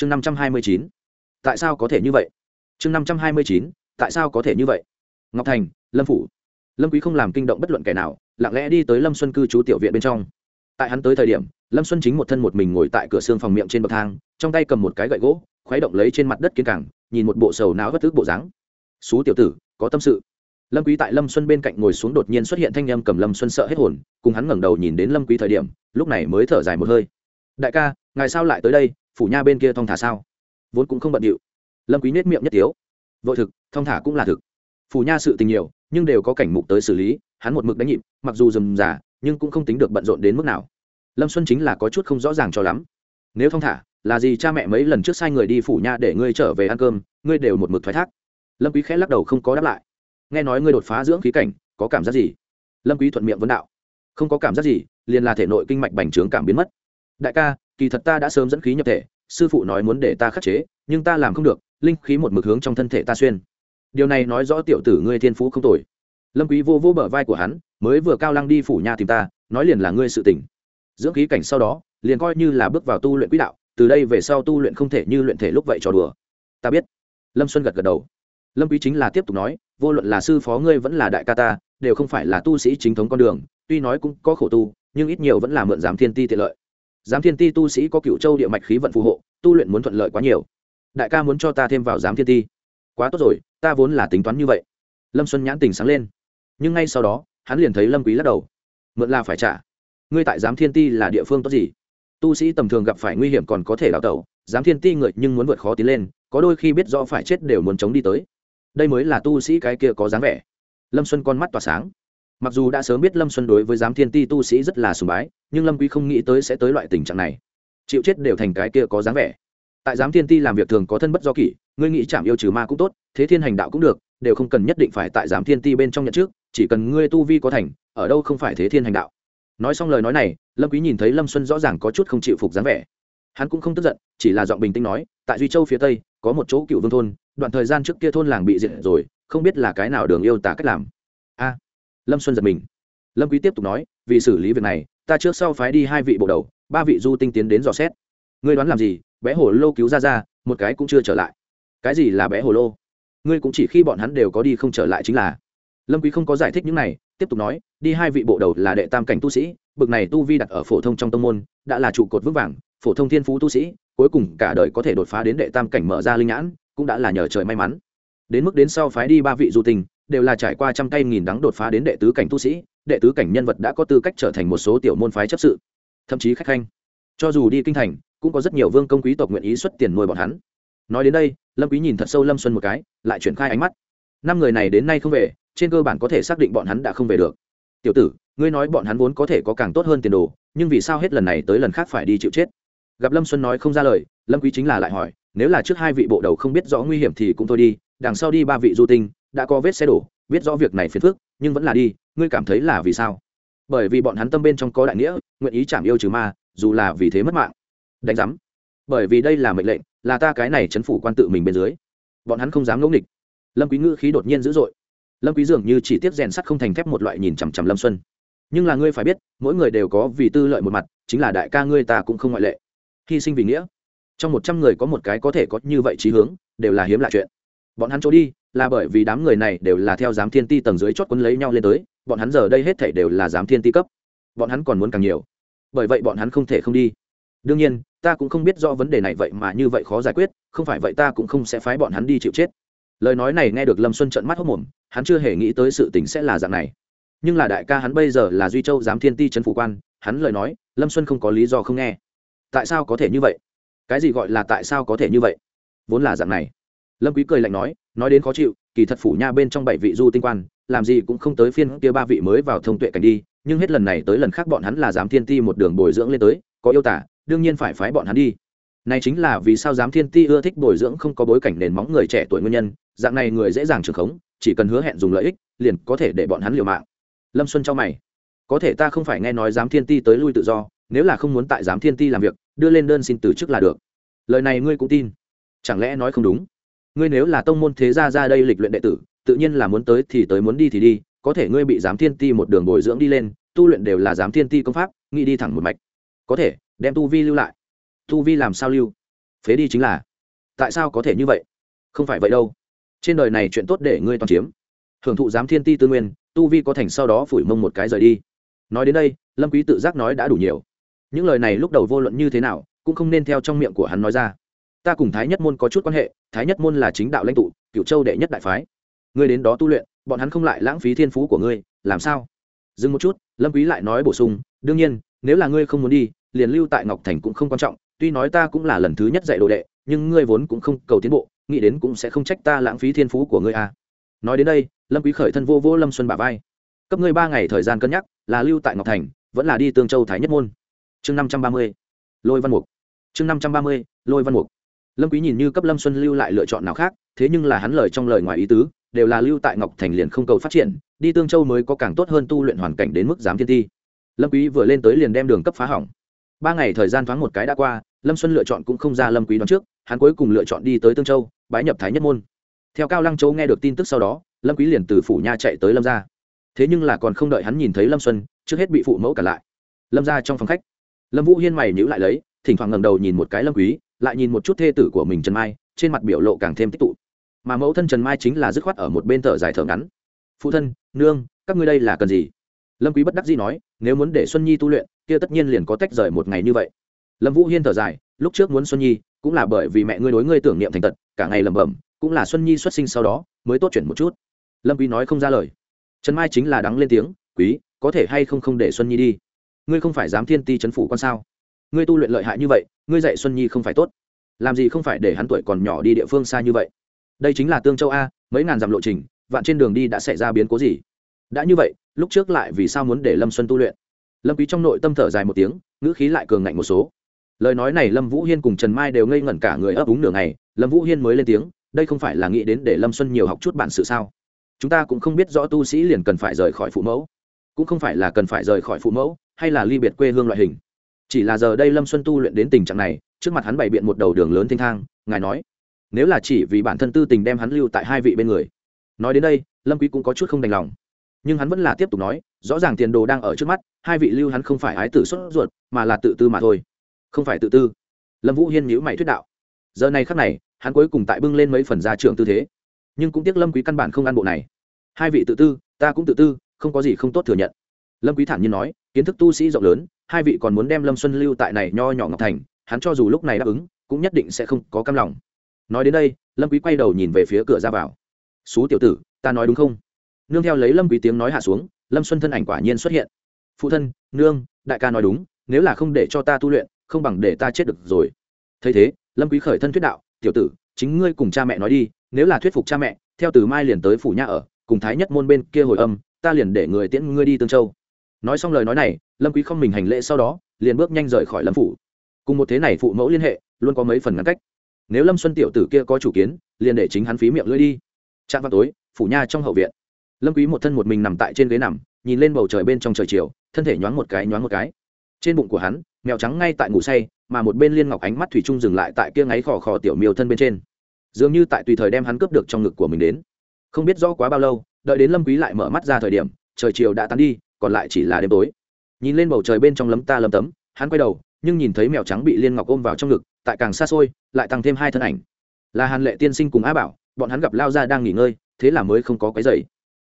chương năm trăm hai mươi chín. Tại sao có thể như vậy? Chương năm trăm hai mươi chín, tại sao có thể như vậy? Ngọc thành, lâm phủ. Lâm quý không làm kinh động bất luận kẻ nào, lặng lẽ đi tới lâm xuân cư trú tiểu viện bên trong. Tại hắn tới thời điểm, lâm xuân chính một thân một mình ngồi tại cửa xương phòng miệng trên bậc thang, trong tay cầm một cái gậy gỗ, khuấy động lấy trên mặt đất kiến cảng, nhìn một bộ sầu não vất tức bộ dáng. Xú tiểu tử, có tâm sự. Lâm quý tại lâm xuân bên cạnh ngồi xuống đột nhiên xuất hiện thanh âm cầm lâm xuân sợ hết hồn, cùng hắn ngẩng đầu nhìn đến lâm quý thời điểm, lúc này mới thở dài một hơi. Đại ca, ngài sao lại tới đây? Phủ nha bên kia thong thả sao? Vốn cũng không bận điệu. Lâm quý nết miệng nhất tiếu. Vội thực, thong thả cũng là thực. Phủ nha sự tình nhiều, nhưng đều có cảnh mục tới xử lý, hắn một mực đánh nhịp, mặc dù dầm giả nhưng cũng không tính được bận rộn đến mức nào. Lâm xuân chính là có chút không rõ ràng cho lắm. Nếu thong thả, là gì cha mẹ mấy lần trước sai người đi phủ nha để ngươi trở về ăn cơm, ngươi đều một mực thoái thác. Lâm quý khẽ lắc đầu không có đáp lại. Nghe nói ngươi đột phá dưỡng khí cảnh, có cảm giác gì? Lâm quý thuận miệng vấn đạo. Không có cảm giác gì, liền là thể nội kinh mạch bành trướng cảm biến mất. Đại ca, kỳ thật ta đã sớm dẫn khí nhập thể sư phụ nói muốn để ta khắc chế, nhưng ta làm không được, linh khí một mực hướng trong thân thể ta xuyên. Điều này nói rõ tiểu tử ngươi thiên phú không tồi. Lâm quý vô vô bờ vai của hắn, mới vừa cao lăng đi phủ nhà tìm ta, nói liền là ngươi sự tỉnh dưỡng khí cảnh sau đó, liền coi như là bước vào tu luyện quỹ đạo, từ đây về sau tu luyện không thể như luyện thể lúc vậy trò đùa. Ta biết. Lâm xuân gật gật đầu. Lâm quý chính là tiếp tục nói, vô luận là sư phó ngươi vẫn là đại ca ta, đều không phải là tu sĩ chính thống con đường, tuy nói cũng có khổ tu, nhưng ít nhiều vẫn là mượn giám thiên ti tiện lợi giám thiên ti tu sĩ có cựu châu địa mạch khí vận phù hộ, tu luyện muốn thuận lợi quá nhiều. Đại ca muốn cho ta thêm vào giám thiên ti. Quá tốt rồi, ta vốn là tính toán như vậy. Lâm xuân nhãn tình sáng lên. Nhưng ngay sau đó, hắn liền thấy lâm quý lắc đầu. Mượn là phải trả. Ngươi tại giám thiên ti là địa phương tốt gì? Tu sĩ tầm thường gặp phải nguy hiểm còn có thể đào tẩu. Giám thiên ti người nhưng muốn vượt khó tiến lên, có đôi khi biết rõ phải chết đều muốn chống đi tới. Đây mới là tu sĩ cái kia có dáng vẻ. Lâm xuân con mắt tỏa sáng mặc dù đã sớm biết lâm xuân đối với giám thiên ti tu sĩ rất là sùng bái, nhưng lâm quý không nghĩ tới sẽ tới loại tình trạng này. Chịu chết đều thành cái kia có dáng vẻ. Tại giám thiên ti làm việc thường có thân bất do kỷ, ngươi nghĩ chạm yêu trừ ma cũng tốt, thế thiên hành đạo cũng được, đều không cần nhất định phải tại giám thiên ti bên trong nhận trước, chỉ cần ngươi tu vi có thành, ở đâu không phải thế thiên hành đạo. Nói xong lời nói này, lâm quý nhìn thấy lâm xuân rõ ràng có chút không chịu phục dáng vẻ. Hắn cũng không tức giận, chỉ là giọng bình tĩnh nói, tại duy châu phía tây, có một chỗ cựu vương thôn, đoạn thời gian trước kia thôn làng bị diệt rồi, không biết là cái nào đường yêu tả cách làm. A lâm xuân giật mình. Lâm quý tiếp tục nói, vì xử lý việc này, ta trước sau phái đi hai vị bộ đầu, ba vị du tinh tiến đến dò xét. Ngươi đoán làm gì? Bé hồ lô cứu ra ra một cái cũng chưa trở lại. Cái gì là bé hồ lô? Ngươi cũng chỉ khi bọn hắn đều có đi không trở lại chính là. Lâm quý không có giải thích những này, tiếp tục nói, đi hai vị bộ đầu là đệ tam cảnh tu sĩ, bực này tu vi đặt ở phổ thông trong tông môn, đã là trụ cột vững vàng, phổ thông thiên phú tu sĩ, cuối cùng cả đời có thể đột phá đến đệ tam cảnh mở ra linh nhãn, cũng đã là nhờ trời may mắn. Đến mức đến sau phái đi ba vị du tình đều là trải qua trăm cây nghìn đắng đột phá đến đệ tứ cảnh tu sĩ, đệ tứ cảnh nhân vật đã có tư cách trở thành một số tiểu môn phái chấp sự. Thậm chí khách khanh. Cho dù đi kinh thành, cũng có rất nhiều vương công quý tộc nguyện ý xuất tiền nuôi bọn hắn. Nói đến đây, lâm quý nhìn thật sâu lâm xuân một cái, lại chuyển khai ánh mắt. Năm người này đến nay không về, trên cơ bản có thể xác định bọn hắn đã không về được. Tiểu tử, ngươi nói bọn hắn vốn có thể có càng tốt hơn tiền đồ, nhưng vì sao hết lần này tới lần khác phải đi chịu chết? Gặp lâm xuân nói không ra lời, lâm quý chính là lại hỏi, nếu là trước hai vị bộ đầu không biết rõ nguy hiểm thì cũng thôi đi, đằng sau đi ba vị du tinh đã có vết xe đổ, biết rõ việc này phiền phức, nhưng vẫn là đi, ngươi cảm thấy là vì sao? Bởi vì bọn hắn tâm bên trong có đại nghĩa, nguyện ý chạm yêu trừ ma, dù là vì thế mất mạng. Đánh giám. Bởi vì đây là mệnh lệnh, là ta cái này chấn phủ quan tự mình bên dưới. Bọn hắn không dám ngẫu nghịch. Lâm quý ngữ khí đột nhiên dữ dội. Lâm quý dường như chỉ tiếp rèn sắt không thành thép một loại nhìn chằm chằm lâm xuân. Nhưng là ngươi phải biết, mỗi người đều có vì tư lợi một mặt, chính là đại ca ngươi ta cũng không ngoại lệ. Hy sinh vì nghĩa. Trong một trăm người có một cái có thể có như vậy trí hướng, đều là hiếm lạ chuyện bọn hắn chỗ đi, là bởi vì đám người này đều là theo giám thiên ti tầng dưới chót quấn lấy nhau lên tới, bọn hắn giờ đây hết thảy đều là giám thiên ti cấp. Bọn hắn còn muốn càng nhiều. Bởi vậy bọn hắn không thể không đi. Đương nhiên, ta cũng không biết rõ vấn đề này vậy mà như vậy khó giải quyết, không phải vậy ta cũng không sẽ phái bọn hắn đi chịu chết. Lời nói này nghe được lâm xuân trận mắt hốc mồm, hắn chưa hề nghĩ tới sự tình sẽ là dạng này. Nhưng là đại ca hắn bây giờ là duy châu giám thiên ti trấn phủ quan, hắn lời nói, lâm xuân không có lý do không nghe. Tại sao có thể như vậy? Cái gì gọi là tại sao có thể như vậy? Vốn là dạng này lâm quý cười lạnh nói nói đến khó chịu, kỳ thật phủ nha bên trong bảy vị du tinh quan, làm gì cũng không tới phiên kia ba vị mới vào thông tuệ cảnh đi, nhưng hết lần này tới lần khác bọn hắn là giám thiên ti một đường bồi dưỡng lên tới, có yêu tả, đương nhiên phải phái bọn hắn đi. Này chính là vì sao giám thiên ti ưa thích bồi dưỡng không có bối cảnh nền móng người trẻ tuổi nguyên nhân, dạng này người dễ dàng trưởng khống, chỉ cần hứa hẹn dùng lợi ích, liền có thể để bọn hắn liều mạng. Lâm xuân cho mày, có thể ta không phải nghe nói giám thiên ti tới lui tự do, nếu là không muốn tại giám thiên ti làm việc, đưa lên đơn xin từ chức là được. Lời này ngươi cũng tin, chẳng lẽ nói không đúng? Ngươi nếu là tông môn thế gia ra đây lịch luyện đệ tử, tự nhiên là muốn tới thì tới muốn đi thì đi, có thể ngươi bị giám thiên ti một đường bồi dưỡng đi lên, tu luyện đều là giám thiên ti công pháp, nghĩ đi thẳng một mạch. Có thể, đem tu vi lưu lại. Tu vi làm sao lưu? Phế đi chính là. Tại sao có thể như vậy? Không phải vậy đâu. Trên đời này chuyện tốt để ngươi toàn chiếm. Hưởng thụ giám thiên ti tư nguyên, tu vi có thành sau đó phủi mông một cái rời đi. Nói đến đây, lâm quý tự giác nói đã đủ nhiều. Những lời này lúc đầu vô luận như thế nào, cũng không nên theo trong miệng của hắn nói ra. Ta cùng thái nhất môn có chút quan hệ thái nhất môn là chính đạo lãnh tụ cựu châu đệ nhất đại phái. Ngươi đến đó tu luyện, bọn hắn không lại lãng phí thiên phú của ngươi, làm sao? Dừng một chút, lâm quý lại nói bổ sung, đương nhiên, nếu là ngươi không muốn đi, liền lưu tại ngọc thành cũng không quan trọng, tuy nói ta cũng là lần thứ nhất dạy đồ đệ, nhưng ngươi vốn cũng không cầu tiến bộ, nghĩ đến cũng sẽ không trách ta lãng phí thiên phú của ngươi à. Nói đến đây, lâm quý khởi thân vô vô lâm xuân bả vai. Cấp ngươi ba ngày thời gian cân nhắc, là lưu tại ngọc thành, vẫn là đi tương châu thái nhất môn. Chương năm trăm ba mươi, lôi văn mục. Chương năm trăm ba mươi, lôi văn mục lâm quý nhìn như cấp lâm xuân lưu lại lựa chọn nào khác, thế nhưng là hắn lời trong lời ngoài ý tứ, đều là lưu tại ngọc thành liền không cầu phát triển, đi tương châu mới có càng tốt hơn tu luyện hoàn cảnh đến mức giám thiên thi. lâm quý vừa lên tới liền đem đường cấp phá hỏng. Ba ngày thời gian thoáng một cái đã qua, lâm xuân lựa chọn cũng không ra lâm quý đoán trước, hắn cuối cùng lựa chọn đi tới tương châu, bái nhập thái nhất môn. Theo cao lăng châu nghe được tin tức sau đó, lâm quý liền từ phủ nha chạy tới lâm gia. Thế nhưng là còn không đợi hắn nhìn thấy lâm xuân, trước hết bị phụ mẫu cả lại. Lâm gia trong phòng khách, lâm vũ hiên mày nhíu lại lấy, thỉnh thoảng ngẩng đầu nhìn một cái lâm quý lại nhìn một chút thê tử của mình trần mai, trên mặt biểu lộ càng thêm tích tụ. Mà mẫu thân trần mai chính là dứt khoát ở một bên thở dài thở ngắn. Phụ thân, nương, các ngươi đây là cần gì? Lâm quý bất đắc dĩ nói, nếu muốn để xuân nhi tu luyện, kia tất nhiên liền có tách rời một ngày như vậy. Lâm vũ hiên thở dài, lúc trước muốn xuân nhi, cũng là bởi vì mẹ ngươi đối ngươi tưởng niệm thành tật, cả ngày lẩm bẩm, cũng là xuân nhi xuất sinh sau đó, mới tốt chuyển một chút. Lâm quý nói không ra lời. Trần mai chính là đắng lên tiếng, quý, có thể hay không không để xuân nhi đi? Ngươi không phải dám thiên ti chấn phủ con sao? Ngươi tu luyện lợi hại như vậy, ngươi dạy xuân nhi không phải tốt. Làm gì không phải để hắn tuổi còn nhỏ đi địa phương xa như vậy? Đây chính là tương châu a, mấy ngàn dặm lộ trình, vạn trên đường đi đã xảy ra biến cố gì? Đã như vậy, lúc trước lại vì sao muốn để lâm xuân tu luyện? Lâm quý trong nội tâm thở dài một tiếng, ngữ khí lại cường ngạnh một số. Lời nói này lâm vũ hiên cùng trần mai đều ngây ngẩn cả người ấp úng nửa ngày, lâm vũ hiên mới lên tiếng, đây không phải là nghĩ đến để lâm xuân nhiều học chút bản sự sao? Chúng ta cũng không biết rõ tu sĩ liền cần phải rời khỏi phụ mẫu. Cũng không phải là cần phải rời khỏi phụ mẫu, hay là ly biệt quê hương loại hình chỉ là giờ đây lâm xuân tu luyện đến tình trạng này, trước mặt hắn bày biện một đầu đường lớn thênh thang, ngài nói, nếu là chỉ vì bản thân tư tình đem hắn lưu tại hai vị bên người. Nói đến đây, lâm quý cũng có chút không đành lòng. Nhưng hắn vẫn là tiếp tục nói, rõ ràng tiền đồ đang ở trước mắt, hai vị lưu hắn không phải ái tử xuất ruột, mà là tự tư mà thôi. Không phải tự tư. Lâm vũ hiên nhíu mày thuyết đạo. Giờ này khắc này, hắn cuối cùng tại bưng lên mấy phần gia trưởng tư thế. Nhưng cũng tiếc lâm quý căn bản không ăn bộ này. Hai vị tự tư, ta cũng tự tư, không có gì không tốt thừa nhận. Lâm quý thản nhiên nói, kiến thức tu sĩ rộng lớn hai vị còn muốn đem lâm xuân lưu tại này nho nhỏ ngọc thành, hắn cho dù lúc này đáp ứng, cũng nhất định sẽ không có cam lòng. Nói đến đây, lâm quý quay đầu nhìn về phía cửa ra vào. Xú tiểu tử, ta nói đúng không? Nương theo lấy lâm quý tiếng nói hạ xuống, lâm xuân thân ảnh quả nhiên xuất hiện. Phụ thân, nương, đại ca nói đúng, nếu là không để cho ta tu luyện, không bằng để ta chết được rồi. Thấy thế, lâm quý khởi thân thuyết đạo, tiểu tử, chính ngươi cùng cha mẹ nói đi, nếu là thuyết phục cha mẹ, theo từ mai liền tới phủ nhà ở, cùng thái nhất môn bên kia hồi âm, ta liền để người tiễn ngươi đi tương châu nói xong lời nói này, lâm quý không mình hành lễ sau đó, liền bước nhanh rời khỏi lâm phủ. Cùng một thế này phụ mẫu liên hệ, luôn có mấy phần ngăn cách. Nếu lâm xuân tiểu tử kia có chủ kiến, liền để chính hắn phí miệng lưỡi đi. Trạm vào tối, phủ nha trong hậu viện. Lâm quý một thân một mình nằm tại trên ghế nằm, nhìn lên bầu trời bên trong trời chiều, thân thể nhoáng một cái, nhoáng một cái. Trên bụng của hắn, mèo trắng ngay tại ngủ say, mà một bên liên ngọc ánh mắt thủy trung dừng lại tại kia ngáy khò khò tiểu miêu thân bên trên. Dường như tại tùy thời đem hắn cướp được trong ngực của mình đến. Không biết rõ quá bao lâu, đợi đến lâm quý lại mở mắt ra thời điểm, trời chiều đã tan đi còn lại chỉ là đêm tối. Nhìn lên bầu trời bên trong lấm ta lấm tấm, hắn quay đầu, nhưng nhìn thấy mèo trắng bị liên ngọc ôm vào trong ngực, tại càng xa xôi, lại tăng thêm hai thân ảnh. Là hàn lệ tiên sinh cùng á bảo, bọn hắn gặp lao ra đang nghỉ ngơi, thế là mới không có cái giày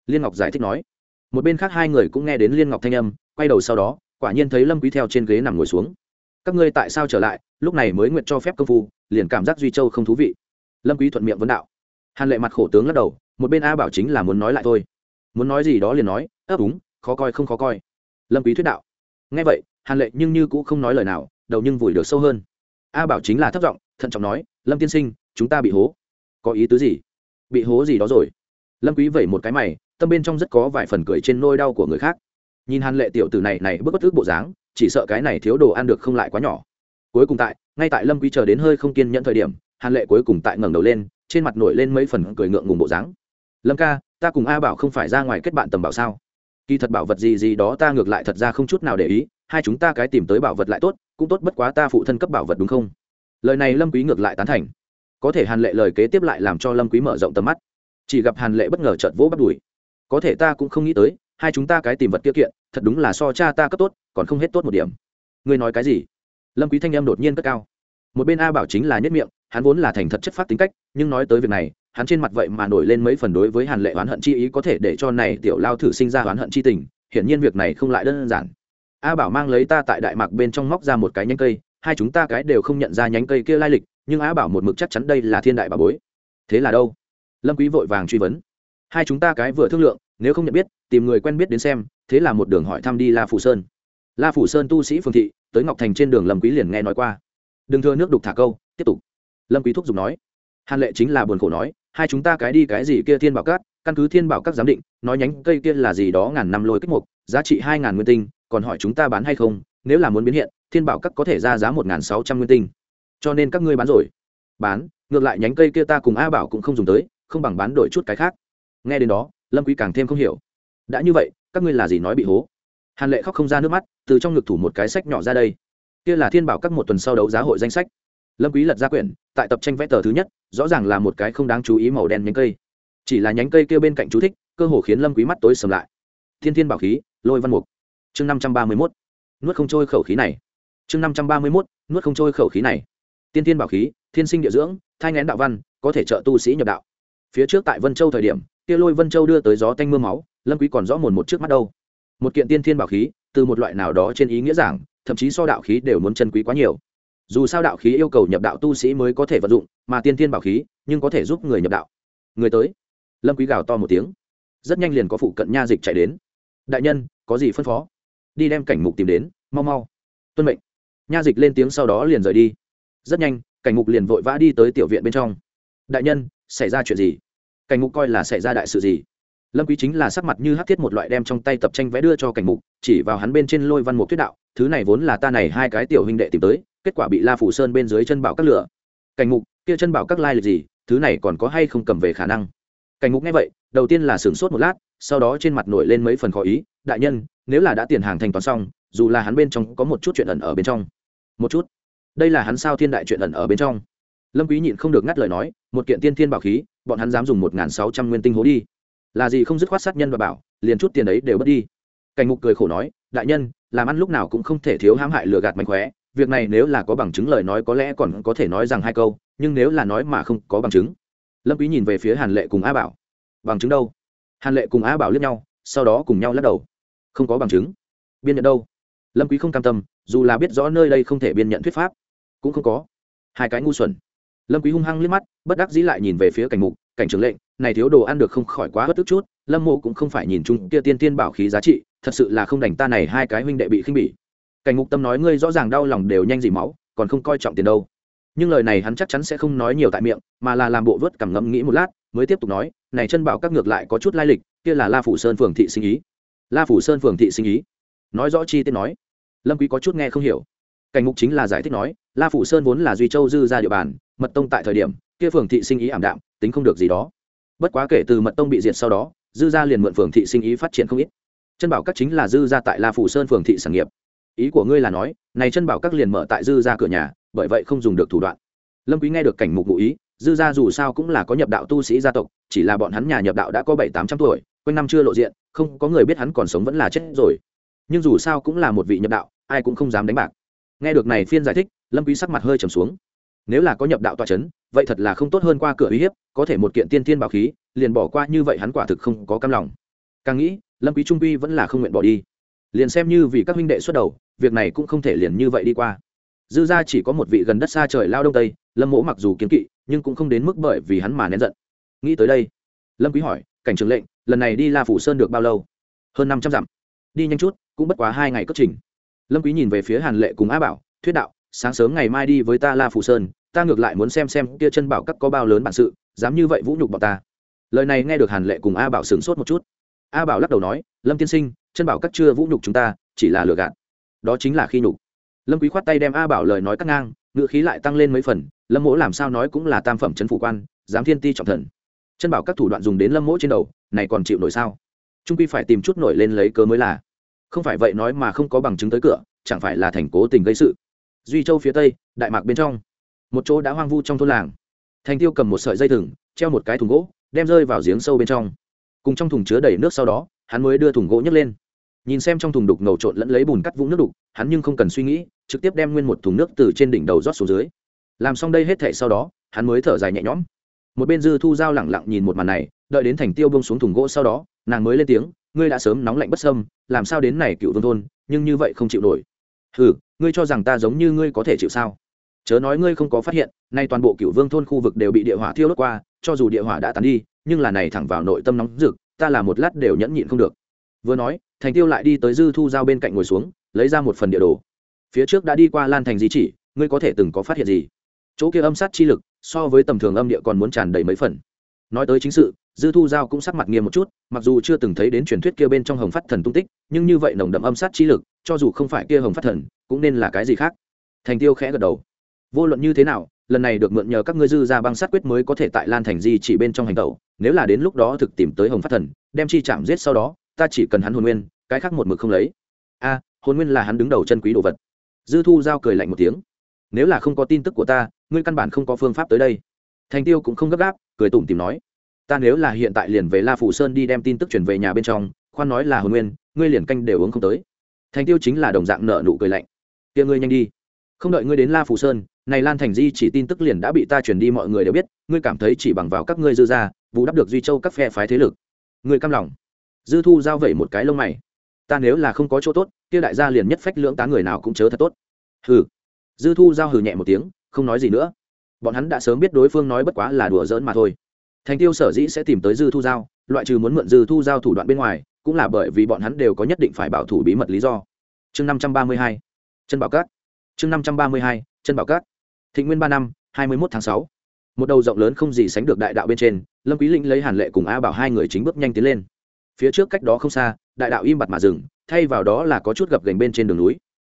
liên ngọc giải thích nói. Một bên khác hai người cũng nghe đến liên ngọc thanh âm, quay đầu sau đó, quả nhiên thấy lâm quý theo trên ghế nằm ngồi xuống. Các ngươi tại sao trở lại? Lúc này mới nguyện cho phép công phu, liền cảm giác duy châu không thú vị. Lâm quý thuận miệng vấn đạo. Hàn lệ mặt khổ tướng lắc đầu, một bên a bảo chính là muốn nói lại thôi. Muốn nói gì đó liền nói, ấp úng khó coi không khó coi. Lâm quý thuyết đạo. Nghe vậy, hàn lệ nhưng như cũng không nói lời nào, đầu nhưng vùi được sâu hơn. A bảo chính là thất giọng, thận trọng nói, lâm tiên sinh, chúng ta bị hố. Có ý tứ gì? Bị hố gì đó rồi? Lâm quý vẩy một cái mày, tâm bên trong rất có vài phần cười trên nôi đau của người khác. Nhìn hàn lệ tiểu tử này này bước bất tức bộ dáng, chỉ sợ cái này thiếu đồ ăn được không lại quá nhỏ. Cuối cùng tại, ngay tại lâm quý chờ đến hơi không kiên nhẫn thời điểm, hàn lệ cuối cùng tại ngẩng đầu lên, trên mặt nổi lên mấy phần cười ngượng ngùng bộ dáng. Lâm ca, ta cùng a bảo không phải ra ngoài kết bạn tầm bảo sao? Kỳ thật bảo vật gì gì đó ta ngược lại thật ra không chút nào để ý, hai chúng ta cái tìm tới bảo vật lại tốt, cũng tốt bất quá ta phụ thân cấp bảo vật đúng không? Lời này lâm quý ngược lại tán thành. Có thể hàn lệ lời kế tiếp lại làm cho lâm quý mở rộng tầm mắt. Chỉ gặp hàn lệ bất ngờ chợt vỗ bắt đuổi có thể ta cũng không nghĩ tới, hai chúng ta cái tìm vật kia kiện, thật đúng là so cha ta cấp tốt, còn không hết tốt một điểm. Ngươi nói cái gì? Lâm quý thanh âm đột nhiên cất cao. Một bên a bảo chính là nhất miệng, hắn vốn là thành thật chất phát tính cách, nhưng nói tới việc này hắn trên mặt vậy mà nổi lên mấy phần đối với hàn lệ oán hận chi ý có thể để cho này tiểu lao thử sinh ra oán hận chi tình, hiển nhiên việc này không lại đơn giản. A bảo mang lấy ta tại đại mạc bên trong móc ra một cái nhánh cây, hai chúng ta cái đều không nhận ra nhánh cây kia lai lịch, nhưng a bảo một mực chắc chắn đây là thiên đại bà bối. Thế là đâu? Lâm quý vội vàng truy vấn. Hai chúng ta cái vừa thương lượng, nếu không nhận biết, tìm người quen biết đến xem, thế là một đường hỏi thăm đi la phủ sơn. La phủ sơn tu sĩ phương thị, tới ngọc thành trên đường lâm quý liền nghe nói qua. Đừng thưa nước đục thả câu, tiếp tục. Lâm quý thúc giục nói. Hàn lệ chính là buồn khổ nói hai chúng ta cái đi cái gì kia thiên bảo cát căn cứ thiên bảo các giám định, nói nhánh cây kia là gì đó ngàn năm lôi kích mục, giá trị hai ngàn nguyên tinh, còn hỏi chúng ta bán hay không, nếu là muốn biến hiện, thiên bảo các có thể ra giá một ngàn sáu trăm nguyên tinh. Cho nên các ngươi bán rồi. Bán, ngược lại nhánh cây kia ta cùng a bảo cũng không dùng tới, không bằng bán đổi chút cái khác. Nghe đến đó, lâm quý càng thêm không hiểu. Đã như vậy, các ngươi là gì nói bị hố? Hàn lệ khóc không ra nước mắt, từ trong ngực thủ một cái sách nhỏ ra đây. Kia là thiên bảo các một tuần sau đấu giá hội danh sách. Lâm quý lật ra quyển, tại tập tranh vẽ tờ thứ nhất rõ ràng là một cái không đáng chú ý màu đen nhánh cây. Chỉ là nhánh cây kia bên cạnh chú thích, cơ hồ khiến lâm quý mắt tối sầm lại. Thiên thiên bảo khí, lôi văn mục. Chương năm trăm ba mươi mốt. Nuốt không trôi khẩu khí này. Chương năm trăm ba mươi mốt. Nuốt không trôi khẩu khí này. Tiên thiên bảo khí, thiên sinh địa dưỡng, thai ngén đạo văn, có thể trợ tu sĩ nhập đạo. Phía trước tại vân châu thời điểm, kia lôi vân châu đưa tới gió tanh mưa máu, lâm quý còn rõ mồn một trước mắt đâu. Một kiện tiên thiên bảo khí, từ một loại nào đó trên ý nghĩa giảng, thậm chí so đạo khí đều muốn chân quý quá nhiều dù sao đạo khí yêu cầu nhập đạo tu sĩ mới có thể vận dụng, mà tiên thiên bảo khí, nhưng có thể giúp người nhập đạo. Người tới. Lâm quý gào to một tiếng. Rất nhanh liền có phụ cận nha dịch chạy đến. Đại nhân, có gì phân phó? Đi đem cảnh mục tìm đến, mau mau. Tuân mệnh. Nha dịch lên tiếng sau đó liền rời đi. Rất nhanh, cảnh mục liền vội vã đi tới tiểu viện bên trong. Đại nhân, xảy ra chuyện gì? Cảnh mục coi là xảy ra đại sự gì? Lâm quý chính là sắc mặt như hắc thiết một loại đem trong tay tập tranh vẽ đưa cho cảnh mục, chỉ vào hắn bên trên lôi văn mục tuyết đạo, thứ này vốn là ta này hai cái tiểu huynh đệ tìm tới kết quả bị la phủ sơn bên dưới chân bảo các lửa. Cảnh mục, kia chân bảo các lai lịch gì, thứ này còn có hay không cầm về khả năng? Cảnh mục nghe vậy, đầu tiên là sửng sốt một lát, sau đó trên mặt nổi lên mấy phần khó ý, đại nhân, nếu là đã tiền hàng thanh toán xong, dù là hắn bên trong có một chút chuyện ẩn ở bên trong. Một chút? Đây là hắn sao thiên đại chuyện ẩn ở bên trong? Lâm quý nhịn không được ngắt lời nói, một kiện tiên thiên bảo khí, bọn hắn dám dùng một sáu trăm nguyên tinh hố đi. Là gì không dứt khoát sát nhân và bảo, liền chút tiền ấy đều mất đi. Cảnh mục cười khổ nói, đại nhân, làm ăn lúc nào cũng không thể thiếu hãm hại lừa gạt mạnh khóe việc này nếu là có bằng chứng lời nói có lẽ còn có thể nói rằng hai câu, nhưng nếu là nói mà không có bằng chứng. Lâm quý nhìn về phía hàn lệ cùng a bảo. Bằng chứng đâu? Hàn lệ cùng a bảo liếc nhau, sau đó cùng nhau lắc đầu. Không có bằng chứng. Biên nhận đâu? Lâm quý không cam tâm, dù là biết rõ nơi đây không thể biên nhận thuyết pháp, cũng không có. Hai cái ngu xuẩn. Lâm quý hung hăng liếc mắt, bất đắc dĩ lại nhìn về phía cảnh mục, cảnh trưởng lệnh, này thiếu đồ ăn được không khỏi quá bất tức chút, lâm mộ cũng không phải nhìn chung kia tiên tiên bảo khí giá trị, thật sự là không đành ta này hai cái huynh đệ bị khinh bỉ cảnh ngục tâm nói ngươi rõ ràng đau lòng đều nhanh dỉ máu, còn không coi trọng tiền đâu. Nhưng lời này hắn chắc chắn sẽ không nói nhiều tại miệng, mà là làm bộ vớt cảm ngẫm nghĩ một lát, mới tiếp tục nói, này chân bảo các ngược lại có chút lai lịch, kia là la phủ sơn phường thị sinh ý. La phủ sơn phường thị sinh ý. Nói rõ chi tiết nói. Lâm quý có chút nghe không hiểu. Cảnh ngục chính là giải thích nói, la phủ sơn vốn là duy châu dư ra địa bàn, mật tông tại thời điểm, kia phường thị sinh ý ảm đạm, tính không được gì đó. Bất quá kể từ mật tông bị diệt sau đó, dư gia liền mượn phường thị sinh ý phát triển không ít. Chân bảo các chính là dư gia tại la phủ sơn phường thị sản nghiệp ý của ngươi là nói, này chân bảo các liền mở tại dư gia cửa nhà, bởi vậy không dùng được thủ đoạn. Lâm quý nghe được cảnh mục ngụ ý, dư gia dù sao cũng là có nhập đạo tu sĩ gia tộc, chỉ là bọn hắn nhà nhập đạo đã có bảy tám trăm tuổi, quanh năm chưa lộ diện, không có người biết hắn còn sống vẫn là chết rồi. Nhưng dù sao cũng là một vị nhập đạo, ai cũng không dám đánh bạc. Nghe được này phiên giải thích, lâm quý sắc mặt hơi trầm xuống. Nếu là có nhập đạo tọa chấn, vậy thật là không tốt hơn qua cửa uy hiếp, có thể một kiện tiên thiên bảo khí, liền bỏ qua như vậy hắn quả thực không có cam lòng. Càng nghĩ, lâm quý trung quy vẫn là không nguyện bỏ đi. Liền xem như vì các huynh đệ xuất đầu việc này cũng không thể liền như vậy đi qua. Dư gia chỉ có một vị gần đất xa trời lao đông tây, lâm mỗ mặc dù kiến kỵ, nhưng cũng không đến mức bởi vì hắn mà nén giận. Nghĩ tới đây, lâm quý hỏi, cảnh trưởng lệnh, lần này đi la phủ sơn được bao lâu? Hơn năm trăm dặm. Đi nhanh chút, cũng bất quá hai ngày cất trình. Lâm quý nhìn về phía hàn lệ cùng á bảo, thuyết đạo, sáng sớm ngày mai đi với ta la phủ sơn, ta ngược lại muốn xem xem kia chân bảo các có bao lớn bản sự, dám như vậy vũ nhục bọn ta. Lời này nghe được hàn lệ cùng a bảo sửng sốt một chút. A bảo lắc đầu nói, lâm tiên sinh, chân bảo các chưa vũ nhục chúng ta, chỉ là lừa gạt đó chính là khi nhục. Lâm quý khoát tay đem a bảo lời nói cắt ngang ngựa khí lại tăng lên mấy phần, lâm mỗ làm sao nói cũng là tam phẩm chân phủ quan giám thiên ti trọng thần. Chân bảo các thủ đoạn dùng đến lâm mỗ trên đầu, này còn chịu nổi sao? Trung quy phải tìm chút nổi lên lấy cớ mới là. Không phải vậy nói mà không có bằng chứng tới cửa, chẳng phải là thành cố tình gây sự. Duy châu phía tây, đại mạc bên trong. Một chỗ đã hoang vu trong thôn làng. Thành tiêu cầm một sợi dây thừng, treo một cái thùng gỗ, đem rơi vào giếng sâu bên trong. Cùng trong thùng chứa đầy nước sau đó, hắn mới đưa thùng gỗ nhấc lên nhìn xem trong thùng đục ngầu trộn lẫn lấy bùn cắt vũng nước đục, hắn nhưng không cần suy nghĩ, trực tiếp đem nguyên một thùng nước từ trên đỉnh đầu rót xuống dưới. Làm xong đây hết thể sau đó, hắn mới thở dài nhẹ nhõm. Một bên dư thu giao lẳng lặng nhìn một màn này, đợi đến thành tiêu bông xuống thùng gỗ sau đó, nàng mới lên tiếng, ngươi đã sớm nóng lạnh bất sâm làm sao đến này cựu vương thôn, nhưng như vậy không chịu nổi. Ừ ngươi cho rằng ta giống như ngươi có thể chịu sao? Chớ nói ngươi không có phát hiện, nay toàn bộ cựu vương thôn khu vực đều bị địa hỏa thiêu đốt qua, cho dù địa hỏa đã tàn đi, nhưng là này thẳng vào nội tâm nóng rực, ta là một lát đều nhẫn nhịn không được. Vừa nói thành tiêu lại đi tới dư thu giao bên cạnh ngồi xuống, lấy ra một phần địa đồ. Phía trước đã đi qua lan thành di chỉ, ngươi có thể từng có phát hiện gì? Chỗ kia âm sát chi lực, so với tầm thường âm địa còn muốn tràn đầy mấy phần. Nói tới chính sự, dư thu giao cũng sắc mặt nghiêm một chút, mặc dù chưa từng thấy đến truyền thuyết kia bên trong hồng phát thần tung tích, nhưng như vậy nồng đậm âm sát chi lực, cho dù không phải kia hồng phát thần, cũng nên là cái gì khác? Thành tiêu khẽ gật đầu. Vô luận như thế nào, lần này được mượn nhờ các ngươi dư ra băng sát quyết mới có thể tại lan thành di chỉ bên trong hành tẩu, nếu là đến lúc đó thực tìm tới hồng phát thần, đem chi chạm giết sau đó ta chỉ cần hắn hồn nguyên, cái khác một mực không lấy. A, hồn nguyên là hắn đứng đầu chân quý đồ vật. Dư thu giao cười lạnh một tiếng. Nếu là không có tin tức của ta, ngươi căn bản không có phương pháp tới đây. Thành tiêu cũng không gấp gáp, cười tủm tìm nói. Ta nếu là hiện tại liền về la phủ sơn đi đem tin tức chuyển về nhà bên trong, khoan nói là hồn nguyên, ngươi liền canh đều uống không tới. Thành tiêu chính là đồng dạng nợ nụ cười lạnh. Kia ngươi nhanh đi. Không đợi ngươi đến la phủ sơn, này lan thành di chỉ tin tức liền đã bị ta chuyển đi mọi người đều biết, ngươi cảm thấy chỉ bằng vào các ngươi dư ra vụ đắp được duy châu các phe phái thế lực. Ngươi căm lòng dư thu giao vẩy một cái lông mày. Ta nếu là không có chỗ tốt, kia đại gia liền nhất phách lưỡng tá người nào cũng chớ thật tốt. Hừ. Dư thu giao hừ nhẹ một tiếng, không nói gì nữa. Bọn hắn đã sớm biết đối phương nói bất quá là đùa giỡn mà thôi. Thành tiêu sở dĩ sẽ tìm tới dư thu giao, loại trừ muốn mượn dư thu giao thủ đoạn bên ngoài, cũng là bởi vì bọn hắn đều có nhất định phải bảo thủ bí mật lý do. Chương năm trăm ba mươi hai. Chân bảo cát. Chương năm trăm ba mươi hai, chân bảo cát. Thịnh nguyên ba năm, hai mươi một tháng sáu. Một đầu rộng lớn không gì sánh được đại đạo bên trên, lâm quý lĩnh lấy hàn lệ cùng a bảo hai người chính bước nhanh tiến lên phía trước cách đó không xa, đại đạo im bặt mà dừng, thay vào đó là có chút gập gành bên trên đường núi.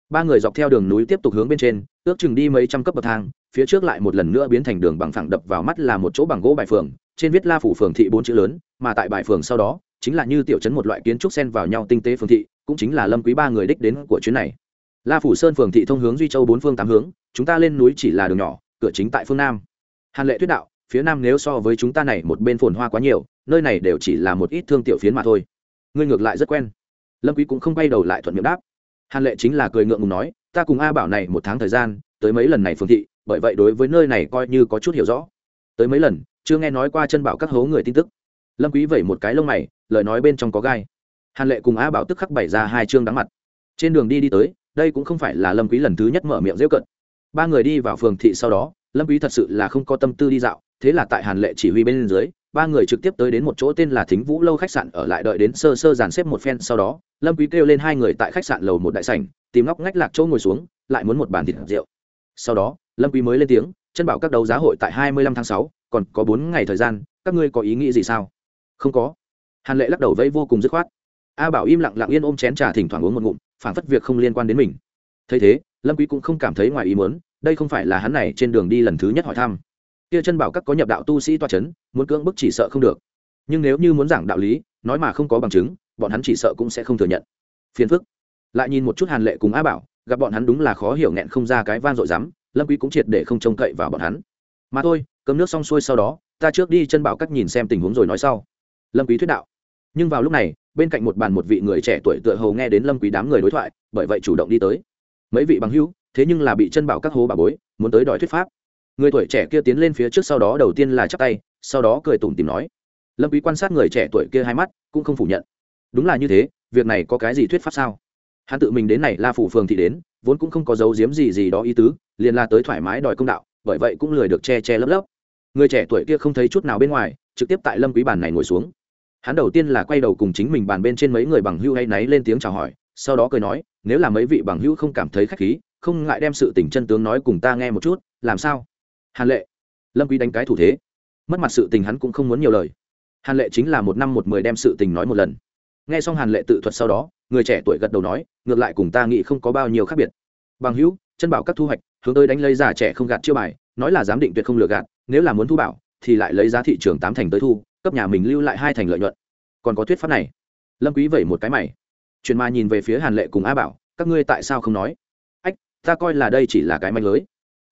Ba người dọc theo đường núi tiếp tục hướng bên trên, ước chừng đi mấy trăm cấp bậc thang, phía trước lại một lần nữa biến thành đường bằng phẳng đập vào mắt là một chỗ bằng gỗ bài phường, trên viết la phủ phường thị bốn chữ lớn, mà tại bài phường sau đó, chính là như tiểu trấn một loại kiến trúc xen vào nhau tinh tế phường thị, cũng chính là lâm quý ba người đích đến của chuyến này. La phủ sơn phường thị thông hướng duy châu bốn phương tám hướng, chúng ta lên núi chỉ là đường nhỏ, cửa chính tại phương nam. Hàn lệ tuyết đạo phía nam nếu so với chúng ta này một bên phồn hoa quá nhiều, nơi này đều chỉ là một ít thương tiểu phiến mà thôi. Ngươi ngược lại rất quen. Lâm quý cũng không quay đầu lại thuận miệng đáp. Hàn lệ chính là cười ngượng ngùng nói, ta cùng a bảo này một tháng thời gian, tới mấy lần này phường thị, bởi vậy đối với nơi này coi như có chút hiểu rõ. Tới mấy lần, chưa nghe nói qua chân bảo các hố người tin tức. Lâm quý vẩy một cái lông mày, lời nói bên trong có gai. Hàn lệ cùng a bảo tức khắc bày ra hai chương đáng mặt. Trên đường đi đi tới, đây cũng không phải là lâm quý lần thứ nhất mở miệng dễ cận. Ba người đi vào phường thị sau đó, lâm quý thật sự là không có tâm tư đi dạo thế là tại hàn lệ chỉ huy bên dưới, ba người trực tiếp tới đến một chỗ tên là thính vũ lâu khách sạn ở lại đợi đến sơ sơ dàn xếp một phen sau đó, lâm quý kêu lên hai người tại khách sạn lầu một đại sảnh, tìm ngóc ngách lạc chỗ ngồi xuống, lại muốn một bàn thịt rượu. Sau đó, lâm quý mới lên tiếng, chân bảo các đấu giá hội tại hai mươi lăm tháng sáu, còn có bốn ngày thời gian, các ngươi có ý nghĩ gì sao? Không có. Hàn lệ lắc đầu vẫy vô cùng dứt khoát. A bảo im lặng lặng yên ôm chén trà thỉnh thoảng uống một ngụm, phản phất việc không liên quan đến mình. Thấy thế, lâm quý cũng không cảm thấy ngoài ý muốn, đây không phải là hắn này trên đường đi lần thứ nhất hỏi thăm kia chân bảo các có nhập đạo tu sĩ toa chấn, muốn cưỡng bức chỉ sợ không được. Nhưng nếu như muốn giảng đạo lý, nói mà không có bằng chứng, bọn hắn chỉ sợ cũng sẽ không thừa nhận. Phiền phức. Lại nhìn một chút hàn lệ cùng Á bảo, gặp bọn hắn đúng là khó hiểu nghẹn không ra cái van dội dám, lâm quý cũng triệt để không trông cậy vào bọn hắn. Mà thôi cấm nước xong xuôi sau đó, ta trước đi chân bảo các nhìn xem tình huống rồi nói sau. Lâm quý thuyết đạo. Nhưng vào lúc này, bên cạnh một bàn một vị người trẻ tuổi tựa hồ nghe đến lâm quý đám người đối thoại, bởi vậy chủ động đi tới. Mấy vị bằng hữu, thế nhưng là bị chân bảo các hố bà bối, muốn tới đòi thuyết pháp người tuổi trẻ kia tiến lên phía trước sau đó đầu tiên là chắp tay, sau đó cười tủm tìm nói. Lâm quý quan sát người trẻ tuổi kia hai mắt, cũng không phủ nhận. Đúng là như thế, việc này có cái gì thuyết pháp sao? Hắn tự mình đến này la phủ phường thị đến, vốn cũng không có dấu giếm gì gì đó ý tứ, liền là tới thoải mái đòi công đạo, bởi vậy cũng lười được che che lấp lấp. Người trẻ tuổi kia không thấy chút nào bên ngoài, trực tiếp tại lâm quý bàn này ngồi xuống. Hắn đầu tiên là quay đầu cùng chính mình bàn bên trên mấy người bằng hữu hay náy lên tiếng chào hỏi, sau đó cười nói, nếu là mấy vị bằng hữu không cảm thấy khách khí, không ngại đem sự tình chân tướng nói cùng ta nghe một chút, làm sao? Hàn lệ. Lâm quý đánh cái thủ thế. Mất mặt sự tình hắn cũng không muốn nhiều lời. Hàn lệ chính là một năm một mười đem sự tình nói một lần. Nghe xong hàn lệ tự thuật sau đó, người trẻ tuổi gật đầu nói, ngược lại cùng ta nghĩ không có bao nhiêu khác biệt. Bằng hữu, chân bảo các thu hoạch, hướng tới đánh lấy giả trẻ không gạt chiêu bài, nói là giám định tuyệt không lừa gạt, nếu là muốn thu bảo, thì lại lấy giá thị trường tám thành tới thu, cấp nhà mình lưu lại hai thành lợi nhuận. Còn có thuyết pháp này. Lâm quý vẩy một cái mày. Truyền ma nhìn về phía hàn lệ cùng a bảo, các ngươi tại sao không nói? Ách, ta coi là đây chỉ là cái manh lưới.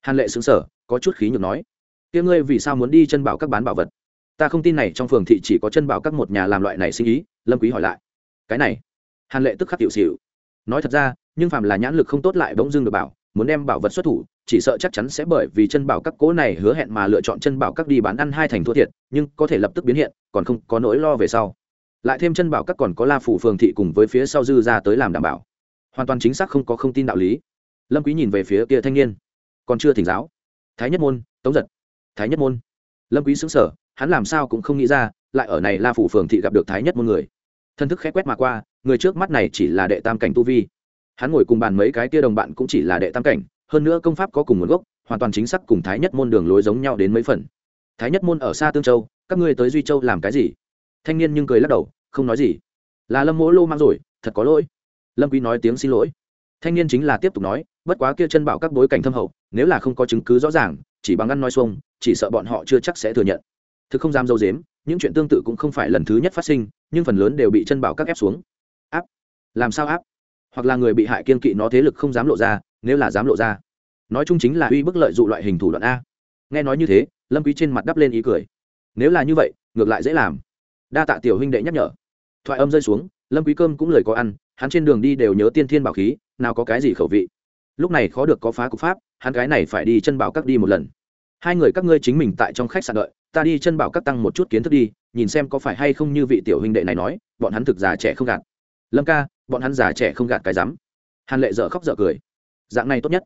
Hàn lệ sững sờ có chút khí nhược nói, kia ngươi vì sao muốn đi chân bảo các bán bảo vật? Ta không tin này trong phường thị chỉ có chân bảo các một nhà làm loại này sinh ý. Lâm quý hỏi lại, cái này? Hàn lệ tức khắc tiểu xỉu, nói thật ra, nhưng phàm là nhãn lực không tốt lại bỗng dưng được bảo, muốn đem bảo vật xuất thủ, chỉ sợ chắc chắn sẽ bởi vì chân bảo các cố này hứa hẹn mà lựa chọn chân bảo các đi bán ăn hai thành thua thiệt, nhưng có thể lập tức biến hiện, còn không có nỗi lo về sau. Lại thêm chân bảo các còn có la phủ phường thị cùng với phía sau dư ra tới làm đảm bảo. Hoàn toàn chính xác không có không tin đạo lý. Lâm quý nhìn về phía kia thanh niên, còn chưa thỉnh giáo? Thái nhất môn, tống giật. Thái nhất môn. Lâm quý sững sờ, hắn làm sao cũng không nghĩ ra, lại ở này la phủ phường thị gặp được thái nhất môn người. Thân thức khẽ quét mà qua, người trước mắt này chỉ là đệ tam cảnh tu vi. Hắn ngồi cùng bàn mấy cái kia đồng bạn cũng chỉ là đệ tam cảnh, hơn nữa công pháp có cùng nguồn gốc, hoàn toàn chính xác cùng thái nhất môn đường lối giống nhau đến mấy phần. Thái nhất môn ở xa tương châu, các ngươi tới duy châu làm cái gì? Thanh niên nhưng cười lắc đầu, không nói gì. Là lâm mỗ lô mang rồi, thật có lỗi. Lâm quý nói tiếng xin lỗi thanh niên chính là tiếp tục nói, bất quá kia chân bảo các bối cảnh thâm hậu, nếu là không có chứng cứ rõ ràng, chỉ bằng ăn nói xuông, chỉ sợ bọn họ chưa chắc sẽ thừa nhận. Thực không dám dâu dếm, những chuyện tương tự cũng không phải lần thứ nhất phát sinh, nhưng phần lớn đều bị chân bảo các ép xuống. Áp? Làm sao áp? Hoặc là người bị hại kiên kỵ nó thế lực không dám lộ ra, nếu là dám lộ ra. Nói chung chính là uy bức lợi dụ loại hình thủ đoạn a. Nghe nói như thế, lâm quý trên mặt đắp lên ý cười. Nếu là như vậy, ngược lại dễ làm. Đa tạ tiểu huynh đệ nhắc nhở. Thoại âm rơi xuống, lâm quý cơm cũng lời có ăn, hắn trên đường đi đều nhớ tiên thiên bảo khí nào có cái gì khẩu vị. Lúc này khó được có phá cục pháp, hắn cái này phải đi chân bảo các đi một lần. Hai người các ngươi chính mình tại trong khách sạn đợi, ta đi chân bảo các tăng một chút kiến thức đi, nhìn xem có phải hay không như vị tiểu huynh đệ này nói, bọn hắn thực già trẻ không gạt. Lâm ca, bọn hắn già trẻ không gạt cái rắm. Hàn lệ dở khóc dở cười. Dạng này tốt nhất.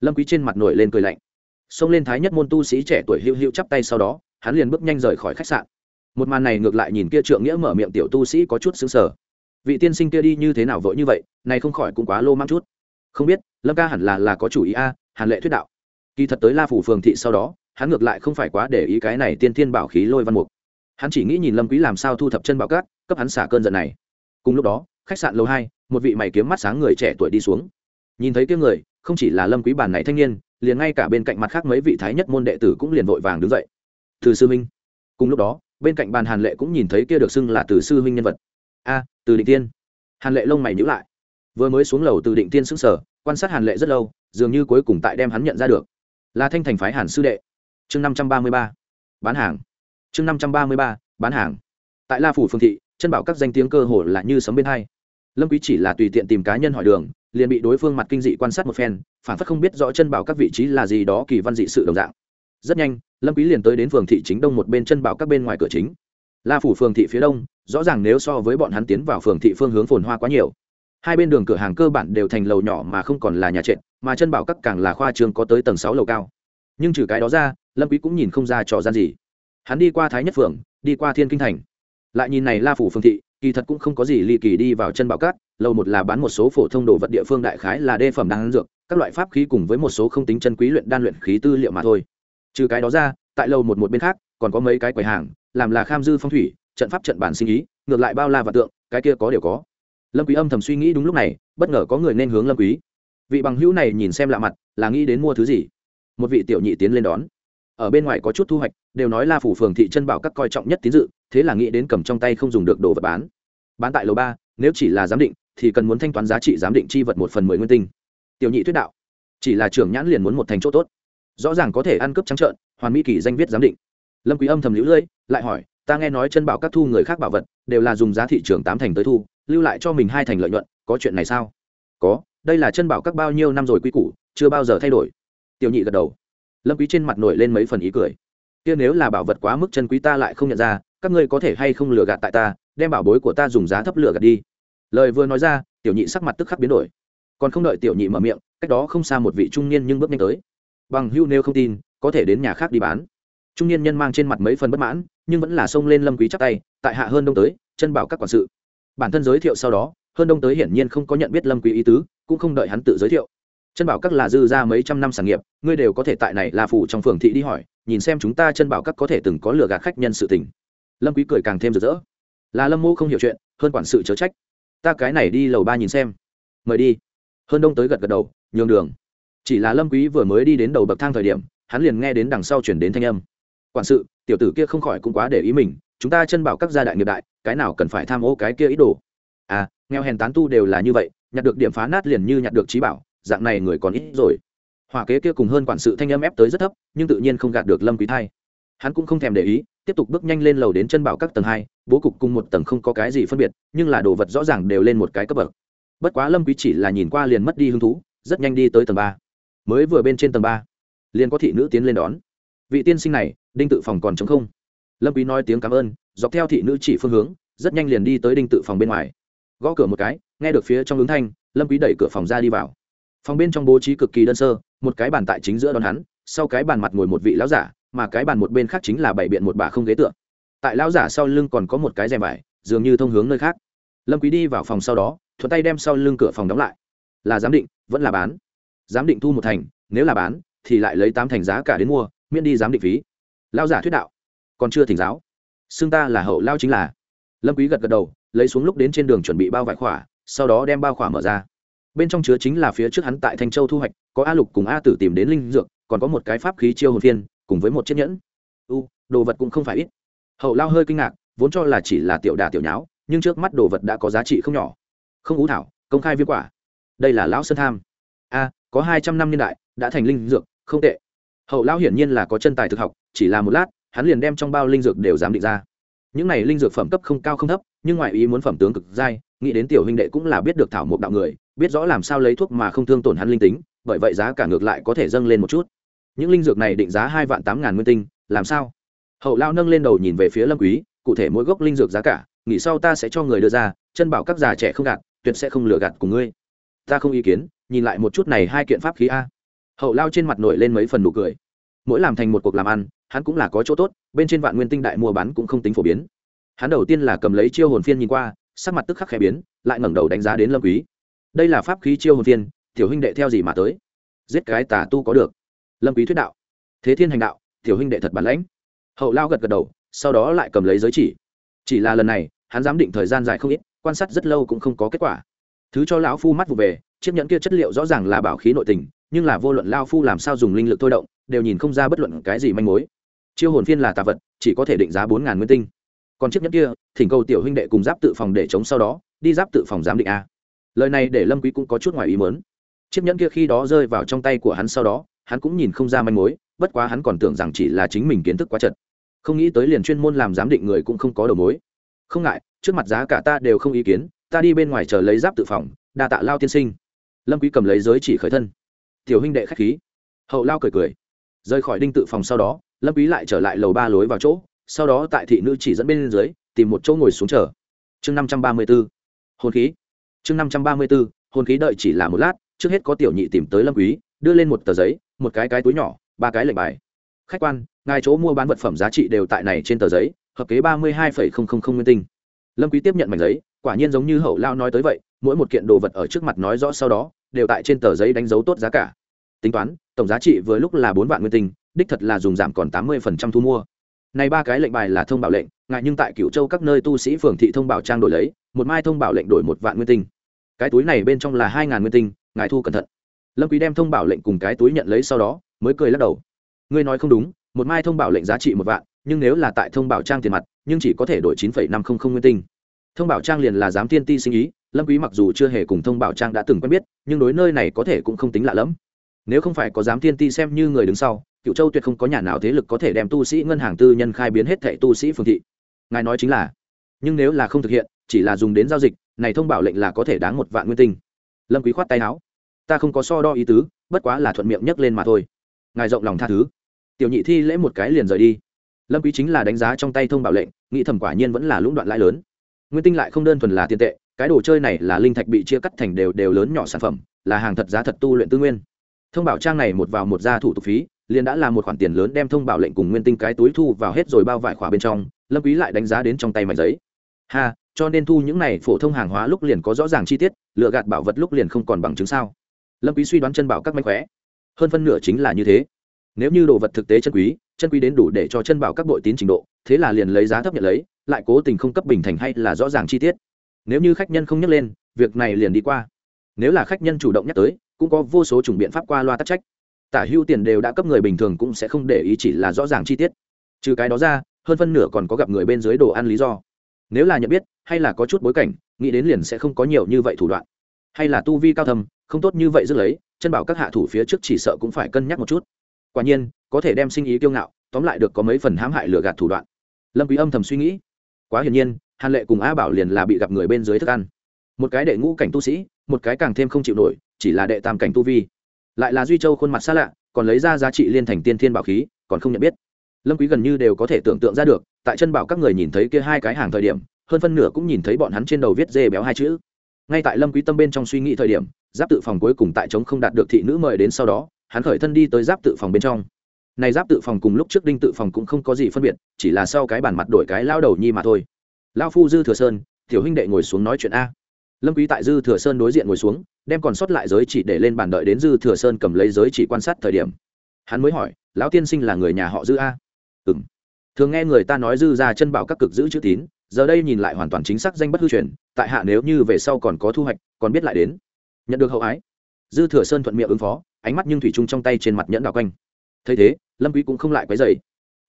Lâm quý trên mặt nổi lên cười lạnh. Xông lên thái nhất môn tu sĩ trẻ tuổi hữu hữu chắp tay sau đó, hắn liền bước nhanh rời khỏi khách sạn. Một màn này ngược lại nhìn kia trượng nghĩa mở miệng tiểu tu sĩ có chút sững sờ vị tiên sinh kia đi như thế nào vội như vậy, này không khỏi cũng quá lô mang chút. Không biết, lâm ca hẳn là là có chủ ý a, hàn lệ thuyết đạo. Kỳ thật tới la phủ phường thị sau đó, hắn ngược lại không phải quá để ý cái này tiên thiên bảo khí lôi văn mục. Hắn chỉ nghĩ nhìn lâm quý làm sao thu thập chân bảo cát, cấp hắn xả cơn giận này. Cùng lúc đó, khách sạn lầu hai, một vị mày kiếm mắt sáng người trẻ tuổi đi xuống. Nhìn thấy kia người, không chỉ là lâm quý bản này thanh niên, liền ngay cả bên cạnh mặt khác mấy vị thái nhất môn đệ tử cũng liền vội vàng đứng dậy. Từ sư minh cùng lúc đó, bên cạnh bàn hàn lệ cũng nhìn thấy kia được xưng là từ sư minh nhân vật. A từ định tiên. Hàn lệ lông mày nhữ lại. Vừa mới xuống lầu từ định tiên xứng sở quan sát hàn lệ rất lâu, dường như cuối cùng tại đem hắn nhận ra được. Là thanh thành phái hàn sư đệ. Chương năm trăm ba mươi ba. Bán hàng. Chương năm trăm ba mươi ba, bán hàng. Tại la phủ phương thị, chân bảo các danh tiếng cơ hồ là như sấm bên hai. Lâm quý chỉ là tùy tiện tìm cá nhân hỏi đường, liền bị đối phương mặt kinh dị quan sát một phen, phản phất không biết rõ chân bảo các vị trí là gì đó kỳ văn dị sự đồng dạng. Rất nhanh, lâm quý liền tới đến phường thị chính đông một bên chân bảo các bên ngoài cửa chính la phủ phường thị phía đông, rõ ràng nếu so với bọn hắn tiến vào phường thị phương hướng phồn hoa quá nhiều. Hai bên đường cửa hàng cơ bản đều thành lầu nhỏ mà không còn là nhà trệt, mà chân bảo các càng là khoa trường có tới tầng sáu lầu cao. Nhưng trừ cái đó ra, lâm quý cũng nhìn không ra trò gian gì. Hắn đi qua thái nhất phường, đi qua thiên kinh thành. Lại nhìn này la phủ phường thị, kỳ thật cũng không có gì ly kỳ đi vào chân bảo cát lầu một là bán một số phổ thông đồ vật địa phương đại khái là đê phẩm đan dược, các loại pháp khí cùng với một số không tính chân quý luyện đan luyện khí tư liệu mà thôi. Trừ cái đó ra, tại lầu một một bên khác còn có mấy cái quầy hàng, làm là kham dư phong thủy, trận pháp trận bản sinh ý, ngược lại bao la và tượng, cái kia có đều có. Lâm quý âm thầm suy nghĩ đúng lúc này, bất ngờ có người nên hướng lâm quý. Vị bằng hữu này nhìn xem lạ mặt, là nghĩ đến mua thứ gì? Một vị tiểu nhị tiến lên đón. Ở bên ngoài có chút thu hoạch, đều nói la phủ phường thị chân bảo các coi trọng nhất tín dự, thế là nghĩ đến cầm trong tay không dùng được đồ vật bán. Bán tại lầu ba, nếu chỉ là giám định, thì cần muốn thanh toán giá trị giám định chi vật một phần mười nguyên tinh. Tiểu nhị thuyết đạo. Chỉ là trưởng nhãn liền muốn một thành chỗ tốt. Rõ ràng có thể ăn cướp trắng trợn, hoàn mỹ kỳ danh viết giám định lâm quý âm thầm liễu lưỡi, lại hỏi, ta nghe nói chân bảo các thu người khác bảo vật, đều là dùng giá thị trường tám thành tới thu, lưu lại cho mình hai thành lợi nhuận, có chuyện này sao? Có, đây là chân bảo các bao nhiêu năm rồi quy củ, chưa bao giờ thay đổi. Tiểu nhị gật đầu. Lâm quý trên mặt nổi lên mấy phần ý cười. Kia nếu là bảo vật quá mức chân quý ta lại không nhận ra, các ngươi có thể hay không lừa gạt tại ta, đem bảo bối của ta dùng giá thấp lừa gạt đi. Lời vừa nói ra, tiểu nhị sắc mặt tức khắc biến đổi. Còn không đợi tiểu nhị mở miệng, cách đó không xa một vị trung niên nhưng bước nhanh tới. Bằng hưu nếu không tin, có thể đến nhà khác đi bán trung niên nhân mang trên mặt mấy phần bất mãn, nhưng vẫn là xông lên lâm quý chắp tay, tại hạ hơn đông tới, chân bảo các quản sự. Bản thân giới thiệu sau đó, hơn đông tới hiển nhiên không có nhận biết lâm quý ý tứ, cũng không đợi hắn tự giới thiệu. Chân bảo các là dư ra mấy trăm năm sản nghiệp, ngươi đều có thể tại này là phủ trong phường thị đi hỏi, nhìn xem chúng ta chân bảo các có thể từng có lừa gạt khách nhân sự tình. Lâm quý cười càng thêm rực rỡ. Là lâm mô không hiểu chuyện, hơn quản sự chớ trách. Ta cái này đi lầu ba nhìn xem. Mời đi. Hơn đông tới gật gật đầu, nhường đường. Chỉ là lâm quý vừa mới đi đến đầu bậc thang thời điểm, hắn liền nghe đến đằng sau chuyển đến thanh âm quản sự, tiểu tử kia không khỏi cũng quá để ý mình, chúng ta chân bảo các gia đại nghiệp đại, cái nào cần phải tham ô cái kia ý đồ. À nghèo hèn tán tu đều là như vậy, nhặt được điểm phá nát liền như nhặt được trí bảo, dạng này người còn ít rồi. Hỏa kế kia cùng hơn quản sự thanh âm ép tới rất thấp, nhưng tự nhiên không gạt được lâm quý thai. Hắn cũng không thèm để ý, tiếp tục bước nhanh lên lầu đến chân bảo các tầng hai, bố cục cùng một tầng không có cái gì phân biệt, nhưng là đồ vật rõ ràng đều lên một cái cấp bậc. Bất quá lâm quý chỉ là nhìn qua liền mất đi hứng thú, rất nhanh đi tới tầng ba. Mới vừa bên trên tầng ba, liền có thị nữ tiến lên đón vị tiên sinh này, đinh tự phòng còn chống không? Lâm quý nói tiếng cảm ơn, dọc theo thị nữ chỉ phương hướng, rất nhanh liền đi tới đinh tự phòng bên ngoài. Gõ cửa một cái, nghe được phía trong ứng thanh, lâm quý đẩy cửa phòng ra đi vào. Phòng bên trong bố trí cực kỳ đơn sơ, một cái bàn tại chính giữa đón hắn, sau cái bàn mặt ngồi một vị lão giả, mà cái bàn một bên khác chính là bảy biện một bà không ghế tựa. Tại lão giả sau lưng còn có một cái rèm vải, dường như thông hướng nơi khác. Lâm quý đi vào phòng sau đó, thuận tay đem sau lưng cửa phòng đóng lại. Là giám định, vẫn là bán. Giám định thu một thành, nếu là bán, thì lại lấy tám thành giá cả đến mua miễn đi giám định phí. Lao giả thuyết đạo, còn chưa thỉnh giáo. Xưng ta là hậu lao chính là. Lâm quý gật gật đầu, lấy xuống lúc đến trên đường chuẩn bị bao vải khỏa, sau đó đem bao khỏa mở ra. Bên trong chứa chính là phía trước hắn tại thanh châu thu hoạch, có a lục cùng a tử tìm đến linh dược, còn có một cái pháp khí chiêu hồn phiên, cùng với một chiếc nhẫn. U, đồ vật cũng không phải ít. Hậu lao hơi kinh ngạc, vốn cho là chỉ là tiểu đà tiểu nháo, nhưng trước mắt đồ vật đã có giá trị không nhỏ. Không ú thảo, công khai viêm quả. Đây là lão sơn tham. A, có hai trăm năm niên đại, đã thành linh dược, không tệ hậu lão hiển nhiên là có chân tài thực học, chỉ là một lát, hắn liền đem trong bao linh dược đều dám định ra. Những này linh dược phẩm cấp không cao không thấp, nhưng ngoại ý muốn phẩm tướng cực dai, nghĩ đến tiểu huynh đệ cũng là biết được thảo mộc đạo người, biết rõ làm sao lấy thuốc mà không thương tổn hắn linh tính, bởi vậy giá cả ngược lại có thể dâng lên một chút. Những linh dược này định giá hai vạn tám ngàn nguyên tinh, làm sao? Hậu lao nâng lên đầu nhìn về phía lâm quý, cụ thể mỗi gốc linh dược giá cả, nghỉ sau ta sẽ cho người đưa ra, chân bảo các già trẻ không gạt, tuyệt sẽ không lừa gạt cùng ngươi. Ta không ý kiến, nhìn lại một chút này hai kiện pháp khí a hậu lao trên mặt nổi lên mấy phần nụ cười. Mỗi làm thành một cuộc làm ăn, hắn cũng là có chỗ tốt, bên trên vạn nguyên tinh đại mua bán cũng không tính phổ biến. Hắn đầu tiên là cầm lấy chiêu hồn phiên nhìn qua, sắc mặt tức khắc khẽ biến, lại ngẩng đầu đánh giá đến lâm quý. Đây là pháp khí chiêu hồn phiên, tiểu huynh đệ theo gì mà tới? Giết cái tà tu có được. Lâm quý thuyết đạo. Thế thiên hành đạo, tiểu huynh đệ thật bản lãnh. Hậu lao gật gật đầu, sau đó lại cầm lấy giới chỉ. Chỉ là lần này, hắn dám định thời gian dài không ít, quan sát rất lâu cũng không có kết quả. Thứ cho lão phu mắt vụ về chiếc nhẫn kia chất liệu rõ ràng là bảo khí nội tình, nhưng là vô luận lao phu làm sao dùng linh lực thôi động, đều nhìn không ra bất luận cái gì manh mối. Chiêu hồn phiên là tà vật, chỉ có thể định giá bốn ngàn nguyên tinh. Còn chiếc nhẫn kia, thỉnh cầu tiểu huynh đệ cùng giáp tự phòng để chống sau đó, đi giáp tự phòng giám định a. Lời này để lâm quý cũng có chút ngoài ý muốn. Chiếc nhẫn kia khi đó rơi vào trong tay của hắn sau đó, hắn cũng nhìn không ra manh mối, bất quá hắn còn tưởng rằng chỉ là chính mình kiến thức quá chật. Không nghĩ tới liền chuyên môn làm giám định người cũng không có đầu mối. Không ngại, trước mặt giá cả ta đều không ý kiến, ta đi bên ngoài chờ lấy giáp tự phòng, đa tạ lao tiên sinh lâm quý cầm lấy giới chỉ khởi thân. Tiểu huynh đệ khách khí. Hậu lao cười cười. Rời khỏi đinh tự phòng sau đó, lâm quý lại trở lại lầu ba lối vào chỗ, sau đó tại thị nữ chỉ dẫn bên dưới, tìm một chỗ ngồi xuống chờ. Chương năm trăm ba mươi 534 hồn khí. Chương năm trăm ba mươi 534 hồn khí đợi chỉ là một lát, trước hết có tiểu nhị tìm tới lâm quý, đưa lên một tờ giấy, một cái cái túi nhỏ, ba cái lệnh bài. Khách quan, ngài chỗ mua bán vật phẩm giá trị đều tại này trên tờ giấy, hợp kế ba mươi hai nguyên tinh. Lâm quý tiếp nhận mảnh giấy, quả nhiên giống như hậu lao nói tới vậy mỗi một kiện đồ vật ở trước mặt nói rõ sau đó, đều tại trên tờ giấy đánh dấu tốt giá cả. Tính toán, tổng giá trị vừa lúc là bốn vạn nguyên tinh, đích thật là dùng giảm còn tám mươi thu mua. Này ba cái lệnh bài là thông bảo lệnh, ngại nhưng tại cửu châu các nơi tu sĩ phường thị thông bảo trang đổi lấy, một mai thông bảo lệnh đổi một vạn nguyên tinh. Cái túi này bên trong là hai ngàn nguyên tinh, ngài thu cẩn thận. Lâm quý đem thông bảo lệnh cùng cái túi nhận lấy sau đó, mới cười lắc đầu. Ngươi nói không đúng, một mai thông bảo lệnh giá trị một vạn, nhưng nếu là tại thông bảo trang tiền mặt, nhưng chỉ có thể đổi chín năm không không nguyên tinh. Thông bảo trang liền là giám thiên ti sinh ý lâm quý mặc dù chưa hề cùng thông bảo trang đã từng quen biết, nhưng đối nơi này có thể cũng không tính lạ lắm nếu không phải có giám thiên ti xem như người đứng sau cựu châu tuyệt không có nhà nào thế lực có thể đem tu sĩ ngân hàng tư nhân khai biến hết thệ tu sĩ phương thị. Ngài nói chính là, nhưng nếu là không thực hiện, chỉ là dùng đến giao dịch, này thông bảo lệnh là có thể đáng một vạn nguyên tinh. Lâm quý khoát tay áo. Ta không có so đo ý tứ, bất quá là thuận miệng nhắc lên mà thôi. Ngài rộng lòng tha thứ. Tiểu nhị thi lễ một cái liền rời đi. Lâm quý chính là đánh giá trong tay thông bảo lệnh, nghĩ thầm quả nhiên vẫn là lũng đoạn lãi lớn. Nguyên tinh lại không đơn thuần là tiền tệ cái đồ chơi này là linh thạch bị chia cắt thành đều đều lớn nhỏ sản phẩm, là hàng thật giá thật tu luyện tư nguyên. Thông bảo trang này một vào một ra thủ tục phí, liền đã là một khoản tiền lớn đem thông bảo lệnh cùng nguyên tinh cái túi thu vào hết rồi bao vải khỏa bên trong, lâm quý lại đánh giá đến trong tay mảnh giấy. Ha, cho nên thu những này phổ thông hàng hóa lúc liền có rõ ràng chi tiết, lựa gạt bảo vật lúc liền không còn bằng chứng sao. Lâm quý suy đoán chân bảo các mánh khóe. Hơn phân nửa chính là như thế. Nếu như đồ vật thực tế chân quý chân quý đến đủ để cho chân bảo các bội tín trình độ, thế là liền lấy giá thấp nhận lấy, lại cố tình không cấp bình thành hay là rõ ràng chi tiết nếu như khách nhân không nhắc lên, việc này liền đi qua. Nếu là khách nhân chủ động nhắc tới, cũng có vô số chủng biện pháp qua loa tắc trách. Tả hưu tiền đều đã cấp người bình thường cũng sẽ không để ý chỉ là rõ ràng chi tiết. Trừ cái đó ra, hơn phân nửa còn có gặp người bên dưới đồ ăn lý do. Nếu là nhận biết, hay là có chút bối cảnh, nghĩ đến liền sẽ không có nhiều như vậy thủ đoạn. Hay là tu vi cao thầm không tốt như vậy dứt lấy, chân bảo các hạ thủ phía trước chỉ sợ cũng phải cân nhắc một chút. Quả nhiên, có thể đem sinh ý kiêu ngạo, tóm lại được có mấy phần hãm hại lừa gạt thủ đoạn. Lâm quý âm thầm suy nghĩ. Quá hiển nhiên hàn lệ cùng a bảo liền là bị gặp người bên dưới thức ăn. Một cái đệ ngũ cảnh tu sĩ, một cái càng thêm không chịu nổi, chỉ là đệ tam cảnh tu vi. Lại là duy châu khuôn mặt xa lạ, còn lấy ra giá trị liên thành tiên thiên bảo khí, còn không nhận biết. Lâm quý gần như đều có thể tưởng tượng ra được, tại chân bảo các người nhìn thấy kia hai cái hàng thời điểm, hơn phân nửa cũng nhìn thấy bọn hắn trên đầu viết dê béo hai chữ. Ngay tại lâm quý tâm bên trong suy nghĩ thời điểm, giáp tự phòng cuối cùng tại chống không đạt được thị nữ mời đến sau đó, hắn khởi thân đi tới giáp tự phòng bên trong. Này giáp tự phòng cùng lúc trước đinh tự phòng cũng không có gì phân biệt, chỉ là sau cái bản mặt đổi cái lao đầu nhi mà thôi lao phu dư thừa sơn, tiểu huynh đệ ngồi xuống nói chuyện a. Lâm quý tại dư thừa sơn đối diện ngồi xuống, đem còn sót lại giới chỉ để lên bàn đợi đến dư thừa sơn cầm lấy giới chỉ quan sát thời điểm. Hắn mới hỏi, lão tiên sinh là người nhà họ dư a? Ừm. Thường nghe người ta nói dư ra chân bảo các cực giữ chữ tín, giờ đây nhìn lại hoàn toàn chính xác danh bất hư truyền, tại hạ nếu như về sau còn có thu hoạch, còn biết lại đến. Nhận được hậu ái, dư thừa sơn thuận miệng ứng phó, ánh mắt nhưng thủy chung trong tay trên mặt nhẫn đào quanh. Thấy thế, lâm quý cũng không lại quấy dày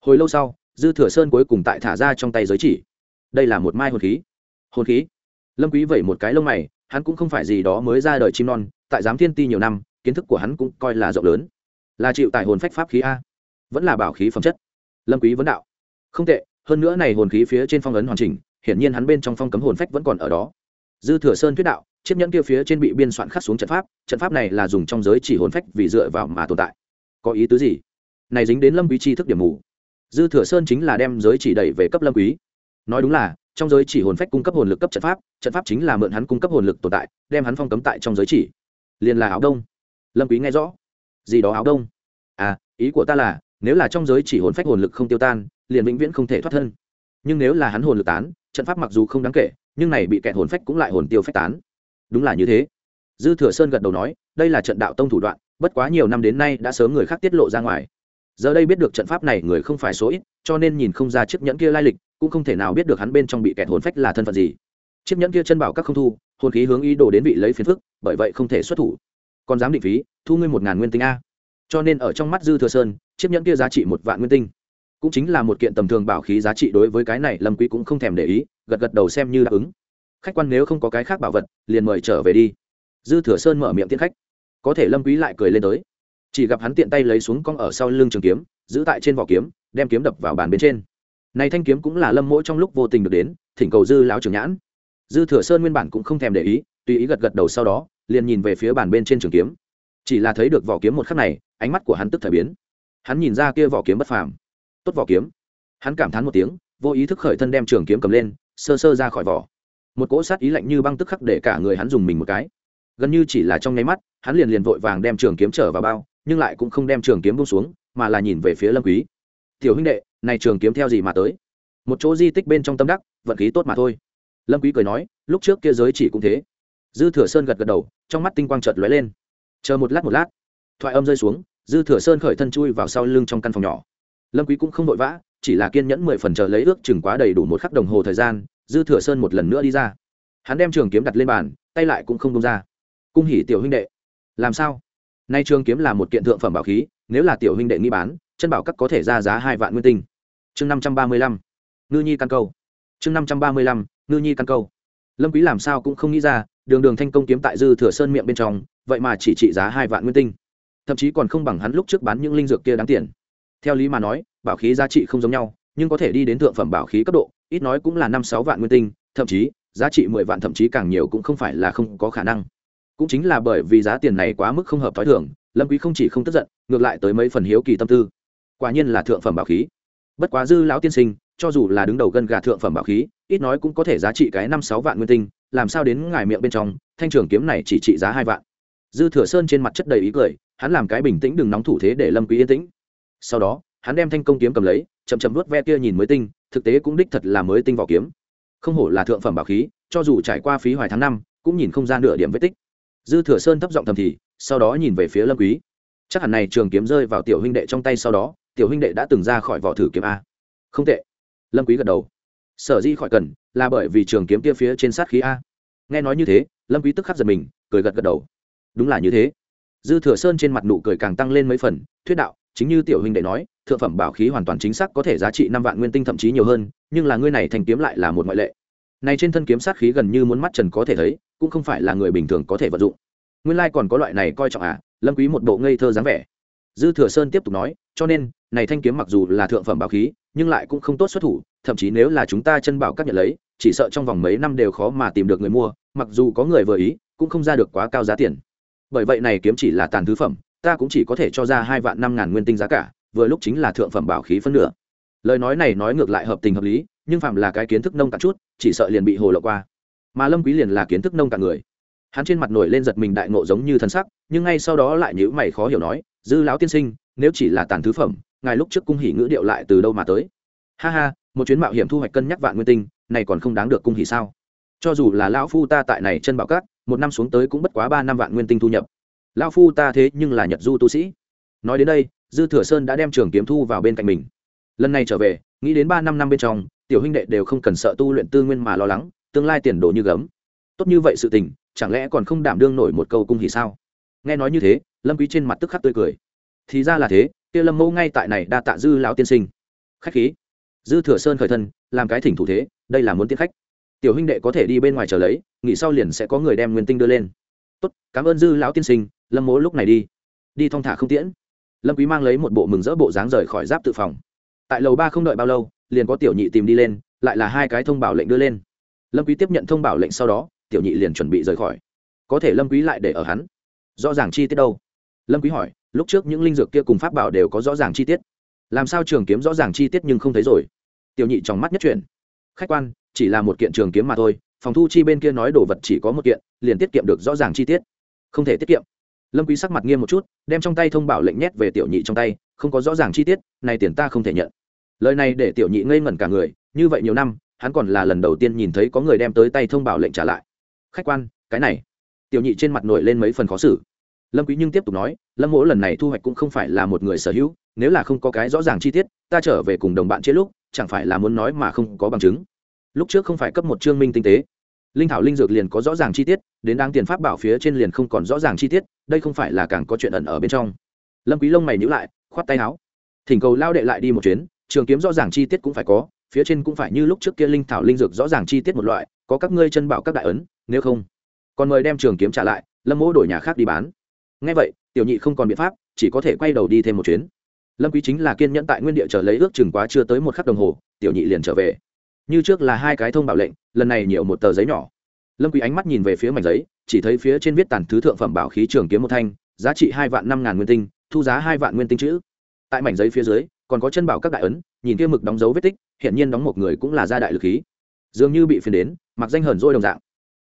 hồi lâu sau, dư thừa sơn cuối cùng tại thả ra trong tay giới chỉ đây là một mai hồn khí. Hồn khí? Lâm quý vẩy một cái lông mày, hắn cũng không phải gì đó mới ra đời chim non, tại giám thiên ti nhiều năm, kiến thức của hắn cũng coi là rộng lớn. Là chịu tại hồn phách pháp khí a. Vẫn là bảo khí phẩm chất. Lâm quý vấn đạo. Không tệ, hơn nữa này hồn khí phía trên phong ấn hoàn chỉnh, hiển nhiên hắn bên trong phong cấm hồn phách vẫn còn ở đó. Dư thừa sơn thuyết đạo, chiếc nhẫn kia phía trên bị biên soạn khắc xuống trận pháp trận pháp này là dùng trong giới chỉ hồn phách vì dựa vào mà tồn tại. Có ý tứ gì? Này dính đến lâm quý chi thức điểm mù. Dư thừa sơn chính là đem giới chỉ đẩy về cấp lâm quý nói đúng là, trong giới chỉ hồn phách cung cấp hồn lực cấp trận pháp trận pháp chính là mượn hắn cung cấp hồn lực tồn tại, đem hắn phong cấm tại trong giới chỉ. Liền là áo đông. Lâm quý nghe rõ. Gì đó áo đông? À ý của ta là, nếu là trong giới chỉ hồn phách hồn lực không tiêu tan, liền vĩnh viễn không thể thoát thân. Nhưng nếu là hắn hồn lực tán, trận pháp mặc dù không đáng kể, nhưng này bị kẹt hồn phách cũng lại hồn tiêu phách tán. Đúng là như thế. Dư thừa sơn gật đầu nói, đây là trận đạo tông thủ đoạn, bất quá nhiều năm đến nay đã sớm người khác tiết lộ ra ngoài. Giờ đây biết được trận pháp này người không phải số ít, cho nên nhìn không ra chiếc nhẫn kia lai lịch cũng không thể nào biết được hắn bên trong bị kẹt hồn phách là thân phận gì. Chiếc nhẫn kia chân bảo các không thu, hồn khí hướng ý đồ đến vị lấy phiền phức, bởi vậy không thể xuất thủ. Còn dám định phí, thu ngươi một ngàn nguyên tinh a. Cho nên ở trong mắt dư thừa sơn, chiếc nhẫn kia giá trị một vạn nguyên tinh. Cũng chính là một kiện tầm thường bảo khí giá trị đối với cái này lâm quý cũng không thèm để ý, gật gật đầu xem như đáp ứng. Khách quan nếu không có cái khác bảo vật, liền mời trở về đi. Dư thừa sơn mở miệng tiễn khách. Có thể lâm quý lại cười lên tới. Chỉ gặp hắn tiện tay lấy xuống cong ở sau lưng trường kiếm, giữ tại trên vỏ kiếm, đem kiếm đập vào bàn bên trên này thanh kiếm cũng là lâm mỗi trong lúc vô tình được đến, thỉnh cầu dư lão trưởng nhãn. Dư thừa sơn nguyên bản cũng không thèm để ý, tùy ý gật gật đầu sau đó, liền nhìn về phía bàn bên trên trường kiếm. Chỉ là thấy được vỏ kiếm một khắc này, ánh mắt của hắn tức thời biến. Hắn nhìn ra kia vỏ kiếm bất phàm. Tốt vỏ kiếm. Hắn cảm thán một tiếng, vô ý thức khởi thân đem trường kiếm cầm lên, sơ sơ ra khỏi vỏ. Một cỗ sát ý lạnh như băng tức khắc để cả người hắn dùng mình một cái. Gần như chỉ là trong nháy mắt, hắn liền liền vội vàng đem trường kiếm trở vào bao, nhưng lại cũng không đem trường kiếm buông xuống, mà là nhìn về phía lâm quý. Tiểu huynh đệ này trường kiếm theo gì mà tới? Một chỗ di tích bên trong tâm đắc, vận khí tốt mà thôi. Lâm quý cười nói, lúc trước kia giới chỉ cũng thế. Dư thừa sơn gật gật đầu, trong mắt tinh quang chợt lóe lên. Chờ một lát một lát, thoại âm rơi xuống, dư thừa sơn khởi thân chui vào sau lưng trong căn phòng nhỏ. Lâm quý cũng không vội vã, chỉ là kiên nhẫn mười phần chờ lấy ước chừng quá đầy đủ một khắc đồng hồ thời gian, dư thừa sơn một lần nữa đi ra. Hắn đem trường kiếm đặt lên bàn, tay lại cũng không buông ra. Cung hỉ tiểu huynh đệ, làm sao? Nay trường kiếm là một kiện thượng phẩm bảo khí, nếu là tiểu huynh đệ nghi bán, chân bảo các có thể ra giá hai vạn nguyên tinh chương năm trăm ba mươi lăm, ngư nhi căn câu. Chương năm trăm ba mươi lăm, ngư nhi căn câu. Lâm quý làm sao cũng không nghĩ ra, đường đường thanh công kiếm tại dư thừa sơn miệng bên trong, vậy mà chỉ trị giá hai vạn nguyên tinh. Thậm chí còn không bằng hắn lúc trước bán những linh dược kia đáng tiền. Theo lý mà nói, bảo khí giá trị không giống nhau, nhưng có thể đi đến thượng phẩm bảo khí cấp độ, ít nói cũng là năm sáu vạn nguyên tinh, thậm chí, giá trị mười vạn thậm chí càng nhiều cũng không phải là không có khả năng. Cũng chính là bởi vì giá tiền này quá mức không hợp t h ó i thưởng lâm quý không chỉ không tức giận, ngược lại tới mấy phần hiếu kỳ tâm tư. Quả nhiên là thượng phẩm bảo khí bất quá dư lão tiên sinh, cho dù là đứng đầu gân gà thượng phẩm bảo khí, ít nói cũng có thể giá trị cái năm sáu vạn nguyên tinh, làm sao đến ngài miệng bên trong, thanh trường kiếm này chỉ trị giá hai vạn. Dư thừa sơn trên mặt chất đầy ý cười, hắn làm cái bình tĩnh đừng nóng thủ thế để lâm quý yên tĩnh. Sau đó, hắn đem thanh công kiếm cầm lấy, chậm chậm nuốt ve kia nhìn mới tinh, thực tế cũng đích thật là mới tinh vỏ kiếm. Không hổ là thượng phẩm bảo khí, cho dù trải qua phí hoài tháng năm, cũng nhìn không ra nửa điểm vết tích. Dư thừa sơn thấp giọng thầm thì, sau đó nhìn về phía lâm quý. Chắc hẳn này trường kiếm rơi vào tiểu huynh đệ trong tay sau đó tiểu huynh đệ đã từng ra khỏi vỏ thử kiếm a. Không tệ. Lâm quý gật đầu. Sở di khỏi cần là bởi vì trường kiếm kia phía trên sát khí a. Nghe nói như thế, lâm quý tức khắc giật mình, cười gật gật đầu. Đúng là như thế. Dư thừa sơn trên mặt nụ cười càng tăng lên mấy phần, thuyết đạo, chính như tiểu huynh đệ nói, thượng phẩm bảo khí hoàn toàn chính xác có thể giá trị năm vạn nguyên tinh thậm chí nhiều hơn, nhưng là ngươi này thành kiếm lại là một ngoại lệ. Này trên thân kiếm sát khí gần như muốn mắt trần có thể thấy, cũng không phải là người bình thường có thể vận dụng. Nguyên lai còn có loại này coi trọng à lâm quý một bộ ngây thơ dáng vẻ. Dư thừa sơn tiếp tục nói, cho nên này thanh kiếm mặc dù là thượng phẩm bảo khí, nhưng lại cũng không tốt xuất thủ, thậm chí nếu là chúng ta chân bảo các nhận lấy, chỉ sợ trong vòng mấy năm đều khó mà tìm được người mua, mặc dù có người vừa ý, cũng không ra được quá cao giá tiền. Bởi vậy này kiếm chỉ là tàn thứ phẩm, ta cũng chỉ có thể cho ra hai vạn năm ngàn nguyên tinh giá cả, vừa lúc chính là thượng phẩm bảo khí phân nửa. Lời nói này nói ngược lại hợp tình hợp lý, nhưng phạm là cái kiến thức nông cạn chút, chỉ sợ liền bị hồ lộ qua. Mà lâm quý liền là kiến thức nông cạn người. Hắn trên mặt nổi lên giật mình đại ngộ giống như thần sắc, nhưng ngay sau đó lại nhíu mày khó hiểu nói, dư lão tiên sinh, nếu chỉ là tàn thứ phẩm ngài lúc trước cung hỉ ngữ điệu lại từ đâu mà tới? Ha ha, một chuyến mạo hiểm thu hoạch cân nhắc vạn nguyên tinh, này còn không đáng được cung hỉ sao? Cho dù là lão phu ta tại này chân bảo cát, một năm xuống tới cũng bất quá ba năm vạn nguyên tinh thu nhập. Lão phu ta thế nhưng là nhật du tu sĩ. Nói đến đây, dư thừa sơn đã đem trường kiếm thu vào bên cạnh mình. Lần này trở về, nghĩ đến ba năm năm bên trong, tiểu huynh đệ đều không cần sợ tu luyện tư nguyên mà lo lắng, tương lai tiền đồ như gấm. Tốt như vậy sự tình, chẳng lẽ còn không đảm đương nổi một câu cung hỉ sao? Nghe nói như thế, lâm quý trên mặt tức khắc tươi cười. Thì ra là thế kia lâm mẫu ngay tại này đa tạ dư lão tiên sinh. Khách khí. Dư thừa sơn khởi thân, làm cái thỉnh thủ thế, đây là muốn tiến khách. Tiểu huynh đệ có thể đi bên ngoài chờ lấy, nghỉ sau liền sẽ có người đem nguyên tinh đưa lên. Tốt, cảm ơn dư lão tiên sinh, lâm mỗ lúc này đi. Đi thong thả không tiễn. Lâm quý mang lấy một bộ mừng rỡ bộ dáng rời khỏi giáp tự phòng. Tại lầu ba không đợi bao lâu, liền có tiểu nhị tìm đi lên, lại là hai cái thông bảo lệnh đưa lên. Lâm quý tiếp nhận thông bảo lệnh sau đó, tiểu nhị liền chuẩn bị rời khỏi. Có thể lâm quý lại để ở hắn. Rõ ràng chi tiết đâu? Lâm quý hỏi lúc trước những linh dược kia cùng pháp bảo đều có rõ ràng chi tiết. Làm sao trường kiếm rõ ràng chi tiết nhưng không thấy rồi? Tiểu nhị trong mắt nhất chuyển. Khách quan, chỉ là một kiện trường kiếm mà thôi, phòng thu chi bên kia nói đồ vật chỉ có một kiện, liền tiết kiệm được rõ ràng chi tiết. Không thể tiết kiệm. Lâm quý sắc mặt nghiêm một chút, đem trong tay thông bảo lệnh nhét về tiểu nhị trong tay, không có rõ ràng chi tiết, này tiền ta không thể nhận. Lời này để tiểu nhị ngây ngẩn cả người, như vậy nhiều năm, hắn còn là lần đầu tiên nhìn thấy có người đem tới tay thông bảo lệnh trả lại. Khách quan, cái này. Tiểu nhị trên mặt nổi lên mấy phần khó xử lâm quý nhưng tiếp tục nói, lâm mỗ lần này thu hoạch cũng không phải là một người sở hữu, nếu là không có cái rõ ràng chi tiết, ta trở về cùng đồng bạn chế lúc, chẳng phải là muốn nói mà không có bằng chứng. Lúc trước không phải cấp một trương minh tinh tế. Linh thảo linh dược liền có rõ ràng chi tiết, đến đáng tiền pháp bảo phía trên liền không còn rõ ràng chi tiết, đây không phải là càng có chuyện ẩn ở bên trong. Lâm quý lông mày nhíu lại, khoát tay áo. Thỉnh cầu lao đệ lại đi một chuyến, trường kiếm rõ ràng chi tiết cũng phải có, phía trên cũng phải như lúc trước kia linh thảo linh dược rõ ràng chi tiết một loại, có các ngươi chân bảo các đại ấn, nếu không, còn mời đem trường kiếm trả lại, lâm mỗ đổi nhà khác đi bán ngay vậy, tiểu nhị không còn biện pháp, chỉ có thể quay đầu đi thêm một chuyến. Lâm quý chính là kiên nhẫn tại nguyên địa chờ lấy ước chừng quá chưa tới một khắc đồng hồ, tiểu nhị liền trở về. Như trước là hai cái thông bảo lệnh, lần này nhiều một tờ giấy nhỏ. Lâm quý ánh mắt nhìn về phía mảnh giấy, chỉ thấy phía trên viết tàn thứ thượng phẩm bảo khí trường kiếm một thanh, giá trị hai vạn năm ngàn nguyên tinh, thu giá hai vạn nguyên tinh chữ. Tại mảnh giấy phía dưới, còn có chân bảo các đại ấn, nhìn kia mực đóng dấu vết tích hiện nhiên đóng một người cũng là gia đại lực khí. Dường như bị phiền đến, mặc danh hờn dỗi đồng dạng.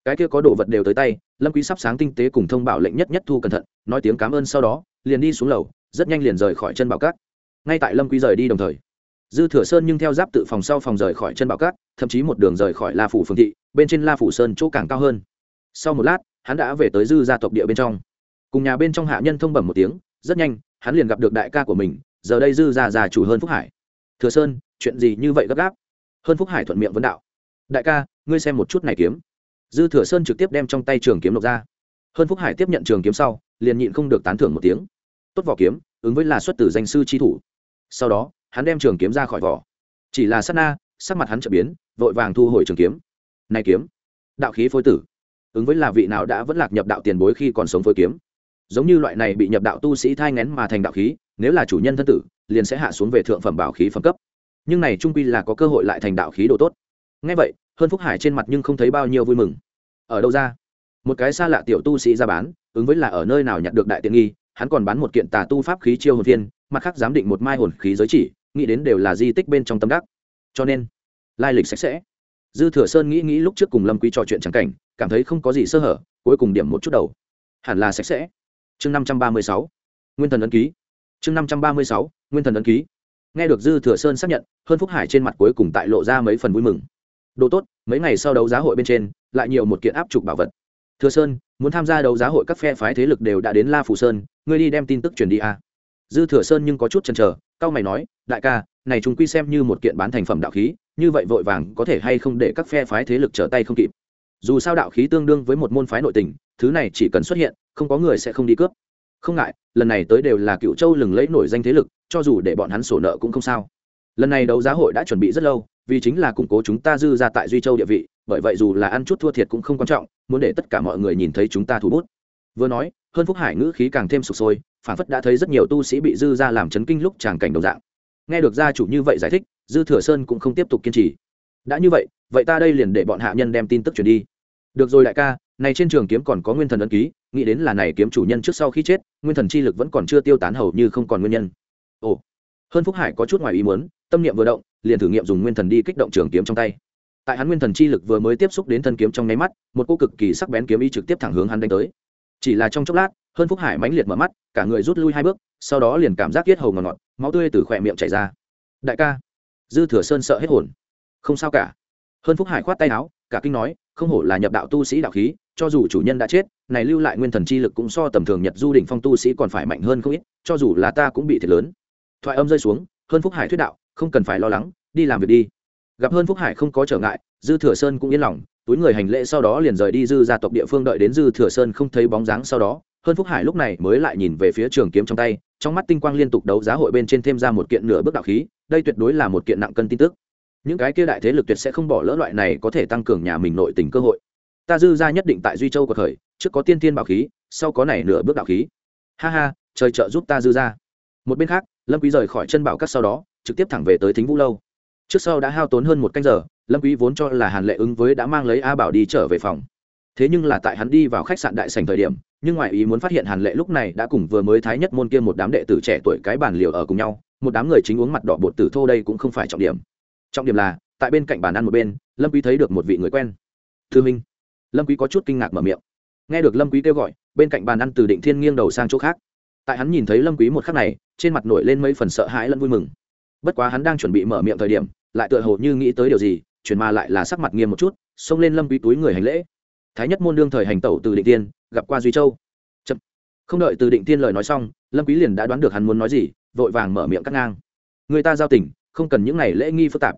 Cái kia có đồ vật đều tới tay lâm quý sắp sáng tinh tế cùng thông bảo lệnh nhất nhất thu cẩn thận, nói tiếng cảm ơn sau đó, liền đi xuống lầu, rất nhanh liền rời khỏi chân bảo cát. Ngay tại lâm quý rời đi đồng thời, dư thừa sơn nhưng theo giáp tự phòng sau phòng rời khỏi chân bảo cát, thậm chí một đường rời khỏi la phủ phương thị, bên trên la phủ sơn chỗ càng cao hơn. Sau một lát, hắn đã về tới dư gia tộc địa bên trong. Cùng nhà bên trong hạ nhân thông bẩm một tiếng, rất nhanh, hắn liền gặp được đại ca của mình, giờ đây dư gia già chủ hơn phúc hải. Thừa sơn, chuyện gì như vậy gấp gáp? Hơn phúc hải thuận miệng vấn đạo. Đại ca, ngươi xem một chút này kiếm dư thừa sơn trực tiếp đem trong tay trường kiếm lộc ra. Hơn phúc hải tiếp nhận trường kiếm sau, liền nhịn không được tán thưởng một tiếng. Tốt vỏ kiếm, ứng với là xuất từ danh sư tri thủ. Sau đó, hắn đem trường kiếm ra khỏi vỏ. Chỉ là sát na, sắc mặt hắn trợ biến, vội vàng thu hồi trường kiếm. Này kiếm, đạo khí phối tử. Ứng với là vị nào đã vẫn lạc nhập đạo tiền bối khi còn sống phối kiếm. Giống như loại này bị nhập đạo tu sĩ thai ngén mà thành đạo khí, nếu là chủ nhân thân tử, liền sẽ hạ xuống về thượng phẩm bảo khí phẩm cấp. Nhưng này trung quy là có cơ hội lại thành đạo khí độ tốt. Ngay vậy hơn phúc hải trên mặt nhưng không thấy bao nhiêu vui mừng. Ở đâu ra? Một cái xa lạ tiểu tu sĩ ra bán, ứng với là ở nơi nào nhặt được đại tiện nghi, hắn còn bán một kiện tà tu pháp khí chiêu hồn viên mặt khác giám định một mai hồn khí giới chỉ, nghĩ đến đều là di tích bên trong tâm đắc. Cho nên, lai lịch sạch sẽ. Dư thừa sơn nghĩ nghĩ lúc trước cùng lâm quý trò chuyện trắng cảnh, cảm thấy không có gì sơ hở, cuối cùng điểm một chút đầu. Hẳn là sạch sẽ. Chương năm trăm ba mươi sáu. Nguyên thần ấn ký. Chương năm trăm ba mươi sáu, nguyên thần ấn ký. Nghe được dư thừa sơn xác nhận, hơn phúc hải trên mặt cuối cùng tại lộ ra mấy phần vui mừng đồ tốt, mấy ngày sau đấu giá hội bên trên, lại nhiều một kiện áp trục bảo vật. Thừa sơn, muốn tham gia đấu giá hội các phe phái thế lực đều đã đến la phủ sơn, ngươi đi đem tin tức truyền đi a à. dư thừa sơn nhưng có chút chần chờ, cao mày nói, đại ca, này chúng quy xem như một kiện bán thành phẩm đạo khí, như vậy vội vàng có thể hay không để các phe phái thế lực trở tay không kịp? Dù sao đạo khí tương đương với một môn phái nội tình, thứ này chỉ cần xuất hiện, không có người sẽ không đi cướp. Không ngại, lần này tới đều là cựu châu lừng lẫy nổi danh thế lực, cho dù để bọn hắn sổ nợ cũng không sao. Lần này đấu giá hội đã chuẩn bị rất lâu vì chính là củng cố chúng ta dư ra tại duy châu địa vị, bởi vậy dù là ăn chút thua thiệt cũng không quan trọng, muốn để tất cả mọi người nhìn thấy chúng ta thủ bút. Vừa nói, hơn phúc hải ngữ khí càng thêm sụp sôi, phản phất đã thấy rất nhiều tu sĩ bị dư ra làm chấn kinh lúc tràng cảnh đồng dạng. Nghe được gia chủ như vậy giải thích, dư thừa sơn cũng không tiếp tục kiên trì. Đã như vậy vậy ta đây liền để bọn hạ nhân đem tin tức truyền đi. Được rồi đại ca, này trên trường kiếm còn có nguyên thần ấn ký, nghĩ đến là này kiếm chủ nhân trước sau khi chết, nguyên thần chi lực vẫn còn chưa tiêu tán hầu như không còn nguyên nhân. Ồ, hơn phúc hải có chút ngoài ý muốn tâm niệm vừa động, liền thử nghiệm dùng nguyên thần đi kích động trường kiếm trong tay. Tại hắn nguyên thần chi lực vừa mới tiếp xúc đến thân kiếm trong nháy mắt, một cô cực kỳ sắc bén kiếm ý trực tiếp thẳng hướng hắn đánh tới. Chỉ là trong chốc lát, hơn phúc hải mãnh liệt mở mắt, cả người rút lui hai bước, sau đó liền cảm giác tiết hầu ngọt ngọt, máu tươi từ khỏe miệng chảy ra. Đại ca. Dư thừa sơn sợ hết hồn. Không sao cả. Hơn phúc hải khoát tay áo, cả kinh nói, không hổ là nhập đạo tu sĩ đạo khí, cho dù chủ nhân đã chết, này lưu lại nguyên thần chi lực cũng so tầm thường nhật du đỉnh phong tu sĩ còn phải mạnh hơn không ít, cho dù là ta cũng bị thiệt lớn. Thoại âm rơi xuống, hơn phúc hải thuyết đạo không cần phải lo lắng, đi làm việc đi. Gặp hơn phúc hải không có trở ngại, dư thừa sơn cũng yên lòng, túi người hành lễ sau đó liền rời đi dư gia tộc địa phương đợi đến dư thừa sơn không thấy bóng dáng sau đó, hơn phúc hải lúc này mới lại nhìn về phía trường kiếm trong tay, trong mắt tinh quang liên tục đấu giá hội bên trên thêm ra một kiện nửa bước đạo khí, đây tuyệt đối là một kiện nặng cân tin tức. Những cái kia đại thế lực tuyệt sẽ không bỏ lỡ loại này có thể tăng cường nhà mình nội tình cơ hội. Ta dư ra nhất định tại duy châu của khởi, trước có tiên thiên bảo khí, sau có này nửa bước đạo khí. Ha ha, trời trợ giúp ta dư ra một bên khác, lâm quý rời khỏi chân bảo các sau đó trực tiếp thẳng về tới thính vũ lâu. Trước sau đã hao tốn hơn một canh giờ, lâm quý vốn cho là hàn lệ ứng với đã mang lấy a bảo đi trở về phòng. Thế nhưng là tại hắn đi vào khách sạn đại sảnh thời điểm, nhưng ngoại ý muốn phát hiện hàn lệ lúc này đã cùng vừa mới thái nhất môn kia một đám đệ tử trẻ tuổi cái bàn liều ở cùng nhau, một đám người chính uống mặt đỏ bột tử thô đây cũng không phải trọng điểm. Trọng điểm là, tại bên cạnh bàn ăn một bên, lâm quý thấy được một vị người quen. Thư minh. Lâm quý có chút kinh ngạc mở miệng. Nghe được lâm quý kêu gọi, bên cạnh bàn ăn từ định thiên nghiêng đầu sang chỗ khác. Tại hắn nhìn thấy lâm quý một khắc này, trên mặt nổi lên mấy phần sợ hãi lẫn vui mừng bất quá hắn đang chuẩn bị mở miệng thời điểm, lại tựa hồ như nghĩ tới điều gì, chuyển mà lại là sắc mặt nghiêm một chút, xông lên lâm quý túi người hành lễ. Thái nhất môn đương thời hành tẩu từ định tiên, gặp qua duy châu. Chậm. không đợi từ định tiên lời nói xong, lâm quý liền đã đoán được hắn muốn nói gì, vội vàng mở miệng cắt ngang. Người ta giao tình, không cần những này lễ nghi phức tạp.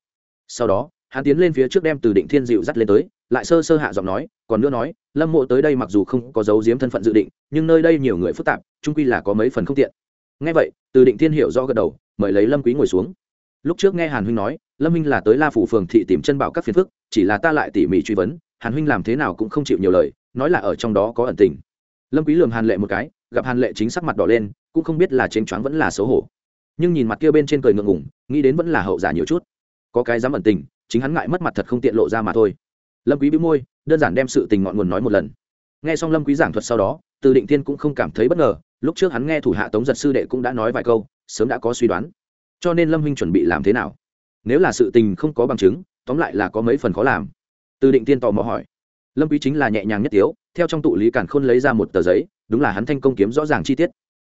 Sau đó, hắn tiến lên phía trước đem từ định thiên dịu dắt lên tới, lại sơ sơ hạ giọng nói, còn nữa nói, lâm mộ tới đây mặc dù không có dấu diếm thân phận dự định, nhưng nơi đây nhiều người phức tạp trung quy là có mấy phần không tiện. Nghe vậy, từ định thiên hiểu rõ gật đầu mời lấy lâm quý ngồi xuống. Lúc trước nghe hàn huynh nói, lâm huynh là tới la phủ phường thị tìm chân bảo các phiền phức, chỉ là ta lại tỉ mỉ truy vấn, hàn huynh làm thế nào cũng không chịu nhiều lời, nói là ở trong đó có ẩn tình. Lâm quý lườm hàn lệ một cái, gặp hàn lệ chính sắc mặt đỏ lên, cũng không biết là chênh choáng vẫn là xấu hổ. Nhưng nhìn mặt kia bên trên cười ngượng ngùng, nghĩ đến vẫn là hậu giả nhiều chút. Có cái dám ẩn tình, chính hắn ngại mất mặt thật không tiện lộ ra mà thôi. Lâm quý bĩu môi, đơn giản đem sự tình ngọn nguồn nói một lần. Nghe xong lâm quý giảng thuật sau đó, từ định thiên cũng không cảm thấy bất ngờ, lúc trước hắn nghe thủ hạ tống giật sư đệ cũng đã nói vài câu sớm đã có suy đoán. Cho nên lâm huynh chuẩn bị làm thế nào? Nếu là sự tình không có bằng chứng, tóm lại là có mấy phần khó làm. Từ định tiên tò mò hỏi. Lâm quý chính là nhẹ nhàng nhất tiếu, theo trong tụ lý cản khôn lấy ra một tờ giấy, đúng là hắn thanh công kiếm rõ ràng chi tiết.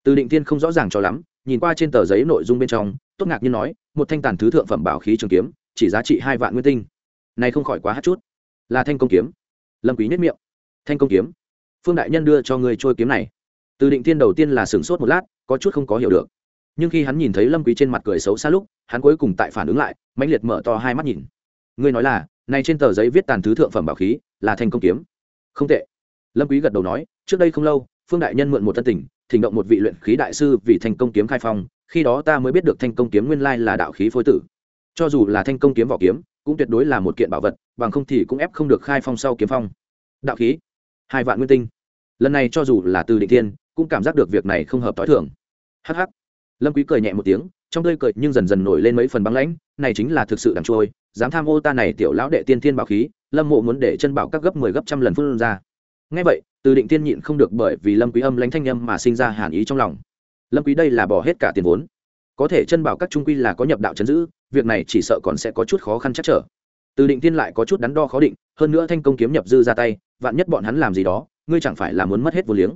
Từ định tiên không rõ ràng cho lắm, nhìn qua trên tờ giấy nội dung bên trong, tốt ngạc như nói, một thanh tàn thứ thượng phẩm bảo khí trường kiếm, chỉ giá trị hai vạn nguyên tinh. Này không khỏi quá hát chút. Là thanh công kiếm. Lâm quý nhất miệng. Thanh công kiếm. Phương đại nhân đưa cho người trôi kiếm này. Từ định tiên đầu tiên là sửng sốt một lát, có chút không có hiểu được nhưng khi hắn nhìn thấy lâm quý trên mặt cười xấu xa lúc, hắn cuối cùng tại phản ứng lại, mãnh liệt mở to hai mắt nhìn. Ngươi nói là, này trên tờ giấy viết tàn thứ thượng phẩm bảo khí, là thanh công kiếm. Không tệ. Lâm quý gật đầu nói, trước đây không lâu, phương đại nhân mượn một tân tình, thỉnh động một vị luyện khí đại sư vì thanh công kiếm khai phong, khi đó ta mới biết được thanh công kiếm nguyên lai là đạo khí phối tử. Cho dù là thanh công kiếm vỏ kiếm, cũng tuyệt đối là một kiện bảo vật, bằng không thì cũng ép không được khai phong sau kiếm phong. Đạo khí. Hai vạn nguyên tinh. Lần này cho dù là từ định thiên, cũng cảm giác được việc này không hợp t h i thường hh lâm quý cười nhẹ một tiếng, trong tươi cười nhưng dần dần nổi lên mấy phần băng lãnh, này chính là thực sự đằng trôi, dám tham ô ta này tiểu lão đệ tiên thiên bảo khí, lâm mộ muốn để chân bảo các gấp mười 10 gấp trăm lần phun ra. Nghe vậy, từ định tiên nhịn không được bởi vì lâm quý âm lãnh thanh âm mà sinh ra hàn ý trong lòng. Lâm quý đây là bỏ hết cả tiền vốn. Có thể chân bảo các trung quy là có nhập đạo chấn giữ, việc này chỉ sợ còn sẽ có chút khó khăn chắc trở. Từ định tiên lại có chút đắn đo khó định, hơn nữa thanh công kiếm nhập dư ra tay, vạn nhất bọn hắn làm gì đó, ngươi chẳng phải là muốn mất hết vốn liếng.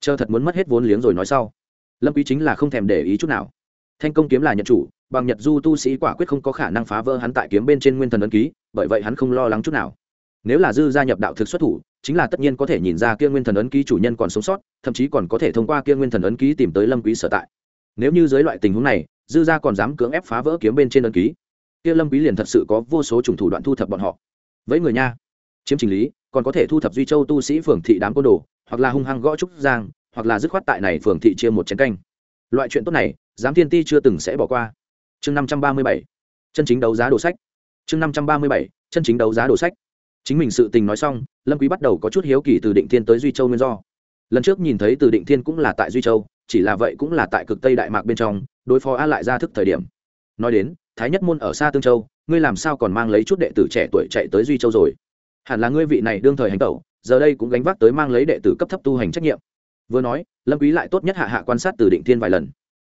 Chờ thật muốn mất hết vốn liếng rồi nói sau lâm quý chính là không thèm để ý chút nào. Thanh công kiếm là nhận chủ, bằng nhật du tu sĩ quả quyết không có khả năng phá vỡ hắn tại kiếm bên trên nguyên thần ấn ký, bởi vậy hắn không lo lắng chút nào. Nếu là dư gia nhập đạo thực xuất thủ, chính là tất nhiên có thể nhìn ra kia nguyên thần ấn ký chủ nhân còn sống sót, thậm chí còn có thể thông qua kia nguyên thần ấn ký tìm tới lâm quý sở tại. Nếu như dưới loại tình huống này, dư gia còn dám cưỡng ép phá vỡ kiếm bên trên ấn ký, kia lâm quý liền thật sự có vô số trùng thủ đoạn thu thập bọn họ. Với người nha, chiếm trình lý, còn có thể thu thập duy châu tu sĩ phường thị đám côn đồ, hoặc là hung hăng gõ trúc giang hoặc là dứt khoát tại này phường thị chia một chén canh. Loại chuyện tốt này, giám thiên ti chưa từng sẽ bỏ qua. Chương năm trăm ba mươi bảy, chân chính đấu giá đồ sách. Chương năm trăm ba mươi bảy, chân chính đấu giá đồ sách. Chính mình sự tình nói xong, lâm quý bắt đầu có chút hiếu kỳ từ định thiên tới duy châu nguyên do. Lần trước nhìn thấy từ định thiên cũng là tại duy châu, chỉ là vậy cũng là tại cực tây đại mạc bên trong, đối phó a lại ra thức thời điểm. Nói đến, thái nhất môn ở xa tương châu, ngươi làm sao còn mang lấy chút đệ tử trẻ tuổi chạy tới duy châu rồi? Hẳn là ngươi vị này đương thời hành tẩu, giờ đây cũng gánh vác tới mang lấy đệ tử cấp thấp tu hành trách nhiệm vừa nói lâm quý lại tốt nhất hạ hạ quan sát từ định thiên vài lần.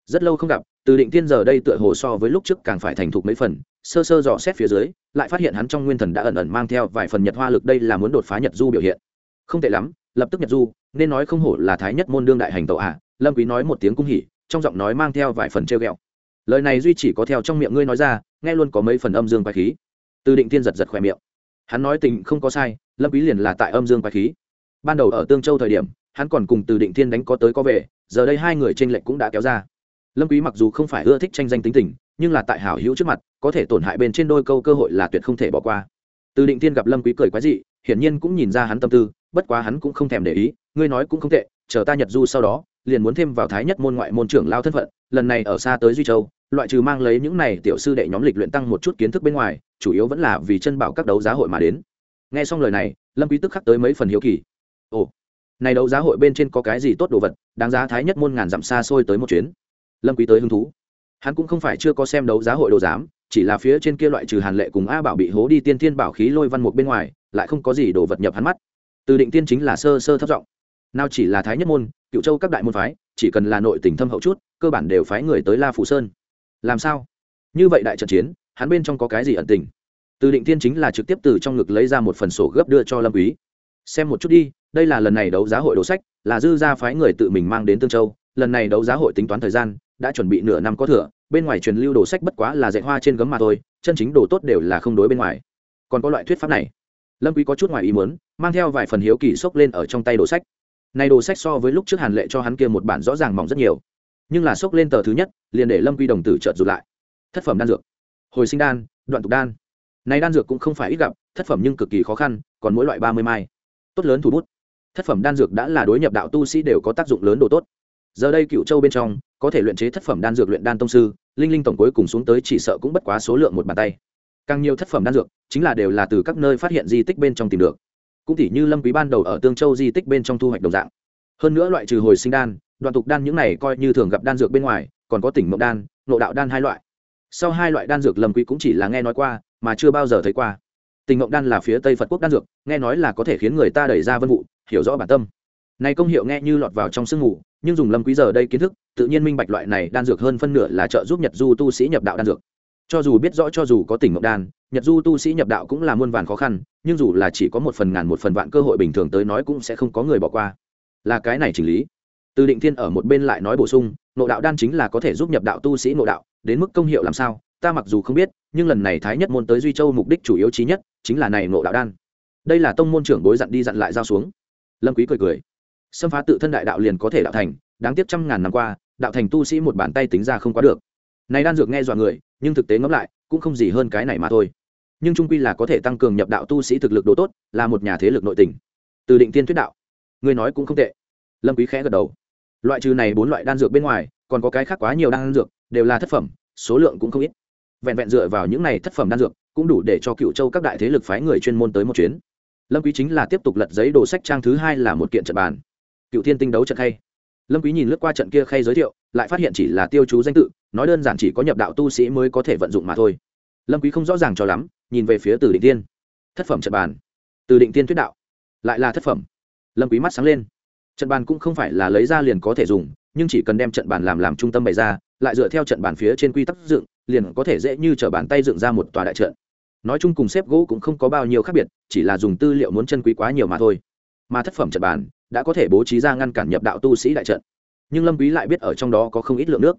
Rất lâu không gặp từ định thiên giờ đây tựa hồ so với lúc trước càng phải thành thục mấy phần sơ sơ dò xét phía dưới lại phát hiện hắn trong nguyên thần đã ẩn ẩn mang theo vài phần nhật hoa lực đây là muốn đột phá nhật du biểu hiện. Không tệ lắm lập tức nhật du nên nói không hổ là thái nhất môn đương đại hành tẩu à. lâm quý nói một tiếng cung hỉ trong giọng nói mang theo vài phần treo gẹo, lời này duy chỉ có theo trong miệng ngươi nói ra nghe luôn có mấy phần âm dương quái khí. Từ định thiên giật giật khoe miệng. Hắn nói tình không có sai lâm quý liền là tại âm dương quái khí. Ban đầu ở tương châu thời điểm hắn còn cùng từ định thiên đánh có tới có về, giờ đây hai người tranh lệch cũng đã kéo ra. Lâm quý mặc dù không phải ưa thích tranh danh tính tình, nhưng là tại hảo hữu trước mặt, có thể tổn hại bên trên đôi câu cơ hội là tuyệt không thể bỏ qua. Từ định thiên gặp lâm quý cười quái dị, hiển nhiên cũng nhìn ra hắn tâm tư, bất quá hắn cũng không thèm để ý, ngươi nói cũng không tệ, chờ ta nhật du sau đó, liền muốn thêm vào thái nhất môn ngoại môn trưởng lao thân phận, lần này ở xa tới duy châu, loại trừ mang lấy những này tiểu sư đệ nhóm lịch luyện tăng một chút kiến thức bên ngoài, chủ yếu vẫn là vì chân bảo các đấu giá hội mà đến. Nghe xong lời này, lâm quý tức khắc tới mấy phần hiếu kỳ. Ồ này đấu giá hội bên trên có cái gì tốt đồ vật, đáng giá thái nhất môn ngàn dặm xa xôi tới một chuyến. Lâm quý tới hứng thú. Hắn cũng không phải chưa có xem đấu giá hội đồ giám, chỉ là phía trên kia loại trừ hàn lệ cùng a bảo bị hố đi tiên thiên bảo khí lôi văn mục bên ngoài, lại không có gì đồ vật nhập hắn mắt. Từ định tiên chính là sơ sơ thấp giọng. Nào chỉ là thái nhất môn, cựu châu các đại môn phái, chỉ cần là nội tình thâm hậu chút, cơ bản đều phái người tới la phủ sơn. Làm sao? Như vậy đại trận chiến, hắn bên trong có cái gì ẩn tình? Từ định tiên chính là trực tiếp từ trong ngực lấy ra một phần sổ gấp đưa cho lâm quý. Xem một chút đi đây là lần này đấu giá hội đồ sách, là dư gia phái người tự mình mang đến tương châu. Lần này đấu giá hội tính toán thời gian, đã chuẩn bị nửa năm có thừa, bên ngoài truyền lưu đồ sách bất quá là dạy hoa trên gấm mà thôi, chân chính đồ tốt đều là không đối bên ngoài. Còn có loại thuyết pháp này. Lâm quý có chút ngoài ý muốn, mang theo vài phần hiếu kỳ sốc lên ở trong tay đồ sách. Này đồ sách so với lúc trước hàn lệ cho hắn kia một bản rõ ràng mỏng rất nhiều. Nhưng là sốc lên tờ thứ nhất, liền để lâm quý đồng tử chợt rụt lại. Thất phẩm đan dược. Hồi sinh đan, đoạn tục đan. Này đan dược cũng không phải ít gặp, thất phẩm nhưng cực kỳ khó khăn, còn mỗi loại ba mươi mai. Tốt lớn thủ bút thất phẩm đan dược đã là đối nhập đạo tu sĩ đều có tác dụng lớn đồ tốt. Giờ đây cựu châu bên trong, có thể luyện chế thất phẩm đan dược luyện đan tông sư, linh linh tổng cuối cùng xuống tới chỉ sợ cũng bất quá số lượng một bàn tay. Càng nhiều thất phẩm đan dược, chính là đều là từ các nơi phát hiện di tích bên trong tìm được. Cũng tỉ như lâm quý ban đầu ở tương châu di tích bên trong thu hoạch đồng dạng. Hơn nữa loại trừ hồi sinh đan, đoạn tục đan những này coi như thường gặp đan dược bên ngoài, còn có tỉnh mộng đan nộ đạo đan hai loại. Sau hai loại đan dược lâm quý cũng chỉ là nghe nói qua, mà chưa bao giờ thấy qua. Tình mộng đan là phía tây phật quốc đan dược, nghe nói là có thể khiến người ta đẩy ra vân vụ hiểu rõ bản tâm. Này công hiệu nghe như lọt vào trong sương ngủ nhưng dùng lâm quý giờ đây kiến thức, tự nhiên minh bạch loại này đan dược hơn phân nửa là trợ giúp nhật du tu sĩ nhập đạo đan dược. Cho dù biết rõ cho dù có tỉnh mộng đan, nhật du tu sĩ nhập đạo cũng là muôn vàn khó khăn, nhưng dù là chỉ có một phần ngàn một phần vạn cơ hội bình thường tới nói cũng sẽ không có người bỏ qua. Là cái này chỉnh lý. Từ định thiên ở một bên lại nói bổ sung nội đạo đan chính là có thể giúp nhập đạo tu sĩ nội đạo, đến mức công hiệu làm sao, ta mặc dù không biết, nhưng lần này thái nhất môn tới duy châu mục đích chủ yếu chí nhất chính là này nội đạo đan. Đây là tông môn trưởng bối dặn đi dặn lại giao xuống lâm quý cười cười. Xâm phá tự thân đại đạo liền có thể đạo thành, đáng tiếc trăm ngàn năm qua, đạo thành tu sĩ một bàn tay tính ra không quá được. Này đan dược nghe dọa người, nhưng thực tế ngẫm lại, cũng không gì hơn cái này mà thôi. Nhưng trung quy là có thể tăng cường nhập đạo tu sĩ thực lực độ tốt, là một nhà thế lực nội tình. Từ định tiên thuyết đạo, người nói cũng không tệ. Lâm quý khẽ gật đầu. Loại trừ này bốn loại đan dược bên ngoài, còn có cái khác quá nhiều đan dược, đều là thất phẩm, số lượng cũng không ít. Vẹn vẹn dựa vào những này thất phẩm đan dược, cũng đủ để cho cựu châu các đại thế lực phái người chuyên môn tới một chuyến lâm quý chính là tiếp tục lật giấy đồ sách trang thứ hai là một kiện trận bàn. Cựu thiên tinh đấu trận khay. Lâm quý nhìn lướt qua trận kia khay giới thiệu, lại phát hiện chỉ là tiêu chú danh tự, nói đơn giản chỉ có nhập đạo tu sĩ mới có thể vận dụng mà thôi. Lâm quý không rõ ràng cho lắm, nhìn về phía từ định tiên thất phẩm trận bàn. Từ định tiên thuyết đạo. Lại là thất phẩm. Lâm quý mắt sáng lên. Trận bàn cũng không phải là lấy ra liền có thể dùng, nhưng chỉ cần đem trận bàn làm làm trung tâm bày ra, lại dựa theo trận bàn phía trên quy tắc dựng, liền có thể dễ như trở bàn tay dựng ra một tòa đại trận nói chung cùng xếp gỗ cũng không có bao nhiêu khác biệt, chỉ là dùng tư liệu muốn chân quý quá nhiều mà thôi. Mà thất phẩm trận bàn đã có thể bố trí ra ngăn cản nhập đạo tu sĩ đại trận. Nhưng lâm quý lại biết ở trong đó có không ít lượng nước.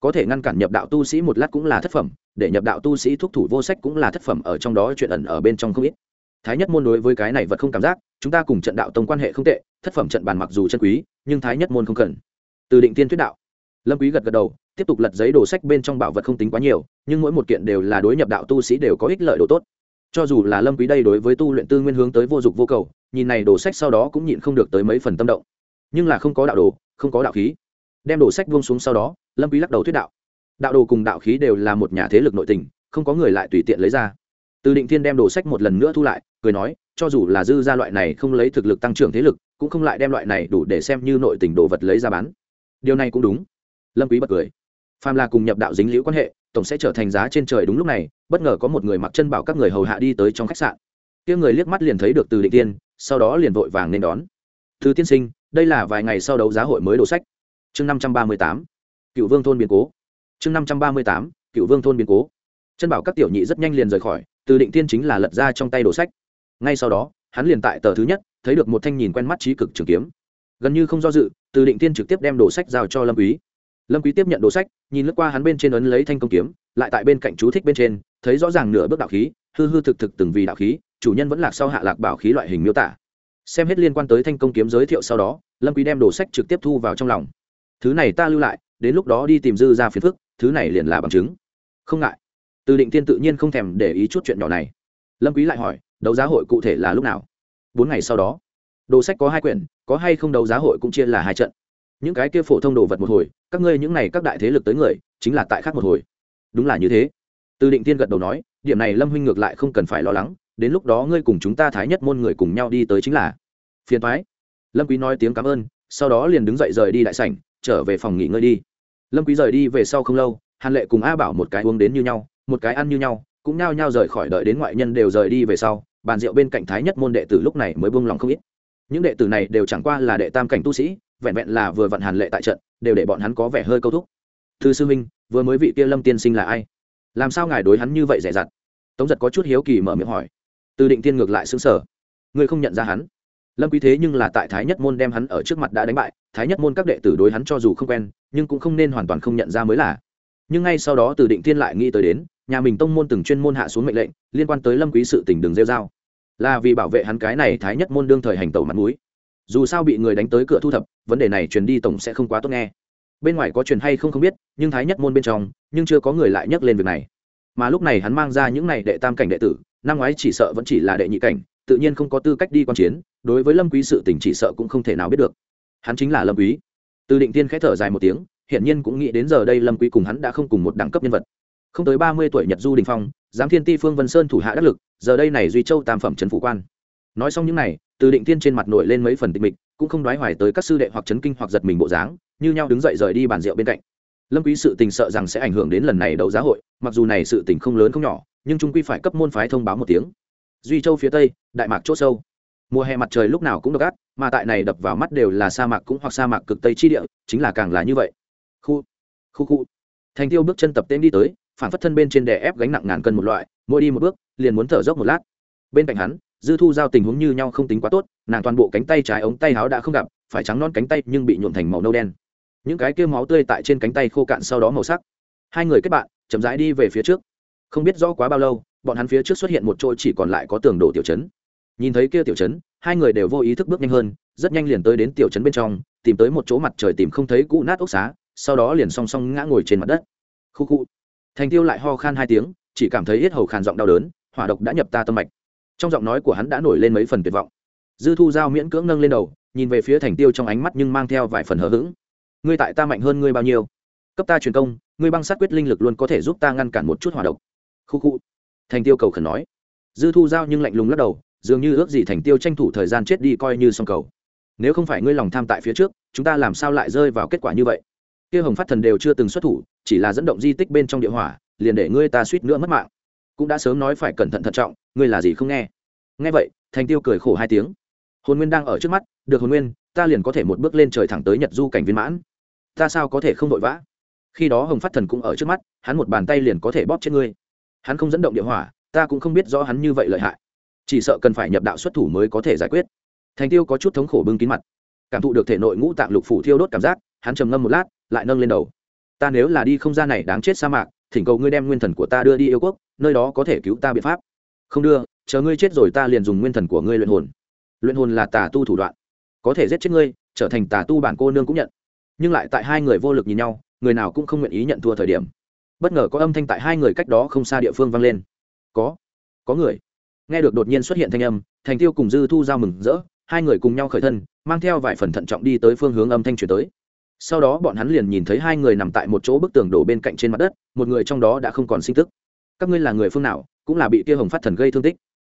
Có thể ngăn cản nhập đạo tu sĩ một lát cũng là thất phẩm, để nhập đạo tu sĩ thúc thủ vô sách cũng là thất phẩm ở trong đó chuyện ẩn ở bên trong không ít. Thái nhất môn đối với cái này vật không cảm giác, chúng ta cùng trận đạo tông quan hệ không tệ, thất phẩm trận bàn mặc dù chân quý, nhưng thái nhất môn không cần. Từ định tiên thuyết đạo, lâm quý gật gật đầu tiếp tục lật giấy đồ sách bên trong bảo vật không tính quá nhiều, nhưng mỗi một kiện đều là đối nhập đạo tu sĩ đều có ích lợi đồ tốt. Cho dù là lâm quý đây đối với tu luyện tư nguyên hướng tới vô dụng vô cầu, nhìn này đồ sách sau đó cũng nhịn không được tới mấy phần tâm động. Nhưng là không có đạo đồ, không có đạo khí. Đem đồ sách buông xuống sau đó, lâm quý lắc đầu thuyết đạo. Đạo đồ cùng đạo khí đều là một nhà thế lực nội tình, không có người lại tùy tiện lấy ra. Từ định thiên đem đồ sách một lần nữa thu lại, cười nói, cho dù là dư gia loại này không lấy thực lực tăng trưởng thế lực, cũng không lại đem loại này đủ để xem như nội tình đồ vật lấy ra bán. Điều này cũng đúng. Lâm quý bật cười phàm là cùng nhập đạo dính liễu quan hệ, tổng sẽ trở thành giá trên trời đúng lúc này, bất ngờ có một người mặc chân bảo các người hầu hạ đi tới trong khách sạn. Tiếng người liếc mắt liền thấy được từ định tiên, sau đó liền vội vàng nên đón. Thứ tiên sinh, đây là vài ngày sau đấu giá hội mới đồ sách. Chương năm trăm ba mươi tám. Cựu vương thôn biến cố. Chương năm trăm ba mươi tám. Cựu vương thôn biến cố. Chân bảo các tiểu nhị rất nhanh liền rời khỏi, từ định tiên chính là lật ra trong tay đồ sách. Ngay sau đó, hắn liền tại tờ thứ nhất, thấy được một thanh nhìn quen mắt trí cực trường kiếm. Gần như không do dự, từ định tiên trực tiếp đem đồ sách giao cho lâm quý lâm quý tiếp nhận đồ sách, nhìn lướt qua hắn bên trên ấn lấy thanh công kiếm, lại tại bên cạnh chú thích bên trên, thấy rõ ràng nửa bước đạo khí, hư hư thực thực từng vì đạo khí, chủ nhân vẫn lạc sau hạ lạc bảo khí loại hình miêu tả. Xem hết liên quan tới thanh công kiếm giới thiệu sau đó, lâm quý đem đồ sách trực tiếp thu vào trong lòng. Thứ này ta lưu lại, đến lúc đó đi tìm dư ra phiền phức, thứ này liền là bằng chứng. Không ngại. Từ định tiên tự nhiên không thèm để ý chút chuyện nhỏ này. Lâm quý lại hỏi, đấu giá hội cụ thể là lúc nào? Bốn ngày sau đó. Đồ sách có hai quyển, có hay không đấu giá hội cũng chia là hai trận những cái kia phổ thông đồ vật một hồi, các ngươi những này các đại thế lực tới người, chính là tại khác một hồi. Đúng là như thế. Từ định tiên gật đầu nói, điểm này lâm huynh ngược lại không cần phải lo lắng, đến lúc đó ngươi cùng chúng ta thái nhất môn người cùng nhau đi tới chính là. Phiền thoái lâm quý nói tiếng cảm ơn, sau đó liền đứng dậy rời đi đại sảnh, trở về phòng nghỉ ngơi đi. Lâm quý rời đi về sau không lâu, hàn lệ cùng a bảo một cái uống đến như nhau, một cái ăn như nhau, cũng nhao nhao rời khỏi đợi đến ngoại nhân đều rời đi về sau, bàn rượu bên cạnh thái nhất môn đệ tử lúc này mới buông lòng không ít. Những đệ tử này đều chẳng qua là đệ tam cảnh tu sĩ vẹn vẹn là vừa vận hàn lệ tại trận, đều để bọn hắn có vẻ hơi câu thúc. Thư sư minh vừa mới vị kia lâm tiên sinh là ai? Làm sao ngài đối hắn như vậy dè dặt? Tống giật có chút hiếu kỳ mở miệng hỏi. Từ định tiên ngược lại xứng sở ngươi không nhận ra hắn. Lâm quý thế nhưng là tại thái nhất môn đem hắn ở trước mặt đã đánh bại, thái nhất môn các đệ tử đối hắn cho dù không quen, nhưng cũng không nên hoàn toàn không nhận ra mới là. Nhưng ngay sau đó từ định tiên lại nghĩ tới đến, nhà mình tông môn từng chuyên môn hạ xuống mệnh lệnh, liên quan tới lâm quý sự tình đường rêu dao là vì bảo vệ hắn cái này thái nhất môn đương thời hành tẩu mặt mũi dù sao bị người đánh tới cửa thu thập, vấn đề này truyền đi tổng sẽ không quá tốt nghe. Bên ngoài có truyền hay không không biết, nhưng thái nhất môn bên trong, nhưng chưa có người lại nhắc lên việc này. Mà lúc này hắn mang ra những này đệ tam cảnh đệ tử, năm ngoái chỉ sợ vẫn chỉ là đệ nhị cảnh, tự nhiên không có tư cách đi quan chiến, đối với lâm quý sự tình chỉ sợ cũng không thể nào biết được. Hắn chính là lâm quý. Từ định tiên khẽ thở dài một tiếng hiện nhiên cũng nghĩ đến giờ đây lâm quý cùng hắn đã không cùng một đẳng cấp nhân vật. Không tới ba mươi tuổi nhật du đình phong, giám thiên ti phương vân sơn thủ hạ đắc lực, giờ đây này duy châu tam phẩm trấn phủ quan. Nói xong những này từ định tiên trên mặt nổi lên mấy phần tịch mịch, cũng không đoái hoài tới các sư đệ hoặc chấn kinh hoặc giật mình bộ dáng, như nhau đứng dậy rời đi bàn rượu bên cạnh. Lâm quý sự tình sợ rằng sẽ ảnh hưởng đến lần này đấu giá hội, mặc dù này sự tình không lớn không nhỏ, nhưng trung quy phải cấp môn phái thông báo một tiếng. Duy châu phía tây, đại mạc chỗ sâu. Mùa hè mặt trời lúc nào cũng độc ác, mà tại này đập vào mắt đều là sa mạc cũng hoặc sa mạc cực tây chi địa, chính là càng là như vậy. Khu khu khu. Thành tiêu bước chân tập tên đi tới, phản phất thân bên trên đè ép gánh nặng ngàn cân một loại, mỗi đi một bước, liền muốn thở dốc một lát. Bên cạnh hắn dư thu giao tình huống như nhau không tính quá tốt, nàng toàn bộ cánh tay trái ống tay áo đã không gặp, phải trắng non cánh tay nhưng bị nhuộm thành màu nâu đen. Những cái kia máu tươi tại trên cánh tay khô cạn sau đó màu sắc. Hai người kết bạn, chậm rãi đi về phía trước. Không biết rõ quá bao lâu, bọn hắn phía trước xuất hiện một chỗ chỉ còn lại có tường đổ tiểu chấn nhìn thấy kia tiểu chấn hai người đều vô ý thức bước nhanh hơn, rất nhanh liền tới đến tiểu chấn bên trong, tìm tới một chỗ mặt trời tìm không thấy cũ nát ốc xá, sau đó liền song song ngã ngồi trên mặt đất. Khu khu. Thành tiêu lại ho khan hai tiếng, chỉ cảm thấy hết hầu khàn giọng đau đớn, hỏa độc đã nhập ta tâm mạch trong giọng nói của hắn đã nổi lên mấy phần tuyệt vọng. Dư thu giao miễn cưỡng nâng lên đầu, nhìn về phía thành tiêu trong ánh mắt nhưng mang theo vài phần hờ hững. Ngươi tại ta mạnh hơn ngươi bao nhiêu? Cấp ta truyền công, ngươi băng sát quyết linh lực luôn có thể giúp ta ngăn cản một chút hỏa độc. Khu khu. Thành tiêu cầu khẩn nói. Dư thu giao nhưng lạnh lùng lắc đầu, dường như ước gì thành tiêu tranh thủ thời gian chết đi coi như song cầu. Nếu không phải ngươi lòng tham tại phía trước, chúng ta làm sao lại rơi vào kết quả như vậy? Kia hồng phát thần đều chưa từng xuất thủ, chỉ là dẫn động di tích bên trong địa hỏa, liền để ngươi ta suýt nữa mất mạng cũng đã sớm nói phải cẩn thận thận trọng, ngươi là gì không nghe? Nghe vậy, thành tiêu cười khổ hai tiếng. Hồn nguyên đang ở trước mắt, được hồn nguyên, ta liền có thể một bước lên trời thẳng tới nhật du cảnh viên mãn. Ta sao có thể không vội vã? Khi đó hồng phát thần cũng ở trước mắt, hắn một bàn tay liền có thể bóp chết ngươi. Hắn không dẫn động địa hỏa, ta cũng không biết rõ hắn như vậy lợi hại. Chỉ sợ cần phải nhập đạo xuất thủ mới có thể giải quyết. Thành tiêu có chút thống khổ bưng kín mặt. Cảm thụ được thể nội ngũ tạng lục phủ thiêu đốt cảm giác, hắn trầm ngâm một lát, lại nâng lên đầu. Ta nếu là đi không gian này đáng chết sa mạc thỉnh cầu ngươi đem nguyên thần của ta đưa đi yêu quốc, nơi đó có thể cứu ta biện pháp. Không đưa, chờ ngươi chết rồi ta liền dùng nguyên thần của ngươi luyện hồn. Luyện hồn là tà tu thủ đoạn. Có thể giết chết ngươi, trở thành tà tu bản cô nương cũng nhận. Nhưng lại tại hai người vô lực nhìn nhau, người nào cũng không nguyện ý nhận thua thời điểm. Bất ngờ có âm thanh tại hai người cách đó không xa địa phương vang lên. Có. Có người. Nghe được đột nhiên xuất hiện thanh âm, thành tiêu cùng dư thu giao mừng rỡ, hai người cùng nhau khởi thân, mang theo vài phần thận trọng đi tới phương hướng âm thanh chuyển tới sau đó bọn hắn liền nhìn thấy hai người nằm tại một chỗ bức tường đổ bên cạnh trên mặt đất, một người trong đó đã không còn sinh tức. Các ngươi là người phương nào, cũng là bị kia hồng phát thần gây thương tích.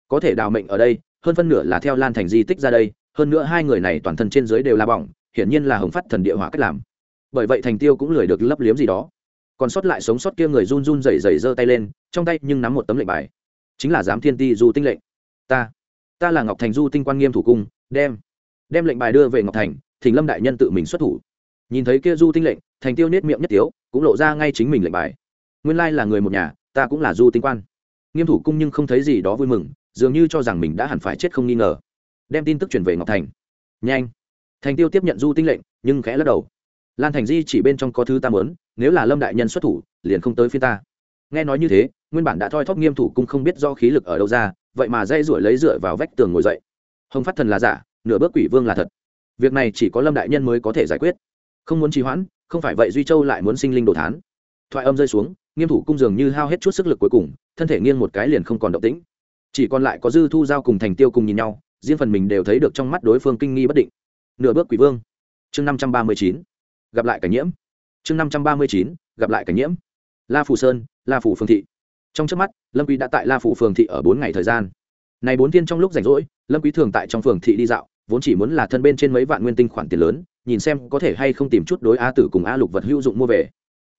Có thể đào mệnh ở đây, hơn phân nửa là theo lan thành di tích ra đây, hơn nữa hai người này toàn thân trên dưới đều là bỏng, hiển nhiên là hồng phát thần địa hỏa cách làm. Bởi vậy thành tiêu cũng lười được lấp liếm gì đó. Còn sót lại sống sót kia người run run rẩy rẩy giơ tay lên, trong tay nhưng nắm một tấm lệnh bài. Chính là giám thiên ti du tinh lệnh. Ta ta là ngọc thành du tinh quan nghiêm thủ cung, đem đem lệnh bài đưa về ngọc thành thỉnh lâm đại nhân tự mình xuất thủ nhìn thấy kia du tinh lệnh, thành tiêu nết miệng nhất tiếu, cũng lộ ra ngay chính mình lệnh bài. Nguyên lai là người một nhà, ta cũng là du tinh quan. Nghiêm thủ cung nhưng không thấy gì đó vui mừng, dường như cho rằng mình đã hẳn phải chết không nghi ngờ. Đem tin tức chuyển về ngọc thành. Nhanh. Thành tiêu tiếp nhận du tinh lệnh, nhưng khẽ lắc đầu. Lan thành di chỉ bên trong có thứ ta mớn nếu là lâm đại nhân xuất thủ, liền không tới phía ta. Nghe nói như thế, nguyên bản đã thoi thóp nghiêm thủ cung không biết do khí lực ở đâu ra, vậy mà dây ruổi lấy dựa vào vách tường ngồi dậy. Hồng phát thần là giả, nửa bước quỷ vương là thật. Việc này chỉ có lâm đại nhân mới có thể giải quyết không muốn trì hoãn, không phải vậy duy châu lại muốn sinh linh đồ thán. Thoại âm rơi xuống, nghiêm thủ cung dường như hao hết chút sức lực cuối cùng, thân thể nghiêng một cái liền không còn động tĩnh. Chỉ còn lại có dư thu giao cùng thành tiêu cùng nhìn nhau, riêng phần mình đều thấy được trong mắt đối phương kinh nghi bất định. Nửa bước quỷ vương. Chương năm trăm ba mươi chín. Gặp lại cảnh nhiễm. Chương năm trăm ba mươi chín. Gặp lại cảnh nhiễm. La phủ sơn, la phủ phương thị. Trong trước mắt, lâm quý đã tại la phủ phường thị ở bốn ngày thời gian. Này bốn thiên trong lúc rảnh rỗi, lâm quý thường tại trong phường thị đi dạo, vốn chỉ muốn là thân bên trên mấy vạn nguyên tinh khoản tiền lớn nhìn xem có thể hay không tìm chút đối a tử cùng a lục vật hữu dụng mua về.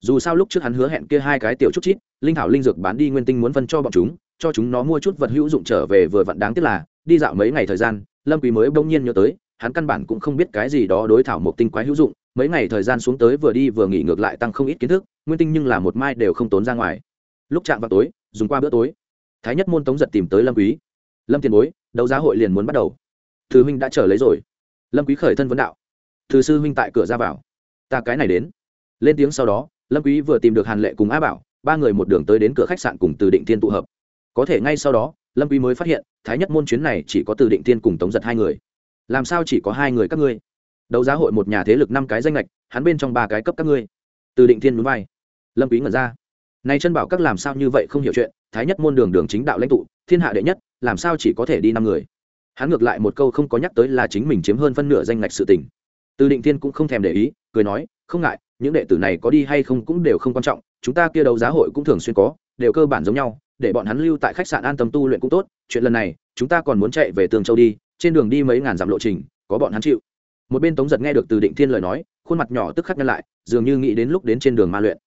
Dù sao lúc trước hắn hứa hẹn kia hai cái tiểu chút chít, linh thảo linh dược bán đi nguyên tinh muốn phân cho bọn chúng, cho chúng nó mua chút vật hữu dụng trở về vừa vặn đáng tiếc là, đi dạo mấy ngày thời gian, lâm quý mới bỗng nhiên nhớ tới, hắn căn bản cũng không biết cái gì đó đối thảo một tinh quái hữu dụng, mấy ngày thời gian xuống tới vừa đi vừa nghỉ ngược lại tăng không ít kiến thức, nguyên tinh nhưng là một mai đều không tốn ra ngoài. Lúc chạm vào tối, dùng qua bữa tối, thái nhất môn tống giật tìm tới lâm quý. Lâm tiền bối, đấu giá hội liền muốn bắt đầu. Thứ huynh đã chờ lấy rồi. Lâm quý khởi thân vấn đạo thư sư huynh tại cửa ra vào. Ta cái này đến. Lên tiếng sau đó, lâm quý vừa tìm được hàn lệ cùng á bảo, ba người một đường tới đến cửa khách sạn cùng từ định thiên tụ hợp. Có thể ngay sau đó, lâm quý mới phát hiện, thái nhất môn chuyến này chỉ có từ định thiên cùng tống giật hai người. Làm sao chỉ có hai người các ngươi? Đấu giá hội một nhà thế lực năm cái danh lệch hắn bên trong ba cái cấp các ngươi. Từ định thiên núi vai. Lâm quý ngẩn ra. Này chân bảo các làm sao như vậy không hiểu chuyện, thái nhất môn đường đường chính đạo lãnh tụ, thiên hạ đệ nhất, làm sao chỉ có thể đi năm người? Hắn ngược lại một câu không có nhắc tới là chính mình chiếm hơn phân nửa danh ngạch sự tình từ định thiên cũng không thèm để ý, cười nói, không ngại, những đệ tử này có đi hay không cũng đều không quan trọng, chúng ta kia đấu giá hội cũng thường xuyên có, đều cơ bản giống nhau, để bọn hắn lưu tại khách sạn an tâm tu luyện cũng tốt, chuyện lần này, chúng ta còn muốn chạy về tường châu đi, trên đường đi mấy ngàn dặm lộ trình, có bọn hắn chịu. Một bên tống giật nghe được từ định thiên lời nói, khuôn mặt nhỏ tức khắc nhăn lại, dường như nghĩ đến lúc đến trên đường ma luyện.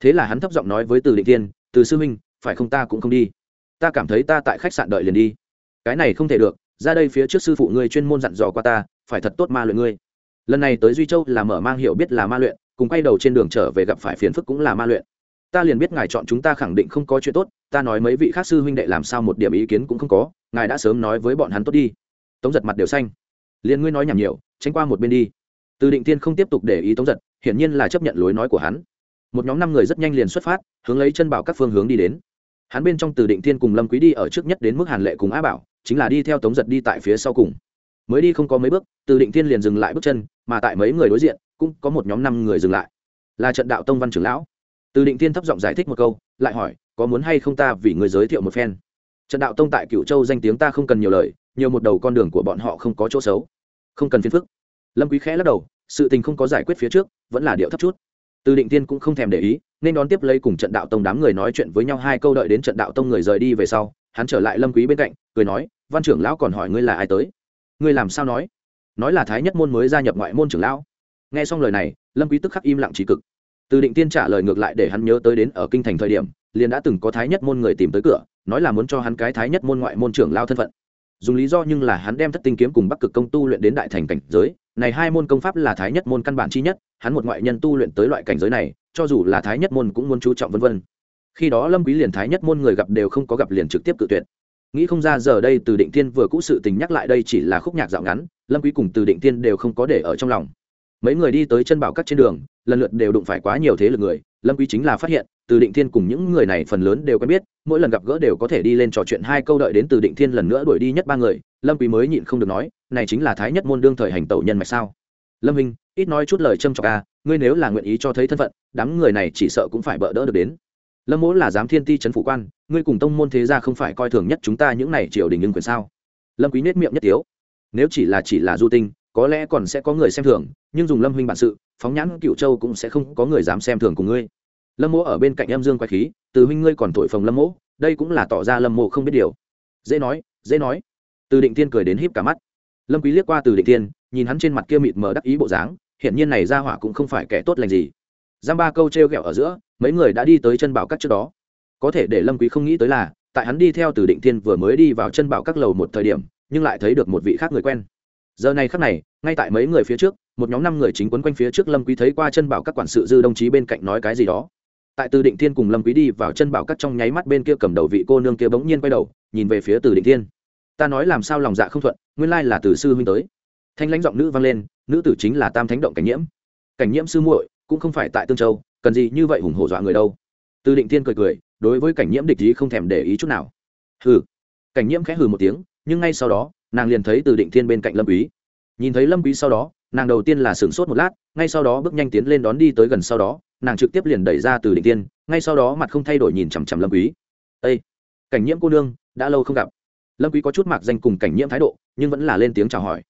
Thế là hắn thấp giọng nói với từ định thiên, từ sư huynh, phải không ta cũng không đi? Ta cảm thấy ta tại khách sạn đợi liền đi. Cái này không thể được, ra đây phía trước sư phụ ngươi chuyên môn dặn dò qua ta, phải thật tốt ma luyện ngươi lần này tới duy châu là mở mang hiểu biết là ma luyện, cùng quay đầu trên đường trở về gặp phải phiền phức cũng là ma luyện. Ta liền biết ngài chọn chúng ta khẳng định không có chuyện tốt, ta nói mấy vị khác sư huynh đệ làm sao một điểm ý kiến cũng không có, ngài đã sớm nói với bọn hắn tốt đi. Tống giật mặt đều xanh. Liền ngươi nói nhảm nhiều, tránh qua một bên đi. Từ định tiên không tiếp tục để ý tống giật, hiển nhiên là chấp nhận lối nói của hắn. Một nhóm năm người rất nhanh liền xuất phát, hướng lấy chân bảo các phương hướng đi đến. Hắn bên trong từ định thiên cùng lâm quý đi ở trước nhất đến mức hàn lệ cùng á bảo, chính là đi theo tống giật đi tại phía sau cùng. Mới đi không có mấy bước, từ định thiên liền dừng lại bước chân mà tại mấy người đối diện, cũng có một nhóm năm người dừng lại. Là trận đạo tông văn trưởng lão. Từ định thiên thấp giọng giải thích một câu, lại hỏi, có muốn hay không ta vì người giới thiệu một phen? Trận đạo tông tại cựu châu danh tiếng ta không cần nhiều lời, nhiều một đầu con đường của bọn họ không có chỗ xấu. Không cần phiền phức. Lâm quý khẽ lắc đầu, sự tình không có giải quyết phía trước, vẫn là điệu thấp chút. Từ định tiên cũng không thèm để ý, nên đón tiếp lấy cùng trận đạo tông đám người nói chuyện với nhau hai câu đợi đến trận đạo tông người rời đi về sau, hắn trở lại lâm quý bên cạnh, cười nói, văn trưởng lão còn hỏi ngươi là ai tới? Ngươi làm sao nói? Nói là thái nhất môn mới gia nhập ngoại môn trưởng lão. Nghe xong lời này, lâm quý tức khắc im lặng trí cực. Từ định tiên trả lời ngược lại để hắn nhớ tới đến ở kinh thành thời điểm, liền đã từng có thái nhất môn người tìm tới cửa, nói là muốn cho hắn cái thái nhất môn ngoại môn trưởng lão thân phận. Dùng lý do nhưng là hắn đem thất tinh kiếm cùng bắc cực công tu luyện đến đại thành cảnh giới, này hai môn công pháp là thái nhất môn căn bản chi nhất, hắn một ngoại nhân tu luyện tới loại cảnh giới này, cho dù là thái nhất môn cũng muốn chú trọng vân vân. Khi đó lâm quý liền thái nhất môn người gặp đều không có gặp liền trực tiếp cự tuyệt nghĩ không ra giờ đây từ định thiên vừa cũ sự tình nhắc lại đây chỉ là khúc nhạc dạo ngắn, lâm quý cùng từ định thiên đều không có để ở trong lòng. Mấy người đi tới chân bảo các trên đường, lần lượt đều đụng phải quá nhiều thế lực người, lâm quý chính là phát hiện, từ định thiên cùng những người này phần lớn đều quen biết, mỗi lần gặp gỡ đều có thể đi lên trò chuyện hai câu đợi đến từ định thiên lần nữa đuổi đi nhất ba người, lâm quý mới nhịn không được nói, này chính là thái nhất môn đương thời hành tẩu nhân mạch sao? Lâm hình ít nói chút lời châm chọc a ngươi nếu là nguyện ý cho thấy thân phận, đám người này chỉ sợ cũng phải bỡ đỡ được đến lâm mỗ là giám thiên ti trấn phủ quan, ngươi cùng tông môn thế gia không phải coi thường nhất chúng ta những này triều đình nhưng quyền sao? Lâm quý nết miệng nhất tiếu. Nếu chỉ là chỉ là du tinh, có lẽ còn sẽ có người xem thường, nhưng dùng lâm huynh bản sự, phóng nhãn cựu châu cũng sẽ không có người dám xem thường cùng ngươi. Lâm mỗ ở bên cạnh em dương quay khí, từ huynh ngươi còn thổi phồng lâm mỗ, đây cũng là tỏ ra lâm mộ không biết điều. Dễ nói dễ nói. Từ định tiên cười đến híp cả mắt. Lâm quý liếc qua từ định tiên nhìn hắn trên mặt kia mịt mờ đắc ý bộ dáng hiện nhiên này ra hỏa cũng không phải kẻ tốt lành gì. Giam ba câu treo gẹo ở giữa mấy người đã đi tới chân bảo các trước đó. Có thể để lâm quý không nghĩ tới là, tại hắn đi theo từ định thiên vừa mới đi vào chân bảo các lầu một thời điểm, nhưng lại thấy được một vị khác người quen. Giờ này khác này, ngay tại mấy người phía trước, một nhóm năm người chính quấn quanh phía trước lâm quý thấy qua chân bảo các quản sự dư đồng chí bên cạnh nói cái gì đó. Tại từ định thiên cùng lâm quý đi vào chân bảo các trong nháy mắt bên kia cầm đầu vị cô nương kia bỗng nhiên quay đầu, nhìn về phía từ định thiên. Ta nói làm sao lòng dạ không thuận, nguyên lai là từ sư huynh tới. Thanh lãnh giọng nữ vang lên, nữ tử chính là tam thánh động cảnh nhiễm. Cảnh nhiễm sư muội cũng không phải tại tương châu cần gì như vậy hùng hổ dọa người đâu? Từ định thiên cười cười, đối với cảnh nhiễm địch ý không thèm để ý chút nào. Hừ. Cảnh nhiễm khẽ hừ một tiếng, nhưng ngay sau đó, nàng liền thấy từ định thiên bên cạnh lâm quý. Nhìn thấy lâm quý sau đó, nàng đầu tiên là sửng sốt một lát, ngay sau đó bước nhanh tiến lên đón đi tới gần sau đó, nàng trực tiếp liền đẩy ra từ định thiên, ngay sau đó mặt không thay đổi nhìn chằm chằm lâm quý. Ê! cảnh nhiễm cô nương, đã lâu không gặp. Lâm quý có chút mạc danh cùng cảnh nhiễm thái độ, nhưng vẫn là lên tiếng chào hỏi.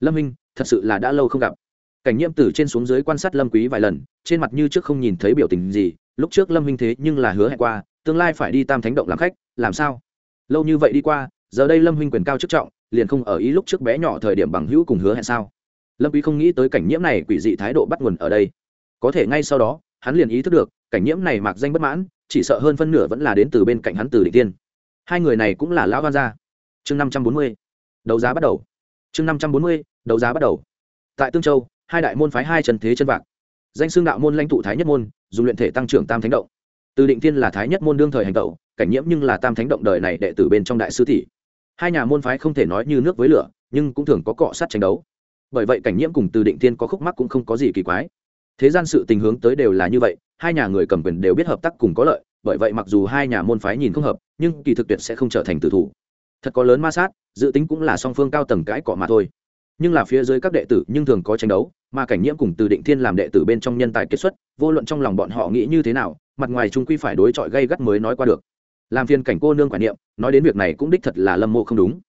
Lâm minh, thật sự là đã lâu không gặp cảnh nhiễm từ trên xuống dưới quan sát lâm quý vài lần, trên mặt như trước không nhìn thấy biểu tình gì, lúc trước lâm minh thế nhưng là hứa hẹn qua, tương lai phải đi tam thánh động làm khách, làm sao? Lâu như vậy đi qua, giờ đây lâm huynh quyền cao chức trọng, liền không ở ý lúc trước bé nhỏ thời điểm bằng hữu cùng hứa hẹn sao? Lâm quý không nghĩ tới cảnh nhiễm này quỷ dị thái độ bắt nguồn ở đây. Có thể ngay sau đó, hắn liền ý thức được, cảnh nhiễm này mặc danh bất mãn, chỉ sợ hơn phân nửa vẫn là đến từ bên cạnh hắn từ định tiên. Hai người này cũng là lão văn gia. Chương năm trăm bốn mươi, đấu giá bắt đầu. Chương năm trăm bốn mươi, đấu giá bắt đầu. Tại tương châu hai đại môn phái hai trần thế chân vạc. Danh xương đạo môn lãnh tụ thái nhất môn, dùng luyện thể tăng trưởng tam thánh động. Từ định tiên là thái nhất môn đương thời hành tẩu, cảnh nhiễm nhưng là tam thánh động đời này đệ tử bên trong đại sư tỷ. Hai nhà môn phái không thể nói như nước với lửa, nhưng cũng thường có cọ sát tranh đấu. Bởi vậy cảnh nhiễm cùng từ định tiên có khúc mắc cũng không có gì kỳ quái. Thế gian sự tình hướng tới đều là như vậy, hai nhà người cầm quyền đều biết hợp tác cùng có lợi, bởi vậy mặc dù hai nhà môn phái nhìn không hợp, nhưng kỳ thực tuyệt sẽ không trở thành tử thủ. Thật có lớn ma sát, dự tính cũng là song phương cao tầng cãi cọ mà thôi. Nhưng là phía dưới các đệ tử nhưng thường có tranh đấu mà cảnh nhiễm cùng từ định thiên làm đệ tử bên trong nhân tài kết xuất, vô luận trong lòng bọn họ nghĩ như thế nào, mặt ngoài trung quy phải đối chọi gây gắt mới nói qua được. Làm phiền cảnh cô nương quản niệm, nói đến việc này cũng đích thật là lâm mộ không đúng.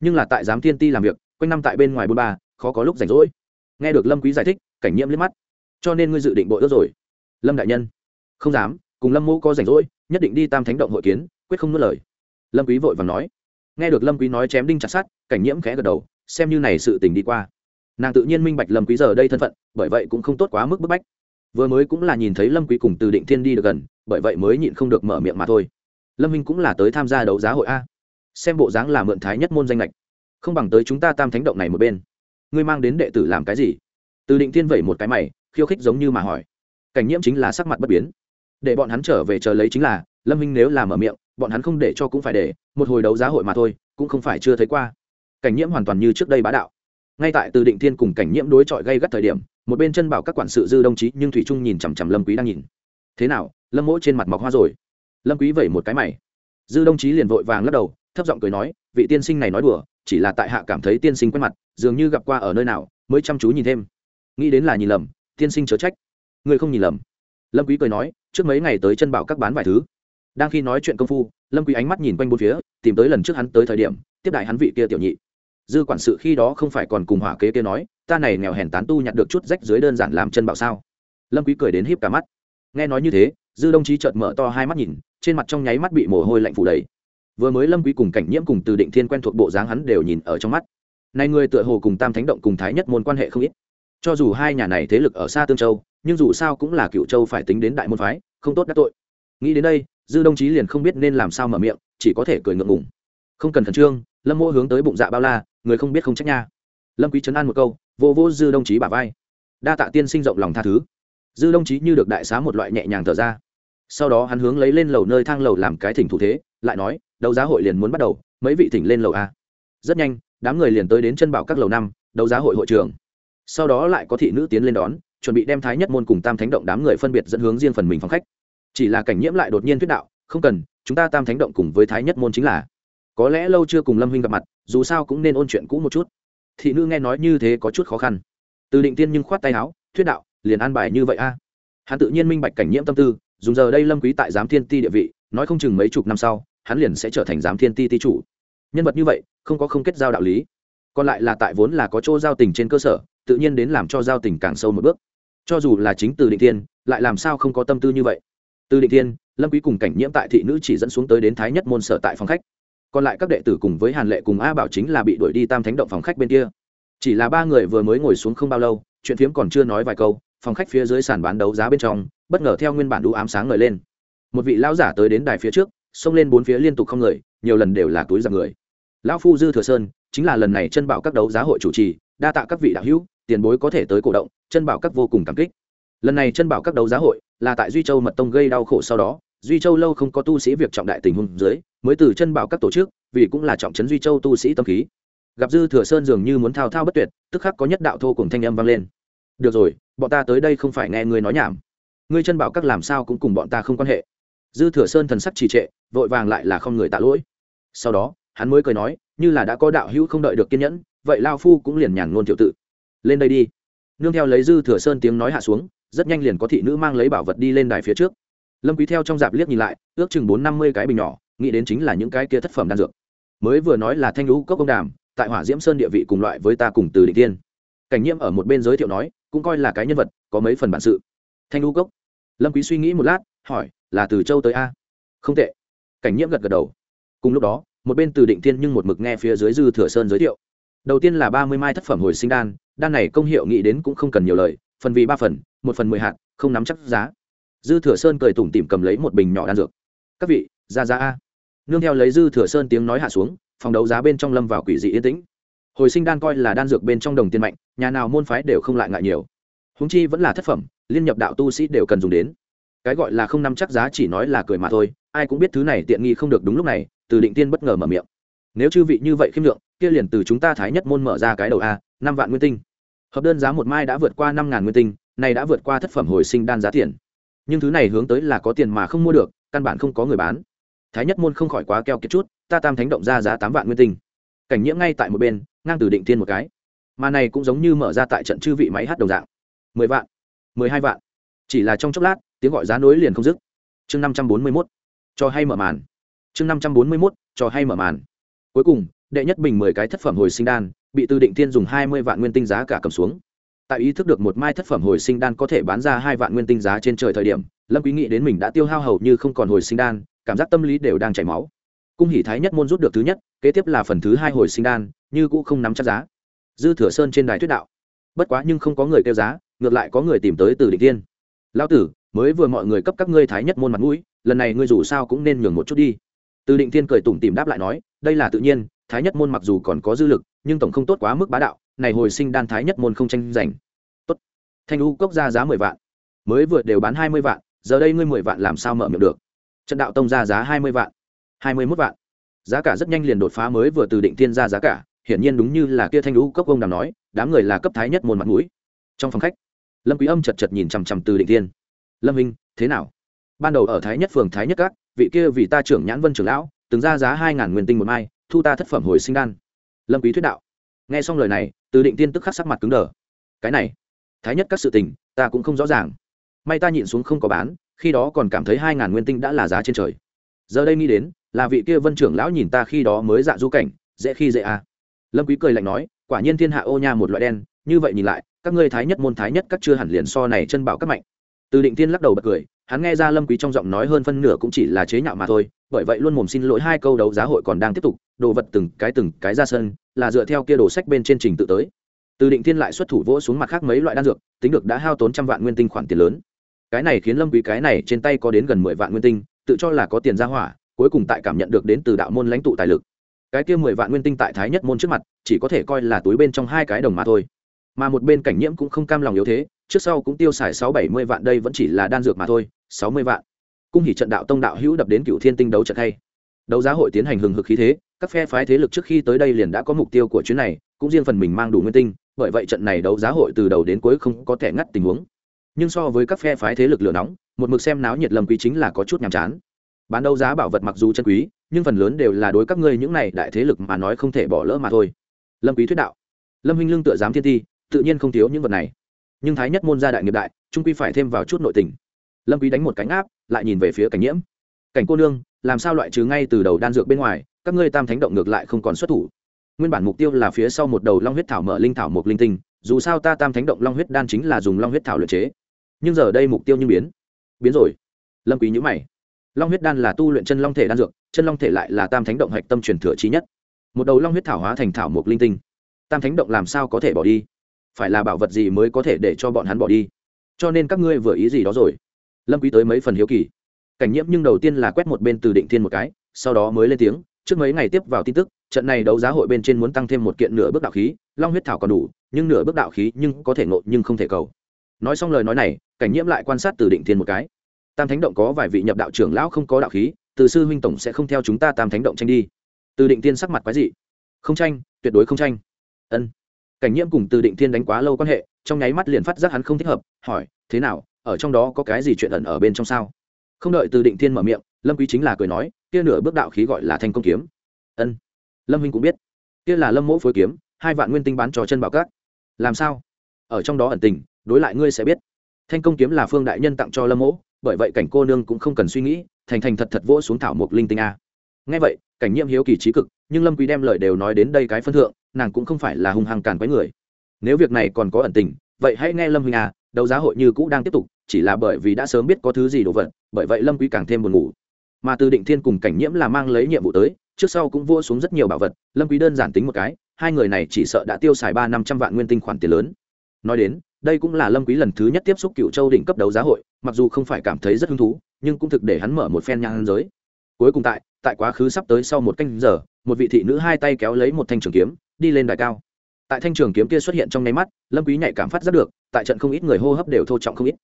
Nhưng là tại giám thiên ti làm việc, quanh năm tại bên ngoài bôn ba, khó có lúc rảnh rỗi. Nghe được lâm quý giải thích, cảnh nhiễm liếc mắt. Cho nên ngươi dự định bội ước rồi. Lâm đại nhân. Không dám, cùng lâm mộ có rảnh rỗi, nhất định đi tam thánh động hội kiến, quyết không nuốt lời. Lâm quý vội vàng nói. Nghe được lâm quý nói chém đinh chặt sắt, cảnh nhiễm khẽ gật đầu, xem như này sự tình đi qua nàng tự nhiên minh bạch lâm quý giờ đây thân phận, bởi vậy cũng không tốt quá mức bức bách. Vừa mới cũng là nhìn thấy lâm quý cùng từ định thiên đi được gần, bởi vậy mới nhịn không được mở miệng mà thôi. Lâm minh cũng là tới tham gia đấu giá hội a. Xem bộ dáng là mượn thái nhất môn danh lệch. Không bằng tới chúng ta tam thánh động này một bên. Ngươi mang đến đệ tử làm cái gì? Từ định thiên vẩy một cái mày, khiêu khích giống như mà hỏi. Cảnh nhiễm chính là sắc mặt bất biến. Để bọn hắn trở về chờ lấy chính là, lâm minh nếu làm mở miệng, bọn hắn không để cho cũng phải để, một hồi đấu giá hội mà thôi, cũng không phải chưa thấy qua. Cảnh nhiễm hoàn toàn như trước đây bá đạo ngay tại từ định thiên cùng cảnh nhiễm đối chọi gây gắt thời điểm, một bên chân bảo các quản sự dư đồng chí nhưng thủy trung nhìn chằm chằm lâm quý đang nhìn. Thế nào, lâm mỗ trên mặt mọc hoa rồi? Lâm quý vẩy một cái mày. Dư đồng chí liền vội vàng lắc đầu, thấp giọng cười nói, vị tiên sinh này nói đùa, chỉ là tại hạ cảm thấy tiên sinh quen mặt, dường như gặp qua ở nơi nào, mới chăm chú nhìn thêm. Nghĩ đến là nhìn lầm, tiên sinh chớ trách, người không nhìn lầm. Lâm quý cười nói, trước mấy ngày tới chân bảo các bán vài thứ. Đang khi nói chuyện công phu, lâm quý ánh mắt nhìn quanh bốn phía, tìm tới lần trước hắn tới thời điểm, tiếp đại hắn vị kia tiểu nhị dư quản sự khi đó không phải còn cùng hỏa kế kia nói, ta này nghèo hèn tán tu nhặt được chút rách dưới đơn giản làm chân bảo sao? Lâm quý cười đến híp cả mắt. Nghe nói như thế, dư đồng chí chợt mở to hai mắt nhìn, trên mặt trong nháy mắt bị mồ hôi lạnh phủ đầy. Vừa mới lâm quý cùng cảnh nhiễm cùng từ định thiên quen thuộc bộ dáng hắn đều nhìn ở trong mắt. Nay người tựa hồ cùng tam thánh động cùng thái nhất môn quan hệ không ít. Cho dù hai nhà này thế lực ở xa tương châu, nhưng dù sao cũng là cựu châu phải tính đến đại môn phái, không tốt đắc tội. Nghĩ đến đây, dư đồng chí liền không biết nên làm sao mở miệng, chỉ có thể cười ngượng ngùng. Không cần khẩn trương, lâm mỗ hướng tới bụng dạ bao la người không biết không trách nha. Lâm quý chấn an một câu, vô vô dư đồng chí bả vai. Đa tạ tiên sinh rộng lòng tha thứ. Dư đồng chí như được đại xá một loại nhẹ nhàng thở ra. Sau đó hắn hướng lấy lên lầu nơi thang lầu làm cái thỉnh thủ thế, lại nói, đấu giá hội liền muốn bắt đầu, mấy vị thỉnh lên lầu a. Rất nhanh, đám người liền tới đến chân bảo các lầu năm, đấu giá hội hội trường. Sau đó lại có thị nữ tiến lên đón, chuẩn bị đem thái nhất môn cùng tam thánh động đám người phân biệt dẫn hướng riêng phần mình phòng khách. Chỉ là cảnh nhiễm lại đột nhiên thuyết đạo, không cần, chúng ta tam thánh động cùng với thái nhất môn chính là có lẽ lâu chưa cùng lâm huynh gặp mặt, dù sao cũng nên ôn chuyện cũ một chút. Thị nữ nghe nói như thế có chút khó khăn. Từ định tiên nhưng khoát tay áo, thuyết đạo, liền an bài như vậy a. Hắn tự nhiên minh bạch cảnh nhiễm tâm tư, dùng giờ đây lâm quý tại giám thiên ti địa vị, nói không chừng mấy chục năm sau, hắn liền sẽ trở thành giám thiên ti ti chủ. Nhân vật như vậy, không có không kết giao đạo lý. Còn lại là tại vốn là có chỗ giao tình trên cơ sở, tự nhiên đến làm cho giao tình càng sâu một bước. Cho dù là chính từ định tiên, lại làm sao không có tâm tư như vậy? Từ định tiên, lâm quý cùng cảnh nhiễm tại thị nữ chỉ dẫn xuống tới đến thái nhất môn sở tại phòng khách còn lại các đệ tử cùng với hàn lệ cùng a bảo chính là bị đuổi đi tam thánh động phòng khách bên kia. Chỉ là ba người vừa mới ngồi xuống không bao lâu, chuyện phiếm còn chưa nói vài câu, phòng khách phía dưới sàn bán đấu giá bên trong, bất ngờ theo nguyên bản đũ ám sáng ngời lên. Một vị lão giả tới đến đài phía trước, xông lên bốn phía liên tục không người, nhiều lần đều là túi giặc người. Lão phu dư thừa sơn, chính là lần này chân bảo các đấu giá hội chủ trì, đa tạ các vị đạo hữu, tiền bối có thể tới cổ động, chân bảo các vô cùng cảm kích. Lần này chân bảo các đấu giá hội là tại duy châu mật tông gây đau khổ sau đó duy châu lâu không có tu sĩ việc trọng đại tình huống dưới, mới từ chân bảo các tổ chức, vì cũng là trọng trấn duy châu tu sĩ tâm khí. Gặp dư thừa sơn dường như muốn thao thao bất tuyệt, tức khắc có nhất đạo thô cùng thanh âm vang lên. Được rồi, bọn ta tới đây không phải nghe ngươi nói nhảm. Ngươi chân bảo các làm sao cũng cùng bọn ta không quan hệ. Dư thừa sơn thần sắc trì trệ, vội vàng lại là không người tạ lỗi. Sau đó, hắn mới cười nói, như là đã có đạo hữu không đợi được kiên nhẫn, vậy lao phu cũng liền nhàn ngôn tiểu tự. Lên đây đi. Nương theo lấy dư thừa sơn tiếng nói hạ xuống, rất nhanh liền có thị nữ mang lấy bảo vật đi lên đài phía trước lâm quý theo trong dạp liếc nhìn lại, ước chừng bốn năm mươi cái bình nhỏ, nghĩ đến chính là những cái kia thất phẩm đan dược. Mới vừa nói là thanh lũ cốc công đàm, tại hỏa diễm sơn địa vị cùng loại với ta cùng từ định tiên cảnh nhiễm ở một bên giới thiệu nói, cũng coi là cái nhân vật, có mấy phần bản sự. Thanh lũ cốc. Lâm quý suy nghĩ một lát, hỏi, là từ châu tới a? Không tệ. Cảnh nhiễm gật gật đầu. Cùng lúc đó, một bên từ định tiên nhưng một mực nghe phía dưới dư thừa sơn giới thiệu. Đầu tiên là ba mươi mai thất phẩm hồi sinh đan đan này công hiệu nghĩ đến cũng không cần nhiều lời, phần vì ba phần, một phần mười hạt, không nắm chắc giá dư thừa sơn cười tủm tỉm cầm lấy một bình nhỏ đan dược. Các vị, ra ra a. Nương theo lấy dư thừa sơn tiếng nói hạ xuống, phòng đấu giá bên trong lâm vào quỷ dị yên tĩnh. Hồi sinh đan coi là đan dược bên trong đồng tiền mạnh, nhà nào môn phái đều không lại ngại nhiều. Húng chi vẫn là thất phẩm, liên nhập đạo tu sĩ đều cần dùng đến. Cái gọi là không nắm chắc giá chỉ nói là cười mà thôi, ai cũng biết thứ này tiện nghi không được đúng lúc này, từ định tiên bất ngờ mở miệng. Nếu chư vị như vậy khiêm lượng kia liền từ chúng ta thái nhất môn mở ra cái đầu a, năm vạn nguyên tinh. Hợp đơn giá một mai đã vượt qua năm ngàn nguyên tinh này đã vượt qua thất phẩm hồi sinh đan giá tiền nhưng thứ này hướng tới là có tiền mà không mua được, căn bản không có người bán. Thái nhất môn không khỏi quá keo kiệt chút, ta tam thánh động ra giá tám vạn nguyên tinh. Cảnh nhiễm ngay tại một bên, ngang từ định tiên một cái. Mà này cũng giống như mở ra tại trận chư vị máy hát đồng dạng. Mười vạn, mười hai vạn. Chỉ là trong chốc lát, tiếng gọi giá nối liền không dứt. Chương năm trăm bốn mươi mốt, cho hay mở màn. Chương năm trăm bốn mươi mốt, cho hay mở màn. Cuối cùng, đệ nhất bình mười cái thất phẩm hồi sinh đan, bị từ định tiên dùng hai mươi vạn nguyên tinh giá cả cầm xuống tại ý thức được một mai thất phẩm hồi sinh đan có thể bán ra hai vạn nguyên tinh giá trên trời thời điểm, lâm quý nghĩ đến mình đã tiêu hao hầu như không còn hồi sinh đan, cảm giác tâm lý đều đang chảy máu. Cung hỷ thái nhất môn rút được thứ nhất, kế tiếp là phần thứ hai hồi sinh đan, như cũ không nắm chắc giá. Dư thừa sơn trên đài thuyết đạo. Bất quá nhưng không có người kêu giá, ngược lại có người tìm tới từ định tiên. Lão tử, mới vừa mọi người cấp các ngươi thái nhất môn mặt mũi, lần này ngươi dù sao cũng nên nhường một chút đi. Từ định tiên cười tủm tỉm đáp lại nói, đây là tự nhiên, thái nhất môn mặc dù còn có dư lực nhưng tổng không tốt quá mức bá đạo, này hồi sinh đan thái nhất môn không tranh giành. Tốt. Thanh u cốc ra giá mười vạn. Mới vừa đều bán hai mươi vạn, giờ đây ngươi mười vạn làm sao mở miệng được? Trận đạo tông ra giá hai mươi vạn. hai mươi mốt vạn. Giá cả rất nhanh liền đột phá mới vừa từ định tiên ra giá cả, hiển nhiên đúng như là kia thanh u cốc ông đàm nói, đám người là cấp thái nhất môn mặt mũi. Trong phòng khách, lâm quý âm chật chật nhìn chằm chằm từ định tiên. Lâm minh, thế nào? Ban đầu ở thái nhất phường thái nhất các, vị kia vì ta trưởng nhãn vân trưởng lão, từng ra giá hai ngàn nguyên tinh một mai, thu ta thất phẩm hồi sinh đan lâm quý thuyết đạo. Nghe xong lời này, từ định tiên tức khắc sắc mặt cứng đờ. Cái này, thái nhất các sự tình, ta cũng không rõ ràng. May ta nhịn xuống không có bán, khi đó còn cảm thấy hai ngàn nguyên tinh đã là giá trên trời. Giờ đây nghĩ đến, là vị kia vân trưởng lão nhìn ta khi đó mới dạ du cảnh, dễ khi dễ à. lâm quý cười lạnh nói, quả nhiên thiên hạ ô nha một loại đen, như vậy nhìn lại, các ngươi thái nhất môn thái nhất các chưa hẳn liền so này chân bảo các mạnh. Từ định tiên lắc đầu bật cười, hắn nghe ra lâm quý trong giọng nói hơn phân nửa cũng chỉ là chế nhạo mà thôi bởi vậy luôn mồm xin lỗi hai câu đấu giá hội còn đang tiếp tục, đồ vật từng cái từng cái ra sân, là dựa theo kia đồ sách bên trên trình tự tới. Từ định thiên lại xuất thủ vỗ xuống mặt khác mấy loại đan dược, tính được đã hao tốn trăm vạn nguyên tinh khoản tiền lớn. Cái này khiến lâm quý cái này trên tay có đến gần mười vạn nguyên tinh, tự cho là có tiền ra hỏa, cuối cùng tại cảm nhận được đến từ đạo môn lãnh tụ tài lực. Cái kia mười vạn nguyên tinh tại thái nhất môn trước mặt, chỉ có thể coi là túi bên trong hai cái đồng mà thôi. Mà một bên cảnh nhiễm cũng không cam lòng yếu thế, trước sau cũng tiêu xài sáu bảy mươi vạn đây vẫn chỉ là đan dược mà thôi, sáu mươi vạn cung hỉ trận đạo tông đạo hữu đập đến cựu thiên tinh đấu trận hay. Đấu giá hội tiến hành hừng hực khí thế, các phe phái thế lực trước khi tới đây liền đã có mục tiêu của chuyến này, cũng riêng phần mình mang đủ nguyên tinh, bởi vậy trận này đấu giá hội từ đầu đến cuối không có thể ngắt tình huống. Nhưng so với các phe phái thế lực lửa nóng, một mực xem náo nhiệt lầm quý chính là có chút nhàm chán. Bán đấu giá bảo vật mặc dù chân quý, nhưng phần lớn đều là đối các ngươi những này đại thế lực mà nói không thể bỏ lỡ mà thôi. Lâm quý thuyết đạo. Lâm huynh lương tựa giám thiên ti, tự nhiên không thiếu những vật này. Nhưng thái nhất môn gia đại nghiệp đại, trung quy phải thêm vào chút nội tình lâm quý đánh một cánh áp, lại nhìn về phía cảnh nhiễm. Cảnh cô nương, làm sao loại trừ ngay từ đầu đan dược bên ngoài, các ngươi tam thánh động ngược lại không còn xuất thủ. Nguyên bản mục tiêu là phía sau một đầu long huyết thảo mở linh thảo một linh tinh, dù sao ta tam thánh động long huyết đan chính là dùng long huyết thảo luyện chế. Nhưng giờ đây mục tiêu như biến. Biến rồi. Lâm quý nhíu mày. Long huyết đan là tu luyện chân long thể đan dược, chân long thể lại là tam thánh động hạch tâm truyền thừa trí nhất. Một đầu long huyết thảo hóa thành thảo một linh tinh. Tam thánh động làm sao có thể bỏ đi? Phải là bảo vật gì mới có thể để cho bọn hắn bỏ đi? Cho nên các ngươi vừa ý gì đó rồi? Lâm quý tới mấy phần hiếu kỳ. Cảnh nhiễm nhưng đầu tiên là quét một bên từ định thiên một cái, sau đó mới lên tiếng, trước mấy ngày tiếp vào tin tức, trận này đấu giá hội bên trên muốn tăng thêm một kiện nửa bước đạo khí, long huyết thảo còn đủ, nhưng nửa bước đạo khí nhưng có thể ngộ nhưng không thể cầu. Nói xong lời nói này, cảnh nhiễm lại quan sát từ định thiên một cái. Tam thánh động có vài vị nhập đạo trưởng lão không có đạo khí, từ sư huynh tổng sẽ không theo chúng ta tam thánh động tranh đi. Từ định thiên sắc mặt quái dị. Không tranh, tuyệt đối không tranh. Ân. Cảnh nhiễm cùng từ định thiên đánh quá lâu quan hệ, trong nháy mắt liền phát giác hắn không thích hợp, hỏi, thế nào? Ở trong đó có cái gì chuyện ẩn ở bên trong sao? Không đợi từ định thiên mở miệng, lâm quý chính là cười nói, kia nửa bước đạo khí gọi là thanh công kiếm. Ân. Lâm huynh cũng biết. Kia là lâm mỗ phối kiếm, hai vạn nguyên tinh bán cho chân bảo cát làm sao? Ở trong đó ẩn tình, đối lại ngươi sẽ biết. Thanh công kiếm là phương đại nhân tặng cho lâm mỗ, bởi vậy cảnh cô nương cũng không cần suy nghĩ, thành thành thật thật vỗ xuống thảo một linh tinh a. Nghe vậy, cảnh nhiệm hiếu kỳ trí cực, nhưng lâm quý đem lời đều nói đến đây cái phân thượng, nàng cũng không phải là hung hăng càn quấy người. Nếu việc này còn có ẩn tình, vậy hãy nghe lâm huynh à đấu giá hội như cũ đang tiếp tục chỉ là bởi vì đã sớm biết có thứ gì đồ vật, bởi vậy lâm quý càng thêm buồn ngủ. Mà từ định thiên cùng cảnh nhiễm là mang lấy nhiệm vụ tới, trước sau cũng vua xuống rất nhiều bảo vật, lâm quý đơn giản tính một cái, hai người này chỉ sợ đã tiêu xài ba năm trăm vạn nguyên tinh khoản tiền lớn. Nói đến, đây cũng là lâm quý lần thứ nhất tiếp xúc cựu châu đỉnh cấp đấu giá hội, mặc dù không phải cảm thấy rất hứng thú, nhưng cũng thực để hắn mở một phen nhang giới. Cuối cùng tại tại quá khứ sắp tới sau một canh giờ, một vị thị nữ hai tay kéo lấy một thanh trường kiếm, đi lên đài cao. Tại thanh trường kiếm kia xuất hiện trong nháy mắt, lâm quý nhạy cảm phát rất được, tại trận không ít người hô hấp đều thô trọng không ít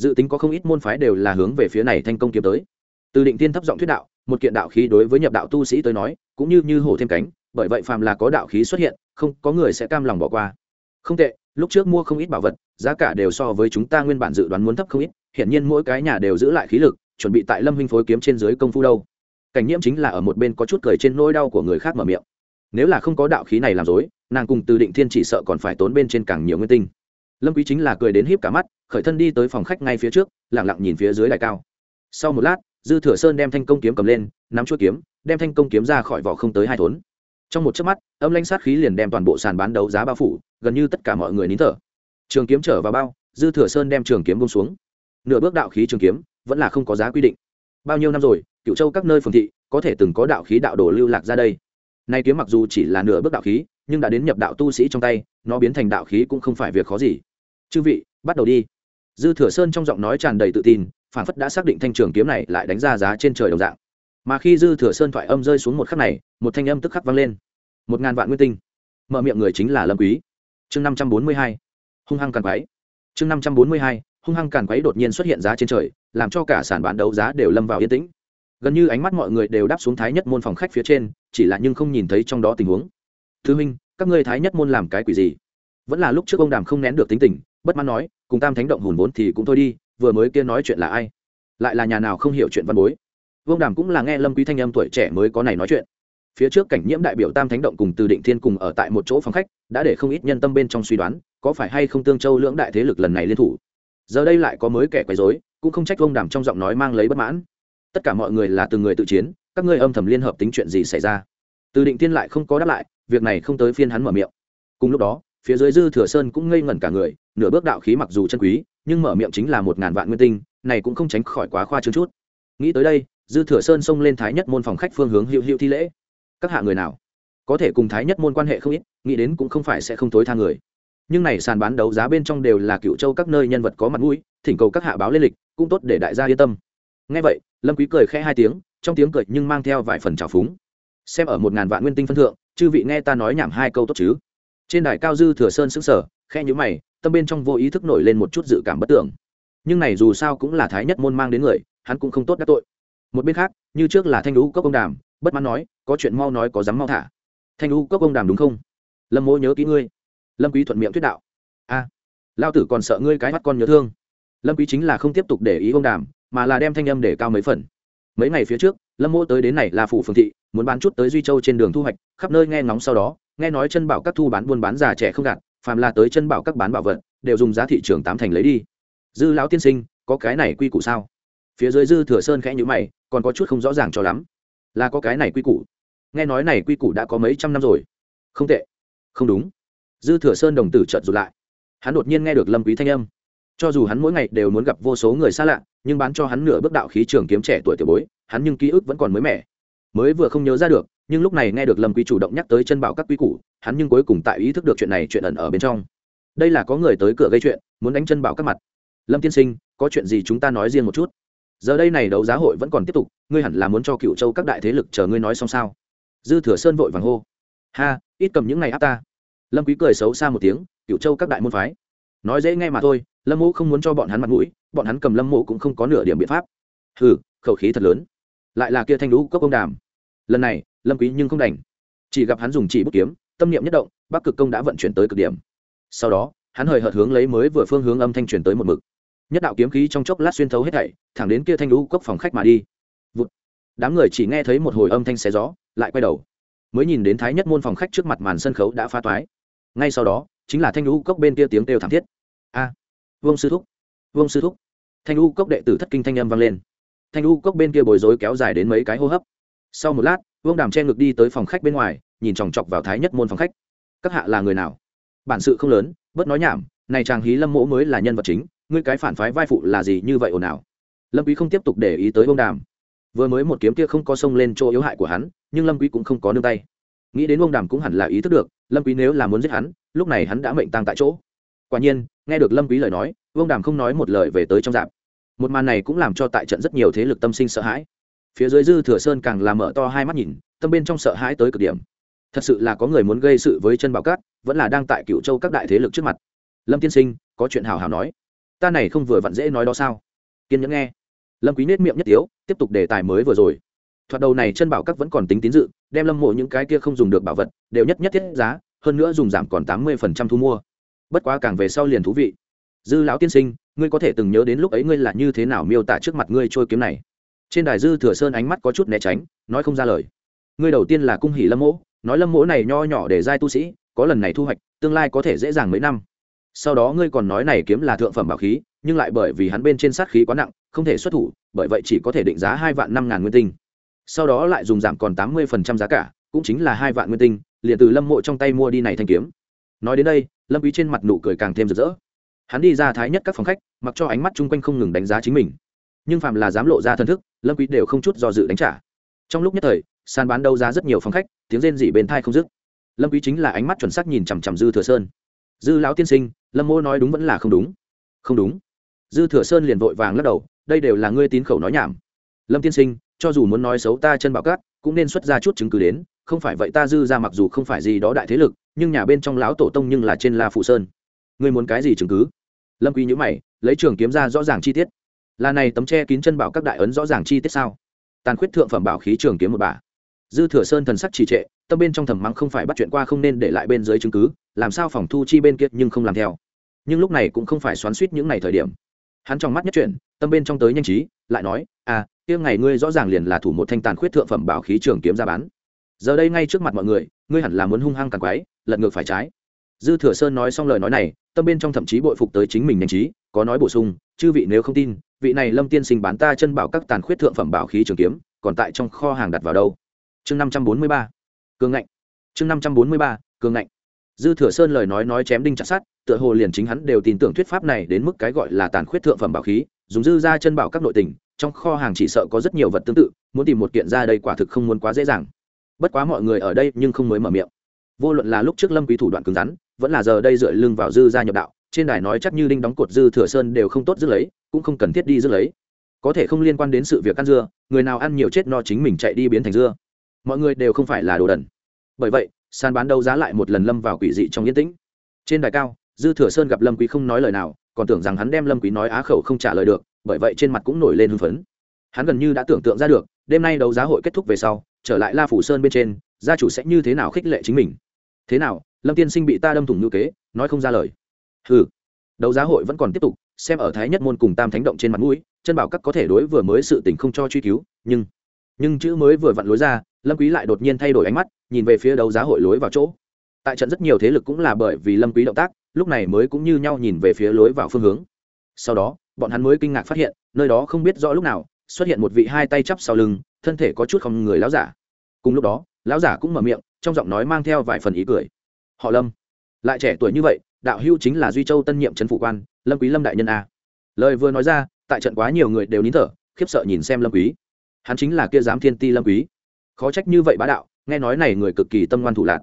dự tính có không ít môn phái đều là hướng về phía này thành công kiếm tới. Từ định tiên thấp giọng thuyết đạo, một kiện đạo khí đối với nhập đạo tu sĩ tới nói, cũng như như hổ thêm cánh, bởi vậy phàm là có đạo khí xuất hiện, không, có người sẽ cam lòng bỏ qua. Không tệ, lúc trước mua không ít bảo vật, giá cả đều so với chúng ta nguyên bản dự đoán muốn thấp không ít hiện nhiên mỗi cái nhà đều giữ lại khí lực, chuẩn bị tại lâm huynh phối kiếm trên dưới công phu đâu. Cảnh nhiễm chính là ở một bên có chút cười trên nỗi đau của người khác mở miệng. Nếu là không có đạo khí này làm dối nàng cùng từ định thiên chỉ sợ còn phải tốn bên trên càng nhiều nguyên tinh lâm quý chính là cười đến híp cả mắt, khởi thân đi tới phòng khách ngay phía trước, lặng lặng nhìn phía dưới đài cao. Sau một lát, dư thừa sơn đem thanh công kiếm cầm lên, nắm chuôi kiếm, đem thanh công kiếm ra khỏi vỏ không tới hai thốn. Trong một chớp mắt, âm lãnh sát khí liền đem toàn bộ sàn bán đấu giá bao phủ, gần như tất cả mọi người nín thở. Trường kiếm trở vào bao, dư thừa sơn đem trường kiếm bông xuống. Nửa bước đạo khí trường kiếm, vẫn là không có giá quy định. Bao nhiêu năm rồi cựu châu các nơi phường thị, có thể từng có đạo khí đạo đồ lưu lạc ra đây. Nay kiếm mặc dù chỉ là nửa bước đạo khí, nhưng đã đến nhập đạo tu sĩ trong tay, nó biến thành đạo khí cũng không phải việc khó gì chư vị, bắt đầu đi. Dư thừa sơn trong giọng nói tràn đầy tự tin phản phất đã xác định thanh trường kiếm này lại đánh ra giá trên trời đồng dạng. Mà khi dư thừa sơn thoại âm rơi xuống một khắc này, một thanh âm tức khắc vang lên. Một ngàn vạn nguyên tinh. Mở miệng người chính là lâm quý. Chương năm trăm bốn mươi hai, hung hăng càn quấy. Chương năm trăm bốn mươi hai, hung hăng càn quấy đột nhiên xuất hiện giá trên trời, làm cho cả sản bán đấu giá đều lâm vào yên tĩnh. Gần như ánh mắt mọi người đều đáp xuống thái nhất môn phòng khách phía trên, chỉ là nhưng không nhìn thấy trong đó tình huống. Thứ minh các ngươi thái nhất môn làm cái quỷ gì? Vẫn là lúc trước ông đàm không nén được tính tình bất mãn nói, cùng tam thánh động hùn vốn thì cũng thôi đi, vừa mới kia nói chuyện là ai? Lại là nhà nào không hiểu chuyện văn bối? Vương đàm cũng là nghe lâm quý thanh âm tuổi trẻ mới có này nói chuyện. Phía trước cảnh nhiễm đại biểu tam thánh động cùng từ định thiên cùng ở tại một chỗ phòng khách, đã để không ít nhân tâm bên trong suy đoán, có phải hay không tương châu lưỡng đại thế lực lần này liên thủ. Giờ đây lại có mới kẻ quấy rối, cũng không trách vương đàm trong giọng nói mang lấy bất mãn. Tất cả mọi người là từng người tự chiến, các ngươi âm thầm liên hợp tính chuyện gì xảy ra? Từ định thiên lại không có đáp lại, việc này không tới phiên hắn mở miệng. Cùng lúc đó phía dưới dư thừa sơn cũng ngây ngẩn cả người, nửa bước đạo khí mặc dù chân quý, nhưng mở miệng chính là một ngàn vạn nguyên tinh, này cũng không tránh khỏi quá khoa trương chút. Nghĩ tới đây, dư thừa sơn xông lên thái nhất môn phòng khách phương hướng hữu hữu thi lễ. Các hạ người nào? Có thể cùng thái nhất môn quan hệ không ít, nghĩ đến cũng không phải sẽ không tối tha người. Nhưng này sàn bán đấu giá bên trong đều là cựu châu các nơi nhân vật có mặt mũi, thỉnh cầu các hạ báo lên lịch, cũng tốt để đại gia yên tâm. Ngay vậy, lâm quý cười khẽ hai tiếng, trong tiếng cười nhưng mang theo vài phần trào phúng. Xem ở một ngàn vạn nguyên tinh phân thượng, chư vị nghe ta nói nhảm hai câu tốt chứ? Trên đài cao dư thừa sơn sững sờ khe nhíu mày, tâm bên trong vô ý thức nổi lên một chút dự cảm bất tưởng. Nhưng này dù sao cũng là thái nhất môn mang đến người, hắn cũng không tốt đắc tội. Một bên khác, như trước là thanh lũ cốc ông đàm, bất mãn nói, có chuyện mau nói có dám mau thả. Thanh lũ cốc ông đàm đúng không? Lâm mỗ nhớ kỹ ngươi. Lâm quý thuận miệng thuyết đạo. A lao tử còn sợ ngươi cái mắt con nhớ thương. Lâm quý chính là không tiếp tục để ý ông đàm, mà là đem thanh âm để cao mấy phần. Mấy ngày phía trước, lâm mỗ tới đến này là phủ phường thị, muốn bán chút tới duy châu trên đường thu hoạch, khắp nơi nghe ngóng sau đó nghe nói chân bảo các thu bán buôn bán già trẻ không gạt, phàm là tới chân bảo các bán bảo vật, đều dùng giá thị trường tám thành lấy đi. Dư lão tiên sinh, có cái này quy củ sao? Phía dưới dư thừa sơn khẽ nhữ mày, còn có chút không rõ ràng cho lắm. Là có cái này quy củ. Nghe nói này quy củ đã có mấy trăm năm rồi. Không tệ. Không đúng. Dư thừa sơn đồng tử chợt rụt lại. Hắn đột nhiên nghe được lâm quý thanh âm. Cho dù hắn mỗi ngày đều muốn gặp vô số người xa lạ, nhưng bán cho hắn nửa bước đạo khí trường kiếm trẻ tuổi tiểu bối, hắn nhưng ký ức vẫn còn mới mẻ. Mới vừa không nhớ ra được nhưng lúc này nghe được lâm quý chủ động nhắc tới chân bảo các quý củ, hắn nhưng cuối cùng tại ý thức được chuyện này chuyện ẩn ở bên trong. Đây là có người tới cửa gây chuyện, muốn đánh chân bảo các mặt. Lâm tiên sinh, có chuyện gì chúng ta nói riêng một chút. Giờ đây này đấu giá hội vẫn còn tiếp tục, ngươi hẳn là muốn cho cựu châu các đại thế lực chờ ngươi nói xong sao? Dư thừa sơn vội vàng hô. Ha, ít cầm những ngày áp ta. Lâm quý cười xấu xa một tiếng, cựu châu các đại môn phái. Nói dễ nghe mà thôi, lâm mũ không muốn cho bọn hắn mặt mũi, bọn hắn cầm lâm mũ cũng không có nửa điểm biện pháp. Hừ, khẩu khí thật lớn. Lại là kia thanh lũ cốc công đàm. Lần này lâm quý nhưng không đành. Chỉ gặp hắn dùng chỉ bút kiếm tâm niệm nhất động bắc cực công đã vận chuyển tới cực điểm. Sau đó hắn hời hợt hướng lấy mới vừa phương hướng âm thanh truyền tới một mực. Nhất đạo kiếm khí trong chốc lát xuyên thấu hết thảy thẳng đến kia thanh lũ cốc phòng khách mà đi. Vụt. đám người chỉ nghe thấy một hồi âm thanh xé gió lại quay đầu. Mới nhìn đến thái nhất môn phòng khách trước mặt màn sân khấu đã phá toái. Ngay sau đó chính là thanh lũ cốc bên kia tiếng kêu thảm thiết. A. À, vương sư thúc. Vương sư thúc. Thanh lũ cốc đệ tử thất kinh thanh âm vang lên. Thanh lũ cốc bên kia bồi dối kéo dài đến mấy cái hô hấp sau một lát, vương đàm che ngực đi tới phòng khách bên ngoài, nhìn chòng chọc vào thái nhất môn phòng khách. Các hạ là người nào? Bản sự không lớn, bớt nói nhảm, này chàng hí lâm mỗ mới là nhân vật chính, ngươi cái phản phái vai phụ là gì như vậy ồn ào? Lâm quý không tiếp tục để ý tới vương đàm. Vừa mới một kiếm kia không có xông lên chỗ yếu hại của hắn, nhưng lâm quý cũng không có nương tay. Nghĩ đến vương đàm cũng hẳn là ý thức được, lâm quý nếu là muốn giết hắn, lúc này hắn đã mệnh tăng tại chỗ. Quả nhiên, nghe được lâm quý lời nói, vương đàm không nói một lời về tới trong dạp. Một màn này cũng làm cho tại trận rất nhiều thế lực tâm sinh sợ hãi phía dưới dư thừa sơn càng làm mở to hai mắt nhìn, tâm bên trong sợ hãi tới cực điểm. Thật sự là có người muốn gây sự với chân bảo cát, vẫn là đang tại cựu châu các đại thế lực trước mặt. Lâm tiên sinh, có chuyện hào hào nói. Ta này không vừa vặn dễ nói đó sao? Kiên nhẫn nghe. Lâm quý nết miệng nhất tiếu, tiếp tục đề tài mới vừa rồi. Thoạt đầu này chân bảo các vẫn còn tính tín dự, đem lâm mộ những cái kia không dùng được bảo vật, đều nhất nhất thiết giá, hơn nữa dùng giảm còn tám mươi phần trăm thu mua. Bất quá càng về sau liền thú vị. Dư lão tiên sinh, ngươi có thể từng nhớ đến lúc ấy ngươi là như thế nào miêu tả trước mặt ngươi trôi kiếm này? Trên đài dư thừa sơn ánh mắt có chút né tránh, nói không ra lời. Ngươi đầu tiên là cung hỷ lâm mỗ, nói lâm mỗ này nho nhỏ để giai tu sĩ, có lần này thu hoạch, tương lai có thể dễ dàng mấy năm. Sau đó ngươi còn nói này kiếm là thượng phẩm bảo khí, nhưng lại bởi vì hắn bên trên sát khí quá nặng, không thể xuất thủ, bởi vậy chỉ có thể định giá hai vạn năm ngàn nguyên tinh. Sau đó lại dùng giảm còn tám mươi phần trăm giá cả, cũng chính là hai vạn nguyên tinh, liền từ lâm mộ trong tay mua đi này thanh kiếm. Nói đến đây, lâm ý trên mặt nụ cười càng thêm rực rỡ. Hắn đi ra thái nhất các phòng khách, mặc cho ánh mắt chung quanh không ngừng đánh giá chính mình. Nhưng phạm là dám lộ ra thân thức lâm quý đều không chút do dự đánh trả trong lúc nhất thời sàn bán đấu giá rất nhiều phòng khách tiếng rên rỉ bên thai không dứt lâm quý chính là ánh mắt chuẩn xác nhìn chằm chằm dư thừa sơn dư lão tiên sinh lâm mô nói đúng vẫn là không đúng không đúng dư thừa sơn liền vội vàng lắc đầu đây đều là ngươi tín khẩu nói nhảm lâm tiên sinh cho dù muốn nói xấu ta chân bảo cát cũng nên xuất ra chút chứng cứ đến không phải vậy ta dư ra mặc dù không phải gì đó đại thế lực nhưng nhà bên trong lão tổ tông nhưng là trên la phụ sơn ngươi muốn cái gì chứng cứ lâm quý nhíu mày lấy trường kiếm ra rõ ràng chi tiết là này tấm che kín chân bảo các đại ấn rõ ràng chi tiết sao? Tàn khuyết thượng phẩm bảo khí trường kiếm một bà. Dư thừa sơn thần sắc trì trệ tâm bên trong thầm mắng không phải bắt chuyện qua không nên để lại bên dưới chứng cứ làm sao phòng thu chi bên kia nhưng không làm theo. Nhưng lúc này cũng không phải xoắn suýt những ngày thời điểm. Hắn trong mắt nhất chuyện, tâm bên trong tới nhanh trí lại nói à kia ngày ngươi rõ ràng liền là thủ một thanh tàn khuyết thượng phẩm bảo khí trường kiếm ra bán. Giờ đây ngay trước mặt mọi người ngươi hẳn là muốn hung hăng càng quái lật ngược phải trái. Dư thừa sơn nói xong lời nói này tâm bên trong thậm chí bội phục tới chính mình nhanh trí có nói bổ sung chư vị nếu không tin vị này lâm tiên sinh bán ta chân bảo các tàn khuyết thượng phẩm bảo khí trường kiếm, còn tại trong kho hàng đặt vào đâu? Chương năm trăm bốn mươi ba. Cường ngạnh. Chương năm trăm bốn mươi ba, cường ngạnh. Dư thừa sơn lời nói nói chém đinh chặt sát tựa hồ liền chính hắn đều tin tưởng thuyết pháp này đến mức cái gọi là tàn khuyết thượng phẩm bảo khí, dùng dư ra chân bảo các nội tình, trong kho hàng chỉ sợ có rất nhiều vật tương tự, muốn tìm một kiện ra đây quả thực không muốn quá dễ dàng. Bất quá mọi người ở đây nhưng không mới mở miệng. Vô luận là lúc trước lâm quý thủ đoạn cứng rắn, vẫn là giờ đây dựa lưng vào dư gia nhập đạo, trên đài nói chắc như đinh đóng cột dư thừa sơn đều không tốt dứt lấy cũng không cần thiết đi rước lấy. Có thể không liên quan đến sự việc ăn dưa, người nào ăn nhiều chết no chính mình chạy đi biến thành dưa. Mọi người đều không phải là đồ đần. Bởi vậy, sàn bán đấu giá lại một lần lâm vào quỷ dị trong yên tĩnh. Trên đài cao, dư thừa sơn gặp lâm quý không nói lời nào, còn tưởng rằng hắn đem lâm quý nói á khẩu không trả lời được, bởi vậy trên mặt cũng nổi lên hưng phấn. Hắn gần như đã tưởng tượng ra được, đêm nay đấu giá hội kết thúc về sau, trở lại la phủ sơn bên trên, gia chủ sẽ như thế nào khích lệ chính mình. Thế nào, lâm tiên sinh bị ta đâm thủng ngữ kế, nói không ra lời. Ừ đấu giá hội vẫn còn tiếp tục xem ở thái nhất môn cùng tam thánh động trên mặt mũi, chân bảo các có thể đối vừa mới sự tình không cho truy cứu, nhưng nhưng chữ mới vừa vặn lối ra, lâm quý lại đột nhiên thay đổi ánh mắt, nhìn về phía đấu giá hội lối vào chỗ. Tại trận rất nhiều thế lực cũng là bởi vì lâm quý động tác, lúc này mới cũng như nhau nhìn về phía lối vào phương hướng. Sau đó, bọn hắn mới kinh ngạc phát hiện, nơi đó không biết rõ lúc nào, xuất hiện một vị hai tay chắp sau lưng, thân thể có chút không người lão giả. Cùng lúc đó lão giả cũng mở miệng, trong giọng nói mang theo vài phần ý cười. Họ lâm, lại trẻ tuổi như vậy đạo hưu chính là duy châu tân nhiệm trấn phủ quan, lâm quý lâm đại nhân a. Lời vừa nói ra, tại trận quá nhiều người đều nín thở, khiếp sợ nhìn xem lâm quý. Hắn chính là kia giám thiên ti lâm quý. Khó trách như vậy bá đạo, nghe nói này người cực kỳ tâm ngoan thủ lạc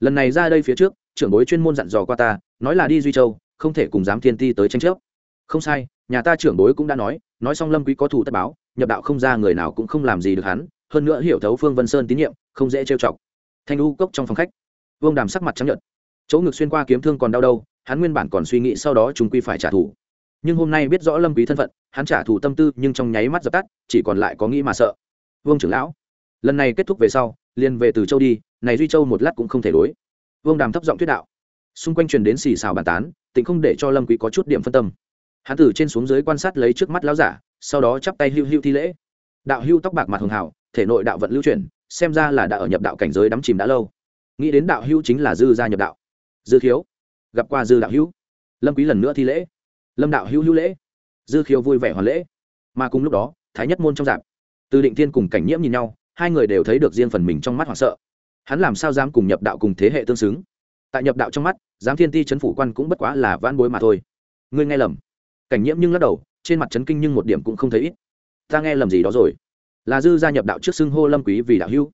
lần này ra đây phía trước, trưởng bối chuyên môn dặn dò qua ta, nói là đi duy châu, không thể cùng giám thiên ti tới tranh chấp. Không sai, nhà ta trưởng bối cũng đã nói nói xong lâm quý có thủ tất báo, nhập đạo không ra người nào cũng không làm gì được hắn, hơn nữa hiểu thấu phương vân sơn tín nhiệm, không dễ trêu chọc. Thanh u cốc trong phòng khách. Vương đàm sắc mặt trắng nhợt chỗ ngực xuyên qua kiếm thương còn đau đâu, hắn nguyên bản còn suy nghĩ sau đó chúng quy phải trả thù. Nhưng hôm nay biết rõ lâm quý thân phận, hắn trả thù tâm tư nhưng trong nháy mắt dập tắt, chỉ còn lại có nghĩ mà sợ. Vương trưởng lão, lần này kết thúc về sau, liền về từ châu đi, này duy châu một lát cũng không thể đối. Vương đàm thấp giọng thuyết đạo. Xung quanh truyền đến xì xào bàn tán, tịnh không để cho lâm quý có chút điểm phân tâm. Hắn từ trên xuống dưới quan sát lấy trước mắt lão giả, sau đó chắp tay hưu hưu thi lễ. Đạo hưu tóc bạc mặt hường hảo, thể nội đạo vận lưu chuyển, xem ra là đã ở nhập đạo cảnh giới đắm chìm đã lâu. Nghĩ đến đạo hưu chính là dư gia nhập đạo dư khiếu. Gặp qua dư đạo hữu. Lâm quý lần nữa thi lễ. Lâm đạo hữu hữu lễ. Dư khiếu vui vẻ hoàn lễ. Mà cùng lúc đó, thái nhất môn trong dạp, từ định thiên cùng cảnh nhiễm nhìn nhau, hai người đều thấy được riêng phần mình trong mắt hoảng sợ. Hắn làm sao dám cùng nhập đạo cùng thế hệ tương xứng? Tại nhập đạo trong mắt, giám thiên ti chấn phủ quan cũng bất quá là vãn bối mà thôi. Ngươi nghe lầm. Cảnh nhiễm nhưng lắc đầu, trên mặt chấn kinh nhưng một điểm cũng không thấy ít. Ta nghe lầm gì đó rồi. Là dư gia nhập đạo trước xưng hô lâm quý vì đạo hữu.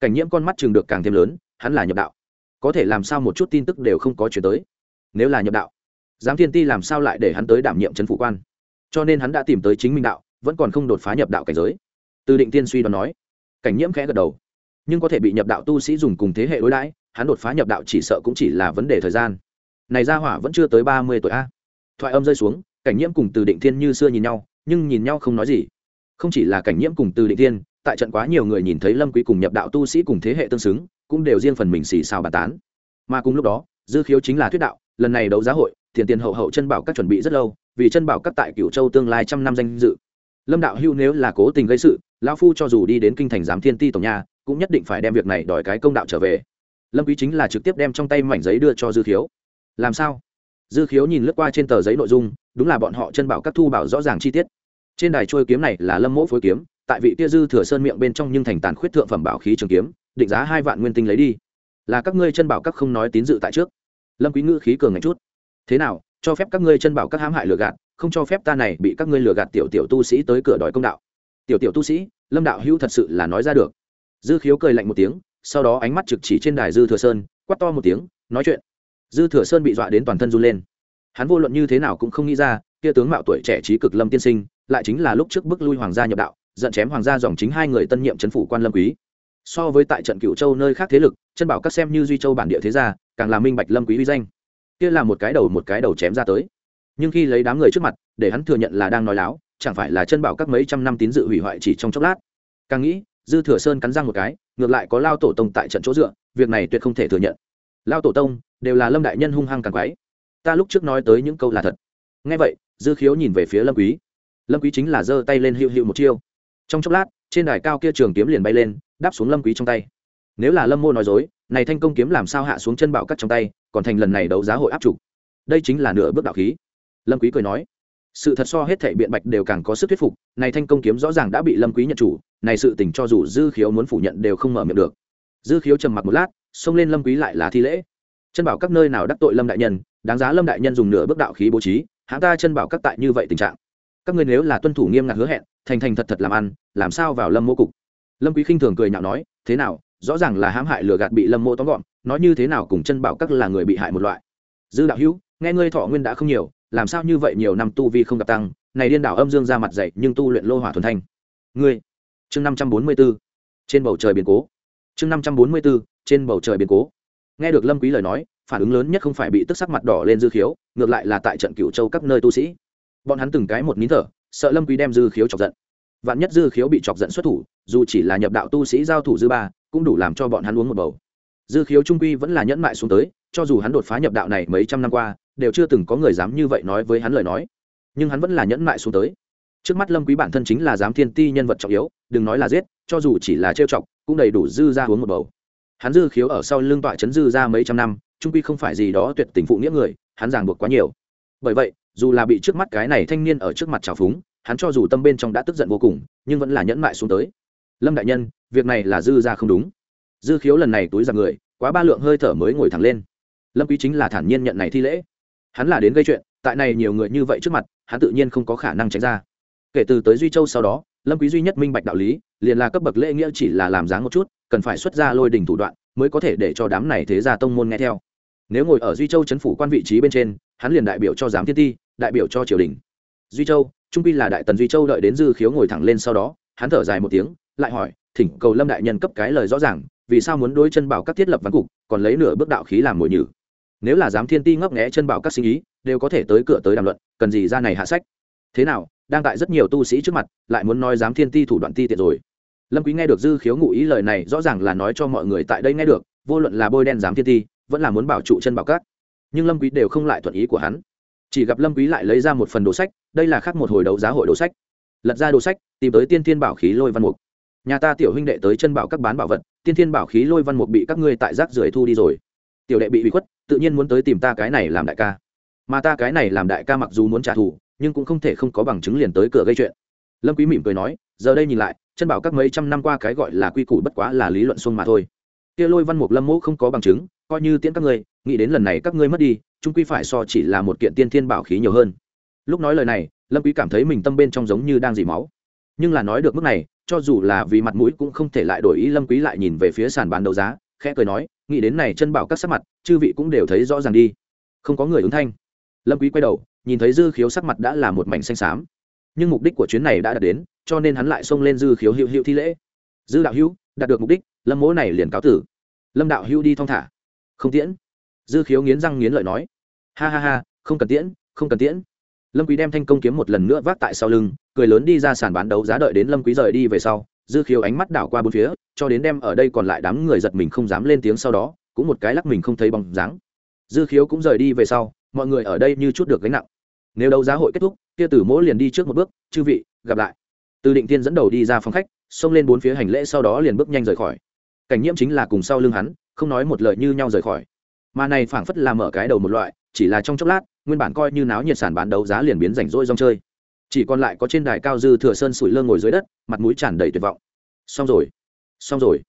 Cảnh nhiễm con mắt trường được càng thêm lớn, hắn là nhập đạo có thể làm sao một chút tin tức đều không có chuyển tới. Nếu là nhập đạo, giám thiên ti làm sao lại để hắn tới đảm nhiệm chấn phủ quan? Cho nên hắn đã tìm tới chính minh đạo, vẫn còn không đột phá nhập đạo cảnh giới. Từ định tiên suy đoán nói, cảnh nhiễm khẽ gật đầu. Nhưng có thể bị nhập đạo tu sĩ dùng cùng thế hệ đối đãi, hắn đột phá nhập đạo chỉ sợ cũng chỉ là vấn đề thời gian. Này gia hỏa vẫn chưa tới ba mươi tuổi a. Thoại âm rơi xuống, cảnh nhiễm cùng từ định thiên như xưa nhìn nhau, nhưng nhìn nhau không nói gì. Không chỉ là cảnh nhiễm cùng từ định thiên tại trận quá nhiều người nhìn thấy lâm quý cùng nhập đạo tu sĩ cùng thế hệ tương xứng cũng đều riêng phần mình xì xào bàn tán. Mà cùng lúc đó, dư khiếu chính là thuyết đạo, lần này đấu giá hội, tiền tiền hậu hậu chân bảo các chuẩn bị rất lâu, vì chân bảo các tại cửu châu tương lai trăm năm danh dự. Lâm đạo hưu nếu là cố tình gây sự, lão phu cho dù đi đến kinh thành giám thiên ti tổng nhà cũng nhất định phải đem việc này đòi cái công đạo trở về. Lâm quý chính là trực tiếp đem trong tay mảnh giấy đưa cho dư khiếu. Làm sao? Dư khiếu nhìn lướt qua trên tờ giấy nội dung, đúng là bọn họ chân bảo các thu bảo rõ ràng chi tiết. Trên đài trôi kiếm này là lâm mỗ phối kiếm, tại vị tia dư thừa sơn miệng bên trong nhưng thành tàn khuyết thượng phẩm bảo khí trường kiếm định giá hai vạn nguyên tinh lấy đi. Là các ngươi chân bảo các không nói tín dự tại trước. Lâm quý ngữ khí cường ngạnh chút. Thế nào, cho phép các ngươi chân bảo các hãm hại lừa gạt, không cho phép ta này bị các ngươi lừa gạt tiểu tiểu tu sĩ tới cửa đòi công đạo. Tiểu tiểu tu sĩ, lâm đạo hữu thật sự là nói ra được. Dư khiếu cười lạnh một tiếng, sau đó ánh mắt trực chỉ trên đài dư thừa sơn, quát to một tiếng, nói chuyện. Dư thừa sơn bị dọa đến toàn thân run lên. Hắn vô luận như thế nào cũng không nghĩ ra, kia tướng mạo tuổi trẻ trí cực lâm tiên sinh, lại chính là lúc trước bức lui hoàng gia nhập đạo, giận chém hoàng gia dòng chính hai người tân nhiệm chấn phủ quan lâm quý so với tại trận cựu châu nơi khác thế lực, chân bảo các xem như duy châu bản địa thế gia, càng là minh bạch lâm quý uy danh. Kia là một cái đầu một cái đầu chém ra tới. Nhưng khi lấy đám người trước mặt, để hắn thừa nhận là đang nói láo, chẳng phải là chân bảo các mấy trăm năm tín dự hủy hoại chỉ trong chốc lát. Càng nghĩ, dư thừa sơn cắn răng một cái, ngược lại có lao tổ tông tại trận chỗ dựa, việc này tuyệt không thể thừa nhận. Lao tổ tông, đều là lâm đại nhân hung hăng càng quái ta lúc trước nói tới những câu là thật. Nghe vậy, dư khiếu nhìn về phía lâm quý. Lâm quý chính là giơ tay lên hữu hữu một chiêu. Trong chốc lát trên đài cao kia trường kiếm liền bay lên, đáp xuống lâm quý trong tay. Nếu là lâm mô nói dối, này thanh công kiếm làm sao hạ xuống chân bảo cắt trong tay, còn thành lần này đấu giá hội áp chủ. Đây chính là nửa bước đạo khí. Lâm quý cười nói, sự thật so hết thảy biện bạch đều càng có sức thuyết phục, này thanh công kiếm rõ ràng đã bị lâm quý nhận chủ, này sự tình cho dù dư khiếu muốn phủ nhận đều không mở miệng được. Dư khiếu trầm mặc một lát, xông lên lâm quý lại là thi lễ. Chân bảo các nơi nào đắc tội lâm đại nhân, đáng giá lâm đại nhân dùng nửa bước đạo khí bố trí, hãng ta chân bảo các tại như vậy tình trạng các ngươi nếu là tuân thủ nghiêm ngặt hứa hẹn, thành thành thật thật làm ăn, làm sao vào lâm mô cục? Lâm quý khinh thường cười nhạo nói, thế nào, rõ ràng là hãm hại lừa gạt bị lâm mô tóm gọn, nói như thế nào cùng chân bảo các là người bị hại một loại. Dư đạo hữu, nghe ngươi thọ nguyên đã không nhiều, làm sao như vậy nhiều năm tu vi không gặp tăng, này điên đảo âm dương ra mặt dậy, nhưng tu luyện lô hỏa thuần thanh. Ngươi, chương năm trăm bốn mươi 544 trên bầu trời biến cố. Chương năm trăm bốn mươi 544 trên bầu trời biến cố. Nghe được lâm quý lời nói, phản ứng lớn nhất không phải bị tức sắc mặt đỏ lên dư khiếu, ngược lại là tại trận cựu châu các nơi tu sĩ bọn hắn từng cái một nín thở, sợ lâm quý đem dư khiếu chọc giận. Vạn nhất dư khiếu bị chọc giận xuất thủ, dù chỉ là nhập đạo tu sĩ giao thủ dư ba, cũng đủ làm cho bọn hắn uống một bầu. Dư khiếu trung quy vẫn là nhẫn mại xuống tới, cho dù hắn đột phá nhập đạo này mấy trăm năm qua, đều chưa từng có người dám như vậy nói với hắn lời nói. Nhưng hắn vẫn là nhẫn mại xuống tới. Trước mắt lâm quý bản thân chính là giám thiên ti nhân vật trọng yếu, đừng nói là giết, cho dù chỉ là trêu chọc, cũng đầy đủ dư ra uống một bầu. Hắn dư khiếu ở sau lưng tọa chấn dư ra mấy trăm năm, trung quy không phải gì đó tuyệt tình phụ nghĩa người, hắn ràng buộc quá nhiều. Bởi vậy dù là bị trước mắt cái này thanh niên ở trước mặt trào phúng, hắn cho dù tâm bên trong đã tức giận vô cùng, nhưng vẫn là nhẫn mại xuống tới. Lâm đại nhân, việc này là dư ra không đúng. Dư khiếu lần này túi giặc người, quá ba lượng hơi thở mới ngồi thẳng lên. Lâm quý chính là thản nhiên nhận này thi lễ. Hắn là đến gây chuyện, tại này nhiều người như vậy trước mặt, hắn tự nhiên không có khả năng tránh ra. Kể từ tới duy châu sau đó, lâm quý duy nhất minh bạch đạo lý, liền là cấp bậc lễ nghĩa chỉ là làm dáng một chút, cần phải xuất ra lôi đình thủ đoạn, mới có thể để cho đám này thế gia tông môn nghe theo. Nếu ngồi ở duy châu chấn phủ quan vị trí bên trên, hắn liền đại biểu cho giám thiên ti đại biểu cho triều đình. Duy châu, trung pi là đại tần duy châu đợi đến dư khiếu ngồi thẳng lên sau đó, hắn thở dài một tiếng, lại hỏi, thỉnh cầu lâm đại nhân cấp cái lời rõ ràng, vì sao muốn đối chân bảo các thiết lập văn cục, còn lấy nửa bước đạo khí làm mồi nhử? Nếu là dám thiên ti ngấp nghẽ chân bảo các sinh ý, đều có thể tới cửa tới đàm luận, cần gì ra này hạ sách? Thế nào, đang tại rất nhiều tu sĩ trước mặt, lại muốn nói dám thiên ti thủ đoạn ti tiện rồi. Lâm quý nghe được dư khiếu ngụ ý lời này, rõ ràng là nói cho mọi người tại đây nghe được, vô luận là bôi đen dám thiên ti, vẫn là muốn bảo trụ chân bảo các. Nhưng lâm quý đều không lại thuận ý của hắn chỉ gặp lâm quý lại lấy ra một phần đồ sách, đây là khác một hồi đấu giá hội đồ sách. Lật ra đồ sách, tìm tới tiên thiên bảo khí lôi văn mục. Nhà ta tiểu huynh đệ tới chân bảo các bán bảo vật, tiên thiên bảo khí lôi văn mục bị các ngươi tại rác rưởi thu đi rồi. Tiểu đệ bị bị khuất, tự nhiên muốn tới tìm ta cái này làm đại ca. Mà ta cái này làm đại ca mặc dù muốn trả thù, nhưng cũng không thể không có bằng chứng liền tới cửa gây chuyện. Lâm quý mỉm cười nói, giờ đây nhìn lại, chân bảo các mấy trăm năm qua cái gọi là quy củ bất quá là lý luận xuông mà thôi. Kia lôi văn mục lâm mũ không có bằng chứng, coi như tiễn các ngươi, nghĩ đến lần này các ngươi mất đi trung quy phải so chỉ là một kiện tiên thiên bảo khí nhiều hơn. Lúc nói lời này, lâm quý cảm thấy mình tâm bên trong giống như đang dỉ máu. Nhưng là nói được mức này, cho dù là vì mặt mũi cũng không thể lại đổi ý lâm quý lại nhìn về phía sàn bán đấu giá, khẽ cười nói, nghĩ đến này chân bảo các sắc mặt, chư vị cũng đều thấy rõ ràng đi. Không có người ứng thanh. Lâm quý quay đầu, nhìn thấy dư khiếu sắc mặt đã là một mảnh xanh xám. Nhưng mục đích của chuyến này đã đạt đến, cho nên hắn lại xông lên dư khiếu hữu hữu thi lễ. Dư đạo hữu, đạt được mục đích, lâm mỗ này liền cáo tử. Lâm đạo hữu đi thong thả. Không tiễn dư khiếu nghiến răng nghiến lợi nói, ha ha ha, không cần tiễn, không cần tiễn. Lâm quý đem thanh công kiếm một lần nữa vác tại sau lưng, cười lớn đi ra sàn bán đấu giá đợi đến lâm quý rời đi về sau, dư khiếu ánh mắt đảo qua bốn phía, cho đến đem ở đây còn lại đám người giật mình không dám lên tiếng sau đó, cũng một cái lắc mình không thấy bóng dáng. Dư khiếu cũng rời đi về sau, mọi người ở đây như chút được gánh nặng. Nếu đấu giá hội kết thúc, kia tử mỗ liền đi trước một bước, chư vị, gặp lại. Từ định tiên dẫn đầu đi ra phòng khách, xông lên bốn phía hành lễ sau đó liền bước nhanh rời khỏi. Cảnh nhiễm chính là cùng sau lưng hắn, không nói một lời như nhau rời khỏi mà này phảng phất là mở cái đầu một loại, chỉ là trong chốc lát, nguyên bản coi như náo nhiệt sản bán đấu giá liền biến rảnh rỗi rong chơi. Chỉ còn lại có trên đài cao dư thừa sơn sủi lơ ngồi dưới đất, mặt mũi tràn đầy tuyệt vọng. Xong rồi xong rồi.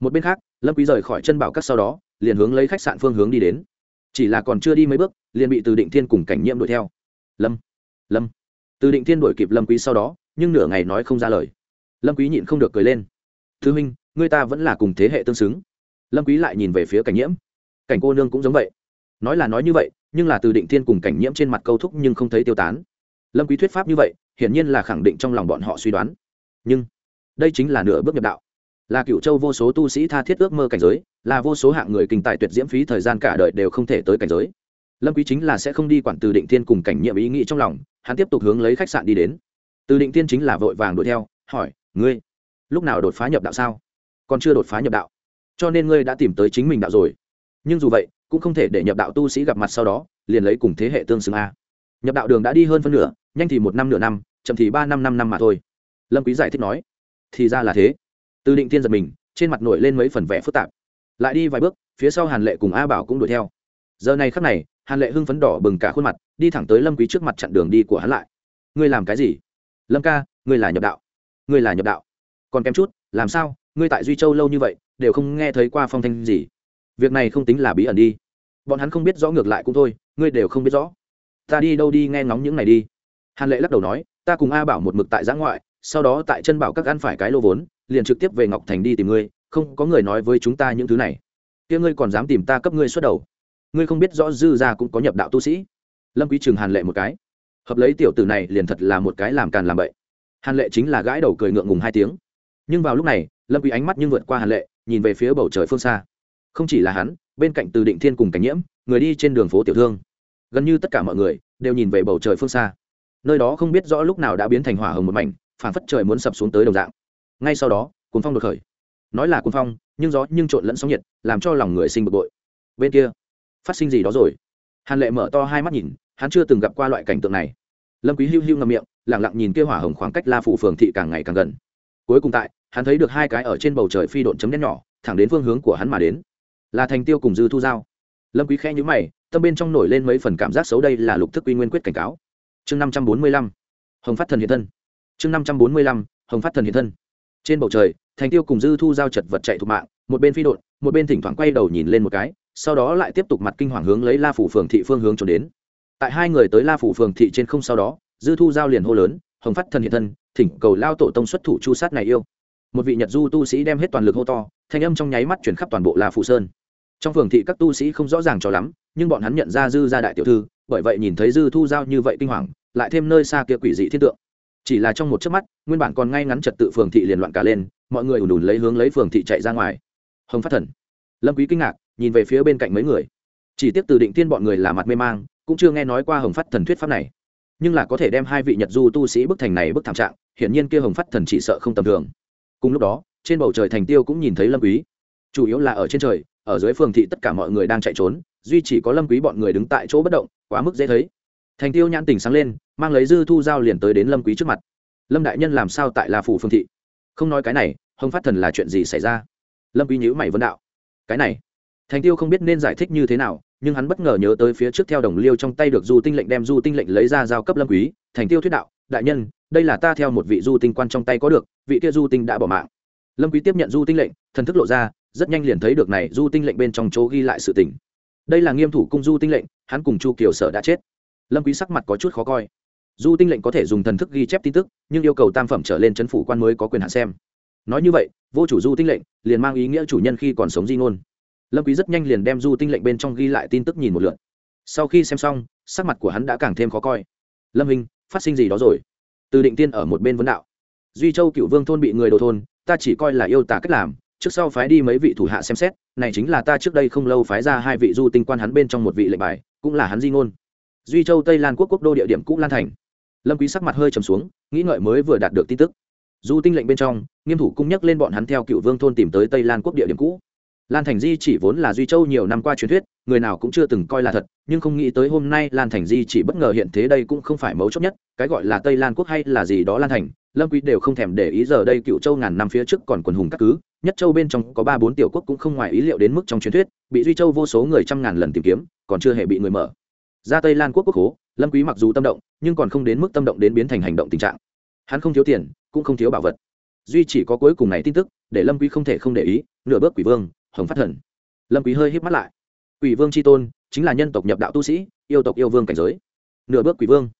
Một bên khác, lâm quý rời khỏi chân bảo các sau đó, liền hướng lấy khách sạn phương hướng đi đến. Chỉ là còn chưa đi mấy bước, liền bị từ định thiên cùng cảnh nhiễm đuổi theo. Lâm lâm. Từ định thiên đuổi kịp lâm quý sau đó, nhưng nửa ngày nói không ra lời. Lâm quý nhịn không được cười lên. Thứ minh người ta vẫn là cùng thế hệ tương xứng. Lâm quý lại nhìn về phía cảnh nhiễm cảnh cô nương cũng giống vậy. Nói là nói như vậy, nhưng là từ định thiên cùng cảnh nhiễm trên mặt câu thúc nhưng không thấy tiêu tán. Lâm quý thuyết pháp như vậy, hiển nhiên là khẳng định trong lòng bọn họ suy đoán. Nhưng, đây chính là nửa bước nhập đạo. Là cựu châu vô số tu sĩ tha thiết ước mơ cảnh giới, là vô số hạng người kinh tài tuyệt diễm phí thời gian cả đời đều không thể tới cảnh giới. Lâm quý chính là sẽ không đi quản từ định thiên cùng cảnh nhiệm ý nghĩ trong lòng, hắn tiếp tục hướng lấy khách sạn đi đến. Từ định thiên chính là vội vàng đuổi theo, hỏi, ngươi, lúc nào đột phá nhập đạo sao? Còn chưa đột phá nhập đạo, cho nên ngươi đã tìm tới chính mình đạo rồi nhưng dù vậy, cũng không thể để nhập đạo tu sĩ gặp mặt sau đó, liền lấy cùng thế hệ tương xứng a. Nhập đạo đường đã đi hơn phân nửa, nhanh thì một năm nửa năm, chậm thì ba năm năm năm mà thôi. Lâm quý giải thích nói, thì ra là thế. Từ định tiên giật mình, trên mặt nổi lên mấy phần vẻ phức tạp. Lại đi vài bước, phía sau hàn lệ cùng a bảo cũng đuổi theo. Giờ này khắc này, hàn lệ hưng phấn đỏ bừng cả khuôn mặt, đi thẳng tới lâm quý trước mặt chặn đường đi của hắn lại. Ngươi làm cái gì? Lâm ca, ngươi là nhập đạo. Ngươi là nhập đạo. Còn kém chút, làm sao? Ngươi tại duy châu lâu như vậy, đều không nghe thấy qua phong thanh gì việc này không tính là bí ẩn đi. Bọn hắn không biết rõ ngược lại cũng thôi, ngươi đều không biết rõ. Ta đi đâu đi nghe ngóng những này đi. Hàn lệ lắc đầu nói, ta cùng a bảo một mực tại giã ngoại, sau đó tại chân bảo các ăn phải cái lô vốn, liền trực tiếp về ngọc thành đi tìm ngươi, không có người nói với chúng ta những thứ này. Kia ngươi còn dám tìm ta cấp ngươi xuất đầu? Ngươi không biết rõ dư gia cũng có nhập đạo tu sĩ. Lâm quý trường hàn lệ một cái. Hợp lấy tiểu tử này liền thật là một cái làm càn làm bậy. Hàn lệ chính là gãi đầu cười ngượng ngùng hai tiếng. Nhưng vào lúc này, lâm quý ánh mắt nhưng vượt qua hàn lệ, nhìn về phía bầu trời phương xa không chỉ là hắn, bên cạnh từ định thiên cùng cảnh nhiễm, người đi trên đường phố tiểu thương. Gần như tất cả mọi người đều nhìn về bầu trời phương xa. Nơi đó không biết rõ lúc nào đã biến thành hỏa hồng một mảnh phản phất trời muốn sập xuống tới đồng dạng. Ngay sau đó cuốn phong đột khởi. Nói là cuốn phong, nhưng gió nhưng trộn lẫn sóng nhiệt, làm cho lòng người sinh bực bội. Bên kia, phát sinh gì đó rồi? Hàn lệ mở to hai mắt nhìn, hắn chưa từng gặp qua loại cảnh tượng này. Lâm quý hưu hưu ngậm miệng, lặng lặng nhìn kia hỏa hồng khoảng cách la phủ phường thị càng ngày càng gần. Cuối cùng tại, hắn thấy được hai cái ở trên bầu trời phi độn chấm đen nhỏ, thẳng đến phương hướng của hắn mà đến là thành tiêu cùng dư thu giao. Lâm quý khẽ nhíu mày, tâm bên trong nổi lên mấy phần cảm giác xấu đây là lục thức quy nguyên quyết cảnh cáo. Chương năm trăm bốn mươi lăm, hồng phát thần hiện thân. Chương năm trăm bốn mươi lăm, hồng phát thần hiện thân. Trên bầu trời, thành tiêu cùng dư thu giao chật vật chạy thục mạng, một bên phi đột một bên thỉnh thoảng quay đầu nhìn lên một cái, sau đó lại tiếp tục mặt kinh hoàng hướng lấy la phủ phường thị phương hướng trốn đến. Tại hai người tới la phủ phường thị trên không sau đó, dư thu giao liền hô lớn, hồng phát thần hiện thân, thỉnh cầu lao tổ tông xuất thủ chu sát này yêu một vị nhật du tu sĩ đem hết toàn lực hô to, thanh âm trong nháy mắt chuyển khắp toàn bộ la phủ sơn. Trong phường thị các tu sĩ không rõ ràng cho lắm, nhưng bọn hắn nhận ra dư gia đại tiểu thư, bởi vậy nhìn thấy dư thu giao như vậy kinh hoàng, lại thêm nơi xa kia quỷ dị thiên tượng. Chỉ là trong một chớp mắt, nguyên bản còn ngay ngắn trật tự phường thị liền loạn cả lên, mọi người ùn ùn lấy hướng lấy phường thị chạy ra ngoài. Hồng phát thần, lâm quý kinh ngạc, nhìn về phía bên cạnh mấy người. Chỉ tiếc từ định tiên bọn người là mặt mê mang, cũng chưa nghe nói qua hồng phát thần thuyết pháp này. Nhưng là có thể đem hai vị nhật du tu sĩ bức thành này bức thảm trạng, hiển nhiên kia hồng phát thần chỉ sợ không tầm thường cùng lúc đó, trên bầu trời thành tiêu cũng nhìn thấy lâm quý. Chủ yếu là ở trên trời, ở dưới phường thị tất cả mọi người đang chạy trốn, duy chỉ có lâm quý bọn người đứng tại chỗ bất động, quá mức dễ thấy. Thành tiêu nhãn tỉnh sáng lên, mang lấy dư thu giao liền tới đến lâm quý trước mặt. Lâm đại nhân làm sao tại la phủ phương thị? Không nói cái này, hồng phát thần là chuyện gì xảy ra? Lâm quý nhíu mày vấn đạo. Cái này, thành tiêu không biết nên giải thích như thế nào, nhưng hắn bất ngờ nhớ tới phía trước theo đồng liêu trong tay được du tinh lệnh đem du tinh lệnh lấy ra giao cấp lâm quý. Thành tiêu thuyết đạo đại nhân, đây là ta theo một vị du tinh quan trong tay có được, vị kia du tinh đã bỏ mạng. Lâm quý tiếp nhận du tinh lệnh, thần thức lộ ra, rất nhanh liền thấy được này du tinh lệnh bên trong chỗ ghi lại sự tình. Đây là nghiêm thủ cung du tinh lệnh, hắn cùng chu kiều sở đã chết. Lâm quý sắc mặt có chút khó coi. Du tinh lệnh có thể dùng thần thức ghi chép tin tức, nhưng yêu cầu tam phẩm trở lên chấn phủ quan mới có quyền hạn xem. Nói như vậy, vô chủ du tinh lệnh, liền mang ý nghĩa chủ nhân khi còn sống di ngôn. Lâm quý rất nhanh liền đem du tinh lệnh bên trong ghi lại tin tức nhìn một lượt. Sau khi xem xong, sắc mặt của hắn đã càng thêm khó coi. Lâm hình phát sinh gì đó rồi. Từ định tiên ở một bên vấn đạo. Duy châu cựu vương thôn bị người đồ thôn, ta chỉ coi là yêu tả cách làm, trước sau phái đi mấy vị thủ hạ xem xét, này chính là ta trước đây không lâu phái ra hai vị du tinh quan hắn bên trong một vị lệnh bài, cũng là hắn di ngôn. Duy châu tây lan quốc quốc đô địa điểm cũ lan thành. Lâm quý sắc mặt hơi trầm xuống, nghĩ ngợi mới vừa đạt được tin tức. Du tinh lệnh bên trong, nghiêm thủ cung nhắc lên bọn hắn theo cựu vương thôn tìm tới tây lan quốc địa điểm cũ lan thành di chỉ vốn là duy châu nhiều năm qua truyền thuyết, người nào cũng chưa từng coi là thật, nhưng không nghĩ tới hôm nay lan thành di chỉ bất ngờ hiện thế đây cũng không phải mấu chốt nhất, cái gọi là tây lan quốc hay là gì đó lan thành, lâm quý đều không thèm để ý giờ đây cựu châu ngàn năm phía trước còn quần hùng các cứ, nhất châu bên trong có ba bốn tiểu quốc cũng không ngoài ý liệu đến mức trong truyền thuyết, bị duy châu vô số người trăm ngàn lần tìm kiếm, còn chưa hề bị người mở. Ra tây lan quốc quốc hố, lâm quý mặc dù tâm động, nhưng còn không đến mức tâm động đến biến thành hành động tình trạng. Hắn không thiếu tiền, cũng không thiếu bảo vật. Duy chỉ có cuối cùng này tin tức, để lâm quý không thể không để ý, nửa bước quỷ vương hồng phát thần. Lâm quý hơi híp mắt lại. Quỷ vương chi tôn, chính là nhân tộc nhập đạo tu sĩ, yêu tộc yêu vương cảnh giới. Nửa bước quỷ vương.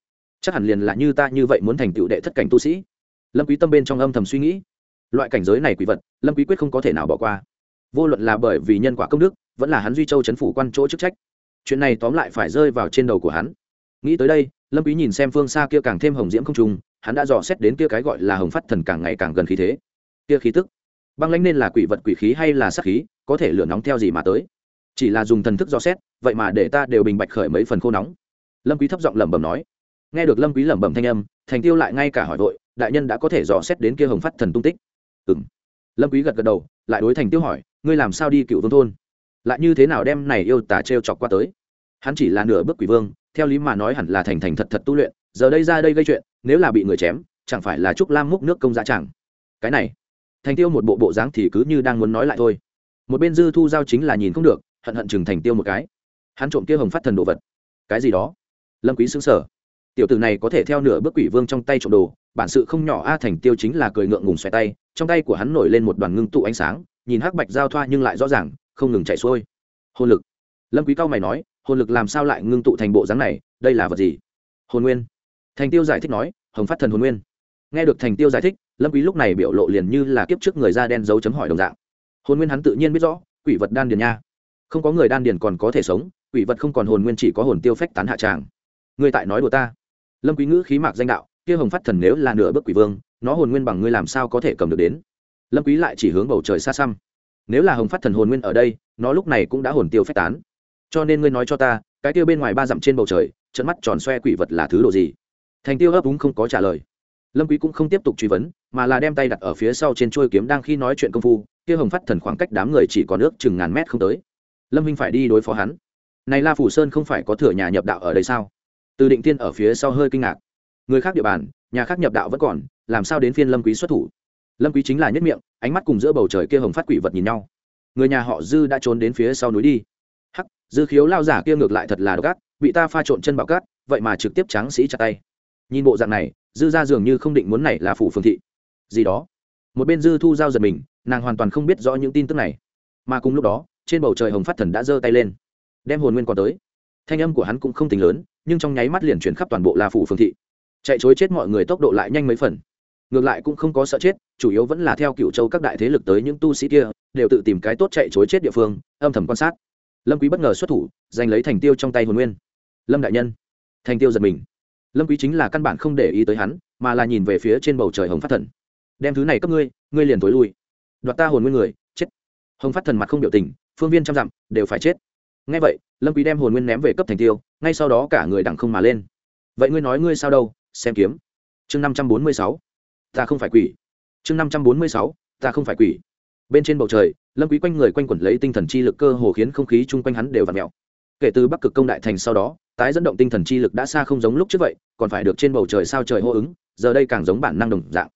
Chắc hẳn liền là như ta như vậy muốn thành tựu đệ thất cảnh tu sĩ. Lâm quý tâm bên trong âm thầm suy nghĩ. Loại cảnh giới này quỷ vật, lâm quý quyết không có thể nào bỏ qua. Vô luận là bởi vì nhân quả công đức, vẫn là hắn duy châu chấn phủ quan chỗ chức trách. Chuyện này tóm lại phải rơi vào trên đầu của hắn. Nghĩ tới đây, lâm quý nhìn xem phương xa kia càng thêm hồng diễm không trùng, hắn đã dò xét đến kia cái gọi là hồng phát thần càng ngày càng gần khí thế. Kia khí tức băng lãnh nên là quỷ vật quỷ khí hay là sát khí, có thể lửa nóng theo gì mà tới. Chỉ là dùng thần thức dò xét, vậy mà để ta đều bình bạch khởi mấy phần khô nóng. Lâm quý thấp giọng lẩm bẩm nói. Nghe được lâm quý lẩm bẩm thanh âm, thành tiêu lại ngay cả hỏi vội, đại nhân đã có thể dò xét đến kia hồng phát thần tung tích. Ừm. Lâm quý gật gật đầu, lại đối thành tiêu hỏi, ngươi làm sao đi cựu vương thôn? Lại như thế nào đem này yêu tà treo chọc qua tới? Hắn chỉ là nửa bước quỷ vương, theo lý mà nói hẳn là thành thành thật thật tu luyện, giờ đây ra đây gây chuyện, nếu là bị người chém, chẳng phải là trúc lam múc nước công dạ chẳng cái này thành tiêu một bộ bộ dáng thì cứ như đang muốn nói lại thôi. Một bên dư thu giao chính là nhìn không được, hận hận chừng thành tiêu một cái. Hắn trộm kia hồng phát thần đồ vật. Cái gì đó? Lâm quý xứng sở tiểu tử này có thể theo nửa bước quỷ vương trong tay trộm đồ, bản sự không nhỏ a, thành tiêu chính là cười ngượng ngùng xoay tay, trong tay của hắn nổi lên một đoàn ngưng tụ ánh sáng, nhìn hắc bạch giao thoa nhưng lại rõ ràng, không ngừng chạy xuôi. Hồn lực. Lâm quý cao mày nói, hồn lực làm sao lại ngưng tụ thành bộ dáng này, đây là vật gì? Hồn nguyên. Thành tiêu giải thích nói, hồng phát thần hồn nguyên. Nghe được thành tiêu giải thích lâm quý lúc này biểu lộ liền như là kiếp trước người da đen dấu chấm hỏi đồng dạng. Hồn nguyên hắn tự nhiên biết rõ, quỷ vật đan điền nha. Không có người đan điền còn có thể sống, quỷ vật không còn hồn nguyên chỉ có hồn tiêu phách tán hạ tràng. Ngươi tại nói đùa ta. Lâm quý ngữ khí mạc danh đạo, kia hồng phát thần nếu là nửa bước quỷ vương, nó hồn nguyên bằng ngươi làm sao có thể cầm được đến? Lâm quý lại chỉ hướng bầu trời xa xăm. Nếu là hồng phát thần hồn nguyên ở đây, nó lúc này cũng đã hồn tiêu phách tán. Cho nên ngươi nói cho ta, cái tiêu bên ngoài ba dặm trên bầu trời trận mắt tròn xoe quỷ vật là thứ đồ gì? Thành tiêu ấp úng không có trả lời lâm quý cũng không tiếp tục truy vấn, mà là đem tay đặt ở phía sau trên chuôi kiếm đang khi nói chuyện công phu, kia hồng phát thần khoảng cách đám người chỉ còn nước chừng ngàn mét không tới. Lâm minh phải đi đối phó hắn. Này la phủ sơn không phải có thừa nhà nhập đạo ở đây sao? Từ định tiên ở phía sau hơi kinh ngạc. Người khác địa bàn, nhà khác nhập đạo vẫn còn, làm sao đến phiên lâm quý xuất thủ? Lâm quý chính là nhất miệng, ánh mắt cùng giữa bầu trời kia hồng phát quỷ vật nhìn nhau. Người nhà họ dư đã trốn đến phía sau núi đi. Hắc, dư khiếu lao giả kia ngược lại thật là độc ác, bị ta pha trộn chân bảo cát, vậy mà trực tiếp tráng sĩ chặt tay. Nhìn bộ dạng này dư ra dường như không định muốn này là phủ phương thị. Gì đó. Một bên dư thu giao giật mình, nàng hoàn toàn không biết rõ những tin tức này. Mà cùng lúc đó, trên bầu trời hồng phát thần đã giơ tay lên, đem hồn nguyên còn tới. Thanh âm của hắn cũng không tính lớn, nhưng trong nháy mắt liền chuyển khắp toàn bộ la phủ phương thị. Chạy chối chết mọi người tốc độ lại nhanh mấy phần. Ngược lại cũng không có sợ chết, chủ yếu vẫn là theo cựu châu các đại thế lực tới những tu sĩ kia, đều tự tìm cái tốt chạy chối chết địa phương, âm thầm quan sát. Lâm quý bất ngờ xuất thủ, giành lấy thành tiêu trong tay hồn nguyên. Lâm đại nhân. Thành tiêu giật mình lâm quý chính là căn bản không để ý tới hắn, mà là nhìn về phía trên bầu trời hồng phát thần. Đem thứ này cấp ngươi ngươi liền tối lui. Đoạt ta hồn nguyên người, chết. Hồng phát thần mặt không biểu tình, phương viên trăm dặm, đều phải chết. Ngay vậy, lâm quý đem hồn nguyên ném về cấp thành tiêu, ngay sau đó cả người đằng không mà lên. Vậy ngươi nói ngươi sao đâu, xem kiếm. Chương năm trăm bốn mươi sáu. Ta không phải quỷ. Chương năm trăm bốn mươi sáu. Ta không phải quỷ. Bên trên bầu trời, lâm quý quanh người quanh quẩn lấy tinh thần chi lực cơ hồ khiến không khí chung quanh hắn đều vặn mèo. Kể từ bắc cực công đại thành sau đó, tái dẫn động tinh thần chi lực đã xa không giống lúc trước vậy còn phải được trên bầu trời sao trời hô ứng, giờ đây càng giống bản năng đồng dạng.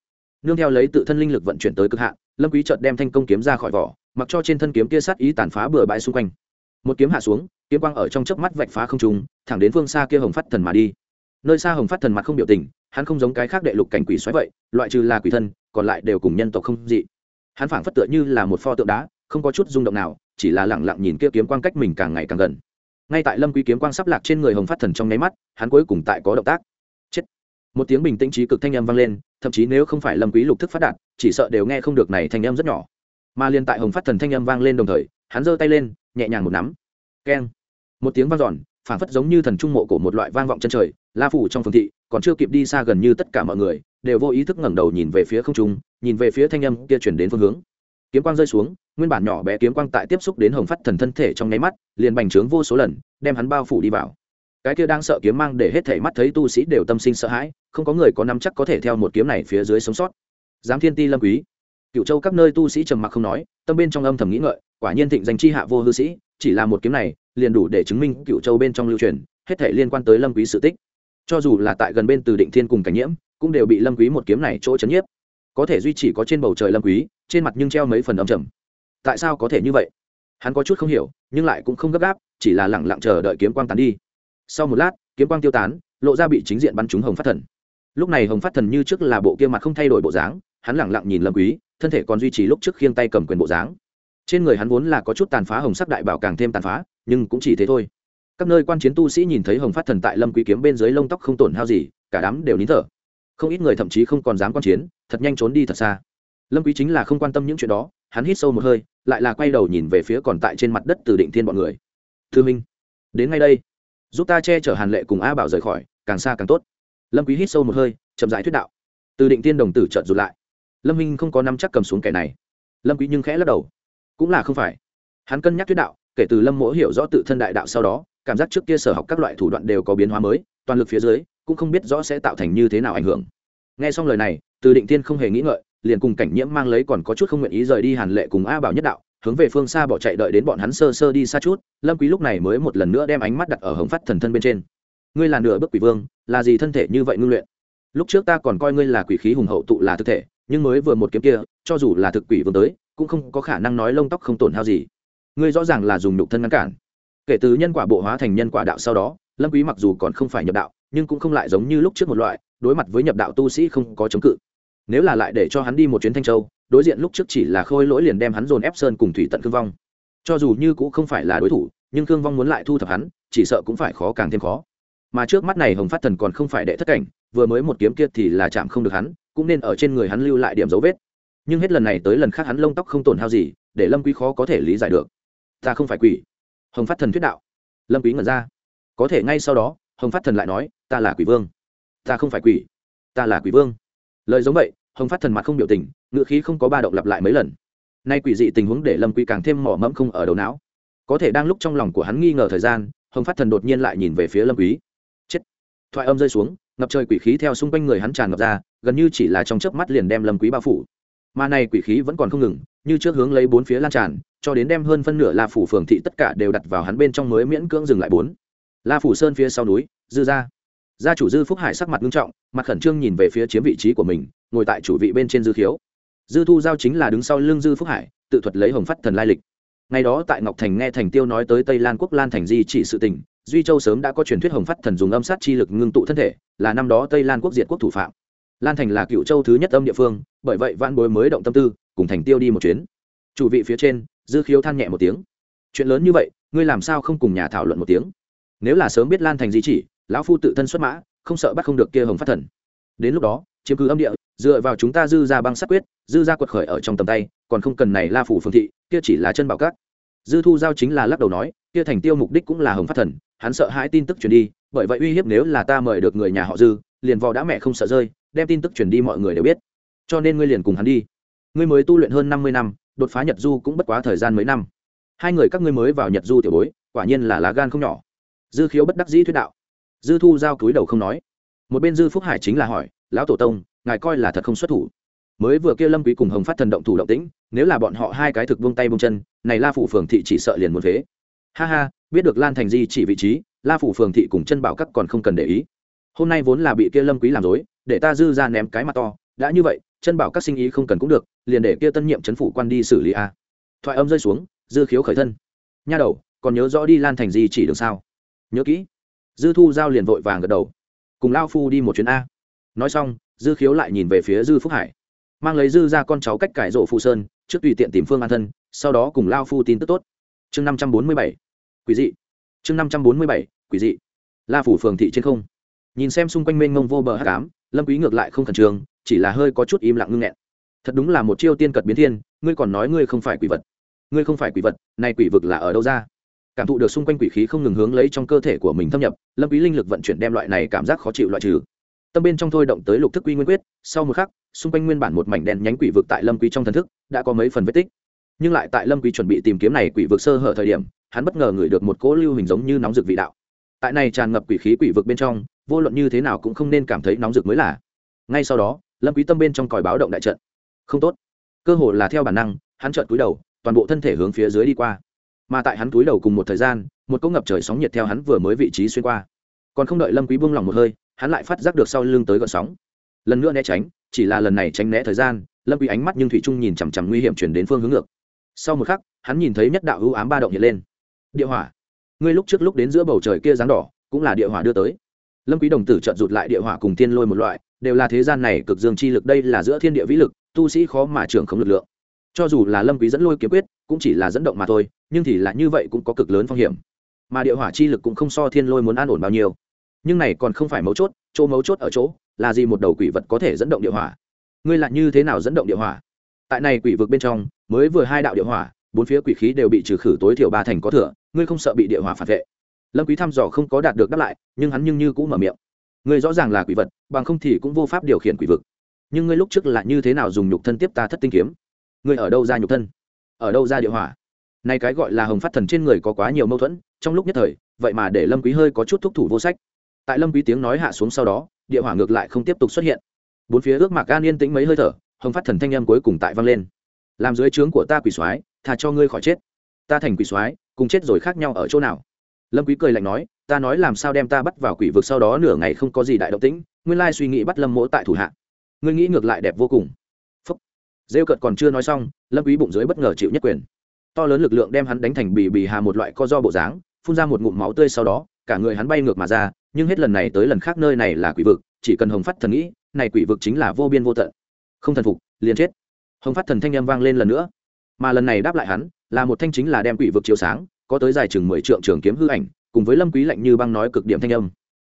Nương theo lấy tự thân linh lực vận chuyển tới cực hạn, lâm quý chợt đem thanh công kiếm ra khỏi vỏ, mặc cho trên thân kiếm kia sát ý tàn phá bừa bãi xung quanh. Một kiếm hạ xuống, kiếm quang ở trong chớp mắt vạch phá không trung, thẳng đến phương xa kia hồng phát thần mà đi. Nơi xa hồng phát thần mặt không biểu tình, hắn không giống cái khác đệ lục cảnh quỷ xoáy vậy, loại trừ là quỷ thân, còn lại đều cùng nhân tộc không dị. Hắn phảng phất tựa như là một pho tượng đá, không có chút rung động nào, chỉ là lặng lặng nhìn kia kiếm quang cách mình càng ngày càng gần. Ngay tại lâm quý kiếm quang sắp lạc trên người hồng phát thần trong nháy mắt, hắn cuối cùng tại có động tác một tiếng bình tĩnh trí cực thanh âm vang lên thậm chí nếu không phải lâm quý lục thức phát đạt chỉ sợ đều nghe không được này thanh âm rất nhỏ. Mà liên tại hồng phát thần thanh âm vang lên đồng thời hắn giơ tay lên nhẹ nhàng một nắm. Keng. Một tiếng vang giòn, phảng phất giống như thần trung mộ của một loại vang vọng chân trời la phủ trong phường thị còn chưa kịp đi xa gần như tất cả mọi người đều vô ý thức ngẩng đầu nhìn về phía không trung nhìn về phía thanh âm kia chuyển đến phương hướng. Kiếm quang rơi xuống nguyên bản nhỏ bé kiếm quang tại tiếp xúc đến hồng phát thần thân thể trong nháy mắt liền bành trướng vô số lần đem hắn bao phủ đi vào cái kia đang sợ kiếm mang để hết thảy mắt thấy tu sĩ đều tâm sinh sợ hãi, không có người có nắm chắc có thể theo một kiếm này phía dưới sống sót. Giám thiên ti lâm quý. Cựu châu các nơi tu sĩ trầm mặc không nói, tâm bên trong âm thầm nghĩ ngợi, quả nhiên thịnh danh chi hạ vô hư sĩ, chỉ là một kiếm này, liền đủ để chứng minh cựu châu bên trong lưu truyền, hết thể liên quan tới lâm quý sự tích. Cho dù là tại gần bên từ định thiên cùng cảnh nhiễm, cũng đều bị lâm quý một kiếm này chỗ chấn nhiếp. Có thể duy trì có trên bầu trời lâm quý, trên mặt nhưng treo mấy phần âm trầm. Tại sao có thể như vậy? Hắn có chút không hiểu, nhưng lại cũng không gấp gáp, chỉ là lặng lặng chờ đợi kiếm quang tán đi sau một lát, kiếm quang tiêu tán, lộ ra bị chính diện bắn trúng hồng phát thần. Lúc này hồng phát thần như trước là bộ kia mặt không thay đổi bộ dáng, hắn lẳng lặng nhìn lâm quý, thân thể còn duy trì lúc trước khiêng tay cầm quyền bộ dáng. Trên người hắn vốn là có chút tàn phá hồng sắc đại bảo càng thêm tàn phá, nhưng cũng chỉ thế thôi. Các nơi quan chiến tu sĩ nhìn thấy hồng phát thần tại lâm quý kiếm bên dưới lông tóc không tổn hao gì, cả đám đều nín thở. Không ít người thậm chí không còn dám quan chiến, thật nhanh trốn đi thật xa. Lâm quý chính là không quan tâm những chuyện đó, hắn hít sâu một hơi, lại là quay đầu nhìn về phía còn tại trên mặt đất từ định thiên bọn người. Thư minh, đến ngay đây giúp ta che chở hàn lệ cùng a bảo rời khỏi, càng xa càng tốt. Lâm quý hít sâu một hơi, chậm rãi thuyết đạo. Từ định thiên đồng tử chợt rụt lại. Lâm minh không có nắm chắc cầm xuống kẻ này. Lâm quý nhưng khẽ lắc đầu. Cũng là không phải. Hắn cân nhắc thuyết đạo, kể từ lâm mỗ hiểu rõ tự thân đại đạo sau đó, cảm giác trước kia sở học các loại thủ đoạn đều có biến hóa mới, toàn lực phía dưới, cũng không biết rõ sẽ tạo thành như thế nào ảnh hưởng. Nghe xong lời này, từ định thiên không hề nghĩ ngợi, liền cùng cảnh nhiễm mang lấy còn có chút không nguyện ý rời đi hàn lệ cùng a bảo nhất đạo hướng về phương xa bỏ chạy đợi đến bọn hắn sơ sơ đi xa chút, lâm quý lúc này mới một lần nữa đem ánh mắt đặt ở hồng phát thần thân bên trên. Ngươi là nửa bước quỷ vương, là gì thân thể như vậy ngưng luyện? Lúc trước ta còn coi ngươi là quỷ khí hùng hậu tụ là thực thể, nhưng mới vừa một kiếm kia, cho dù là thực quỷ vương tới, cũng không có khả năng nói lông tóc không tổn hao gì. Ngươi rõ ràng là dùng nhục thân ngăn cản. Kể từ nhân quả bộ hóa thành nhân quả đạo sau đó, lâm quý mặc dù còn không phải nhập đạo, nhưng cũng không lại giống như lúc trước một loại, đối mặt với nhập đạo tu sĩ không có chống cự. Nếu là lại để cho hắn đi một chuyến thanh châu đối diện lúc trước chỉ là khôi lỗi liền đem hắn dồn ép sơn cùng thủy tận cương vong. Cho dù như cũng không phải là đối thủ, nhưng cương vong muốn lại thu thập hắn, chỉ sợ cũng phải khó càng thêm khó. Mà trước mắt này hồng phát thần còn không phải đệ thất cảnh, vừa mới một kiếm kia thì là chạm không được hắn, cũng nên ở trên người hắn lưu lại điểm dấu vết. Nhưng hết lần này tới lần khác hắn lông tóc không tổn hao gì, để lâm quý khó có thể lý giải được. Ta không phải quỷ. Hồng phát thần thuyết đạo. Lâm quý ngẩn ra. Có thể ngay sau đó, hồng phát thần lại nói, ta là quỷ vương. Ta không phải quỷ. Ta là quỷ vương. Lời giống vậy hồng phát thần mặt không biểu tình, ngựa khí không có ba động lặp lại mấy lần. Nay quỷ dị tình huống để lâm quý càng thêm mỏ mẫm không ở đầu não. Có thể đang lúc trong lòng của hắn nghi ngờ thời gian, hồng phát thần đột nhiên lại nhìn về phía lâm quý. Chết! Thoại âm rơi xuống, ngập trời quỷ khí theo xung quanh người hắn tràn ngập ra, gần như chỉ là trong chớp mắt liền đem lâm quý bao phủ. Mà này quỷ khí vẫn còn không ngừng, như trước hướng lấy bốn phía lan tràn, cho đến đem hơn phân nửa la phủ phường thị tất cả đều đặt vào hắn bên trong mới miễn cưỡng dừng lại bốn. La phủ sơn phía sau núi, dư ra gia chủ dư phúc hải sắc mặt nghiêm trọng, mặt khẩn trương nhìn về phía chiếm vị trí của mình, ngồi tại chủ vị bên trên dư khiếu. Dư thu giao chính là đứng sau lưng dư phúc hải, tự thuật lấy hồng phát thần lai lịch. Ngày đó tại ngọc thành nghe thành tiêu nói tới tây lan quốc lan thành di chỉ sự tình, duy châu sớm đã có truyền thuyết hồng phát thần dùng âm sát chi lực ngưng tụ thân thể, là năm đó tây lan quốc diệt quốc thủ phạm. Lan thành là cựu châu thứ nhất âm địa phương, bởi vậy văn bối mới động tâm tư, cùng thành tiêu đi một chuyến. Chủ vị phía trên, dư khiếu than nhẹ một tiếng. Chuyện lớn như vậy, ngươi làm sao không cùng nhà thảo luận một tiếng? Nếu là sớm biết lan thành di chỉ lão phu tự thân xuất mã, không sợ bắt không được kia hồng phát thần. Đến lúc đó, chiếm cứ âm địa, dựa vào chúng ta dư ra băng sát quyết, dư ra quật khởi ở trong tầm tay, còn không cần này la phủ phương thị, kia chỉ là chân bảo cát dư thu giao chính là lắc đầu nói, kia thành tiêu mục đích cũng là hồng phát thần, hắn sợ hãi tin tức truyền đi, bởi vậy uy hiếp nếu là ta mời được người nhà họ dư, liền vò đã mẹ không sợ rơi, đem tin tức truyền đi mọi người đều biết. Cho nên ngươi liền cùng hắn đi. Ngươi mới tu luyện hơn năm mươi năm, đột phá nhật du cũng bất quá thời gian mấy năm. Hai người các ngươi mới vào nhật du tiểu bối, quả nhiên là lá gan không nhỏ. Dư khiếu bất đắc dĩ thuyết đạo dư thu giao cúi đầu không nói. Một bên dư phúc hải chính là hỏi, lão tổ tông, ngài coi là thật không xuất thủ? Mới vừa kia lâm quý cùng hồng phát thần động thủ động tĩnh, nếu là bọn họ hai cái thực buông tay buông chân, này la phủ phường thị chỉ sợ liền muốn phế. Ha ha, biết được lan thành di chỉ vị trí, la phủ phường thị cùng chân bảo các còn không cần để ý. Hôm nay vốn là bị kia lâm quý làm dối để ta dư ra ném cái mặt to. Đã như vậy, chân bảo các sinh ý không cần cũng được, liền để kia tân nhiệm chấn phủ quan đi xử lý a. Thoại âm rơi xuống, dư khiếu khởi thân. Nha đầu, còn nhớ rõ đi lan thành di chỉ được sao? Nhớ kỹ dư thu giao liền vội vàng gật đầu. Cùng lao phu đi một chuyến a. Nói xong, dư khiếu lại nhìn về phía dư phúc hải. Mang lấy dư ra con cháu cách cải rộ phụ sơn, trước tùy tiện tìm phương an thân, sau đó cùng lao phu tin tức tốt. Chương năm trăm bốn mươi bảy quý dị. Chương năm trăm bốn mươi bảy quý dị. La phủ phường thị trên không. Nhìn xem xung quanh mênh mông vô bờ hát cám lâm quý ngược lại không khẩn trương, chỉ là hơi có chút im lặng ngưng nghẹn. Thật đúng là một chiêu tiên cật biến thiên, ngươi còn nói ngươi không phải quỷ vật. Ngươi không phải quỷ vật, nay quỷ vực là ở đâu ra? Cảm thụ được xung quanh quỷ khí không ngừng hướng lấy trong cơ thể của mình thâm nhập, lâm quý linh lực vận chuyển đem loại này cảm giác khó chịu loại trừ. Tâm bên trong thôi động tới lục thức quy nguyên quyết, sau một khắc, xung quanh nguyên bản một mảnh đen nhánh quỷ vực tại lâm quý trong thần thức đã có mấy phần vết tích. Nhưng lại tại lâm quý chuẩn bị tìm kiếm này quỷ vực sơ hở thời điểm, hắn bất ngờ ngửi được một cỗ lưu hình giống như nóng rực vị đạo. Tại này tràn ngập quỷ khí quỷ vực bên trong, vô luận như thế nào cũng không nên cảm thấy nóng rực mới là. Ngay sau đó, lâm quý tâm bên trong còi báo động đại trận. Không tốt. Cơ hồ là theo bản năng, hắn chợt cúi đầu, toàn bộ thân thể hướng phía dưới đi qua mà tại hắn túi đầu cùng một thời gian, một cỗ ngập trời sóng nhiệt theo hắn vừa mới vị trí xuyên qua. Còn không đợi lâm quý buông lòng một hơi, hắn lại phát giác được sau lưng tới gợn sóng. Lần nữa né tránh, chỉ là lần này tránh né thời gian, lâm quý ánh mắt nhưng thủy trung nhìn chằm chằm nguy hiểm chuyển đến phương hướng ngược. Sau một khắc, hắn nhìn thấy nhất đạo ưu ám ba động hiện lên. Địa hỏa. Ngươi lúc trước lúc đến giữa bầu trời kia dáng đỏ, cũng là địa hỏa đưa tới. Lâm quý đồng tử trợn rụt lại địa hỏa cùng tiên lôi một loại, đều là thế gian này cực dương chi lực, đây là giữa thiên địa vĩ lực, tu sĩ khó mà trưởng không lực lượng. Cho dù là lâm quý dẫn lôi kiếm quyết cũng chỉ là dẫn động mà thôi, nhưng thì là như vậy cũng có cực lớn phong hiểm. Mà địa hỏa chi lực cũng không so thiên lôi muốn an ổn bao nhiêu. Nhưng này còn không phải mấu chốt, chỗ mấu chốt ở chỗ là gì một đầu quỷ vật có thể dẫn động địa hỏa. Ngươi lại như thế nào dẫn động địa hỏa? Tại này quỷ vực bên trong, mới vừa hai đạo địa hỏa, bốn phía quỷ khí đều bị trừ khử tối thiểu ba thành có thừa, ngươi không sợ bị địa hỏa phản vệ. Lâm quý thăm dò không có đạt được đáp lại, nhưng hắn nhưng như cũng mở miệng. Ngươi rõ ràng là quỷ vật, bằng không thì cũng vô pháp điều khiển quỷ vực. Nhưng ngươi lúc trước là như thế nào dùng nhục thân tiếp ta thất tinh kiếm? Ngươi ở đâu ra nhục thân? Ở đâu ra địa hỏa. Nay cái gọi là hồng phát thần trên người có quá nhiều mâu thuẫn, trong lúc nhất thời, vậy mà để lâm quý hơi có chút thúc thủ vô sách. Tại lâm quý tiếng nói hạ xuống sau đó, địa hỏa ngược lại không tiếp tục xuất hiện. Bốn phía ước mạc gan yên tĩnh mấy hơi thở, hồng phát thần thanh âm cuối cùng tại vang lên. Làm dưới trướng của ta quỷ soái thà cho ngươi khỏi chết. Ta thành quỷ soái, cùng chết rồi khác nhau ở chỗ nào? Lâm quý cười lạnh nói, ta nói làm sao đem ta bắt vào quỷ vực sau đó nửa ngày không có gì đại động tĩnh, nguyên lai suy nghĩ bắt lâm mỗ tại thủ hạ. Ngươi nghĩ ngược lại đẹp vô cùng. Phúc. Rêu cợt còn chưa nói xong lâm quý bụng dưới bất ngờ chịu nhất quyền to lớn lực lượng đem hắn đánh thành bì bì hà một loại co do bộ dáng phun ra một ngụm máu tươi sau đó cả người hắn bay ngược mà ra nhưng hết lần này tới lần khác nơi này là quỷ vực chỉ cần hồng phát thần nghĩ này quỷ vực chính là vô biên vô tận không thần phục liền chết hồng phát thần thanh â m vang lên lần nữa mà lần này đáp lại hắn là một thanh chính là đem quỷ vực chiếu sáng có tới dài chừng mười trượng trường kiếm hư ảnh cùng với lâm quý lạnh như băng nói cực điểm thanh âm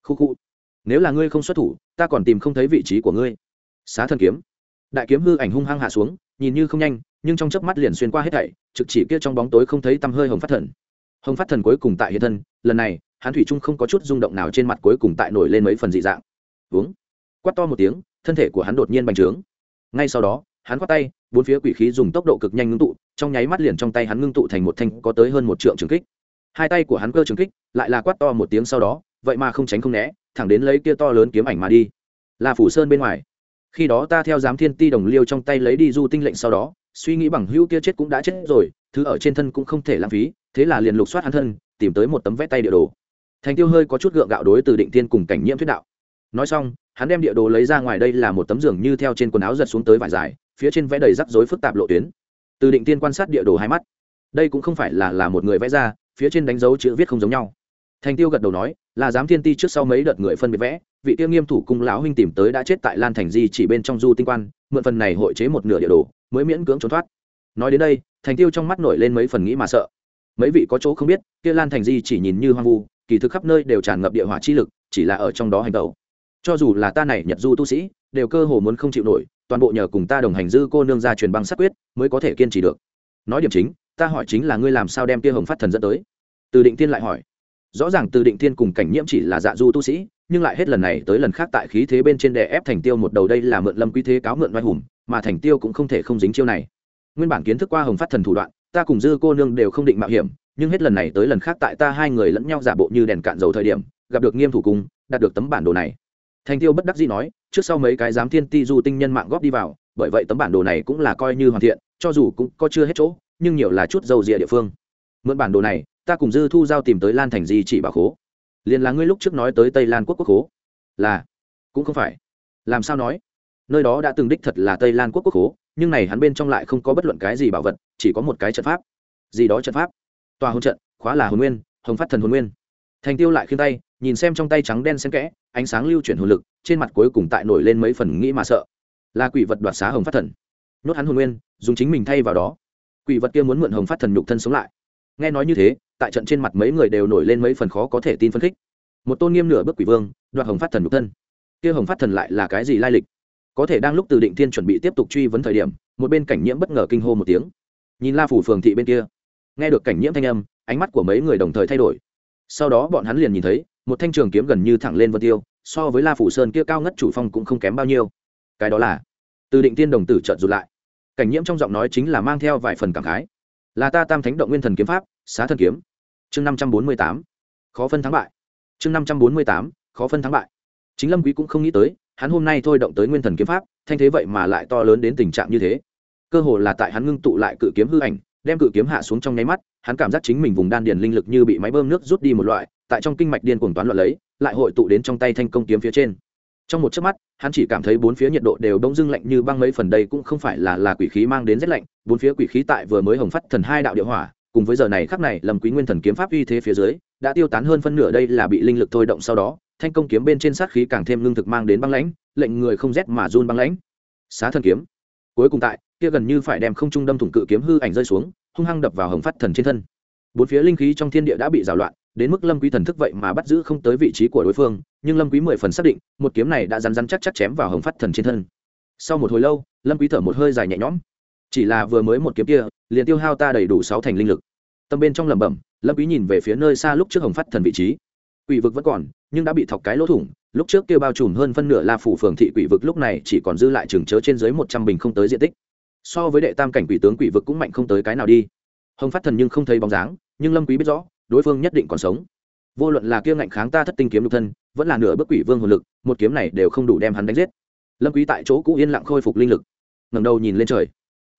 khu khu nếu là ngươi không xuất thủ ta còn tìm không thấy vị trí của ngươi xá thần kiếm đại kiếm hư ảnh hung hăng hạ xuống nhìn như không nhanh nhưng trong chớp mắt liền xuyên qua hết thảy, trực chỉ kia trong bóng tối không thấy tăm hơi hồng phát thần. Hồng phát thần cuối cùng tại hiện thân, lần này, hắn thủy trung không có chút rung động nào trên mặt cuối cùng tại nổi lên mấy phần dị dạng. Uống quát to một tiếng, thân thể của hắn đột nhiên bành trướng. Ngay sau đó, hắn quát tay, bốn phía quỷ khí dùng tốc độ cực nhanh ngưng tụ, trong nháy mắt liền trong tay hắn ngưng tụ thành một thanh có tới hơn một trượng trường kích. Hai tay của hắn cơ trường kích, lại là quát to một tiếng sau đó, vậy mà không tránh không né, thẳng đến lấy kia to lớn kiếm ảnh mà đi. Là phủ sơn bên ngoài. Khi đó ta theo giám thiên ti đồng liêu trong tay lấy đi du tinh lệnh sau đó suy nghĩ bằng hữu kia chết cũng đã chết rồi, thứ ở trên thân cũng không thể lãng phí, thế là liền lục soát hắn thân, tìm tới một tấm vẽ tay địa đồ. Thành tiêu hơi có chút gượng gạo đối từ định tiên cùng cảnh nhiễm thuyết đạo. Nói xong, hắn đem địa đồ lấy ra ngoài đây là một tấm giường như theo trên quần áo giật xuống tới vải dài, phía trên vẽ đầy rắc rối phức tạp lộ tuyến. Từ định tiên quan sát địa đồ hai mắt. Đây cũng không phải là là một người vẽ ra, phía trên đánh dấu chữ viết không giống nhau. Thành tiêu gật đầu nói, là giám thiên ti trước sau mấy đợt người phân biệt vẽ, vị tiêu nghiêm thủ cung lão huynh tìm tới đã chết tại lan thành di chỉ bên trong du tinh quan, mượn phần này hội chế một nửa địa đồ mới miễn cưỡng trốn thoát. Nói đến đây, thành tiêu trong mắt nổi lên mấy phần nghĩ mà sợ. Mấy vị có chỗ không biết, kia lan thành di chỉ nhìn như hoang vu, kỳ thực khắp nơi đều tràn ngập địa hỏa chi lực, chỉ là ở trong đó hành tẩu. Cho dù là ta này nhật du tu sĩ, đều cơ hồ muốn không chịu nổi, toàn bộ nhờ cùng ta đồng hành dư cô nương ra truyền băng sát quyết, mới có thể kiên trì được. Nói điểm chính, ta hỏi chính là ngươi làm sao đem kia hồng phát thần dẫn tới? Từ định tiên lại hỏi. Rõ ràng từ định tiên cùng cảnh nhiễm chỉ là dạ du tu sĩ, nhưng lại hết lần này tới lần khác tại khí thế bên trên đè ép thành tiêu một đầu đây là mượn lâm quý thế cáo mượn vai hùng mà thành tiêu cũng không thể không dính chiêu này. Nguyên bản kiến thức qua hồng phát thần thủ đoạn, ta cùng dư cô nương đều không định mạo hiểm, nhưng hết lần này tới lần khác tại ta hai người lẫn nhau giả bộ như đèn cạn dầu thời điểm, gặp được nghiêm thủ cung đạt được tấm bản đồ này. Thành tiêu bất đắc dĩ nói, trước sau mấy cái giám thiên ti du tinh nhân mạng góp đi vào, bởi vậy tấm bản đồ này cũng là coi như hoàn thiện, cho dù cũng có chưa hết chỗ, nhưng nhiều là chút dầu rịa địa phương. Mượn bản đồ này, ta cùng dư thu giao tìm tới lan thành di chỉ bảo khố. Liền là ngươi lúc trước nói tới tây lan quốc quốc khố. Là, cũng không phải. Làm sao nói? Nơi đó đã từng đích thật là tây lan quốc quốc hố nhưng này hắn bên trong lại không có bất luận cái gì bảo vật, chỉ có một cái trận pháp. Gì đó trận pháp? Tòa hôn trận, khóa là hồn nguyên, hồng phát thần hồn nguyên. Thành tiêu lại khiêng tay, nhìn xem trong tay trắng đen xen kẽ, ánh sáng lưu chuyển hồn lực, trên mặt cuối cùng tại nổi lên mấy phần nghĩ mà sợ. Là quỷ vật đoạt xá hồng phát thần. Nhốt hắn hồn nguyên, dùng chính mình thay vào đó. Quỷ vật kia muốn mượn hồng phát thần nhục thân sống lại. Nghe nói như thế, tại trận trên mặt mấy người đều nổi lên mấy phần khó có thể tin phân khích. Một tôn nghiêm nửa bước quỷ vương, đoạt hồng phát thần nhục thân. Kia hồng phát thần lại là cái gì lai lịch? Có thể đang lúc từ định thiên chuẩn bị tiếp tục truy vấn thời điểm, một bên cảnh nhiễm bất ngờ kinh hô một tiếng. Nhìn la phủ phường thị bên kia, nghe được cảnh nhiễm thanh âm, ánh mắt của mấy người đồng thời thay đổi. Sau đó bọn hắn liền nhìn thấy, một thanh trường kiếm gần như thẳng lên vân tiêu, so với la phủ sơn kia cao ngất chủ phong cũng không kém bao nhiêu. Cái đó là, từ định tiên đồng tử trợn rụt lại. Cảnh nhiễm trong giọng nói chính là mang theo vài phần cảm khái. Là ta tam thánh động nguyên thần kiếm pháp, xá thần kiếm. Chương năm trăm bốn mươi tám, khó phân thắng bại. Chương năm trăm bốn mươi tám, khó phân thắng bại. Chính lâm quý cũng không nghĩ tới hắn hôm nay thôi động tới nguyên thần kiếm pháp, thanh thế vậy mà lại to lớn đến tình trạng như thế. Cơ hồ là tại hắn ngưng tụ lại cự kiếm hư ảnh, đem cự kiếm hạ xuống trong nháy mắt, hắn cảm giác chính mình vùng đan điền linh lực như bị máy bơm nước rút đi một loại, tại trong kinh mạch điên cuồng toán loạn lấy, lại hội tụ đến trong tay thanh công kiếm phía trên. Trong một chớp mắt, hắn chỉ cảm thấy bốn phía nhiệt độ đều đông dưng lạnh như băng mấy phần đây cũng không phải là là quỷ khí mang đến rét lạnh, bốn phía quỷ khí tại vừa mới hồng phát thần hai đạo địa hỏa, cùng với giờ này khắc này lầm quý nguyên thần kiếm pháp uy thế phía dưới, đã tiêu tán hơn phân nửa đây là bị linh lực thôi động sau đó thanh công kiếm bên trên sát khí càng thêm lương thực mang đến băng lãnh, lệnh người không rét mà run băng lãnh. Xá thần kiếm. Cuối cùng tại, kia gần như phải đem không trung đâm thủng cự kiếm hư ảnh rơi xuống, hung hăng đập vào hồng phát thần trên thân. Bốn phía linh khí trong thiên địa đã bị rào loạn, đến mức lâm quý thần thức vậy mà bắt giữ không tới vị trí của đối phương, nhưng lâm quý mười phần xác định, một kiếm này đã rắn rắn chắc chắc chém vào hồng phát thần trên thân. Sau một hồi lâu, lâm quý thở một hơi dài nhẹ nhõm. Chỉ là vừa mới một kiếm kia, liền tiêu hao ta đầy đủ sáu thành linh lực. Tâm bên trong lẩm bẩm, lâm quý nhìn về phía nơi xa lúc trước hồng phát thần vị trí quỷ vực vẫn còn, nhưng đã bị thọc cái lỗ thủng, lúc trước kia bao trùm hơn phân nửa la phủ phường thị quỷ vực lúc này chỉ còn dư lại chừng chớ trên dưới một trăm bình không tới diện tích. So với đệ tam cảnh quỷ tướng quỷ vực cũng mạnh không tới cái nào đi. Hồng phát thần nhưng không thấy bóng dáng, nhưng lâm quý biết rõ, đối phương nhất định còn sống. Vô luận là kia ngạnh kháng ta thất tinh kiếm lục thân, vẫn là nửa bước quỷ vương hồn lực, một kiếm này đều không đủ đem hắn đánh giết. Lâm quý tại chỗ cũ yên lặng khôi phục linh lực, ngẩng đầu nhìn lên trời.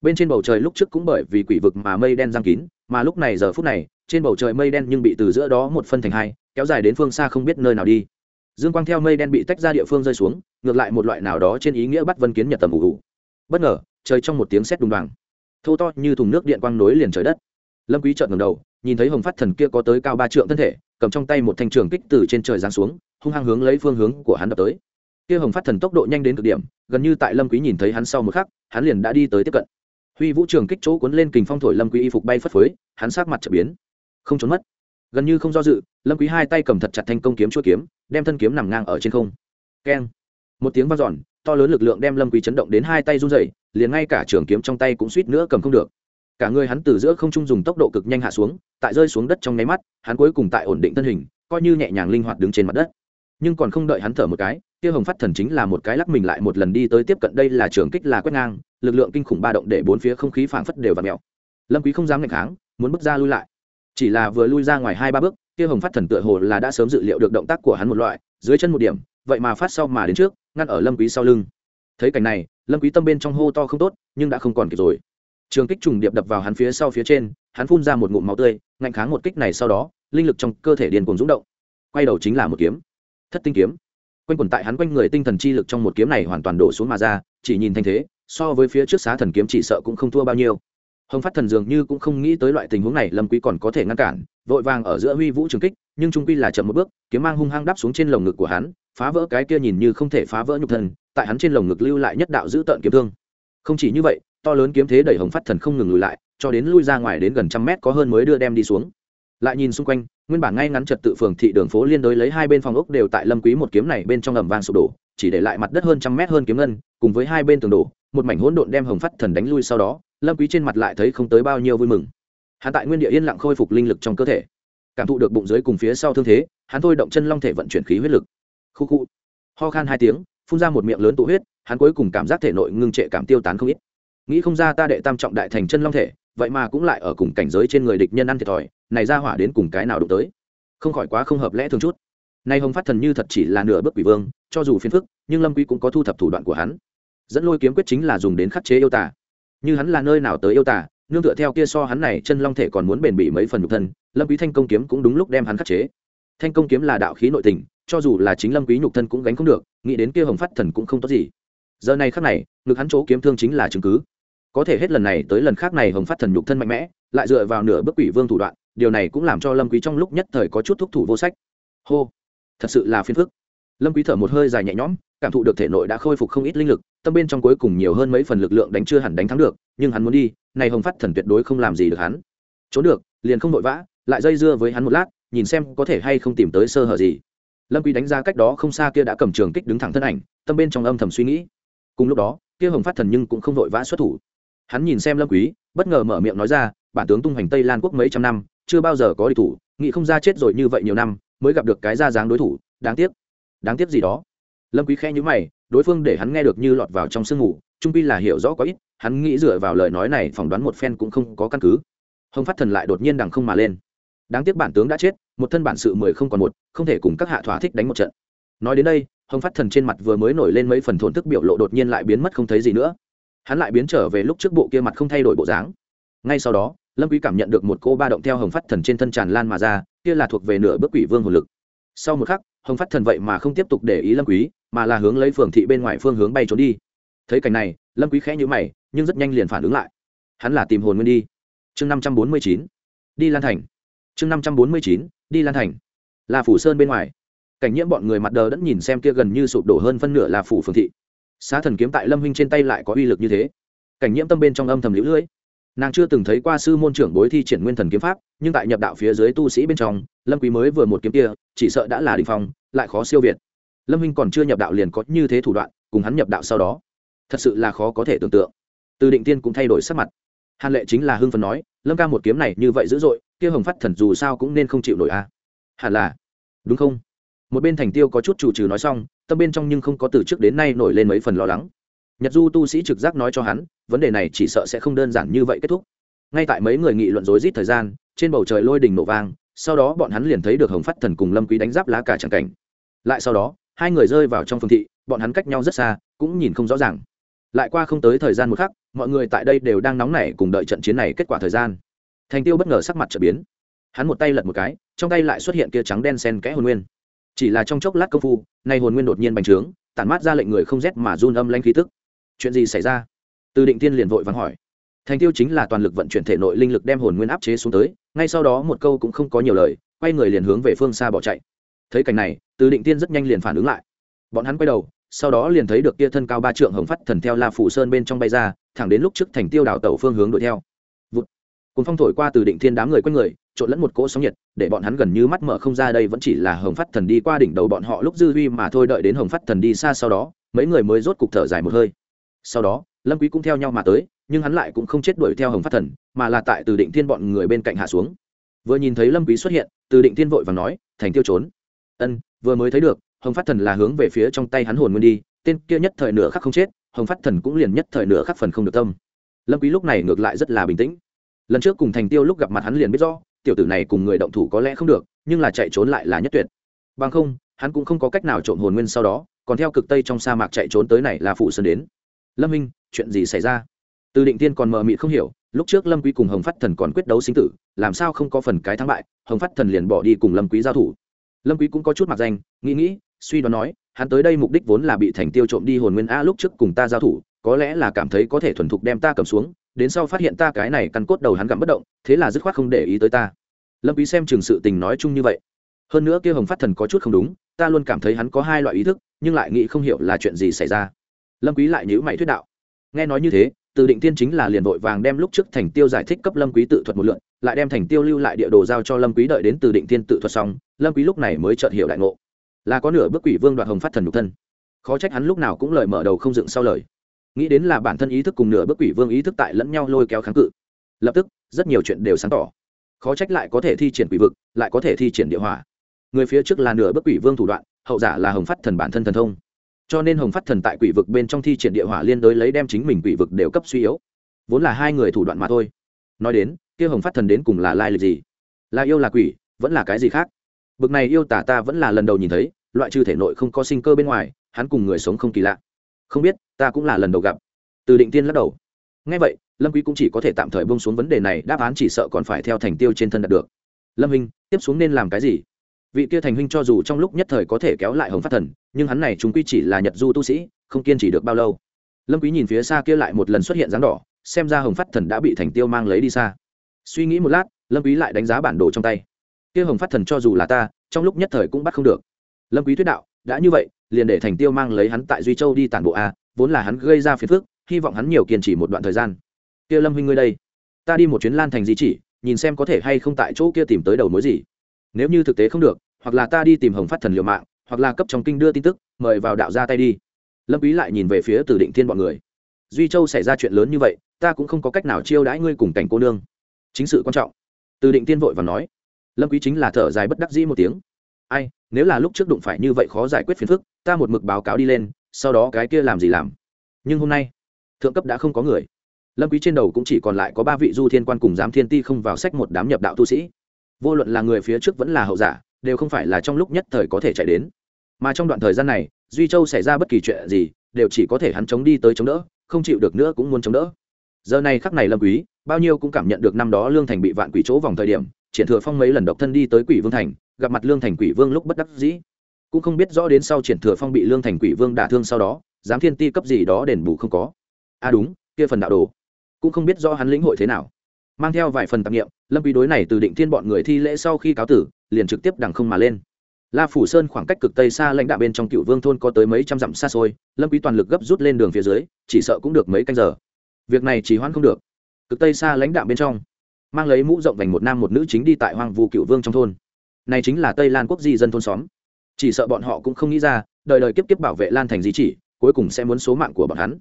Bên trên bầu trời lúc trước cũng bởi vì quỷ vực mà mây đen giăng kín, mà lúc này giờ phút này, trên bầu trời mây đen nhưng bị từ giữa đó một phân thành hai kéo dài đến phương xa không biết nơi nào đi. Dương quang theo mây đen bị tách ra địa phương rơi xuống, ngược lại một loại nào đó trên ý nghĩa bắt vân kiến nhật tầm ủ ủ. Bất ngờ, trời trong một tiếng sét đùng đoàng. Thô to như thùng nước điện quang nối liền trời đất. Lâm quý trợn ngẩng đầu, nhìn thấy hồng phát thần kia có tới cao ba trượng thân thể, cầm trong tay một thanh trường kích từ trên trời giáng xuống, hung hăng hướng lấy phương hướng của hắn đập tới. Kia hồng phát thần tốc độ nhanh đến cực điểm, gần như tại lâm quý nhìn thấy hắn sau một khắc, hắn liền đã đi tới tiếp cận. Huy vũ trường kích chỗ cuốn lên kình phong thổi lâm quý y phục bay phất phới, hắn sắc mặt trở biến. Không trốn mất. Gần như không do dự lâm quý hai tay cầm thật chặt thanh công kiếm chuôi kiếm, đem thân kiếm nằm ngang ở trên không. Keng. Một tiếng vang dọn, to lớn lực lượng đem lâm quý chấn động đến hai tay run rẩy, liền ngay cả trường kiếm trong tay cũng suýt nữa cầm không được. Cả người hắn từ giữa không trung dùng tốc độ cực nhanh hạ xuống, tại rơi xuống đất trong nháy mắt, hắn cuối cùng tại ổn định thân hình, coi như nhẹ nhàng linh hoạt đứng trên mặt đất. Nhưng còn không đợi hắn thở một cái, kia hồng phát thần chính là một cái lắc mình lại một lần đi tới tiếp cận đây là trường kích là quét ngang, lực lượng kinh khủng ba động để bốn phía không khí phảng phất đều và mèo. Lâm quý không dám nghịch kháng, muốn bước ra lui lại chỉ là vừa lui ra ngoài hai ba bước, kia hồng phát thần tựa hồ là đã sớm dự liệu được động tác của hắn một loại, dưới chân một điểm, vậy mà phát sau mà đến trước, ngăn ở lâm quý sau lưng. Thấy cảnh này, lâm quý tâm bên trong hô to không tốt, nhưng đã không còn kịp rồi. Trường kích trùng điệp đập vào hắn phía sau phía trên, hắn phun ra một ngụm máu tươi, ngạnh kháng một kích này sau đó, linh lực trong cơ thể điền cuồng rung động. Quay đầu chính là một kiếm. Thất tinh kiếm. Quanh quẩn tại hắn quanh người tinh thần chi lực trong một kiếm này hoàn toàn đổ xuống mà ra, chỉ nhìn thanh thế, so với phía trước xá thần kiếm chỉ sợ cũng không thua bao nhiêu hồng phát thần dường như cũng không nghĩ tới loại tình huống này, lâm quý còn có thể ngăn cản, vội vàng ở giữa huy vũ trường kích, nhưng trung quy là chậm một bước, kiếm mang hung hăng đắp xuống trên lồng ngực của hắn, phá vỡ cái kia nhìn như không thể phá vỡ nhục thân, tại hắn trên lồng ngực lưu lại nhất đạo giữ tợn kiếm thương. Không chỉ như vậy, to lớn kiếm thế đẩy hồng phát thần không ngừng lùi lại, cho đến lui ra ngoài đến gần trăm mét có hơn mới đưa đem đi xuống. Lại nhìn xung quanh, nguyên bản ngay ngắn trật tự phường thị đường phố liên đối lấy hai bên phòng ốc đều tại lâm quý một kiếm này bên trong ầm vang sụp đổ, chỉ để lại mặt đất hơn trăm mét hơn kiếm ngân, cùng với hai bên tường đổ, một mảnh hỗn độn đem hồng phát thần đánh lui sau đó lâm quý trên mặt lại thấy không tới bao nhiêu vui mừng. Hắn tại nguyên địa yên lặng khôi phục linh lực trong cơ thể, cảm thụ được bụng dưới cùng phía sau thương thế, hắn thôi động chân long thể vận chuyển khí huyết lực. Khu khu. Ho khan hai tiếng, phun ra một miệng lớn tụ huyết, hắn cuối cùng cảm giác thể nội ngưng trệ cảm tiêu tán không ít. Nghĩ không ra ta đệ tam trọng đại thành chân long thể, vậy mà cũng lại ở cùng cảnh giới trên người địch nhân ăn thiệt thòi, này ra hỏa đến cùng cái nào đụng tới? Không khỏi quá không hợp lẽ thường chút. Nay hồng phát thần như thật chỉ là nửa bước quỷ vương, cho dù phiền phức, nhưng lâm quý cũng có thu thập thủ đoạn của hắn. Dẫn lôi kiếm quyết chính là dùng đến khắc chế yêu tà như hắn là nơi nào tới yêu tả, nương tựa theo kia so hắn này chân long thể còn muốn bền bỉ mấy phần nhục thân lâm quý thanh công kiếm cũng đúng lúc đem hắn khắc chế. Thanh công kiếm là đạo khí nội tình cho dù là chính lâm quý nhục thân cũng gánh không được nghĩ đến kia hồng phát thần cũng không tốt gì. Giờ này khắc này ngực hắn chỗ kiếm thương chính là chứng cứ. Có thể hết lần này tới lần khác này hồng phát thần nhục thân mạnh mẽ lại dựa vào nửa bước quỷ vương thủ đoạn điều này cũng làm cho lâm quý trong lúc nhất thời có chút thúc thủ vô sách. Hô! Thật sự là phiền phức. Lâm quý thở một hơi dài nhẹ nhõm cảm thụ được thể nội đã khôi phục không ít linh lực, tâm bên trong cuối cùng nhiều hơn mấy phần lực lượng đánh chưa hẳn đánh thắng được, nhưng hắn muốn đi, này hồng phát thần tuyệt đối không làm gì được hắn. Trốn được, liền không vội vã, lại dây dưa với hắn một lát, nhìn xem có thể hay không tìm tới sơ hở gì. Lâm quý đánh ra cách đó không xa kia đã cầm trường kích đứng thẳng thân ảnh, tâm bên trong âm thầm suy nghĩ. Cùng lúc đó, kia hồng phát thần nhưng cũng không vội vã xuất thủ. Hắn nhìn xem lâm quý, bất ngờ mở miệng nói ra, bản tướng tung hoành tây lan quốc mấy trăm năm, chưa bao giờ có địch thủ, nghĩ không ra chết rồi như vậy nhiều năm, mới gặp được cái ra dáng đối thủ, đáng tiếc. Đáng tiếc gì đó? Lâm quý khẽ nhíu mày, đối phương để hắn nghe được như lọt vào trong sương ngủ trung pi là hiểu rõ có ít, hắn nghĩ dựa vào lời nói này phỏng đoán một phen cũng không có căn cứ. Hồng phát thần lại đột nhiên đằng không mà lên. Đáng tiếc bản tướng đã chết, một thân bản sự mười không còn một, không thể cùng các hạ thỏa thích đánh một trận. Nói đến đây, hồng phát thần trên mặt vừa mới nổi lên mấy phần thổn thức biểu lộ đột nhiên lại biến mất không thấy gì nữa. Hắn lại biến trở về lúc trước bộ kia mặt không thay đổi bộ dáng. Ngay sau đó, lâm quý cảm nhận được một cô ba động theo hồng phát thần trên thân tràn lan mà ra, kia là thuộc về nửa bước quỷ vương hồn lực. Sau một khắc hồng phát thần vậy mà không tiếp tục để ý lâm quý, mà là hướng lấy phường thị bên ngoài phương hướng bay trốn đi. Thấy cảnh này, lâm quý khẽ nhíu mày, nhưng rất nhanh liền phản ứng lại. Hắn là tìm hồn nguyên đi. Chương năm trăm bốn mươi chín, đi lan thành. Chương năm trăm bốn mươi chín, đi lan thành. Là phủ sơn bên ngoài. Cảnh nhiễm bọn người mặt đờ đẫn nhìn xem kia gần như sụp đổ hơn phân nửa là phủ phường thị. Xá thần kiếm tại lâm huynh trên tay lại có uy lực như thế. Cảnh nhiễm tâm bên trong âm thầm liễu lưỡi nàng chưa từng thấy qua sư môn trưởng bối thi triển nguyên thần kiếm pháp, nhưng tại nhập đạo phía dưới tu sĩ bên trong, lâm quý mới vừa một kiếm kia, chỉ sợ đã là đỉnh phong, lại khó siêu việt. Lâm huynh còn chưa nhập đạo liền có như thế thủ đoạn, cùng hắn nhập đạo sau đó. Thật sự là khó có thể tưởng tượng. Từ định tiên cũng thay đổi sắc mặt. Hàn lệ chính là hưng Phấn nói, lâm ca một kiếm này như vậy dữ dội, kia hồng phát thần dù sao cũng nên không chịu nổi a. À. hẳn là. Đúng không? Một bên thành tiêu có chút chủ trừ nói xong, tâm bên trong nhưng không có từ trước đến nay nổi lên mấy phần lo lắng nhật du tu sĩ trực giác nói cho hắn, vấn đề này chỉ sợ sẽ không đơn giản như vậy kết thúc. Ngay tại mấy người nghị luận rối rít thời gian, trên bầu trời lôi đình nổ vang, sau đó bọn hắn liền thấy được hồng phát thần cùng lâm quý đánh giáp lá cả chẳng cảnh. Lại sau đó, hai người rơi vào trong phương thị, bọn hắn cách nhau rất xa, cũng nhìn không rõ ràng. Lại qua không tới thời gian một khắc, mọi người tại đây đều đang nóng nảy cùng đợi trận chiến này kết quả thời gian. Thành tiêu bất ngờ sắc mặt trở biến. Hắn một tay lật một cái, trong tay lại xuất hiện kia trắng đen sen kẽ hồn nguyên. Chỉ là trong chốc lát công phu, nay hồn nguyên đột nhiên bành trướng, tản mát ra lệnh người không rét mà run âm lanh khí tức chuyện gì xảy ra? Từ định tiên liền vội vắng hỏi. Thành tiêu chính là toàn lực vận chuyển thể nội linh lực đem hồn nguyên áp chế xuống tới, ngay sau đó một câu cũng không có nhiều lời, quay người liền hướng về phương xa bỏ chạy. Thấy cảnh này, từ định tiên rất nhanh liền phản ứng lại. Bọn hắn quay đầu, sau đó liền thấy được kia thân cao ba trượng hồng phát thần theo la phủ sơn bên trong bay ra, thẳng đến lúc trước thành tiêu đảo tàu phương hướng đuổi theo. Vụt. cùng phong thổi qua từ định thiên đám người quanh người, trộn lẫn một cỗ sóng nhiệt, để bọn hắn gần như mắt mở không ra đây vẫn chỉ là hồng phát thần đi qua đỉnh đầu bọn họ lúc dư huy mà thôi đợi đến hồng phát thần đi xa sau đó, mấy người mới rốt cục thở dài một hơi sau đó, lâm quý cũng theo nhau mà tới, nhưng hắn lại cũng không chết đuổi theo hồng phát thần, mà là tại từ định thiên bọn người bên cạnh hạ xuống. Vừa nhìn thấy lâm quý xuất hiện, từ định thiên vội vàng nói, thành tiêu trốn. Ân, vừa mới thấy được, hồng phát thần là hướng về phía trong tay hắn hồn nguyên đi, tên kia nhất thời nửa khắc không chết, hồng phát thần cũng liền nhất thời nửa khắc phần không được tâm. Lâm quý lúc này ngược lại rất là bình tĩnh. Lần trước cùng thành tiêu lúc gặp mặt hắn liền biết rõ, tiểu tử này cùng người động thủ có lẽ không được, nhưng là chạy trốn lại là nhất tuyệt. Bằng không, hắn cũng không có cách nào trộm hồn nguyên sau đó, còn theo cực tây trong sa mạc chạy trốn tới này là phụ sơn đến lâm minh, chuyện gì xảy ra? Từ định tiên còn mờ mịt không hiểu, lúc trước lâm quý cùng hồng phát thần còn quyết đấu sinh tử, làm sao không có phần cái thắng bại, hồng phát thần liền bỏ đi cùng lâm quý giao thủ. Lâm quý cũng có chút mặt danh, nghĩ nghĩ, suy đoán nói, hắn tới đây mục đích vốn là bị thành tiêu trộm đi hồn nguyên a lúc trước cùng ta giao thủ, có lẽ là cảm thấy có thể thuần thục đem ta cầm xuống, đến sau phát hiện ta cái này căn cốt đầu hắn gặm bất động, thế là dứt khoát không để ý tới ta. Lâm quý xem trường sự tình nói chung như vậy. Hơn nữa kia hồng phát thần có chút không đúng, ta luôn cảm thấy hắn có hai loại ý thức, nhưng lại nghĩ không hiểu là chuyện gì xảy ra lâm quý lại nhíu mày thuyết đạo. Nghe nói như thế, từ định tiên chính là liền vội vàng đem lúc trước thành tiêu giải thích cấp lâm quý tự thuật một lượt lại đem thành tiêu lưu lại địa đồ giao cho lâm quý đợi đến từ định tiên tự thuật xong, lâm quý lúc này mới chợt hiểu đại ngộ. Là có nửa bước quỷ vương đoạt hồng phát thần nhục thân. Khó trách hắn lúc nào cũng lời mở đầu không dựng sau lời. Nghĩ đến là bản thân ý thức cùng nửa bước quỷ vương ý thức tại lẫn nhau lôi kéo kháng cự. Lập tức, rất nhiều chuyện đều sáng tỏ. Khó trách lại có thể thi triển quỷ vực, lại có thể thi triển địa hỏa. Người phía trước là nửa bước quỷ vương thủ đoạn, hậu giả là hồng phát thần bản thân thần thông cho nên hồng phát thần tại quỷ vực bên trong thi triển địa hỏa liên đối lấy đem chính mình quỷ vực đều cấp suy yếu. Vốn là hai người thủ đoạn mà thôi. Nói đến, kia hồng phát thần đến cùng là lai lịch gì? Là yêu là quỷ, vẫn là cái gì khác? Bực này yêu tả ta vẫn là lần đầu nhìn thấy, loại trừ thể nội không có sinh cơ bên ngoài, hắn cùng người sống không kỳ lạ. Không biết, ta cũng là lần đầu gặp. Từ định tiên lắc đầu. Ngay vậy, lâm quý cũng chỉ có thể tạm thời buông xuống vấn đề này, đáp án chỉ sợ còn phải theo thành tiêu trên thân đạt được. Lâm huynh tiếp xuống nên làm cái gì? Vị kia thành huynh cho dù trong lúc nhất thời có thể kéo lại hồng phát thần, nhưng hắn này chúng quy chỉ là nhật du tu sĩ, không kiên trì được bao lâu. Lâm quý nhìn phía xa kia lại một lần xuất hiện dáng đỏ, xem ra hồng phát thần đã bị thành tiêu mang lấy đi xa. Suy nghĩ một lát, lâm quý lại đánh giá bản đồ trong tay. Kia hồng phát thần cho dù là ta, trong lúc nhất thời cũng bắt không được. Lâm quý thuyết đạo, đã như vậy, liền để thành tiêu mang lấy hắn tại duy châu đi tản bộ a, vốn là hắn gây ra phiền phức, hy vọng hắn nhiều kiên trì một đoạn thời gian. Kia lâm huynh ngươi đây, ta đi một chuyến lan thành di chỉ, nhìn xem có thể hay không tại chỗ kia tìm tới đầu mối gì nếu như thực tế không được, hoặc là ta đi tìm hồng phát thần liều mạng, hoặc là cấp trong kinh đưa tin tức, mời vào đạo ra tay đi. Lâm quý lại nhìn về phía từ định thiên bọn người. Duy châu xảy ra chuyện lớn như vậy, ta cũng không có cách nào chiêu đãi ngươi cùng cảnh cô nương. Chính sự quan trọng. Từ định thiên vội và nói. Lâm quý chính là thở dài bất đắc dĩ một tiếng. Ai, nếu là lúc trước đụng phải như vậy khó giải quyết phiền phức, ta một mực báo cáo đi lên, sau đó cái kia làm gì làm. Nhưng hôm nay, thượng cấp đã không có người. Lâm quý trên đầu cũng chỉ còn lại có ba vị du thiên quan cùng giám thiên ti không vào sách một đám nhập đạo tu sĩ vô luận là người phía trước vẫn là hậu giả, đều không phải là trong lúc nhất thời có thể chạy đến. Mà trong đoạn thời gian này, duy châu xảy ra bất kỳ chuyện gì, đều chỉ có thể hắn chống đi tới chống đỡ, không chịu được nữa cũng muốn chống đỡ. Giờ này khắc này lâm quý, bao nhiêu cũng cảm nhận được năm đó lương thành bị vạn quỷ chỗ vòng thời điểm, triển thừa phong mấy lần độc thân đi tới quỷ vương thành, gặp mặt lương thành quỷ vương lúc bất đắc dĩ. Cũng không biết rõ đến sau triển thừa phong bị lương thành quỷ vương đả thương sau đó giám thiên ti cấp gì đó đền bù không có. À đúng, kia phần đạo đồ. Cũng không biết rõ hắn lĩnh hội thế nào mang theo vài phần tạp nghiệm, lâm quý đối này từ định thiên bọn người thi lễ sau khi cáo tử, liền trực tiếp đằng không mà lên. La phủ sơn khoảng cách cực tây xa lãnh đạo bên trong cựu vương thôn có tới mấy trăm dặm xa xôi, lâm quý toàn lực gấp rút lên đường phía dưới, chỉ sợ cũng được mấy canh giờ. Việc này chỉ hoãn không được. Cực tây xa lãnh đạo bên trong, mang lấy mũ rộng vành một nam một nữ chính đi tại hoang vu cựu vương trong thôn. Này chính là tây lan quốc di dân thôn xóm. Chỉ sợ bọn họ cũng không nghĩ ra, đời đời kiếp kiếp bảo vệ lan thành di chỉ, cuối cùng sẽ muốn số mạng của bọn hắn.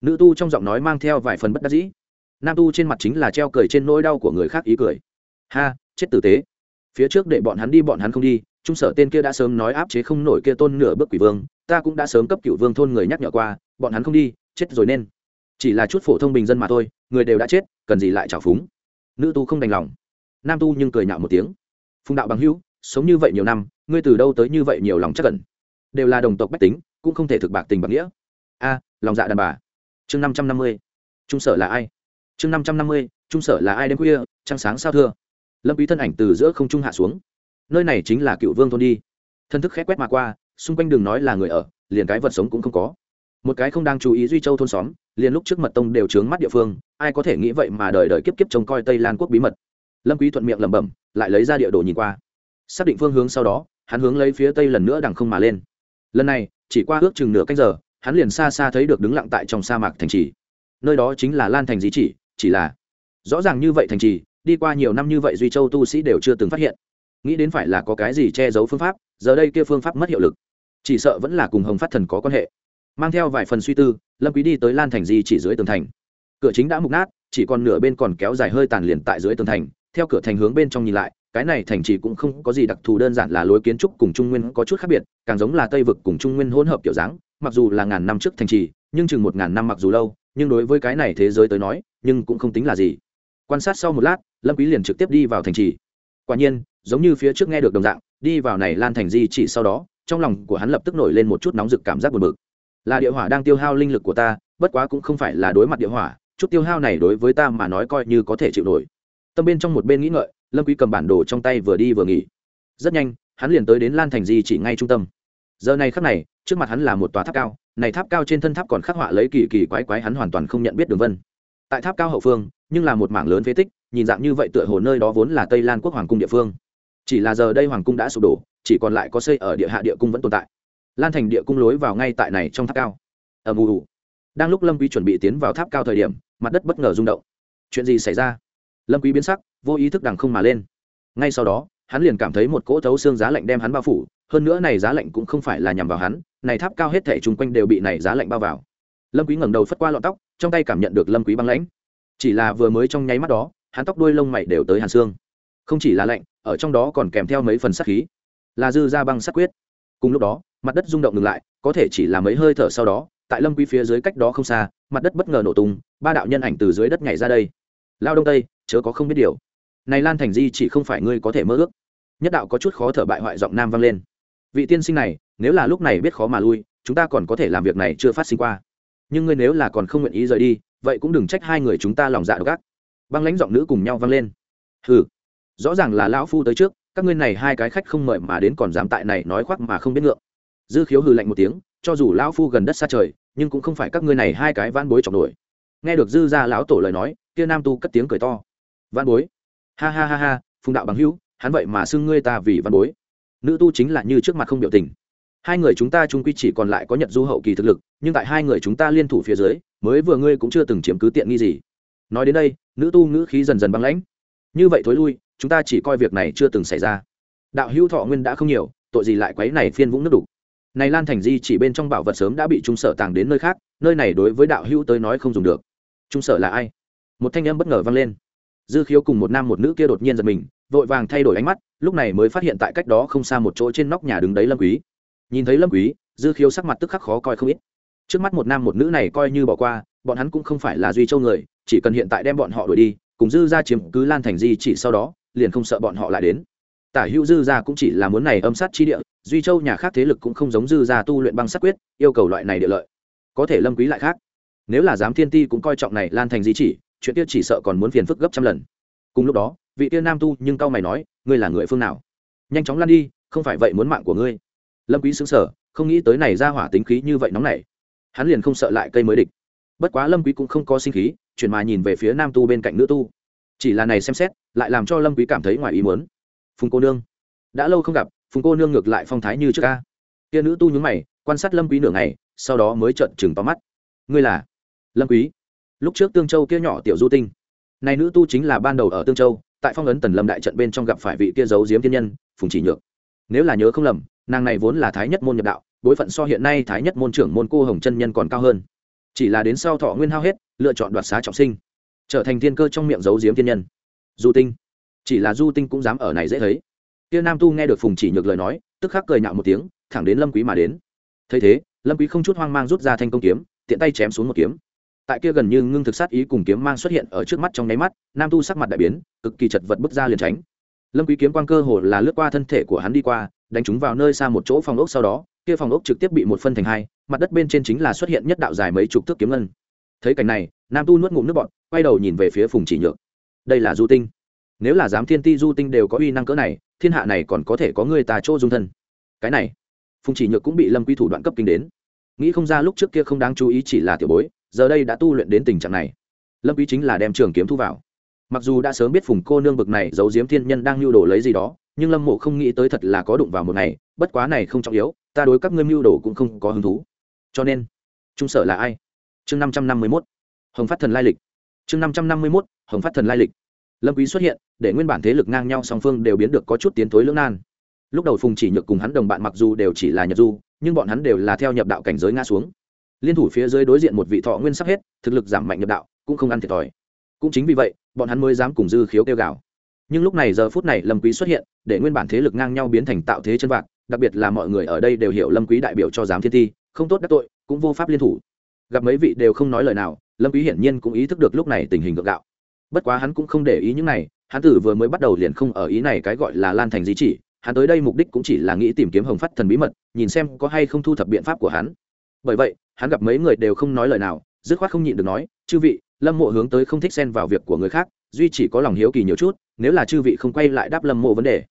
Nữ tu trong giọng nói mang theo vài phần bất đắc dĩ nam tu trên mặt chính là treo cười trên nỗi đau của người khác ý cười. Ha, chết tử tế. Phía trước để bọn hắn đi, bọn hắn không đi, trung sở tên kia đã sớm nói áp chế không nổi kia tôn nửa bước quỷ vương, ta cũng đã sớm cấp cựu vương thôn người nhắc nhở qua, bọn hắn không đi, chết rồi nên. Chỉ là chút phổ thông bình dân mà thôi, người đều đã chết, cần gì lại trào phúng. Nữ tu không đành lòng. Nam tu nhưng cười nhạo một tiếng. Phùng đạo bằng hữu, sống như vậy nhiều năm, ngươi từ đâu tới như vậy nhiều lòng chắc cẩn đều là đồng tộc bách tính, cũng không thể thực bạc tình bạc nghĩa. A, lòng dạ đàn bà. Chương năm trăm năm mươi. Trung sở là ai? Chương năm trăm năm mươi, trung sở là ai đêm khuya, trăng sáng sao thưa. Lâm quý thân ảnh từ giữa không trung hạ xuống. Nơi này chính là cựu vương thôn đi. Thân thức khét quét mà qua, xung quanh đường nói là người ở, liền cái vật sống cũng không có. Một cái không đang chú ý duy châu thôn xóm, liền lúc trước mật tông đều trướng mắt địa phương, ai có thể nghĩ vậy mà đời đời kiếp kiếp trông coi tây lan quốc bí mật. Lâm quý thuận miệng lẩm bẩm, lại lấy ra địa đồ nhìn qua. Xác định phương hướng sau đó, hắn hướng lấy phía tây lần nữa đằng không mà lên. Lần này, chỉ qua ước chừng nửa canh giờ, hắn liền xa xa thấy được đứng lặng tại trong sa mạc thành trì. Nơi đó chính là lan thành di chỉ chỉ là, rõ ràng như vậy thành trì, đi qua nhiều năm như vậy duy châu tu sĩ đều chưa từng phát hiện. Nghĩ đến phải là có cái gì che giấu phương pháp, giờ đây kia phương pháp mất hiệu lực. Chỉ sợ vẫn là cùng hồng phát thần có quan hệ. Mang theo vài phần suy tư, lâm quý đi tới lan thành di chỉ dưới tường thành. Cửa chính đã mục nát, chỉ còn nửa bên còn kéo dài hơi tàn liền tại dưới tường thành. Theo cửa thành hướng bên trong nhìn lại, cái này thành trì cũng không có gì đặc thù đơn giản là lối kiến trúc cùng trung nguyên có chút khác biệt, càng giống là tây vực cùng trung nguyên hỗn hợp kiểu dáng. Mặc dù là ngàn năm trước thành trì, nhưng chừng một ngàn năm mặc dù lâu nhưng đối với cái này thế giới tới nói, nhưng cũng không tính là gì. Quan sát sau một lát, lâm quý liền trực tiếp đi vào thành trì. Quả nhiên, giống như phía trước nghe được đồng dạng, đi vào này lan thành di chỉ sau đó, trong lòng của hắn lập tức nổi lên một chút nóng rực cảm giác buồn bực. Là địa hỏa đang tiêu hao linh lực của ta, bất quá cũng không phải là đối mặt địa hỏa, chút tiêu hao này đối với ta mà nói coi như có thể chịu nổi. Tâm bên trong một bên nghĩ ngợi, lâm quý cầm bản đồ trong tay vừa đi vừa nghỉ. Rất nhanh, hắn liền tới đến lan thành di chỉ ngay trung tâm. Giờ này khắc này trước mặt hắn là một tòa tháp cao, này tháp cao trên thân tháp còn khắc họa lấy kỳ kỳ quái quái hắn hoàn toàn không nhận biết đường vân. Tại tháp cao hậu phương, nhưng là một mảng lớn phế tích, nhìn dạng như vậy tựa hồ nơi đó vốn là tây lan quốc hoàng cung địa phương. Chỉ là giờ đây hoàng cung đã sụp đổ, chỉ còn lại có xây ở địa hạ địa cung vẫn tồn tại. Lan thành địa cung lối vào ngay tại này trong tháp cao. Ầm ù ù. Đang lúc lâm quý chuẩn bị tiến vào tháp cao thời điểm, mặt đất bất ngờ rung động. Chuyện gì xảy ra? Lâm quý biến sắc, vô ý thức đằng không mà lên. Ngay sau đó, hắn liền cảm thấy một cỗ thấu xương giá lạnh đem hắn bao phủ hơn nữa này giá lạnh cũng không phải là nhằm vào hắn, này tháp cao hết thể chung quanh đều bị này giá lạnh bao vào. Lâm quý ngẩng đầu phất qua lọn tóc, trong tay cảm nhận được lâm quý băng lãnh. Chỉ là vừa mới trong nháy mắt đó, hắn tóc đuôi lông mày đều tới hàn xương. Không chỉ là lạnh, ở trong đó còn kèm theo mấy phần sát khí. Là dư ra băng sát quyết. Cùng lúc đó, mặt đất rung động ngừng lại, có thể chỉ là mấy hơi thở sau đó, tại lâm quý phía dưới cách đó không xa, mặt đất bất ngờ nổ tung, ba đạo nhân ảnh từ dưới đất nhảy ra đây. Lao đông tây, chớ có không biết điều. Này lan thành di chỉ không phải ngươi có thể mơ ước. Nhất đạo có chút khó thở bại hoại giọng nam vang lên vị tiên sinh này, nếu là lúc này biết khó mà lui, chúng ta còn có thể làm việc này chưa phát sinh qua. Nhưng ngươi nếu là còn không nguyện ý rời đi, vậy cũng đừng trách hai người chúng ta lòng dạ độc ác. Băng lãnh giọng nữ cùng nhau vang lên. Hừ, rõ ràng là lão phu tới trước, các ngươi này hai cái khách không mời mà đến còn dám tại này nói khoác mà không biết ngượng. Dư khiếu hừ lạnh một tiếng, cho dù lão phu gần đất xa trời, nhưng cũng không phải các ngươi này hai cái van bối chọc nổi. Nghe được dư gia lão tổ lời nói, kia nam tu cất tiếng cười to. Van bối. Ha ha ha ha, phùng đạo bằng hữu, hắn vậy mà xưng ngươi ta vì văn bối nữ tu chính là như trước mặt không biểu tình. Hai người chúng ta trung quy chỉ còn lại có nhật du hậu kỳ thực lực, nhưng tại hai người chúng ta liên thủ phía dưới, mới vừa ngươi cũng chưa từng chiếm cứ tiện nghi gì. Nói đến đây, nữ tu ngữ khí dần dần băng lãnh. Như vậy thối lui, chúng ta chỉ coi việc này chưa từng xảy ra. Đạo hữu thọ nguyên đã không nhiều, tội gì lại quấy này phiên vũng nước đục. Này lan thành di chỉ bên trong bảo vật sớm đã bị trung sở tàng đến nơi khác, nơi này đối với đạo hữu tới nói không dùng được. Trung sở là ai? Một thanh âm bất ngờ vang lên. Dư khiếu cùng một nam một nữ kia đột nhiên giật mình vội vàng thay đổi ánh mắt, lúc này mới phát hiện tại cách đó không xa một chỗ trên nóc nhà đứng đấy lâm quý. Nhìn thấy lâm quý, dư khiếu sắc mặt tức khắc khó coi không ít. Trước mắt một nam một nữ này coi như bỏ qua, bọn hắn cũng không phải là duy châu người, chỉ cần hiện tại đem bọn họ đuổi đi, cùng dư gia chiếm cứ lan thành di chỉ sau đó, liền không sợ bọn họ lại đến. Tả hữu dư gia cũng chỉ là muốn này âm sát chi địa, duy châu nhà khác thế lực cũng không giống dư gia tu luyện băng sát quyết, yêu cầu loại này địa lợi. Có thể lâm quý lại khác. Nếu là Giám thiên ti cũng coi trọng này lan thành di chỉ, chuyện kia chỉ sợ còn muốn phiền phức gấp trăm lần. Cùng lúc đó vị tiên nam tu nhưng cao mày nói, ngươi là người phương nào? Nhanh chóng lăn đi, không phải vậy muốn mạng của ngươi. Lâm quý sững sờ, không nghĩ tới này ra hỏa tính khí như vậy nóng nảy. Hắn liền không sợ lại cây mới địch. Bất quá lâm quý cũng không có sinh khí, chuyển mà nhìn về phía nam tu bên cạnh nữ tu. Chỉ là này xem xét, lại làm cho lâm quý cảm thấy ngoài ý muốn. Phùng cô nương, đã lâu không gặp, phùng cô nương ngược lại phong thái như trước ca kia nữ tu nhướng mày, quan sát lâm quý nửa ngày, sau đó mới trợn trừng to mắt. Ngươi là? Lâm quý. Lúc trước tương châu kia nhỏ tiểu du tinh. Này nữ tu chính là ban đầu ở tương châu tại phong ấn tần lâm đại trận bên trong gặp phải vị kia giấu diếm thiên nhân, phùng chỉ nhược. Nếu là nhớ không lầm, nàng này vốn là thái nhất môn nhập đạo bối phận so hiện nay thái nhất môn trưởng môn cô hồng chân nhân còn cao hơn. Chỉ là đến sau thọ nguyên hao hết, lựa chọn đoạt xá trọng sinh, trở thành thiên cơ trong miệng giấu diếm thiên nhân. Du tinh. Chỉ là du tinh cũng dám ở này dễ thấy. Kia nam tu nghe được phùng chỉ nhược lời nói, tức khắc cười nhạo một tiếng, thẳng đến lâm quý mà đến. Thấy thế, lâm quý không chút hoang mang rút ra thanh công kiếm, tiện tay chém xuống một kiếm tại kia gần như ngưng thực sát ý cùng kiếm mang xuất hiện ở trước mắt trong nháy mắt, nam tu sắc mặt đại biến, cực kỳ chật vật bước ra liền tránh. Lâm quý kiếm quang cơ hồ là lướt qua thân thể của hắn đi qua, đánh chúng vào nơi xa một chỗ phòng ốc sau đó, kia phòng ốc trực tiếp bị một phân thành hai, mặt đất bên trên chính là xuất hiện nhất đạo dài mấy chục thước kiếm ngân. Thấy cảnh này, nam tu nuốt ngụm nước bọt, quay đầu nhìn về phía phùng chỉ nhược. Đây là du tinh. Nếu là giám thiên ti du tinh đều có uy năng cỡ này, thiên hạ này còn có thể có người tà chỗ dung thân. Cái này, phùng chỉ nhược cũng bị lâm quý thủ đoạn cấp kinh đến. Nghĩ không ra lúc trước kia không đáng chú ý chỉ là tiểu bối giờ đây đã tu luyện đến tình trạng này. Lâm quý chính là đem trường kiếm thu vào. Mặc dù đã sớm biết phùng cô nương bực này giấu diếm thiên nhân đang lưu đồ lấy gì đó, nhưng lâm mộ không nghĩ tới thật là có đụng vào một ngày, bất quá này không trọng yếu, ta đối các ngươi mưu đồ cũng không có hứng thú. Cho nên, trung sở là ai? Chương năm trăm năm mươi mốt, hồng phát thần lai lịch. Chương năm trăm năm mươi mốt, hồng phát thần lai lịch. Lâm quý xuất hiện, để nguyên bản thế lực ngang nhau song phương đều biến được có chút tiến thối lưỡng nan. Lúc đầu phùng chỉ nhược cùng hắn đồng bạn mặc dù đều chỉ là nhật du, nhưng bọn hắn đều là theo nhập đạo cảnh giới ngã xuống liên thủ phía dưới đối diện một vị thọ nguyên sắp hết, thực lực giảm mạnh nhập đạo, cũng không ăn thiệt thòi. Cũng chính vì vậy, bọn hắn mới dám cùng dư khiếu kêu gào. Nhưng lúc này giờ phút này lâm quý xuất hiện, để nguyên bản thế lực ngang nhau biến thành tạo thế chân vạc, đặc biệt là mọi người ở đây đều hiểu lâm quý đại biểu cho giám thiên thi không tốt đắc tội, cũng vô pháp liên thủ. Gặp mấy vị đều không nói lời nào, lâm quý hiển nhiên cũng ý thức được lúc này tình hình gượng gạo. Bất quá hắn cũng không để ý những này, hắn tử vừa mới bắt đầu liền không ở ý này cái gọi là lan thành di chỉ, hắn tới đây mục đích cũng chỉ là nghĩ tìm kiếm hồng phát thần bí mật, nhìn xem có hay không thu thập biện pháp của hắn. Bởi vậy hắn gặp mấy người đều không nói lời nào, dứt khoát không nhịn được nói, chư vị, lâm mộ hướng tới không thích xen vào việc của người khác, duy chỉ có lòng hiếu kỳ nhiều chút, nếu là chư vị không quay lại đáp lâm mộ vấn đề.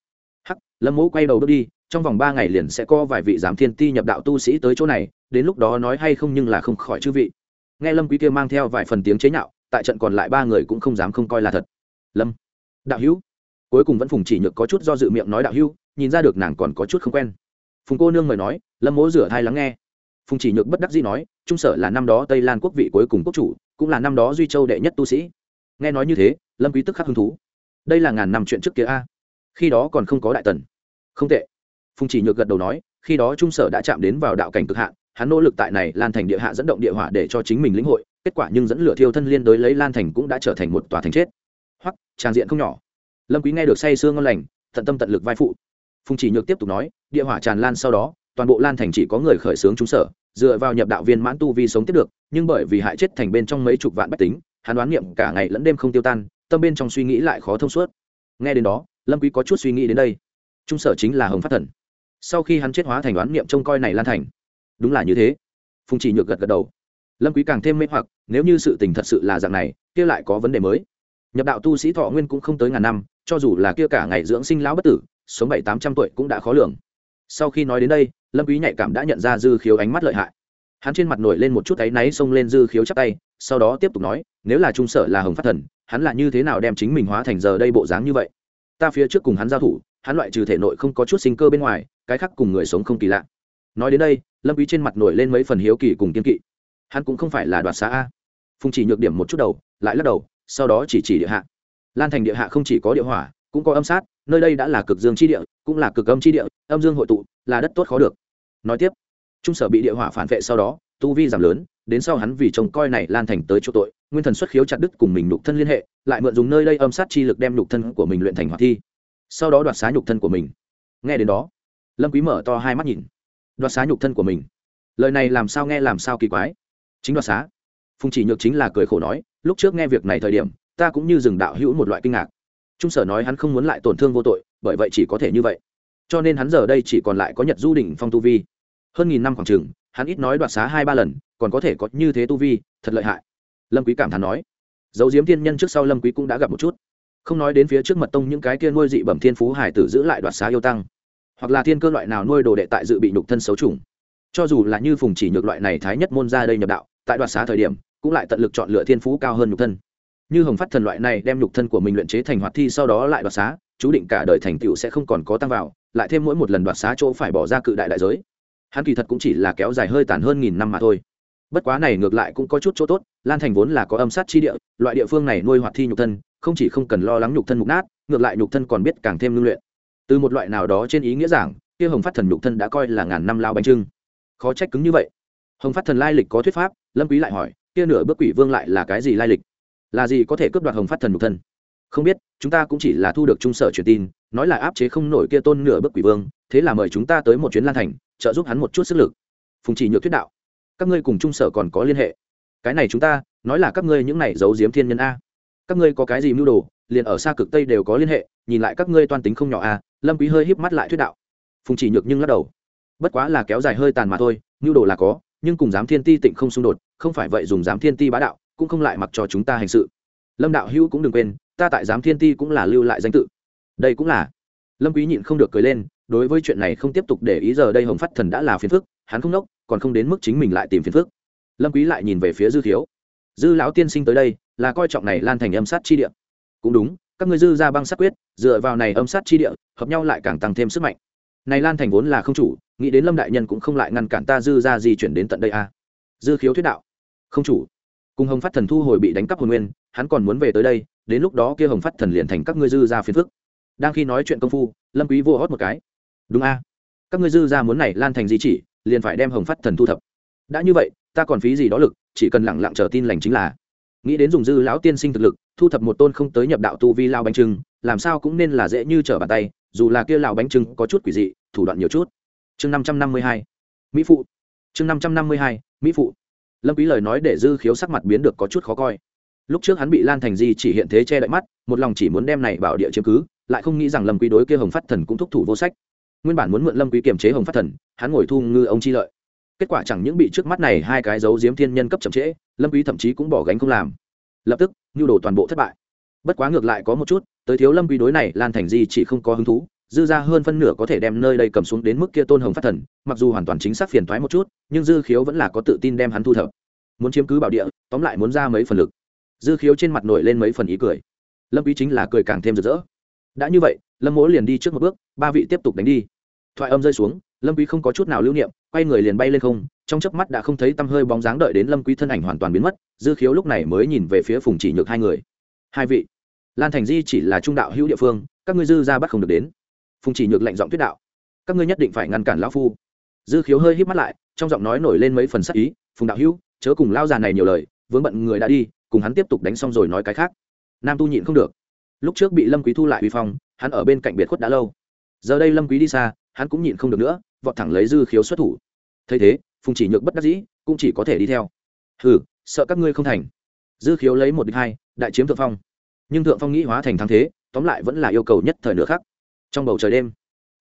Hắc, lâm mộ quay đầu bước đi, trong vòng ba ngày liền sẽ có vài vị giám thiên ti nhập đạo tu sĩ tới chỗ này, đến lúc đó nói hay không nhưng là không khỏi chư vị. Nghe lâm quý kia mang theo vài phần tiếng chế nhạo, tại trận còn lại ba người cũng không dám không coi là thật. Lâm, đạo hữu. Cuối cùng vẫn phùng chỉ nhược có chút do dự miệng nói đạo hữu, nhìn ra được nàng còn có chút không quen. Phùng cô nương mời nói, lâm mỗ rửa thai lắng nghe phùng chỉ nhược bất đắc dĩ nói, trung sở là năm đó tây lan quốc vị cuối cùng quốc chủ, cũng là năm đó duy châu đệ nhất tu sĩ. Nghe nói như thế, lâm quý tức khắc hứng thú. Đây là ngàn năm chuyện trước kia a. Khi đó còn không có đại tần. Không tệ. Phùng chỉ nhược gật đầu nói, khi đó trung sở đã chạm đến vào đạo cảnh cực hạn, hắn nỗ lực tại này lan thành địa hạ dẫn động địa hỏa để cho chính mình lĩnh hội, kết quả nhưng dẫn lửa thiêu thân liên đối lấy lan thành cũng đã trở thành một tòa thành chết. Hoặc trang diện không nhỏ. Lâm quý nghe được say sương ngon lành, tận tâm tận lực vai phụ. Phùng chỉ nhược tiếp tục nói, địa hỏa tràn lan sau đó toàn bộ lan thành chỉ có người khởi xướng trung sở, dựa vào nhập đạo viên mãn tu vi sống tiếp được, nhưng bởi vì hại chết thành bên trong mấy chục vạn bách tính, hắn đoán niệm cả ngày lẫn đêm không tiêu tan, tâm bên trong suy nghĩ lại khó thông suốt. Nghe đến đó, lâm quý có chút suy nghĩ đến đây. Trung sở chính là hồng phát thần. Sau khi hắn chết hóa thành đoán niệm trông coi này lan thành. Đúng là như thế. Phùng chỉ nhược gật gật đầu. Lâm quý càng thêm mê hoặc, nếu như sự tình thật sự là dạng này, kia lại có vấn đề mới. Nhập đạo tu sĩ thọ nguyên cũng không tới ngàn năm, cho dù là kia cả ngày dưỡng sinh lão bất tử, sống bảy tám trăm tuổi cũng đã khó lường. Sau khi nói đến đây lâm quý nhạy cảm đã nhận ra dư khiếu ánh mắt lợi hại. Hắn trên mặt nổi lên một chút áy náy xông lên dư khiếu chắp tay, sau đó tiếp tục nói, nếu là trung sở là hồng phát thần, hắn là như thế nào đem chính mình hóa thành giờ đây bộ dáng như vậy? Ta phía trước cùng hắn giao thủ, hắn loại trừ thể nội không có chút sinh cơ bên ngoài, cái khác cùng người sống không kỳ lạ. Nói đến đây, lâm quý trên mặt nổi lên mấy phần hiếu kỳ cùng kiên kỵ. Hắn cũng không phải là đoạt xá a. Phùng chỉ nhược điểm một chút đầu, lại lắc đầu, sau đó chỉ chỉ địa hạ. Lan thành địa hạ không chỉ có địa hỏa, cũng có âm sát, nơi đây đã là cực dương chi địa, cũng là cực âm chi địa, âm dương hội tụ, là đất tốt khó được nói tiếp, trung sở bị địa hỏa phản vệ sau đó, tu vi giảm lớn, đến sau hắn vì trông coi này lan thành tới chỗ tội, nguyên thần xuất khiếu chặt đứt cùng mình nhục thân liên hệ, lại mượn dùng nơi đây âm sát chi lực đem nhục thân của mình luyện thành hoạt thi. Sau đó đoạt xá nhục thân của mình. Nghe đến đó, lâm quý mở to hai mắt nhìn. Đoạt xá nhục thân của mình. Lời này làm sao nghe làm sao kỳ quái. Chính đoạt xá. Phùng chỉ nhược chính là cười khổ nói, lúc trước nghe việc này thời điểm, ta cũng như dừng đạo hữu một loại kinh ngạc. Trung sở nói hắn không muốn lại tổn thương vô tội, bởi vậy chỉ có thể như vậy. Cho nên hắn giờ đây chỉ còn lại có nhật du đỉnh phong tu vi hơn nghìn năm khoảng trường hắn ít nói đoạt xá hai ba lần, còn có thể có như thế tu vi, thật lợi hại. Lâm quý cảm thán nói. Dấu diếm thiên nhân trước sau lâm quý cũng đã gặp một chút. Không nói đến phía trước mật tông những cái kia nuôi dị bẩm thiên phú hải tử giữ lại đoạt xá yêu tăng, hoặc là thiên cơ loại nào nuôi đồ đệ tại dự bị nhục thân xấu trùng. Cho dù là như phùng chỉ nhược loại này thái nhất môn ra đây nhập đạo, tại đoạt xá thời điểm, cũng lại tận lực chọn lựa thiên phú cao hơn nhục thân. Như hồng phát thần loại này đem nhục thân của mình luyện chế thành hoạt thi sau đó lại đoạt xá, chú định cả đời thành tựu sẽ không còn có tăng vào, lại thêm mỗi một lần đoạt xá chỗ phải bỏ ra cự đại đại giới hắn kỳ thật cũng chỉ là kéo dài hơi tàn hơn nghìn năm mà thôi. Bất quá này ngược lại cũng có chút chỗ tốt, lan thành vốn là có âm sát chi địa, loại địa phương này nuôi hoạt thi nhục thân, không chỉ không cần lo lắng nhục thân mục nát, ngược lại nhục thân còn biết càng thêm ngưng luyện. Từ một loại nào đó trên ý nghĩa giảng, kia hồng phát thần nhục thân đã coi là ngàn năm lao bánh trưng. Khó trách cứng như vậy. Hồng phát thần lai lịch có thuyết pháp, lâm quý lại hỏi, kia nửa bước quỷ vương lại là cái gì lai lịch? Là gì có thể cướp đoạt hồng phát thần nhục thân? Không biết, chúng ta cũng chỉ là thu được trung sở truyền tin, nói là áp chế không nổi kia tôn nửa bước quỷ vương, thế là mời chúng ta tới một chuyến lan thành, trợ giúp hắn một chút sức lực. Phùng chỉ nhược thuyết đạo, các ngươi cùng trung sở còn có liên hệ. Cái này chúng ta, nói là các ngươi những này giấu giếm thiên nhân a. Các ngươi có cái gì mưu đồ, liền ở xa cực tây đều có liên hệ, nhìn lại các ngươi toan tính không nhỏ a, lâm quý hơi híp mắt lại thuyết đạo. Phùng chỉ nhược nhưng lắc đầu. Bất quá là kéo dài hơi tàn mà thôi, mưu đồ là có, nhưng cùng giám thiên ti tịnh không xung đột, không phải vậy dùng giám thiên ti bá đạo, cũng không lại mặc cho chúng ta hành sự. Lâm đạo hữu cũng đừng quên ta tại giám thiên ti cũng là lưu lại danh tự. Đây cũng là. Lâm quý nhịn không được cười lên, đối với chuyện này không tiếp tục để ý giờ đây hồng phát thần đã là phiền phức, hắn không nốc, còn không đến mức chính mình lại tìm phiền phức. Lâm quý lại nhìn về phía dư thiếu. Dư lão tiên sinh tới đây, là coi trọng này lan thành âm sát chi địa. Cũng đúng, các ngươi dư ra băng sát quyết, dựa vào này âm sát chi địa, hợp nhau lại càng tăng thêm sức mạnh. Này lan thành vốn là không chủ, nghĩ đến lâm đại nhân cũng không lại ngăn cản ta dư ra di chuyển đến tận đây a à. dư khiếu thuyết đạo. Không chủ. Cùng hồng phát thần thu hồi bị đánh cắp hồn nguyên, hắn còn muốn về tới đây đến lúc đó kia hồng phát thần liền thành các ngươi dư ra phiền phức. Đang khi nói chuyện công phu, lâm quý vô hót một cái. Đúng a. Các ngươi dư ra muốn này lan thành di chỉ, liền phải đem hồng phát thần thu thập. Đã như vậy, ta còn phí gì đó lực, chỉ cần lặng lặng chờ tin lành chính là. Nghĩ đến dùng dư lão tiên sinh thực lực, thu thập một tôn không tới nhập đạo tu vi lao bánh trưng, làm sao cũng nên là dễ như trở bàn tay, dù là kia lão bánh trưng có chút quỷ dị, thủ đoạn nhiều chút. Chương năm trăm năm mươi hai, mỹ phụ. Chương năm trăm năm mươi hai, mỹ phụ. Lâm quý lời nói để dư khiếu sắc mặt biến được có chút khó coi lúc trước hắn bị lan thành di chỉ hiện thế che đậy mắt, một lòng chỉ muốn đem này bảo địa chiếm cứ, lại không nghĩ rằng lâm quý đối kia hồng phát thần cũng thúc thủ vô sách. Nguyên bản muốn mượn lâm quý kiềm chế hồng phát thần, hắn ngồi thu ngư ông chi lợi. Kết quả chẳng những bị trước mắt này hai cái dấu diếm thiên nhân cấp chậm trễ, lâm quý thậm chí cũng bỏ gánh không làm. Lập tức, nhu đồ toàn bộ thất bại. Bất quá ngược lại có một chút, tới thiếu lâm quý đối này, lan thành di chỉ không có hứng thú, dư ra hơn phân nửa có thể đem nơi đây cầm xuống đến mức kia tôn hồng phát thần, mặc dù hoàn toàn chính xác phiền toái một chút, nhưng dư khiếu vẫn là có tự tin đem hắn thu thập. Muốn chiếm cứ bảo địa, tóm lại muốn ra mấy phần lực dư khiếu trên mặt nổi lên mấy phần ý cười. Lâm ý chính là cười càng thêm rực rỡ. Đã như vậy, lâm mỗ liền đi trước một bước, ba vị tiếp tục đánh đi. Thoại âm rơi xuống, lâm quý không có chút nào lưu niệm, quay người liền bay lên không, trong chớp mắt đã không thấy tăm hơi bóng dáng đợi đến lâm quý thân ảnh hoàn toàn biến mất, dư khiếu lúc này mới nhìn về phía phùng chỉ nhược hai người. Hai vị, lan thành di chỉ là trung đạo hữu địa phương, các ngươi dư ra bắt không được đến. Phùng chỉ nhược lệnh giọng tuyết đạo, các ngươi nhất định phải ngăn cản lão phu. Dư khiếu hơi híp mắt lại, trong giọng nói nổi lên mấy phần sắc ý, phùng đạo hữu, chớ cùng lao già này nhiều lời, vướng bận người đã đi cùng hắn tiếp tục đánh xong rồi nói cái khác. Nam tu nhịn không được. Lúc trước bị lâm quý thu lại uy phong, hắn ở bên cạnh biệt khuất đã lâu. Giờ đây lâm quý đi xa, hắn cũng nhịn không được nữa, vọt thẳng lấy dư khiếu xuất thủ. Thấy thế, phùng chỉ nhược bất đắc dĩ, cũng chỉ có thể đi theo. Hừ, sợ các ngươi không thành. Dư khiếu lấy một địch hai, đại chiếm thượng phong. Nhưng thượng phong nghĩ hóa thành thắng thế, tóm lại vẫn là yêu cầu nhất thời nữa khác trong bầu trời đêm,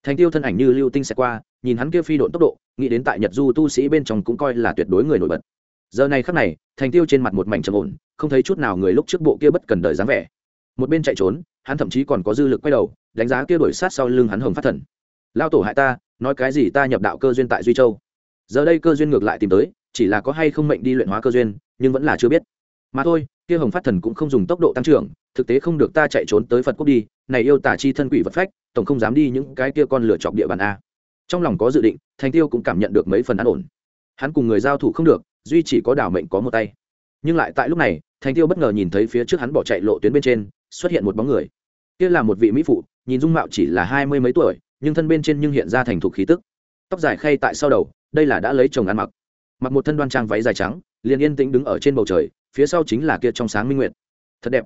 thành tiêu thân ảnh như lưu tinh xẹt qua, nhìn hắn kia phi độn tốc độ, nghĩ đến tại nhật du tu sĩ bên trong cũng coi là tuyệt đối người nổi bật. Giờ này khắc này, thành tiêu trên mặt một mảnh trầm ổn không thấy chút nào người lúc trước bộ kia bất cần đời dáng vẻ. Một bên chạy trốn, hắn thậm chí còn có dư lực quay đầu, đánh giá kia đổi sát sau lưng hắn hồng phát thần. Lao tổ hại ta, nói cái gì ta nhập đạo cơ duyên tại duy châu. Giờ đây cơ duyên ngược lại tìm tới, chỉ là có hay không mệnh đi luyện hóa cơ duyên, nhưng vẫn là chưa biết. Mà thôi, kia hồng phát thần cũng không dùng tốc độ tăng trưởng, thực tế không được ta chạy trốn tới phật quốc đi, này yêu tả chi thân quỷ vật phách, tổng không dám đi những cái kia con lửa chọc địa bàn a. Trong lòng có dự định, thành tiêu cũng cảm nhận được mấy phần an ổn. Hắn cùng người giao thủ không được, duy chỉ có đảo mệnh có một tay nhưng lại tại lúc này, thành tiêu bất ngờ nhìn thấy phía trước hắn bỏ chạy lộ tuyến bên trên, xuất hiện một bóng người. Kia là một vị mỹ phụ, nhìn dung mạo chỉ là hai mươi mấy tuổi, nhưng thân bên trên nhưng hiện ra thành thục khí tức. Tóc dài khay tại sau đầu, đây là đã lấy chồng ăn mặc. Mặc một thân đoan trang váy dài trắng, liền yên tĩnh đứng ở trên bầu trời, phía sau chính là kia trong sáng minh nguyện thật đẹp.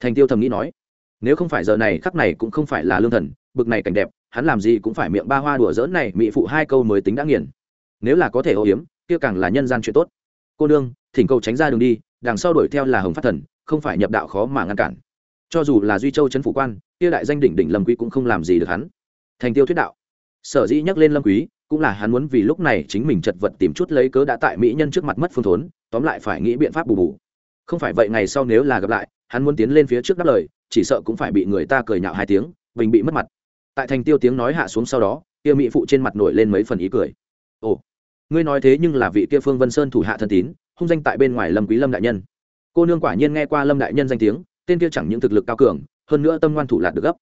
Thành tiêu thầm nghĩ nói, nếu không phải giờ này khắc này cũng không phải là lương thần, bực này cảnh đẹp, hắn làm gì cũng phải miệng ba hoa đùa dỡn này, mỹ phụ hai câu mới tính đã nghiền. Nếu là có thể ô hiếm kia càng là nhân gian chuyện tốt cô đương thỉnh cầu tránh ra đường đi, đằng sau đuổi theo là hồng phát thần, không phải nhập đạo khó mà ngăn cản. Cho dù là duy châu trấn phủ quan, kia đại danh đỉnh đỉnh lâm quý cũng không làm gì được hắn. Thành tiêu thuyết đạo. Sở dĩ nhắc lên lâm quý, cũng là hắn muốn vì lúc này chính mình chật vật tìm chút lấy cớ đã tại mỹ nhân trước mặt mất phương thốn, tóm lại phải nghĩ biện pháp bù bù. Không phải vậy ngày sau nếu là gặp lại, hắn muốn tiến lên phía trước đáp lời, chỉ sợ cũng phải bị người ta cười nhạo hai tiếng, bình bị mất mặt. Tại thành tiêu tiếng nói hạ xuống sau đó, kia mỹ phụ trên mặt nổi lên mấy phần ý cười. Ồ ngươi nói thế nhưng là vị kia phương vân sơn thủ hạ thân tín, hung danh tại bên ngoài lâm quý lâm đại nhân. Cô nương quả nhiên nghe qua lâm đại nhân danh tiếng, tên kia chẳng những thực lực cao cường, hơn nữa tâm ngoan thủ lạt được gấp.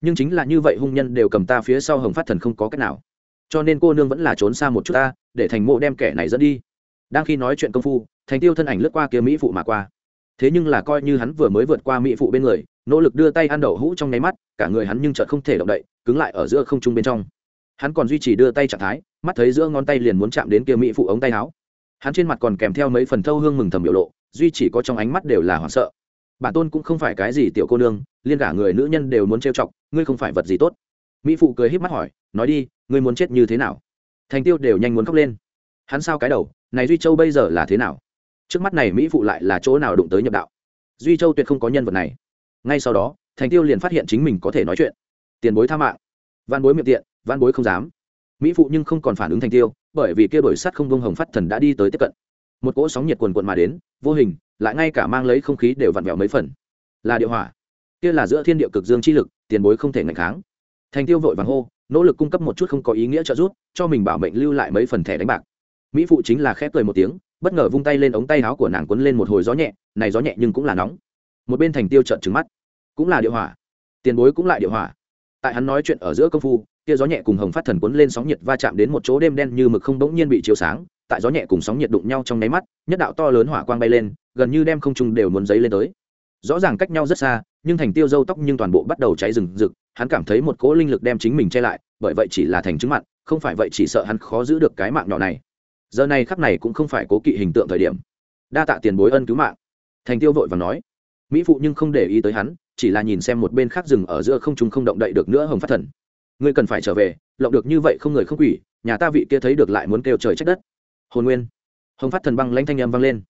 Nhưng chính là như vậy hung nhân đều cầm ta phía sau hồng phát thần không có cách nào. Cho nên cô nương vẫn là trốn xa một chút ta, để thành mộ đem kẻ này dẫn đi. Đang khi nói chuyện công phu, thành tiêu thân ảnh lướt qua kia mỹ phụ mà qua. Thế nhưng là coi như hắn vừa mới vượt qua mỹ phụ bên người, nỗ lực đưa tay ăn đậu hũ trong nháy mắt, cả người hắn nhưng chợt không thể động đậy, cứng lại ở giữa không trung bên trong hắn còn duy trì đưa tay trạng thái, mắt thấy giữa ngón tay liền muốn chạm đến kia mỹ phụ ống tay áo. Hắn trên mặt còn kèm theo mấy phần thâu hương mừng thầm biểu lộ, duy chỉ có trong ánh mắt đều là hoảng sợ. Bản tôn cũng không phải cái gì tiểu cô nương, liên cả người nữ nhân đều muốn trêu chọc, ngươi không phải vật gì tốt. Mỹ phụ cười híp mắt hỏi, nói đi, ngươi muốn chết như thế nào? Thành tiêu đều nhanh muốn khóc lên. Hắn sao cái đầu, này duy châu bây giờ là thế nào? Trước mắt này mỹ phụ lại là chỗ nào đụng tới nhập đạo? Duy châu tuyệt không có nhân vật này. Ngay sau đó, thành tiêu liền phát hiện chính mình có thể nói chuyện. Tiền bối tha mạng. Văn bối miệng tiện văn bối không dám. Mỹ phụ nhưng không còn phản ứng thành tiêu, bởi vì kia đổi sắt không bông hồng phát thần đã đi tới tiếp cận. Một cỗ sóng nhiệt quần quần mà đến, vô hình, lại ngay cả mang lấy không khí đều vặn vẹo mấy phần. Là địa hỏa. Kia là giữa thiên địa cực dương chi lực, tiền bối không thể ngạch kháng. Thành tiêu vội vàng hô, nỗ lực cung cấp một chút không có ý nghĩa trợ giúp, cho mình bảo mệnh lưu lại mấy phần thẻ đánh bạc. Mỹ phụ chính là khép cười một tiếng, bất ngờ vung tay lên ống tay áo của nàng quấn lên một hồi gió nhẹ, này gió nhẹ nhưng cũng là nóng. Một bên thành tiêu trợn trừng mắt. Cũng là địa hỏa. Tiền bối cũng lại địa hỏa. Tại hắn nói chuyện ở giữa công phu kia gió nhẹ cùng hồng phát thần cuốn lên sóng nhiệt va chạm đến một chỗ đêm đen như mực không bỗng nhiên bị chiếu sáng, tại gió nhẹ cùng sóng nhiệt đụng nhau trong nháy mắt, nhất đạo to lớn hỏa quang bay lên, gần như đem không trung đều muốn giấy lên tới. Rõ ràng cách nhau rất xa, nhưng thành tiêu dâu tóc nhưng toàn bộ bắt đầu cháy rừng rực, hắn cảm thấy một cỗ linh lực đem chính mình che lại, bởi vậy chỉ là thành chứng mặn, không phải vậy chỉ sợ hắn khó giữ được cái mạng nhỏ này. Giờ này khắc này cũng không phải cố kỵ hình tượng thời điểm. Đa tạ tiền bối ân cứu mạng. Thành tiêu vội và nói. Mỹ phụ nhưng không để ý tới hắn, chỉ là nhìn xem một bên khác rừng ở giữa không trung không động đậy được nữa hồng phát thần ngươi cần phải trở về, lộng được như vậy không người không quỷ, nhà ta vị kia thấy được lại muốn kêu trời trách đất. Hồn nguyên. Hồng phát thần băng lanh thanh âm vang lên.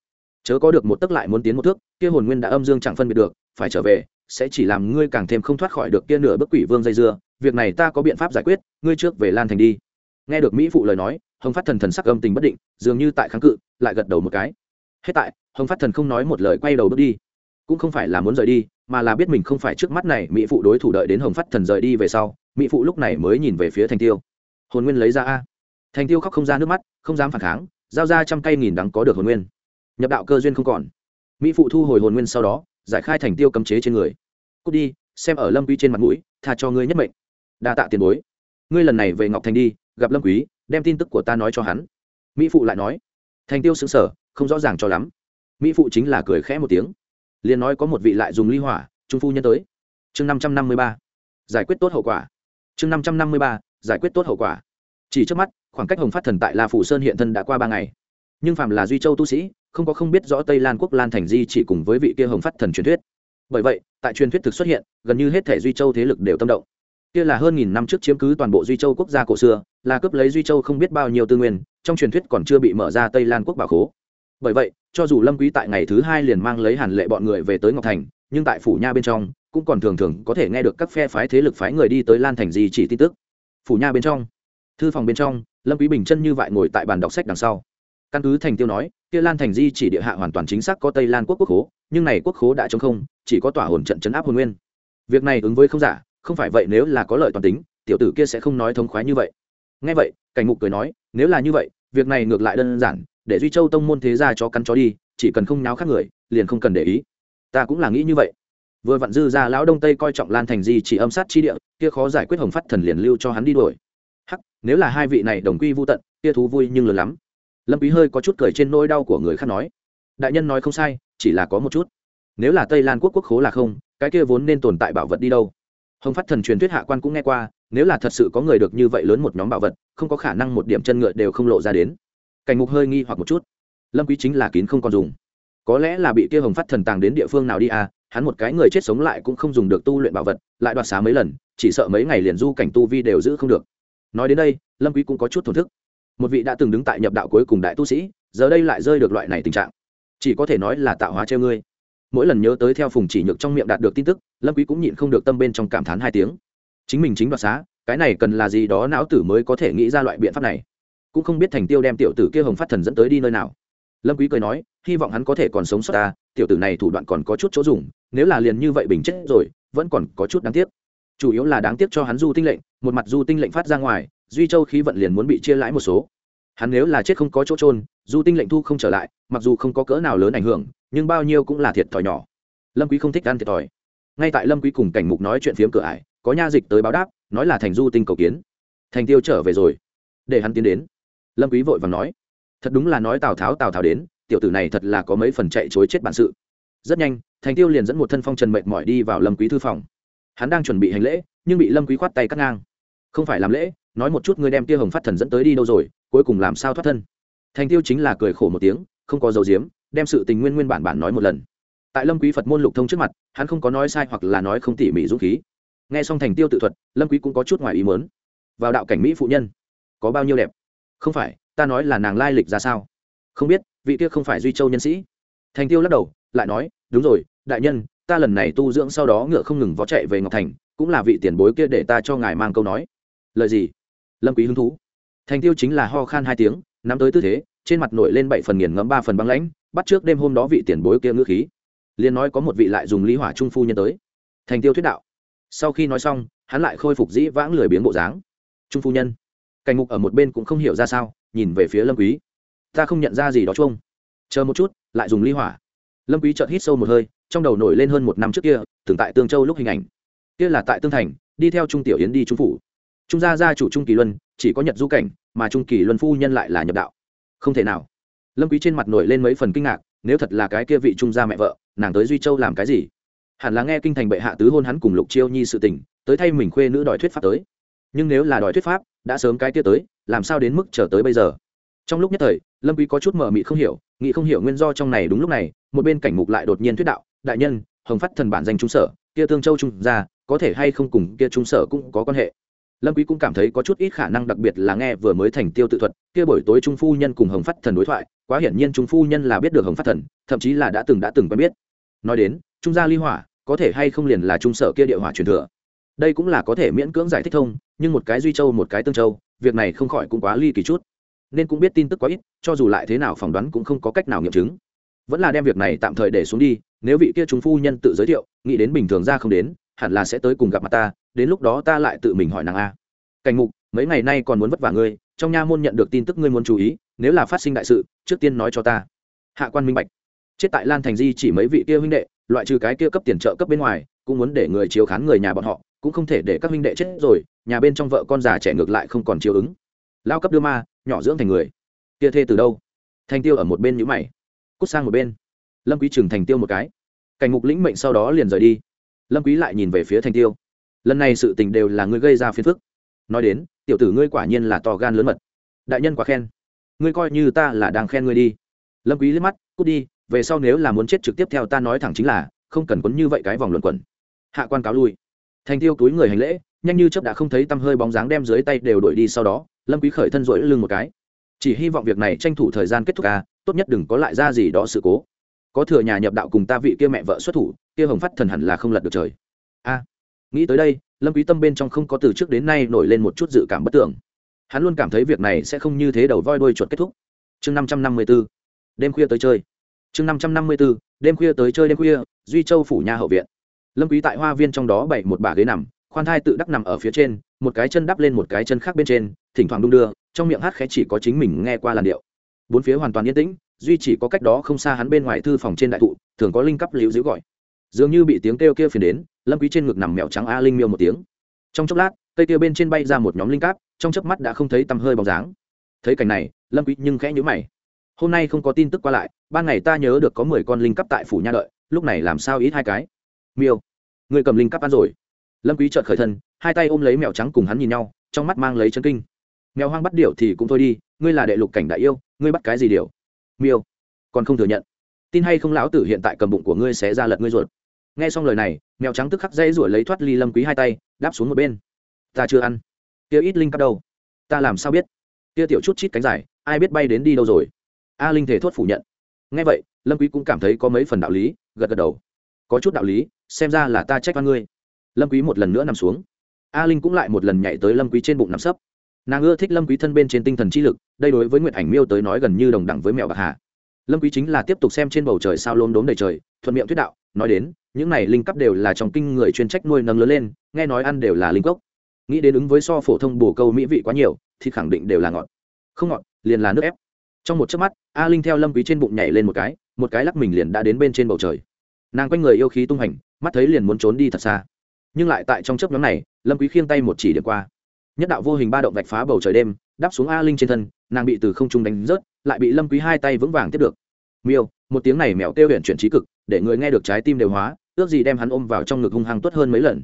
Chớ có được một tấc lại muốn tiến một thước, kia hồn nguyên đã âm dương chẳng phân biệt được, phải trở về, sẽ chỉ làm ngươi càng thêm không thoát khỏi được kia nửa bức quỷ vương dây dưa, việc này ta có biện pháp giải quyết, ngươi trước về lan thành đi. Nghe được mỹ phụ lời nói, hồng phát thần thần sắc âm tình bất định, dường như tại kháng cự, lại gật đầu một cái. Hết tại, hồng phát thần không nói một lời quay đầu bước đi. Cũng không phải là muốn rời đi, mà là biết mình không phải trước mắt này mỹ phụ đối thủ đợi đến hồng phát thần rời đi về sau mỹ phụ lúc này mới nhìn về phía thành tiêu. Hồn nguyên lấy ra a. Thành tiêu khóc không ra nước mắt, không dám phản kháng, giao ra trăm cây nghìn đắng có được hồn nguyên. Nhập đạo cơ duyên không còn. Mỹ phụ thu hồi hồn nguyên sau đó, giải khai thành tiêu cấm chế trên người. Cút đi, xem ở lâm quý trên mặt mũi, tha cho ngươi nhất mệnh. Đa tạ tiền bối. Ngươi lần này về ngọc thành đi, gặp lâm quý, đem tin tức của ta nói cho hắn. Mỹ phụ lại nói. Thành tiêu sững sờ, không rõ ràng cho lắm. Mỹ phụ chính là cười khẽ một tiếng. Liền nói có một vị lại dùng ly hỏa, trung phu nhân tới. Chương năm trăm năm mươi ba. Giải quyết tốt hậu quả chương năm trăm năm mươi ba, giải quyết tốt hậu quả. Chỉ trước mắt, khoảng cách hồng phát thần tại la phủ sơn hiện thân đã qua ba ngày. Nhưng phạm là duy châu tu sĩ, không có không biết rõ tây lan quốc lan thành di chỉ cùng với vị kia hồng phát thần truyền thuyết. Bởi vậy, tại truyền thuyết thực xuất hiện, gần như hết thể duy châu thế lực đều tâm động. Kia là hơn nghìn năm trước chiếm cứ toàn bộ duy châu quốc gia cổ xưa, là cướp lấy duy châu không biết bao nhiêu tư nguyên, trong truyền thuyết còn chưa bị mở ra tây lan quốc bảo khố. Bởi vậy, cho dù lâm quý tại ngày thứ hai liền mang lấy hàn lệ bọn người về tới ngọc thành, nhưng tại phủ nha bên trong cũng còn thường thường có thể nghe được các phe phái thế lực phái người đi tới lan thành gì chỉ tin tức. Phủ nha bên trong, thư phòng bên trong, lâm quý bình chân như vậy ngồi tại bàn đọc sách đằng sau. Căn cứ thành tiêu nói, kia lan thành di chỉ địa hạ hoàn toàn chính xác có tây lan quốc quốc khố, nhưng này quốc khố đã trống không, chỉ có tỏa hồn trận chấn áp hồn nguyên. Việc này ứng với không giả, không phải vậy nếu là có lợi toàn tính, tiểu tử kia sẽ không nói thống khoái như vậy. Nghe vậy, cảnh ngục cười nói, nếu là như vậy, việc này ngược lại đơn giản, để duy châu tông môn thế ra cho cắn chó đi, chỉ cần không nháo khác người, liền không cần để ý. Ta cũng là nghĩ như vậy vừa vặn dư ra lão đông tây coi trọng lan thành di chỉ âm sát chi địa, kia khó giải quyết hồng phát thần liền lưu cho hắn đi đuổi. Hắc, nếu là hai vị này đồng quy vô tận, kia thú vui nhưng lớn lắm. Lâm quý hơi có chút cười trên nỗi đau của người khác nói. Đại nhân nói không sai, chỉ là có một chút. Nếu là tây lan quốc quốc khố là không, cái kia vốn nên tồn tại bảo vật đi đâu? Hồng phát thần truyền thuyết hạ quan cũng nghe qua, nếu là thật sự có người được như vậy lớn một nhóm bảo vật, không có khả năng một điểm chân ngựa đều không lộ ra đến. Cảnh ngục hơi nghi hoặc một chút. Lâm quý chính là kín không còn dùng. Có lẽ là bị kia hồng phát thần tàng đến địa phương nào đi à hắn một cái người chết sống lại cũng không dùng được tu luyện bảo vật, lại đoạt xá mấy lần, chỉ sợ mấy ngày liền du cảnh tu vi đều giữ không được. Nói đến đây, lâm quý cũng có chút thổn thức. Một vị đã từng đứng tại nhập đạo cuối cùng đại tu sĩ, giờ đây lại rơi được loại này tình trạng. Chỉ có thể nói là tạo hóa treo ngươi. Mỗi lần nhớ tới theo phùng chỉ nhược trong miệng đạt được tin tức, lâm quý cũng nhịn không được tâm bên trong cảm thán hai tiếng. Chính mình chính đoạt xá, cái này cần là gì đó não tử mới có thể nghĩ ra loại biện pháp này. Cũng không biết thành tiêu đem tiểu tử kia hồng phát thần dẫn tới đi nơi nào lâm quý cười nói, hy vọng hắn có thể còn sống sót ta, tiểu tử này thủ đoạn còn có chút chỗ dùng, nếu là liền như vậy bình chết rồi, vẫn còn có chút đáng tiếc. Chủ yếu là đáng tiếc cho hắn du tinh lệnh, một mặt du tinh lệnh phát ra ngoài, duy châu khí vận liền muốn bị chia lãi một số. Hắn nếu là chết không có chỗ trôn du tinh lệnh thu không trở lại, mặc dù không có cỡ nào lớn ảnh hưởng, nhưng bao nhiêu cũng là thiệt thòi nhỏ. Lâm quý không thích ăn thiệt thòi. Ngay tại lâm quý cùng cảnh mục nói chuyện phiếm cửa ải, có nha dịch tới báo đáp, nói là thành du tinh cầu kiến. Thành tiêu trở về rồi. Để hắn tiến đến. Lâm quý vội vàng nói thật đúng là nói tào tháo tào tháo đến, tiểu tử này thật là có mấy phần chạy chối chết bản sự. Rất nhanh, thành tiêu liền dẫn một thân phong trần mệt mỏi đi vào lâm quý thư phòng. Hắn đang chuẩn bị hành lễ, nhưng bị lâm quý khoát tay cắt ngang. Không phải làm lễ, nói một chút ngươi đem tia hồng phát thần dẫn tới đi đâu rồi, cuối cùng làm sao thoát thân. Thành tiêu chính là cười khổ một tiếng, không có dấu diếm, đem sự tình nguyên nguyên bản bản nói một lần. Tại lâm quý phật môn lục thông trước mặt, hắn không có nói sai hoặc là nói không tỉ mỉ dũng khí. Nghe xong thành tiêu tự thuật, lâm quý cũng có chút ngoài ý muốn. Vào đạo cảnh mỹ phụ nhân, có bao nhiêu đẹp? Không phải ta nói là nàng lai lịch ra sao? Không biết, vị kia không phải duy châu nhân sĩ. Thành tiêu lắc đầu, lại nói, đúng rồi, đại nhân, ta lần này tu dưỡng sau đó ngựa không ngừng vó chạy về ngọc thành, cũng là vị tiền bối kia để ta cho ngài mang câu nói. Lời gì? Lâm quý hứng thú. Thành tiêu chính là ho khan hai tiếng, nắm tới tư thế, trên mặt nổi lên bảy phần nghiền ngẫm, ba phần băng lãnh, bắt trước đêm hôm đó vị tiền bối kia ngữ khí. Liền nói có một vị lại dùng lý hỏa trung phu nhân tới. Thành tiêu thuyết đạo. Sau khi nói xong, hắn lại khôi phục dĩ vãng lười biếng bộ dáng. Trung phu nhân. Cảnh ngục ở một bên cũng không hiểu ra sao nhìn về phía lâm quý. Ta không nhận ra gì đó chung chờ một chút, lại dùng ly hỏa. Lâm quý chợt hít sâu một hơi, trong đầu nổi lên hơn một năm trước kia tưởng tại tương châu lúc hình ảnh. Kia là tại tương thành, đi theo trung tiểu yến đi trung phủ. Trung gia gia chủ trung kỳ luân, chỉ có nhật du cảnh, mà trung kỳ luân phu nhân lại là nhập đạo. Không thể nào. Lâm quý trên mặt nổi lên mấy phần kinh ngạc, nếu thật là cái kia vị trung gia mẹ vợ, nàng tới duy châu làm cái gì? Hẳn là nghe kinh thành bệ hạ tứ hôn hắn cùng lục chiêu nhi sự tình, tới thay mình khuê nữ đòi thuyết pháp tới. Nhưng nếu là đòi thuyết pháp, đã sớm cái kia tới làm sao đến mức chờ tới bây giờ? Trong lúc nhất thời, lâm quý có chút mờ mịt không hiểu, nghĩ không hiểu nguyên do trong này đúng lúc này, một bên cảnh mục lại đột nhiên thuyết đạo, đại nhân, hồng phát thần bản danh trung sở, kia tương châu trung gia, có thể hay không cùng kia trung sở cũng có quan hệ? Lâm quý cũng cảm thấy có chút ít khả năng đặc biệt là nghe vừa mới thành tiêu tự thuật, kia buổi tối trung phu nhân cùng hồng phát thần đối thoại, quá hiển nhiên trung phu nhân là biết được hồng phát thần, thậm chí là đã từng đã từng quen biết. Nói đến, trung gia ly hỏa, có thể hay không liền là trung sở kia địa hỏa truyền thừa đây cũng là có thể miễn cưỡng giải thích thông, nhưng một cái duy châu, một cái tương châu, việc này không khỏi cũng quá ly kỳ chút. Nên cũng biết tin tức quá ít, cho dù lại thế nào phỏng đoán cũng không có cách nào nghiệm chứng. Vẫn là đem việc này tạm thời để xuống đi, nếu vị kia chúng phu nhân tự giới thiệu, nghĩ đến bình thường ra không đến, hẳn là sẽ tới cùng gặp mặt ta, đến lúc đó ta lại tự mình hỏi nàng a. Cảnh mục, mấy ngày nay còn muốn vất vả ngươi, trong nha môn nhận được tin tức ngươi muốn chú ý, nếu là phát sinh đại sự, trước tiên nói cho ta. Hạ quan minh bạch. Chết tại lan thành di chỉ mấy vị kia huynh đệ, loại trừ cái kia cấp tiền trợ cấp bên ngoài cũng muốn để người chiếu khán người nhà bọn họ, cũng không thể để các huynh đệ chết rồi, nhà bên trong vợ con già trẻ ngược lại không còn chiếu ứng. Lao cấp đưa ma, nhỏ dưỡng thành người. Kia thê từ đâu? Thành tiêu ở một bên nhữ mày. Cút sang một bên. Lâm quý trừng thành tiêu một cái. Cảnh ngục lĩnh mệnh sau đó liền rời đi. Lâm quý lại nhìn về phía thành tiêu. Lần này sự tình đều là ngươi gây ra phiền phức. Nói đến, tiểu tử ngươi quả nhiên là to gan lớn mật. Đại nhân quá khen. Ngươi coi như ta là đang khen ngươi đi. Lâm quý liếc mắt, cút đi, về sau nếu là muốn chết trực tiếp theo ta nói thẳng chính là, không cần quấn như vậy cái vòng luẩn quẩn hạ quan cáo lui. Thành tiêu túi người hành lễ, nhanh như chớp đã không thấy tăm hơi bóng dáng đem dưới tay đều đổi đi sau đó, lâm quý khởi thân rỗi lưng một cái. Chỉ hy vọng việc này tranh thủ thời gian kết thúc à tốt nhất đừng có lại ra gì đó sự cố. Có thừa nhà nhập đạo cùng ta vị kia mẹ vợ xuất thủ, kia hồng phát thần hẳn là không lật được trời. A. À, nghĩ tới đây, lâm quý tâm bên trong không có từ trước đến nay nổi lên một chút dự cảm bất tưởng. Hắn luôn cảm thấy việc này sẽ không như thế đầu voi đuôi chuột kết thúc. Chương năm trăm năm mươi 554 đêm khuya tới chơi. Chương năm trăm năm mươi 554 đêm khuya tới chơi đêm khuya, duy châu phủ nhà hậu viện lâm quý tại hoa viên trong đó bày một bả ghế nằm, khoan thai tự đắc nằm ở phía trên, một cái chân đắp lên một cái chân khác bên trên, thỉnh thoảng đung đưa, trong miệng hát khẽ chỉ có chính mình nghe qua làn điệu. Bốn phía hoàn toàn yên tĩnh, duy chỉ có cách đó không xa hắn bên ngoài thư phòng trên đại thụ, thường có linh cấp liễu diễu gọi. Dường như bị tiếng kêu kia phiền đến, lâm quý trên ngực nằm mèo trắng a linh miêu một tiếng. Trong chốc lát, cây kia bên trên bay ra một nhóm linh cáp, trong chớp mắt đã không thấy tăm hơi bóng dáng. Thấy cảnh này, lâm quý nhưng khẽ nhíu mày. Hôm nay không có tin tức qua lại, ban ngày ta nhớ được có mười con linh cấp tại phủ nha đợi, lúc này làm sao ít hai cái? Miêu. Người cầm linh cắp ăn rồi. Lâm quý chợt khởi thân, hai tay ôm lấy mèo trắng cùng hắn nhìn nhau, trong mắt mang lấy chấn kinh. Mèo hoang bắt điểu thì cũng thôi đi, ngươi là đệ lục cảnh đại yêu, ngươi bắt cái gì điểu? Miêu. Còn không thừa nhận. Tin hay không lão tử hiện tại cầm bụng của ngươi sẽ ra lật ngươi ruột. Nghe xong lời này, mèo trắng tức khắc dây ruổi lấy thoát ly lâm quý hai tay, đáp xuống một bên. Ta chưa ăn. Kia ít linh cắp đâu? Ta làm sao biết? Kia tiểu chút chít cánh dài, ai biết bay đến đi đâu rồi? A linh thể thốt phủ nhận. Nghe vậy, lâm quý cũng cảm thấy có mấy phần đạo lý, gật gật đầu có chút đạo lý, xem ra là ta trách văn ngươi. Lâm quý một lần nữa nằm xuống. A linh cũng lại một lần nhảy tới lâm quý trên bụng nằm sấp. Nàng ưa thích lâm quý thân bên trên tinh thần chi lực, đây đối với nguyệt ảnh miêu tới nói gần như đồng đẳng với mèo bạc hà. Lâm quý chính là tiếp tục xem trên bầu trời sao lốm đốm đầy trời, thuận miệng thuyết đạo, nói đến, những này linh cấp đều là trong kinh người chuyên trách nuôi nâng lớn lên, nghe nói ăn đều là linh cốc. Nghĩ đến ứng với so phổ thông bổ câu mỹ vị quá nhiều, thì khẳng định đều là ngọt. Không ngọt, liền là nước ép. Trong một chớp mắt, a linh theo lâm quý trên bụng nhảy lên một cái một cái lắc mình liền đã đến bên trên bầu trời nàng quanh người yêu khí tung hành, mắt thấy liền muốn trốn đi thật xa. Nhưng lại tại trong chớp nhóm này, lâm quý khiêng tay một chỉ điểm qua. Nhất đạo vô hình ba động vạch phá bầu trời đêm, đáp xuống a linh trên thân, nàng bị từ không trung đánh rớt, lại bị lâm quý hai tay vững vàng tiếp được. Miêu, một tiếng này mèo tiêu huyện chuyển trí cực, để người nghe được trái tim đều hóa, ước gì đem hắn ôm vào trong ngực hung hăng tốt hơn mấy lần.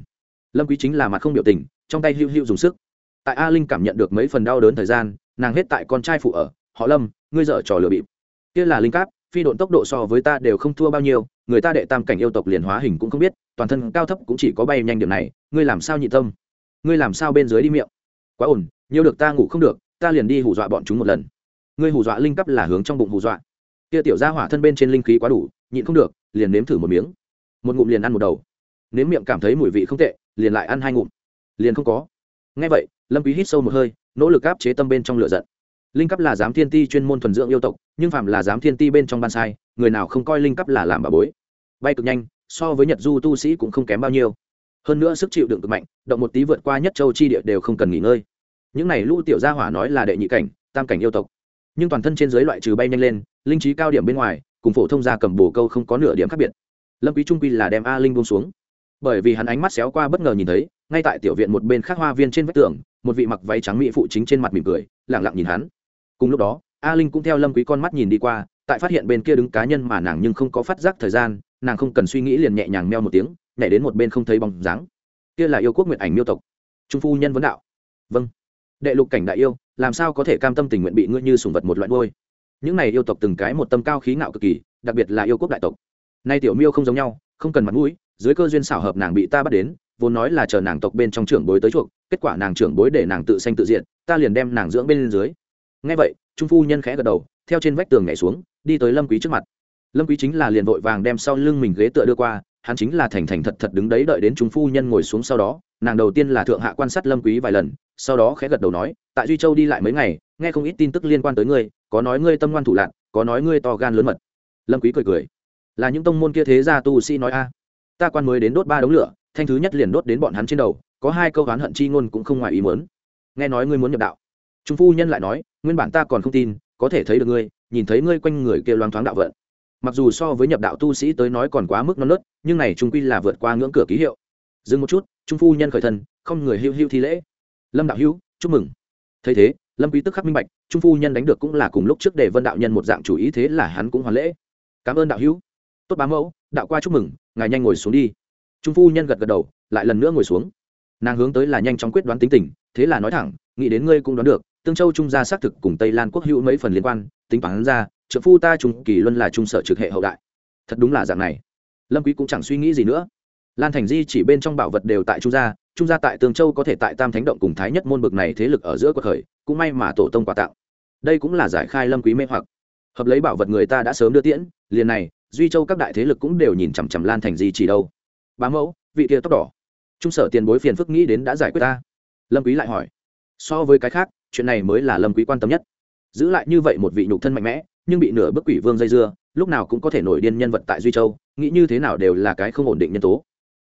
Lâm quý chính là mặt không biểu tình, trong tay hưu hưu dùng sức. Tại a linh cảm nhận được mấy phần đau đớn thời gian, nàng hết tại con trai phụ ở, họ lâm, ngươi dở trò lừa bịp. Kia là linh cáp phi độn tốc độ so với ta đều không thua bao nhiêu, người ta đệ tam cảnh yêu tộc liền hóa hình cũng không biết, toàn thân cao thấp cũng chỉ có bay nhanh điểm này, ngươi làm sao nhị tâm? Ngươi làm sao bên dưới đi miệng? Quá ổn, nhiều được ta ngủ không được, ta liền đi hù dọa bọn chúng một lần. Ngươi hù dọa linh cấp là hướng trong bụng hù dọa. Kia tiểu gia hỏa thân bên trên linh khí quá đủ, nhịn không được, liền nếm thử một miếng. Một ngụm liền ăn một đầu. Nếm miệng cảm thấy mùi vị không tệ, liền lại ăn hai ngụm. Liền không có. Ngay vậy, lâm quý hít sâu một hơi, nỗ lực áp chế tâm bên trong lửa giận linh cấp là giám thiên ti chuyên môn thuần dưỡng yêu tộc, nhưng phạm là giám thiên ti bên trong ban sai, người nào không coi linh cấp là làm bà bối. Bay cực nhanh, so với nhật du tu sĩ cũng không kém bao nhiêu. Hơn nữa sức chịu đựng cực mạnh, động một tí vượt qua nhất châu chi địa đều không cần nghỉ ngơi. Những này lũ tiểu gia hỏa nói là đệ nhị cảnh, tam cảnh yêu tộc. Nhưng toàn thân trên dưới loại trừ bay nhanh lên, linh trí cao điểm bên ngoài, cùng phổ thông gia cầm bồ câu không có nửa điểm khác biệt. Lâm quý trung quy là đem a linh buông xuống. Bởi vì hắn ánh mắt xéo qua bất ngờ nhìn thấy, ngay tại tiểu viện một bên khác hoa viên trên vách tường, một vị mặc váy trắng mỹ phụ chính trên mặt mỉm cười, lặng lặng nhìn hắn cùng lúc đó, a linh cũng theo lâm quý con mắt nhìn đi qua, tại phát hiện bên kia đứng cá nhân mà nàng nhưng không có phát giác thời gian, nàng không cần suy nghĩ liền nhẹ nhàng meo một tiếng, nhảy đến một bên không thấy bóng dáng. Kia là yêu quốc nguyện ảnh miêu tộc. Trung phu nhân vấn đạo. Vâng. Đệ lục cảnh đại yêu, làm sao có thể cam tâm tình nguyện bị ngươi như sùng vật một loại nuôi? Những này yêu tộc từng cái một tâm cao khí ngạo cực kỳ, đặc biệt là yêu quốc đại tộc. Nay tiểu miêu không giống nhau, không cần mặt mũi, dưới cơ duyên xảo hợp nàng bị ta bắt đến, vốn nói là chờ nàng tộc bên trong trưởng bối tới chuộc, kết quả nàng trưởng bối để nàng tự sanh tự diện ta liền đem nàng dưỡng bên dưới ngay vậy, trung phu nhân khẽ gật đầu, theo trên vách tường nhảy xuống, đi tới lâm quý trước mặt. Lâm quý chính là liền vội vàng đem sau lưng mình ghế tựa đưa qua, hắn chính là thành thành thật thật đứng đấy đợi đến trung phu nhân ngồi xuống sau đó, nàng đầu tiên là thượng hạ quan sát lâm quý vài lần, sau đó khẽ gật đầu nói, tại duy châu đi lại mấy ngày, nghe không ít tin tức liên quan tới ngươi, có nói ngươi tâm ngoan thủ lạn, có nói ngươi to gan lớn mật. Lâm quý cười cười, là những tông môn kia thế gia tu sĩ nói a, ta quan mới đến đốt ba đống lửa, thanh thứ nhất liền đốt đến bọn hắn trên đầu, có hai câu oán hận chi ngôn cũng không ngoài ý muốn. Nghe nói ngươi muốn nhập đạo trung phu nhân lại nói, nguyên bản ta còn không tin, có thể thấy được ngươi, nhìn thấy ngươi quanh người kia loáng thoáng đạo vận. Mặc dù so với nhập đạo tu sĩ tới nói còn quá mức non nớt, nhưng này trung quy là vượt qua ngưỡng cửa ký hiệu. Dừng một chút, trung phu nhân khởi thân, không người hưu hưu thi lễ. Lâm đạo hữu, chúc mừng. Thấy thế, lâm quý tức khắc minh bạch, trung phu nhân đánh được cũng là cùng lúc trước để vân đạo nhân một dạng chủ ý thế là hắn cũng hoàn lễ. Cảm ơn đạo hữu. Tốt bá mẫu, đạo qua chúc mừng, ngài nhanh ngồi xuống đi. Trung phu nhân gật gật đầu, lại lần nữa ngồi xuống. Nàng hướng tới là nhanh chóng quyết đoán tính tình, thế là nói thẳng, nghĩ đến ngươi cũng đoán được tương châu trung gia xác thực cùng tây lan quốc hữu mấy phần liên quan, tính toán ra trợ phu ta trung kỳ luân là trung sở trực hệ hậu đại. Thật đúng là dạng này. Lâm quý cũng chẳng suy nghĩ gì nữa. Lan thành di chỉ bên trong bảo vật đều tại trung gia trung gia tại Tương châu có thể tại tam thánh động cùng thái nhất môn bực này thế lực ở giữa cuộc khởi, cũng may mà tổ tông quà tặng đây cũng là giải khai lâm quý mê hoặc. Hợp lấy bảo vật người ta đã sớm đưa tiễn, liền này, duy châu các đại thế lực cũng đều nhìn chằm chằm lan thành di chỉ đâu. Bá mẫu, vị kia tóc đỏ. Trung sở tiền bối phiền phức nghĩ đến đã giải quyết ta. Lâm quý lại hỏi. So với cái khác chuyện này mới là lâm quý quan tâm nhất. Giữ lại như vậy một vị nhục thân mạnh mẽ, nhưng bị nửa bức quỷ vương dây dưa, lúc nào cũng có thể nổi điên nhân vật tại duy châu, nghĩ như thế nào đều là cái không ổn định nhân tố.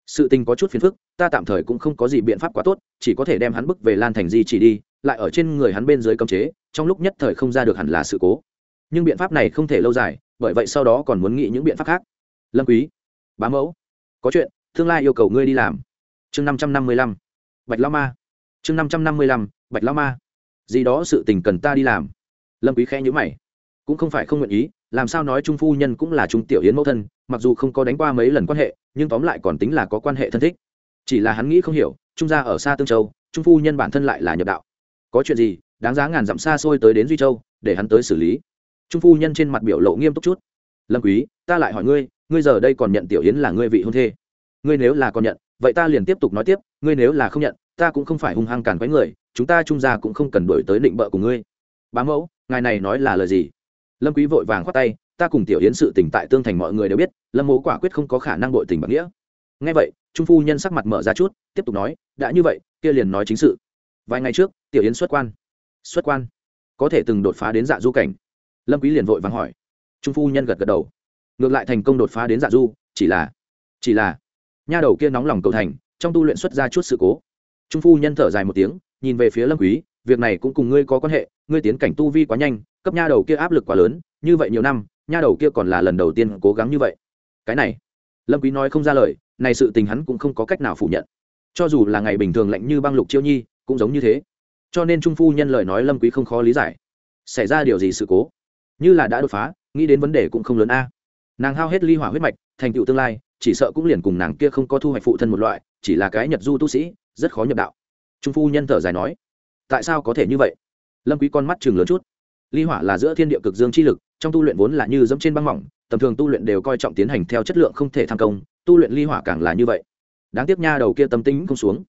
Sự tình có chút phiền phức, ta tạm thời cũng không có gì biện pháp quá tốt, chỉ có thể đem hắn bức về lan thành di chỉ đi, lại ở trên người hắn bên dưới cấm chế, trong lúc nhất thời không ra được hẳn là sự cố. Nhưng biện pháp này không thể lâu dài, bởi vậy sau đó còn muốn nghĩ những biện pháp khác. Lâm quý, bá mẫu, có chuyện, tương lai yêu cầu ngươi đi làm. Chương năm trăm năm mươi lăm, bạch lao ma. Chương năm trăm năm mươi lăm, bạch lao ma gì đó sự tình cần ta đi làm. Lâm quý khẽ nhíu mày. Cũng không phải không nguyện ý, làm sao nói trung phu nhân cũng là trung tiểu yến mẫu thân, mặc dù không có đánh qua mấy lần quan hệ, nhưng tóm lại còn tính là có quan hệ thân thích. Chỉ là hắn nghĩ không hiểu, trung gia ở xa tương châu, trung phu nhân bản thân lại là nhập đạo. Có chuyện gì, đáng giá ngàn dặm xa xôi tới đến duy châu, để hắn tới xử lý. Trung phu nhân trên mặt biểu lộ nghiêm túc chút. Lâm quý, ta lại hỏi ngươi ngươi giờ đây còn nhận tiểu yến là ngươi vị hôn thê. Ngươi nếu là còn nhận, vậy ta liền tiếp tục nói tiếp, ngươi nếu là không nhận ta cũng không phải hung hăng cản quấy người, chúng ta trung gia cũng không cần đổi tới định bợ của ngươi. Bá mẫu, ngài này nói là lời gì? Lâm quý vội vàng khoát tay, ta cùng tiểu yến sự tình tại tương thành mọi người đều biết, lâm mẫu quả quyết không có khả năng bội tình bằng nghĩa. Nghe vậy, trung phu nhân sắc mặt mở ra chút, tiếp tục nói, đã như vậy, kia liền nói chính sự. Vài ngày trước, tiểu yến xuất quan. Xuất quan. Có thể từng đột phá đến dạ du cảnh. Lâm quý liền vội vàng hỏi. Trung phu nhân gật gật đầu. Ngược lại thành công đột phá đến dạ du, chỉ là chỉ là, nha đầu kia nóng lòng cầu thành, trong tu luyện xuất ra chút sự cố trung phu nhân thở dài một tiếng, nhìn về phía lâm quý, việc này cũng cùng ngươi có quan hệ, ngươi tiến cảnh tu vi quá nhanh, cấp nha đầu kia áp lực quá lớn, như vậy nhiều năm, nha đầu kia còn là lần đầu tiên cố gắng như vậy. Cái này, lâm quý nói không ra lời, này sự tình hắn cũng không có cách nào phủ nhận. Cho dù là ngày bình thường lạnh như băng lục chiêu nhi, cũng giống như thế. Cho nên trung phu nhân lời nói lâm quý không khó lý giải. Xảy ra điều gì sự cố? Như là đã đột phá, nghĩ đến vấn đề cũng không lớn a. Nàng hao hết ly hỏa huyết mạch, thành tựu tương lai, chỉ sợ cũng liền cùng nàng kia không có thu hoạch phụ thân một loại, chỉ là cái nhật du tu sĩ rất khó nhập đạo. Trung phu nhân thở dài nói, tại sao có thể như vậy? Lâm quý con mắt chừng lớn chút. Ly hỏa là giữa thiên địa cực dương chi lực, trong tu luyện vốn là như dẫm trên băng mỏng, tầm thường tu luyện đều coi trọng tiến hành theo chất lượng không thể tham công, tu luyện ly hỏa càng là như vậy. Đáng tiếc nha đầu kia tâm tính không xuống.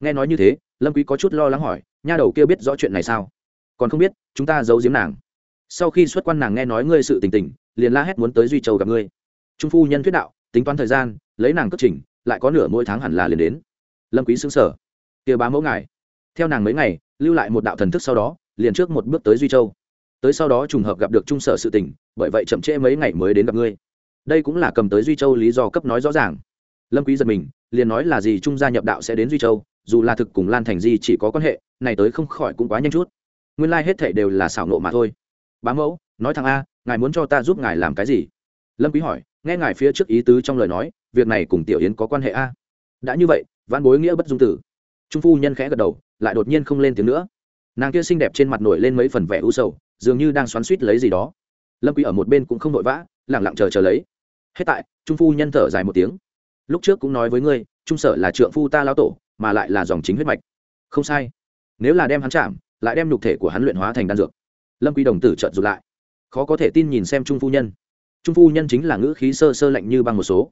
Nghe nói như thế, lâm quý có chút lo lắng hỏi, nha đầu kia biết rõ chuyện này sao? Còn không biết, chúng ta giấu giếm nàng. Sau khi xuất quan nàng nghe nói ngươi sự tình tình, liền la hét muốn tới duy châu gặp ngươi. Trung phu nhân thuyết đạo, tính toán thời gian, lấy nàng cất trình, lại có nửa mỗi tháng hẳn là liền đến lâm quý sững sờ kia bá mẫu ngài. Theo nàng mấy ngày, lưu lại một đạo thần thức sau đó, liền trước một bước tới duy châu. Tới sau đó trùng hợp gặp được trung sở sự tình, bởi vậy chậm trễ mấy ngày mới đến gặp ngươi. Đây cũng là cầm tới duy châu lý do cấp nói rõ ràng. Lâm quý giật mình, liền nói là gì trung gia nhập đạo sẽ đến duy châu, dù là thực cùng lan thành di chỉ có quan hệ, này tới không khỏi cũng quá nhanh chút. Nguyên lai like hết thảy đều là xảo nộ mà thôi. Bá mẫu, nói thằng a, ngài muốn cho ta giúp ngài làm cái gì? Lâm quý hỏi, nghe ngài phía trước ý tứ trong lời nói, việc này cùng tiểu yến có quan hệ a? Đã như vậy văn bối nghĩa bất dung tử. Trung phu nhân khẽ gật đầu, lại đột nhiên không lên tiếng nữa. Nàng kia xinh đẹp trên mặt nổi lên mấy phần vẻ u sầu, dường như đang xoắn suýt lấy gì đó. Lâm quý ở một bên cũng không vội vã lẳng lặng chờ chờ lấy. Hết tại, trung phu nhân thở dài một tiếng. Lúc trước cũng nói với ngươi, trung sở là trượng phu ta lão tổ, mà lại là dòng chính huyết mạch. Không sai. Nếu là đem hắn chạm, lại đem nhục thể của hắn luyện hóa thành đan dược. Lâm quý đồng tử trợn rụt lại. Khó có thể tin nhìn xem trung phu nhân. Trung phu nhân chính là ngữ khí sơ sơ lạnh như băng một số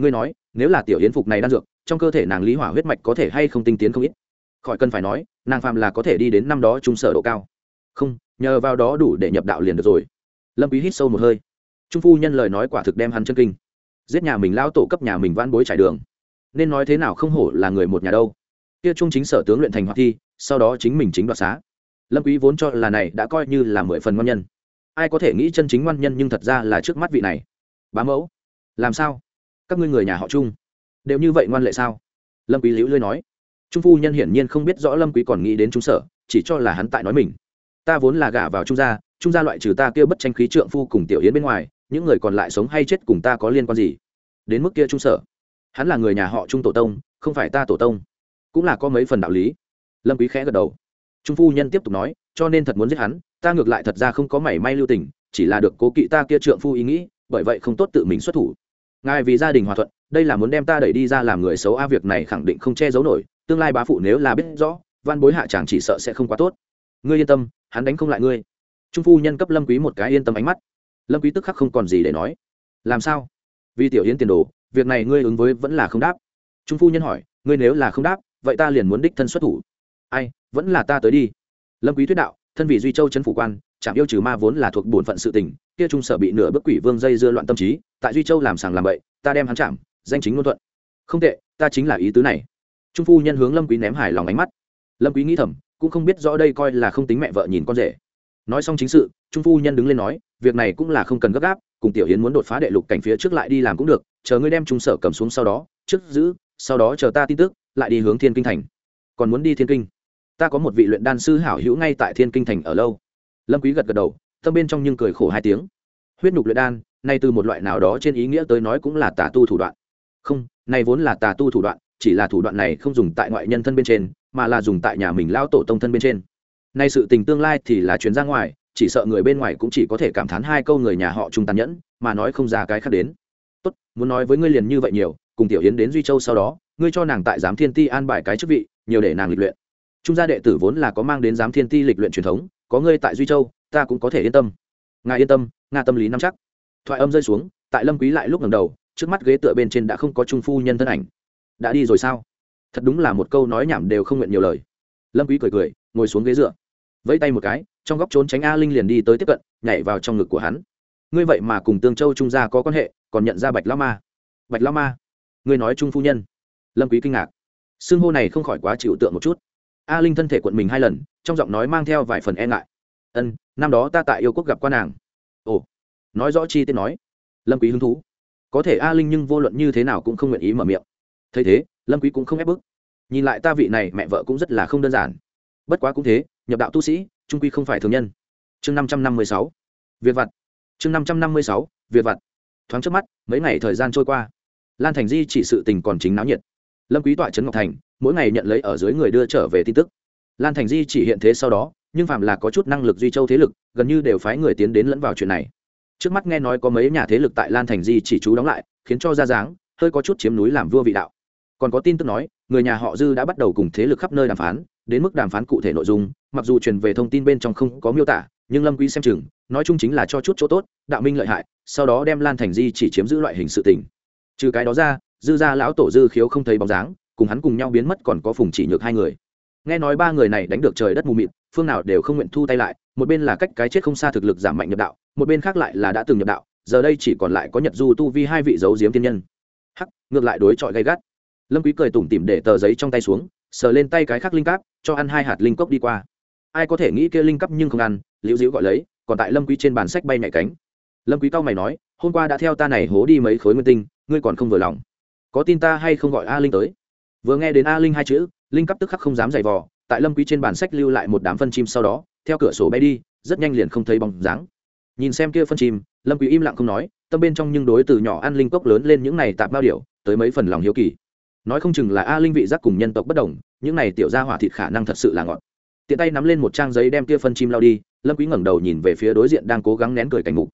ngươi nói, nếu là tiểu yến phục này đan dược, trong cơ thể nàng lý hỏa huyết mạch có thể hay không tinh tiến không ít? Khỏi cần phải nói, nàng Phạm là có thể đi đến năm đó trung sở độ cao. Không, nhờ vào đó đủ để nhập đạo liền được rồi. Lâm quý hít sâu một hơi. Trung phu nhân lời nói quả thực đem hắn chân kinh. Giết nhà mình, lao tổ cấp nhà mình van bối trải đường. Nên nói thế nào không hổ là người một nhà đâu. Kia trung chính sở tướng luyện thành hoạt thi, sau đó chính mình chính đoạt xá. Lâm quý vốn cho là này đã coi như là mười phần ngon nhân. Ai có thể nghĩ chân chính ngoan nhân nhưng thật ra là trước mắt vị này. Bá mẫu, làm sao? Các ngươi người nhà họ trung đều như vậy ngoan lệ sao lâm quý liễu lươi nói trung phu nhân hiển nhiên không biết rõ lâm quý còn nghĩ đến trung sở chỉ cho là hắn tại nói mình ta vốn là gả vào trung gia trung gia loại trừ ta kia bất tranh khí trượng phu cùng tiểu yến bên ngoài những người còn lại sống hay chết cùng ta có liên quan gì đến mức kia trung sở hắn là người nhà họ trung tổ tông không phải ta tổ tông cũng là có mấy phần đạo lý lâm quý khẽ gật đầu trung phu nhân tiếp tục nói cho nên thật muốn giết hắn ta ngược lại thật ra không có mảy may lưu tình chỉ là được cố kỵ ta kia trượng phu ý nghĩ bởi vậy không tốt tự mình xuất thủ ngài vì gia đình hòa thuận, đây là muốn đem ta đẩy đi ra làm người xấu, a, việc này khẳng định không che giấu nổi. Tương lai bá phụ nếu là biết rõ, văn bối hạ chàng chỉ sợ sẽ không quá tốt. Ngươi yên tâm, hắn đánh không lại ngươi. Trung phu nhân cấp lâm quý một cái yên tâm ánh mắt. Lâm quý tức khắc không còn gì để nói. Làm sao? Vì tiểu yến tiền đồ, việc này ngươi ứng với vẫn là không đáp. Trung phu nhân hỏi, ngươi nếu là không đáp, vậy ta liền muốn đích thân xuất thủ. Ai, vẫn là ta tới đi. Lâm quý thuyết đạo, thân vị duy châu chấn phủ quan chạm yêu trừ ma vốn là thuộc bổn phận sự tình kia trung sở bị nửa bức quỷ vương dây dưa loạn tâm trí, tại duy châu làm sàng làm bậy, ta đem hắn chạm, danh chính ngôn thuận. Không tệ, ta chính là ý tứ này. Trung phu nhân hướng lâm quý ném hài lòng ánh mắt. Lâm quý nghĩ thầm, cũng không biết rõ đây coi là không tính mẹ vợ nhìn con rể. Nói xong chính sự, trung phu nhân đứng lên nói, việc này cũng là không cần gấp gáp, cùng tiểu hiến muốn đột phá đệ lục cảnh phía trước lại đi làm cũng được, chờ ngươi đem trung sở cầm xuống sau đó, trước giữ, sau đó chờ ta tin tức, lại đi hướng thiên kinh thành. Còn muốn đi thiên kinh? Ta có một vị luyện đan sư hảo hữu ngay tại thiên kinh thành ở lâu. Lâm quý gật gật đầu tâm bên trong nhưng cười khổ hai tiếng. Huyết nhục luyện đan, nay từ một loại nào đó trên ý nghĩa tới nói cũng là tà tu thủ đoạn. Không này vốn là tà tu thủ đoạn, chỉ là thủ đoạn này không dùng tại ngoại nhân thân bên trên, mà là dùng tại nhà mình lao tổ tông thân bên trên. Nay sự tình tương lai thì là chuyến ra ngoài, chỉ sợ người bên ngoài cũng chỉ có thể cảm thán hai câu người nhà họ trung tàn nhẫn, mà nói không ra cái khác đến. Tốt, muốn nói với ngươi liền như vậy nhiều, cùng tiểu yến đến duy châu sau đó, ngươi cho nàng tại giám thiên ti an bài cái chức vị, nhiều để nàng lịch luyện. Trung gia đệ tử vốn là có mang đến giám thiên ti lịch luyện truyền thống, có ngươi tại duy châu ta cũng có thể yên tâm. Ngài yên tâm, nga tâm lý nắm chắc. Thoại âm rơi xuống, tại lâm quý lại lúc ngẩng đầu, trước mắt ghế tựa bên trên đã không có trung phu nhân thân ảnh. Đã đi rồi sao? Thật đúng là một câu nói nhảm đều không nguyện nhiều lời. Lâm quý cười cười, ngồi xuống ghế dựa. Vẫy tay một cái, trong góc trốn tránh a linh liền đi tới tiếp cận, nhảy vào trong ngực của hắn. Ngươi vậy mà cùng tương châu trung gia có quan hệ, còn nhận ra bạch lão ma. Bạch lão ma, ngươi nói trung phu nhân. Lâm quý kinh ngạc. Xương hô này không khỏi quá chịu tượng một chút. A linh thân thể cuộn mình hai lần, trong giọng nói mang theo vài phần e ngại ân, năm đó ta tại yêu quốc gặp quan nàng. Ồ, nói rõ chi tiết nói. Lâm quý hứng thú. Có thể a linh nhưng vô luận như thế nào cũng không nguyện ý mở miệng. Thấy thế, lâm quý cũng không ép bức. Nhìn lại ta vị này, mẹ vợ cũng rất là không đơn giản. Bất quá cũng thế, nhập đạo tu sĩ, trung quy không phải thường nhân. Chương năm trăm năm mươi sáu. Việt vặt. Chương năm trăm năm mươi sáu, việt vặt. Thoáng trước mắt, mấy ngày thời gian trôi qua. Lan thành di chỉ sự tình còn chính náo nhiệt. Lâm quý tọa trấn ngọc thành, mỗi ngày nhận lấy ở dưới người đưa trở về tin tức. Lan thành di chỉ hiện thế sau đó nhưng phạm là có chút năng lực duy châu thế lực, gần như đều phái người tiến đến lẫn vào chuyện này. Trước mắt nghe nói có mấy nhà thế lực tại lan thành di chỉ chú đóng lại, khiến cho ra dáng, hơi có chút chiếm núi làm vua vị đạo. Còn có tin tức nói, người nhà họ dư đã bắt đầu cùng thế lực khắp nơi đàm phán, đến mức đàm phán cụ thể nội dung, mặc dù truyền về thông tin bên trong không có miêu tả, nhưng lâm quý xem chừng, nói chung chính là cho chút chỗ tốt, đạo minh lợi hại, sau đó đem lan thành di chỉ chiếm giữ loại hình sự tình. Trừ cái đó ra, dư gia lão tổ dư khiếu không thấy bóng dáng, cùng hắn cùng nhau biến mất còn có phùng chỉ nhược hai người nghe nói ba người này đánh được trời đất mù mịt, phương nào đều không nguyện thu tay lại, một bên là cách cái chết không xa thực lực giảm mạnh nhập đạo, một bên khác lại là đã từng nhập đạo, giờ đây chỉ còn lại có nhật du tu vi hai vị giấu diếm tiên nhân. Hắc, ngược lại đối chọi gay gắt. Lâm quý cười tủm tỉm để tờ giấy trong tay xuống, sờ lên tay cái khác linh cáp, cho ăn hai hạt linh cốc đi qua. Ai có thể nghĩ kia linh cấp nhưng không ăn, liễu diễu gọi lấy, còn tại lâm quý trên bàn sách bay nhảy cánh. Lâm quý cao mày nói, hôm qua đã theo ta này hố đi mấy khối nguyên tinh, ngươi còn không vừa lòng. Có tin ta hay không gọi a linh tới? Vừa nghe đến a linh hai chữ linh cấp tức khắc không dám giày vò, tại lâm quý trên bàn sách lưu lại một đám phân chim sau đó, theo cửa sổ bay đi, rất nhanh liền không thấy bóng dáng. Nhìn xem kia phân chim, lâm quý im lặng không nói, tâm bên trong nhưng đối từ nhỏ An linh cốc lớn lên những này tạm bao điều tới mấy phần lòng hiếu kỳ. Nói không chừng là a linh vị giác cùng nhân tộc bất đồng, những này tiểu gia hỏa thịt khả năng thật sự là ngọt. Tiện tay nắm lên một trang giấy đem kia phân chim lao đi, lâm quý ngẩng đầu nhìn về phía đối diện đang cố gắng nén cười cảnh mục.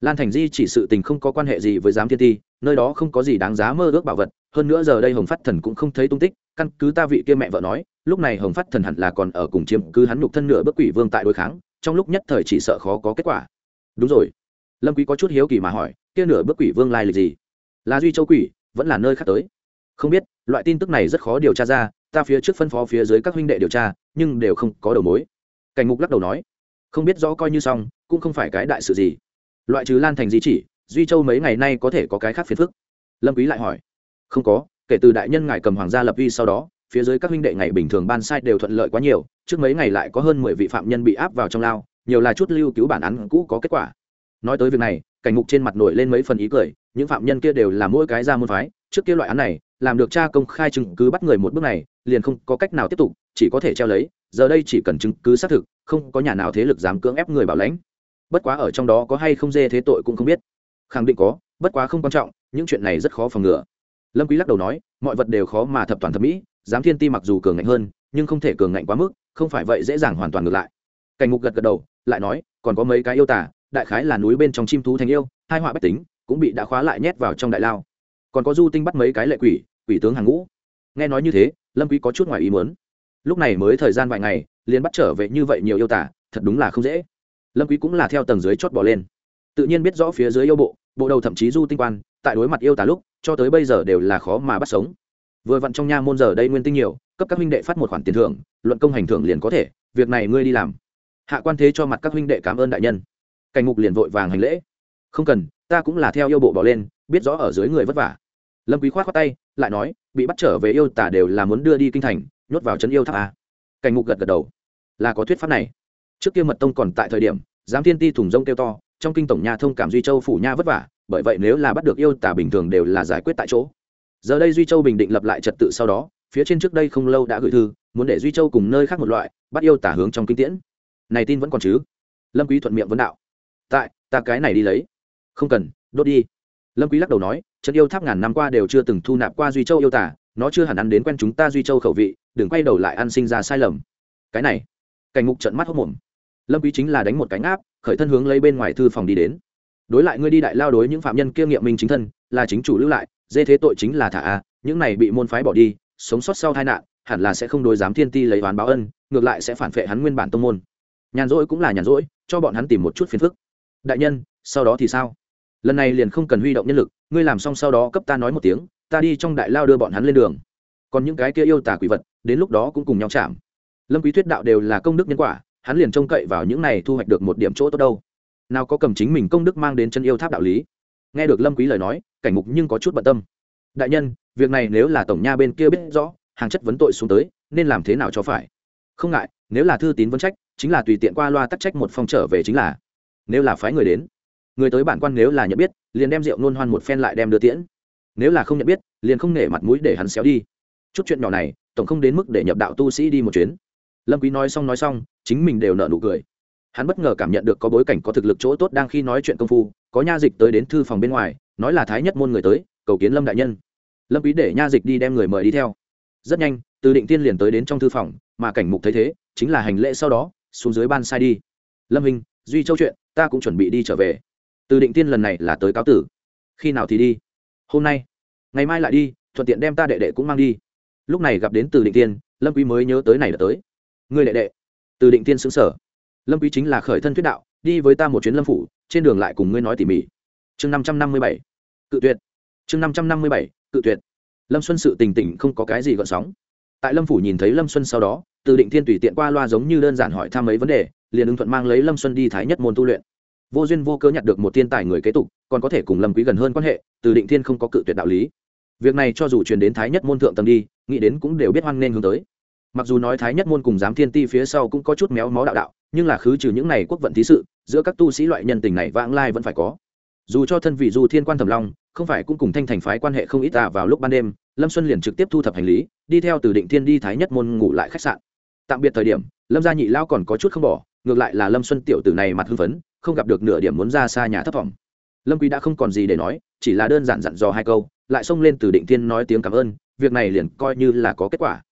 Lan thành di chỉ sự tình không có quan hệ gì với giám thiên ti, nơi đó không có gì đáng giá mơ ước bảo vật hơn nữa giờ đây hồng phát thần cũng không thấy tung tích, căn cứ ta vị kia mẹ vợ nói, lúc này hồng phát thần hẳn là còn ở cùng chiếm cứ hắn nhục thân nửa bước quỷ vương tại đối kháng, trong lúc nhất thời chỉ sợ khó có kết quả. Đúng rồi. Lâm quý có chút hiếu kỳ mà hỏi, kia nửa bước quỷ vương lai lịch gì? Là duy châu quỷ, vẫn là nơi khác tới? Không biết, loại tin tức này rất khó điều tra ra, ta phía trước phân phó phía dưới các huynh đệ điều tra, nhưng đều không có đầu mối. Cảnh ngục lắc đầu nói, không biết rõ coi như xong, cũng không phải cái đại sự gì. Loại trừ lan thành di chỉ, duy châu mấy ngày nay có thể có cái khác phiền phức. Lâm quý lại hỏi không có, kể từ đại nhân ngài cầm hoàng gia lập uy sau đó, phía dưới các huynh đệ ngày bình thường ban sai đều thuận lợi quá nhiều, trước mấy ngày lại có hơn mười vị phạm nhân bị áp vào trong lao, nhiều là chút lưu cứu bản án cũ có kết quả. Nói tới việc này, cảnh ngục trên mặt nổi lên mấy phần ý cười, những phạm nhân kia đều là mỗi cái ra môn phái, trước kia loại án này, làm được cha công khai chứng cứ bắt người một bước này, liền không có cách nào tiếp tục, chỉ có thể treo lấy, giờ đây chỉ cần chứng cứ xác thực, không có nhà nào thế lực dám cưỡng ép người bảo lãnh. Bất quá ở trong đó có hay không dê thế tội cũng không biết. Khẳng định có, bất quá không quan trọng, những chuyện này rất khó phòng ngừa lâm quý lắc đầu nói, mọi vật đều khó mà thập toàn thập mỹ, giám thiên ti mặc dù cường ngạnh hơn, nhưng không thể cường ngạnh quá mức, không phải vậy dễ dàng hoàn toàn ngược lại. Cảnh ngục gật gật đầu, lại nói, còn có mấy cái yêu tả đại khái là núi bên trong chim thú thành yêu, hai họa bách tính, cũng bị đã khóa lại nhét vào trong đại lao. Còn có du tinh bắt mấy cái lệ quỷ quỷ tướng hàng ngũ. Nghe nói như thế, lâm quý có chút ngoài ý muốn. Lúc này mới thời gian vài ngày, liền bắt trở về như vậy nhiều yêu tả thật đúng là không dễ. Lâm quý cũng là theo tầng dưới chót bỏ lên. Tự nhiên biết rõ phía dưới yêu bộ bộ đầu thậm chí du tinh quan, tại đối mặt yêu tả lúc, cho tới bây giờ đều là khó mà bắt sống. Vừa vặn trong nha môn giờ đây nguyên tinh nhiều, cấp các huynh đệ phát một khoản tiền thưởng, luận công hành thưởng liền có thể, việc này ngươi đi làm. Hạ quan thế cho mặt các huynh đệ cảm ơn đại nhân. Cảnh ngục liền vội vàng hành lễ. Không cần, ta cũng là theo yêu bộ bỏ lên, biết rõ ở dưới người vất vả. Lâm quý khoát khoát tay, lại nói, bị bắt trở về yêu tả đều là muốn đưa đi kinh thành, nhốt vào trấn yêu tháp à. cảnh ngục gật gật đầu. Là có thuyết pháp này. Trước kia mật tông còn tại thời điểm giám thiên ti thủng rông kêu to trong kinh tổng nha thông cảm duy châu phủ nha vất vả, bởi vậy nếu là bắt được yêu tả bình thường đều là giải quyết tại chỗ. Giờ đây duy châu bình định lập lại trật tự sau đó, phía trên trước đây không lâu đã gửi thư, muốn để duy châu cùng nơi khác một loại, bắt yêu tả hướng trong kinh tiễn. Này tin vẫn còn chứ? Lâm quý thuận miệng vấn đạo. Tại, ta cái này đi lấy. Không cần, đốt đi. Lâm quý lắc đầu nói, trận yêu tháp ngàn năm qua đều chưa từng thu nạp qua duy châu yêu tả, nó chưa hẳn ăn đến quen chúng ta duy châu khẩu vị, đừng quay đầu lại ăn sinh ra sai lầm. Cái này, cảnh ngục trận mắt hốc mồm. Lâm quý chính là đánh một cái ngáp khởi thân hướng lấy bên ngoài thư phòng đi đến. Đối lại ngươi đi đại lao đối những phạm nhân kia nghiệm minh chính thân, là chính chủ lưu lại, dê thế tội chính là thả a, những này bị môn phái bỏ đi, sống sót sau tai nạn, hẳn là sẽ không đối dám thiên ti lấy oán báo ân, ngược lại sẽ phản phệ hắn nguyên bản tông môn. Nhàn rỗi cũng là nhàn rỗi, cho bọn hắn tìm một chút phiền phức. Đại nhân, sau đó thì sao? Lần này liền không cần huy động nhân lực, ngươi làm xong sau đó cấp ta nói một tiếng, ta đi trong đại lao đưa bọn hắn lên đường. Còn những cái kia yêu tả quỷ vật, đến lúc đó cũng cùng nhau chạm. Lâm quý thuyết đạo đều là công đức nhân quả hắn liền trông cậy vào những này thu hoạch được một điểm chỗ tốt đâu. Nào có cầm chính mình công đức mang đến chân yêu tháp đạo lý. Nghe được lâm quý lời nói, cảnh mục nhưng có chút bận tâm. Đại nhân, việc này nếu là tổng nha bên kia biết rõ, hàng chất vấn tội xuống tới, nên làm thế nào cho phải? Không ngại, nếu là thư tín vấn trách, chính là tùy tiện qua loa tắc trách một phong trở về chính là. Nếu là phái người đến, người tới bản quan nếu là nhận biết, liền đem rượu nôn hoan một phen lại đem đưa tiễn. Nếu là không nhận biết, liền không nể mặt mũi để hắn xéo đi. Chút chuyện nhỏ này, tổng không đến mức để nhập đạo tu sĩ đi một chuyến lâm quý nói xong nói xong, chính mình đều nở nụ cười. Hắn bất ngờ cảm nhận được có bối cảnh có thực lực chỗ tốt đang khi nói chuyện công phu, có nha dịch tới đến thư phòng bên ngoài, nói là thái nhất môn người tới, cầu kiến lâm đại nhân. Lâm quý để nha dịch đi đem người mời đi theo. Rất nhanh, từ định tiên liền tới đến trong thư phòng, mà cảnh mục thấy thế, chính là hành lễ sau đó, xuống dưới ban sai đi. Lâm hình, duy châu chuyện, ta cũng chuẩn bị đi trở về. Từ định tiên lần này là tới cáo tử. Khi nào thì đi? Hôm nay. Ngày mai lại đi, thuận tiện đem ta đệ đệ cũng mang đi. Lúc này gặp đến từ định tiên lâm quý mới nhớ tới này là tới ngươi đệ đệ. Từ định tiên xứng sở lâm quý chính là khởi thân thuyết đạo, đi với ta một chuyến lâm phủ, trên đường lại cùng ngươi nói tỉ mỉ. Chương năm trăm năm mươi bảy. Cự tuyệt. Chương năm trăm năm mươi bảy. Cự tuyệt. Lâm xuân sự tình tỉnh không có cái gì gợn sóng. Tại lâm phủ nhìn thấy lâm xuân sau đó, từ định thiên tùy tiện qua loa giống như đơn giản hỏi thăm mấy vấn đề, liền ứng thuận mang lấy lâm xuân đi thái nhất môn tu luyện. Vô duyên vô cớ nhặt được một thiên tài người kế tục, còn có thể cùng lâm quý gần hơn quan hệ, từ định thiên không có cự tuyệt đạo lý. Việc này cho dù truyền đến thái nhất môn thượng tầng đi, nghĩ đến cũng đều biết hoan nên hướng tới mặc dù nói thái nhất môn cùng giám thiên ti phía sau cũng có chút méo mó đạo đạo, nhưng là khứ trừ những này quốc vận thí sự, giữa các tu sĩ loại nhân tình này vãng lai vẫn phải có. Dù cho thân vị dù thiên quan thẩm long, không phải cũng cùng thanh thành phái quan hệ không ít à vào lúc ban đêm, lâm xuân liền trực tiếp thu thập hành lý, đi theo từ định thiên đi thái nhất môn ngủ lại khách sạn. Tạm biệt thời điểm, lâm gia nhị lao còn có chút không bỏ, ngược lại là lâm xuân tiểu tử này mặt hưng phấn, không gặp được nửa điểm muốn ra xa nhà thấp vọng. Lâm quý đã không còn gì để nói, chỉ là đơn giản dặn dò hai câu, lại xông lên từ định thiên nói tiếng cảm ơn, việc này liền coi như là có kết quả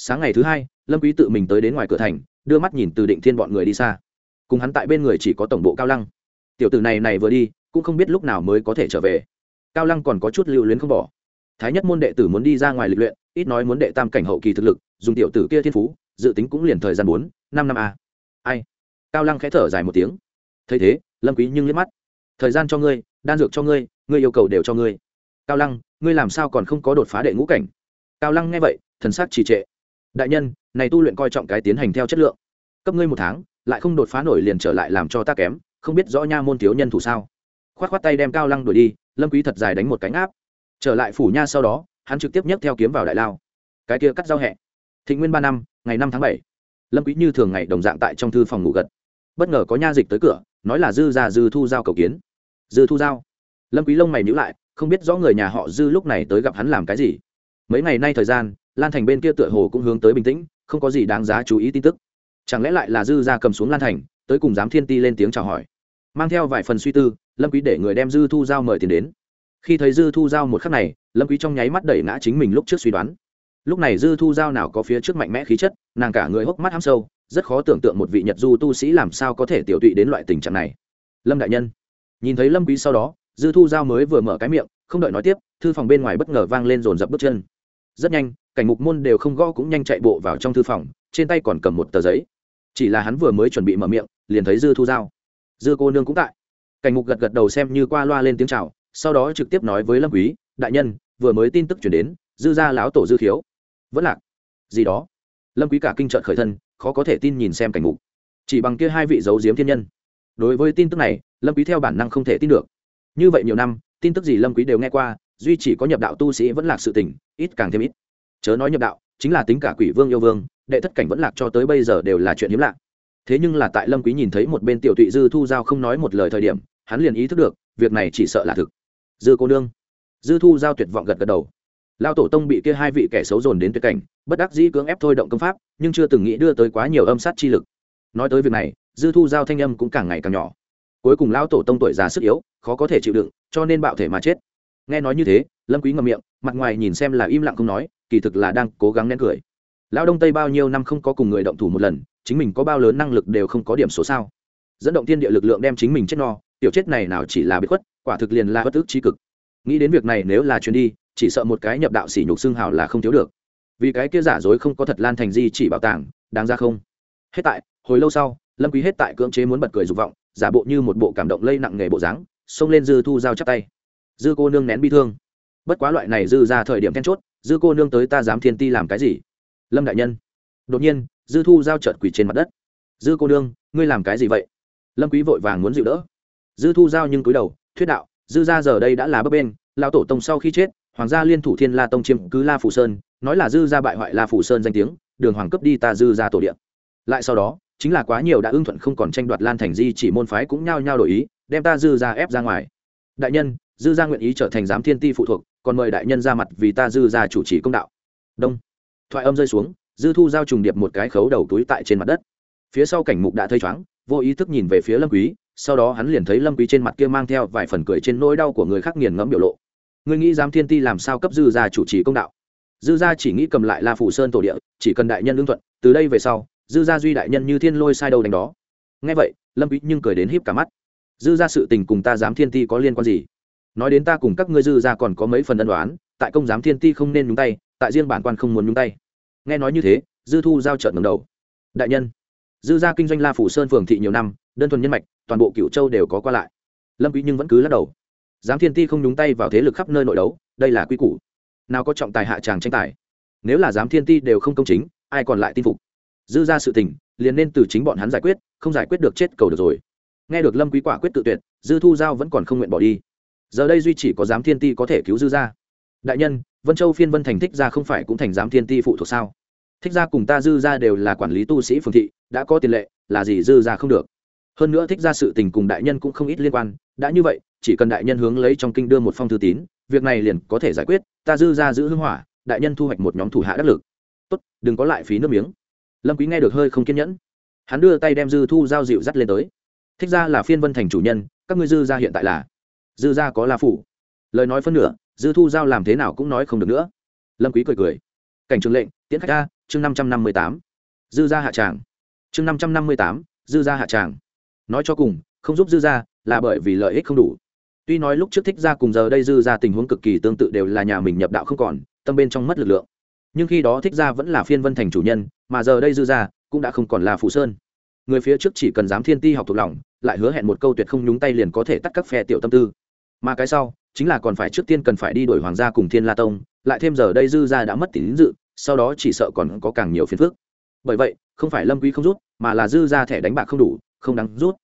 sáng ngày thứ hai, lâm quý tự mình tới đến ngoài cửa thành, đưa mắt nhìn từ định thiên bọn người đi xa. Cùng hắn tại bên người chỉ có tổng bộ cao lăng. Tiểu tử này này vừa đi, cũng không biết lúc nào mới có thể trở về. Cao lăng còn có chút lưu luyến không bỏ. Thái nhất môn đệ tử muốn đi ra ngoài lịch luyện, ít nói muốn đệ tam cảnh hậu kỳ thực lực, dùng tiểu tử kia thiên phú, dự tính cũng liền thời gian bốn, năm năm a. Ai? Cao lăng khẽ thở dài một tiếng. Thấy thế, lâm quý nhưng liếc mắt. Thời gian cho ngươi, đan dược cho ngươi ngươi yêu cầu đều cho ngươi. Cao lăng, ngươi làm sao còn không có đột phá đệ ngũ cảnh? Cao lăng nghe vậy, thần sắc trì trệ đại nhân, này tu luyện coi trọng cái tiến hành theo chất lượng. Cấp ngươi một tháng, lại không đột phá nổi liền trở lại làm cho ta kém, không biết rõ nha môn thiếu nhân thủ sao? Khoát khoát tay đem cao lăng đuổi đi, lâm quý thật dài đánh một cánh áp trở lại phủ nha sau đó, hắn trực tiếp nhấc theo kiếm vào đại lao. Cái kia cắt giao hẹ. Thịnh nguyên ba năm, ngày năm tháng bảy. Lâm quý như thường ngày đồng dạng tại trong thư phòng ngủ gật. Bất ngờ có nha dịch tới cửa, nói là dư già dư thu giao cầu kiến. Dư thu giao. Lâm quý lông mày nhíu lại, không biết rõ người nhà họ dư lúc này tới gặp hắn làm cái gì. Mấy ngày nay thời gian lan thành bên kia tựa hồ cũng hướng tới bình tĩnh, không có gì đáng giá chú ý tin tức. Chẳng lẽ lại là dư ra cầm xuống lan thành, tới cùng giám thiên ti lên tiếng chào hỏi. Mang theo vài phần suy tư, lâm quý để người đem dư thu giao mời tiền đến. Khi thấy dư thu giao một khắc này, lâm quý trong nháy mắt đẩy ngã chính mình lúc trước suy đoán. Lúc này dư thu giao nào có phía trước mạnh mẽ khí chất, nàng cả người hốc mắt hăm sâu, rất khó tưởng tượng một vị nhật du tu sĩ làm sao có thể tiểu tụy đến loại tình trạng này. Lâm đại nhân, nhìn thấy lâm quý sau đó, dư thu giao mới vừa mở cái miệng, không đợi nói tiếp, thư phòng bên ngoài bất ngờ vang lên rồn rập bước chân. Rất nhanh cảnh mục môn đều không gõ cũng nhanh chạy bộ vào trong thư phòng, trên tay còn cầm một tờ giấy. Chỉ là hắn vừa mới chuẩn bị mở miệng, liền thấy dư thu giao. Dư cô nương cũng tại. Cảnh mục gật gật đầu xem như qua loa lên tiếng chào, sau đó trực tiếp nói với lâm quý, đại nhân, vừa mới tin tức chuyển đến, dư gia lão tổ dư khiếu vẫn lạc. Gì đó? Lâm quý cả kinh trợn khởi thân, khó có thể tin nhìn xem cảnh ngục chỉ bằng kia hai vị giấu giếm thiên nhân. Đối với tin tức này, lâm quý theo bản năng không thể tin được. Như vậy nhiều năm, tin tức gì lâm quý đều nghe qua, duy chỉ có nhập đạo tu sĩ vẫn lạc sự tình, ít càng thêm ít chớ nói nhập đạo, chính là tính cả quỷ vương yêu vương, đệ thất cảnh vẫn lạc cho tới bây giờ đều là chuyện hiếm lạ. Thế nhưng là tại lâm quý nhìn thấy một bên tiểu tụy dư thu giao không nói một lời thời điểm, hắn liền ý thức được, việc này chỉ sợ là thực. Dư cô nương. Dư thu giao tuyệt vọng gật gật đầu. Lao tổ tông bị kia hai vị kẻ xấu dồn đến tuyệt cảnh, bất đắc dĩ cưỡng ép thôi động công pháp, nhưng chưa từng nghĩ đưa tới quá nhiều âm sát chi lực. Nói tới việc này, dư thu giao thanh âm cũng càng ngày càng nhỏ. Cuối cùng lao tổ tông tuổi già sức yếu, khó có thể chịu đựng, cho nên bạo thể mà chết. Nghe nói như thế, lâm quý ngậm miệng, mặt ngoài nhìn xem là im lặng không nói kỳ thực là đang cố gắng nén cười. Lão đông tây bao nhiêu năm không có cùng người động thủ một lần, chính mình có bao lớn năng lực đều không có điểm số sao? Dẫn động thiên địa lực lượng đem chính mình chết no, tiểu chết này nào chỉ là bị khuất, quả thực liền là bất ức trí cực. Nghĩ đến việc này nếu là chuyến đi, chỉ sợ một cái nhập đạo sỉ nhục xương hào là không thiếu được. Vì cái kia giả dối không có thật lan thành di chỉ bảo tàng, đáng ra không? Hết tại, hồi lâu sau, lâm quý hết tại cưỡng chế muốn bật cười dục vọng, giả bộ như một bộ cảm động lây nặng nghề bộ dáng, xông lên dư thu giao chắp tay. Dư cô nương nén bi thương bất quá loại này dư ra thời điểm then chốt, dư cô nương tới ta dám thiên ti làm cái gì? Lâm đại nhân. Đột nhiên, dư thu giao trợt quỳ trên mặt đất. Dư cô nương, ngươi làm cái gì vậy? Lâm quý vội vàng muốn dịu đỡ. Dư thu giao nhưng cúi đầu, thuyết đạo, dư ra giờ đây đã là bấp bên lão tổ tông sau khi chết, hoàng gia liên thủ thiên la tông chiếm cứ la phủ sơn, nói là dư ra bại hoại la phủ sơn danh tiếng, đường hoàng cấp đi ta dư ra tổ điện lại sau đó, chính là quá nhiều đã ưng thuận không còn tranh đoạt lan thành di chỉ môn phái cũng nhao nhao đổi ý, đem ta dư ra ép ra ngoài. Đại nhân dư gia nguyện ý trở thành giám thiên ti phụ thuộc, còn mời đại nhân ra mặt vì ta dư gia chủ trì công đạo. Đông. Thoại âm rơi xuống, dư thu giao trùng điệp một cái khấu đầu túi tại trên mặt đất. Phía sau cảnh mục đã thấy chóng vô ý thức nhìn về phía lâm quý, sau đó hắn liền thấy lâm quý trên mặt kia mang theo vài phần cười trên nỗi đau của người khác nghiền ngẫm biểu lộ. Ngươi nghĩ giám thiên ti làm sao cấp dư gia chủ trì công đạo? Dư gia chỉ nghĩ cầm lại la phủ sơn tổ địa, chỉ cần đại nhân lương thuận, từ đây về sau, dư gia duy đại nhân như thiên lôi sai đầu đánh đó. Nghe vậy, lâm quý nhưng cười đến híp cả mắt. Dư gia sự tình cùng ta giám thiên ti có liên quan gì? Nói đến ta cùng các ngươi dư gia còn có mấy phần ân đoán tại công giám thiên ti không nên nhúng tay, tại riêng bản quan không muốn nhúng tay. Nghe nói như thế, dư thu giao trợn ngầm đầu. Đại nhân, dư gia kinh doanh la phủ sơn phường thị nhiều năm, đơn thuần nhân mạch, toàn bộ cựu châu đều có qua lại. Lâm quý nhưng vẫn cứ lắc đầu. Giám thiên ti không nhúng tay vào thế lực khắp nơi nội đấu, đây là quy củ. Nào có trọng tài hạ tràng tranh tài. Nếu là giám thiên ti đều không công chính, ai còn lại tin phục? Dư ra sự tình, liền nên từ chính bọn hắn giải quyết, không giải quyết được chết cầu được rồi. Nghe được lâm quý quả quyết tự tuyệt, dư thu giao vẫn còn không nguyện bỏ đi giờ đây duy chỉ có giám thiên ti có thể cứu dư ra đại nhân, vân châu phiên vân thành thích ra không phải cũng thành giám thiên ti phụ thuộc sao? Thích ra cùng ta dư ra đều là quản lý tu sĩ phường thị, đã có tiền lệ, là gì dư ra không được? Hơn nữa thích ra sự tình cùng đại nhân cũng không ít liên quan, đã như vậy, chỉ cần đại nhân hướng lấy trong kinh đưa một phong thư tín, việc này liền có thể giải quyết, ta dư ra giữ hưng hỏa, đại nhân thu hoạch một nhóm thủ hạ đắc lực. Tốt, đừng có lại phí nước miếng. Lâm quý nghe được hơi không kiên nhẫn. Hắn đưa tay đem dư thu giao dịu dắt lên tới. Thích ra là phiên vân thành chủ nhân, các ngươi dư ra hiện tại là dư gia có la phủ. Lời nói phân nửa, dư thu giao làm thế nào cũng nói không được nữa. Lâm quý cười cười. Cảnh trường lệnh, tiễn khách ra chương năm trăm năm mươi tám. Dư gia hạ tràng. Chương năm trăm năm mươi tám, dư gia hạ tràng. Nói cho cùng, không giúp dư gia là bởi vì lợi ích không đủ. Tuy nói lúc trước thích gia cùng giờ đây dư gia tình huống cực kỳ tương tự đều là nhà mình nhập đạo không còn, tâm bên trong mất lực lượng. Nhưng khi đó thích gia vẫn là phiên vân thành chủ nhân, mà giờ đây dư gia cũng đã không còn là phù sơn. Người phía trước chỉ cần dám thiên ti học thuộc lòng, lại hứa hẹn một câu tuyệt không nhúng tay liền có thể tắt các phe tiểu tâm tư mà cái sau, chính là còn phải trước tiên cần phải đi đổi hoàng gia cùng thiên la tông, lại thêm giờ đây dư gia đã mất tín dự, sau đó chỉ sợ còn có càng nhiều phiền phức. Bởi vậy, không phải lâm quý không rút, mà là dư gia thẻ đánh bạc không đủ, không đáng rút.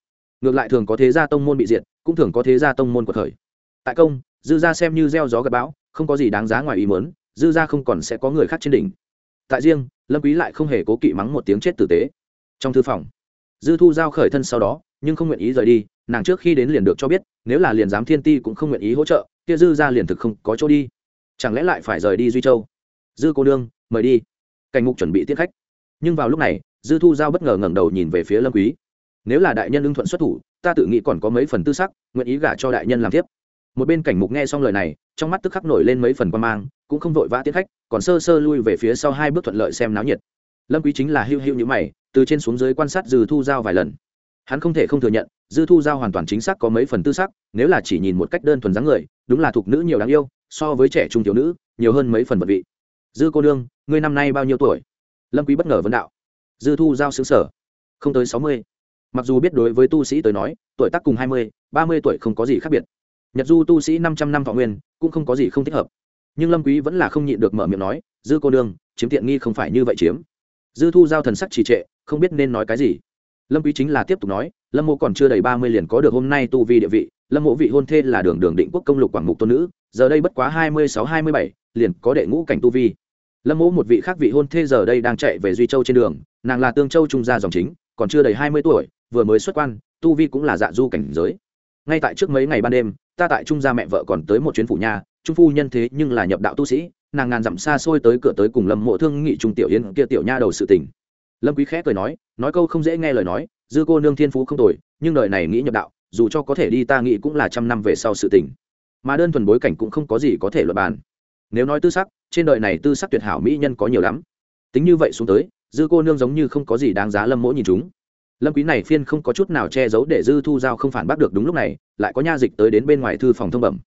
Ngược lại thường có thế gia tông môn bị diệt, cũng thường có thế gia tông môn của thời tại công, dư gia xem như gieo gió gặp bão, không có gì đáng giá ngoài ý muốn, dư gia không còn sẽ có người khác trên đỉnh. Tại riêng, lâm quý lại không hề cố kỵ mắng một tiếng chết tử tế. Trong thư phòng, dư thu giao khởi thân sau đó nhưng không nguyện ý rời đi, nàng trước khi đến liền được cho biết, nếu là liền giám thiên ti cũng không nguyện ý hỗ trợ, kia dư gia liền thực không có chỗ đi. Chẳng lẽ lại phải rời đi duy châu? Dư cô nương, mời đi. Cảnh mục chuẩn bị tiết khách. Nhưng vào lúc này, dư thu giao bất ngờ ngẩng đầu nhìn về phía lâm quý. Nếu là đại nhân ưng thuận xuất thủ, ta tự nghĩ còn có mấy phần tư sắc, nguyện ý gả cho đại nhân làm tiếp. Một bên cảnh mục nghe xong lời này, trong mắt tức khắc nổi lên mấy phần quan mang, cũng không vội vã tiến khách, còn sơ sơ lui về phía sau hai bước thuận lợi xem náo nhiệt. Lâm quý chính là hưu hưu như mày, từ trên xuống dưới quan sát dư thu giao vài lần hắn không thể không thừa nhận, dư thu giao hoàn toàn chính xác có mấy phần tư sắc, nếu là chỉ nhìn một cách đơn thuần dáng người, đúng là thuộc nữ nhiều đáng yêu, so với trẻ trung thiếu nữ, nhiều hơn mấy phần vật vị. Dư cô nương, ngươi năm nay bao nhiêu tuổi? Lâm quý bất ngờ vấn đạo. Dư thu giao xứng sở không tới sáu mươi. Mặc dù biết đối với tu sĩ tới nói, tuổi tác cùng hai mươi, ba mươi tuổi không có gì khác biệt. Nhật du tu sĩ năm trăm năm thọ nguyên, cũng không có gì không thích hợp. Nhưng lâm quý vẫn là không nhịn được mở miệng nói, dư cô nương, chiếm tiện nghi không phải như vậy chiếm. Dư thu giao thần sắc trì trệ, không biết nên nói cái gì lâm quý chính là tiếp tục nói, lâm mộ còn chưa đầy ba mươi liền có được hôm nay tu vi địa vị, lâm mộ vị hôn thê là đường đường định quốc công lục quảng mục tôn nữ, giờ đây bất quá hai mươi sáu, hai mươi bảy, liền có đệ ngũ cảnh tu vi. Lâm mộ một vị khác vị hôn thê giờ đây đang chạy về duy châu trên đường, nàng là tương châu trung gia dòng chính, còn chưa đầy hai mươi tuổi, vừa mới xuất quan, tu vi cũng là dạ du cảnh giới. Ngay tại trước mấy ngày ban đêm, ta tại trung gia mẹ vợ còn tới một chuyến phủ nhà, trung phu nhân thế nhưng là nhập đạo tu sĩ, nàng ngàn dặm xa xôi tới cửa tới cùng lâm mộ thương nghị trung tiểu yến kia tiểu nha đầu sự tình lâm quý khẽ cười nói nói câu không dễ nghe lời nói, dư cô nương thiên phú không tồi, nhưng đời này nghĩ nhập đạo, dù cho có thể đi ta nghĩ cũng là trăm năm về sau sự tình. Mà đơn thuần bối cảnh cũng không có gì có thể luận bàn. Nếu nói tư sắc, trên đời này tư sắc tuyệt hảo mỹ nhân có nhiều lắm. Tính như vậy xuống tới, dư cô nương giống như không có gì đáng giá lâm mỗi nhìn chúng. Lâm quý này phiên không có chút nào che giấu để dư thu giao không phản bác được đúng lúc này, lại có nha dịch tới đến bên ngoài thư phòng thông bẩm.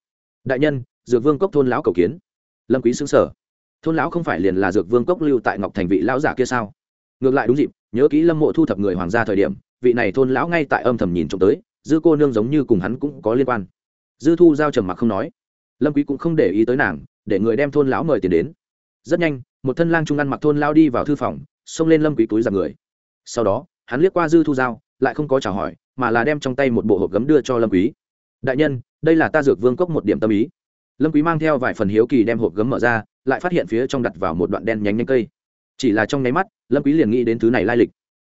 Đại nhân, dược vương cốc thôn lão cầu kiến. Lâm quý sững sờ. Thôn lão không phải liền là dược vương cốc lưu tại ngọc thành vị lão giả kia sao? Ngược lại đúng dịp, nhớ kỹ lâm mộ thu thập người hoàng gia thời điểm, vị này thôn lão ngay tại âm thầm nhìn trộm tới, dư cô nương giống như cùng hắn cũng có liên quan. Dư thu giao trầm mặc không nói. Lâm quý cũng không để ý tới nàng, để người đem thôn lão mời tiền đến. Rất nhanh, một thân lang trung ăn mặc thôn lão đi vào thư phòng, xông lên lâm quý túi giặt người. Sau đó, hắn liếc qua dư thu giao, lại không có chào hỏi, mà là đem trong tay một bộ hộp gấm đưa cho lâm quý. Đại nhân, đây là ta dược vương cốc một điểm tâm ý. Lâm quý mang theo vài phần hiếu kỳ đem hộp gấm mở ra, lại phát hiện phía trong đặt vào một đoạn đen nhánh nhánh cây chỉ là trong nháy mắt, lâm quý liền nghĩ đến thứ này lai lịch.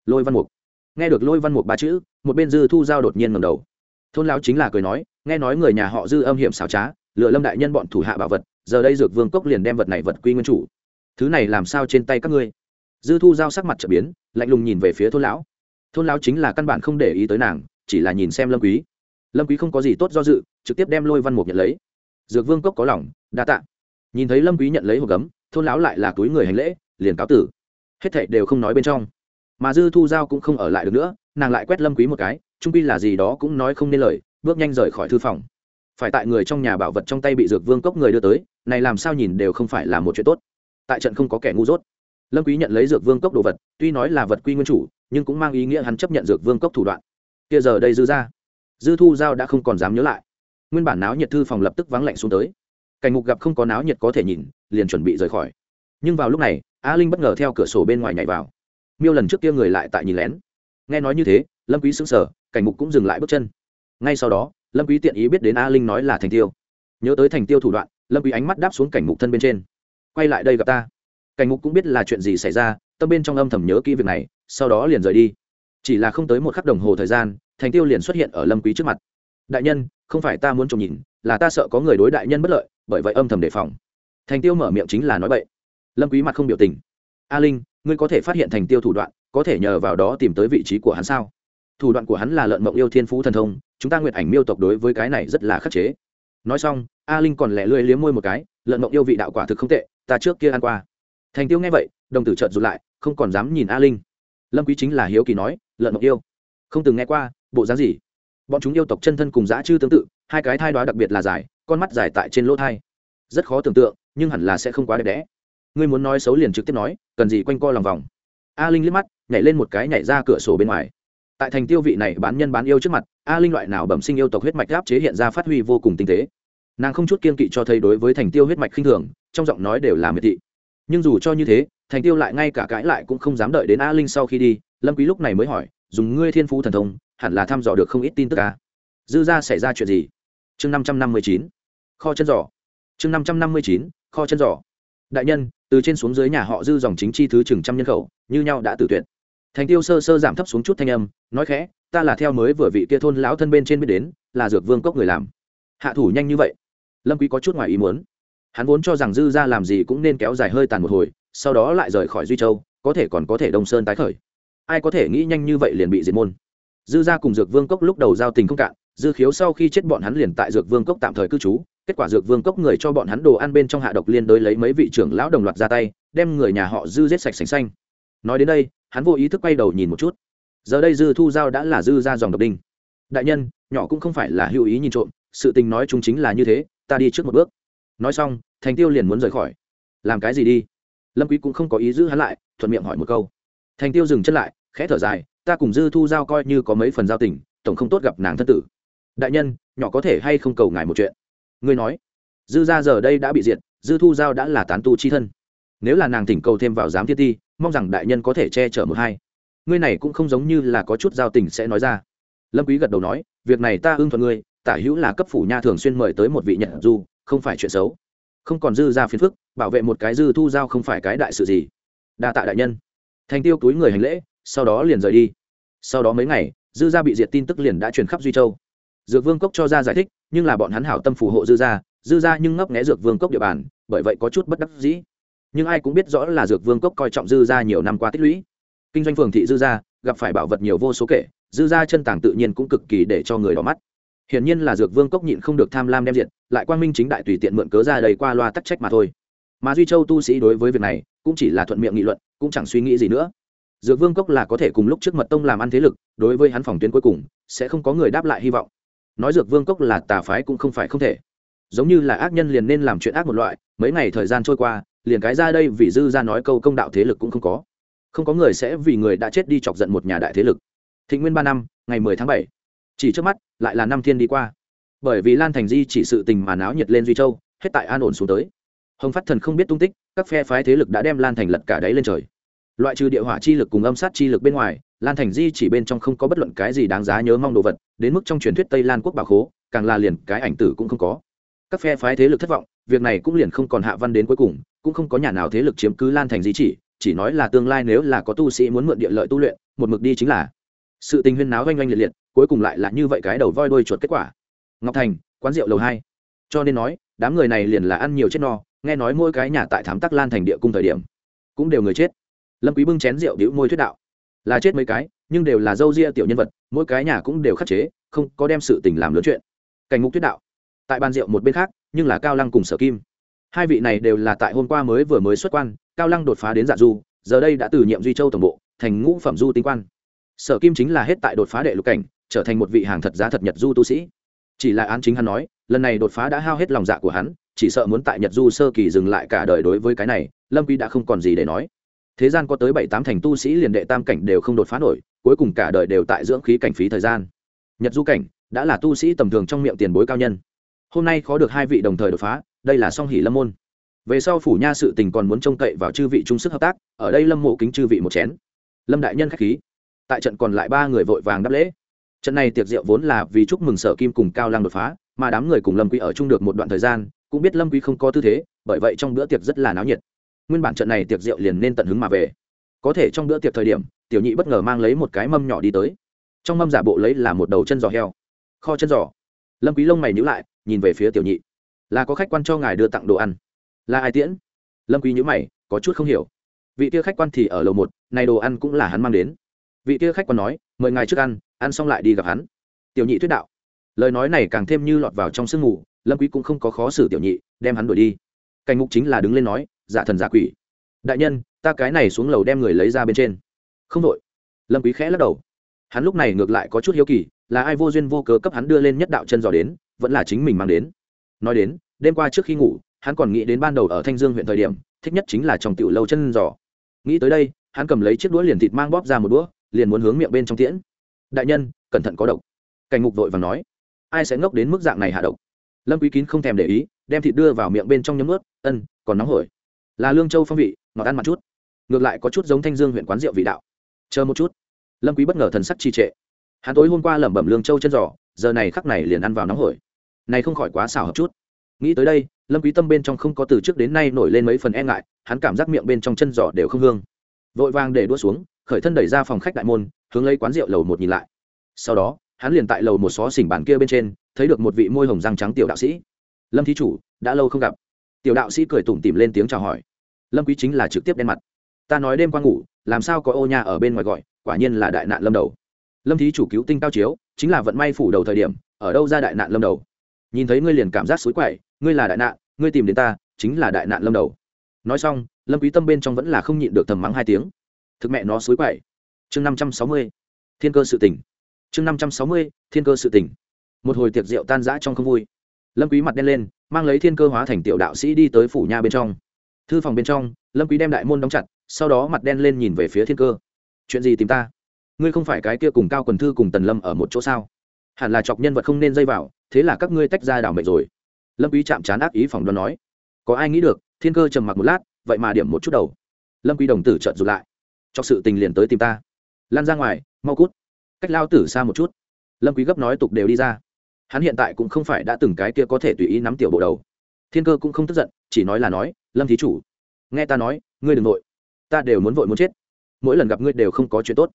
Lôi văn mục. Nghe được lôi văn mục ba chữ, một bên dư thu giao đột nhiên ngẩng đầu. Thôn lão chính là cười nói, nghe nói người nhà họ dư âm hiểm xảo trá lừa lâm đại nhân bọn thủ hạ bảo vật, giờ đây dược vương cốc liền đem vật này vật quy nguyên chủ. Thứ này làm sao trên tay các ngươi? Dư thu giao sắc mặt trở biến, lạnh lùng nhìn về phía thôn lão. Thôn lão chính là căn bản không để ý tới nàng, chỉ là nhìn xem lâm quý. Lâm quý không có gì tốt do dự, trực tiếp đem lôi văn mục nhận lấy. Dược vương cốc có lòng, đa tạ. Nhìn thấy lâm quý nhận lấy hộp gấm, thôn lão lại là túi người hành lễ liền cáo tử. Hết thảy đều không nói bên trong. Mà dư thu giao cũng không ở lại được nữa, nàng lại quét lâm quý một cái trung pi là gì đó cũng nói không nên lời, bước nhanh rời khỏi thư phòng. Phải tại người trong nhà bảo vật trong tay bị dược vương cốc người đưa tới, này làm sao nhìn đều không phải là một chuyện tốt. Tại trận không có kẻ ngu dốt. Lâm quý nhận lấy dược vương cốc đồ vật, tuy nói là vật quy nguyên chủ, nhưng cũng mang ý nghĩa hắn chấp nhận dược vương cốc thủ đoạn. Kia giờ đây dư ra, dư thu giao đã không còn dám nhớ lại. Nguyên bản náo nhiệt thư phòng lập tức vắng lạnh xuống tới. Cảnh ngục gặp không có náo nhiệt có thể nhìn, liền chuẩn bị rời khỏi nhưng vào lúc này, a linh bất ngờ theo cửa sổ bên ngoài nhảy vào. Miêu lần trước kia người lại tại nhìn lén. Nghe nói như thế, lâm quý sững sờ, cảnh ngục cũng dừng lại bước chân. Ngay sau đó, lâm quý tiện ý biết đến a linh nói là thành tiêu. Nhớ tới thành tiêu thủ đoạn, lâm quý ánh mắt đáp xuống cảnh ngục thân bên trên. Quay lại đây gặp ta. Cảnh ngục cũng biết là chuyện gì xảy ra, tâm bên trong âm thầm nhớ kỹ việc này, sau đó liền rời đi. Chỉ là không tới một khắc đồng hồ thời gian, thành tiêu liền xuất hiện ở lâm quý trước mặt. Đại nhân, không phải ta muốn trông nhìn, là ta sợ có người đối đại nhân bất lợi, bởi vậy âm thầm đề phòng. Thành tiêu mở miệng chính là nói bậy lâm quý mặt không biểu tình. A linh, ngươi có thể phát hiện thành tiêu thủ đoạn, có thể nhờ vào đó tìm tới vị trí của hắn sao? Thủ đoạn của hắn là lợn mộng yêu thiên phú thần thông, chúng ta nguyện ảnh miêu tộc đối với cái này rất là khắc chế. Nói xong, a linh còn lẻ lưỡi liếm môi một cái, lợn mộng yêu vị đạo quả thực không tệ, ta trước kia ăn qua. Thành tiêu nghe vậy, đồng tử trợn rụt lại, không còn dám nhìn a linh. Lâm quý chính là hiếu kỳ nói, lợn mộng yêu? Không từng nghe qua, bộ dáng gì? Bọn chúng yêu tộc chân thân cùng dã chư tương tự, hai cái thai đoá đặc biệt là dài, con mắt dài tại trên lỗ thai. Rất khó tưởng tượng, nhưng hẳn là sẽ không quá đẹp đẽ ngươi muốn nói xấu liền trực tiếp nói, cần gì quanh co lòng vòng. A linh liếc mắt, nhảy lên một cái nhảy ra cửa sổ bên ngoài. Tại thành tiêu vị này bán nhân bán yêu trước mặt, a linh loại nào bẩm sinh yêu tộc huyết mạch áp chế hiện ra phát huy vô cùng tinh tế. Nàng không chút kiên kỵ cho thấy đối với thành tiêu huyết mạch khinh thường, trong giọng nói đều là miệt thị. Nhưng dù cho như thế, thành tiêu lại ngay cả cãi lại cũng không dám đợi đến a linh sau khi đi, lâm quý lúc này mới hỏi, dùng ngươi thiên phú thần thông, hẳn là thăm dò được không ít tin tức a dư ra xảy ra chuyện gì? Chương năm trăm năm mươi chín. Kho chân giỏ. Chương năm trăm năm mươi chín, kho chân giỏ. Đại nhân từ trên xuống dưới nhà họ dư dòng chính chi thứ chừng trăm nhân khẩu, như nhau đã tử tuyệt. Thành tiêu sơ sơ giảm thấp xuống chút thanh âm, nói khẽ, ta là theo mới vừa vị kia thôn lão thân bên trên biết đến, là dược vương cốc người làm. Hạ thủ nhanh như vậy, lâm quý có chút ngoài ý muốn. Hắn vốn cho rằng dư gia làm gì cũng nên kéo dài hơi tàn một hồi, sau đó lại rời khỏi duy châu, có thể còn có thể đông sơn tái khởi. Ai có thể nghĩ nhanh như vậy liền bị diệt môn. Dư gia cùng dược vương cốc lúc đầu giao tình không cạn, dư khiếu sau khi chết bọn hắn liền tại dược vương cốc tạm thời cư trú kết quả dược vương cốc người cho bọn hắn đồ ăn bên trong hạ độc liên đối lấy mấy vị trưởng lão đồng loạt ra tay, đem người nhà họ dư giết sạch sành xanh. Nói đến đây, hắn vô ý thức quay đầu nhìn một chút. Giờ đây dư thu giao đã là dư ra dòng độc đinh. Đại nhân, nhỏ cũng không phải là hữu ý nhìn trộm, sự tình nói chúng chính là như thế, ta đi trước một bước. Nói xong, thành tiêu liền muốn rời khỏi. Làm cái gì đi? Lâm quý cũng không có ý giữ hắn lại, thuận miệng hỏi một câu. Thành tiêu dừng chân lại, khẽ thở dài, ta cùng dư thu giao coi như có mấy phần giao tình, tổng không tốt gặp nàng thân tử. Đại nhân, nhỏ có thể hay không cầu ngài một chuyện? Ngươi nói. Dư gia giờ đây đã bị diệt, dư thu giao đã là tán tu chi thân. Nếu là nàng thỉnh cầu thêm vào giám thiên ti, mong rằng đại nhân có thể che chở một hai. Ngươi này cũng không giống như là có chút giao tình sẽ nói ra. Lâm quý gật đầu nói, việc này ta ưng thuận ngươi, tả hữu là cấp phủ nha thường xuyên mời tới một vị nhận du, không phải chuyện xấu. Không còn dư ra phiền phức, bảo vệ một cái dư thu giao không phải cái đại sự gì. Đa tạ đại nhân. Thành tiêu túi người hành lễ, sau đó liền rời đi. Sau đó mấy ngày, dư gia bị diệt tin tức liền đã truyền khắp duy châu. Dược vương cốc cho ra giải thích nhưng là bọn hắn hảo tâm phù hộ dư gia dư gia nhưng ngấp nghé dược vương cốc địa bàn, bởi vậy có chút bất đắc dĩ. Nhưng ai cũng biết rõ là dược vương cốc coi trọng dư gia nhiều năm qua tích lũy. Kinh doanh phường thị dư gia, gặp phải bảo vật nhiều vô số kể, dư gia chân tàng tự nhiên cũng cực kỳ để cho người đỏ mắt. Hiển nhiên là dược vương cốc nhịn không được tham lam đem diện lại quang minh chính đại tùy tiện mượn cớ ra đầy qua loa tắc trách mà thôi. Mà duy châu tu sĩ đối với việc này, cũng chỉ là thuận miệng nghị luận, cũng chẳng suy nghĩ gì nữa. Dược vương cốc là có thể cùng lúc trước mật tông làm ăn thế lực, đối với hắn phòng tuyến cuối cùng, sẽ không có người đáp lại hy vọng nói dược vương cốc là tà phái cũng không phải không thể. Giống như là ác nhân liền nên làm chuyện ác một loại, mấy ngày thời gian trôi qua, liền cái ra đây vì dư ra nói câu công đạo thế lực cũng không có. Không có người sẽ vì người đã chết đi chọc giận một nhà đại thế lực. Thịnh nguyên ba năm, ngày mười tháng bảy. Chỉ trước mắt, lại là năm thiên đi qua. Bởi vì lan thành di chỉ sự tình mà náo nhiệt lên duy châu, hết tại an ổn xuống tới. Hồng phát thần không biết tung tích, các phe phái thế lực đã đem lan thành lật cả đáy lên trời. Loại trừ địa hỏa chi lực cùng âm sát chi lực bên ngoài lan thành di chỉ bên trong không có bất luận cái gì đáng giá nhớ mong đồ vật, đến mức trong truyền thuyết tây lan quốc bảo khố, càng là liền cái ảnh tử cũng không có. Các phe phái thế lực thất vọng, việc này cũng liền không còn hạ văn đến cuối cùng, cũng không có nhà nào thế lực chiếm cứ lan thành di chỉ chỉ nói là tương lai nếu là có tu sĩ muốn mượn địa lợi tu luyện, một mực đi chính là. Sự tình huyên náo oanh oanh liệt liệt, cuối cùng lại là như vậy cái đầu voi đôi chuột kết quả. Ngọc thành, quán rượu lầu hai. Cho nên nói, đám người này liền là ăn nhiều chết no, nghe nói mỗi cái nhà tại thám tắc lan thành địa cung thời điểm, cũng đều người chết. Lâm quý bưng chén rượu đĩu môi thuyết đạo là chết mấy cái, nhưng đều là dâu ria tiểu nhân vật, mỗi cái nhà cũng đều khắc chế, không có đem sự tình làm lớn chuyện. Cảnh ngục Tuyết đạo, tại bàn rượu một bên khác, nhưng là cao lăng cùng sở kim. Hai vị này đều là tại hôm qua mới vừa mới xuất quan, cao lăng đột phá đến dạ du, giờ đây đã từ nhiệm duy châu tổng bộ, thành ngũ phẩm du tinh quan. Sở kim chính là hết tại đột phá đệ lục cảnh, trở thành một vị hàng thật giá thật nhật du tu sĩ. Chỉ là án chính hắn nói, lần này đột phá đã hao hết lòng dạ của hắn, chỉ sợ muốn tại nhật du sơ kỳ dừng lại cả đời đối với cái này, lâm quy đã không còn gì để nói thế gian có tới bảy tám thành tu sĩ liền đệ tam cảnh đều không đột phá nổi, cuối cùng cả đời đều tại dưỡng khí cảnh phí thời gian. Nhật du cảnh, đã là tu sĩ tầm thường trong miệng tiền bối cao nhân. Hôm nay khó được hai vị đồng thời đột phá, đây là song hỷ lâm môn. Về sau phủ nha sự tình còn muốn trông cậy vào chư vị chung sức hợp tác, ở đây lâm mộ kính chư vị một chén. Lâm đại nhân khách khí. Tại trận còn lại ba người vội vàng đáp lễ. Trận này tiệc rượu vốn là vì chúc mừng sở kim cùng cao lang đột phá, mà đám người cùng lâm quý ở chung được một đoạn thời gian, cũng biết lâm quý không có tư thế, bởi vậy trong bữa tiệc rất là náo nhiệt nguyên bản trận này tiệc rượu liền nên tận hứng mà về. Có thể trong bữa tiệc thời điểm, tiểu nhị bất ngờ mang lấy một cái mâm nhỏ đi tới. Trong mâm giả bộ lấy là một đầu chân giò heo. Kho chân giò. Lâm quý lông mày nhíu lại, nhìn về phía tiểu nhị. Là có khách quan cho ngài đưa tặng đồ ăn. Là ai tiễn? Lâm quý nhíu mày, có chút không hiểu. Vị kia khách quan thì ở lầu một, này đồ ăn cũng là hắn mang đến. Vị kia khách quan nói, mời ngài trước ăn ăn xong lại đi gặp hắn. Tiểu nhị thuyết đạo. Lời nói này càng thêm như lọt vào trong sương mù, lâm quý cũng không có khó xử tiểu nhị, đem hắn đuổi đi. Cảnh ngục chính là đứng lên nói giả thần giả quỷ. Đại nhân, ta cái này xuống lầu đem người lấy ra bên trên. Không đội lâm quý khẽ lắc đầu. Hắn lúc này ngược lại có chút hiếu kỳ, là ai vô duyên vô cớ cấp hắn đưa lên nhất đạo chân giò đến, vẫn là chính mình mang đến. Nói đến, đêm qua trước khi ngủ, hắn còn nghĩ đến ban đầu ở thanh dương huyện thời điểm, thích nhất chính là trong tiểu lâu chân giò. Nghĩ tới đây, hắn cầm lấy chiếc đũa liền thịt mang bóp ra một đũa, liền muốn hướng miệng bên trong tiễn. Đại nhân, cẩn thận có độc. Cảnh ngục vội và nói, ai sẽ ngốc đến mức dạng này hạ độc? Lâm quý kín không thèm để ý, đem thịt đưa vào miệng bên trong nhấm ướt, ân, còn nóng hổi là lương châu phong vị, ngọt ăn mặt chút. Ngược lại có chút giống thanh dương huyện quán rượu vị đạo. Chờ một chút. Lâm quý bất ngờ thần sắc trì trệ. Hắn tối hôm qua lẩm bẩm lương châu chân giò, giờ này khắc này liền ăn vào nóng hổi. Này không khỏi quá xảo hợp chút. Nghĩ tới đây, lâm quý tâm bên trong không có từ trước đến nay nổi lên mấy phần e ngại, hắn cảm giác miệng bên trong chân giò đều không hương. Vội vàng để đua xuống, khởi thân đẩy ra phòng khách đại môn, hướng lấy quán rượu lầu một nhìn lại. Sau đó, hắn liền tại lầu một xó xỉnh bàn kia bên trên, thấy được một vị môi hồng răng trắng tiểu đạo sĩ. Lâm thí chủ, đã lâu không gặp tiểu đạo sĩ cười tủm tỉm lên tiếng chào hỏi. Lâm quý chính là trực tiếp đen mặt. Ta nói đêm qua ngủ, làm sao có ô nha ở bên ngoài gọi, quả nhiên là đại nạn lâm đầu. Lâm thí chủ cứu tinh cao chiếu, chính là vận may phủ đầu thời điểm, ở đâu ra đại nạn lâm đầu? Nhìn thấy ngươi liền cảm giác suối quậy, ngươi là đại nạn, ngươi tìm đến ta, chính là đại nạn lâm đầu. Nói xong, lâm quý tâm bên trong vẫn là không nhịn được thầm mắng hai tiếng. Thực mẹ nó suối quậy. Chương năm trăm sáu mươi, thiên cơ sự tỉnh chương năm trăm sáu mươi, thiên cơ sự tỉnh một hồi tiệc rượu tan rã trong không vui. Lâm quý mặt đen lên mang lấy thiên cơ hóa thành tiểu đạo sĩ đi tới phủ nha bên trong. Thư phòng bên trong, lâm quý đem đại môn đóng chặt, sau đó mặt đen lên nhìn về phía thiên cơ. Chuyện gì tìm ta? Ngươi không phải cái kia cùng cao quần thư cùng tần lâm ở một chỗ sao? Hẳn là chọc nhân vật không nên dây vào, thế là các ngươi tách ra đảo mệnh rồi. Lâm quý chạm chán ác ý phòng đoán nói. Có ai nghĩ được, thiên cơ trầm mặc một lát, vậy mà điểm một chút đầu. Lâm quý đồng tử trợn rụt lại. Cho sự tình liền tới tìm ta. Lan ra ngoài, mau cút. Cách lao tử xa một chút. Lâm quý gấp nói tục đều đi ra hắn hiện tại cũng không phải đã từng cái kia có thể tùy ý nắm tiểu bộ đầu. Thiên cơ cũng không tức giận, chỉ nói là nói, lâm thí chủ, nghe ta nói, ngươi đừng nội. Ta đều muốn vội muốn chết. Mỗi lần gặp ngươi đều không có chuyện tốt.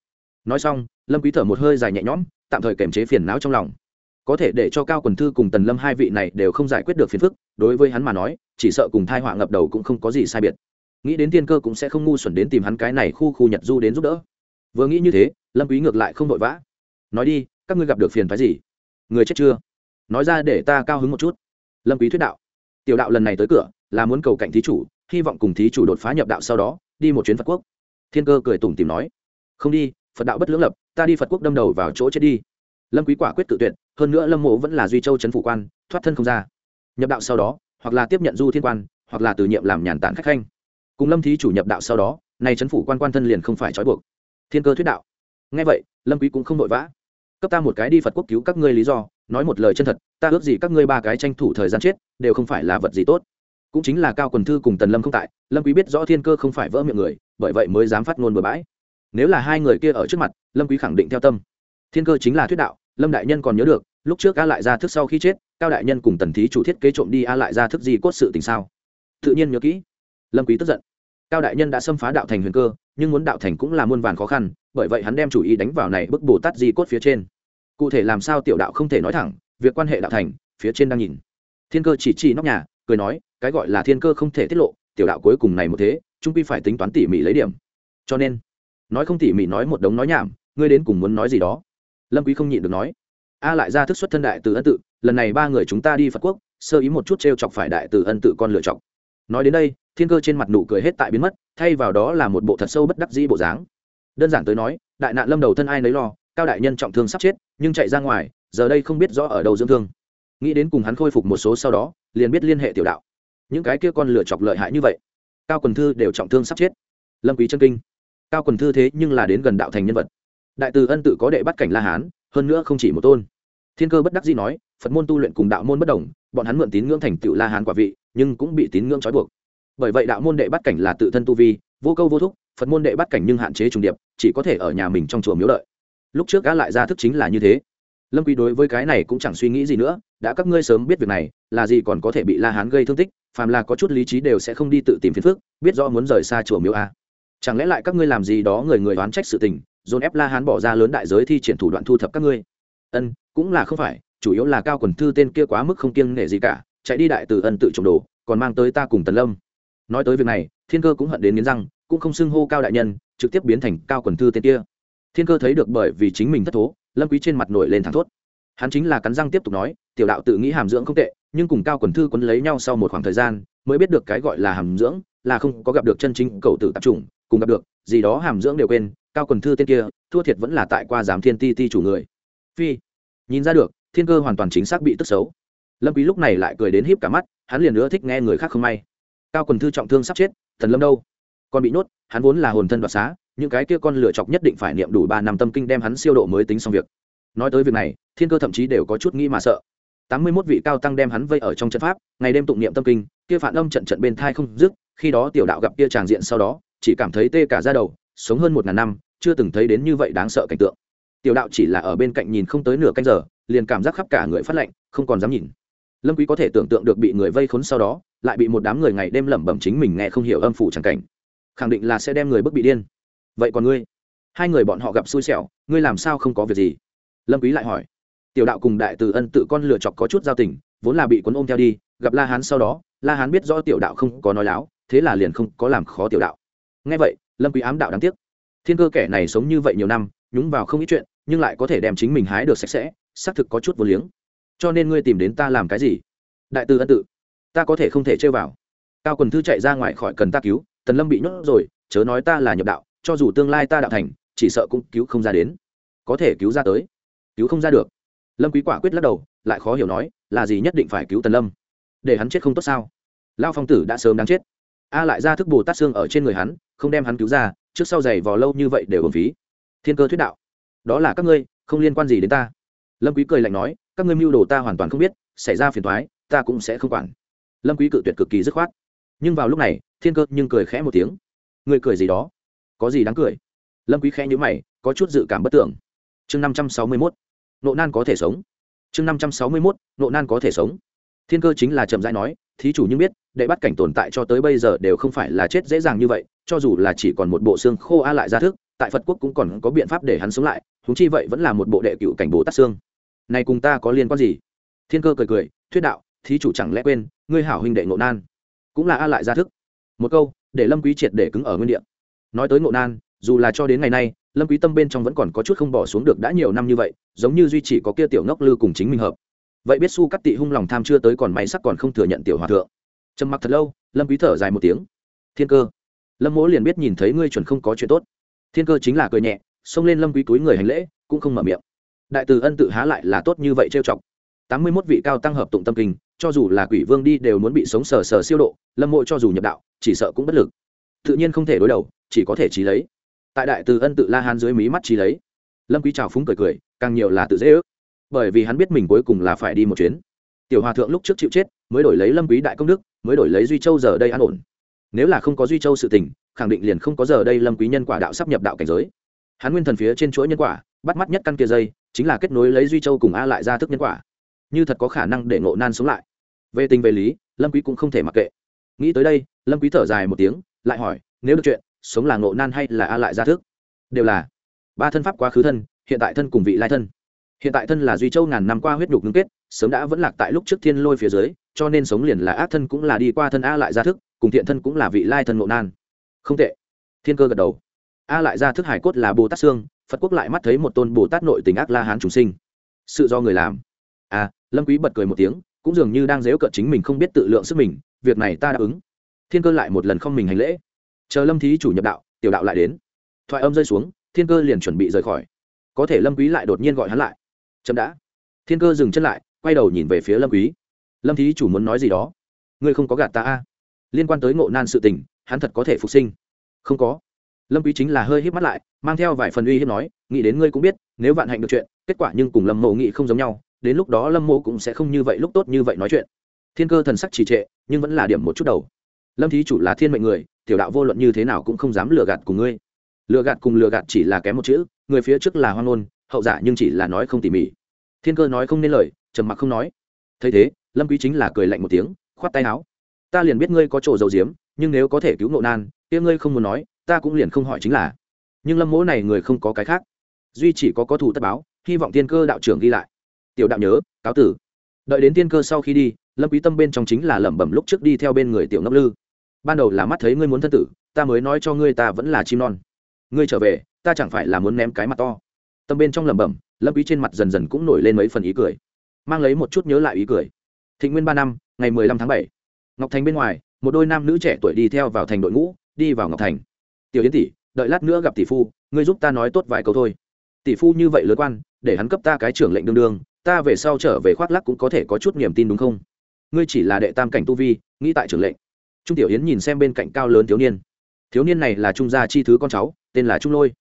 Nói xong, lâm quý thở một hơi dài nhẹ nhõm, tạm thời kềm chế phiền não trong lòng. Có thể để cho cao quần thư cùng tần lâm hai vị này đều không giải quyết được phiền phức, đối với hắn mà nói, chỉ sợ cùng thai họa ngập đầu cũng không có gì sai biệt. Nghĩ đến thiên cơ cũng sẽ không ngu xuẩn đến tìm hắn cái này khu khu nhật du đến giúp đỡ. Vừa nghĩ như thế, lâm quý ngược lại không vội vã. Nói đi, các ngươi gặp được phiền phái gì? Người chết chưa? Nói ra để ta cao hứng một chút. Lâm quý thuyết đạo. Tiểu đạo lần này tới cửa, là muốn cầu cạnh thí chủ, hy vọng cùng thí chủ đột phá nhập đạo sau đó, đi một chuyến phật quốc. Thiên cơ cười tủm tìm nói. Không đi, phật đạo bất lưỡng lập, ta đi phật quốc đâm đầu vào chỗ chết đi. Lâm quý quả quyết tự tuyệt, hơn nữa lâm mộ vẫn là duy châu chấn phủ quan, thoát thân không ra. Nhập đạo sau đó, hoặc là tiếp nhận du thiên quan, hoặc là từ nhiệm làm nhàn tản khách khanh. Cùng lâm thí chủ nhập đạo sau đó, nay chấn phủ quan quan thân liền không phải trói buộc. Thiên cơ thuyết đạo. Nghe vậy, lâm quý cũng không vội vã cấp ta một cái đi phật quốc cứu các ngươi lý do, nói một lời chân thật, ta ước gì các ngươi ba cái tranh thủ thời gian chết, đều không phải là vật gì tốt. Cũng chính là cao quần thư cùng tần lâm không tại, lâm quý biết rõ thiên cơ không phải vỡ miệng người, bởi vậy mới dám phát ngôn bừa bãi. Nếu là hai người kia ở trước mặt, lâm quý khẳng định theo tâm. Thiên cơ chính là thuyết đạo, lâm đại nhân còn nhớ được, lúc trước a lại ra thức sau khi chết, cao đại nhân cùng tần thí chủ thiết kế trộm đi a lại ra thức gì cốt sự tình sao? Tự nhiên nhớ kỹ. Lâm quý tức giận cao đại nhân đã xâm phá đạo thành huyền cơ, nhưng muốn đạo thành cũng là muôn vàn khó khăn, bởi vậy hắn đem chủ ý đánh vào này bức bồ tát di cốt phía trên. Cụ thể làm sao tiểu đạo không thể nói thẳng, việc quan hệ đạo thành, phía trên đang nhìn. Thiên cơ chỉ chỉ nóc nhà, cười nói, cái gọi là thiên cơ không thể tiết lộ, tiểu đạo cuối cùng này một thế, trung quy phải tính toán tỉ mỉ lấy điểm. Cho nên, nói không tỉ mỉ nói một đống nói nhảm, ngươi đến cùng muốn nói gì đó? Lâm quý không nhịn được nói. A lại ra thức xuất thân đại từ ân tự, lần này ba người chúng ta đi phật quốc, sơ ý một chút treo chọc phải đại từ ân tự con lựa chọc. Nói đến đây thiên cơ trên mặt nụ cười hết tại biến mất, thay vào đó là một bộ thật sâu bất đắc dĩ bộ dáng. Đơn giản tới nói, đại nạn lâm đầu thân ai nấy lo, cao đại nhân trọng thương sắp chết, nhưng chạy ra ngoài, giờ đây không biết rõ ở đâu dưỡng thương. Nghĩ đến cùng hắn khôi phục một số sau đó, liền biết liên hệ tiểu đạo. Những cái kia con lửa chọc lợi hại như vậy, cao quần thư đều trọng thương sắp chết. Lâm quý chân kinh. Cao quần thư thế nhưng là đến gần đạo thành nhân vật. Đại từ ân tự có đệ bắt cảnh la hán, hơn nữa không chỉ một tôn. Thiên cơ bất đắc dĩ nói, phật môn tu luyện cùng đạo môn bất đồng, bọn hắn mượn tín ngưỡng thành tựu la hán quả vị, nhưng cũng bị tín ngưỡng trói buộc bởi vậy đạo môn đệ bắt cảnh là tự thân tu vi, vô câu vô thúc, phật môn đệ bắt cảnh nhưng hạn chế trùng điệp, chỉ có thể ở nhà mình trong chùa miếu đợi. Lúc trước gã lại ra thức chính là như thế. Lâm quý đối với cái này cũng chẳng suy nghĩ gì nữa, đã các ngươi sớm biết việc này, là gì còn có thể bị la hán gây thương tích, phàm là có chút lý trí đều sẽ không đi tự tìm phiền phức, biết rõ muốn rời xa chùa miếu a chẳng lẽ lại các ngươi làm gì đó người người đoán trách sự tình, dồn ép la hán bỏ ra lớn đại giới thi triển thủ đoạn thu thập các ngươi? Ân, cũng là không phải, chủ yếu là cao quần thư tên kia quá mức không kiêng nể gì cả, chạy đi đại từ ân tự trộm đồ, còn mang tới ta cùng tần lâm nói tới việc này, thiên cơ cũng hận đến nghiến răng, cũng không xưng hô cao đại nhân, trực tiếp biến thành cao quần thư tên kia. Thiên cơ thấy được bởi vì chính mình thất thố, lâm quý trên mặt nổi lên thẳng thốt. Hắn chính là cắn răng tiếp tục nói, tiểu đạo tự nghĩ hàm dưỡng không tệ, nhưng cùng cao quần thư quấn lấy nhau sau một khoảng thời gian, mới biết được cái gọi là hàm dưỡng là không có gặp được chân chính cầu tử tập trung cùng gặp được, gì đó hàm dưỡng đều quên, cao quần thư tên kia, thua thiệt vẫn là tại qua giám thiên ti ti chủ người. Phi. Nhìn ra được, thiên cơ hoàn toàn chính xác bị tức xấu. Lâm quý lúc này lại cười đến híp cả mắt, hắn liền nữa thích nghe người khác không may cao quần thư trọng thương sắp chết, thần lâm đâu? Còn bị nhốt, hắn vốn là hồn thân đoạt xá, những cái kia con lựa chọc nhất định phải niệm đủ ba năm tâm kinh đem hắn siêu độ mới tính xong việc. Nói tới việc này, thiên cơ thậm chí đều có chút nghĩ mà sợ. Tám mươi mốt vị cao tăng đem hắn vây ở trong trận pháp, ngày đêm tụng niệm tâm kinh, kia phản âm trận trận bên thai không dứt, khi đó tiểu đạo gặp kia tràng diện sau đó, chỉ cảm thấy tê cả da đầu, sống hơn một ngàn năm, chưa từng thấy đến như vậy đáng sợ cảnh tượng. Tiểu đạo chỉ là ở bên cạnh nhìn không tới nửa canh giờ, liền cảm giác khắp cả người phát lạnh, không còn dám nhìn. Lâm quý có thể tưởng tượng được bị người vây khốn sau đó lại bị một đám người ngày đêm lẩm bẩm chính mình nghe không hiểu âm phủ chẳng cảnh. Khẳng định là sẽ đem người bức bị điên. Vậy còn ngươi? Hai người bọn họ gặp xui xẻo, ngươi làm sao không có việc gì? Lâm quý lại hỏi. Tiểu đạo cùng đại từ ân tự con lựa chọc có chút giao tình, vốn là bị cuốn ôm theo đi, gặp la hán sau đó, la hán biết rõ tiểu đạo không có nói láo, thế là liền không có làm khó tiểu đạo. Nghe vậy, lâm quý ám đạo đáng tiếc. Thiên cơ kẻ này sống như vậy nhiều năm, nhúng vào không ít chuyện, nhưng lại có thể đem chính mình hái được sạch sẽ, xác thực có chút vô liếng. Cho nên ngươi tìm đến ta làm cái gì? Đại từ ân tự ta có thể không thể chơi vào. Cao quần thư chạy ra ngoài khỏi cần ta cứu, tần lâm bị nhốt rồi, chớ nói ta là nhập đạo, cho dù tương lai ta đạo thành, chỉ sợ cũng cứu không ra đến. Có thể cứu ra tới. Cứu không ra được. Lâm quý quả quyết lắc đầu, lại khó hiểu nói, là gì nhất định phải cứu tần lâm? Để hắn chết không tốt sao? Lao phong tử đã sớm đáng chết. A lại ra thức bồ tát xương ở trên người hắn, không đem hắn cứu ra, trước sau giày vò lâu như vậy đều hồn phí. Thiên cơ thuyết đạo. Đó là các ngươi, không liên quan gì đến ta. Lâm quý cười lạnh nói, các ngươi mưu đồ ta hoàn toàn không biết, xảy ra phiền toái, ta cũng sẽ không quản lâm quý cự tuyệt cực kỳ dứt khoát. Nhưng vào lúc này, thiên cơ nhưng cười khẽ một tiếng. Người cười gì đó? Có gì đáng cười? Lâm quý khẽ nhíu mày, có chút dự cảm bất tưởng. Chương năm trăm sáu mươi 561 nộ nan có thể sống. Chương năm trăm sáu mươi 561 nộ nan có thể sống. Thiên cơ chính là chậm rãi nói, thí chủ nhưng biết, đệ bắt cảnh tồn tại cho tới bây giờ đều không phải là chết dễ dàng như vậy, cho dù là chỉ còn một bộ xương khô a lại ra thức, tại phật quốc cũng còn có biện pháp để hắn sống lại húng chi vậy vẫn là một bộ đệ cựu cảnh bồ tát xương. Này cùng ta có liên quan gì? Thiên cơ cười cười, thuyết đạo thí chủ chẳng lẽ quên, ngươi hảo huynh đệ ngộ nan. Cũng là a lại ra thức. Một câu, để lâm quý triệt để cứng ở nguyên địa. Nói tới ngộ nan, dù là cho đến ngày nay, lâm quý tâm bên trong vẫn còn có chút không bỏ xuống được đã nhiều năm như vậy, giống như duy chỉ có kia tiểu ngốc lư cùng chính mình hợp. Vậy biết su cắt tị hung lòng tham chưa tới còn may sắc còn không thừa nhận tiểu hòa thượng. Trầm mặc thật lâu, lâm quý thở dài một tiếng. Thiên cơ. Lâm mỗ liền biết nhìn thấy ngươi chuẩn không có chuyện tốt. Thiên cơ chính là cười nhẹ, xông lên lâm quý túi người hành lễ, cũng không mở miệng. Đại từ ân tự há lại là tốt như vậy trêu chọc tám mươi mốt vị cao tăng hợp tụng tâm kinh, cho dù là quỷ vương đi đều muốn bị sống sờ sờ siêu độ, lâm mộ cho dù nhập đạo, chỉ sợ cũng bất lực. Tự nhiên không thể đối đầu, chỉ có thể trí lấy. Tại đại từ ân tự la hán dưới mí mắt trí lấy. Lâm quý chào phúng cười cười, càng nhiều là tự dễ ước. Bởi vì hắn biết mình cuối cùng là phải đi một chuyến. Tiểu hòa thượng lúc trước chịu chết, mới đổi lấy lâm quý đại công đức, mới đổi lấy duy châu giờ đây an ổn. Nếu là không có duy châu sự tình, khẳng định liền không có giờ đây lâm quý nhân quả đạo sắp nhập đạo cảnh giới. Hắn nguyên thần phía trên chuỗi nhân quả, bắt mắt nhất căn kia dây, chính là kết nối lấy duy châu cùng a lại ra thức nhân quả như thật có khả năng để ngộ nan sống lại. Về tình về lý, lâm quý cũng không thể mặc kệ. Nghĩ tới đây, lâm quý thở dài một tiếng, lại hỏi, nếu được chuyện, sống là ngộ nan hay là a lại Gia thức? Đều là. Ba thân pháp quá khứ thân, hiện tại thân cùng vị lai thân. Hiện tại thân là duy châu ngàn năm qua huyết nhục ngưng kết, sớm đã vẫn lạc tại lúc trước thiên lôi phía dưới, cho nên sống liền là ác thân cũng là đi qua thân a lại Gia thức, cùng thiện thân cũng là vị lai thân ngộ nan. Không tệ. Thiên cơ gật đầu. A lại Gia thức hải cốt là bồ tát xương, phật quốc lại mắt thấy một tôn bồ tát nội tình ác la hán trùng sinh. Sự do người làm. À lâm quý bật cười một tiếng, cũng dường như đang dếu cợt chính mình không biết tự lượng sức mình, việc này ta đáp ứng. Thiên cơ lại một lần không mình hành lễ. Chờ lâm thí chủ nhập đạo, tiểu đạo lại đến. Thoại âm rơi xuống, thiên cơ liền chuẩn bị rời khỏi. Có thể lâm quý lại đột nhiên gọi hắn lại. Chậm đã. Thiên cơ dừng chân lại, quay đầu nhìn về phía lâm quý. Lâm thí chủ muốn nói gì đó? Ngươi không có gạt ta a? Liên quan tới ngộ nan sự tình, hắn thật có thể phục sinh. Không có. Lâm quý chính là hơi híp mắt lại, mang theo vài phần uy hiếp nói, nghĩ đến ngươi cũng biết, nếu vạn hạnh được chuyện, kết quả nhưng cùng lâm mộ nghị không giống nhau đến lúc đó lâm mộ cũng sẽ không như vậy lúc tốt như vậy nói chuyện. Thiên cơ thần sắc trì trệ, nhưng vẫn là điểm một chút đầu. Lâm thí chủ là thiên mệnh người, tiểu đạo vô luận như thế nào cũng không dám lừa gạt cùng ngươi. Lừa gạt cùng lừa gạt chỉ là kém một chữ, người phía trước là hoang ngôn, hậu giả nhưng chỉ là nói không tỉ mỉ. Thiên cơ nói không nên lời, trầm mặc không nói. Thấy thế, lâm quý chính là cười lạnh một tiếng, khoát tay áo. Ta liền biết ngươi có chỗ dầu diếm nhưng nếu có thể cứu ngộ nan, kia ngươi không muốn nói, ta cũng liền không hỏi chính là. Nhưng lâm mỗ này người không có cái khác. Duy chỉ có có thủ tất báo, hy vọng thiên cơ đạo trưởng ghi lại tiểu đạo nhớ, cáo tử. Đợi đến tiên cơ sau khi đi, lâm quý tâm bên trong chính là lẩm bẩm lúc trước đi theo bên người tiểu ngốc lư. Ban đầu là mắt thấy ngươi muốn thân tử, ta mới nói cho ngươi ta vẫn là chim non. Ngươi trở về, ta chẳng phải là muốn ném cái mặt to. Tâm bên trong lẩm bẩm, lâm quý trên mặt dần dần cũng nổi lên mấy phần ý cười. Mang lấy một chút nhớ lại ý cười. Thịnh nguyên ba năm, ngày mười lăm tháng bảy. Ngọc thành bên ngoài, một đôi nam nữ trẻ tuổi đi theo vào thành đội ngũ, đi vào ngọc thành. Tiểu yến tỷ, đợi lát nữa gặp tỷ phu, ngươi giúp ta nói tốt vài câu thôi. Tỷ phu như vậy lớn quan, để hắn cấp ta cái trưởng lệnh đương đương ta về sau trở về khoác lắc cũng có thể có chút niềm tin đúng không? Ngươi chỉ là đệ tam cảnh tu vi, nghĩ tại trưởng lệnh. Trung tiểu yến nhìn xem bên cạnh cao lớn thiếu niên. Thiếu niên này là trung gia chi thứ con cháu, tên là trung lôi.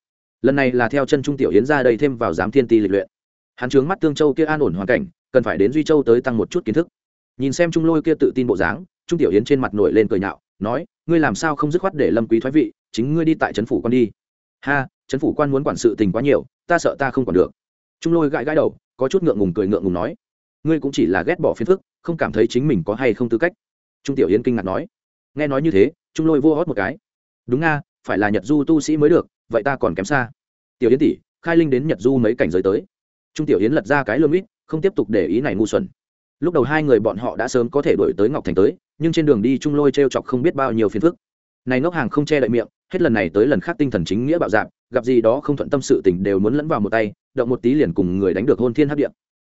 Lần này là theo chân trung tiểu yến ra đây thêm vào giám thiên ti lịch luyện. Hắn trướng mắt tương châu kia an ổn hoàn cảnh, cần phải đến duy châu tới tăng một chút kiến thức. Nhìn xem trung lôi kia tự tin bộ dáng, trung tiểu yến trên mặt nổi lên cười nhạo, nói, ngươi làm sao không dứt khoát để lâm quý thoái vị, chính ngươi đi tại trấn phủ quan đi. Ha, trấn phủ quan muốn quản sự tình quá nhiều, ta sợ ta không quản được. Trung lôi gãi gãi đầu có chút ngượng ngùng cười ngượng ngùng nói, ngươi cũng chỉ là ghét bỏ phiền phức, không cảm thấy chính mình có hay không tư cách. Trung tiểu yến kinh ngạc nói, nghe nói như thế, trung lôi vô hót một cái. Đúng nga, phải là nhật du tu sĩ mới được, vậy ta còn kém xa. Tiểu yến tỷ, khai linh đến nhật du mấy cảnh giới tới. Trung tiểu yến lật ra cái lơm ít không tiếp tục để ý này ngu xuẩn. Lúc đầu hai người bọn họ đã sớm có thể đổi tới ngọc thành tới, nhưng trên đường đi trung lôi t r e o chọc không biết bao nhiêu phiền phức. Này ngốc hàng không che đậy miệng, hết lần này tới lần khác tinh thần chính nghĩa bạo dạp gặp gì đó không thuận tâm sự tình đều muốn lẫn vào một tay, động một tí liền cùng người đánh được hôn thiên hấp điện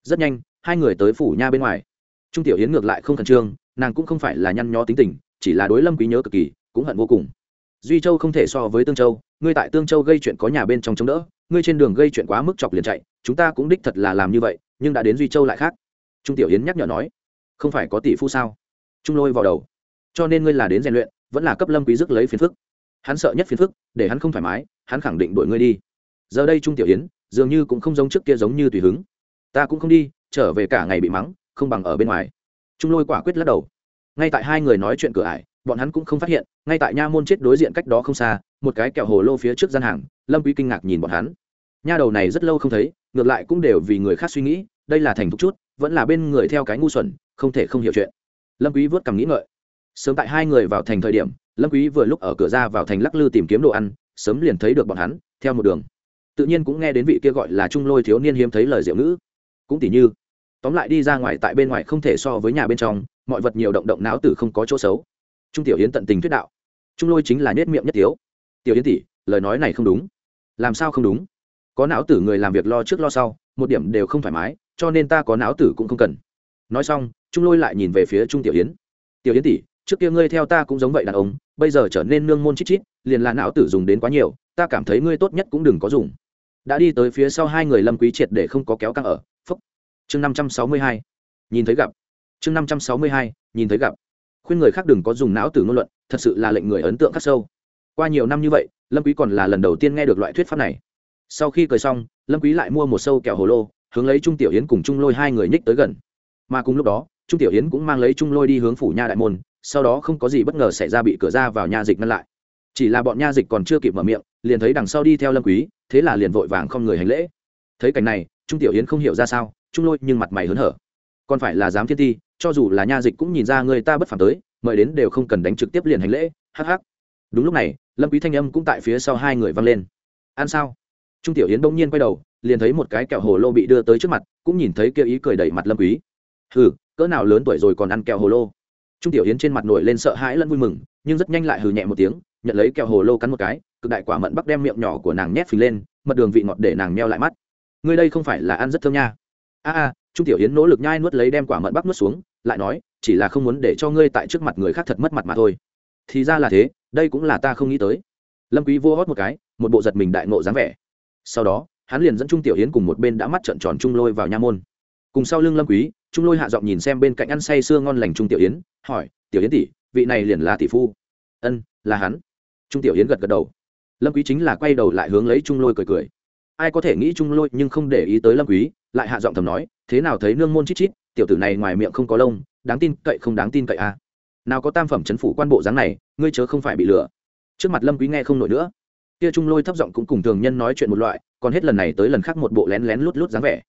rất nhanh, hai người tới phủ nha bên ngoài. Trung tiểu yến ngược lại không khẩn trương, nàng cũng không phải là nhăn nhó tính tình, chỉ là đối lâm quý nhớ cực kỳ, cũng hận vô cùng. Duy châu không thể so với tương châu, ngươi tại tương châu gây chuyện có nhà bên trong chống đỡ, ngươi trên đường gây chuyện quá mức chọc liền chạy, chúng ta cũng đích thật là làm như vậy, nhưng đã đến duy châu lại khác. Trung tiểu yến nhắc nhở nói, không phải có tỷ phu sao? Trung lôi vào đầu, cho nên ngươi là đến rèn luyện, vẫn là cấp lâm quý dứt lấy phiền phức. Hắn sợ nhất phiền phức, để hắn không thoải mái hắn khẳng định đuổi ngươi đi. Giờ đây trung tiểu yến, dường như cũng không giống trước kia giống như tùy hứng. Ta cũng không đi, trở về cả ngày bị mắng, không bằng ở bên ngoài. Trung lôi quả quyết lắc đầu. Ngay tại hai người nói chuyện cửa ải, bọn hắn cũng không phát hiện, ngay tại nha môn chết đối diện cách đó không xa, một cái kẹo hồ lô phía trước gian hàng, lâm quý kinh ngạc nhìn bọn hắn. Nha đầu này rất lâu không thấy, ngược lại cũng đều vì người khác suy nghĩ, đây là thành thục chút, vẫn là bên người theo cái ngu xuẩn, không thể không hiểu chuyện. Lâm quý vớt cằm nghĩ ngợi. Sớm tại hai người vào thành thời điểm, lâm quý vừa lúc ở cửa ra vào thành lắc lư tìm kiếm đồ ăn sớm liền thấy được bọn hắn, theo một đường. Tự nhiên cũng nghe đến vị kia gọi là trung lôi thiếu niên hiếm thấy lời diệu ngữ. Cũng tỉ như, tóm lại đi ra ngoài tại bên ngoài không thể so với nhà bên trong, mọi vật nhiều động động não tử không có chỗ xấu. Trung tiểu yến tận tình thuyết đạo. Trung lôi chính là nết miệng nhất thiếu. Tiểu yến tỷ, lời nói này không đúng. Làm sao không đúng? Có não tử người làm việc lo trước lo sau, một điểm đều không thoải mái, cho nên ta có não tử cũng không cần. Nói xong, trung lôi lại nhìn về phía trung tiểu yến. Tiểu yến tỷ, trước kia ngươi theo ta cũng giống vậy đàn ông bây giờ trở nên nương môn chít chít, liền là não tử dùng đến quá nhiều, ta cảm thấy ngươi tốt nhất cũng đừng có dùng. Đã đi tới phía sau hai người lâm quý triệt để không có kéo căng ở, phúc. Chương năm trăm sáu mươi hai, nhìn thấy gặp. Chương năm trăm sáu mươi hai, nhìn thấy gặp. Khuyên người khác đừng có dùng não tử ngôn luận, thật sự là lệnh người ấn tượng khắc sâu. Qua nhiều năm như vậy, lâm quý còn là lần đầu tiên nghe được loại thuyết pháp này. Sau khi cười xong, lâm quý lại mua một sâu kẹo hồ lô, hướng lấy trung tiểu yến cùng trung lôi hai người nhích tới gần. Mà cùng lúc đó trung tiểu yến cũng mang lấy trung lôi đi hướng phủ nha đại môn, sau đó không có gì bất ngờ xảy ra bị cửa ra vào nha dịch ngăn lại. Chỉ là bọn nha dịch còn chưa kịp mở miệng, liền thấy đằng sau đi theo lâm quý, thế là liền vội vàng không người hành lễ. Thấy cảnh này, trung tiểu yến không hiểu ra sao, trung lôi nhưng mặt mày hớn hở. Còn phải là dám thiên ti, cho dù là nha dịch cũng nhìn ra người ta bất phàm tới, mời đến đều không cần đánh trực tiếp liền hành lễ, hắc hắc. Đúng lúc này, lâm quý thanh âm cũng tại phía sau hai người vang lên. Ăn sao? Trung tiểu yến bỗng nhiên quay đầu, liền thấy một cái kẹo hồ lô bị đưa tới trước mặt, cũng nhìn thấy kia ý cười đẩy mặt lâm quý. Hừ cỡ nào lớn tuổi rồi còn ăn kẹo hồ lô. Trung tiểu yến trên mặt nổi lên sợ hãi lẫn vui mừng, nhưng rất nhanh lại hừ nhẹ một tiếng, nhận lấy kẹo hồ lô cắn một cái, cực đại quả mận bắc đem miệng nhỏ của nàng nhét phình lên, mật đường vị ngọt để nàng meo lại mắt. Ngươi đây không phải là ăn rất thơm nha. A a, trung tiểu yến nỗ lực nhai nuốt lấy đem quả mận bắc nuốt xuống, lại nói, chỉ là không muốn để cho ngươi tại trước mặt người khác thật mất mặt mà thôi. Thì ra là thế, đây cũng là ta không nghĩ tới. Lâm quý vô hót một cái, một bộ giật mình đại ngộ dáng vẻ. Sau đó, hắn liền dẫn trung tiểu yến cùng một bên đã mắt trợn tròn trung lôi vào nha môn. Cùng sau lưng lâm quý trung lôi hạ giọng nhìn xem bên cạnh ăn say sưa ngon lành trung tiểu yến, hỏi, tiểu yến tỷ, vị này liền là tỷ phu? Ân, là hắn. Trung tiểu yến gật gật đầu. Lâm quý chính là quay đầu lại hướng lấy trung lôi cười cười. Ai có thể nghĩ trung lôi nhưng không để ý tới lâm quý, lại hạ giọng thầm nói, thế nào thấy nương môn chít chít, tiểu tử này ngoài miệng không có lông, đáng tin cậy không đáng tin cậy à? Nào có tam phẩm chấn phủ quan bộ dáng này, ngươi chớ không phải bị lừa. Trước mặt lâm quý nghe không nổi nữa. Kia trung lôi thấp giọng cũng cùng thường nhân nói chuyện một loại, còn hết lần này tới lần khác một bộ lén lén lút lút dáng vẻ.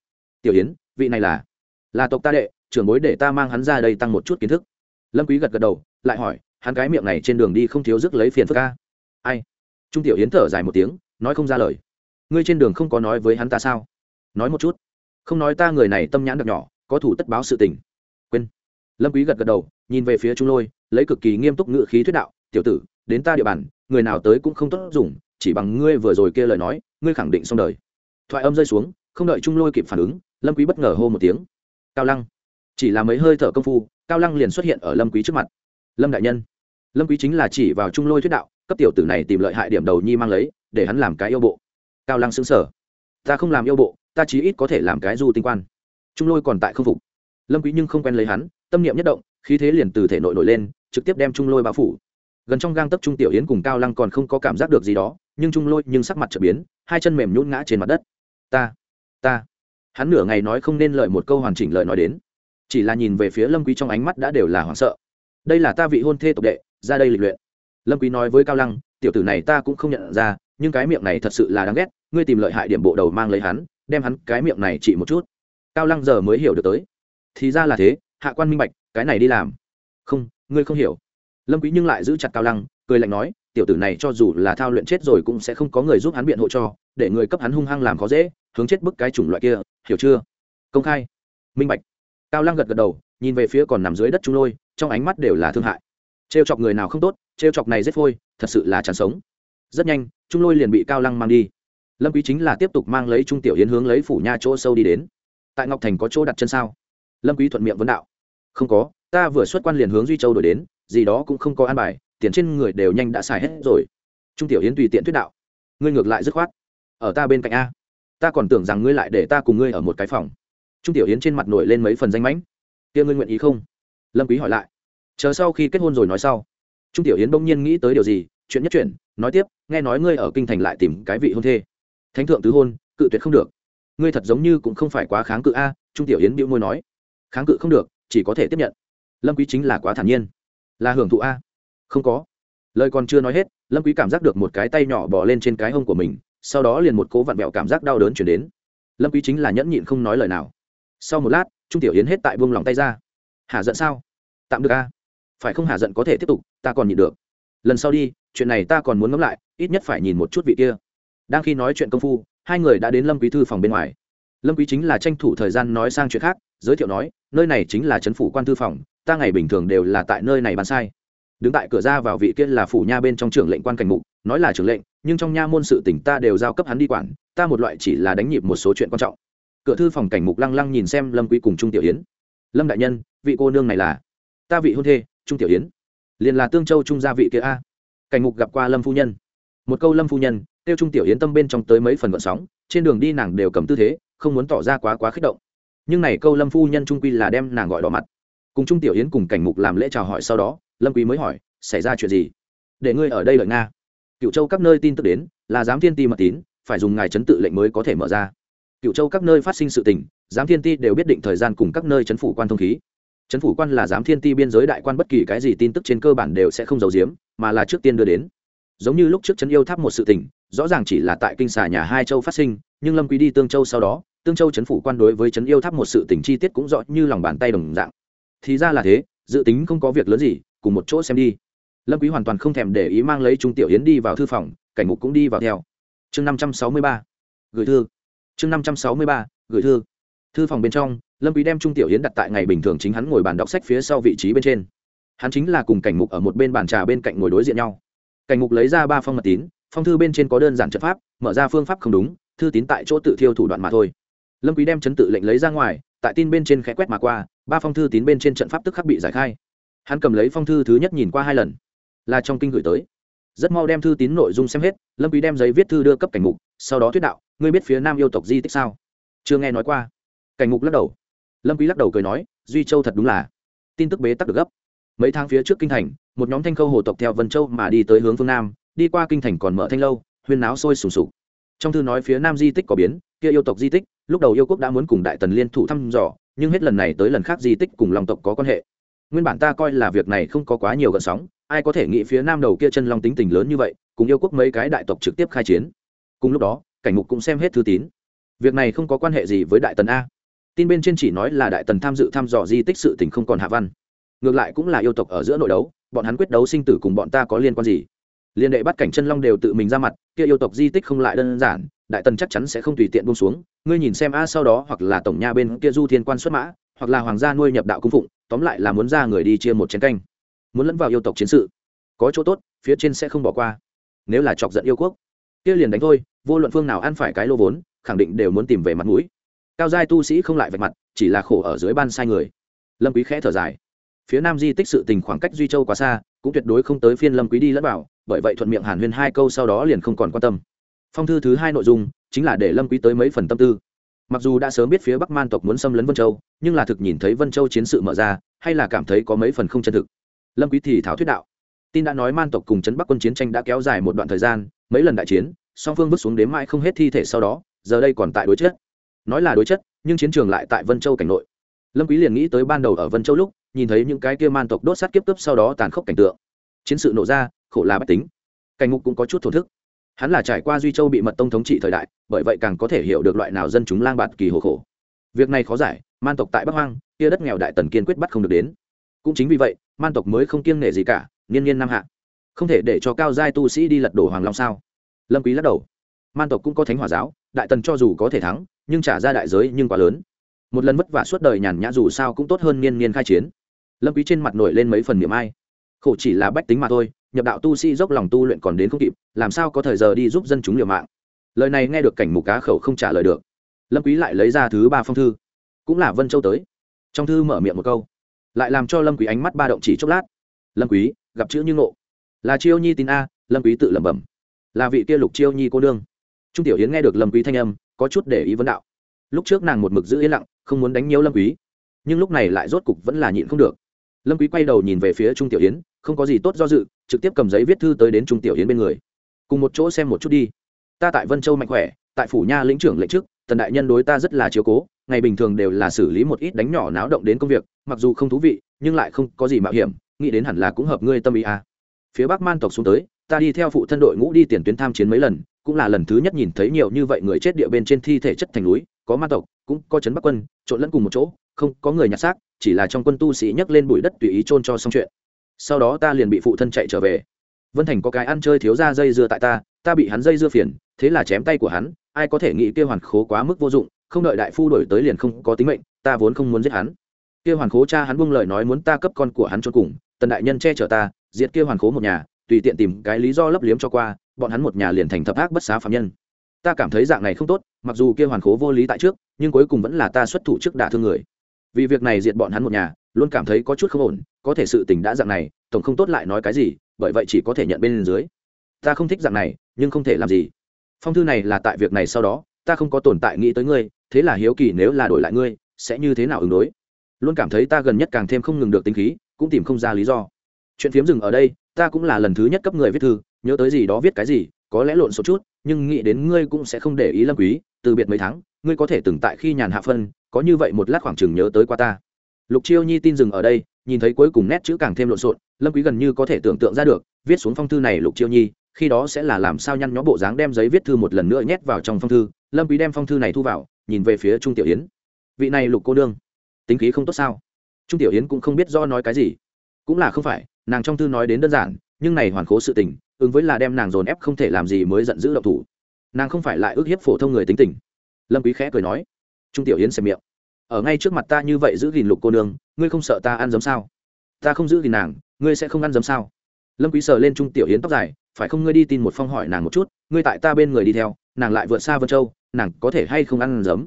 Tiểu yến, vị này là? Là tộc ta đệ, trưởng bối để ta mang hắn ra đây tăng một chút kiến thức. Lâm quý gật gật đầu, lại hỏi, hắn cái miệng này trên đường đi không thiếu rước lấy phiền phức ca ai? Trung tiểu yến thở dài một tiếng, nói không ra lời. Ngươi trên đường không có nói với hắn ta sao? Nói một chút. Không nói ta người này tâm nhãn đặc nhỏ, có thủ tất báo sự tình. Quên. Lâm quý gật gật đầu, nhìn về phía trung lôi, lấy cực kỳ nghiêm túc ngữ khí thuyết đạo, tiểu tử, đến ta địa bàn, người nào tới cũng không tốt dùng, chỉ bằng ngươi vừa rồi kia lời nói, ngươi khẳng định xong đời. Thoại âm rơi xuống, không đợi trung lôi kịp phản ứng, lâm quý bất ngờ hô một tiếng cao lăng. Chỉ là mấy hơi thở công phu, cao lăng liền xuất hiện ở lâm quý trước mặt. Lâm đại nhân, lâm quý chính là chỉ vào trung lôi thuyết đạo, cấp tiểu tử này tìm lợi hại điểm đầu nhi mang lấy, để hắn làm cái yêu bộ. Cao lăng sững sờ. Ta không làm yêu bộ, ta chí ít có thể làm cái du tinh quan. Trung lôi còn tại không phục. Lâm quý nhưng không quen lấy hắn, tâm niệm nhất động, khí thế liền từ thể nội nổi lên, trực tiếp đem trung lôi bao phủ. Gần trong gang tấc trung tiểu yến cùng cao lăng còn không có cảm giác được gì đó, nhưng trung lôi nhưng sắc mặt trở biến, hai chân mềm nhũn ngã trên mặt đất. Ta ta hắn nửa ngày nói không nên lời một câu hoàn chỉnh lời nói đến. Chỉ là nhìn về phía lâm quý trong ánh mắt đã đều là hoảng sợ. Đây là ta vị hôn thê tộc đệ, ra đây lịch luyện. Lâm quý nói với cao lăng, tiểu tử này ta cũng không nhận ra, nhưng cái miệng này thật sự là đáng ghét, ngươi tìm lợi hại điểm bộ đầu mang lấy hắn, đem hắn cái miệng này trị một chút. Cao lăng giờ mới hiểu được tới. Thì ra là thế, hạ quan minh bạch, cái này đi làm. Không, ngươi không hiểu. Lâm quý nhưng lại giữ chặt cao lăng, cười lạnh nói, tiểu tử này cho dù là thao luyện chết rồi cũng sẽ không có người giúp hắn biện hộ cho, để người cấp hắn hung hăng làm khó dễ hướng chết bức cái chủng loại kia, hiểu chưa? Công khai. Minh bạch. Cao lăng gật gật đầu, nhìn về phía còn nằm dưới đất trung lôi, trong ánh mắt đều là thương hại. Trêu chọc người nào không tốt, trêu chọc này rất phôi, thật sự là chán sống. Rất nhanh trung lôi liền bị cao lăng mang đi. Lâm quý chính là tiếp tục mang lấy trung tiểu yến hướng lấy phủ nha chỗ sâu đi đến. Tại ngọc thành có chỗ đặt chân sao? Lâm quý thuận miệng vấn đạo. Không có, ta vừa xuất quan liền hướng duy châu đổi đến, gì đó cũng không có an bài, tiền trên người đều nhanh đã xài hết rồi. Trung tiểu yến tùy tiện thuyết đạo. Ngươi ngược lại dứt khoát. Ở ta bên cạnh a ta còn tưởng rằng ngươi lại để ta cùng ngươi ở một cái phòng. Trung tiểu yến trên mặt nổi lên mấy phần danh mãnh. Kia ngươi nguyện ý không? Lâm quý hỏi lại. Chờ sau khi kết hôn rồi nói sau. Trung tiểu yến bỗng nhiên nghĩ tới điều gì, chuyện nhất chuyện nói tiếp, nghe nói ngươi ở kinh thành lại tìm cái vị hôn thê. Thánh thượng tứ hôn, cự tuyệt không được. Ngươi thật giống như cũng không phải quá kháng cự a, trung tiểu yến bĩu môi nói. Kháng cự không được, chỉ có thể tiếp nhận. Lâm quý chính là quá thản nhiên. Là hưởng thụ a? Không có. Lời còn chưa nói hết, lâm quý cảm giác được một cái tay nhỏ bỏ lên trên cái hông của mình sau đó liền một cố vặn vẹo cảm giác đau đớn chuyển đến. Lâm quý chính là nhẫn nhịn không nói lời nào. Sau một lát, trung tiểu yến hết tại buông lòng tay ra. Hà giận sao? Tạm được a. Phải không hà giận có thể tiếp tục, ta còn nhịn được. Lần sau đi, chuyện này ta còn muốn ngẫm lại, ít nhất phải nhìn một chút vị kia. Đang khi nói chuyện công phu, hai người đã đến lâm quý thư phòng bên ngoài. Lâm quý chính là tranh thủ thời gian nói sang chuyện khác, giới thiệu nói, nơi này chính là chấn phủ quan thư phòng, ta ngày bình thường đều là tại nơi này bán sai đứng tại cửa ra vào vị kia là phủ nha bên trong trưởng lệnh quan cảnh mục, nói là trưởng lệnh, nhưng trong nha môn sự tỉnh ta đều giao cấp hắn đi quản, ta một loại chỉ là đánh nhịp một số chuyện quan trọng. Cửa thư phòng cảnh mục lăng lăng nhìn xem lâm quý cùng trung tiểu yến. Lâm đại nhân, vị cô nương này là? Ta vị hôn thê, trung tiểu yến. Liền là tương châu trung gia vị kia a. Cảnh mục gặp qua lâm phu nhân. Một câu lâm phu nhân tiêu trung tiểu yến tâm bên trong tới mấy phần vận sóng, trên đường đi nàng đều cầm tư thế, không muốn tỏ ra quá quá kích động. Nhưng này câu lâm phu nhân trung quy là đem nàng gọi đỏ mặt. Cùng trung tiểu yến cùng cảnh mục làm lễ chào hỏi sau đó lâm quý mới hỏi, xảy ra chuyện gì? Để ngươi ở đây lợi nga. Cựu châu các nơi tin tức đến, là giám thiên ti mật tín, phải dùng ngài chấn tự lệnh mới có thể mở ra. Cựu châu các nơi phát sinh sự tình, giám thiên ti đều biết định thời gian cùng các nơi chấn phủ quan thông khí. Chấn phủ quan là giám thiên ti biên giới đại quan bất kỳ cái gì tin tức trên cơ bản đều sẽ không giấu giếm, mà là trước tiên đưa đến. Giống như lúc trước chấn yêu tháp một sự tình, rõ ràng chỉ là tại kinh xà nhà hai châu phát sinh, nhưng lâm quý đi tương châu sau đó, tương châu chấn phủ quan đối với chấn yêu tháp một sự tình chi tiết cũng rõ như lòng bàn tay đồng dạng. Thì ra là thế, dự tính không có việc lớn gì cùng một chỗ xem đi. Lâm quý hoàn toàn không thèm để ý mang lấy trung tiểu yến đi vào thư phòng, cảnh ngục cũng đi vào theo. Chương năm trăm sáu mươi ba, gửi thư. Chương năm trăm sáu mươi ba, gửi thư. Thư phòng bên trong, lâm quý đem trung tiểu yến đặt tại ngày bình thường chính hắn ngồi bàn đọc sách phía sau vị trí bên trên. Hắn chính là cùng cảnh ngục ở một bên bàn trà bên cạnh ngồi đối diện nhau. Cảnh ngục lấy ra ba phong mật tín, phong thư bên trên có đơn giản trận pháp, mở ra phương pháp không đúng, thư tín tại chỗ tự thiêu thủ đoạn mà thôi. Lâm quý đem chấn tự lệnh lấy ra ngoài, tại tin bên trên khẽ quét mà qua, ba phong thư tín bên trên trận pháp tức khắc bị giải khai hắn cầm lấy phong thư thứ nhất nhìn qua hai lần, là trong kinh gửi tới. Rất mau đem thư tín nội dung xem hết, lâm quý đem giấy viết thư đưa cấp cảnh mục, sau đó thuyết đạo, ngươi biết phía nam yêu tộc di tích sao? Chưa nghe nói qua. Cảnh mục lắc đầu. Lâm quý lắc đầu cười nói, duy châu thật đúng là tin tức bế tắc được gấp. Mấy tháng phía trước kinh thành, một nhóm thanh khâu hồ tộc theo vân châu mà đi tới hướng phương nam, đi qua kinh thành còn mở thanh lâu, huyên náo sôi sùng sục. Trong thư nói phía nam di tích có biến, kia yêu tộc di tích, lúc đầu yêu quốc đã muốn cùng đại tần liên thủ thăm dò, nhưng hết lần này tới lần khác di tích cùng lòng tộc có quan hệ nguyên bản ta coi là việc này không có quá nhiều gợn sóng, ai có thể nghĩ phía nam đầu kia chân long tính tình lớn như vậy, cùng yêu quốc mấy cái đại tộc trực tiếp khai chiến. Cùng lúc đó, cảnh mục cũng xem hết thư tín. Việc này không có quan hệ gì với đại tần a. Tin bên trên chỉ nói là đại tần tham dự thăm dò di tích sự tình không còn hạ văn. Ngược lại cũng là yêu tộc ở giữa nội đấu, bọn hắn quyết đấu sinh tử cùng bọn ta có liên quan gì? Liên đệ bắt cảnh chân long đều tự mình ra mặt, kia yêu tộc di tích không lại đơn giản, đại tần chắc chắn sẽ không tùy tiện buông xuống. Ngươi nhìn xem a sau đó hoặc là tổng nha bên kia du thiên quan xuất mã, hoặc là hoàng gia nuôi nhập đạo cung phụng tóm lại là muốn ra người đi chia một chén canh. Muốn lẫn vào yêu tộc chiến sự. Có chỗ tốt, phía trên sẽ không bỏ qua. Nếu là chọc giận yêu quốc, kia liền đánh thôi, vô luận phương nào ăn phải cái lô vốn, khẳng định đều muốn tìm về mặt mũi. Cao giai tu sĩ không lại vạch mặt, chỉ là khổ ở dưới ban sai người. Lâm quý khẽ thở dài. Phía nam di tích sự tình khoảng cách duy châu quá xa, cũng tuyệt đối không tới phiên lâm quý đi lẫn vào, bởi vậy thuận miệng hàn huyên hai câu sau đó liền không còn quan tâm. Phong thư thứ hai nội dung, chính là để lâm quý tới mấy phần tâm tư mặc dù đã sớm biết phía bắc man tộc muốn xâm lấn vân châu, nhưng là thực nhìn thấy vân châu chiến sự mở ra, hay là cảm thấy có mấy phần không chân thực. Lâm quý thì thảo thuyết đạo. Tin đã nói man tộc cùng Trấn bắc quân chiến tranh đã kéo dài một đoạn thời gian, mấy lần đại chiến, song phương vứt xuống đếm mãi không hết thi thể sau đó, giờ đây còn tại đối chất. Nói là đối chất, nhưng chiến trường lại tại vân châu cảnh nội. Lâm quý liền nghĩ tới ban đầu ở vân châu lúc, nhìn thấy những cái kia man tộc đốt sát kiếp cướp sau đó tàn khốc cảnh tượng. Chiến sự nổ ra, khổ là bất tính. Cảnh ngục cũng có chút thổ thức hắn là trải qua duy châu bị mật tông thống trị thời đại, bởi vậy càng có thể hiểu được loại nào dân chúng lang bạt kỳ hồ khổ. Việc này khó giải, man tộc tại bắc hoang, kia đất nghèo đại tần kiên quyết bắt không được đến. Cũng chính vì vậy, man tộc mới không kiêng nể gì cả niên niên nam hạ. Không thể để cho cao giai tu sĩ đi lật đổ hoàng long sao? Lâm quý lắc đầu. Man tộc cũng có thánh hỏa giáo, đại tần cho dù có thể thắng, nhưng trả ra đại giới nhưng quá lớn. Một lần vất vả suốt đời nhàn nhã dù sao cũng tốt hơn niên niên khai chiến. Lâm quý trên mặt nổi lên mấy phần niệm ai. Khổ chỉ là bách tính mà thôi nhập đạo tu sĩ dốc lòng tu luyện còn đến không kịp, làm sao có thời giờ đi giúp dân chúng liều mạng? Lời này nghe được cảnh mục cá khẩu không trả lời được. Lâm quý lại lấy ra thứ ba phong thư. Cũng là vân châu tới. Trong thư mở miệng một câu. Lại làm cho lâm quý ánh mắt ba động chỉ chốc lát. Lâm quý, gặp chữ như ngộ. Là chiêu nhi tin a, lâm quý tự lẩm bẩm. Là vị kia lục chiêu nhi cô đương trung tiểu yến nghe được lâm quý thanh âm, có chút để ý vấn đạo. Lúc trước nàng một mực giữ yên lặng, không muốn đánh nhiễu lâm quý. Nhưng lúc này lại rốt cục vẫn là nhịn không được. Lâm quý quay đầu nhìn về phía trung tiểu yến không có gì tốt do dự, trực tiếp cầm giấy viết thư tới đến trung tiểu yến bên người. Cùng một chỗ xem một chút đi. Ta tại vân châu mạnh khỏe, tại phủ nha lĩnh trưởng lệnh chức tần đại nhân đối ta rất là chiếu cố, ngày bình thường đều là xử lý một ít đánh nhỏ náo động đến công việc, mặc dù không thú vị, nhưng lại không có gì mạo hiểm, nghĩ đến hẳn là cũng hợp ngươi tâm ý à. phía bắc man tộc xuống tới, ta đi theo phụ thân đội ngũ đi tiền tuyến tham chiến mấy lần, cũng là lần thứ nhất nhìn thấy nhiều như vậy người chết địa bên trên thi thể chất thành núi, có man tộc, cũng có chấn bắc quân, trộn lẫn cùng một chỗ, không có người nhặt xác, chỉ là trong quân tu sĩ nhấc lên bụi đất tùy ý trôn cho xong chuyện sau đó ta liền bị phụ thân chạy trở về. Vân thành có cái ăn chơi thiếu ra dây dưa tại ta ta bị hắn dây dưa phiền, thế là chém tay của hắn, ai có thể nghĩ kêu hoàn khố quá mức vô dụng, không đợi đại phu đổi tới liền không có tính mệnh, ta vốn không muốn giết hắn. Kia hoàn khố cha hắn buông lời nói muốn ta cấp con của hắn cho cùng, tần đại nhân che chở ta, diệt kia hoàn khố một nhà, tùy tiện tìm cái lý do lấp liếm cho qua, bọn hắn một nhà liền thành thập ác bất xá phạm nhân. Ta cảm thấy dạng này không tốt, mặc dù kia hoàn khố vô lý tại trước, nhưng cuối cùng vẫn là ta xuất thủ trước đả thương người. Vì việc này diệt bọn hắn một nhà, luôn cảm thấy có chút không ổn có thể sự tình đã dạng này, tổng không tốt lại nói cái gì, bởi vậy chỉ có thể nhận bên dưới. Ta không thích dạng này, nhưng không thể làm gì. Phong thư này là tại việc này sau đó, ta không có tồn tại nghĩ tới ngươi, thế là hiếu kỳ nếu là đổi lại ngươi, sẽ như thế nào ứng đối? Luôn cảm thấy ta gần nhất càng thêm không ngừng được tính khí, cũng tìm không ra lý do. Chuyện phiếm dừng ở đây, ta cũng là lần thứ nhất cấp người viết thư, nhớ tới gì đó viết cái gì, có lẽ lộn số chút, nhưng nghĩ đến ngươi cũng sẽ không để ý lâm quý, từ biệt mấy tháng, ngươi có thể từng tại khi nhàn hạ phân, có như vậy một lát khoảng chừng nhớ tới qua ta. Lục chiêu nhi tin dừng ở đây nhìn thấy cuối cùng nét chữ càng thêm lộn xộn, lâm quý gần như có thể tưởng tượng ra được, viết xuống phong thư này lục chiêu nhi, khi đó sẽ là làm sao nhăn nhó bộ dáng đem giấy viết thư một lần nữa nhét vào trong phong thư, lâm quý đem phong thư này thu vào, nhìn về phía trung tiểu yến. Vị này lục cô đương tính khí không tốt sao? Trung tiểu yến cũng không biết do nói cái gì. Cũng là không phải, nàng trong thư nói đến đơn giản, nhưng này hoàn cố sự tình, ứng với là đem nàng dồn ép không thể làm gì mới giận dữ động thủ. Nàng không phải lại ước hiếp phổ thông người tính tình. Lâm quý khẽ cười nói. Trung tiểu yến xem miệng ở ngay trước mặt ta như vậy giữ gìn lục cô nương, ngươi không sợ ta ăn giấm sao? Ta không giữ gìn nàng, ngươi sẽ không ăn giấm sao? Lâm quý sờ lên trung tiểu yến tóc dài, phải không ngươi đi tin một phong hỏi nàng một chút, ngươi tại ta bên người đi theo, nàng lại vượt xa vân châu, nàng có thể hay không ăn giấm?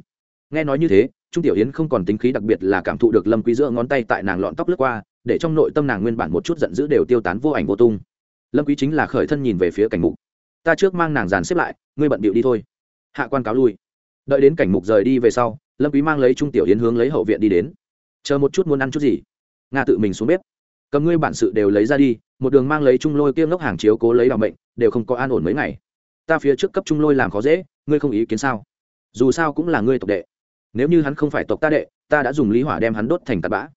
Nghe nói như thế, trung tiểu yến không còn tính khí đặc biệt là cảm thụ được lâm quý giữa ngón tay tại nàng lọn tóc lướt qua, để trong nội tâm nàng nguyên bản một chút giận dữ đều tiêu tán vô ảnh vô tung. Lâm quý chính là khởi thân nhìn về phía cảnh mục. Ta trước mang nàng dàn xếp lại, ngươi bận bịu đi thôi. Hạ quan cáo lui. Đợi đến cảnh mục rời đi về sau lâm quý mang lấy trung tiểu yến hướng lấy hậu viện đi đến. Chờ một chút muốn ăn chút gì? Nga tự mình xuống bếp. Cầm ngươi bản sự đều lấy ra đi, một đường mang lấy trung lôi kia ngốc hàng chiếu cố lấy đảm bệnh đều không có an ổn mấy ngày. Ta phía trước cấp trung lôi làm khó dễ, ngươi không ý kiến sao? Dù sao cũng là ngươi tộc đệ. Nếu như hắn không phải tộc ta đệ, ta đã dùng lý hỏa đem hắn đốt thành tạt bã.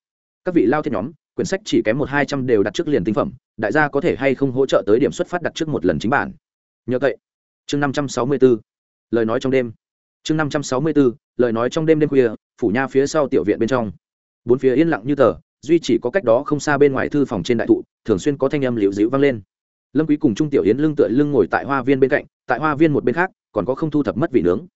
Các vị lao thiết nhóm, quyển sách chỉ kém một hai trăm đều đặt trước liền tinh phẩm, đại gia có thể hay không hỗ trợ tới điểm xuất phát đặt trước một lần chính bản? Nhờ vậy. Chương năm trăm sáu mươi b ố lời nói trong đêm chương năm trăm sáu mươi bốn, lời nói trong đêm đêm khuya phủ nha phía sau tiểu viện bên trong. Bốn phía yên lặng như tờ duy chỉ có cách đó không xa bên ngoài thư phòng trên đại thụ thường xuyên có thanh âm liễu dịu vang lên. Lâm quý cùng trung tiểu yến lưng tựa lưng ngồi tại hoa viên bên cạnh tại hoa viên một bên khác còn có không thu thập mất vị nướng.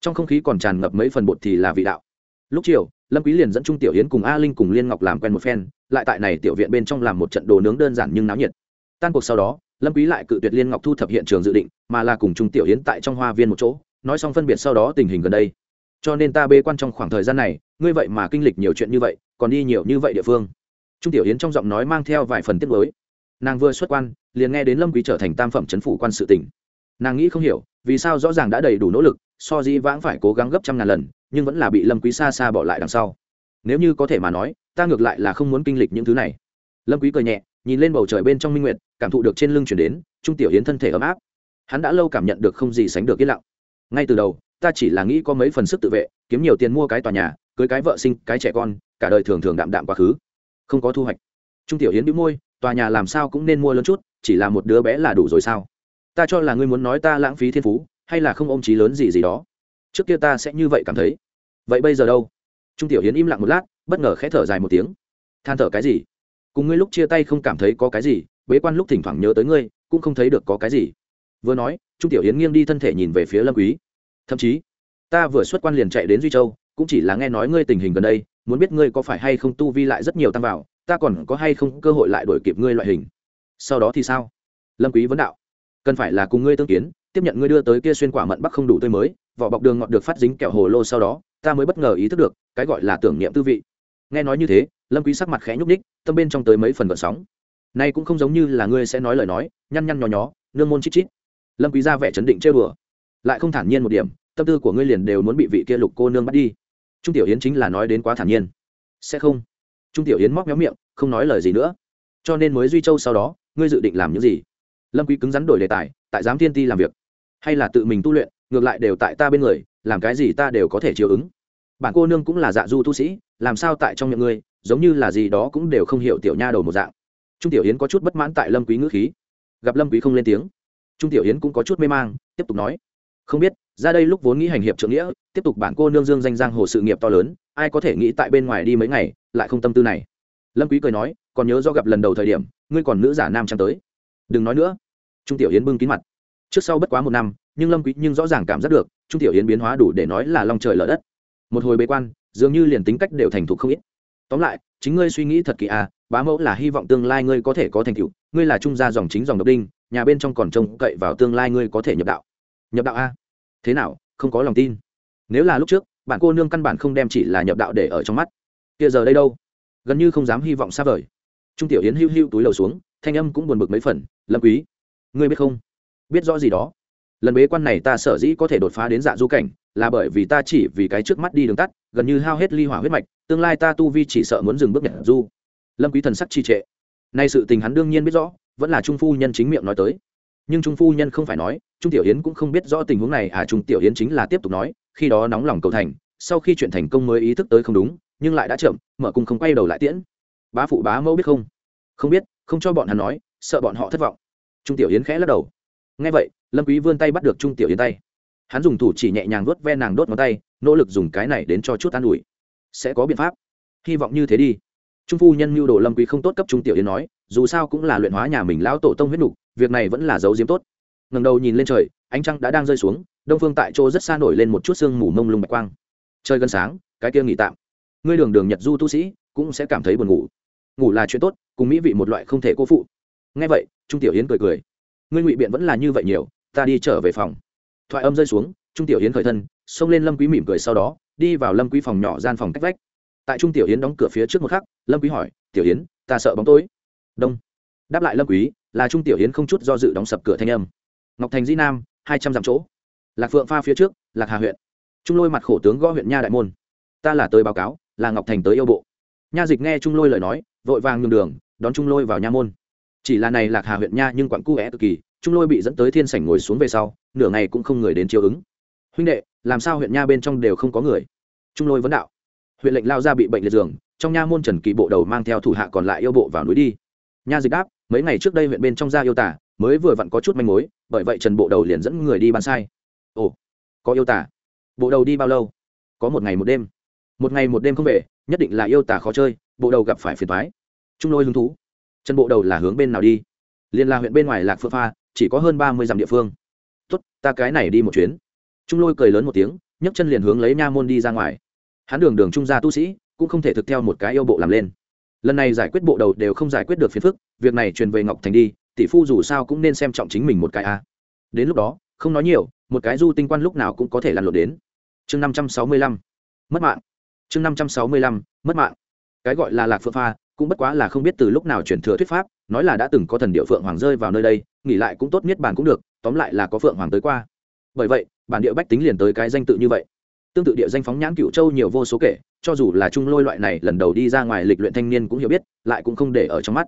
Trong không khí còn tràn ngập mấy phần bột thì là vị đạo. Lúc chiều lâm quý liền dẫn trung tiểu yến cùng a linh cùng liên ngọc làm quen một phen lại tại này tiểu viện bên trong làm một trận đồ nướng đơn giản nhưng náo nhiệt. Tan cuộc sau đó lâm quý lại cự tuyệt liên ngọc thu thập hiện trường dự định mà là cùng trung tiểu yến tại trong hoa viên một chỗ nói xong phân biệt sau đó tình hình gần đây. Cho nên ta bê quan trong khoảng thời gian này, ngươi vậy mà kinh lịch nhiều chuyện như vậy, còn đi nhiều như vậy địa phương. Trung tiểu yến trong giọng nói mang theo vài phần tiết mới nàng vừa xuất quan, liền nghe đến lâm quý trở thành tam phẩm chấn phủ quan sự tỉnh. Nàng nghĩ không hiểu, vì sao rõ ràng đã đầy đủ nỗ lực, so di vãng phải cố gắng gấp trăm ngàn lần, nhưng vẫn là bị lâm quý xa xa bỏ lại đằng sau. Nếu như có thể mà nói, ta ngược lại là không muốn kinh lịch những thứ này. Lâm quý cười nhẹ, nhìn lên bầu trời bên trong minh nguyệt, cảm thụ được trên lưng chuyển đến, trung tiểu yến thân thể ấm áp. Hắn đã lâu cảm nhận được không gì sánh được yên lặng ngay từ đầu, ta chỉ là nghĩ có mấy phần sức tự vệ, kiếm nhiều tiền mua cái tòa nhà, cưới cái vợ sinh, cái trẻ con, cả đời thường thường đạm đạm quá khứ. Không có thu hoạch. Trung tiểu yến bị môi, tòa nhà làm sao cũng nên mua lớn chút, chỉ là một đứa bé là đủ rồi sao? Ta cho là ngươi muốn nói ta lãng phí thiên phú, hay là không ôm trí lớn gì gì đó? Trước kia ta sẽ như vậy cảm thấy. Vậy bây giờ đâu? Trung tiểu yến im lặng một lát, bất ngờ khẽ thở dài một tiếng. Than thở cái gì? Cùng ngươi lúc chia tay không cảm thấy có cái gì, bế quan lúc thỉnh thoảng nhớ tới ngươi, cũng không thấy được có cái gì vừa nói trung tiểu yến nghiêng đi thân thể nhìn về phía lâm quý. Thậm chí ta vừa xuất quan liền chạy đến duy châu cũng chỉ là nghe nói ngươi tình hình gần đây muốn biết ngươi có phải hay không tu vi lại rất nhiều tăng vào ta còn có hay không cơ hội lại đổi kịp ngươi loại hình. Sau đó thì sao? Lâm quý vấn đạo. Cần phải là cùng ngươi tương kiến tiếp nhận ngươi đưa tới kia xuyên quả mận bắc không đủ tươi mới vỏ bọc đường ngọt được phát dính kẹo hồ lô sau đó ta mới bất ngờ ý thức được cái gọi là tưởng niệm tư vị. Nghe nói như thế lâm quý sắc mặt khẽ nhúc nhích, tâm bên trong tới mấy phần gợn sóng. Nay cũng không giống như là ngươi sẽ nói lời nói nhăn nhăn nhó nhó nương môn chít chít lâm quý ra vẻ chấn định chơi bừa lại không thản nhiên một điểm, tâm tư của ngươi liền đều muốn bị vị kia lục cô nương bắt đi. Trung tiểu yến chính là nói đến quá thản nhiên. Sẽ không. Trung tiểu yến móc méo miệng, không nói lời gì nữa. Cho nên mới duy châu sau đó, ngươi dự định làm những gì? Lâm quý cứng rắn đổi đề tài, tại giám thiên ti làm việc. Hay là tự mình tu luyện, ngược lại đều tại ta bên người, làm cái gì ta đều có thể chiều ứng. Bản cô nương cũng là dạ du tu sĩ, làm sao tại trong miệng ngươi, giống như là gì đó cũng đều không hiểu tiểu nha đầu một dạng. Trung tiểu yến có chút bất mãn tại lâm quý ngữ khí. Gặp lâm quý không lên tiếng trung tiểu yến cũng có chút mê mang, tiếp tục nói, không biết, ra đây lúc vốn nghĩ hành hiệp trượng nghĩa, tiếp tục bản cô nương dương danh giang hồ sự nghiệp to lớn, ai có thể nghĩ tại bên ngoài đi mấy ngày, lại không tâm tư này? Lâm quý cười nói, còn nhớ do gặp lần đầu thời điểm, ngươi còn nữ giả nam trang tới. Đừng nói nữa. Trung tiểu yến bưng kín mặt. Trước sau bất quá một năm, nhưng lâm quý nhưng rõ ràng cảm giác được, trung tiểu yến biến hóa đủ để nói là long trời lở đất. Một hồi bế quan, dường như liền tính cách đều thành thục không ít. Tóm lại, chính ngươi suy nghĩ thật kỳ à bá mẫu là hy vọng tương lai ngươi có thể có thành tựu, ngươi là trung gia dòng chính dòng độc đinh nhà bên trong còn trông cậy vào tương lai ngươi có thể nhập đạo. Nhập đạo a? Thế nào, không có lòng tin. Nếu là lúc trước, bạn cô nương căn bản không đem chỉ là nhập đạo để ở trong mắt. Kia giờ đây đâu? Gần như không dám hy vọng xa vời. Trung tiểu yến hưu hưu túi lầu xuống, thanh âm cũng buồn bực mấy phần, lâm quý, ngươi biết không? Biết rõ gì đó. Lần bế quan này ta sở dĩ có thể đột phá đến dạ du cảnh, là bởi vì ta chỉ vì cái trước mắt đi đường tắt, gần như hao hết ly hỏa huyết mạch, tương lai ta tu vi chỉ sợ muốn dừng bước nhật du. Lâm quý thần sắc chi trệ. Nay sự tình hắn đương nhiên biết rõ vẫn là trung phu nhân chính miệng nói tới. Nhưng trung phu nhân không phải nói, trung tiểu yến cũng không biết rõ tình huống này à trung tiểu yến chính là tiếp tục nói, khi đó nóng lòng cầu thành, sau khi chuyện thành công mới ý thức tới không đúng, nhưng lại đã chậm, mở cung không quay đầu lại tiễn. Bá phụ bá mẫu biết không? Không biết, không cho bọn hắn nói, sợ bọn họ thất vọng. Trung tiểu yến khẽ lắc đầu. Ngay vậy, lâm quý vươn tay bắt được trung tiểu yến tay. Hắn dùng thủ chỉ nhẹ nhàng vuốt ve nàng đốt ngón tay, nỗ lực dùng cái này đến cho chút an ủi. Sẽ có biện pháp. Hy vọng như thế đi. Trung phu nhân mưu đồ lâm quý không tốt cấp trung tiểu yến nói dù sao cũng là luyện hóa nhà mình lão tổ tông huyết nục, việc này vẫn là dấu diếm tốt. Ngẩng đầu nhìn lên trời, ánh trăng đã đang rơi xuống, đông phương tại chỗ rất xa nổi lên một chút sương mù mông lung bạch quang. Trời gần sáng, cái kia nghỉ tạm. Ngươi đường đường nhật du tu sĩ, cũng sẽ cảm thấy buồn ngủ. Ngủ là chuyện tốt, cùng mỹ vị một loại không thể cố phụ. Nghe vậy, trung tiểu yến cười cười. Ngươi ngụy biện vẫn là như vậy nhiều, ta đi trở về phòng. Thoại âm rơi xuống, trung tiểu yến khởi thân, xông lên lâm quý mỉm cười sau đó, đi vào lâm quý phòng nhỏ gian phòng cách vách. Tại trung tiểu yến đóng cửa phía trước một khắc, lâm quý hỏi, tiểu yến, ta sợ bóng tối đông. Đáp lại lâm quý, là trung tiểu yến không chút do dự đóng sập cửa thanh âm. Ngọc thành di nam, hai trăm dặm chỗ. Lạc phượng pha phía trước, lạc hà huyện. Trung lôi mặt khổ tướng gõ huyện nha đại môn. Ta là tới báo cáo, là ngọc thành tới yêu bộ. Nha dịch nghe trung lôi lời nói, vội vàng nhường đường, đón trung lôi vào nha môn. Chỉ là này lạc hà huyện nha nhưng quặn cu é cực kỳ, trung lôi bị dẫn tới thiên sảnh ngồi xuống về sau, nửa ngày cũng không người đến chiếu ứng. Huynh đệ, làm sao huyện nha bên trong đều không có người? Trung lôi vấn đạo. Huyện lệnh lao ra bị bệnh liệt giường, trong nha môn trần kỳ bộ đầu mang theo thủ hạ còn lại yêu bộ vào núi đi nha dịch đáp, mấy ngày trước đây huyện bên trong gia yêu tả, mới vừa vặn có chút manh mối, bởi vậy trần bộ đầu liền dẫn người đi ban sai. Ồ, có yêu tả. Bộ đầu đi bao lâu? Có một ngày một đêm. Một ngày một đêm không về, nhất định là yêu tả khó chơi, bộ đầu gặp phải phiền thoái trung lôi hứng thú. Trần bộ đầu là hướng bên nào đi? Liền là huyện bên ngoài lạc phượng pha, chỉ có hơn ba mươi dặm địa phương. Tốt, ta cái này đi một chuyến. Trung lôi cười lớn một tiếng, nhấc chân liền hướng lấy nha môn đi ra ngoài. Hắn đường đường trung gia tu sĩ, cũng không thể thực theo một cái yêu bộ làm lên lần này giải quyết bộ đầu đều không giải quyết được phiền phức, việc này truyền về ngọc thành đi, tỷ phu dù sao cũng nên xem trọng chính mình một cái a đến lúc đó, không nói nhiều, một cái du tinh quan lúc nào cũng có thể lăn lộn đến. Chương năm trăm sáu mươi lăm, mất mạng. Chương năm trăm sáu mươi lăm, mất mạng. Cái gọi là lạc phượng pha, cũng bất quá là không biết từ lúc nào truyền thừa thuyết pháp, nói là đã từng có thần địa phượng hoàng rơi vào nơi đây, nghỉ lại cũng tốt nhất bản cũng được, tóm lại là có phượng hoàng tới qua. Bởi vậy, bản địa bách tính liền tới cái danh tự như vậy tương tự địa danh phóng nhãn cựu châu nhiều vô số kể, cho dù là trung lôi loại này lần đầu đi ra ngoài lịch luyện thanh niên cũng hiểu biết, lại cũng không để ở trong mắt.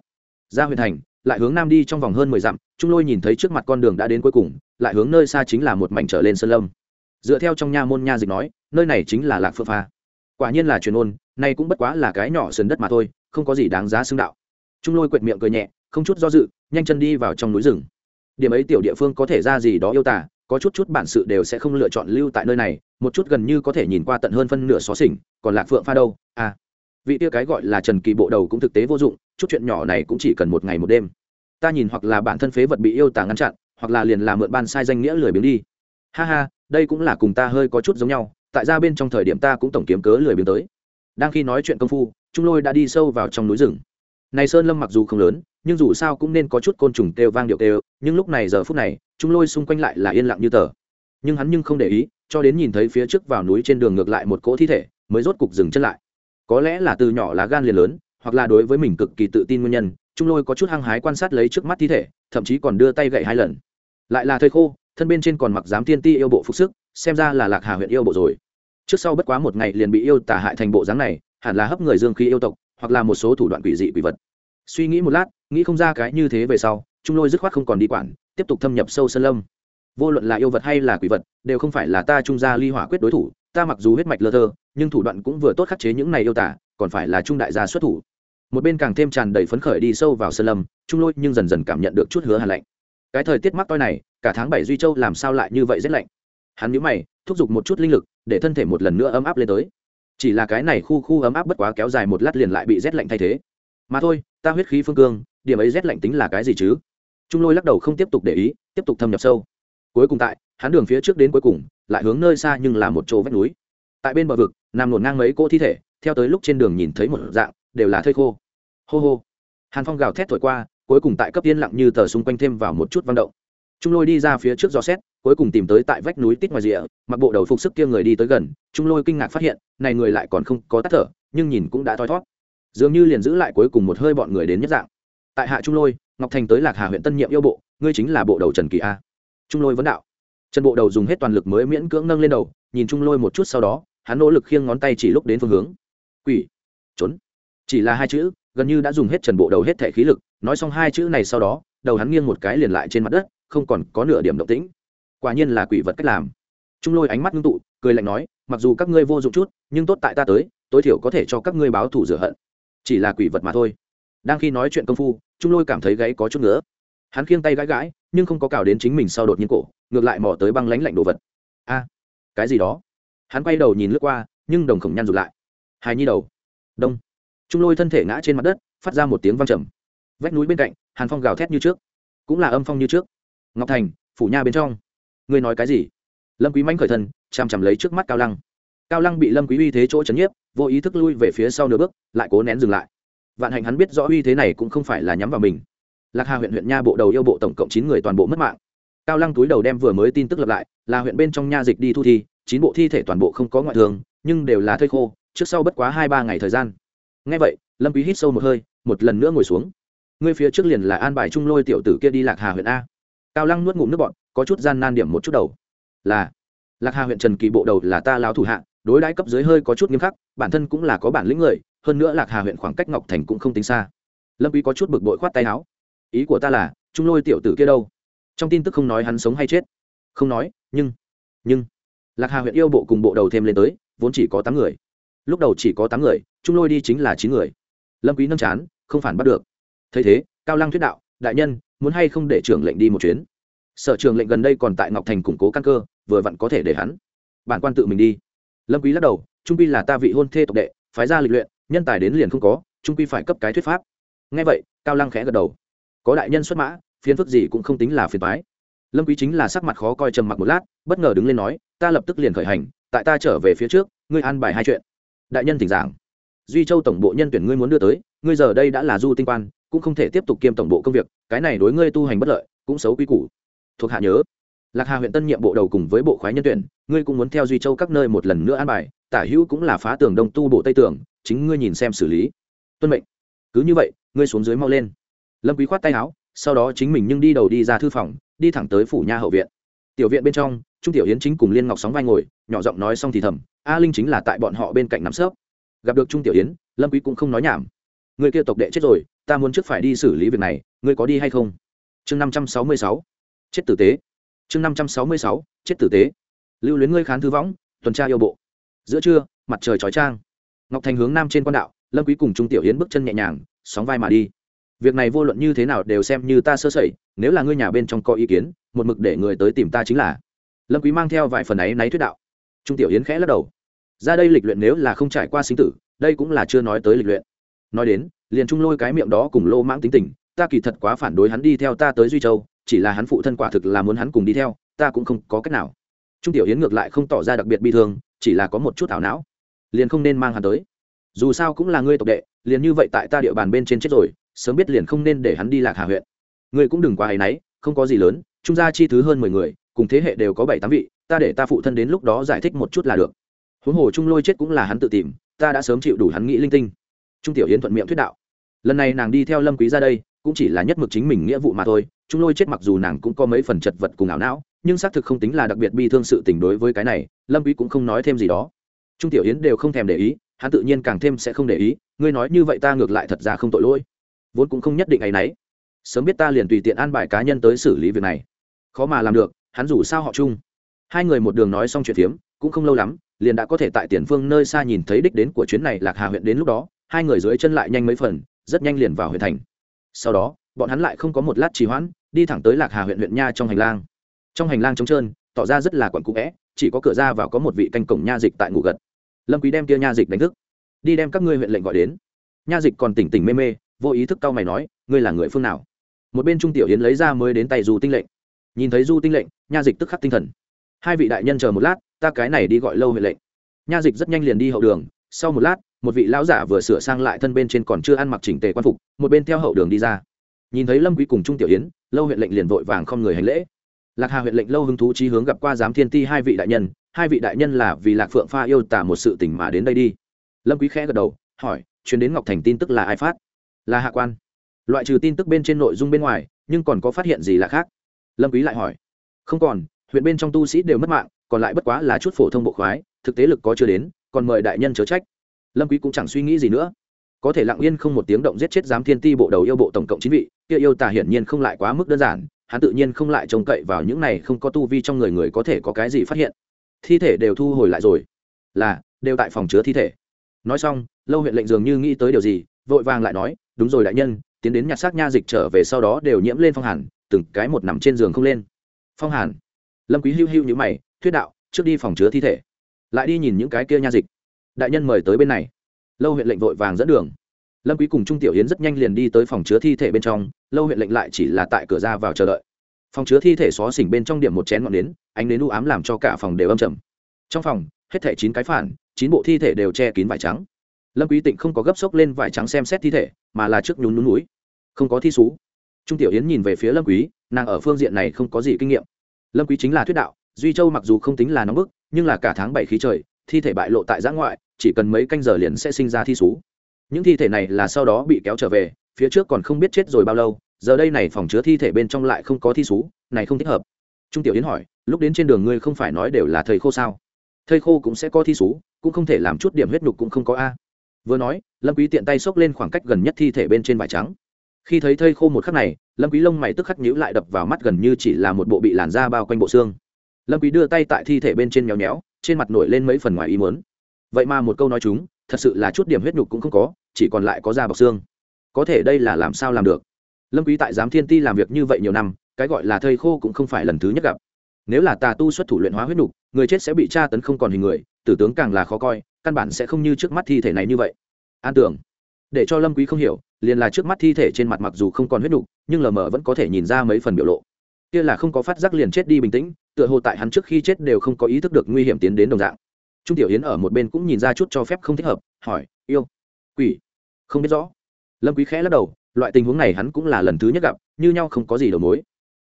Ra huyện thành, lại hướng nam đi trong vòng hơn mười dặm, trung lôi nhìn thấy trước mặt con đường đã đến cuối cùng, lại hướng nơi xa chính là một mảnh trở lên sơn lâm. Dựa theo trong nha môn nha dịch nói, nơi này chính là lạc phượng pha. Quả nhiên là truyền ôn, nay cũng bất quá là cái nhỏ sườn đất mà thôi, không có gì đáng giá xưng đạo. Trung lôi quệt miệng cười nhẹ, không chút do dự, nhanh chân đi vào trong núi rừng. Điểm ấy tiểu địa phương có thể ra gì đó yêu tả có chút chút bản sự đều sẽ không lựa chọn lưu tại nơi này, một chút gần như có thể nhìn qua tận hơn phân nửa xó xỉnh, còn lạc phượng pha đâu à. Vị tia cái gọi là trần kỳ bộ đầu cũng thực tế vô dụng, chút chuyện nhỏ này cũng chỉ cần một ngày một đêm. Ta nhìn hoặc là bản thân phế vật bị yêu tả ngăn chặn, hoặc là liền làm mượn ban sai danh nghĩa lười biếng đi. Ha ha, đây cũng là cùng ta hơi có chút giống nhau, tại ra bên trong thời điểm ta cũng tổng kiếm cớ lười biếng tới. Đang khi nói chuyện công phu, trung lôi đã đi sâu vào trong núi rừng này sơn lâm mặc dù không lớn, nhưng dù sao cũng nên có chút côn trùng kêu vang điệu kêu, nhưng lúc này giờ phút này, chúng lôi xung quanh lại là yên lặng như tờ. Nhưng hắn nhưng không để ý, cho đến nhìn thấy phía trước vào núi trên đường ngược lại một cỗ thi thể, mới rốt cục dừng chân lại. Có lẽ là từ nhỏ lá gan liền lớn, hoặc là đối với mình cực kỳ tự tin nguyên nhân trung lôi có chút hăng hái quan sát lấy trước mắt thi thể, thậm chí còn đưa tay gậy hai lần. Lại là thời khô, thân bên trên còn mặc giám tiên ti yêu bộ phục sức, xem ra là lạc hà huyện yêu bộ rồi. Trước sau bất quá một ngày liền bị yêu tả hại thành bộ dáng này, hẳn là hấp người dương khí yêu tộc hoặc là một số thủ đoạn quỷ dị quỷ vật. Suy nghĩ một lát, nghĩ không ra cái như thế về sau, trung lôi dứt khoát không còn đi quản, tiếp tục thâm nhập sâu sân lâm. Vô luận là yêu vật hay là quỷ vật, đều không phải là ta trung gia ly hỏa quyết đối thủ, ta mặc dù huyết mạch lơ thơ, nhưng thủ đoạn cũng vừa tốt khắc chế những này yêu tả, còn phải là trung đại gia xuất thủ. Một bên càng thêm tràn đầy phấn khởi đi sâu vào sơn lâm, trung lôi nhưng dần dần cảm nhận được chút hứa hàn lạnh. Cái thời tiết mắc toi này, cả tháng bảy duy châu làm sao lại như vậy rét lạnh? Hắn nhíu mày, thúc giục một chút linh lực, để thân thể một lần nữa ấm áp lên tới chỉ là cái này khu khu ấm áp bất quá kéo dài một lát liền lại bị rét lạnh thay thế. Mà thôi, ta huyết khí phương cương, điểm ấy rét lạnh tính là cái gì chứ? Trung lôi lắc đầu không tiếp tục để ý, tiếp tục thâm nhập sâu. Cuối cùng tại, hắn đường phía trước đến cuối cùng, lại hướng nơi xa nhưng là một chỗ vách núi. Tại bên bờ vực, nằm nổn ngang mấy cỗ thi thể, theo tới lúc trên đường nhìn thấy một dạng, đều là thây khô. Hô hô. Hàn phong gào thét thổi qua, cuối cùng tại cấp yên lặng như tờ xung quanh thêm vào một chút văn động. Trung lôi đi ra phía trước gió xét cuối cùng tìm tới tại vách núi tít ngoài rìa, mặc bộ đầu phục sức kia người đi tới gần, trung lôi kinh ngạc phát hiện, này người lại còn không có tắt thở, nhưng nhìn cũng đã thoi thót. Dường như liền giữ lại cuối cùng một hơi bọn người đến nhất dạng. Tại hạ trung lôi, ngọc thành tới lạc hà huyện tân nhiệm yêu bộ, ngươi chính là bộ đầu trần kỳ a. Trung lôi vấn đạo. Trần bộ đầu dùng hết toàn lực mới miễn cưỡng nâng lên đầu, nhìn trung lôi một chút sau đó, hắn nỗ lực khiêng ngón tay chỉ lúc đến phương hướng. Quỷ. Trốn. Chỉ là hai chữ, gần như đã dùng hết trần bộ đầu hết thể khí lực, nói xong hai chữ này sau đó, đầu hắn nghiêng một cái liền lại trên mặt đất, không còn có nửa điểm động tĩnh quả nhiên là quỷ vật cách làm. Trung lôi ánh mắt ngưng tụ, cười lạnh nói, mặc dù các ngươi vô dụng chút, nhưng tốt tại ta tới, tối thiểu có thể cho các ngươi báo thù rửa hận. Chỉ là quỷ vật mà thôi. Đang khi nói chuyện công phu, trung lôi cảm thấy gáy có chút nữa hắn khiêng tay gãi gãi, nhưng không có cào đến chính mình sau đột nhiên cổ, ngược lại mò tới băng lánh lạnh đồ vật. A, cái gì đó? Hắn quay đầu nhìn lướt qua, nhưng đồng khổng nhăn rụt lại. Hài nhi đầu. Đông. Trung lôi thân thể ngã trên mặt đất, phát ra một tiếng văng trầm. Vách núi bên cạnh, hàn phong gào thét như trước, cũng là âm phong như trước. Ngọc thành, phủ nha bên trong ngươi nói cái gì? Lâm quý manh khởi thân chằm chằm lấy trước mắt cao lăng. Cao lăng bị lâm quý uy thế chỗ chấn nhiếp, vô ý thức lui về phía sau nửa bước, lại cố nén dừng lại. Vạn hạnh hắn biết rõ uy thế này cũng không phải là nhắm vào mình. Lạc hà huyện huyện nha bộ đầu yêu bộ tổng cộng chín người toàn bộ mất mạng. Cao lăng túi đầu đem vừa mới tin tức lập lại, là huyện bên trong nha dịch đi thu thi, chín bộ thi thể toàn bộ không có ngoại thương, nhưng đều là thây khô, trước sau bất quá hai ba ngày thời gian. Ngay vậy, lâm quý hít sâu một hơi, một lần nữa ngồi xuống. Ngươi phía trước liền là an bài trung lôi tiểu tử kia đi lạc hà huyện a. Cao lăng nuốt ngụm nước bọt có chút gian nan điểm một chút đầu. Là, lạc hà huyện trần kỳ bộ đầu là ta lao thủ hạ, đối đãi cấp dưới hơi có chút nghiêm khắc, bản thân cũng là có bản lĩnh người, hơn nữa lạc hà huyện khoảng cách ngọc thành cũng không tính xa. Lâm quý có chút bực bội khoát tay áo. Ý của ta là trung lôi tiểu tử kia đâu? Trong tin tức không nói hắn sống hay chết. Không nói, nhưng nhưng, lạc hà huyện yêu bộ cùng bộ đầu thêm lên tới, vốn chỉ có tám người. Lúc đầu chỉ có tám người trung lôi đi chính là chín người. Lâm quý nâng chán, không phản bắt được. Thấy thế, cao lăng thuyết đạo, đại nhân, muốn hay không để trưởng lệnh đi một chuyến? Sở trường lệnh gần đây còn tại ngọc thành củng cố căn cơ, vừa vặn có thể để hắn. Bản quan tự mình đi. Lâm quý lắc đầu, trung quy là ta vị hôn thê tộc đệ, phái ra lịch luyện, nhân tài đến liền không có, trung quy phải cấp cái thuyết pháp. Nghe vậy, cao lăng khẽ gật đầu. Có đại nhân xuất mã, phiền phức gì cũng không tính là phiền toái. Lâm quý chính là sắc mặt khó coi trầm mặc một lát, bất ngờ đứng lên nói, ta lập tức liền khởi hành, tại ta trở về phía trước, ngươi an bài hai chuyện. Đại nhân thỉnh giảng. Duy châu tổng bộ nhân tuyển ngươi muốn đưa tới, ngươi giờ đây đã là du tinh quan, cũng không thể tiếp tục kiêm tổng bộ công việc, cái này đối ngươi tu hành bất lợi, cũng xấu quy củ thuộc hạ nhớ. Lạc hà huyện tân nhiệm bộ đầu cùng với bộ khoái nhân tuyển, ngươi cũng muốn theo duy châu các nơi một lần nữa an bài, tả hữu cũng là phá tường đông tu bộ tây tường, chính ngươi nhìn xem xử lý. Tuân mệnh. Cứ như vậy, ngươi xuống dưới mau lên. Lâm quý khoát tay áo, sau đó chính mình nhưng đi đầu đi ra thư phòng, đi thẳng tới phủ nha hậu viện. Tiểu viện bên trong, trung tiểu yến chính cùng liên ngọc sóng vai ngồi, nhỏ giọng nói xong thì thầm, a linh chính là tại bọn họ bên cạnh nắm sớp gặp được trung tiểu yến, lâm quý cũng không nói nhảm. Người kia tộc đệ chết rồi, ta muốn trước phải đi xử lý việc này, ngươi có đi hay không? Chương năm trăm sáu mươi sáu chết tử tế. Chương năm trăm sáu mươi sáu, chết tử tế. Lưu luyến ngươi khán thư võng, tuần tra yêu bộ. Giữa trưa, mặt trời chói trang ngọc thành hướng nam trên quan đạo, lâm quý cùng trung tiểu yến bước chân nhẹ nhàng, sóng vai mà đi. Việc này vô luận như thế nào đều xem như ta sơ sẩy, nếu là ngươi nhà bên trong có ý kiến, một mực để người tới tìm ta chính là. Lâm quý mang theo vài phần ấy náy thuyết đạo. Trung tiểu yến khẽ lắc đầu. Ra đây lịch luyện nếu là không trải qua sinh tử, đây cũng là chưa nói tới lịch luyện. Nói đến, liền trung lôi cái miệng đó cùng lô mãng tính tình, ta kỳ thật quá phản đối hắn đi theo ta tới duy châu chỉ là hắn phụ thân quả thực là muốn hắn cùng đi theo, ta cũng không có cách nào. Trung tiểu yến ngược lại không tỏ ra đặc biệt bi thương, chỉ là có một chút ảo não. Liền không nên mang hắn tới. Dù sao cũng là ngươi tộc đệ, liền như vậy tại ta địa bàn bên trên chết rồi, sớm biết liền không nên để hắn đi lạc hà huyện. Ngươi cũng đừng qua hay nấy không có gì lớn, trung gia chi thứ hơn mười người, cùng thế hệ đều có bảy tám vị, ta để ta phụ thân đến lúc đó giải thích một chút là được. Huống hồ trung lôi chết cũng là hắn tự tìm, ta đã sớm chịu đủ hắn nghĩ linh tinh. Trung tiểu yến thuận miệng thuyết đạo. Lần này nàng đi theo lâm quý ra đây cũng chỉ là nhất mực chính mình nghĩa vụ mà thôi, trung lôi chết mặc dù nàng cũng có mấy phần chật vật cùng ảo não, nhưng xác thực không tính là đặc biệt bi thương sự tình đối với cái này, lâm quý cũng không nói thêm gì đó. Trung tiểu yến đều không thèm để ý, hắn tự nhiên càng thêm sẽ không để ý, ngươi nói như vậy ta ngược lại thật ra không tội lỗi. Vốn cũng không nhất định ấy nấy. Sớm biết ta liền tùy tiện an bài cá nhân tới xử lý việc này. Khó mà làm được, hắn rủ sao họ chung hai người một đường nói xong chuyện phiếm, cũng không lâu lắm, liền đã có thể tại tiền phương nơi xa nhìn thấy đích đến của chuyến này lạc hà huyện đến lúc đó, hai người dưới chân lại nhanh mấy phần, rất nhanh liền vào huyện thành sau đó, bọn hắn lại không có một lát trì hoãn, đi thẳng tới lạc hà huyện huyện nha trong hành lang. Trong hành lang trống trơn, tỏ ra rất là quặn cũ vẽ, chỉ có cửa ra vào có một vị canh cổng nha dịch tại ngủ gật. Lâm quý đem kia nha dịch đánh thức. Đi đem các ngươi huyện lệnh gọi đến. Nha dịch còn tỉnh tỉnh mê mê, vô ý thức cau mày nói, ngươi là người phương nào? Một bên trung tiểu yến lấy ra mới đến tay du tinh lệnh. Nhìn thấy du tinh lệnh, nha dịch tức khắc tinh thần. Hai vị đại nhân chờ một lát, ta cái này đi gọi lâu huyện lệnh. Nha dịch rất nhanh liền đi hậu đường, sau một lát một vị lão giả vừa sửa sang lại thân bên trên còn chưa ăn mặc chỉnh tề quan phục, một bên theo hậu đường đi ra. Nhìn thấy lâm quý cùng trung tiểu yến, lâu huyện lệnh liền vội vàng không người hành lễ. Lạc hà huyện lệnh lâu hứng thú trí hướng gặp qua giám thiên ti hai vị đại nhân, hai vị đại nhân là vì lạc phượng pha yêu tả một sự tình mà đến đây đi. Lâm quý khẽ gật đầu, hỏi chuyến đến ngọc thành tin tức là ai phát? Là hạ quan. Loại trừ tin tức bên trên nội dung bên ngoài, nhưng còn có phát hiện gì là khác? Lâm quý lại hỏi. Không còn, huyện bên trong tu sĩ đều mất mạng, còn lại bất quá là chút phổ thông bộ khoái, thực tế lực có chưa đến, còn mời đại nhân chớ trách lâm quý cũng chẳng suy nghĩ gì nữa. Có thể lặng yên không một tiếng động giết chết giám thiên ti bộ đầu yêu bộ tổng cộng chín vị, kia yêu tà hiển nhiên không lại quá mức đơn giản, hắn tự nhiên không lại trông cậy vào những này không có tu vi trong người người có thể có cái gì phát hiện. Thi thể đều thu hồi lại rồi. Là, đều tại phòng chứa thi thể. Nói xong, lâu huyện lệnh dường như nghĩ tới điều gì, vội vàng lại nói, đúng rồi đại nhân, tiến đến nhặt xác nha dịch trở về sau đó đều nhiễm lên phong hàn, từng cái một nằm trên giường không lên. Phong hàn? Lâm quý hưu hưu như mày, thuyết đạo, trước đi phòng chứa thi thể. Lại đi nhìn những cái kia nha dịch đại nhân mời tới bên này. Lâu huyện lệnh vội vàng dẫn đường. Lâm quý cùng trung tiểu yến rất nhanh liền đi tới phòng chứa thi thể bên trong, lâu huyện lệnh lại chỉ là tại cửa ra vào chờ đợi. Phòng chứa thi thể xó xỉnh bên trong điểm một chén ngọn nến, ánh nến u ám làm cho cả phòng đều âm trầm. Trong phòng, hết thảy chín cái phản, chín bộ thi thể đều che kín vải trắng. Lâm quý tịnh không có gấp sốc lên vải trắng xem xét thi thể, mà là trước nhún nhún núi. Không có thi sú trung tiểu yến nhìn về phía lâm quý, nàng ở phương diện này không có gì kinh nghiệm. Lâm quý chính là thuyết đạo, duy châu mặc dù không tính là nóng bức, nhưng là cả tháng bảy khí trời thi thể bại lộ tại giã ngoại, chỉ cần mấy canh giờ liền sẽ sinh ra thi sú những thi thể này là sau đó bị kéo trở về, phía trước còn không biết chết rồi bao lâu, giờ đây này phòng chứa thi thể bên trong lại không có thi sú này không thích hợp. Trung tiểu yến hỏi, lúc đến trên đường ngươi không phải nói đều là thầy khô sao? Thầy khô cũng sẽ có thi sú cũng không thể làm chút điểm huyết nhục cũng không có a. Vừa nói, lâm quý tiện tay xốc lên khoảng cách gần nhất thi thể bên trên vải trắng. Khi thấy thây khô một khắc này, lâm quý lông mày tức khắc nhíu lại đập vào mắt gần như chỉ là một bộ bị làn da bao quanh bộ xương. Lâm quý đưa tay tại thi thể bên trên nhéo nhéo trên mặt nổi lên mấy phần ngoài ý muốn. Vậy mà một câu nói chúng, thật sự là chút điểm huyết nhục cũng không có, chỉ còn lại có da bọc xương. Có thể đây là làm sao làm được? Lâm quý tại giám thiên ti làm việc như vậy nhiều năm, cái gọi là thây khô cũng không phải lần thứ nhất gặp. Nếu là tà tu xuất thủ luyện hóa huyết nhục, người chết sẽ bị tra tấn không còn hình người, tử tướng càng là khó coi, căn bản sẽ không như trước mắt thi thể này như vậy. An tưởng. Để cho lâm quý không hiểu, liền là trước mắt thi thể trên mặt mặc dù không còn huyết nhục, nhưng lờ mờ vẫn có thể nhìn ra mấy phần biểu lộ. Kia là không có phát giác liền chết đi bình tĩnh tựa hồ tại hắn trước khi chết đều không có ý thức được nguy hiểm tiến đến đồng dạng. Trung tiểu yến ở một bên cũng nhìn ra chút cho phép không thích hợp, hỏi, yêu, quỷ, không biết rõ. Lâm quý khẽ lắc đầu, loại tình huống này hắn cũng là lần thứ nhất gặp, như nhau không có gì đầu mối.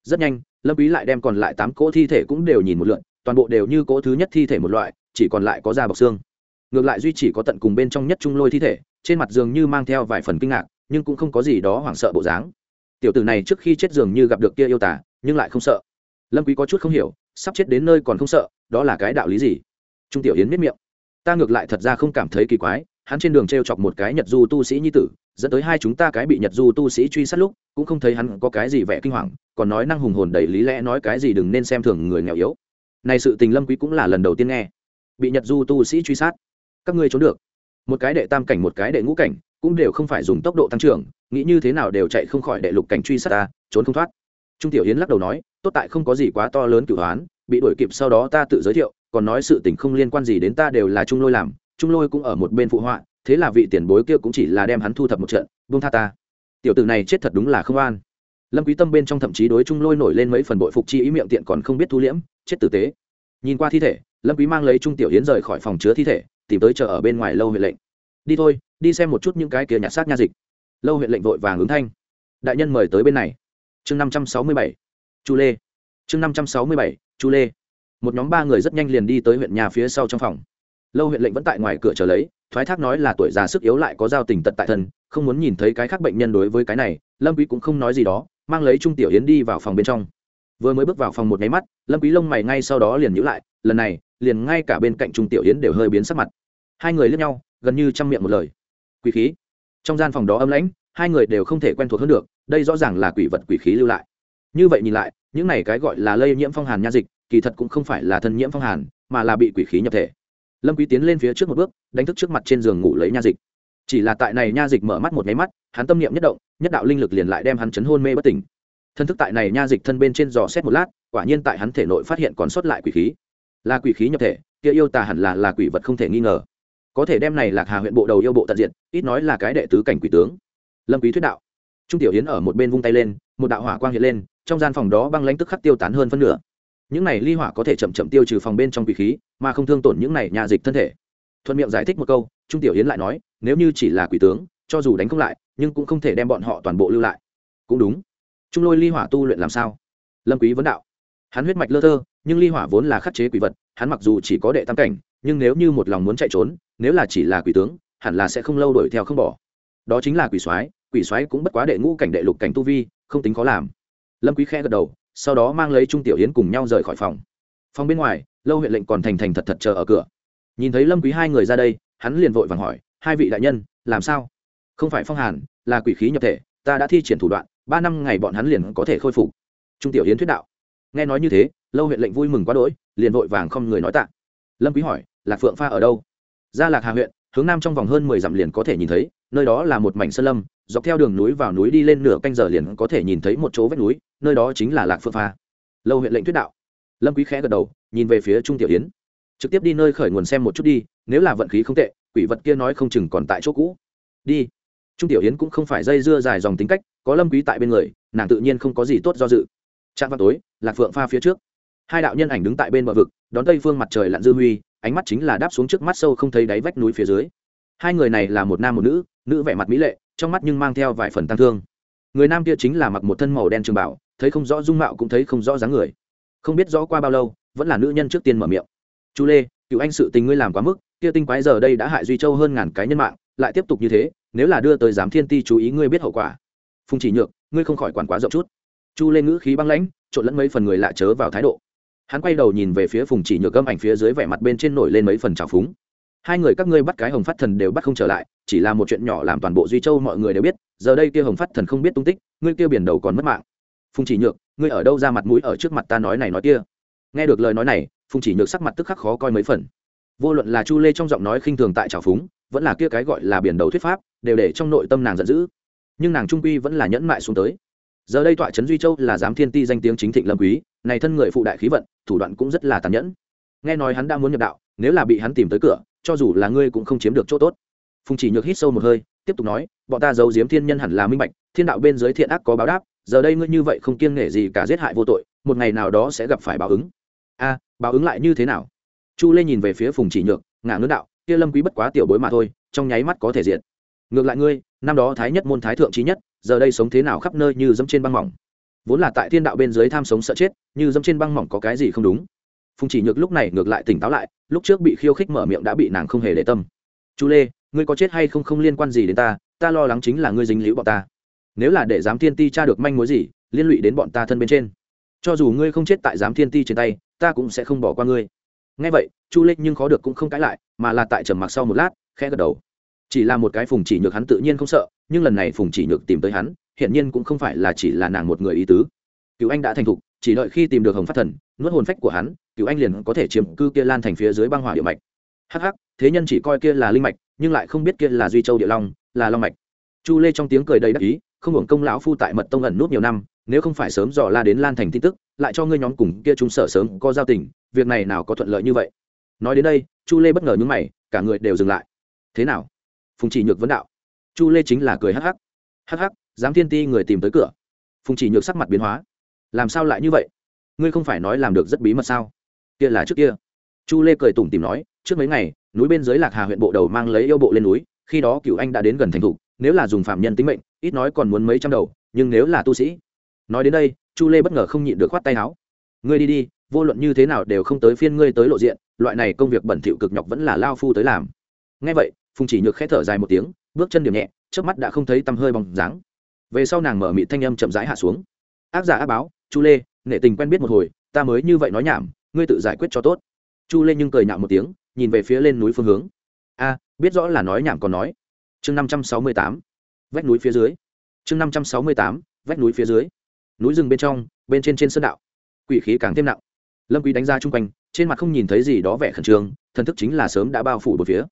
Rất nhanh, lâm quý lại đem còn lại tám cỗ thi thể cũng đều nhìn một lượt toàn bộ đều như cỗ thứ nhất thi thể một loại, chỉ còn lại có da bọc xương. Ngược lại duy chỉ có tận cùng bên trong nhất trung lôi thi thể, trên mặt dường như mang theo vài phần kinh ngạc, nhưng cũng không có gì đó hoảng sợ bộ dáng. Tiểu tử này trước khi chết dường như gặp được kia yêu tả nhưng lại không sợ. Lâm quý có chút không hiểu sắp chết đến nơi còn không sợ, đó là cái đạo lý gì? Trung tiểu yến miết miệng. Ta ngược lại thật ra không cảm thấy kỳ quái, hắn trên đường treo chọc một cái nhật du tu sĩ nhi tử, dẫn tới hai chúng ta cái bị nhật du tu sĩ truy sát lúc, cũng không thấy hắn có cái gì vẻ kinh hoàng, còn nói năng hùng hồn đầy lý lẽ nói cái gì đừng nên xem thường người nghèo yếu. Này sự tình lâm quý cũng là lần đầu tiên nghe. Bị nhật du tu sĩ truy sát. Các ngươi trốn được. Một cái đệ tam cảnh, một cái đệ ngũ cảnh, cũng đều không phải dùng tốc độ tăng trưởng, nghĩ như thế nào đều chạy không khỏi đệ lục cảnh truy sát ta, trốn không thoát trung tiểu yến lắc đầu nói, tốt tại không có gì quá to lớn cửu hoán, bị đuổi kịp sau đó ta tự giới thiệu, còn nói sự tình không liên quan gì đến ta đều là trung lôi làm, trung lôi cũng ở một bên phụ họa, thế là vị tiền bối kia cũng chỉ là đem hắn thu thập một trận, buông tha ta. Tiểu tử này chết thật đúng là không an. Lâm quý tâm bên trong thậm chí đối trung lôi nổi lên mấy phần bội phục chi ý miệng tiện còn không biết thu liễm, chết tử tế. Nhìn qua thi thể, lâm quý mang lấy trung tiểu yến rời khỏi phòng chứa thi thể, tìm tới chờ ở bên ngoài lâu huyện lệnh. Đi thôi, đi xem một chút những cái kia nhặt xác nha dịch. Lâu huyện lệnh vội vàng ứng thanh. Đại nhân mời tới bên này chương năm trăm sáu mươi bảy, chu lê. Chương năm trăm sáu mươi bảy, chu lê. Một nhóm ba người rất nhanh liền đi tới huyện nhà phía sau trong phòng. Lâu huyện lệnh vẫn tại ngoài cửa chờ lấy, thoái thác nói là tuổi già sức yếu lại có giao tình tật tại thân, không muốn nhìn thấy cái khác bệnh nhân đối với cái này, lâm quý cũng không nói gì đó, mang lấy trung tiểu yến đi vào phòng bên trong. Vừa mới bước vào phòng một nháy mắt, lâm quý lông mày ngay sau đó liền nhíu lại, lần này, liền ngay cả bên cạnh trung tiểu yến đều hơi biến sắc mặt. Hai người liếc nhau, gần như chăm miệng một lời. Quỷ khí. Trong gian phòng đó âm lãnh, hai người đều không thể quen thuộc hơn được đây rõ ràng là quỷ vật quỷ khí lưu lại. Như vậy nhìn lại, những này cái gọi là lây nhiễm phong hàn nha dịch, kỳ thật cũng không phải là thân nhiễm phong hàn, mà là bị quỷ khí nhập thể. Lâm quý tiến lên phía trước một bước, đánh thức trước mặt trên giường ngủ lấy nha dịch. Chỉ là tại này nha dịch mở mắt một máy mắt, hắn tâm niệm nhất động, nhất đạo linh lực liền lại đem hắn chấn hôn mê bất tỉnh. Thân thức tại này nha dịch thân bên trên dò xét một lát, quả nhiên tại hắn thể nội phát hiện còn sót lại quỷ khí. Là quỷ khí nhập thể, kia yêu tà hẳn là là quỷ vật không thể nghi ngờ. Có thể đem này lạc hà huyện bộ đầu yêu bộ tận diện ít nói là cái đệ tứ cảnh quỷ tướng. Lâm quý thuyết đạo trung tiểu yến ở một bên vung tay lên, một đạo hỏa quang hiện lên, trong gian phòng đó băng lãnh tức khắc tiêu tán hơn phân nửa. Những này ly hỏa có thể chậm chậm tiêu trừ phòng bên trong quỷ khí, mà không thương tổn những này nhà dịch thân thể. Thuận miệng giải thích một câu, trung tiểu yến lại nói, nếu như chỉ là quỷ tướng, cho dù đánh không lại, nhưng cũng không thể đem bọn họ toàn bộ lưu lại. Cũng đúng. Trung lôi ly hỏa tu luyện làm sao? Lâm quý vấn đạo. Hắn huyết mạch lơ thơ, nhưng ly hỏa vốn là khắc chế quỷ vật, hắn mặc dù chỉ có đệ tam cảnh, nhưng nếu như một lòng muốn chạy trốn, nếu là chỉ là quỷ tướng, hẳn là sẽ không lâu đuổi theo không bỏ. Đó chính là quỷ soái quỷ xoáy cũng bất quá đệ ngũ cảnh đệ lục cảnh tu vi, không tính khó làm. Lâm quý khẽ gật đầu, sau đó mang lấy trung tiểu yến cùng nhau rời khỏi phòng. Phòng bên ngoài, lâu huyện lệnh còn thành thành thật thật chờ ở cửa. Nhìn thấy lâm quý hai người ra đây, hắn liền vội vàng hỏi, hai vị đại nhân, làm sao? Không phải phong hàn, là quỷ khí nhập thể, ta đã thi triển thủ đoạn, ba năm ngày bọn hắn liền có thể khôi phục. Trung tiểu yến thuyết đạo. Nghe nói như thế, lâu huyện lệnh vui mừng quá đỗi, liền vội vàng không người nói tạ. Lâm quý hỏi, lạc phượng pha ở đâu? Ra lạc hà huyện, hướng nam trong vòng hơn mười dặm liền có thể nhìn thấy, nơi đó là một mảnh sơn lâm dọc theo đường núi vào núi đi lên nửa canh giờ liền có thể nhìn thấy một chỗ vách núi, nơi đó chính là lạc phượng pha. Lâu huyện lệnh thuyết đạo. Lâm quý khẽ gật đầu, nhìn về phía trung tiểu yến. Trực tiếp đi nơi khởi nguồn xem một chút đi, nếu là vận khí không tệ, quỷ vật kia nói không chừng còn tại chỗ cũ. Đi. Trung tiểu yến cũng không phải dây dưa dài dòng tính cách, có lâm quý tại bên người, nàng tự nhiên không có gì tốt do dự. Trạng vào tối, lạc phượng pha phía trước. Hai đạo nhân ảnh đứng tại bên bờ vực, đón tây phương mặt trời lặn dư huy, ánh mắt chính là đáp xuống trước mắt sâu không thấy đáy vách núi phía dưới. Hai người này là một nam một nữ nữ vẻ mặt mỹ lệ trong mắt nhưng mang theo vài phần tăng thương. Người nam kia chính là mặc một thân màu đen trường bảo, thấy không rõ dung mạo cũng thấy không rõ dáng người. Không biết rõ qua bao lâu, vẫn là nữ nhân trước tiên mở miệng. Chu lê, cựu anh sự tình ngươi làm quá mức, kia tinh quái giờ đây đã hại duy châu hơn ngàn cái nhân mạng, lại tiếp tục như thế, nếu là đưa tới giám thiên ti chú ý ngươi biết hậu quả. Phùng chỉ nhược, ngươi không khỏi quản quá rộng chút. Chu lê ngữ khí băng lãnh, trộn lẫn mấy phần người lạ chớ vào thái độ. Hắn quay đầu nhìn về phía phùng chỉ nhược gâm ảnh phía dưới vẻ mặt bên trên nổi lên mấy phần trào phúng hai người các ngươi bắt cái hồng phát thần đều bắt không trở lại, chỉ là một chuyện nhỏ làm toàn bộ duy châu mọi người đều biết, giờ đây kia hồng phát thần không biết tung tích, ngươi kia biển đầu còn mất mạng. Phùng chỉ nhược, ngươi ở đâu ra mặt mũi ở trước mặt ta nói này nói kia? Nghe được lời nói này, phùng chỉ nhược sắc mặt tức khắc khó coi mấy phần. Vô luận là chu lê trong giọng nói khinh thường tại trào phúng, vẫn là kia cái gọi là biển đầu thuyết pháp, đều để trong nội tâm nàng giận dữ. Nhưng nàng trung quy vẫn là nhẫn mại xuống tới. Giờ đây tọa trấn duy châu là giám thiên ti danh tiếng chính thịnh lâm quý, này thân người phụ đại khí vận, thủ đoạn cũng rất là tàn nhẫn. Nghe nói hắn đã muốn nhập đạo, nếu là bị hắn tìm tới cửa cho dù là ngươi cũng không chiếm được chỗ tốt. Phùng chỉ nhược hít sâu một hơi, tiếp tục nói, bọn ta giấu giếm thiên nhân hẳn là minh bạch, thiên đạo bên dưới thiện ác có báo đáp, giờ đây ngươi như vậy không kiêng nể gì cả giết hại vô tội, một ngày nào đó sẽ gặp phải báo ứng. A, báo ứng lại như thế nào? Chu lê nhìn về phía phùng chỉ nhược ngã ngưỡng đạo, kia lâm quý bất quá tiểu bối mà thôi, trong nháy mắt có thể diện ngược lại ngươi, năm đó thái nhất môn thái thượng trí nhất, giờ đây sống thế nào khắp nơi như dẫm trên băng mỏng. Vốn là tại thiên đạo bên dưới tham sống sợ chết, như dẫm trên băng mỏng có cái gì không đúng? Phùng chỉ nhược lúc này ngược lại tỉnh táo lại, lúc trước bị khiêu khích mở miệng đã bị nàng không hề để tâm. Chu lê, ngươi có chết hay không không liên quan gì đến ta ta lo lắng chính là ngươi dính líu bọn ta. Nếu là để giám thiên ti tra được manh mối gì, liên lụy đến bọn ta thân bên trên. Cho dù ngươi không chết tại giám thiên ti trên tay, ta cũng sẽ không bỏ qua ngươi. Ngay vậy, chu lê nhưng khó được cũng không cãi lại, mà là tại trầm mặc sau một lát, khẽ gật đầu. Chỉ là một cái phùng chỉ nhược hắn tự nhiên không sợ, nhưng lần này phùng chỉ nhược tìm tới hắn hiện nhiên cũng không phải là chỉ là nàng một người ý tứ. Cựu anh đã thành thục chỉ đợi khi tìm được hồng phát thần, nuốt hồn phách của hắn cựu anh liền có thể chiếm cư kia lan thành phía dưới băng hỏa địa mạch. Hh thế nhân chỉ coi kia là linh mạch, nhưng lại không biết kia là duy châu địa long, là long mạch. Chu lê trong tiếng cười đầy đắc ý, không hưởng công lão phu tại mật tông ẩn nút nhiều năm, nếu không phải sớm dò la đến lan thành tin tức, lại cho ngươi nhóm cùng kia chúng sở sớm có giao tình, việc này nào có thuận lợi như vậy. Nói đến đây, chu lê bất ngờ nhúng mày, cả người đều dừng lại. Thế nào? Phùng chỉ nhược vấn đạo. Chu lê chính là cười hắc hắc. Hắc hắc, dám thiên ti người tìm tới cửa. Phùng chỉ nhược sắc mặt biến hóa làm sao lại như vậy? Ngươi không phải nói làm được rất bí mật sao? Kia là trước kia. Chu lê cười tủm tìm nói, trước mấy ngày, núi bên dưới lạc hà huyện bộ đầu mang lấy yêu bộ lên núi, khi đó cựu anh đã đến gần thành thục nếu là dùng phạm nhân tính mệnh, ít nói còn muốn mấy trăm đầu, nhưng nếu là tu sĩ. Nói đến đây, chu lê bất ngờ không nhịn được khoát tay áo. Ngươi đi đi, vô luận như thế nào đều không tới phiên ngươi tới lộ diện, loại này công việc bẩn thỉu cực nhọc vẫn là lao phu tới làm. Ngay vậy, phùng chỉ nhược khẽ thở dài một tiếng, bước chân điểm nhẹ trước mắt đã không thấy tăm hơi bóng dáng. Về sau nàng mở mị thanh âm chậm rãi hạ xuống. Ác giả ác báo chu lê nệ tình quen biết một hồi, ta mới như vậy nói nhảm, ngươi tự giải quyết cho tốt. Chu lê nhưng cười nhạo một tiếng, nhìn về phía lên núi phương hướng. A, biết rõ là nói nhảm còn nói. Chương năm trăm sáu mươi tám, vách núi phía dưới. Chương năm trăm sáu mươi tám, vách núi phía dưới. Núi rừng bên trong, bên trên trên sơn đạo. Quỷ khí càng thêm nặng. Lâm quý đánh ra chung quanh, trên mặt không nhìn thấy gì đó vẻ khẩn trương, thần thức chính là sớm đã bao phủ một phía.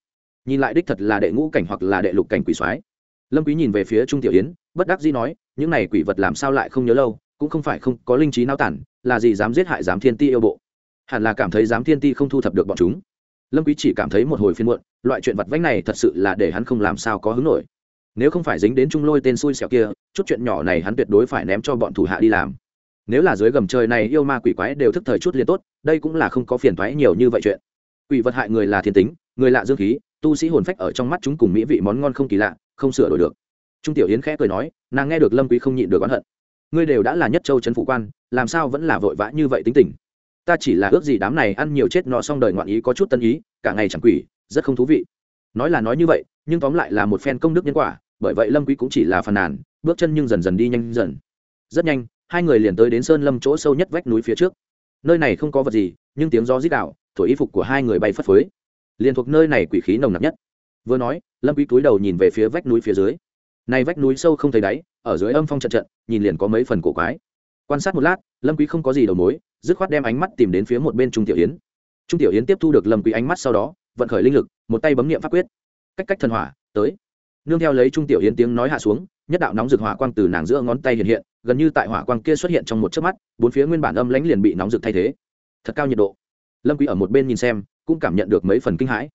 Nhìn lại đích thật là đệ ngũ cảnh hoặc là đệ lục cảnh quỷ soái. Lâm quý nhìn về phía trung tiểu yến, bất đắc dĩ nói, những này quỷ vật làm sao lại không nhớ lâu? Cũng không phải không có linh trí nao tản, là gì dám giết hại dám thiên ti yêu bộ? Hẳn là cảm thấy dám thiên ti không thu thập được bọn chúng. Lâm quý chỉ cảm thấy một hồi phiền muộn, loại chuyện vặt vãnh này thật sự là để hắn không làm sao có hứng nổi. Nếu không phải dính đến trung lôi tên xui xẻo kia, chút chuyện nhỏ này hắn tuyệt đối phải ném cho bọn thủ hạ đi làm. Nếu là dưới gầm trời này yêu ma quỷ quái đều thức thời chút liền tốt, đây cũng là không có phiền toái nhiều như vậy chuyện. Quỷ vật hại người là thiên tính, người lạ dương khí, tu sĩ hồn phách ở trong mắt chúng cùng mỹ vị món ngon không kỳ lạ, không sửa đổi được. Trung tiểu yến khẽ cười nói, nàng nghe được lâm quý không nhịn được oán hận ngươi đều đã là nhất châu trấn phụ quan, làm sao vẫn là vội vã như vậy tính tình? Ta chỉ là ước gì đám này ăn nhiều chết nọ xong đời ngoạn ý có chút tân ý, cả ngày chẳng quỷ, rất không thú vị. Nói là nói như vậy, nhưng tóm lại là một phen công đức nhân quả, bởi vậy lâm quý cũng chỉ là phàn nàn, bước chân nhưng dần dần đi nhanh dần. Rất nhanh, hai người liền tới đến sơn lâm chỗ sâu nhất vách núi phía trước. Nơi này không có vật gì, nhưng tiếng gió rít đạo thổi y phục của hai người bay phất phới. Liền thuộc nơi này quỷ khí nồng nặc nhất. Vừa nói, lâm quý cúi đầu nhìn về phía vách núi phía dưới. Này vách núi sâu không thấy đáy ở dưới âm phong trận trận, nhìn liền có mấy phần cổ quái. Quan sát một lát, lâm quý không có gì đầu mối, dứt khoát đem ánh mắt tìm đến phía một bên trung tiểu yến. Trung tiểu yến tiếp thu được lâm quý ánh mắt sau đó, vận khởi linh lực, một tay bấm niệm pháp quyết. Cách cách thần hỏa, tới. Nương theo lấy trung tiểu yến tiếng nói hạ xuống, nhất đạo nóng rực hỏa quang từ nàng giữa ngón tay hiện hiện, gần như tại hỏa quang kia xuất hiện trong một chớp mắt, bốn phía nguyên bản âm lãnh liền bị nóng rực thay thế. Thật cao nhiệt độ. Lâm quý ở một bên nhìn xem, cũng cảm nhận được mấy phần kinh hãi.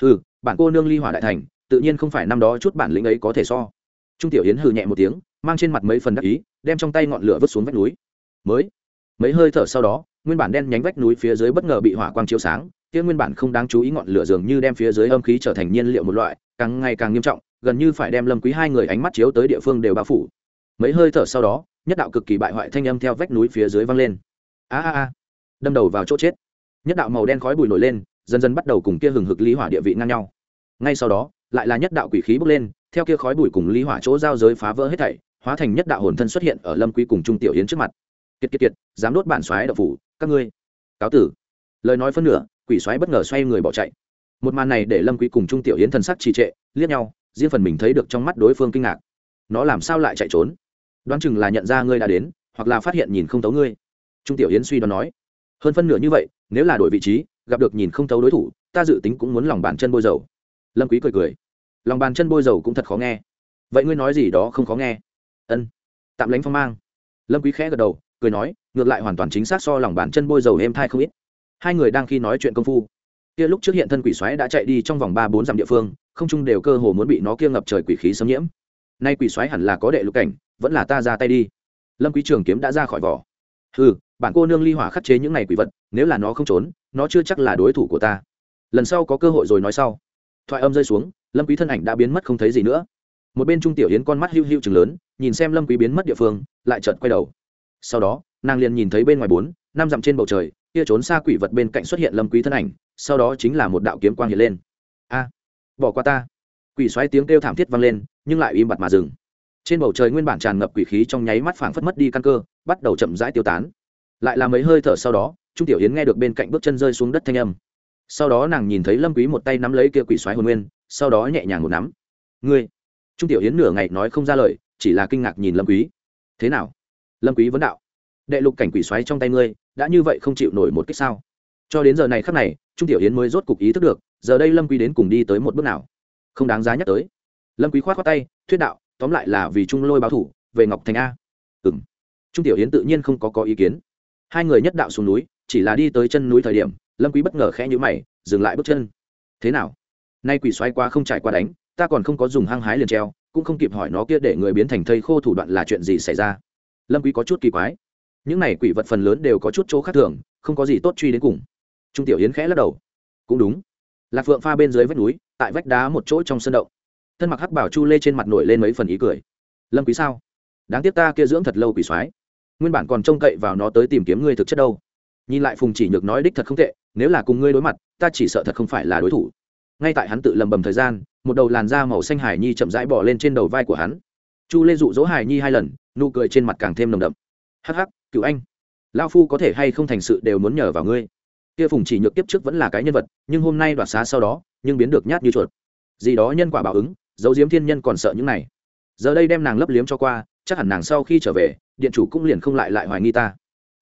Hừ, bản cô nương ly hỏa đại thành, tự nhiên không phải năm đó chút bản lĩnh ấy có thể so trung tiểu yến hừ nhẹ một tiếng, mang trên mặt mấy phần đắc ý, đem trong tay ngọn lửa vứt xuống vách núi. Mới, mấy hơi thở sau đó, nguyên bản đen nhánh vách núi phía dưới bất ngờ bị hỏa quang chiếu sáng, kia nguyên bản không đáng chú ý ngọn lửa dường như đem phía dưới âm khí trở thành nhiên liệu một loại, càng ngày càng nghiêm trọng, gần như phải đem lâm quý hai người ánh mắt chiếu tới địa phương đều bao phủ. Mấy hơi thở sau đó, nhất đạo cực kỳ bại hoại thanh âm theo vách núi phía dưới vang lên. A a a, đâm đầu vào chỗ chết. Nhất đạo màu đen khói bụi nổi lên, dần dần bắt đầu cùng kia hừng hực lý hỏa địa vị ngang nhau. Ngay sau đó, lại là nhất đạo quỷ khí bốc lên theo kia khói bụi cùng lý hỏa chỗ giao giới phá vỡ hết thảy, hóa thành nhất đạo hồn thân xuất hiện ở lâm quý cùng trung tiểu yến trước mặt. Kiệt kiệt kiệt, dám đốt bản xoáy đạo phủ, các ngươi. Cáo tử. Lời nói phân nửa, quỷ xoáy bất ngờ xoay người bỏ chạy. Một màn này để lâm quý cùng trung tiểu yến thần sắc trì trệ, liếc nhau, riêng phần mình thấy được trong mắt đối phương kinh ngạc. Nó làm sao lại chạy trốn? Đoán chừng là nhận ra ngươi đã đến, hoặc là phát hiện nhìn không tấu ngươi. Trung tiểu yến suy đoán nói. Hơn phân nửa như vậy, nếu là đổi vị trí, gặp được nhìn không tấu đối thủ, ta dự tính cũng muốn lòng bàn chân bôi dầu. Lâm quý cười cười lòng bàn chân bôi dầu cũng thật khó nghe. Vậy ngươi nói gì đó không khó nghe? Ân. Tạm lánh phong mang. Lâm quý khẽ gật đầu, cười nói, ngược lại hoàn toàn chính xác so lòng bàn chân bôi dầu êm thai không ít. Hai người đang khi nói chuyện công phu, kia lúc trước hiện thân quỷ xoáy đã chạy đi trong vòng ba bốn dặm địa phương, không chung đều cơ hồ muốn bị nó kia ngập trời quỷ khí xâm nhiễm. Nay quỷ xoáy hẳn là có đệ lục cảnh, vẫn là ta ra tay đi. Lâm quý trường kiếm đã ra khỏi vỏ. Hừ, bản cô nương ly hỏa khắc chế những này quỷ vật, nếu là nó không trốn, nó chưa chắc là đối thủ của ta. Lần sau có cơ hội rồi nói sau. Thoại âm rơi xuống lâm quý thân ảnh đã biến mất không thấy gì nữa. Một bên trung tiểu yến con mắt hưu hưu chừng lớn, nhìn xem lâm quý biến mất địa phương, lại chợt quay đầu. Sau đó, nàng liền nhìn thấy bên ngoài bốn, năm dặm trên bầu trời, kia trốn xa quỷ vật bên cạnh xuất hiện lâm quý thân ảnh, sau đó chính là một đạo kiếm quang hiện lên. A, bỏ qua ta. Quỷ xoáy tiếng kêu thảm thiết vang lên, nhưng lại im bặt mà dừng. Trên bầu trời nguyên bản tràn ngập quỷ khí trong nháy mắt phảng phất mất đi căn cơ, bắt đầu chậm rãi tiêu tán. Lại là mấy hơi thở sau đó, trung tiểu yến nghe được bên cạnh bước chân rơi xuống đất thanh âm. Sau đó nàng nhìn thấy lâm quý một tay nắm lấy kia quỷ xoáy hồn nguyên sau đó nhẹ nhàng một nắm. Ngươi, trung tiểu yến nửa ngày nói không ra lời, chỉ là kinh ngạc nhìn lâm quý. Thế nào? Lâm quý vấn đạo. Đệ lục cảnh quỷ xoáy trong tay ngươi, đã như vậy không chịu nổi một kích sao? Cho đến giờ này khắc này, trung tiểu yến mới rốt cục ý thức được, giờ đây lâm quý đến cùng đi tới một bước nào. Không đáng giá nhắc tới. Lâm quý khoát khoát tay, thuyết đạo, tóm lại là vì trung lôi báo thủ, về ngọc thành a. Ừm. Trung tiểu yến tự nhiên không có có ý kiến. Hai người nhất đạo xuống núi, chỉ là đi tới chân núi thời điểm, lâm quý bất ngờ khẽ nhíu mày, dừng lại bước chân. Thế nào? Nay quỷ xoáy quá không trải qua đánh, ta còn không có dùng hăng hái liền treo, cũng không kịp hỏi nó kia để người biến thành thây khô thủ đoạn là chuyện gì xảy ra. Lâm quý có chút kỳ quái. Những này quỷ vật phần lớn đều có chút chỗ khác thường, không có gì tốt truy đến cùng. Trung tiểu yến khẽ lắc đầu. Cũng đúng. Lạc phượng pha bên dưới vách núi, tại vách đá một chỗ trong sân động. Thân mặc hắc bảo chu lê trên mặt nổi lên mấy phần ý cười. Lâm quý sao? Đáng tiếc ta kia dưỡng thật lâu quỷ soái nguyên bản còn trông cậy vào nó tới tìm kiếm ngươi thực chất đâu. Nhìn lại phùng chỉ nhược nói đích thật không tệ, nếu là cùng ngươi đối mặt, ta chỉ sợ thật không phải là đối thủ ngay tại hắn tự lầm bầm thời gian, một đầu làn da màu xanh hải nhi chậm rãi bỏ lên trên đầu vai của hắn. Chu lê dụ dỗ hải nhi hai lần, nụ cười trên mặt càng thêm nồng đậm. Hắc hắc cựu anh lao phu có thể hay không thành sự đều muốn nhờ vào ngươi. Kia phùng chỉ nhược tiếp trước vẫn là cái nhân vật, nhưng hôm nay đoạt xá sau đó, nhưng biến được nhát như chuột. Gì đó nhân quả báo ứng dấu diếm thiên nhân còn sợ những này. Giờ đây đem nàng lấp liếm cho qua, chắc hẳn nàng sau khi trở về, điện chủ cũng liền không lại lại hoài nghi ta.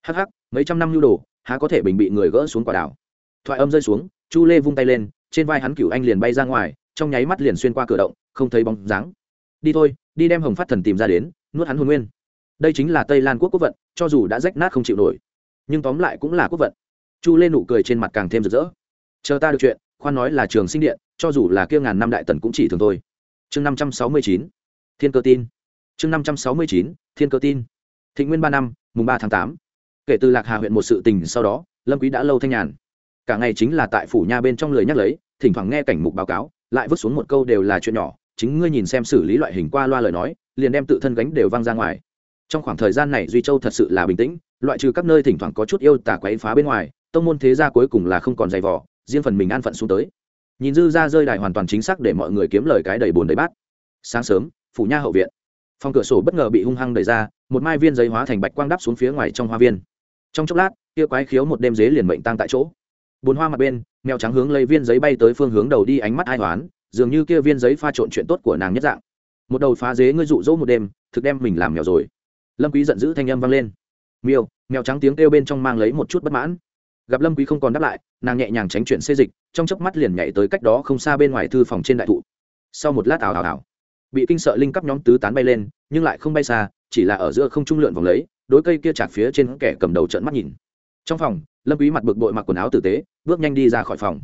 Hắc hắc, mấy trăm năm nhu đồ, há có thể bình bị người gỡ xuống quả đảo? Thoại âm rơi xuống, chu lê vung tay lên trên vai hắn cửu anh liền bay ra ngoài, trong nháy mắt liền xuyên qua cửa động, không thấy bóng dáng. Đi thôi, đi đem hồng phát thần tìm ra đến, nuốt hắn hồn nguyên. Đây chính là tây lan quốc quốc vận, cho dù đã rách nát không chịu nổi. Nhưng tóm lại cũng là quốc vận. Chu lên nụ cười trên mặt càng thêm rực rỡ. Chờ ta được chuyện, khoan nói là trường sinh điện, cho dù là kia ngàn năm đại tần cũng chỉ thường thôi. Chương năm trăm sáu mươi chín, thiên cơ tin. Chương năm trăm sáu mươi chín, thiên cơ tin. Thịnh nguyên ba năm, mùng ba tháng tám. Kể từ lạc hà huyện một sự tình sau đó, lâm quý đã lâu thanh nhàn. Cả ngày chính là tại phủ nha bên trong lời nhắc lấy thỉnh thoảng nghe cảnh mục báo cáo, lại vứt xuống một câu đều là chuyện nhỏ, chính ngươi nhìn xem xử lý loại hình qua loa lời nói, liền đem tự thân gánh đều văng ra ngoài. Trong khoảng thời gian này duy châu thật sự là bình tĩnh, loại trừ các nơi thỉnh thoảng có chút yêu tà quấy phá bên ngoài, tông môn thế gia cuối cùng là không còn dày vò, riêng phần mình an phận xuống tới. Nhìn dư ra rơi đài hoàn toàn chính xác để mọi người kiếm lời cái đầy bồn đầy bát. Sáng sớm, phủ nha hậu viện. Phòng cửa sổ bất ngờ bị hung hăng đẩy ra, một mai viên giấy hóa thành bạch quang đắp xuống phía ngoài trong hoa viên. Trong chốc lát, kia quái khiếu một đêm dế liền mệnh tăng tại chỗ. Bốn hoa mặt bên mèo trắng hướng lấy viên giấy bay tới phương hướng đầu đi ánh mắt ai toán dường như kia viên giấy pha trộn chuyện tốt của nàng nhất dạng. Một đầu phá dế ngươi dụ dỗ một đêm, thực đem mình làm mèo rồi. Lâm quý giận dữ thanh âm vang lên. Miêu, mèo trắng tiếng kêu bên trong mang lấy một chút bất mãn. Gặp lâm quý không còn đáp lại, nàng nhẹ nhàng tránh chuyện xê dịch, trong chớp mắt liền nhảy tới cách đó không xa bên ngoài thư phòng trên đại thụ. Sau một lát ảo ảo ảo, bị kinh sợ linh cấp nhóm tứ tán bay lên, nhưng lại không bay xa, chỉ là ở giữa không trung lượn vòng lấy, đối cây kia chạc phía trên kẻ cầm đầu trợn mắt nhìn. Trong phòng lâm quý mặt bực bội mặc quần áo tử tế, bước nhanh đi ra khỏi phòng.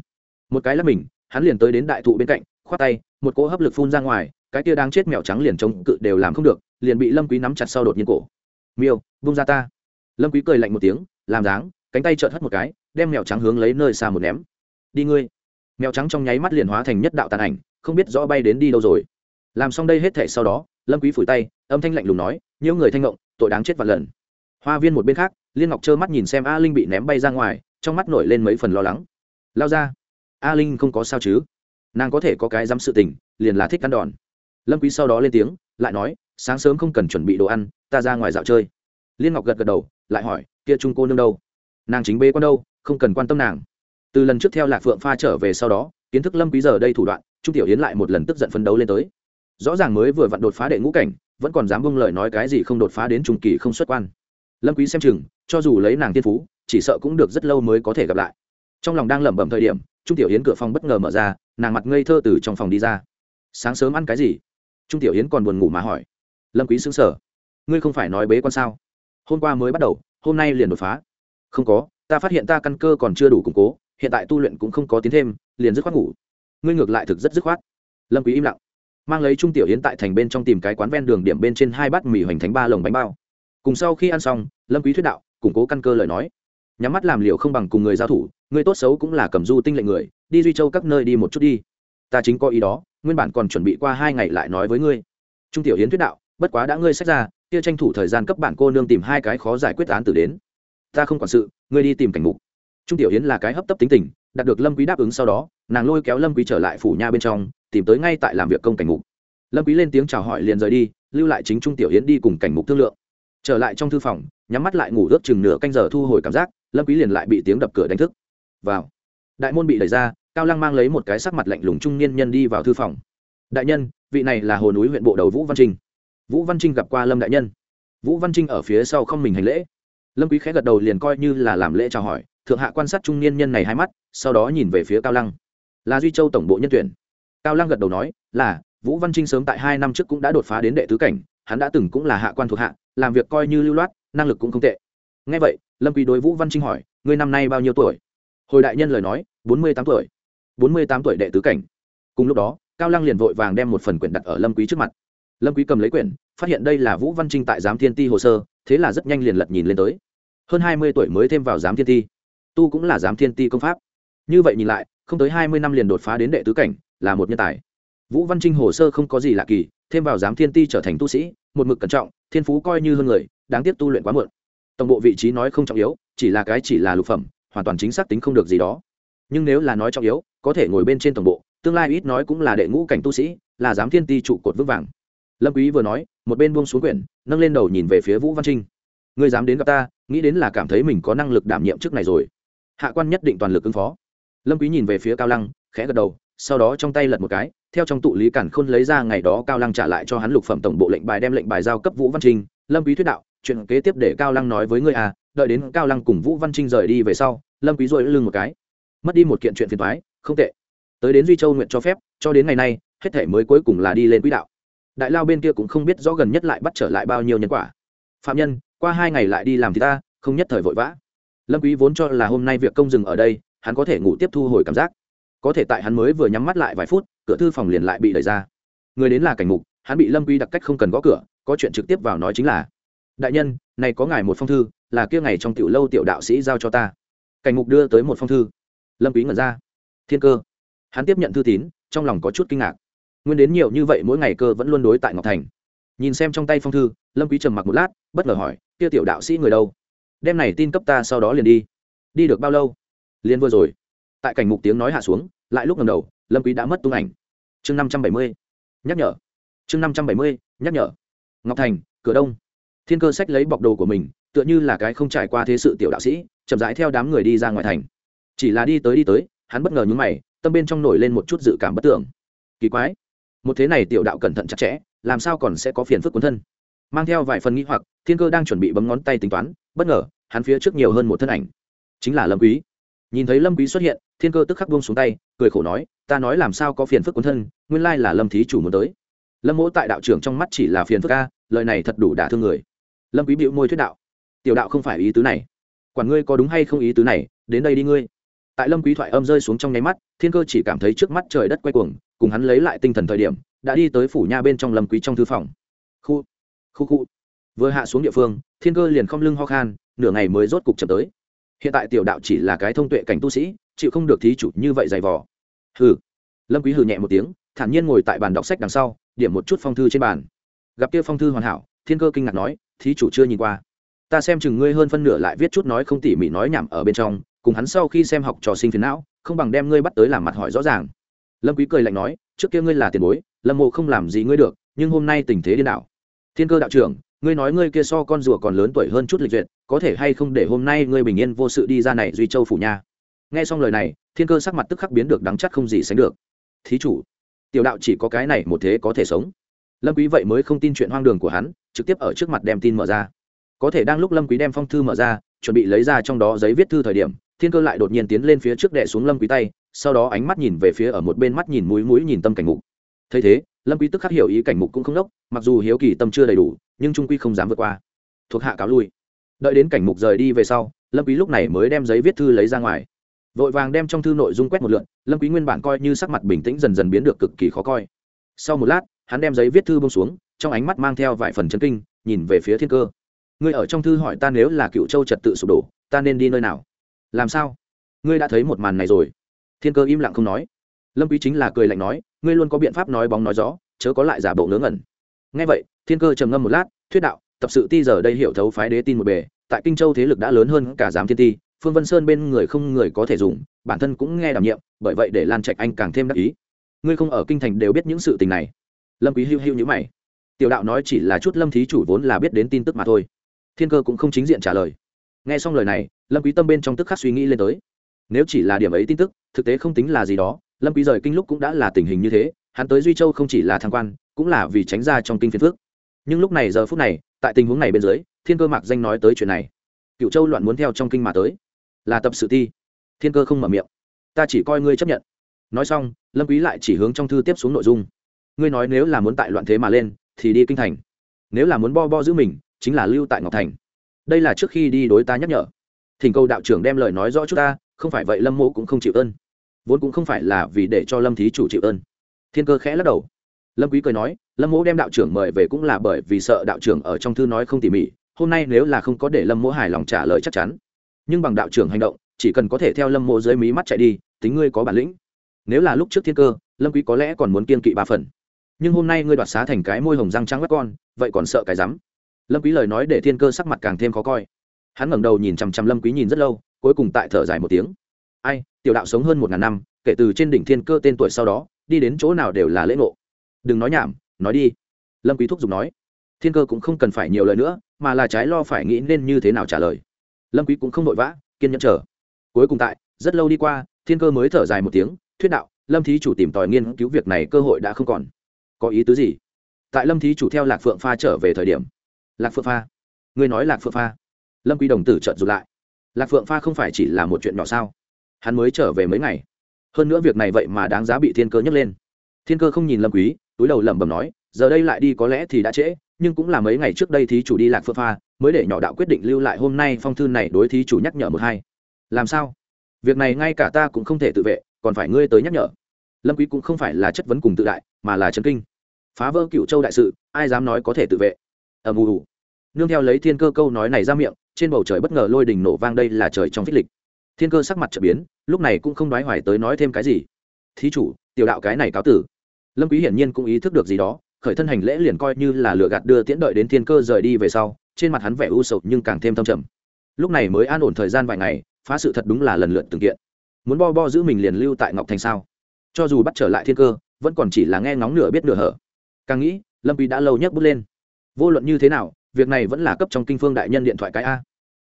Một cái là mình, hắn liền tới đến đại thụ bên cạnh, khoát tay, một cỗ hấp lực phun ra ngoài, cái kia đang chết mèo trắng liền chống cự đều làm không được, liền bị lâm quý nắm chặt sau đột nhiên cổ. Miêu vung ra ta. Lâm quý cười lạnh một tiếng, làm dáng, cánh tay trợn hất một cái, đem mèo trắng hướng lấy nơi xa một ném. Đi ngươi. Mèo trắng trong nháy mắt liền hóa thành nhất đạo tàn ảnh, không biết rõ bay đến đi đâu rồi. Làm xong đây hết thể sau đó, lâm quý phủi tay, âm thanh lạnh lùng nói, nhiều người thanh ngộng, tội đáng chết vạn lần. Hoa viên một bên khác liên ngọc trơ mắt nhìn xem a linh bị ném bay ra ngoài, trong mắt nổi lên mấy phần lo lắng. Lao ra, a linh không có sao chứ? Nàng có thể có cái dám sự tình, liền là thích ăn đòn. Lâm quý sau đó lên tiếng, lại nói, sáng sớm không cần chuẩn bị đồ ăn, ta ra ngoài dạo chơi. Liên ngọc gật gật đầu, lại hỏi, kia trung cô nương đâu? Nàng chính bê con đâu, không cần quan tâm nàng. Từ lần trước theo lạc phượng pha trở về sau đó, kiến thức lâm quý giờ đây thủ đoạn, trung tiểu yến lại một lần tức giận phấn đấu lên tới. Rõ ràng mới vừa vặn đột phá đệ ngũ cảnh, vẫn còn dám bông lời nói cái gì không đột phá đến trung kỳ không xuất quan lâm quý xem chừng, cho dù lấy nàng tiên phú, chỉ sợ cũng được rất lâu mới có thể gặp lại. Trong lòng đang lẩm bẩm thời điểm, trung tiểu yến cửa phòng bất ngờ mở ra, nàng mặt ngây thơ từ trong phòng đi ra. Sáng sớm ăn cái gì? Trung tiểu yến còn buồn ngủ mà hỏi. Lâm quý sững sờ. Ngươi không phải nói bế quan sao? Hôm qua mới bắt đầu, hôm nay liền đột phá. Không có, ta phát hiện ta căn cơ còn chưa đủ củng cố, hiện tại tu luyện cũng không có tiến thêm, liền dứt khoát ngủ. Ngươi ngược lại thực rất dứt khoát. Lâm quý im lặng. Mang lấy trung tiểu yến tại thành bên trong tìm cái quán ven đường điểm bên trên hai bát mì hoành thánh ba lồng bánh bao cùng sau khi ăn xong, lâm quý thuyết đạo, củng cố căn cơ lời nói. Nhắm mắt làm liều không bằng cùng người giao thủ, người tốt xấu cũng là cầm du tinh lệnh người, đi duy châu các nơi đi một chút đi. Ta chính có ý đó, nguyên bản còn chuẩn bị qua hai ngày lại nói với ngươi. Trung tiểu yến thuyết đạo, bất quá đã ngươi xét ra, kia tranh thủ thời gian cấp bản cô nương tìm hai cái khó giải quyết án tử đến. Ta không quản sự, ngươi đi tìm cảnh mục. Trung tiểu yến là cái hấp tấp tính tình, đạt được lâm quý đáp ứng sau đó, nàng lôi kéo lâm quý trở lại phủ nha bên trong, tìm tới ngay tại làm việc công cảnh mục. Lâm quý lên tiếng chào hỏi liền rời đi, lưu lại chính trung tiểu yến đi cùng cảnh mục thương lượng trở lại trong thư phòng, nhắm mắt lại ngủ ướt chừng nửa canh giờ thu hồi cảm giác, lâm quý liền lại bị tiếng đập cửa đánh thức. Vào. Đại môn bị đẩy ra, cao lăng mang lấy một cái sắc mặt lạnh lùng trung niên nhân đi vào thư phòng. Đại nhân, vị này là hồ núi huyện bộ đầu vũ văn trinh. Vũ văn trinh gặp qua lâm đại nhân. Vũ văn trinh ở phía sau không mình hành lễ. Lâm quý khẽ gật đầu liền coi như là làm lễ chào hỏi, thượng hạ quan sát trung niên nhân này hai mắt, sau đó nhìn về phía cao lăng. Là duy châu tổng bộ nhân tuyển. Cao lăng gật đầu nói, là, vũ văn trinh sớm tại hai năm trước cũng đã đột phá đến đệ tứ cảnh, hắn đã từng cũng là hạ quan thuộc hạ làm việc coi như lưu loát, năng lực cũng không tệ. Ngay vậy, lâm quý đối vũ văn trinh hỏi, ngươi năm nay bao nhiêu tuổi? Hồi đại nhân lời nói, bốn mươi tám tuổi. Bốn mươi tám tuổi đệ tứ cảnh. Cùng lúc đó, cao lăng liền vội vàng đem một phần quyển đặt ở lâm quý trước mặt. Lâm quý cầm lấy quyển, phát hiện đây là vũ văn trinh tại giám thiên ti hồ sơ, thế là rất nhanh liền lật nhìn lên tới. Hơn hai mươi tuổi mới thêm vào giám thiên ti. Tu cũng là giám thiên ti công pháp. Như vậy nhìn lại, không tới hai mươi năm liền đột phá đến đệ tứ cảnh, là một nhân tài. Vũ văn trinh hồ sơ không có gì lạ kỳ thêm vào giám thiên ti trở thành tu sĩ, một mực cẩn trọng, thiên phú coi như hơn người, đáng tiếc tu luyện quá muộn. Tổng bộ vị trí nói không trọng yếu, chỉ là cái chỉ là lục phẩm, hoàn toàn chính xác tính không được gì đó. Nhưng nếu là nói trọng yếu, có thể ngồi bên trên tổng bộ, tương lai ít nói cũng là đệ ngũ cảnh tu sĩ, là giám thiên ti trụ cột vững vàng. Lâm quý vừa nói, một bên buông xuống quyển, nâng lên đầu nhìn về phía vũ văn trinh. Ngươi dám đến gặp ta, nghĩ đến là cảm thấy mình có năng lực đảm nhiệm chức này rồi. Hạ quan nhất định toàn lực ứng phó. Lâm quý nhìn về phía cao lăng, khẽ gật đầu sau đó trong tay lật một cái, theo trong tụ lý cản khôn lấy ra ngày đó cao lăng trả lại cho hắn lục phẩm tổng bộ lệnh bài đem lệnh bài giao cấp vũ văn trinh. Lâm quý thuyết đạo, chuyện kế tiếp để cao lăng nói với ngươi à đợi đến cao lăng cùng vũ văn trinh rời đi về sau, lâm quý rồi lưng một cái. Mất đi một kiện chuyện phiền toái, không tệ. Tới đến duy châu nguyện cho phép, cho đến ngày nay, hết thể mới cuối cùng là đi lên quỹ đạo. Đại lao bên kia cũng không biết rõ gần nhất lại bắt trở lại bao nhiêu nhân quả. Phạm nhân, qua hai ngày lại đi làm thì ta, không nhất thời vội vã. Lâm quý vốn cho là hôm nay việc công dừng ở đây, hắn có thể ngủ tiếp thu hồi cảm giác có thể tại hắn mới vừa nhắm mắt lại vài phút, cửa thư phòng liền lại bị đẩy ra. Người đến là cảnh mục, hắn bị lâm quý đặc cách không cần gõ cửa, có chuyện trực tiếp vào nói chính là, đại nhân, này có ngài một phong thư, là kia ngày trong tiểu lâu tiểu đạo sĩ giao cho ta. Cảnh mục đưa tới một phong thư. Lâm quý ngẩn ra. Thiên cơ. Hắn tiếp nhận thư tín, trong lòng có chút kinh ngạc. Nguyên đến nhiều như vậy mỗi ngày cơ vẫn luôn đối tại ngọc thành. Nhìn xem trong tay phong thư, lâm quý trầm mặc một lát, bất ngờ hỏi, kia tiểu đạo sĩ người đâu? Đem này tin cấp ta sau đó liền đi. Đi được bao lâu? Liền vừa rồi tại cảnh mục tiếng nói hạ xuống, lại lúc ngầm đầu, lâm quý đã mất tung ảnh. Chương năm trăm bảy mươi, nhắc nhở. Chương năm trăm bảy mươi, nhắc nhở. Ngọc thành, cửa đông. Thiên cơ sách lấy bọc đồ của mình, tựa như là cái không trải qua thế sự tiểu đạo sĩ, chậm rãi theo đám người đi ra ngoài thành. Chỉ là đi tới đi tới, hắn bất ngờ nhúng mày, tâm bên trong nổi lên một chút dự cảm bất tưởng. Kỳ quái. Một thế này tiểu đạo cẩn thận chặt chẽ, làm sao còn sẽ có phiền phức cuốn thân? Mang theo vài phần nghĩ hoặc, thiên cơ đang chuẩn bị bấm ngón tay tính toán, bất ngờ, hắn phía trước nhiều hơn một thân ảnh. Chính là lâm quý nhìn thấy lâm quý xuất hiện, thiên cơ tức khắc buông xuống tay, cười khổ nói, ta nói làm sao có phiền phức quân thân, nguyên lai là lâm thí chủ muốn tới. Lâm mỗ tại đạo trưởng trong mắt chỉ là phiền phức ca lời này thật đủ đả thương người. Lâm quý bĩu môi thuyết đạo, tiểu đạo không phải ý tứ này. Quản ngươi có đúng hay không ý tứ này, đến đây đi ngươi. Tại lâm quý thoại âm rơi xuống trong nháy mắt, thiên cơ chỉ cảm thấy trước mắt trời đất quay cuồng, cùng hắn lấy lại tinh thần thời điểm, đã đi tới phủ nha bên trong lâm quý trong thư phòng. Khu khu khu. Vừa hạ xuống địa phương, thiên cơ liền không lưng ho khan, nửa ngày mới rốt cục chậm tới hiện tại tiểu đạo chỉ là cái thông tuệ cảnh tu sĩ, chịu không được thí chủ như vậy dày vò. Hừ. Lâm quý hừ nhẹ một tiếng, thản nhiên ngồi tại bàn đọc sách đằng sau, điểm một chút phong thư trên bàn. Gặp kia phong thư hoàn hảo, thiên cơ kinh ngạc nói, thí chủ chưa nhìn qua. Ta xem chừng ngươi hơn phân nửa lại viết chút nói không tỉ mỉ nói nhảm ở bên trong, cùng hắn sau khi xem học trò sinh phiền não, không bằng đem ngươi bắt tới làm mặt hỏi rõ ràng. Lâm quý cười lạnh nói, trước kia ngươi là tiền bối, lâm mộ không làm gì ngươi được, nhưng hôm nay tình thế điên đảo. Thiên cơ đạo trưởng ngươi nói ngươi kia so con rùa còn lớn tuổi hơn chút lịch duyệt, có thể hay không để hôm nay ngươi bình yên vô sự đi ra này duy châu phủ nha? Nghe xong lời này, thiên cơ sắc mặt tức khắc biến được đắng chắc không gì sánh được. Thí chủ, tiểu đạo chỉ có cái này một thế có thể sống. Lâm quý vậy mới không tin chuyện hoang đường của hắn, trực tiếp ở trước mặt đem tin mở ra. Có thể đang lúc lâm quý đem phong thư mở ra, chuẩn bị lấy ra trong đó giấy viết thư thời điểm, thiên cơ lại đột nhiên tiến lên phía trước đệ xuống lâm quý tay, sau đó ánh mắt nhìn về phía ở một bên mắt nhìn mũi mũi nhìn tâm cảnh mục. Thấy thế, lâm quý tức khắc hiểu ý cảnh mục cũng không đốc, mặc dù hiếu kỳ tâm chưa đầy đủ nhưng trung quy không dám vượt qua. Thuộc hạ cáo lui. Đợi đến cảnh mục rời đi về sau, lâm quý lúc này mới đem giấy viết thư lấy ra ngoài. Vội vàng đem trong thư nội dung quét một lượt lâm quý nguyên bản coi như sắc mặt bình tĩnh dần dần biến được cực kỳ khó coi. Sau một lát, hắn đem giấy viết thư buông xuống, trong ánh mắt mang theo vài phần chấn kinh, nhìn về phía thiên cơ. Ngươi ở trong thư hỏi ta nếu là cựu châu trật tự sụp đổ, ta nên đi nơi nào? Làm sao? Ngươi đã thấy một màn này rồi. Thiên cơ im lặng không nói. Lâm quý chính là cười lạnh nói, ngươi luôn có biện pháp nói bóng nói gió, chớ có lại giả bộ ngớ ngẩn nghe vậy, thiên cơ trầm ngâm một lát, thuyết đạo, tập sự ti giờ đây hiểu thấu phái đế tin một bề, tại kinh châu thế lực đã lớn hơn cả giám thiên ti, phương vân sơn bên người không người có thể dùng, bản thân cũng nghe đảm nhiệm, bởi vậy để lan trạch anh càng thêm đắc ý. Ngươi không ở kinh thành đều biết những sự tình này. Lâm quý hưu hưu như mày. Tiểu đạo nói chỉ là chút lâm thí chủ vốn là biết đến tin tức mà thôi. Thiên cơ cũng không chính diện trả lời. Nghe xong lời này, lâm quý tâm bên trong tức khắc suy nghĩ lên tới. Nếu chỉ là điểm ấy tin tức, thực tế không tính là gì đó, lâm quý rời kinh lúc cũng đã là tình hình như thế, hắn tới duy châu không chỉ là tham quan cũng là vì tránh ra trong kinh phiền phước nhưng lúc này giờ phút này tại tình huống này bên dưới thiên cơ mạc danh nói tới chuyện này. Cựu châu loạn muốn theo trong kinh mà tới. Là tập sự thi, thiên cơ không mở miệng. Ta chỉ coi ngươi chấp nhận. Nói xong lâm quý lại chỉ hướng trong thư tiếp xuống nội dung. Ngươi nói nếu là muốn tại loạn thế mà lên thì đi kinh thành. Nếu là muốn bo bo giữ mình chính là lưu tại ngọc thành. Đây là trước khi đi đối ta nhắc nhở. Thỉnh cầu đạo trưởng đem lời nói rõ chút ta không phải vậy lâm mộ cũng không chịu ơn. Vốn cũng không phải là vì để cho lâm thí chủ chịu ơn. Thiên cơ khẽ lắc đầu lâm quý cười nói, lâm Mỗ đem đạo trưởng mời về cũng là bởi vì sợ đạo trưởng ở trong thư nói không tỉ mỉ, hôm nay nếu là không có để lâm Mỗ hài lòng trả lời chắc chắn. Nhưng bằng đạo trưởng hành động, chỉ cần có thể theo lâm Mỗ dưới mí mắt chạy đi, tính ngươi có bản lĩnh. Nếu là lúc trước thiên cơ, lâm quý có lẽ còn muốn kiên kỵ ba phần. Nhưng hôm nay ngươi đoạt xá thành cái môi hồng răng trắng mắt con, vậy còn sợ cái rắm? Lâm quý lời nói để thiên cơ sắc mặt càng thêm khó coi. Hắn ngẩng đầu nhìn chằm chằm lâm quý nhìn rất lâu, cuối cùng tại thở dài một tiếng. Ai, tiểu đạo sống hơn một ngàn năm, kể từ trên đỉnh thiên cơ tên tuổi sau đó, đi đến chỗ nào đều là lễ ngộ đừng nói nhảm, nói đi. Lâm quý thúc giục nói. Thiên cơ cũng không cần phải nhiều lời nữa, mà là trái lo phải nghĩ nên như thế nào trả lời. Lâm quý cũng không vội vã, kiên nhẫn chờ. Cuối cùng tại, rất lâu đi qua, thiên cơ mới thở dài một tiếng, thuyết đạo, lâm thí chủ tìm tòi nghiên cứu việc này cơ hội đã không còn. Có ý tứ gì? Tại lâm thí chủ theo lạc phượng pha trở về thời điểm. Lạc phượng pha? Ngươi nói lạc phượng pha? Lâm quý đồng tử trợn rụt lại. Lạc phượng pha không phải chỉ là một chuyện nhỏ sao? Hắn mới trở về mấy ngày. Hơn nữa việc này vậy mà đáng giá bị thiên cơ nhắc lên. Thiên cơ không nhìn lâm quý túi đầu lẩm bẩm nói, giờ đây lại đi có lẽ thì đã trễ, nhưng cũng là mấy ngày trước đây thí chủ đi lạc phơ pha, mới để nhỏ đạo quyết định lưu lại hôm nay phong thư này đối thí chủ nhắc nhở một hai. Làm sao? Việc này ngay cả ta cũng không thể tự vệ, còn phải ngươi tới nhắc nhở. Lâm quý cũng không phải là chất vấn cùng tự đại, mà là chấn kinh. Phá vỡ cựu châu đại sự, ai dám nói có thể tự vệ? Ầm ù nương theo lấy thiên cơ câu nói này ra miệng, trên bầu trời bất ngờ lôi đình nổ vang đây là trời trong phích lịch. Thiên cơ sắc mặt trở biến, lúc này cũng không nói hoài tới nói thêm cái gì. Thí chủ, tiểu đạo cái này cáo tử lâm quý hiển nhiên cũng ý thức được gì đó, khởi thân hành lễ liền coi như là lựa gạt đưa tiễn đợi đến thiên cơ rời đi về sau, trên mặt hắn vẻ u sầu nhưng càng thêm thâm trầm. Lúc này mới an ổn thời gian vài ngày, phá sự thật đúng là lần lượt từng kiện. Muốn bo bo giữ mình liền lưu tại ngọc thành sao? Cho dù bắt trở lại thiên cơ, vẫn còn chỉ là nghe ngóng nửa biết nửa hở. Càng nghĩ, lâm quý đã lâu nhất bút lên. Vô luận như thế nào, việc này vẫn là cấp trong kinh phương đại nhân điện thoại cái a.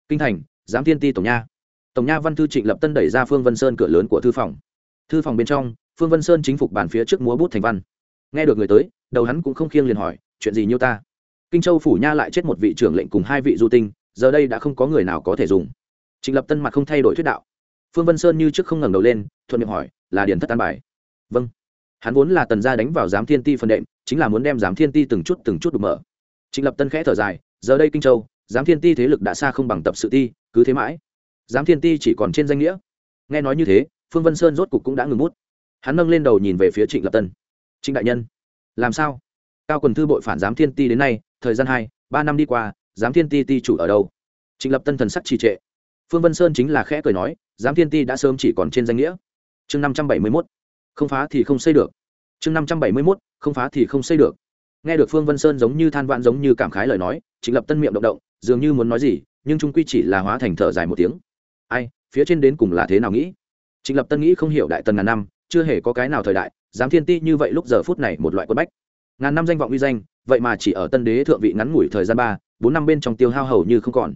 Kinh thành, giám thiên ti tổng nha. Tổng nha văn thư trịnh lập tân đẩy ra phương vân sơn cửa lớn của thư phòng. Thư phòng bên trong phương vân sơn chính phục bàn phía trước múa bút thành văn. Nghe được người tới, đầu hắn cũng không khiêng liền hỏi, chuyện gì nhiêu ta? Kinh châu phủ nha lại chết một vị trưởng lệnh cùng hai vị du tinh, giờ đây đã không có người nào có thể dùng. Trịnh lập tân mặt không thay đổi thuyết đạo. Phương vân sơn như trước không ngẩng đầu lên, thuận miệng hỏi, là điền thất an bài? Vâng. Hắn vốn là tần gia đánh vào giám thiên ti phần đệm, chính là muốn đem giám thiên ti từng chút từng chút đục mở. Trịnh lập tân khẽ thở dài, giờ đây kinh châu, giám thiên ti thế lực đã xa không bằng tập sự ti, cứ thế mãi. Giám thiên ti chỉ còn trên danh nghĩa. Nghe nói như thế, phương vân sơn rốt cục cũng đã ngừng bút hắn nâng lên đầu nhìn về phía trịnh lập tân. Trịnh đại nhân, làm sao? Cao quần thư bội phản giám thiên ti đến nay, thời gian hai, ba năm đi qua, giám thiên ti ti chủ ở đâu? Trịnh lập tân thần sắc trì trệ. Phương vân sơn chính là khẽ cười nói, giám thiên ti đã sớm chỉ còn trên danh nghĩa. Chương năm trăm bảy mươi mốt, không phá thì không xây được. Chương năm trăm bảy mươi mốt, không phá thì không xây được. Nghe được phương vân sơn giống như than vãn giống như cảm khái lời nói, trịnh lập tân miệng động động, dường như muốn nói gì, nhưng trung quy chỉ là hóa thành thở dài một tiếng. Ai, phía trên đến cùng là thế nào nghĩ? Trịnh lập tân nghĩ không hiểu đại tần ngàn năm chưa hề có cái nào thời đại, dám thiên ti như vậy lúc giờ phút này một loại quân bách. Ngàn năm danh vọng uy danh, vậy mà chỉ ở tân đế thượng vị ngắn ngủi thời gian ba, bốn năm bên trong tiêu hao hầu như không còn.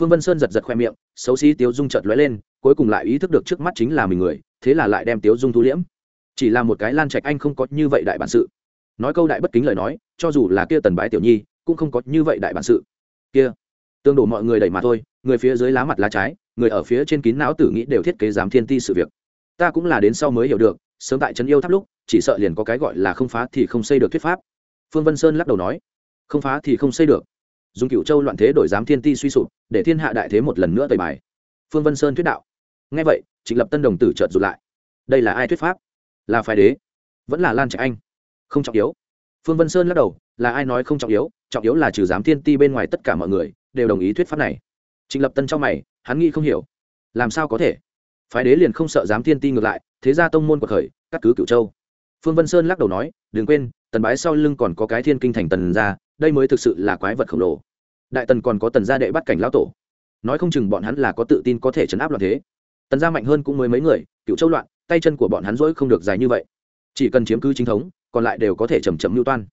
Phương vân sơn giật giật khoe miệng, xấu xí tiếu dung chợt lóe lên, cuối cùng lại ý thức được trước mắt chính là mình người, thế là lại đem tiếu dung thu liễm. Chỉ là một cái lan trạch anh không có như vậy đại bản sự. Nói câu đại bất kính lời nói, cho dù là kia tần bái tiểu nhi, cũng không có như vậy đại bản sự. Kia, tương đổ mọi người đẩy mà thôi, người phía dưới lá mặt lá trái, người ở phía trên kín não tử nghĩ đều thiết kế giám thiên ti sự việc ta cũng là đến sau mới hiểu được, sớm tại trấn yêu tháp lúc, chỉ sợ liền có cái gọi là không phá thì không xây được thuyết pháp. Phương vân sơn lắc đầu nói. Không phá thì không xây được. Dùng cựu châu loạn thế đổi giám thiên ti suy sụp, để thiên hạ đại thế một lần nữa tời bài. Phương vân sơn thuyết đạo. Ngay vậy, trịnh lập tân đồng tử trợt rụt lại. Đây là ai thuyết pháp? Là phái đế. Vẫn là lan trạch anh. Không trọng yếu. Phương vân sơn lắc đầu. Là ai nói không trọng yếu? Trọng yếu là trừ giám thiên ti bên ngoài tất cả mọi người đều đồng ý thuyết pháp này. Trịnh lập tân trong mày, hắn nghĩ không hiểu. Làm sao có thể? Phái đế liền không sợ dám thiên ti ngược lại, thế ra tông môn của khởi, cắt cứ cựu châu. Phương vân sơn lắc đầu nói, đừng quên, tần bái sau lưng còn có cái thiên kinh thành tần ra đây mới thực sự là quái vật khổng lồ. Đại tần còn có tần gia đệ bắt cảnh lão tổ. Nói không chừng bọn hắn là có tự tin có thể chấn áp loạn thế. Tần gia mạnh hơn cũng mới mấy người cựu châu loạn, tay chân của bọn hắn dỗi không được dài như vậy. Chỉ cần chiếm cứ chính thống, còn lại đều có thể chầm chậm mưu toan.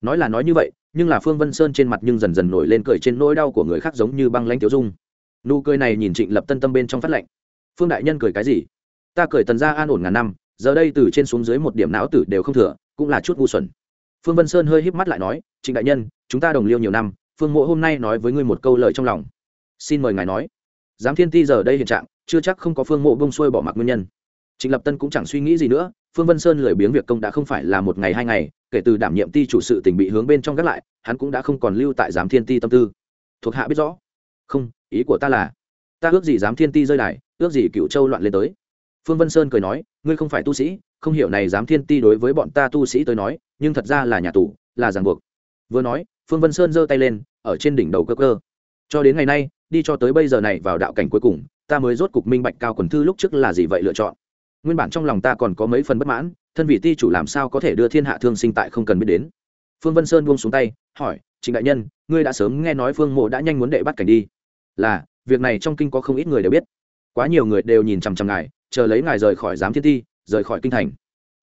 Nói là nói như vậy, nhưng là phương vân sơn trên mặt nhưng dần dần nổi lên cười trên nỗi đau của người khác giống như băng lanh tiêu dung. Nụ cười này nhìn trịnh lập tân tâm bên trong phát lệnh phương đại nhân cười cái gì? Ta cười tần gia an ổn ngàn năm, giờ đây từ trên xuống dưới một điểm não tử đều không thừa, cũng là chút ngu xuẩn. Phương vân sơn hơi híp mắt lại nói, trịnh đại nhân, chúng ta đồng liêu nhiều năm, phương mộ hôm nay nói với ngươi một câu lời trong lòng. Xin mời ngài nói. Giám thiên ti giờ đây hiện trạng, chưa chắc không có phương mộ bông xuôi bỏ mặc nguyên nhân. Trịnh lập tân cũng chẳng suy nghĩ gì nữa, phương vân sơn lười biếng việc công đã không phải là một ngày hai ngày, kể từ đảm nhiệm ti chủ sự tình bị hướng bên trong gác lại, hắn cũng đã không còn lưu tại giám thiên ti tâm tư. Thuộc hạ biết rõ. Không, ý của ta là ta ước gì dám thiên ti rơi đài, ước gì cựu châu loạn lên tới. Phương vân sơn cười nói, ngươi không phải tu sĩ, không hiểu này dám thiên ti đối với bọn ta tu sĩ tới nói, nhưng thật ra là nhà tù, là ràng buộc. Vừa nói, phương vân sơn giơ tay lên, ở trên đỉnh đầu cơ cơ. Cho đến ngày nay, đi cho tới bây giờ này vào đạo cảnh cuối cùng, ta mới rốt cục minh bạch cao quần thư lúc trước là gì vậy lựa chọn. Nguyên bản trong lòng ta còn có mấy phần bất mãn, thân vị ti chủ làm sao có thể đưa thiên hạ thương sinh tại không cần biết đến. Phương vân sơn buông xuống tay, hỏi, trịnh đại nhân, ngươi đã sớm nghe nói phương mộ đã nhanh muốn đệ bắt cảnh đi. Là việc này trong kinh có không ít người đều biết. Quá nhiều người đều nhìn chằm chằm ngài, chờ lấy ngài rời khỏi giám thiên ti, rời khỏi kinh thành.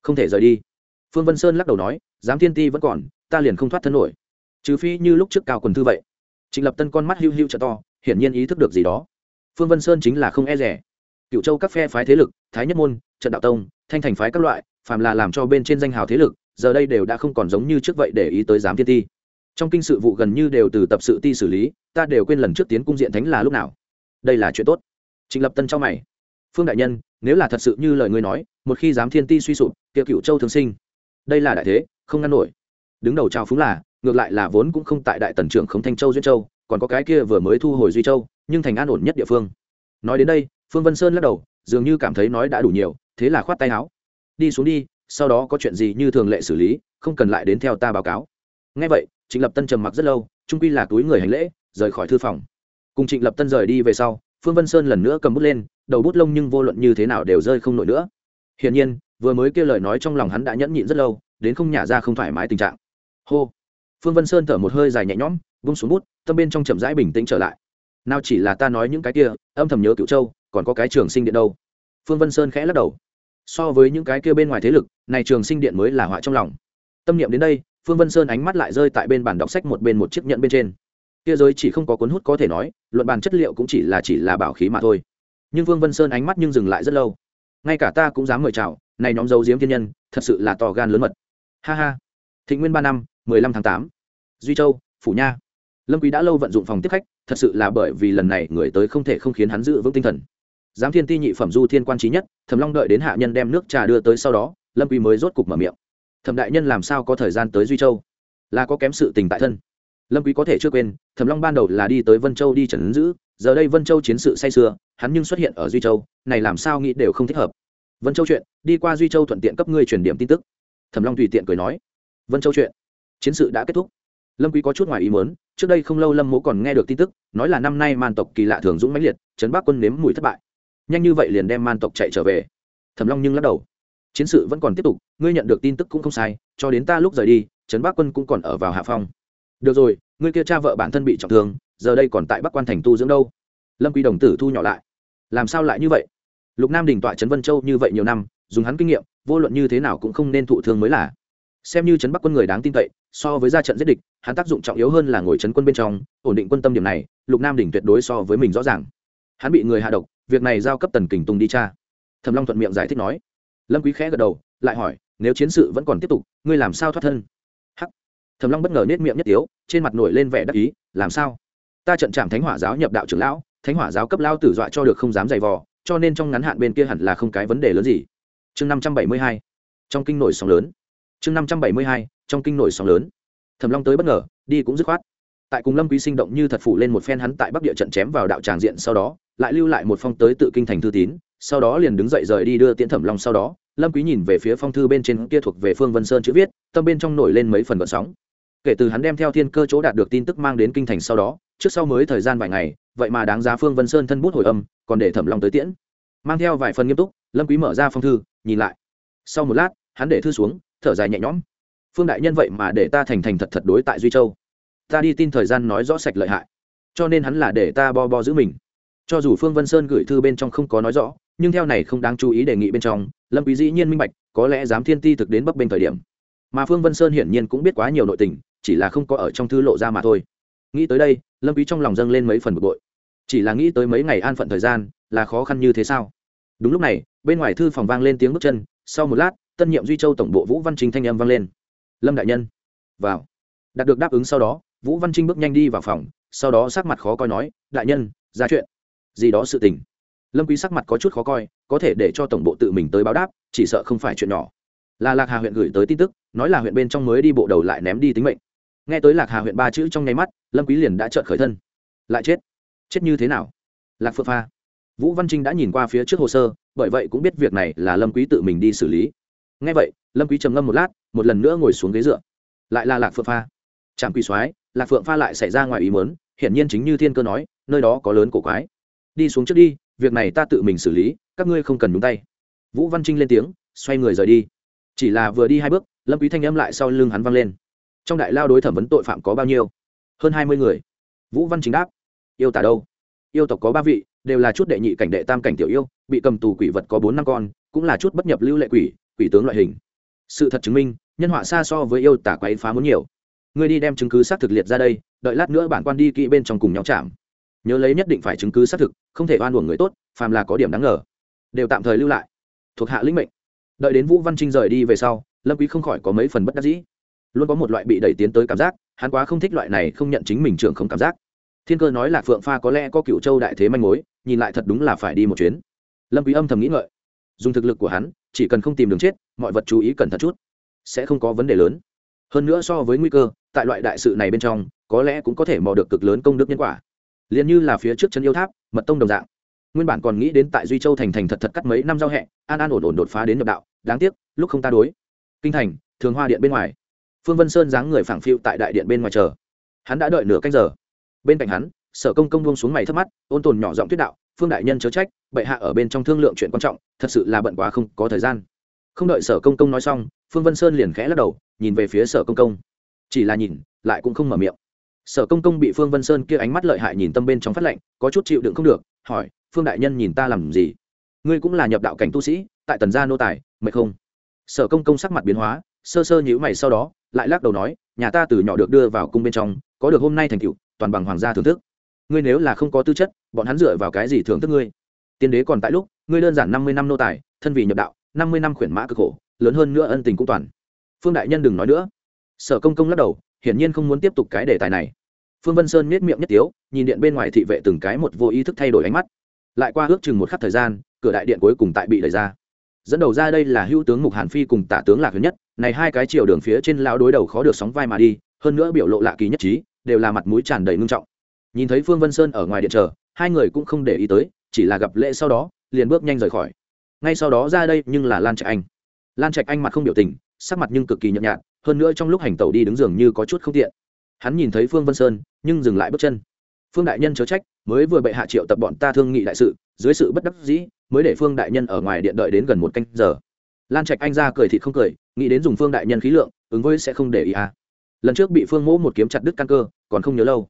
Không thể rời đi. Phương vân sơn lắc đầu nói, giám thiên ti vẫn còn, ta liền không thoát thân nổi. Trừ phi như lúc trước cao quần thư vậy. Trịnh lập tân con mắt hiu hiu trợ to, hiển nhiên ý thức được gì đó. Phương vân sơn chính là không e rẻ. Cựu châu các phe phái thế lực, thái nhất môn, trận đạo tông, thanh thành phái các loại, phàm là làm cho bên trên danh hào thế lực, giờ đây đều đã không còn giống như trước vậy để ý tới giám thiên ti trong kinh sự vụ gần như đều từ tập sự ti xử lý, ta đều quên lần trước tiến cung diện thánh là lúc nào. Đây là chuyện tốt. Trịnh lập tân cho mày. Phương đại nhân, nếu là thật sự như lời ngươi nói, một khi giám thiên ti suy sụp, kia cựu châu thường sinh. Đây là đại thế, không ngăn nổi. Đứng đầu trao phúng là, ngược lại là vốn cũng không tại đại tần trưởng khống thanh châu duyên châu, còn có cái kia vừa mới thu hồi duy châu, nhưng thành an ổn nhất địa phương. Nói đến đây, phương vân sơn lắc đầu, dường như cảm thấy nói đã đủ nhiều, thế là khoát tay áo. Đi xuống đi, sau đó có chuyện gì như thường lệ xử lý, không cần lại đến theo ta báo cáo. Ngay vậy trịnh lập tân trầm mặc rất lâu, trung quy là túi người hành lễ, rời khỏi thư phòng. Cùng trịnh lập tân rời đi về sau, phương vân sơn lần nữa cầm bút lên, đầu bút lông nhưng vô luận như thế nào đều rơi không nổi nữa. Hiển nhiên, vừa mới kêu lời nói trong lòng hắn đã nhẫn nhịn rất lâu, đến không nhả ra không thoải mái tình trạng. Hô. Phương vân sơn thở một hơi dài nhẹ nhõm, vung xuống bút, tâm bên trong chậm rãi bình tĩnh trở lại. Nào chỉ là ta nói những cái kia, âm thầm nhớ cựu châu, còn có cái trường sinh điện đâu? Phương vân sơn khẽ lắc đầu. So với những cái kia bên ngoài thế lực, này trường sinh điện mới là họa trong lòng. Tâm niệm đến đây phương vân sơn ánh mắt lại rơi tại bên bàn đọc sách một bên một chiếc nhẫn bên trên. Kia giới chỉ không có cuốn hút có thể nói, luận bàn chất liệu cũng chỉ là chỉ là bảo khí mà thôi. Nhưng phương vân sơn ánh mắt nhưng dừng lại rất lâu. Ngay cả ta cũng dám mời chào, này nhóm dấu diếm thiên nhân, thật sự là to gan lớn mật. Ha ha. Thịnh nguyên ba năm, mười lăm tháng tám. Duy châu, phủ nha. Lâm quý đã lâu vận dụng phòng tiếp khách, thật sự là bởi vì lần này người tới không thể không khiến hắn giữ vững tinh thần. Giám thiên ti nhị phẩm du thiên quan trí nhất, thẩm long đợi đến hạ nhân đem nước trà đưa tới sau đó, lâm quý mới rốt cục mở miệng thẩm đại nhân làm sao có thời gian tới duy châu? Là có kém sự tình tại thân. Lâm quý có thể chưa quên, thẩm long ban đầu là đi tới vân châu đi trần giữ, giờ đây vân châu chiến sự say sưa, hắn nhưng xuất hiện ở duy châu, này làm sao nghĩ đều không thích hợp. Vân châu chuyện, đi qua duy châu thuận tiện cấp ngươi truyền điểm tin tức. Thẩm long tùy tiện cười nói. Vân châu chuyện, chiến sự đã kết thúc. Lâm quý có chút ngoài ý muốn, trước đây không lâu lâm mỗ còn nghe được tin tức, nói là năm nay man tộc kỳ lạ thường dũng mãnh liệt, trấn bắc quân nếm mùi thất bại. Nhanh như vậy liền đem man tộc chạy trở về. Thẩm long nhưng lắc đầu chiến sự vẫn còn tiếp tục, ngươi nhận được tin tức cũng không sai, cho đến ta lúc rời đi, trấn bắc quân cũng còn ở vào hạ phong. Được rồi, ngươi kia cha vợ bản thân bị trọng thương, giờ đây còn tại bắc quan thành tu dưỡng đâu? Lâm quý đồng tử thu nhỏ lại. Làm sao lại như vậy? Lục nam đình tọa trấn vân châu như vậy nhiều năm, dùng hắn kinh nghiệm, vô luận như thế nào cũng không nên thụ thương mới là. Xem như trấn bắc quân người đáng tin cậy, so với ra trận giết địch, hắn tác dụng trọng yếu hơn là ngồi trấn quân bên trong, ổn định quân tâm điểm này, lục nam đỉnh tuyệt đối so với mình rõ ràng. Hắn bị người hạ độc, việc này giao cấp tần kình tùng đi cha. Thẩm long thuận miệng giải thích nói lâm quý khẽ gật đầu, lại hỏi, nếu chiến sự vẫn còn tiếp tục, ngươi làm sao thoát thân? Hắc. Thẩm long bất ngờ nết miệng nhất tiếu, trên mặt nổi lên vẻ đắc ý, làm sao? Ta trận trạm thánh hỏa giáo nhập đạo trưởng lão, thánh hỏa giáo cấp lao tử dọa cho được không dám giày vò, cho nên trong ngắn hạn bên kia hẳn là không cái vấn đề lớn gì. Chương năm trăm bảy mươi hai, trong kinh nổi sóng lớn. Chương năm trăm bảy mươi hai, trong kinh nổi sóng lớn. Thẩm long tới bất ngờ, đi cũng dứt khoát. Tại cùng lâm quý sinh động như thật phủ lên một phen hắn tại bắc địa trận chém vào đạo tràng diện sau đó, lại lưu lại một phong tới tự kinh thành thư tín sau đó liền đứng dậy rời đi đưa tiễn thẩm long sau đó, lâm quý nhìn về phía phong thư bên trên kia thuộc về phương vân sơn chữ viết, tâm bên trong nổi lên mấy phần gợn sóng. Kể từ hắn đem theo thiên cơ chỗ đạt được tin tức mang đến kinh thành sau đó, trước sau mới thời gian vài ngày, vậy mà đáng giá phương vân sơn thân bút hồi âm, còn để thẩm long tới tiễn. Mang theo vài phần nghiêm túc, lâm quý mở ra phong thư, nhìn lại. Sau một lát, hắn để thư xuống, thở dài nhẹ nhõm. Phương đại nhân vậy mà để ta thành thành thật thật đối tại duy châu. Ta đi tin thời gian nói rõ sạch lợi hại. Cho nên hắn là để ta bo bo giữ mình. Cho dù phương vân sơn gửi thư bên trong không có nói rõ nhưng theo này không đáng chú ý đề nghị bên trong, lâm quý dĩ nhiên minh bạch, có lẽ dám thiên ti thực đến bấp bên thời điểm. Mà phương vân sơn hiển nhiên cũng biết quá nhiều nội tình, chỉ là không có ở trong thư lộ ra mà thôi. Nghĩ tới đây, lâm quý trong lòng dâng lên mấy phần bực bội. Chỉ là nghĩ tới mấy ngày an phận thời gian, là khó khăn như thế sao? Đúng lúc này, bên ngoài thư phòng vang lên tiếng bước chân, sau một lát, tân nhiệm duy châu tổng bộ vũ văn trinh thanh âm vang lên. Lâm đại nhân. Vào. Đạt được đáp ứng sau đó, vũ văn trinh bước nhanh đi vào phòng, sau đó sắc mặt khó coi nói, đại nhân, ra chuyện. Gì đó sự tình lâm quý sắc mặt có chút khó coi, có thể để cho tổng bộ tự mình tới báo đáp, chỉ sợ không phải chuyện nhỏ. Là lạc hà huyện gửi tới tin tức, nói là huyện bên trong mới đi bộ đầu lại ném đi tính mệnh. Nghe tới lạc hà huyện ba chữ trong nháy mắt, lâm quý liền đã trợn khởi thân. Lại chết. Chết như thế nào? Lạc phượng pha. Vũ văn trinh đã nhìn qua phía trước hồ sơ, bởi vậy cũng biết việc này là lâm quý tự mình đi xử lý. Nghe vậy, lâm quý trầm ngâm một lát, một lần nữa ngồi xuống ghế dựa. Lại là lạc phượng pha. Trạm quỳ soái, lạc phượng pha lại xảy ra ngoài ý muốn, hiển nhiên chính như thiên cơ nói, nơi đó có lớn cổ quái. Đi xuống trước đi việc này ta tự mình xử lý, các ngươi không cần nhúng tay. Vũ văn trinh lên tiếng, xoay người rời đi. Chỉ là vừa đi hai bước, lâm quý thanh âm lại sau lưng hắn vang lên. Trong đại lao đối thẩm vấn tội phạm có bao nhiêu? Hơn hai mươi người. Vũ văn chính đáp, yêu tả đâu? Yêu tộc có ba vị, đều là chút đệ nhị cảnh đệ tam cảnh tiểu yêu, bị cầm tù quỷ vật có bốn năm con, cũng là chút bất nhập lưu lệ quỷ quỷ tướng loại hình. Sự thật chứng minh, nhân họa xa so với yêu tả quấy phá muốn nhiều. Ngươi đi đem chứng cứ xác thực liệt ra đây, đợi lát nữa bản quan đi kỹ bên trong cùng nhau chạm nhớ lấy nhất định phải chứng cứ xác thực, không thể oan uổng người tốt, phàm là có điểm đáng ngờ, đều tạm thời lưu lại. Thuộc hạ lĩnh mệnh. Đợi đến vũ văn trinh rời đi về sau, lâm quý không khỏi có mấy phần bất đắc dĩ. Luôn có một loại bị đẩy tiến tới cảm giác, hắn quá không thích loại này không nhận chính mình trưởng không cảm giác. Thiên cơ nói là phượng pha có lẽ có cựu châu đại thế manh mối, nhìn lại thật đúng là phải đi một chuyến. Lâm quý âm thầm nghĩ ngợi. Dùng thực lực của hắn, chỉ cần không tìm đường chết, mọi vật chú ý cẩn thận chút, sẽ không có vấn đề lớn. Hơn nữa so với nguy cơ, tại loại đại sự này bên trong, có lẽ cũng có thể mò được cực lớn công đức nhân quả liền như là phía trước chân yêu tháp, mật tông đồng dạng. Nguyên bản còn nghĩ đến tại duy châu thành thành thật thật cắt mấy năm giao hẹ, an an ổn ổn đột phá đến nhập đạo, đáng tiếc, lúc không ta đối. Kinh thành, thường hoa điện bên ngoài. Phương vân sơn dáng người phảng phiu tại đại điện bên ngoài chờ. Hắn đã đợi nửa canh giờ. Bên cạnh hắn, sở công công buông xuống mày thấp mắt, ôn tồn nhỏ giọng tuyết đạo, phương đại nhân chớ trách, bệ hạ ở bên trong thương lượng chuyện quan trọng, thật sự là bận quá không có thời gian. Không đợi sở công công nói xong, phương vân sơn liền khẽ lắc đầu, nhìn về phía sở công công. Chỉ là nhìn, lại cũng không mở miệng sở công công bị phương vân sơn kia ánh mắt lợi hại nhìn tâm bên trong phát lệnh, có chút chịu đựng không được, hỏi, phương đại nhân nhìn ta làm gì? Ngươi cũng là nhập đạo cảnh tu sĩ, tại tần gia nô tài, mệt không? Sở công công sắc mặt biến hóa, sơ sơ nhữ mày sau đó, lại lắc đầu nói, nhà ta từ nhỏ được đưa vào cung bên trong, có được hôm nay thành tựu, toàn bằng hoàng gia thưởng thức. Ngươi nếu là không có tư chất, bọn hắn dựa vào cái gì thưởng thức ngươi? Tiên đế còn tại lúc, ngươi đơn giản năm mươi năm nô tài, thân vì nhập đạo, năm mươi năm khuyển mã cực khổ, lớn hơn nữa ân tình cũng toàn. Phương đại nhân đừng nói nữa. Sở công công lắc đầu hiển nhiên không muốn tiếp tục cái đề tài này. Phương vân sơn miết miệng nhất tiếu, nhìn điện bên ngoài thị vệ từng cái một vô ý thức thay đổi ánh mắt. Lại qua ước chừng một khắc thời gian, cửa đại điện cuối cùng tại bị đẩy ra. Dẫn đầu ra đây là hữu tướng mục hàn phi cùng tả tướng lạc huyền nhất, này hai cái chiều đường phía trên lao đối đầu khó được sóng vai mà đi, hơn nữa biểu lộ lạ kỳ nhất trí, đều là mặt mũi tràn đầy ngưng trọng. Nhìn thấy phương vân sơn ở ngoài điện chờ, hai người cũng không để ý tới, chỉ là gặp lễ sau đó, liền bước nhanh rời khỏi. Ngay sau đó ra đây nhưng là lan trạch anh. Lan trạch anh mặt không biểu tình, sắc mặt nhưng cực kỳ nhợt nhạt hơn nữa trong lúc hành tẩu đi đứng giường như có chút không tiện. Hắn nhìn thấy phương vân sơn, nhưng dừng lại bước chân. Phương đại nhân chớ trách, mới vừa bệ hạ triệu tập bọn ta thương nghị đại sự, dưới sự bất đắc dĩ, mới để phương đại nhân ở ngoài điện đợi đến gần một canh giờ. Lan trạch anh ra cười thịt không cười, nghĩ đến dùng phương đại nhân khí lượng, ứng với sẽ không để ý à. lần trước bị phương mỗ một kiếm chặt đứt căn cơ, còn không nhớ lâu.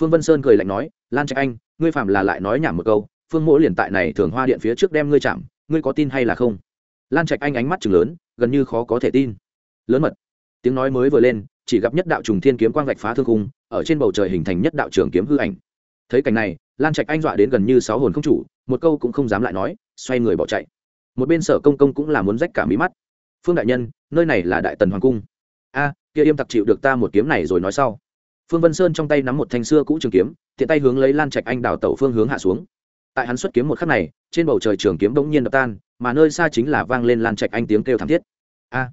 Phương vân sơn cười lạnh nói, lan trạch anh, ngươi phạm là lại nói nhảm một câu, phương mỗ liền tại này thường hoa điện phía trước đem ngươi chạm, ngươi có tin hay là không? Lan trạch anh ánh mắt chừng lớn, gần như khó có thể tin. Lớn mật tiếng nói mới vừa lên, chỉ gặp nhất đạo trùng thiên kiếm quang vạch phá thương khung, ở trên bầu trời hình thành nhất đạo trường kiếm hư ảnh. Thấy cảnh này, lan trạch anh dọa đến gần như sáu hồn không chủ, một câu cũng không dám lại nói, xoay người bỏ chạy. Một bên sở công công cũng là muốn rách cả mí mắt. Phương đại nhân, nơi này là đại tần hoàng cung. A, kia im tặc chịu được ta một kiếm này rồi nói sau. Phương vân sơn trong tay nắm một thanh xưa cũ trường kiếm, tiện tay hướng lấy lan trạch anh đào tẩu phương hướng hạ xuống. Tại hắn xuất kiếm một khắc này, trên bầu trời trường kiếm bỗng nhiên đập tan, mà nơi xa chính là vang lên lan trạch anh tiếng kêu thảm thiết. A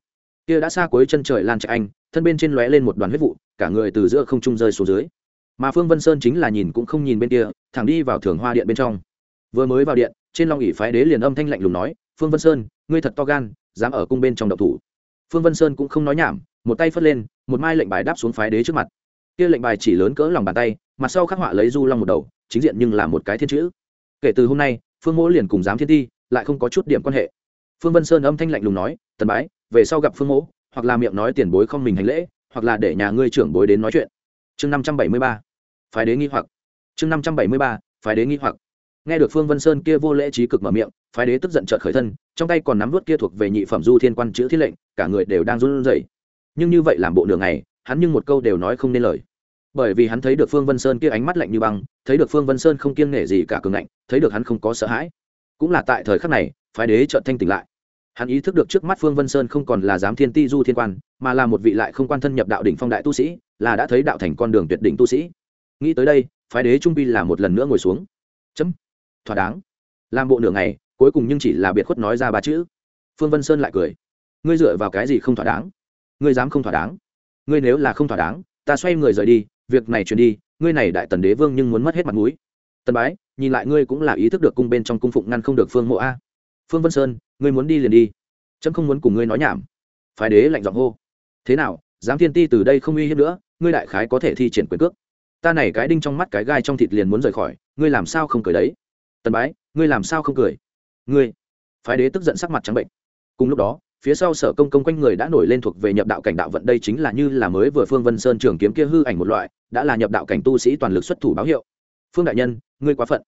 kia đã xa cuối chân trời lan chạy anh, thân bên trên lóe lên một đoàn huyết vụ, cả người từ giữa không trung rơi xuống dưới. Mà phương vân sơn chính là nhìn cũng không nhìn bên kia, thẳng đi vào thường hoa điện bên trong. Vừa mới vào điện, trên long ỉ phái đế liền âm thanh lạnh lùng nói, phương vân sơn, ngươi thật to gan, dám ở cung bên trong đậu thủ. Phương vân sơn cũng không nói nhảm, một tay phất lên, một mai lệnh bài đáp xuống phái đế trước mặt. Kia lệnh bài chỉ lớn cỡ lòng bàn tay mặt sau khắc họa lấy du long một đầu, chính diện nhưng là một cái thiên chữ. Kể từ hôm nay, phương mỗ liền cùng dám thiên thi lại không có chút điểm quan hệ. Phương vân sơn âm thanh lạnh lùng nói, tần bái về sau gặp phương mỗ, hoặc là miệng nói tiền bối không mình hành lễ, hoặc là để nhà ngươi trưởng bối đến nói chuyện. Chương năm trăm bảy mươi ba. Phái đế nghi hoặc. Chương năm trăm bảy mươi ba, phái đế nghi hoặc. Nghe được phương vân sơn kia vô lễ trí cực mở miệng, phái đế tức giận trợt khởi thân, trong tay còn nắm vớt kia thuộc về nhị phẩm du thiên quan chữ thiết lệnh, cả người đều đang run rẩy. Nhưng như vậy làm bộ đường này hắn nhưng một câu đều nói không nên lời. Bởi vì hắn thấy được phương vân sơn kia ánh mắt lạnh như băng, thấy được phương vân sơn không kiêng nể gì cả cường ngạnh, thấy được hắn không có sợ hãi. Cũng là tại thời khắc này, phái đế trợn thanh tỉnh lại hắn ý thức được trước mắt phương vân sơn không còn là giám thiên ti du thiên quan, mà là một vị lại không quan thân nhập đạo đỉnh phong đại tu sĩ, là đã thấy đạo thành con đường tuyệt đỉnh tu sĩ. Nghĩ tới đây, phái đế trung pi là một lần nữa ngồi xuống. Chấm. Thỏa đáng. Làm bộ nửa ngày, cuối cùng nhưng chỉ là biệt khuất nói ra ba chữ. Phương vân sơn lại cười. Ngươi dựa vào cái gì không thỏa đáng? Ngươi dám không thỏa đáng? Ngươi nếu là không thỏa đáng, ta xoay người rời đi, việc này truyền đi, ngươi này đại tần đế vương nhưng muốn mất hết mặt mũi. Tần bái, nhìn lại ngươi cũng là ý thức được cung bên trong cung phụng ngăn không được phương mộ a phương vân sơn, ngươi muốn đi liền đi. Trâm không muốn cùng ngươi nói nhảm. Phái đế lạnh giọng hô. Thế nào giám thiên ti từ đây không uy hiếp nữa, ngươi đại khái có thể thi triển quyền cước. Ta này cái đinh trong mắt cái gai trong thịt liền muốn rời khỏi, ngươi làm sao không cười đấy? Tần bái, ngươi làm sao không cười? Ngươi. Phái đế tức giận sắc mặt trắng bệnh. Cùng lúc đó, phía sau sở công công quanh người đã nổi lên thuộc về nhập đạo cảnh đạo vận đây chính là như là mới vừa phương vân sơn trường kiếm kia hư ảnh một loại, đã là nhập đạo cảnh tu sĩ toàn lực xuất thủ báo hiệu. Phương đại nhân, ngươi quá phận.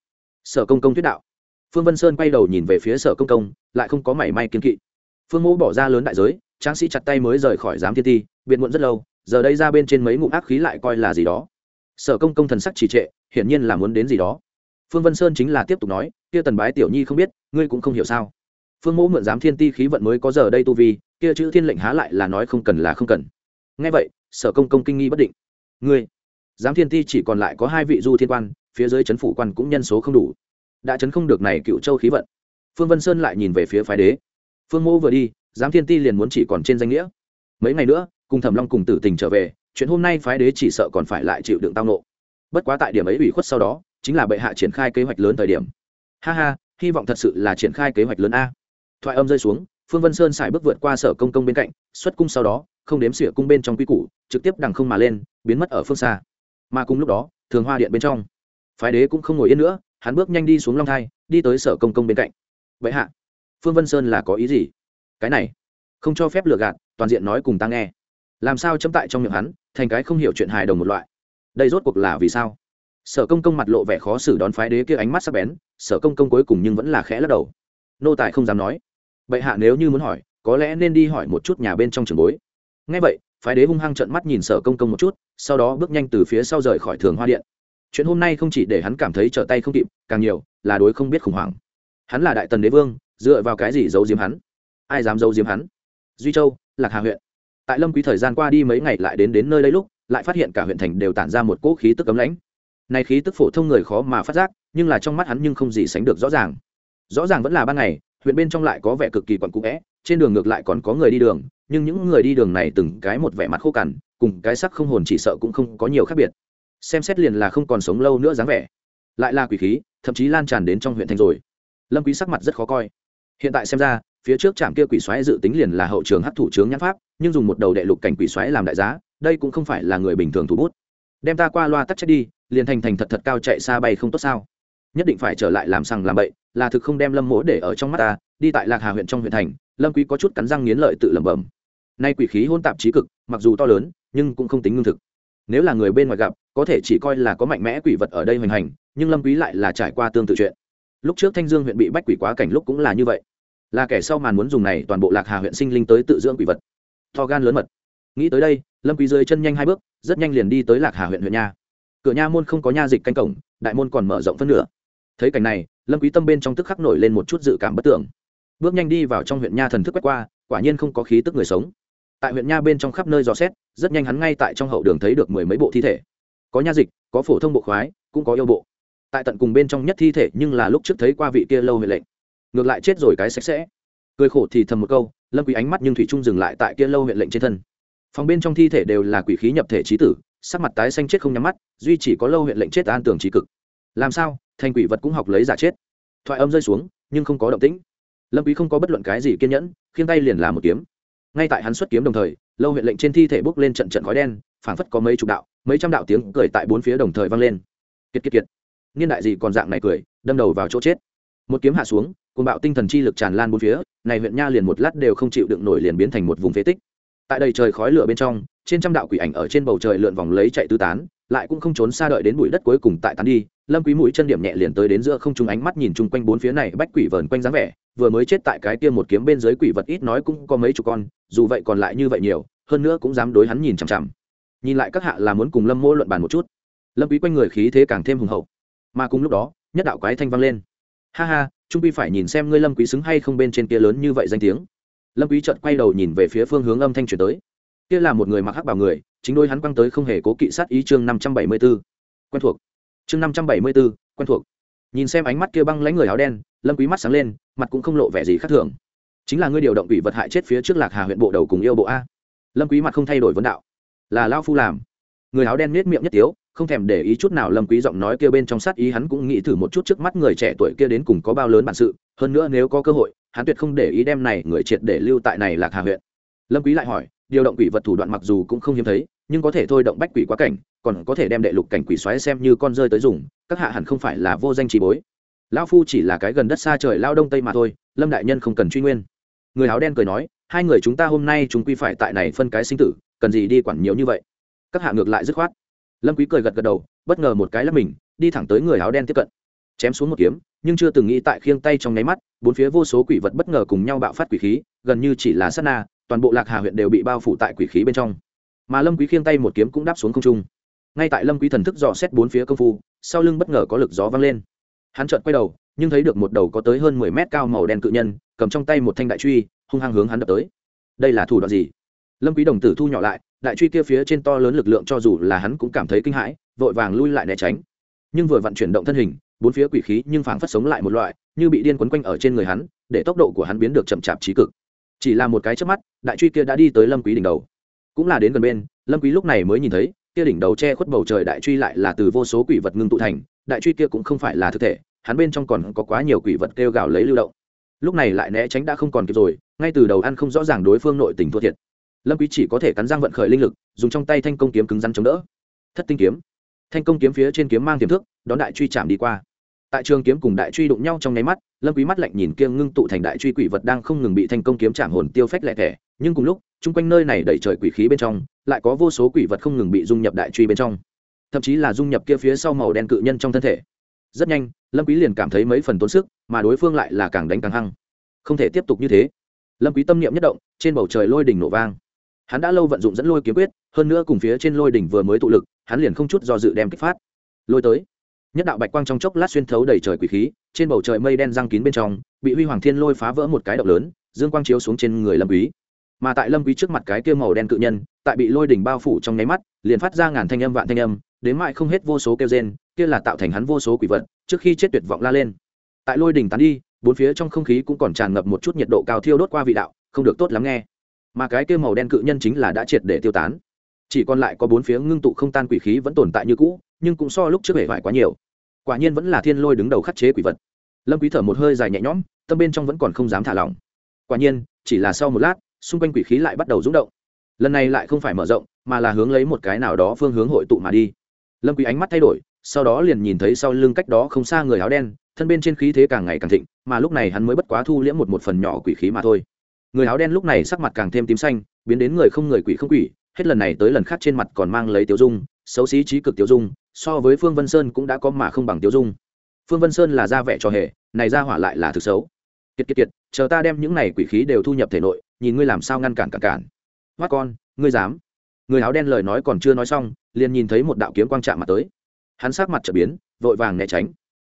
Sở công công thuyết đạo phương vân sơn quay đầu nhìn về phía sở công công, lại không có mảy may kiên kỵ. Phương mẫu bỏ ra lớn đại giới, tráng sĩ chặt tay mới rời khỏi giám thiên ti, biệt muộn rất lâu, giờ đây ra bên trên mấy ngụm ác khí lại coi là gì đó. Sở công công thần sắc trì trệ, hiển nhiên là muốn đến gì đó. Phương vân sơn chính là tiếp tục nói, kia tần bái tiểu nhi không biết, ngươi cũng không hiểu sao? Phương mẫu mượn giám thiên ti khí vận mới có giờ đây tu vi, kia chữ thiên lệnh há lại là nói không cần là không cần. Ngay vậy, sở công công kinh nghi bất định. Ngươi? Giám thiên ti chỉ còn lại có hai vị du thiên quan, phía dưới trấn phủ quan cũng nhân số không đủ đã chấn không được này cựu châu khí vận. Phương vân sơn lại nhìn về phía phái đế. Phương mô vừa đi, giám thiên ti liền muốn chỉ còn trên danh nghĩa. Mấy ngày nữa, cùng thẩm long cùng tử tình trở về, chuyện hôm nay phái đế chỉ sợ còn phải lại chịu đựng tao nộ. Bất quá tại điểm ấy ủy khuất sau đó, chính là bệ hạ triển khai kế hoạch lớn thời điểm. Ha ha, hy vọng thật sự là triển khai kế hoạch lớn a. Thoại âm rơi xuống, phương vân sơn xài bước vượt qua sở công công bên cạnh, xuất cung sau đó, không đếm xỉa cung bên trong quy củ, trực tiếp đằng không mà lên, biến mất ở phương xa. Mà cùng lúc đó, thường hoa điện bên trong. Phái đế cũng không ngồi yên nữa hắn bước nhanh đi xuống long thai, đi tới sở công công bên cạnh. Vậy hạ, phương vân sơn là có ý gì? Cái này, không cho phép lừa gạt, toàn diện nói cùng ta nghe. Làm sao chấm tại trong miệng hắn, thành cái không hiểu chuyện hài đồng một loại? Đây rốt cuộc là vì sao? Sở công công mặt lộ vẻ khó xử đón phái đế kia ánh mắt sắc bén, sở công công cuối cùng nhưng vẫn là khẽ lắc đầu. Nô tài không dám nói. Bệ hạ nếu như muốn hỏi, có lẽ nên đi hỏi một chút nhà bên trong trường bối. Ngay vậy, phái đế hung hăng trợn mắt nhìn sở công công một chút, sau đó bước nhanh từ phía sau rời khỏi thường hoa điện chuyện hôm nay không chỉ để hắn cảm thấy trở tay không kịp, càng nhiều là đối không biết khủng hoảng. Hắn là đại tần đế vương, dựa vào cái gì giấu diếm hắn? Ai dám giấu diếm hắn? Duy châu, lạc hà huyện. Tại lâm quý thời gian qua đi mấy ngày lại đến đến nơi đây lúc, lại phát hiện cả huyện thành đều tản ra một cỗ khí tức cấm lãnh. Này khí tức phổ thông người khó mà phát giác, nhưng là trong mắt hắn nhưng không gì sánh được rõ ràng. Rõ ràng vẫn là ban ngày, huyện bên trong lại có vẻ cực kỳ quặn cũ vẽ trên đường ngược lại còn có người đi đường, nhưng những người đi đường này từng cái một vẻ mặt khô cằn, cùng cái sắc không hồn chỉ sợ cũng không có nhiều khác biệt xem xét liền là không còn sống lâu nữa dáng vẻ. Lại là quỷ khí, thậm chí lan tràn đến trong huyện thành rồi. Lâm quý sắc mặt rất khó coi. Hiện tại xem ra, phía trước trạm kia quỷ xoáy dự tính liền là hậu trường hấp thủ trưởng nhãn pháp, nhưng dùng một đầu đệ lục cảnh quỷ xoáy làm đại giá, đây cũng không phải là người bình thường thủ bút. Đem ta qua loa tắt chết đi, liền thành thành thật thật cao chạy xa bay không tốt sao? Nhất định phải trở lại làm sằng làm bậy, là thực không đem lâm mỗ để ở trong mắt ta, đi tại lạc hà huyện trong huyện thành, lâm quý có chút cắn răng nghiến lợi tự lẩm bẩm. Nay quỷ khí hôn tạp trí cực, mặc dù to lớn, nhưng cũng không tính ngưng thực. Nếu là người bên ngoài gặp có thể chỉ coi là có mạnh mẽ quỷ vật ở đây hoành hành, nhưng lâm quý lại là trải qua tương tự chuyện. Lúc trước thanh dương huyện bị bách quỷ quá cảnh lúc cũng là như vậy. Là kẻ sau màn muốn dùng này toàn bộ lạc hà huyện sinh linh tới tự dưỡng quỷ vật. To gan lớn mật. Nghĩ tới đây, lâm quý rơi chân nhanh hai bước, rất nhanh liền đi tới lạc hà huyện huyện nha. Cửa nha môn không có nha dịch canh cổng, đại môn còn mở rộng phân nửa. Thấy cảnh này, lâm quý tâm bên trong tức khắc nổi lên một chút dự cảm bất tưởng. Bước nhanh đi vào trong huyện nha thần thức quét qua, quả nhiên không có khí tức người sống. Tại huyện nha bên trong khắp nơi dò xét, rất nhanh hắn ngay tại trong hậu đường thấy được mười mấy bộ thi thể có nha dịch, có phổ thông bộ khoái, cũng có yêu bộ. Tại tận cùng bên trong nhất thi thể nhưng là lúc trước thấy qua vị kia lâu huệ lệnh. Ngược lại chết rồi cái sạch sẽ. Cười khổ thì thầm một câu, lâm quý ánh mắt nhưng thủy trung dừng lại tại kia lâu huyện lệnh trên thân. Phòng bên trong thi thể đều là quỷ khí nhập thể trí tử, sắc mặt tái xanh chết không nhắm mắt, duy chỉ có lâu huyện lệnh chết an tường trí cực. Làm sao? Thành quỷ vật cũng học lấy giả chết. Thoại âm rơi xuống, nhưng không có động tĩnh. Lâm quý không có bất luận cái gì kiên nhẫn, khiêng tay liền làm một kiếm. Ngay tại hắn xuất kiếm đồng thời, lâu huyện lệnh trên thi thể bốc lên trận trận khói đen, phảng phất có mấy chục đạo mấy trăm đạo tiếng cười tại bốn phía đồng thời vang lên. Kiệt kiệt kiệt. Niên đại gì còn dạng này cười, đâm đầu vào chỗ chết. Một kiếm hạ xuống cùng bạo tinh thần chi lực tràn lan bốn phía, này huyện nha liền một lát đều không chịu đựng nổi liền biến thành một vùng phế tích. Tại đầy trời khói lửa bên trong, trên trăm đạo quỷ ảnh ở trên bầu trời lượn vòng lấy chạy tứ tán, lại cũng không trốn xa đợi đến bụi đất cuối cùng tại tán đi, lâm quý mũi chân điểm nhẹ liền tới đến giữa không trung ánh mắt nhìn chung quanh bốn phía này bách quỷ vờn quanh dáng vẻ, vừa mới chết tại cái kia một kiếm bên dưới quỷ vật ít nói cũng có mấy chục con, dù vậy còn lại như vậy nhiều, hơn nữa cũng dám đối hắn nhìn chằm chằm nhìn lại các hạ là muốn cùng lâm mô luận bàn một chút lâm quý quanh người khí thế càng thêm hùng hậu mà cùng lúc đó nhất đạo quái thanh vang lên ha ha trung quy phải nhìn xem ngươi lâm quý xứng hay không bên trên kia lớn như vậy danh tiếng lâm quý chợt quay đầu nhìn về phía phương hướng âm thanh truyền tới kia là một người mặc hắc bào người chính đôi hắn quăng tới không hề cố kỵ sát ý chương 574. quen thuộc chương 574, quen thuộc nhìn xem ánh mắt kia băng lãnh người áo đen lâm quý mắt sáng lên mặt cũng không lộ vẻ gì khác thường chính là ngươi điều động bị vật hại chết phía trước lạc hà huyện bộ đầu cùng yêu bộ a lâm quý mặt không thay đổi vấn đạo là lao phu làm. Người áo đen nết miệng nhất tiếu, không thèm để ý chút nào lâm quý giọng nói kia bên trong sát ý hắn cũng nghĩ thử một chút trước mắt người trẻ tuổi kia đến cùng có bao lớn bản sự. Hơn nữa nếu có cơ hội, hắn tuyệt không để ý đem này người triệt để lưu tại này lạc hà huyện. Lâm quý lại hỏi, điều động quỷ vật thủ đoạn mặc dù cũng không hiếm thấy, nhưng có thể thôi động bách quỷ quá cảnh, còn có thể đem đệ lục cảnh quỷ xoáy xem như con rơi tới dùng, các hạ hẳn không phải là vô danh trí bối. Lão phu chỉ là cái gần đất xa trời lao đông tây mà thôi, lâm đại nhân không cần truy nguyên. Người áo đen cười nói, hai người chúng ta hôm nay chúng quy phải tại này phân cái sinh tử cần gì đi quản nhiều như vậy? Các hạ ngược lại dứt khoát. Lâm quý cười gật gật đầu, bất ngờ một cái lắp mình, đi thẳng tới người áo đen tiếp cận. Chém xuống một kiếm, nhưng chưa từng nghĩ tại khiêng tay trong nháy mắt, bốn phía vô số quỷ vật bất ngờ cùng nhau bạo phát quỷ khí, gần như chỉ là sát na, toàn bộ lạc hà huyện đều bị bao phủ tại quỷ khí bên trong. Mà lâm quý khiêng tay một kiếm cũng đáp xuống không trung. Ngay tại lâm quý thần thức dò xét bốn phía công phu, sau lưng bất ngờ có lực gió vang lên. Hắn chợt quay đầu, nhưng thấy được một đầu có tới hơn mười mét cao màu đen cự nhân, cầm trong tay một thanh đại truy, hung hăng hướng hắn đập tới. Đây là thủ đoạn gì? Lâm quý đồng tử thu nhỏ lại, đại truy kia phía trên to lớn lực lượng cho dù là hắn cũng cảm thấy kinh hãi, vội vàng lui lại né tránh. Nhưng vừa vận chuyển động thân hình, bốn phía quỷ khí nhưng phảng phất sống lại một loại, như bị điên quấn quanh ở trên người hắn, để tốc độ của hắn biến được chậm chạp trí cực. Chỉ là một cái chớp mắt, đại truy kia đã đi tới lâm quý đỉnh đầu. Cũng là đến gần bên, lâm quý lúc này mới nhìn thấy, kia đỉnh đầu che khuất bầu trời đại truy lại là từ vô số quỷ vật ngưng tụ thành, đại truy kia cũng không phải là thực thể, hắn bên trong còn có quá nhiều quỷ vật kêu gào lấy lưu động. Lúc này lại né tránh đã không còn kịp rồi, ngay từ đầu ăn không rõ ràng đối phương nội tình thua thiệt lâm quý chỉ có thể cắn răng vận khởi linh lực, dùng trong tay thanh công kiếm cứng rắn chống đỡ. Thất tinh kiếm. Thanh công kiếm phía trên kiếm mang tiềm thức, đón đại truy chạm đi qua. Tại trường kiếm cùng đại truy đụng nhau trong nháy mắt, lâm quý mắt lạnh nhìn kia ngưng tụ thành đại truy quỷ vật đang không ngừng bị thanh công kiếm chạm hồn tiêu phách lẹ thẻ, nhưng cùng lúc, chung quanh nơi này đẩy trời quỷ khí bên trong, lại có vô số quỷ vật không ngừng bị dung nhập đại truy bên trong. Thậm chí là dung nhập kia phía sau màu đen cự nhân trong thân thể. Rất nhanh, lâm quý liền cảm thấy mấy phần tốn sức, mà đối phương lại là càng đánh càng hăng. Không thể tiếp tục như thế. Lâm quý tâm niệm nhất động, trên bầu trời lôi đỉnh nổ vang hắn đã lâu vận dụng dẫn lôi kiếm quyết, hơn nữa cùng phía trên lôi đỉnh vừa mới tụ lực, hắn liền không chút do dự đem kích phát. Lôi tới. Nhất đạo bạch quang trong chốc lát xuyên thấu đầy trời quỷ khí, trên bầu trời mây đen răng kín bên trong, bị huy hoàng thiên lôi phá vỡ một cái động lớn, dương quang chiếu xuống trên người lâm quý. Mà tại lâm quý trước mặt cái kia màu đen cự nhân, tại bị lôi đỉnh bao phủ trong nháy mắt, liền phát ra ngàn thanh âm vạn thanh âm, đến mãi không hết vô số kêu rên, kia là tạo thành hắn vô số quỷ vật, trước khi chết tuyệt vọng la lên. Tại lôi đỉnh tán đi, bốn phía trong không khí cũng còn tràn ngập một chút nhiệt độ cao thiêu đốt qua vị đạo, không được tốt lắm nghe mà cái kia màu đen cự nhân chính là đã triệt để tiêu tán. Chỉ còn lại có bốn phía ngưng tụ không tan quỷ khí vẫn tồn tại như cũ, nhưng cũng so lúc trước hề vải quá nhiều. Quả nhiên vẫn là thiên lôi đứng đầu khắc chế quỷ vật. Lâm quý thở một hơi dài nhẹ nhõm, tâm bên trong vẫn còn không dám thả lỏng. Quả nhiên, chỉ là sau một lát, xung quanh quỷ khí lại bắt đầu rung động. Lần này lại không phải mở rộng, mà là hướng lấy một cái nào đó phương hướng hội tụ mà đi. Lâm quý ánh mắt thay đổi, sau đó liền nhìn thấy sau lưng cách đó không xa người áo đen, thân bên trên khí thế càng ngày càng thịnh, mà lúc này hắn mới bất quá thu liễm một một phần nhỏ quỷ khí mà thôi người áo đen lúc này sắc mặt càng thêm tím xanh, biến đến người không người quỷ không quỷ, hết lần này tới lần khác trên mặt còn mang lấy tiểu dung, xấu xí trí cực tiểu dung, so với phương vân sơn cũng đã có mà không bằng tiểu dung. Phương vân sơn là ra vẻ cho hề, này ra hỏa lại là thực xấu. Kiệt kiệt kiệt, chờ ta đem những này quỷ khí đều thu nhập thể nội, nhìn ngươi làm sao ngăn cản cản cản. Mắt con, ngươi dám? Người áo đen lời nói còn chưa nói xong, liền nhìn thấy một đạo kiếm quang chạm mặt tới. Hắn sắc mặt trở biến, vội vàng né tránh.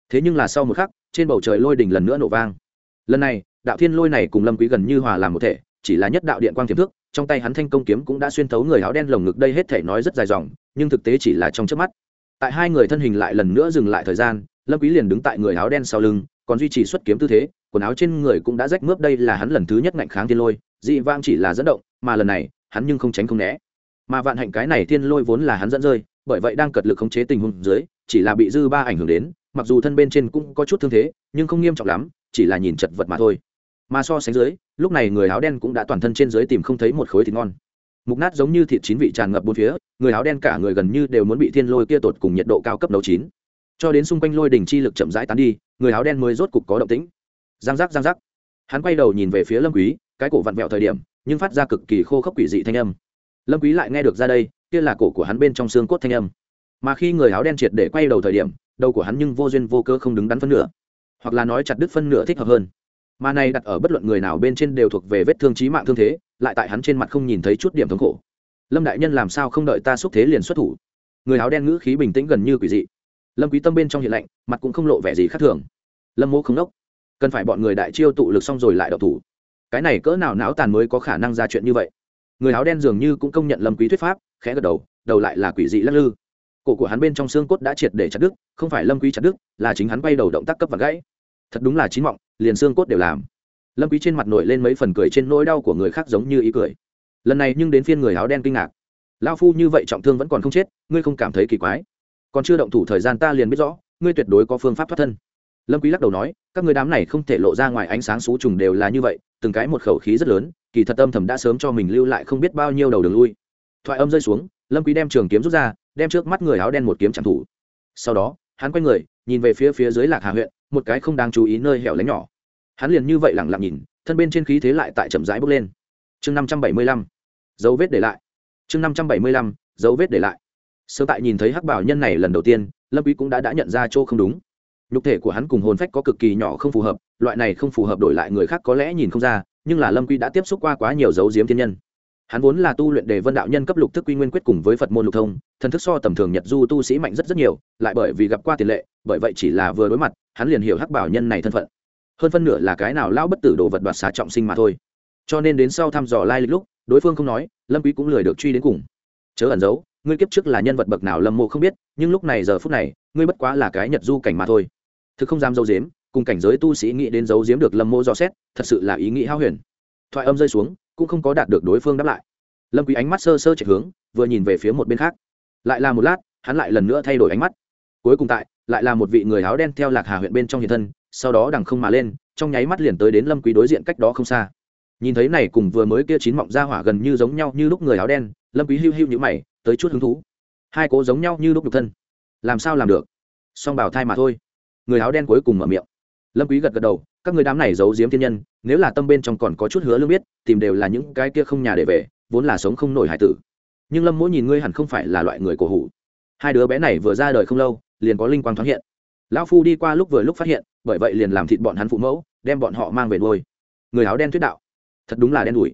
Thế nhưng là sau một khắc, trên bầu trời lôi đình lần nữa nổ vang. Lần này đạo thiên lôi này cùng lâm quý gần như hòa làm một thể, chỉ là nhất đạo điện quang tiềm thức trong tay hắn thanh công kiếm cũng đã xuyên thấu người áo đen lồng ngực đây hết thể nói rất dài dòng, nhưng thực tế chỉ là trong chớp mắt. Tại hai người thân hình lại lần nữa dừng lại thời gian, lâm quý liền đứng tại người áo đen sau lưng, còn duy trì xuất kiếm tư thế, quần áo trên người cũng đã rách mướp đây là hắn lần thứ nhất ngạnh kháng thiên lôi, dị vang chỉ là dẫn động, mà lần này, hắn nhưng không tránh không né. Mà vạn hạnh cái này thiên lôi vốn là hắn dẫn rơi, bởi vậy đang cật lực khống chế tình huống dưới, chỉ là bị dư ba ảnh hưởng đến, mặc dù thân bên trên cũng có chút thương thế, nhưng không nghiêm trọng lắm, chỉ là nhìn chật vật mà thôi mà so sánh dưới, lúc này người áo đen cũng đã toàn thân trên dưới tìm không thấy một khối thịt ngon. Mục nát giống như thịt chín vị tràn ngập bốn phía, người áo đen cả người gần như đều muốn bị thiên lôi kia tột cùng nhiệt độ cao cấp nấu chín. Cho đến xung quanh lôi đỉnh chi lực chậm rãi tán đi, người áo đen mới rốt cục có động tĩnh. Giang giác giang giác. Hắn quay đầu nhìn về phía lâm quý, cái cổ vặn vẹo thời điểm, nhưng phát ra cực kỳ khô khốc quỷ dị thanh âm. Lâm quý lại nghe được ra đây, kia là cổ của hắn bên trong xương cốt thanh âm. Mà khi người áo đen triệt để quay đầu thời điểm, đầu của hắn nhưng vô duyên vô cớ không đứng đắn phân nửa, hoặc là nói chặt đứt phân nửa thích hợp hơn mà này đặt ở bất luận người nào bên trên đều thuộc về vết thương chí mạng thương thế, lại tại hắn trên mặt không nhìn thấy chút điểm thống khổ. Lâm đại nhân làm sao không đợi ta xúc thế liền xuất thủ? Người áo đen ngữ khí bình tĩnh gần như quỷ dị. Lâm quý tâm bên trong hiện lạnh, mặt cũng không lộ vẻ gì khác thường. Lâm mô không đốc cần phải bọn người đại chiêu tụ lực xong rồi lại đậu thủ. Cái này cỡ nào não tàn mới có khả năng ra chuyện như vậy? Người áo đen dường như cũng công nhận lâm quý thuyết pháp, khẽ gật đầu đầu lại là quỷ dị lắc lư. Cổ của hắn bên trong xương cốt đã triệt để chặt đứt, không phải lâm quý chặt đứt, là chính hắn bay đầu động tác cấp và gãy. Thật đúng là chín mọng liền xương cốt đều làm. Lâm quý trên mặt nổi lên mấy phần cười trên nỗi đau của người khác giống như ý cười. Lần này nhưng đến phiên người áo đen kinh ngạc. Lão phu như vậy trọng thương vẫn còn không chết, ngươi không cảm thấy kỳ quái. Còn chưa động thủ thời gian ta liền biết rõ, ngươi tuyệt đối có phương pháp thoát thân. Lâm quý lắc đầu nói, các ngươi đám này không thể lộ ra ngoài ánh sáng xú trùng đều là như vậy, từng cái một khẩu khí rất lớn, kỳ thật âm thầm đã sớm cho mình lưu lại không biết bao nhiêu đầu đường lui. Thoại âm rơi xuống, lâm quý đem trường kiếm rút ra, đem trước mắt người áo đen một kiếm chạm thủ. Sau đó, hắn quay người, nhìn về phía phía dưới lạc hà huyện một cái không đáng chú ý nơi hẻo lánh nhỏ. Hắn liền như vậy lặng lặng nhìn, thân bên trên khí thế lại tại chậm rãi bước lên. Chương năm trăm bảy mươi lăm, dấu vết để lại. Chương năm trăm bảy mươi lăm, dấu vết để lại. Sớm tại nhìn thấy hắc bảo nhân này lần đầu tiên, lâm quý cũng đã đã nhận ra chỗ không đúng. Nhục thể của hắn cùng hồn phách có cực kỳ nhỏ không phù hợp, loại này không phù hợp đổi lại người khác có lẽ nhìn không ra, nhưng là lâm quý đã tiếp xúc qua quá nhiều dấu diếm thiên nhân hắn vốn là tu luyện đề vân đạo nhân cấp lục thức quy nguyên quyết cùng với phật môn lục thông, thần thức so tầm thường nhật du tu sĩ mạnh rất rất nhiều, lại bởi vì gặp qua tiền lệ, bởi vậy chỉ là vừa đối mặt, hắn liền hiểu hắc bảo nhân này thân phận. Hơn phân nửa là cái nào lão bất tử đồ vật đoạt xá trọng sinh mà thôi. Cho nên đến sau thăm dò lai lịch lúc, đối phương không nói, lâm quý cũng lười được truy đến cùng. Chớ ẩn giấu, ngươi kiếp trước là nhân vật bậc nào lâm mộ không biết, nhưng lúc này giờ phút này, ngươi bất quá là cái nhật du cảnh mà thôi. Thực không dám giấu giếm, cùng cảnh giới tu sĩ nghĩ đến giấu giếm được lâm mộ do xét, thật sự là ý nghĩ hao huyền. Thoại âm rơi xuống cũng không có đạt được đối phương đáp lại. Lâm quý ánh mắt sơ sơ chạy hướng, vừa nhìn về phía một bên khác. Lại là một lát, hắn lại lần nữa thay đổi ánh mắt. Cuối cùng tại, lại là một vị người áo đen theo lạc hà huyện bên trong hiện thân, sau đó đằng không mà lên, trong nháy mắt liền tới đến lâm quý đối diện cách đó không xa. Nhìn thấy này cùng vừa mới kia chín mọng ra hỏa gần như giống nhau như lúc người áo đen, lâm quý hưu hưu như mày, tới chút hứng thú. Hai cố giống nhau như lúc nhục thân. Làm sao làm được? Song bảo thai mà thôi. Người áo đen cuối cùng mở miệng. Lâm quý gật gật đầu các người đám này giấu giếm thiên nhân, nếu là tâm bên trong còn có chút hứa lương biết, tìm đều là những cái kia không nhà để về, vốn là sống không nổi hải tử. Nhưng lâm mỗi nhìn ngươi hẳn không phải là loại người cổ hủ. Hai đứa bé này vừa ra đời không lâu, liền có linh quang thoáng hiện. Lão phu đi qua lúc vừa lúc phát hiện, bởi vậy liền làm thịt bọn hắn phụ mẫu, đem bọn họ mang về nuôi. Người áo đen thuyết đạo. Thật đúng là đen đủi.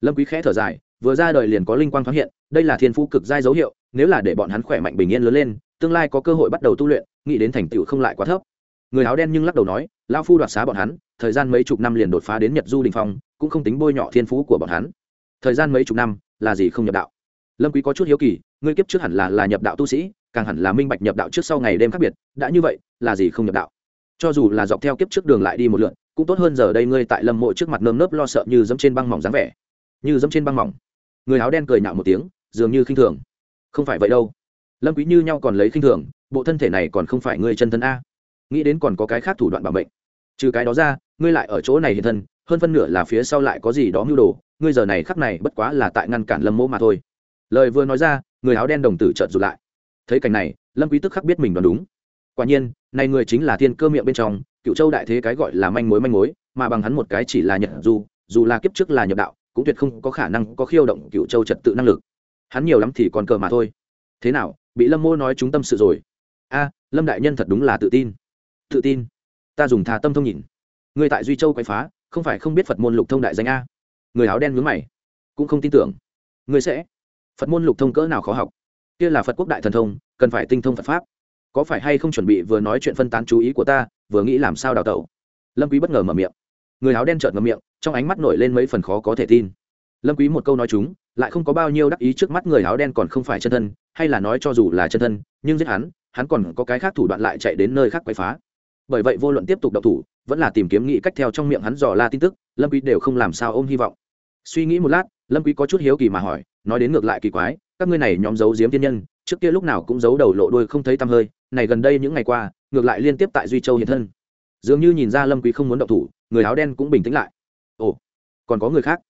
Lâm quý khẽ thở dài, vừa ra đời liền có linh quang thoáng hiện, đây là thiên phú cực giai dấu hiệu, nếu là để bọn hắn khỏe mạnh bình yên lớn lên, tương lai có cơ hội bắt đầu tu luyện, nghĩ đến thành tựu không lại quá thấp người áo đen nhưng lắc đầu nói, lão phu đoạt xá bọn hắn, thời gian mấy chục năm liền đột phá đến nhật du đình phong, cũng không tính bôi nhọ thiên phú của bọn hắn. Thời gian mấy chục năm, là gì không nhập đạo? Lâm quý có chút hiếu kỳ, ngươi kiếp trước hẳn là là nhập đạo tu sĩ, càng hẳn là minh bạch nhập đạo trước sau ngày đêm khác biệt, đã như vậy, là gì không nhập đạo? Cho dù là dọc theo kiếp trước đường lại đi một lượt cũng tốt hơn giờ đây ngươi tại lâm mộ trước mặt nơm nớp lo sợ như dẫm trên băng mỏng dáng vẻ. Như dẫm trên băng mỏng. Người áo đen cười nhạo một tiếng, dường như khinh thường. Không phải vậy đâu. Lâm quý như nhau còn lấy khinh thường, bộ thân thể này còn không phải ngươi chân thân a nghĩ đến còn có cái khác thủ đoạn bảo mệnh. Trừ cái đó ra, ngươi lại ở chỗ này hiện thân, hơn phân nửa là phía sau lại có gì đó mưu đồ, ngươi giờ này khắc này bất quá là tại ngăn cản lâm mộ mà thôi. Lời vừa nói ra, người áo đen đồng tử chợt rụt lại. Thấy cảnh này, lâm quý tức khắc biết mình đoán đúng. Quả nhiên, này người chính là thiên cơ miệng bên trong, cựu châu đại thế cái gọi là manh mối manh mối, mà bằng hắn một cái chỉ là nhật dù dù là kiếp trước là nhập đạo, cũng tuyệt không có khả năng có khiêu động cựu châu trật tự năng lực. Hắn nhiều lắm thì còn cờ mà thôi. Thế nào, bị lâm mô nói chúng tâm sự rồi? A, lâm đại nhân thật đúng là tự tin tự tin. Ta dùng thà tâm thông nhìn. Người tại duy châu quậy phá, không phải không biết phật môn lục thông đại danh a. Người áo đen mướn mày. Cũng không tin tưởng. Người sẽ. Phật môn lục thông cỡ nào khó học. Kia là phật quốc đại thần thông, cần phải tinh thông phật pháp. Có phải hay không chuẩn bị vừa nói chuyện phân tán chú ý của ta, vừa nghĩ làm sao đào tẩu? Lâm quý bất ngờ mở miệng. Người áo đen trợn ngậm miệng, trong ánh mắt nổi lên mấy phần khó có thể tin. Lâm quý một câu nói chúng, lại không có bao nhiêu đắc ý trước mắt người áo đen còn không phải chân thân, hay là nói cho dù là chân thân, nhưng giết hắn hắn còn có cái khác thủ đoạn lại chạy đến nơi khác quấy phá bởi vậy vô luận tiếp tục đậu thủ, vẫn là tìm kiếm nghị cách theo trong miệng hắn dò la tin tức, lâm quý đều không làm sao ôm hy vọng. Suy nghĩ một lát, lâm quý có chút hiếu kỳ mà hỏi, nói đến ngược lại kỳ quái, các ngươi này nhóm giấu giếm thiên nhân, trước kia lúc nào cũng giấu đầu lộ đuôi không thấy tăm hơi, này gần đây những ngày qua, ngược lại liên tiếp tại duy châu hiện thân. Dường như nhìn ra lâm quý không muốn động thủ, người áo đen cũng bình tĩnh lại. Ồ, còn có người khác?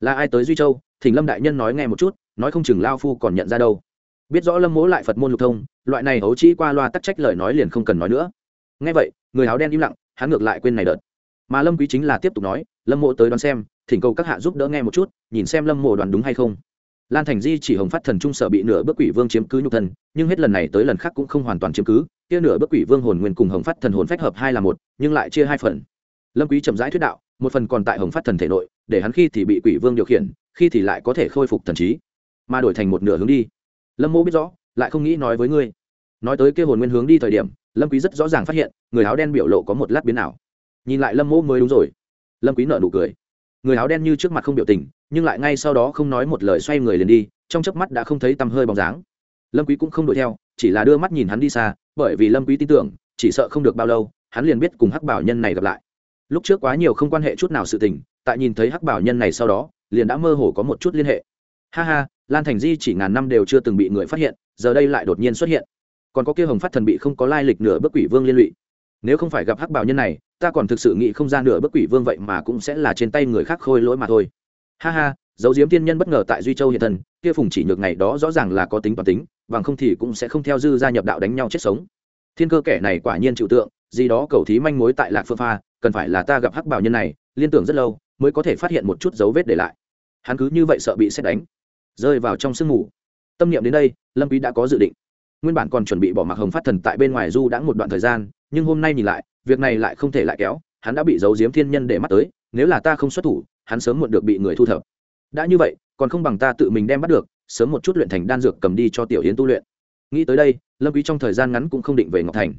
Là ai tới duy châu? Thỉnh lâm đại nhân nói nghe một chút, nói không chừng lao phu còn nhận ra đâu. Biết rõ lâm mỗ lại phật môn lục thông, loại này hấu chỉ qua loa tắc trách lời nói liền không cần nói nữa. Nghe vậy người áo đen im lặng, hắn ngược lại quên này đợt. Mà lâm quý chính là tiếp tục nói, lâm mộ tới đoán xem, thỉnh cầu các hạ giúp đỡ nghe một chút, nhìn xem lâm mộ đoán đúng hay không. Lan thành di chỉ hồng phát thần trung sở bị nửa bước quỷ vương chiếm cứ nhục thân, nhưng hết lần này tới lần khác cũng không hoàn toàn chiếm cứ, kia nửa bước quỷ vương hồn nguyên cùng hồng phát thần hồn phách hợp hai là một, nhưng lại chia hai phần. Lâm quý chậm rãi thuyết đạo, một phần còn tại hồng phát thần thể nội, để hắn khi thì bị quỷ vương điều khiển, khi thì lại có thể khôi phục thần trí, mà đổi thành một nửa hướng đi. Lâm Mộ biết rõ, lại không nghĩ nói với ngươi. Nói tới kia hồn nguyên hướng đi thời điểm lâm quý rất rõ ràng phát hiện, người áo đen biểu lộ có một lát biến ảo. Nhìn lại lâm mô mới đúng rồi. Lâm quý nở nụ cười. Người áo đen như trước mặt không biểu tình, nhưng lại ngay sau đó không nói một lời xoay người liền đi, trong chớp mắt đã không thấy tăm hơi bóng dáng. Lâm quý cũng không đuổi theo, chỉ là đưa mắt nhìn hắn đi xa, bởi vì lâm quý tin tưởng, chỉ sợ không được bao lâu, hắn liền biết cùng hắc bảo nhân này gặp lại. Lúc trước quá nhiều không quan hệ chút nào sự tình, tại nhìn thấy hắc bảo nhân này sau đó, liền đã mơ hồ có một chút liên hệ. Ha ha, lan thành di chỉ ngàn năm đều chưa từng bị người phát hiện, giờ đây lại đột nhiên xuất hiện còn có kia hồng phát thần bị không có lai lịch nửa bước quỷ vương liên lụy. Nếu không phải gặp hắc bảo nhân này, ta còn thực sự nghĩ không ra nửa bước quỷ vương vậy mà cũng sẽ là trên tay người khác khôi lỗi mà thôi. Ha ha dấu diếm tiên nhân bất ngờ tại duy châu hiện thần, kia phùng chỉ nhược ngày đó rõ ràng là có tính toàn tính, bằng không thì cũng sẽ không theo dư gia nhập đạo đánh nhau chết sống. Thiên cơ kẻ này quả nhiên chịu tượng, gì đó cầu thí manh mối tại lạc phương pha, cần phải là ta gặp hắc bảo nhân này, liên tưởng rất lâu, mới có thể phát hiện một chút dấu vết để lại. Hắn cứ như vậy sợ bị xét đánh. Rơi vào trong sương mù. Tâm niệm đến đây, lâm quý đã có dự định nguyên bản còn chuẩn bị bỏ mặc hồng phát thần tại bên ngoài du đã một đoạn thời gian, nhưng hôm nay nhìn lại, việc này lại không thể lại kéo, hắn đã bị giấu giếm thiên nhân để mắt tới, nếu là ta không xuất thủ, hắn sớm muộn được bị người thu thập. Đã như vậy, còn không bằng ta tự mình đem bắt được, sớm một chút luyện thành đan dược cầm đi cho tiểu yến tu luyện. Nghĩ tới đây, lâm quý trong thời gian ngắn cũng không định về ngọc thành.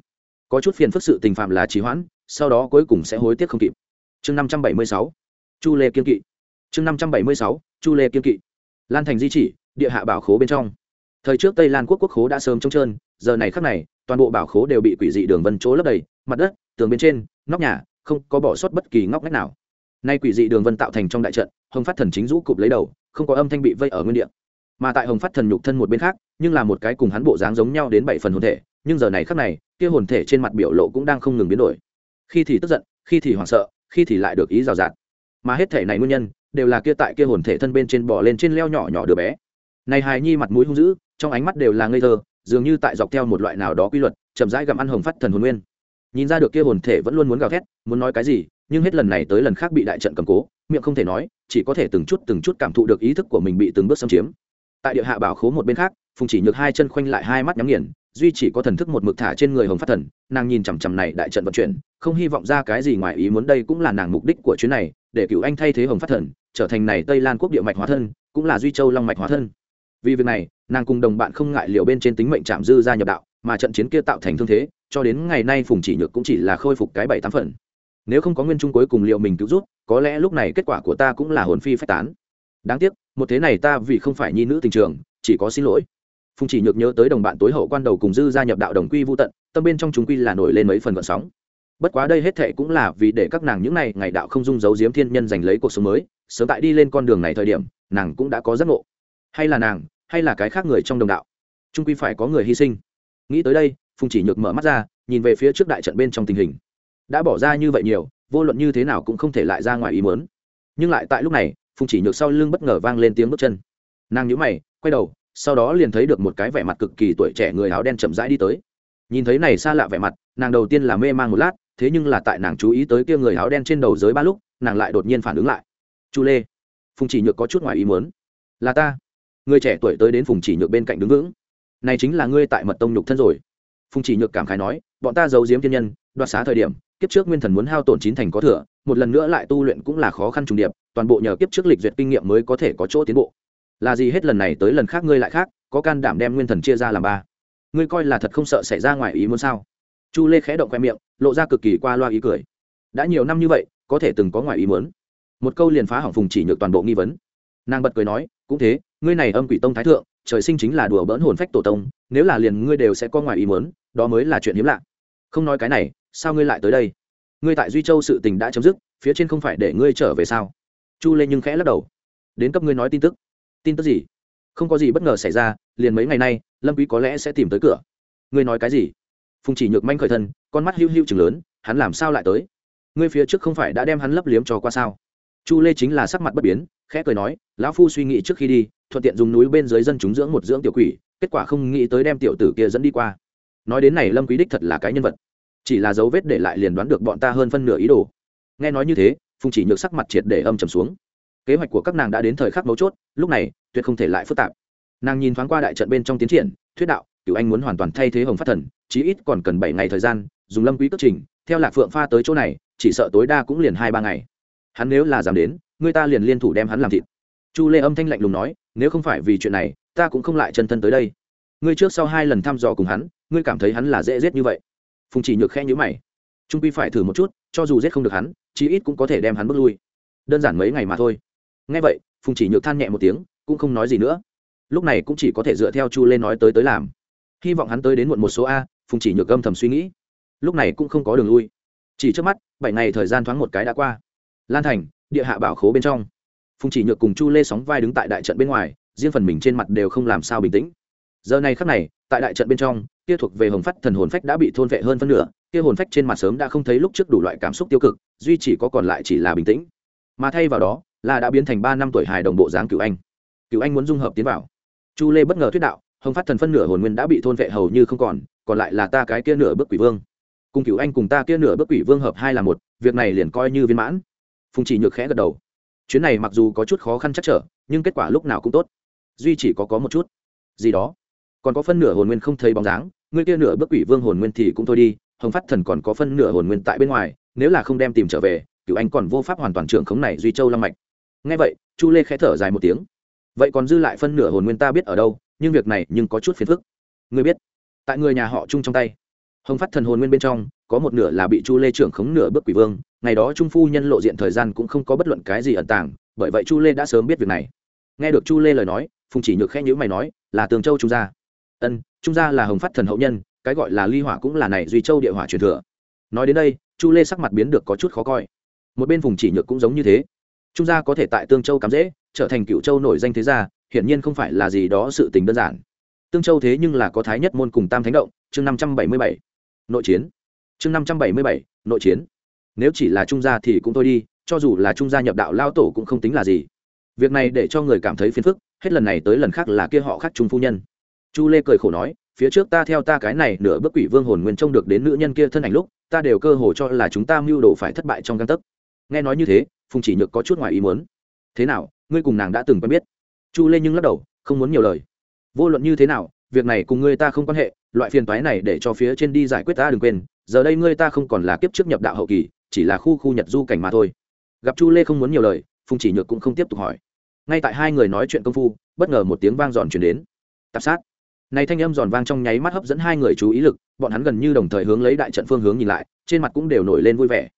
Có chút phiền phức sự tình phạm là trì hoãn, sau đó cuối cùng sẽ hối tiếc không kịp. Chương năm trăm bảy mươi sáu, chu lê kiên kỵ. Chương năm trăm bảy mươi sáu, chu lê kiên kỵ. Lan thành di chỉ, địa hạ bảo khố bên trong thời trước tây lan quốc quốc khố đã sớm trống trơn, giờ này khắc này, toàn bộ bảo khố đều bị quỷ dị đường vân chỗ lấp đầy, mặt đất, tường bên trên, nóc nhà, không có bỏ sót bất kỳ ngóc ngách nào. Nay quỷ dị đường vân tạo thành trong đại trận, hồng phát thần chính rũ cụp lấy đầu, không có âm thanh bị vây ở nguyên địa. Mà tại hồng phát thần nhục thân một bên khác, nhưng là một cái cùng hắn bộ dáng giống nhau đến bảy phần hồn thể, nhưng giờ này khắc này, kia hồn thể trên mặt biểu lộ cũng đang không ngừng biến đổi. Khi thì tức giận, khi thì hoảng sợ, khi thì lại được ý rào rạt. Mà hết thể này nguyên nhân, đều là kia tại kia hồn thể thân bên trên bò lên trên leo nhỏ nhỏ đứa bé. Này hài nhi mặt mũi hung dữ trong ánh mắt đều là ngây thơ, dường như tại dọc theo một loại nào đó quy luật, chậm rãi gặm ăn hồng phát thần hồn nguyên. Nhìn ra được kia hồn thể vẫn luôn muốn gào thét, muốn nói cái gì, nhưng hết lần này tới lần khác bị đại trận cầm cố, miệng không thể nói, chỉ có thể từng chút từng chút cảm thụ được ý thức của mình bị từng bước xâm chiếm. Tại địa hạ bảo khố một bên khác, phùng chỉ nhược hai chân khoanh lại hai mắt nhắm nghiền, duy chỉ có thần thức một mực thả trên người hồng phát thần, nàng nhìn chằm chằm này đại trận vận chuyển, không hy vọng ra cái gì ngoài ý muốn đây cũng là nàng mục đích của chuyến này, để cựu anh thay thế hồng phát thần, trở thành này tây lan quốc địa mạch hóa thân, cũng là duy châu long mạch hóa thân. Vì việc này nàng cùng đồng bạn không ngại liệu bên trên tính mệnh chạm dư ra nhập đạo, mà trận chiến kia tạo thành thương thế, cho đến ngày nay phùng chỉ nhược cũng chỉ là khôi phục cái bảy tám phần. Nếu không có nguyên trung cuối cùng liệu mình cứu rút có lẽ lúc này kết quả của ta cũng là hồn phi phách tán. Đáng tiếc, một thế này ta vì không phải nhi nữ tình trường, chỉ có xin lỗi. Phùng chỉ nhược nhớ tới đồng bạn tối hậu quan đầu cùng dư gia nhập đạo đồng quy vô tận, tâm bên trong chúng quy là nổi lên mấy phần gợn sóng. Bất quá đây hết thệ cũng là vì để các nàng những này ngày đạo không dung giấu giếm thiên nhân giành lấy cuộc sống mới, sớm tại đi lên con đường này thời điểm, nàng cũng đã có giấc ngộ. Hay là nàng hay là cái khác người trong đồng đạo? Trung quy phải có người hy sinh. Nghĩ tới đây, phùng chỉ nhược mở mắt ra, nhìn về phía trước đại trận bên trong tình hình. Đã bỏ ra như vậy nhiều, vô luận như thế nào cũng không thể lại ra ngoài ý mớn nhưng lại tại lúc này, phùng chỉ nhược sau lưng bất ngờ vang lên tiếng bước chân. Nàng nhũ mày, quay đầu, sau đó liền thấy được một cái vẻ mặt cực kỳ tuổi trẻ người áo đen chậm rãi đi tới. Nhìn thấy này xa lạ vẻ mặt, nàng đầu tiên là mê man một lát, thế nhưng là tại nàng chú ý tới kia người áo đen trên đầu giới ba lúc, nàng lại đột nhiên phản ứng lại. Chu lê. Phùng chỉ nhược có chút ngoài ý muốn. Là ta người trẻ tuổi tới đến phùng chỉ nhược bên cạnh đứng vững. Này chính là ngươi tại mật tông nhục thân rồi. Phùng chỉ nhược cảm khái nói, bọn ta giấu giếm thiên nhân, đoạt xá thời điểm, kiếp trước nguyên thần muốn hao tổn chín thành có thừa, một lần nữa lại tu luyện cũng là khó khăn trùng điệp, toàn bộ nhờ kiếp trước lịch duyệt kinh nghiệm mới có thể có chỗ tiến bộ. Là gì hết lần này tới lần khác ngươi lại khác, có can đảm đem nguyên thần chia ra làm ba. Ngươi coi là thật không sợ xảy ra ngoài ý muốn sao? Chu lê khẽ động khoe miệng, lộ ra cực kỳ qua loa ý cười. Đã nhiều năm như vậy, có thể từng có ngoài ý muốn. Một câu liền phá hỏng phùng chỉ nhược toàn bộ nghi vấn. Nàng bật cười nói, cũng thế ngươi này âm quỷ tông thái thượng, trời sinh chính là đùa bỡn hồn phách tổ tông, nếu là liền ngươi đều sẽ có ngoài ý muốn, đó mới là chuyện hiếm lạ. Không nói cái này, sao ngươi lại tới đây? Ngươi tại duy châu sự tình đã chấm dứt, phía trên không phải để ngươi trở về sao? Chu lê nhưng khẽ lắc đầu. Đến cấp ngươi nói tin tức. Tin tức gì? Không có gì bất ngờ xảy ra, liền mấy ngày nay, lâm quý có lẽ sẽ tìm tới cửa. Ngươi nói cái gì? Phùng chỉ nhược manh khởi thân, con mắt hiu hiu chừng lớn, hắn làm sao lại tới? Ngươi phía trước không phải đã đem hắn lấp liếm cho qua sao? Chu lê chính là sắc mặt bất biến, khẽ cười nói, lão phu suy nghĩ trước khi đi thuận tiện dùng núi bên dưới dân chúng dưỡng một dưỡng tiểu quỷ, kết quả không nghĩ tới đem tiểu tử kia dẫn đi qua. Nói đến này, lâm quý đích thật là cái nhân vật. Chỉ là dấu vết để lại liền đoán được bọn ta hơn phân nửa ý đồ. Nghe nói như thế, phùng chỉ nhược sắc mặt triệt để âm trầm xuống. Kế hoạch của các nàng đã đến thời khắc mấu chốt, lúc này, tuyệt không thể lại phức tạp. Nàng nhìn thoáng qua đại trận bên trong tiến triển, thuyết đạo cựu anh muốn hoàn toàn thay thế hồng phát thần, chí ít còn cần bảy ngày thời gian, dùng lâm quý cất trình, theo lạc phượng pha tới chỗ này, chỉ sợ tối đa cũng liền hai ba ngày. Hắn nếu là dám đến, người ta liền liên thủ đem hắn làm thịt. Chu lê âm thanh lạnh lùng nói nếu không phải vì chuyện này, ta cũng không lại chân thân tới đây. Ngươi trước sau hai lần thăm dò cùng hắn, ngươi cảm thấy hắn là dễ giết như vậy. Phùng chỉ nhược khe nhữ mày. Trung pi phải thử một chút, cho dù giết không được hắn, chí ít cũng có thể đem hắn bước lui. Đơn giản mấy ngày mà thôi. Ngay vậy, phùng chỉ nhược than nhẹ một tiếng, cũng không nói gì nữa. Lúc này cũng chỉ có thể dựa theo chu lên nói tới tới làm. Hy vọng hắn tới đến muộn một số a, phùng chỉ nhược âm thầm suy nghĩ. Lúc này cũng không có đường lui. Chỉ trước mắt, bảy ngày thời gian thoáng một cái đã qua. Lan thành, địa hạ bảo khố bên trong phùng chỉ nhược cùng chu lê sóng vai đứng tại đại trận bên ngoài, riêng phần mình trên mặt đều không làm sao bình tĩnh. Giờ này khắc này, tại đại trận bên trong, kia thuộc về hồng phách thần hồn phách đã bị thôn vệ hơn phân nửa, kia hồn phách trên mặt sớm đã không thấy lúc trước đủ loại cảm xúc tiêu cực, duy chỉ có còn lại chỉ là bình tĩnh. Mà thay vào đó, là đã biến thành ba năm tuổi hài đồng bộ dáng cựu anh. Cựu anh muốn dung hợp tiến vào. Chu lê bất ngờ thuyết đạo, hồng phát thần phân nửa hồn nguyên đã bị thôn vệ hầu như không còn còn lại là ta cái kia nửa bước quỷ vương. Cùng cựu anh cùng ta kia nửa bước quỷ vương hợp hai là một, việc này liền coi như viên mãn. Phùng chỉ nhược khẽ gật đầu chuyến này mặc dù có chút khó khăn chắc trở, nhưng kết quả lúc nào cũng tốt. Duy chỉ có có một chút. Gì đó? Còn có phân nửa hồn nguyên không thấy bóng dáng ngươi kia nửa bước quỷ vương hồn nguyên thì cũng thôi đi, hồng phát thần còn có phân nửa hồn nguyên tại bên ngoài, nếu là không đem tìm trở về cựu anh còn vô pháp hoàn toàn trưởng khống này duy châu long mạch. Ngay vậy, chu lê khẽ thở dài một tiếng. Vậy còn dư lại phân nửa hồn nguyên ta biết ở đâu, nhưng việc này nhưng có chút phiền phức. Ngươi biết. Tại người nhà họ chung trong tay hồng phát thần hồn nguyên bên trong, có một nửa là bị chu lê trưởng khống nửa bước quỷ vương, ngày đó trung phu nhân lộ diện thời gian cũng không có bất luận cái gì ẩn tàng, bởi vậy chu lê đã sớm biết việc này. Nghe được chu lê lời nói, phùng chỉ nhược khẽ nhữ mày nói, là tường châu trung gia. Ân, trung gia là hồng phát thần hậu nhân, cái gọi là ly hỏa cũng là này duy châu địa hỏa truyền thừa. Nói đến đây, chu lê sắc mặt biến được có chút khó coi. Một bên Phùng chỉ nhược cũng giống như thế. Trung gia có thể tại tương châu cắm dễ, trở thành cựu châu nổi danh thế gia, hiển nhiên không phải là gì đó sự tình đơn giản. Tương châu thế nhưng là có thái nhất môn cùng tam thánh động, chương năm trăm bảy mươi bảy nội chiến. Chương năm trăm bảy mươi bảy, nội chiến. Nếu chỉ là trung gia thì cũng thôi đi, cho dù là trung gia nhập đạo lao tổ cũng không tính là gì. Việc này để cho người cảm thấy phiền phức, hết lần này tới lần khác là kia họ khác trung phu nhân. Chu lê cười khổ nói, phía trước ta theo ta cái này nửa bước quỷ vương hồn nguyên trông được đến nữ nhân kia thân ảnh lúc, ta đều cơ hồ cho là chúng ta mưu đồ phải thất bại trong găng tấc. Nghe nói như thế, phùng chỉ nhược có chút ngoài ý muốn. Thế nào, ngươi cùng nàng đã từng quen biết? Chu lê nhưng lắc đầu, không muốn nhiều lời. Vô luận như thế nào, việc này cùng ngươi ta không quan hệ loại phiền toái này để cho phía trên đi giải quyết ta, đừng quên, giờ đây ngươi ta không còn là kiếp trước nhập đạo hậu kỳ, chỉ là khu khu nhật du cảnh mà thôi. Gặp chu lê không muốn nhiều lời, phùng chỉ nhược cũng không tiếp tục hỏi. Ngay tại hai người nói chuyện công phu, bất ngờ một tiếng vang giòn chuyển đến. Tạp sát. Này thanh âm giòn vang trong nháy mắt hấp dẫn hai người chú ý lực, bọn hắn gần như đồng thời hướng lấy đại trận phương hướng nhìn lại, trên mặt cũng đều nổi lên vui vẻ.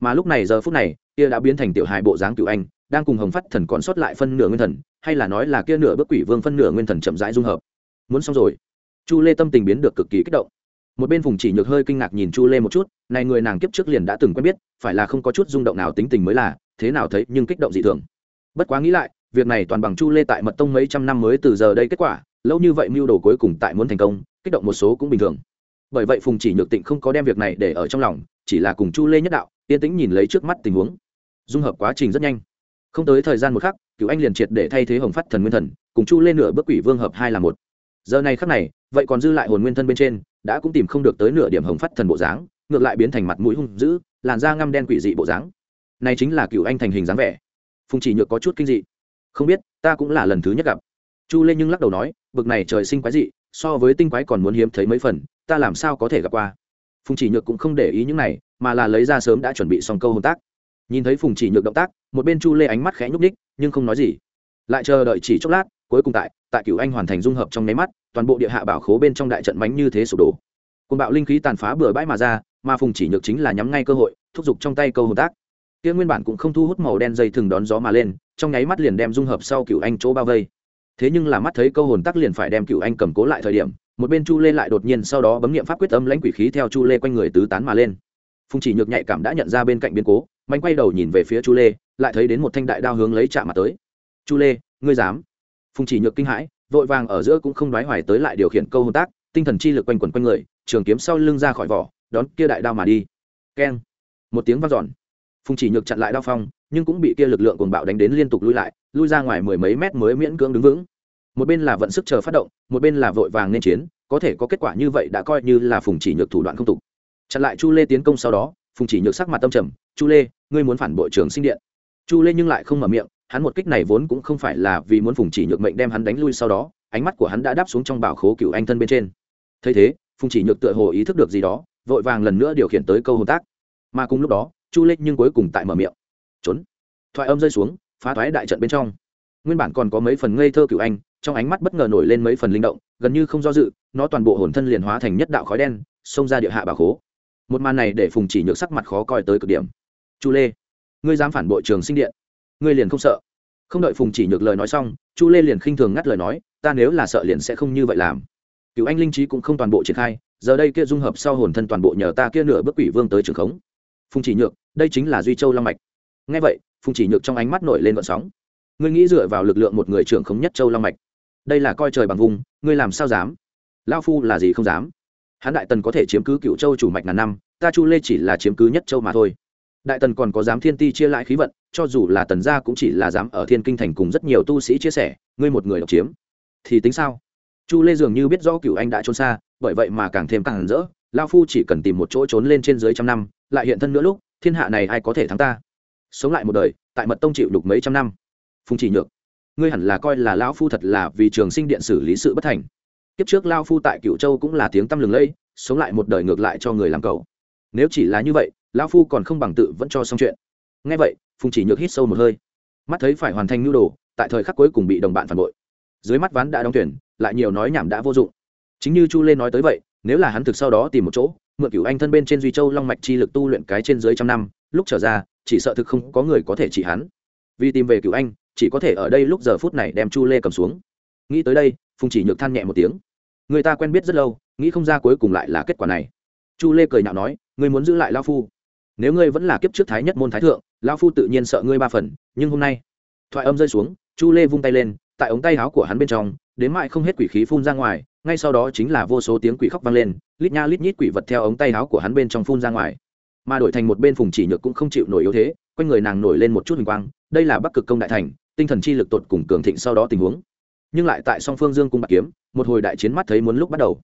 Mà lúc này giờ phút này, kia đã biến thành tiểu hài bộ dáng cựu anh, đang cùng hồng phát thần còn sót lại phân nửa nguyên thần, hay là nói là kia nửa bước quỷ vương phân nửa nguyên thần chậm rãi dung hợp. Muốn xong rồi chu lê tâm tình biến được cực kỳ kích động. Một bên Phùng chỉ nhược hơi kinh ngạc nhìn chu lê một chút, này người nàng kiếp trước liền đã từng quen biết, phải là không có chút rung động nào tính tình mới là, thế nào thấy nhưng kích động dị thường. Bất quá nghĩ lại, việc này toàn bằng chu lê tại mật tông mấy trăm năm mới từ giờ đây kết quả, lâu như vậy mưu đồ cuối cùng tại muốn thành công, kích động một số cũng bình thường. Bởi vậy phùng chỉ nhược tịnh không có đem việc này để ở trong lòng, chỉ là cùng chu lê nhất đạo, yên tĩnh nhìn lấy trước mắt tình huống. Dung hợp quá trình rất nhanh. Không tới thời gian một khắc cựu anh liền triệt để thay thế hồng phát thần nguyên thần, cùng chu Lê nửa bước quỷ vương hợp hai là một. Giờ này khắc này vậy còn dư lại hồn nguyên thân bên trên, đã cũng tìm không được tới nửa điểm hồng phát thần bộ dáng, ngược lại biến thành mặt mũi hung dữ, làn da ngăm đen quỷ dị bộ dáng. Này chính là cựu anh thành hình dáng vẻ. Phùng chỉ nhược có chút kinh dị. Không biết, ta cũng là lần thứ nhất gặp. Chu lê nhưng lắc đầu nói, bực này trời sinh quái dị, so với tinh quái còn muốn hiếm thấy mấy phần, ta làm sao có thể gặp qua. Phùng chỉ nhược cũng không để ý những này, mà là lấy ra sớm đã chuẩn bị xong câu hồn tác. Nhìn thấy phùng chỉ nhược động tác, một bên chu lê ánh mắt khẽ nhúc ních nhưng không nói gì. Lại chờ đợi chỉ chốc lát, cuối cùng tại tại cửu anh hoàn thành dung hợp trong nháy mắt toàn bộ địa hạ bảo khố bên trong đại trận bánh như thế sụp đổ. Côn bạo linh khí tàn phá bừa bãi mà ra, mà phùng chỉ nhược chính là nhắm ngay cơ hội, thúc giục trong tay câu hồn tác. Kia nguyên bản cũng không thu hút màu đen dây thừng đón gió mà lên, trong nháy mắt liền đem dung hợp sau cửu anh chỗ bao vây. Thế nhưng là mắt thấy câu hồn tắc liền phải đem cửu anh cầm cố lại thời điểm, một bên chu lê lại đột nhiên sau đó bấm nghiệm pháp quyết âm lãnh quỷ khí theo chu lê quanh người tứ tán mà lên. Phùng chỉ nhược nhạy cảm đã nhận ra bên cạnh biến cố, mạnh quay đầu nhìn về phía chu lê, lại thấy đến một thanh đại đao hướng lấy chạm mặt tới. Chu lê, ngươi dám? Phùng chỉ nhược kinh hãi vội vàng ở giữa cũng không đoái hoài tới lại điều khiển câu hồn tác, tinh thần chi lực quanh quẩn quanh người, trường kiếm sau lưng ra khỏi vỏ, đón kia đại đao mà đi. Keng. Một tiếng vang dọn. Phùng chỉ nhược chặn lại đao phong, nhưng cũng bị kia lực lượng cuồng bạo đánh đến liên tục lui lại, lui ra ngoài mười mấy mét mới miễn cưỡng đứng vững. Một bên là vận sức chờ phát động, một bên là vội vàng nên chiến, có thể có kết quả như vậy đã coi như là phùng chỉ nhược thủ đoạn không tục. Chặn lại chu lê tiến công sau đó, phùng chỉ nhược sắc mặt tâm trầm, chu lê, ngươi muốn phản bội trường sinh điện? Chu lê nhưng lại không mở miệng hắn một kích này vốn cũng không phải là vì muốn phùng chỉ nhược mệnh đem hắn đánh lui sau đó, ánh mắt của hắn đã đáp xuống trong bảo khố cựu anh thân bên trên. Thấy thế, phùng chỉ nhược tựa hồ ý thức được gì đó, vội vàng lần nữa điều khiển tới câu hồn tác. Mà cùng lúc đó, chu lê nhưng cuối cùng tại mở miệng. Trốn. Thoại âm rơi xuống, phá thoái đại trận bên trong. Nguyên bản còn có mấy phần ngây thơ cựu anh, trong ánh mắt bất ngờ nổi lên mấy phần linh động, gần như không do dự, nó toàn bộ hồn thân liền hóa thành nhất đạo khói đen, xông ra địa hạ bảo khố. Một màn này để phùng chỉ nhược sắc mặt khó coi tới cực điểm. Chu lê, ngươi dám phản bội trường sinh điện? Ngươi liền không sợ. Không đợi phùng chỉ nhược lời nói xong, chu lê liền khinh thường ngắt lời nói, ta nếu là sợ liền sẽ không như vậy làm. Cựu anh linh trí cũng không toàn bộ triển khai, giờ đây kia dung hợp sau hồn thân toàn bộ nhờ ta kia nửa bước quỷ vương tới trường khống. Phùng chỉ nhược, đây chính là duy châu long mạch. Ngay vậy, phùng chỉ nhược trong ánh mắt nổi lên vận sóng. Ngươi nghĩ dựa vào lực lượng một người trưởng khống nhất châu long mạch? Đây là coi trời bằng vùng, ngươi làm sao dám? Lao phu là gì không dám? Hắn đại tần có thể chiếm cứ cựu châu chủ mạch ngàn năm, ta chu lê chỉ là chiếm cứ nhất châu mà thôi. Đại tần còn có dám thiên ti chia lại khí vận cho dù là tần gia cũng chỉ là dám ở thiên kinh thành cùng rất nhiều tu sĩ chia sẻ, ngươi một người độc chiếm, thì tính sao? Chu lê dường như biết rõ cựu anh đã trốn xa, bởi vậy mà càng thêm càng rỡ, lao phu chỉ cần tìm một chỗ trốn lên trên dưới trăm năm, lại hiện thân nữa lúc, thiên hạ này ai có thể thắng ta? Sống lại một đời, tại mật tông chịu đục mấy trăm năm. Phùng chỉ nhược, ngươi hẳn là coi là lão phu thật là vì trường sinh điện xử lý sự bất thành. Kiếp trước lao phu tại cựu châu cũng là tiếng tăm lừng lây sống lại một đời ngược lại cho người làm cầu. Nếu chỉ là như vậy, lão phu còn không bằng tự vẫn cho xong chuyện. Ngay vậy phùng chỉ nhược hít sâu một hơi. Mắt thấy phải hoàn thành nhu đồ, tại thời khắc cuối cùng bị đồng bạn phản bội. Dưới mắt ván đã đóng tuyển, lại nhiều nói nhảm đã vô dụng. Chính như chu lê nói tới vậy, nếu là hắn thực sau đó tìm một chỗ, mượn cửu anh thân bên trên duy châu long mạch chi lực tu luyện cái trên dưới trăm năm, lúc trở ra, chỉ sợ thực không có người có thể chỉ hắn. Vì tìm về cửu anh, chỉ có thể ở đây lúc giờ phút này đem chu lê cầm xuống. Nghĩ tới đây, phùng chỉ nhược than nhẹ một tiếng. Người ta quen biết rất lâu, nghĩ không ra cuối cùng lại là kết quả này. Chu lê cười nhạo nói ngươi muốn giữ lại lao phu nếu ngươi vẫn là kiếp trước thái nhất môn thái thượng, lão phu tự nhiên sợ ngươi ba phần, nhưng hôm nay, thoại âm rơi xuống, chu lê vung tay lên, tại ống tay áo của hắn bên trong, đến mãi không hết quỷ khí phun ra ngoài, ngay sau đó chính là vô số tiếng quỷ khóc vang lên, lít nha lít nhít quỷ vật theo ống tay áo của hắn bên trong phun ra ngoài. Mà đổi thành một bên phùng chỉ nhược cũng không chịu nổi yếu thế, quanh người nàng nổi lên một chút hình quang, đây là bắc cực công đại thành, tinh thần chi lực tột cùng cường thịnh sau đó tình huống. Nhưng lại tại song phương dương cung bạc kiếm, một hồi đại chiến mắt thấy muốn lúc bắt đầu.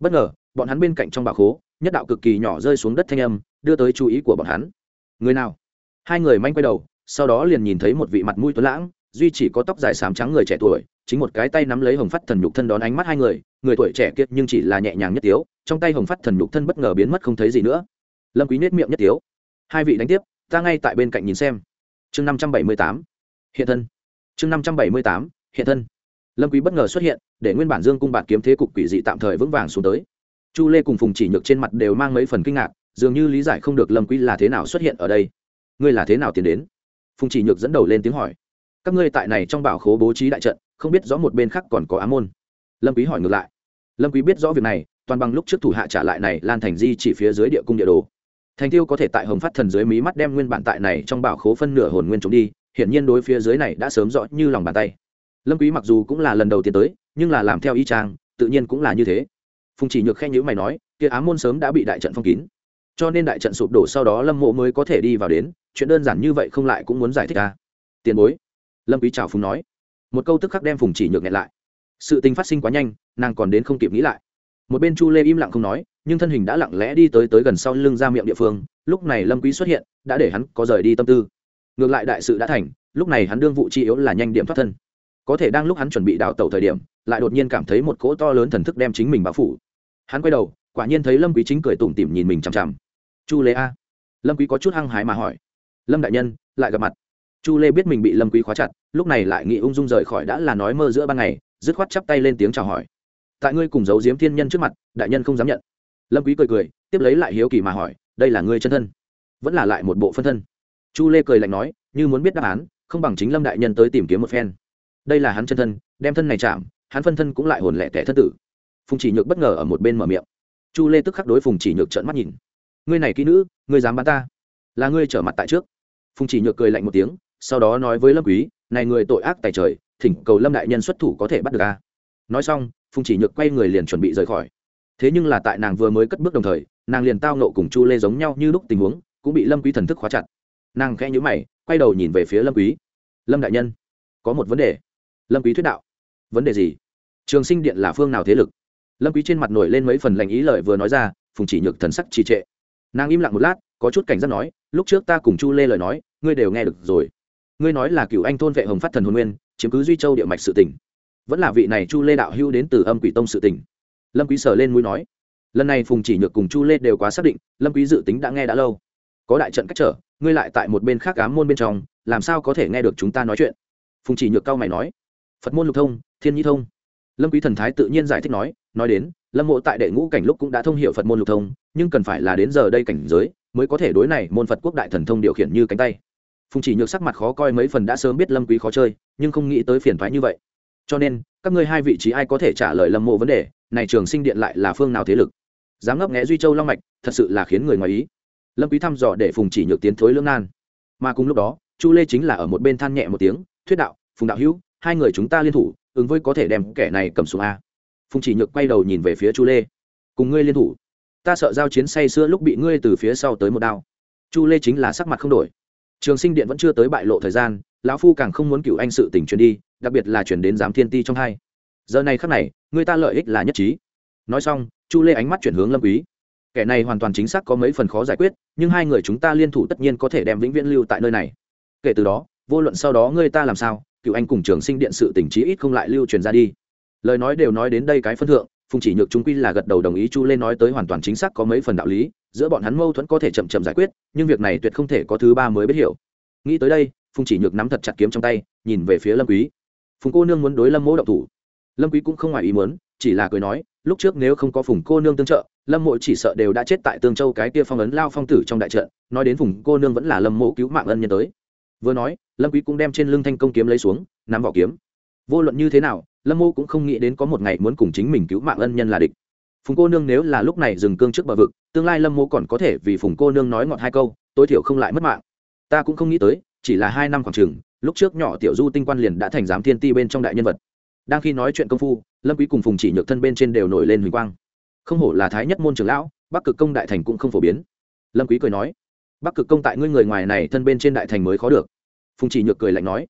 Bất ngờ, bọn hắn bên cạnh trong bạc hố, nhất đạo cực kỳ nhỏ rơi xuống đất thanh âm đưa tới chú ý của bọn hắn. Người nào? Hai người manh quay đầu, sau đó liền nhìn thấy một vị mặt mũi tuấn lãng, duy chỉ có tóc dài xám trắng người trẻ tuổi, chính một cái tay nắm lấy hồng phát thần nhục thân đón ánh mắt hai người người tuổi trẻ kiệt nhưng chỉ là nhẹ nhàng nhất tiếu, trong tay hồng phát thần nhục thân bất ngờ biến mất không thấy gì nữa. Lâm quý nết miệng nhất tiếu. Hai vị đánh tiếp, ta ngay tại bên cạnh nhìn xem. Chương năm trăm bảy mươi tám. Hiện thân. Chương năm trăm bảy mươi tám. Hiện thân. Lâm quý bất ngờ xuất hiện, để nguyên bản dương cung bạt kiếm thế cục quỷ dị tạm thời vững vàng xuống tới. Chu lê cùng phùng chỉ nhược trên mặt đều mang mấy phần kinh ngạc dường như lý giải không được lâm quý là thế nào xuất hiện ở đây. Ngươi là thế nào tiến đến? Phùng chỉ nhược dẫn đầu lên tiếng hỏi. Các ngươi tại này trong bảo khố bố trí đại trận, không biết rõ một bên khác còn có ám môn. Lâm quý hỏi ngược lại. Lâm quý biết rõ việc này, toàn bằng lúc trước thủ hạ trả lại này lan thành di chỉ phía dưới địa cung địa đồ. Thành tiêu có thể tại hồng phát thần dưới mí mắt đem nguyên bản tại này trong bảo khố phân nửa hồn nguyên trốn đi hiện nhiên đối phía dưới này đã sớm rõ như lòng bàn tay. Lâm quý mặc dù cũng là lần đầu tiên tới, nhưng là làm theo y trang tự nhiên cũng là như thế. Phùng chỉ nhược khen nhữ mày nói, kia ám môn sớm đã bị đại trận phong kín cho nên đại trận sụp đổ sau đó lâm mộ mới có thể đi vào đến. Chuyện đơn giản như vậy không lại cũng muốn giải thích à? Tiền bối, lâm quý chào phùng nói. Một câu tức khắc đem phùng chỉ nhược nghẹn lại. Sự tình phát sinh quá nhanh, nàng còn đến không kịp nghĩ lại. Một bên chu lê im lặng không nói, nhưng thân hình đã lặng lẽ đi tới tới gần sau lưng ra miệng địa phương. Lúc này lâm quý xuất hiện, đã để hắn có rời đi tâm tư. Ngược lại đại sự đã thành, lúc này hắn đương vụ chi yếu là nhanh điểm thoát thân. Có thể đang lúc hắn chuẩn bị đào tẩu thời điểm, lại đột nhiên cảm thấy một cỗ to lớn thần thức đem chính mình bao phủ. Hắn quay đầu, quả nhiên thấy lâm quý chính cười tủm tỉm nhìn mình chằm chằm chu lê a. Lâm quý có chút hăng hái mà hỏi. Lâm đại nhân, lại gặp mặt. Chu lê biết mình bị lâm quý khóa chặt, lúc này lại nghĩ ung dung rời khỏi đã là nói mơ giữa ban ngày, dứt khoát chắp tay lên tiếng chào hỏi. Tại ngươi cùng giấu giếm thiên nhân trước mặt, đại nhân không dám nhận. Lâm quý cười cười, tiếp lấy lại hiếu kỳ mà hỏi, đây là ngươi chân thân? Vẫn là lại một bộ phân thân? Chu lê cười lạnh nói, như muốn biết đáp án, không bằng chính lâm đại nhân tới tìm kiếm một phen. Đây là hắn chân thân, đem thân này chạm, hắn phân thân cũng lại hồn lẻ tẻ thân tử. Phùng chỉ nhược bất ngờ ở một bên mở miệng. Chu lê tức khắc đối phùng chỉ nhược trợn mắt nhìn ngươi này kỹ nữ, ngươi dám bán ta? Là ngươi trở mặt tại trước. Phùng chỉ nhược cười lạnh một tiếng, sau đó nói với lâm quý, này người tội ác tại trời, thỉnh cầu lâm đại nhân xuất thủ có thể bắt được a. Nói xong, phùng chỉ nhược quay người liền chuẩn bị rời khỏi. Thế nhưng là tại nàng vừa mới cất bước đồng thời, nàng liền tao nộ cùng chu lê giống nhau như lúc tình huống, cũng bị lâm quý thần thức khóa chặt. Nàng khẽ nhíu mày, quay đầu nhìn về phía lâm quý. Lâm đại nhân, có một vấn đề. Lâm quý thuyết đạo. Vấn đề gì? Trường sinh điện là phương nào thế lực? Lâm quý trên mặt nổi lên mấy phần lành ý lời vừa nói ra, phùng chỉ nhược thần sắc trì trệ nàng im lặng một lát, có chút cảnh giác nói, lúc trước ta cùng chu lê lời nói, ngươi đều nghe được rồi. Ngươi nói là cựu anh thôn vệ hồng phát thần hồn nguyên, chiếm cứ duy châu địa mạch sự tỉnh. Vẫn là vị này chu lê đạo hưu đến từ âm quỷ tông sự tỉnh. Lâm quý sờ lên mũi nói, lần này phùng chỉ nhược cùng chu lê đều quá xác định, lâm quý dự tính đã nghe đã lâu. Có đại trận cách trở, ngươi lại tại một bên khác ám môn bên trong, làm sao có thể nghe được chúng ta nói chuyện? Phùng chỉ nhược cao mày nói, phật môn lục thông, thiên nhi thông. Lâm quý thần thái tự nhiên giải thích nói nói đến, lâm mộ tại đệ ngũ cảnh lúc cũng đã thông hiểu phật môn lục thông nhưng cần phải là đến giờ đây cảnh giới mới có thể đối này môn phật quốc đại thần thông điều khiển như cánh tay phùng chỉ nhược sắc mặt khó coi mấy phần đã sớm biết lâm quý khó chơi nhưng không nghĩ tới phiền thoái như vậy cho nên các ngươi hai vị trí ai có thể trả lời lâm mộ vấn đề này trường sinh điện lại là phương nào thế lực dám ngấp nghé duy châu long mạch thật sự là khiến người ngoài ý lâm quý thăm dò để phùng chỉ nhược tiến thối lưỡng nan mà cùng lúc đó chu lê chính là ở một bên than nhẹ một tiếng thuyết đạo phùng đạo hữu hai người chúng ta liên thủ ứng với có thể đem kẻ này cầm xuống a phùng chỉ nhược quay đầu nhìn về phía chu lê cùng ngươi liên thủ ta sợ giao chiến say xưa lúc bị ngươi từ phía sau tới một đao. Chu lê chính là sắc mặt không đổi. Trường sinh điện vẫn chưa tới bại lộ thời gian, lão phu càng không muốn cựu anh sự tình truyền đi, đặc biệt là chuyển đến giám thiên ti trong hai. Giờ này khắc này, người ta lợi ích là nhất trí. Nói xong, chu lê ánh mắt chuyển hướng lâm quý. Kẻ này hoàn toàn chính xác có mấy phần khó giải quyết, nhưng hai người chúng ta liên thủ tất nhiên có thể đem vĩnh viễn lưu tại nơi này. Kể từ đó, vô luận sau đó người ta làm sao, cựu anh cùng trường sinh điện sự tình trí ít không lại lưu truyền ra đi. Lời nói đều nói đến đây cái phân thượng phùng chỉ nhược trung quy là gật đầu đồng ý chu lên nói tới hoàn toàn chính xác có mấy phần đạo lý, giữa bọn hắn mâu thuẫn có thể chậm chậm giải quyết, nhưng việc này tuyệt không thể có thứ ba mới biết hiểu. Nghĩ tới đây, phùng chỉ nhược nắm thật chặt kiếm trong tay, nhìn về phía lâm quý. Phùng cô nương muốn đối lâm mỗ động thủ. Lâm quý cũng không ngoài ý muốn, chỉ là cười nói, lúc trước nếu không có phùng cô nương tương trợ, lâm mộ chỉ sợ đều đã chết tại tương châu cái kia phong ấn lao phong tử trong đại trận, nói đến phùng cô nương vẫn là lâm mộ cứu mạng ân nhân tới. Vừa nói, lâm quý cũng đem trên lưng thanh công kiếm lấy xuống, nắm vỏ kiếm vô luận như thế nào, lâm mô cũng không nghĩ đến có một ngày muốn cùng chính mình cứu mạng ân nhân là địch. Phùng cô nương nếu là lúc này dừng cương trước bờ vực, tương lai lâm mô còn có thể vì phùng cô nương nói ngọt hai câu, tối thiểu không lại mất mạng. Ta cũng không nghĩ tới, chỉ là hai năm khoảng trường lúc trước nhỏ tiểu du tinh quan liền đã thành giám thiên ti bên trong đại nhân vật. Đang khi nói chuyện công phu, lâm quý cùng phùng chỉ nhược thân bên trên đều nổi lên huỳnh quang. Không hổ là thái nhất môn trưởng lão, bắc cực công đại thành cũng không phổ biến. Lâm quý cười nói, bắc cực công tại ngươi người ngoài này thân bên trên đại thành mới khó được. Phùng chỉ nhược cười lạnh nói,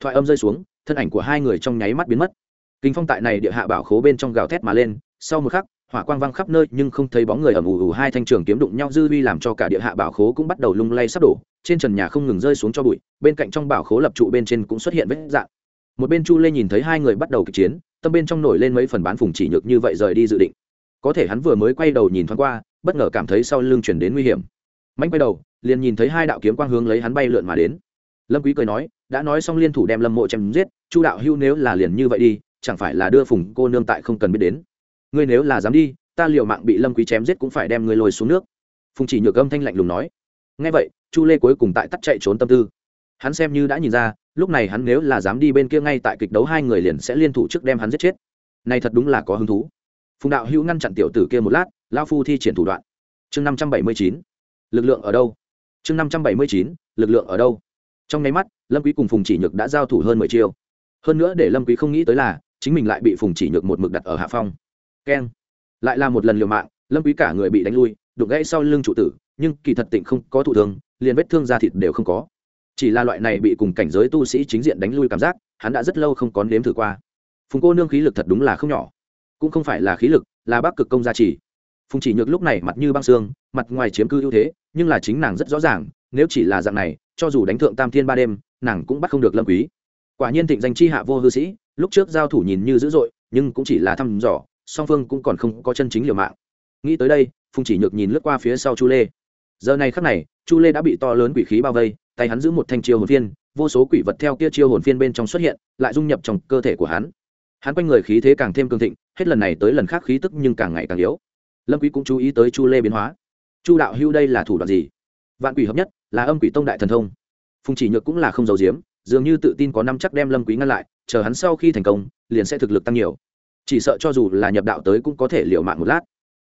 thoại âm rơi xuống thân ảnh của hai người trong nháy mắt biến mất. Kinh phong tại này địa hạ bảo khố bên trong gào thét mà lên, sau một khắc, hỏa quang vang khắp nơi nhưng không thấy bóng người ở ù ù hai thanh trường kiếm đụng nhau dư vi làm cho cả địa hạ bảo khố cũng bắt đầu lung lay sắp đổ, trên trần nhà không ngừng rơi xuống cho bụi, bên cạnh trong bảo khố lập trụ bên trên cũng xuất hiện vết dạng. Một bên chu lê nhìn thấy hai người bắt đầu kịch chiến, tâm bên trong nổi lên mấy phần bán phùng chỉ nhược như vậy rời đi dự định. Có thể hắn vừa mới quay đầu nhìn thoáng qua, bất ngờ cảm thấy sau lưng chuyển đến nguy hiểm. Mạnh quay đầu, liền nhìn thấy hai đạo kiếm quang hướng lấy hắn bay lượn mà đến lâm quý cười nói, đã nói xong liên thủ đem lâm mộ chém giết, chu đạo hưu nếu là liền như vậy đi, chẳng phải là đưa phùng cô nương tại không cần biết đến. Ngươi nếu là dám đi, ta liều mạng bị lâm quý chém giết cũng phải đem ngươi lôi xuống nước. Phùng chỉ nhược âm thanh lạnh lùng nói. Nghe vậy, chu lê cuối cùng tại tắt chạy trốn tâm tư. Hắn xem như đã nhìn ra, lúc này hắn nếu là dám đi bên kia ngay tại kịch đấu hai người liền sẽ liên thủ trước đem hắn giết chết. Này thật đúng là có hứng thú. Phùng đạo hữu ngăn chặn tiểu tử kia một lát lao phu thi triển thủ đoạn. Chương năm trăm bảy mươi chín. Lực lượng ở đâu? Chương năm trăm bảy mươi chín, lực lượng ở đâu? Trong nháy mắt, lâm quý cùng phùng chỉ nhược đã giao thủ hơn mười chiêu. Hơn nữa để lâm quý không nghĩ tới là, chính mình lại bị phùng chỉ nhược một mực đặt ở hạ phong. Keng. Lại là một lần liều mạng, lâm quý cả người bị đánh lui đục gãy sau lưng trụ tử, nhưng kỳ thật tịnh không có thụ thương, liền vết thương da thịt đều không có. Chỉ là loại này bị cùng cảnh giới tu sĩ chính diện đánh lui cảm giác, hắn đã rất lâu không có nếm thử qua. Phùng cô nương khí lực thật đúng là không nhỏ. Cũng không phải là khí lực, là bác cực công gia trì. Phùng chỉ nhược lúc này mặt như băng xương, mặt ngoài chiếm cư ưu thế, nhưng là chính nàng rất rõ ràng nếu chỉ là dạng này, cho dù đánh thượng tam thiên ba đêm, nàng cũng bắt không được lâm quý. Quả nhiên thịnh danh chi hạ vô hư sĩ, lúc trước giao thủ nhìn như dữ dội, nhưng cũng chỉ là thăm dò, song phương cũng còn không có chân chính liều mạng. Nghĩ tới đây, phùng chỉ nhược nhìn lướt qua phía sau chu lê. Giờ này khắc này, chu lê đã bị to lớn quỷ khí bao vây, tay hắn giữ một thanh chiêu hồn phiên, vô số quỷ vật theo kia chiêu hồn phiên bên trong xuất hiện, lại dung nhập trong cơ thể của hắn. Hắn quanh người khí thế càng thêm cường thịnh, hết lần này tới lần khác khí tức nhưng càng ngày càng yếu. Lâm quý cũng chú ý tới chu lê biến hóa. Chu đạo hưu đây là thủ đoạn gì? Vạn quỷ hợp nhất là âm quỷ tông đại thần thông. Phùng chỉ nhược cũng là không giàu giếm, dường như tự tin có năm chắc đem lâm quý ngăn lại, chờ hắn sau khi thành công, liền sẽ thực lực tăng nhiều. Chỉ sợ cho dù là nhập đạo tới cũng có thể liều mạng một lát.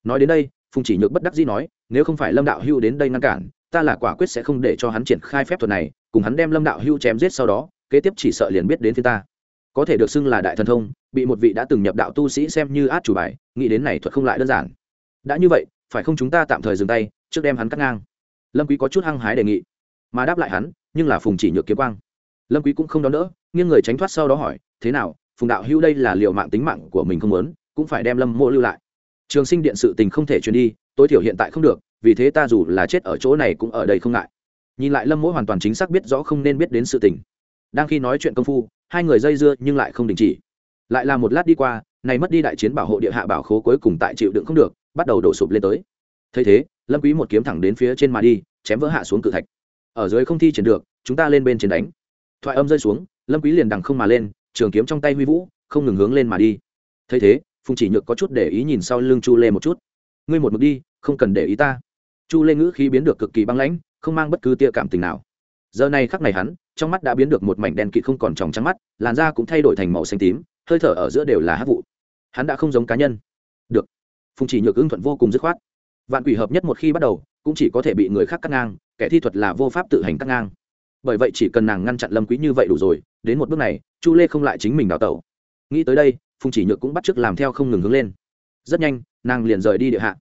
Nói đến đây, phùng chỉ nhược bất đắc dĩ nói, nếu không phải lâm đạo hưu đến đây ngăn cản, ta là quả quyết sẽ không để cho hắn triển khai phép thuật này, cùng hắn đem lâm đạo hưu chém giết sau đó, kế tiếp chỉ sợ liền biết đến phía ta. Có thể được xưng là đại thần thông, bị một vị đã từng nhập đạo tu sĩ xem như át chủ bài, nghĩ đến này thuật không lại đơn giản. Đã như vậy, phải không chúng ta tạm thời dừng tay, trước đem hắn cắt ngang? Lâm quý có chút hăng hái đề nghị, mà đáp lại hắn, nhưng là phùng chỉ nhược kiếm quang. Lâm quý cũng không đón đỡ, nghiêng người tránh thoát sau đó hỏi, thế nào, phùng đạo hưu đây là liều mạng tính mạng của mình không muốn, cũng phải đem lâm mộ lưu lại? Trường sinh điện sự tình không thể truyền đi, tối thiểu hiện tại không được, vì thế ta dù là chết ở chỗ này cũng ở đây không ngại. Nhìn lại lâm Mỗ hoàn toàn chính xác biết rõ không nên biết đến sự tình. Đang khi nói chuyện công phu, hai người dây dưa nhưng lại không đình chỉ. Lại là một lát đi qua, này mất đi đại chiến bảo hộ địa hạ bảo khố cuối cùng tại chịu đựng không được, bắt đầu đổ sụp lên tới. Thấy thế lâm quý một kiếm thẳng đến phía trên mà đi, chém vỡ hạ xuống cự thạch. Ở dưới không thi triển được, chúng ta lên bên trên đánh. Thoại âm rơi xuống, lâm quý liền đằng không mà lên, trường kiếm trong tay huy vũ, không ngừng hướng lên mà đi. Thấy thế, phùng chỉ nhược có chút để ý nhìn sau lưng chu lê một chút. Ngươi một mực đi, không cần để ý ta. Chu lê ngữ khí biến được cực kỳ băng lãnh, không mang bất cứ tia cảm tình nào. Giờ này khắc này hắn, trong mắt đã biến được một mảnh đen kịt không còn tròng trắng mắt, làn da cũng thay đổi thành màu xanh tím, hơi thở ở giữa đều là hát vụ. Hắn đã không giống cá nhân. Được. Phùng chỉ nhược ứng thuận vô cùng dứt khoát vạn quỷ hợp nhất một khi bắt đầu, cũng chỉ có thể bị người khác cắt ngang, kẻ thi thuật là vô pháp tự hành cắt ngang. Bởi vậy chỉ cần nàng ngăn chặn lâm quý như vậy đủ rồi, đến một bước này, chu lê không lại chính mình đào tẩu. Nghĩ tới đây, phùng chỉ nhược cũng bắt chước làm theo không ngừng hướng lên. Rất nhanh, nàng liền rời đi địa hạ.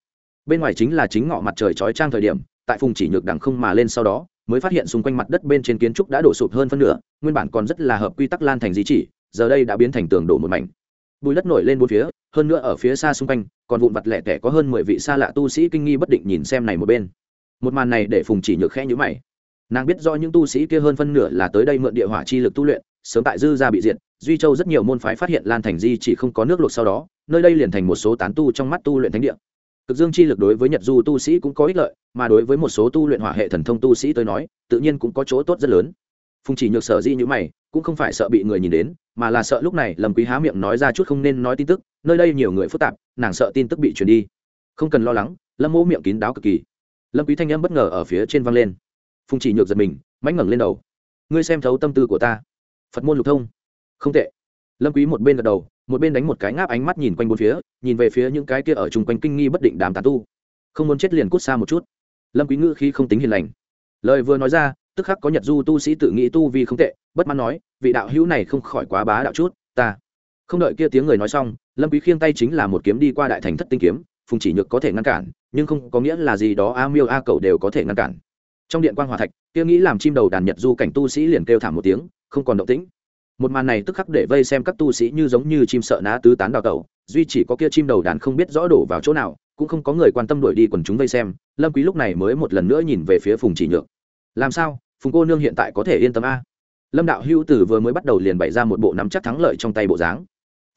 Bên ngoài chính là chính ngọ mặt trời chói trang thời điểm, tại phùng chỉ nhược đằng không mà lên sau đó, mới phát hiện xung quanh mặt đất bên trên kiến trúc đã đổ sụp hơn phân nửa, nguyên bản còn rất là hợp quy tắc lan thành di chỉ, giờ đây đã biến thành tường đổ một mảnh bùi đất nổi lên bốn phía, hơn nữa ở phía xa xung quanh, còn vụn vặt lẻ tẻ có hơn mười vị xa lạ tu sĩ kinh nghi bất định nhìn xem này một bên. Một màn này để phùng chỉ nhược khẽ nhữ mày. Nàng biết do những tu sĩ kia hơn phân nửa là tới đây mượn địa hỏa chi lực tu luyện, sớm tại dư gia bị diệt, duy châu rất nhiều môn phái phát hiện lan thành di chỉ không có nước luộc sau đó, nơi đây liền thành một số tán tu trong mắt tu luyện thánh địa. Cực dương chi lực đối với nhật du tu sĩ cũng có ích lợi, mà đối với một số tu luyện hỏa hệ thần thông tu sĩ tới nói, tự nhiên cũng có chỗ tốt rất lớn. Phùng chỉ nhược sở di như mày cũng không phải sợ bị người nhìn đến, mà là sợ lúc này lâm quý há miệng nói ra chút không nên nói tin tức, nơi đây nhiều người phức tạp, nàng sợ tin tức bị truyền đi. Không cần lo lắng, lâm mỗ miệng kín đáo cực kỳ. Lâm quý thanh âm bất ngờ ở phía trên vang lên. Phùng chỉ nhược giật mình, mãnh ngẩng lên đầu. Ngươi xem thấu tâm tư của ta. Phật môn lục thông. Không tệ. Lâm quý một bên gật đầu, một bên đánh một cái ngáp ánh mắt nhìn quanh bốn phía, nhìn về phía những cái kia ở chung quanh kinh nghi bất định đám tán tu. Không muốn chết liền cút xa một chút. Lâm quý ngữ khí không tính hiền lành. Lời vừa nói ra tức khắc có nhật du tu sĩ tự nghĩ tu vi không tệ, bất mãn nói, vị đạo hữu này không khỏi quá bá đạo chút, ta. Không đợi kia tiếng người nói xong, lâm quý khiêng tay chính là một kiếm đi qua đại thành thất tinh kiếm, phùng chỉ nhược có thể ngăn cản, nhưng không có nghĩa là gì đó a miêu a cầu đều có thể ngăn cản. Trong điện quan hòa thạch, kia nghĩ làm chim đầu đàn nhật du cảnh tu sĩ liền kêu thảm một tiếng, không còn động tĩnh. Một màn này tức khắc để vây xem các tu sĩ như giống như chim sợ ná tứ tán đào tẩu, duy chỉ có kia chim đầu đàn không biết rõ đổ vào chỗ nào, cũng không có người quan tâm đuổi đi quần chúng vây xem. Lâm quý lúc này mới một lần nữa nhìn về phía phùng chỉ nhược làm sao? Phùng cô nương hiện tại có thể yên tâm a? Lâm đạo hữu tử vừa mới bắt đầu liền bày ra một bộ nắm chắc thắng lợi trong tay bộ dáng.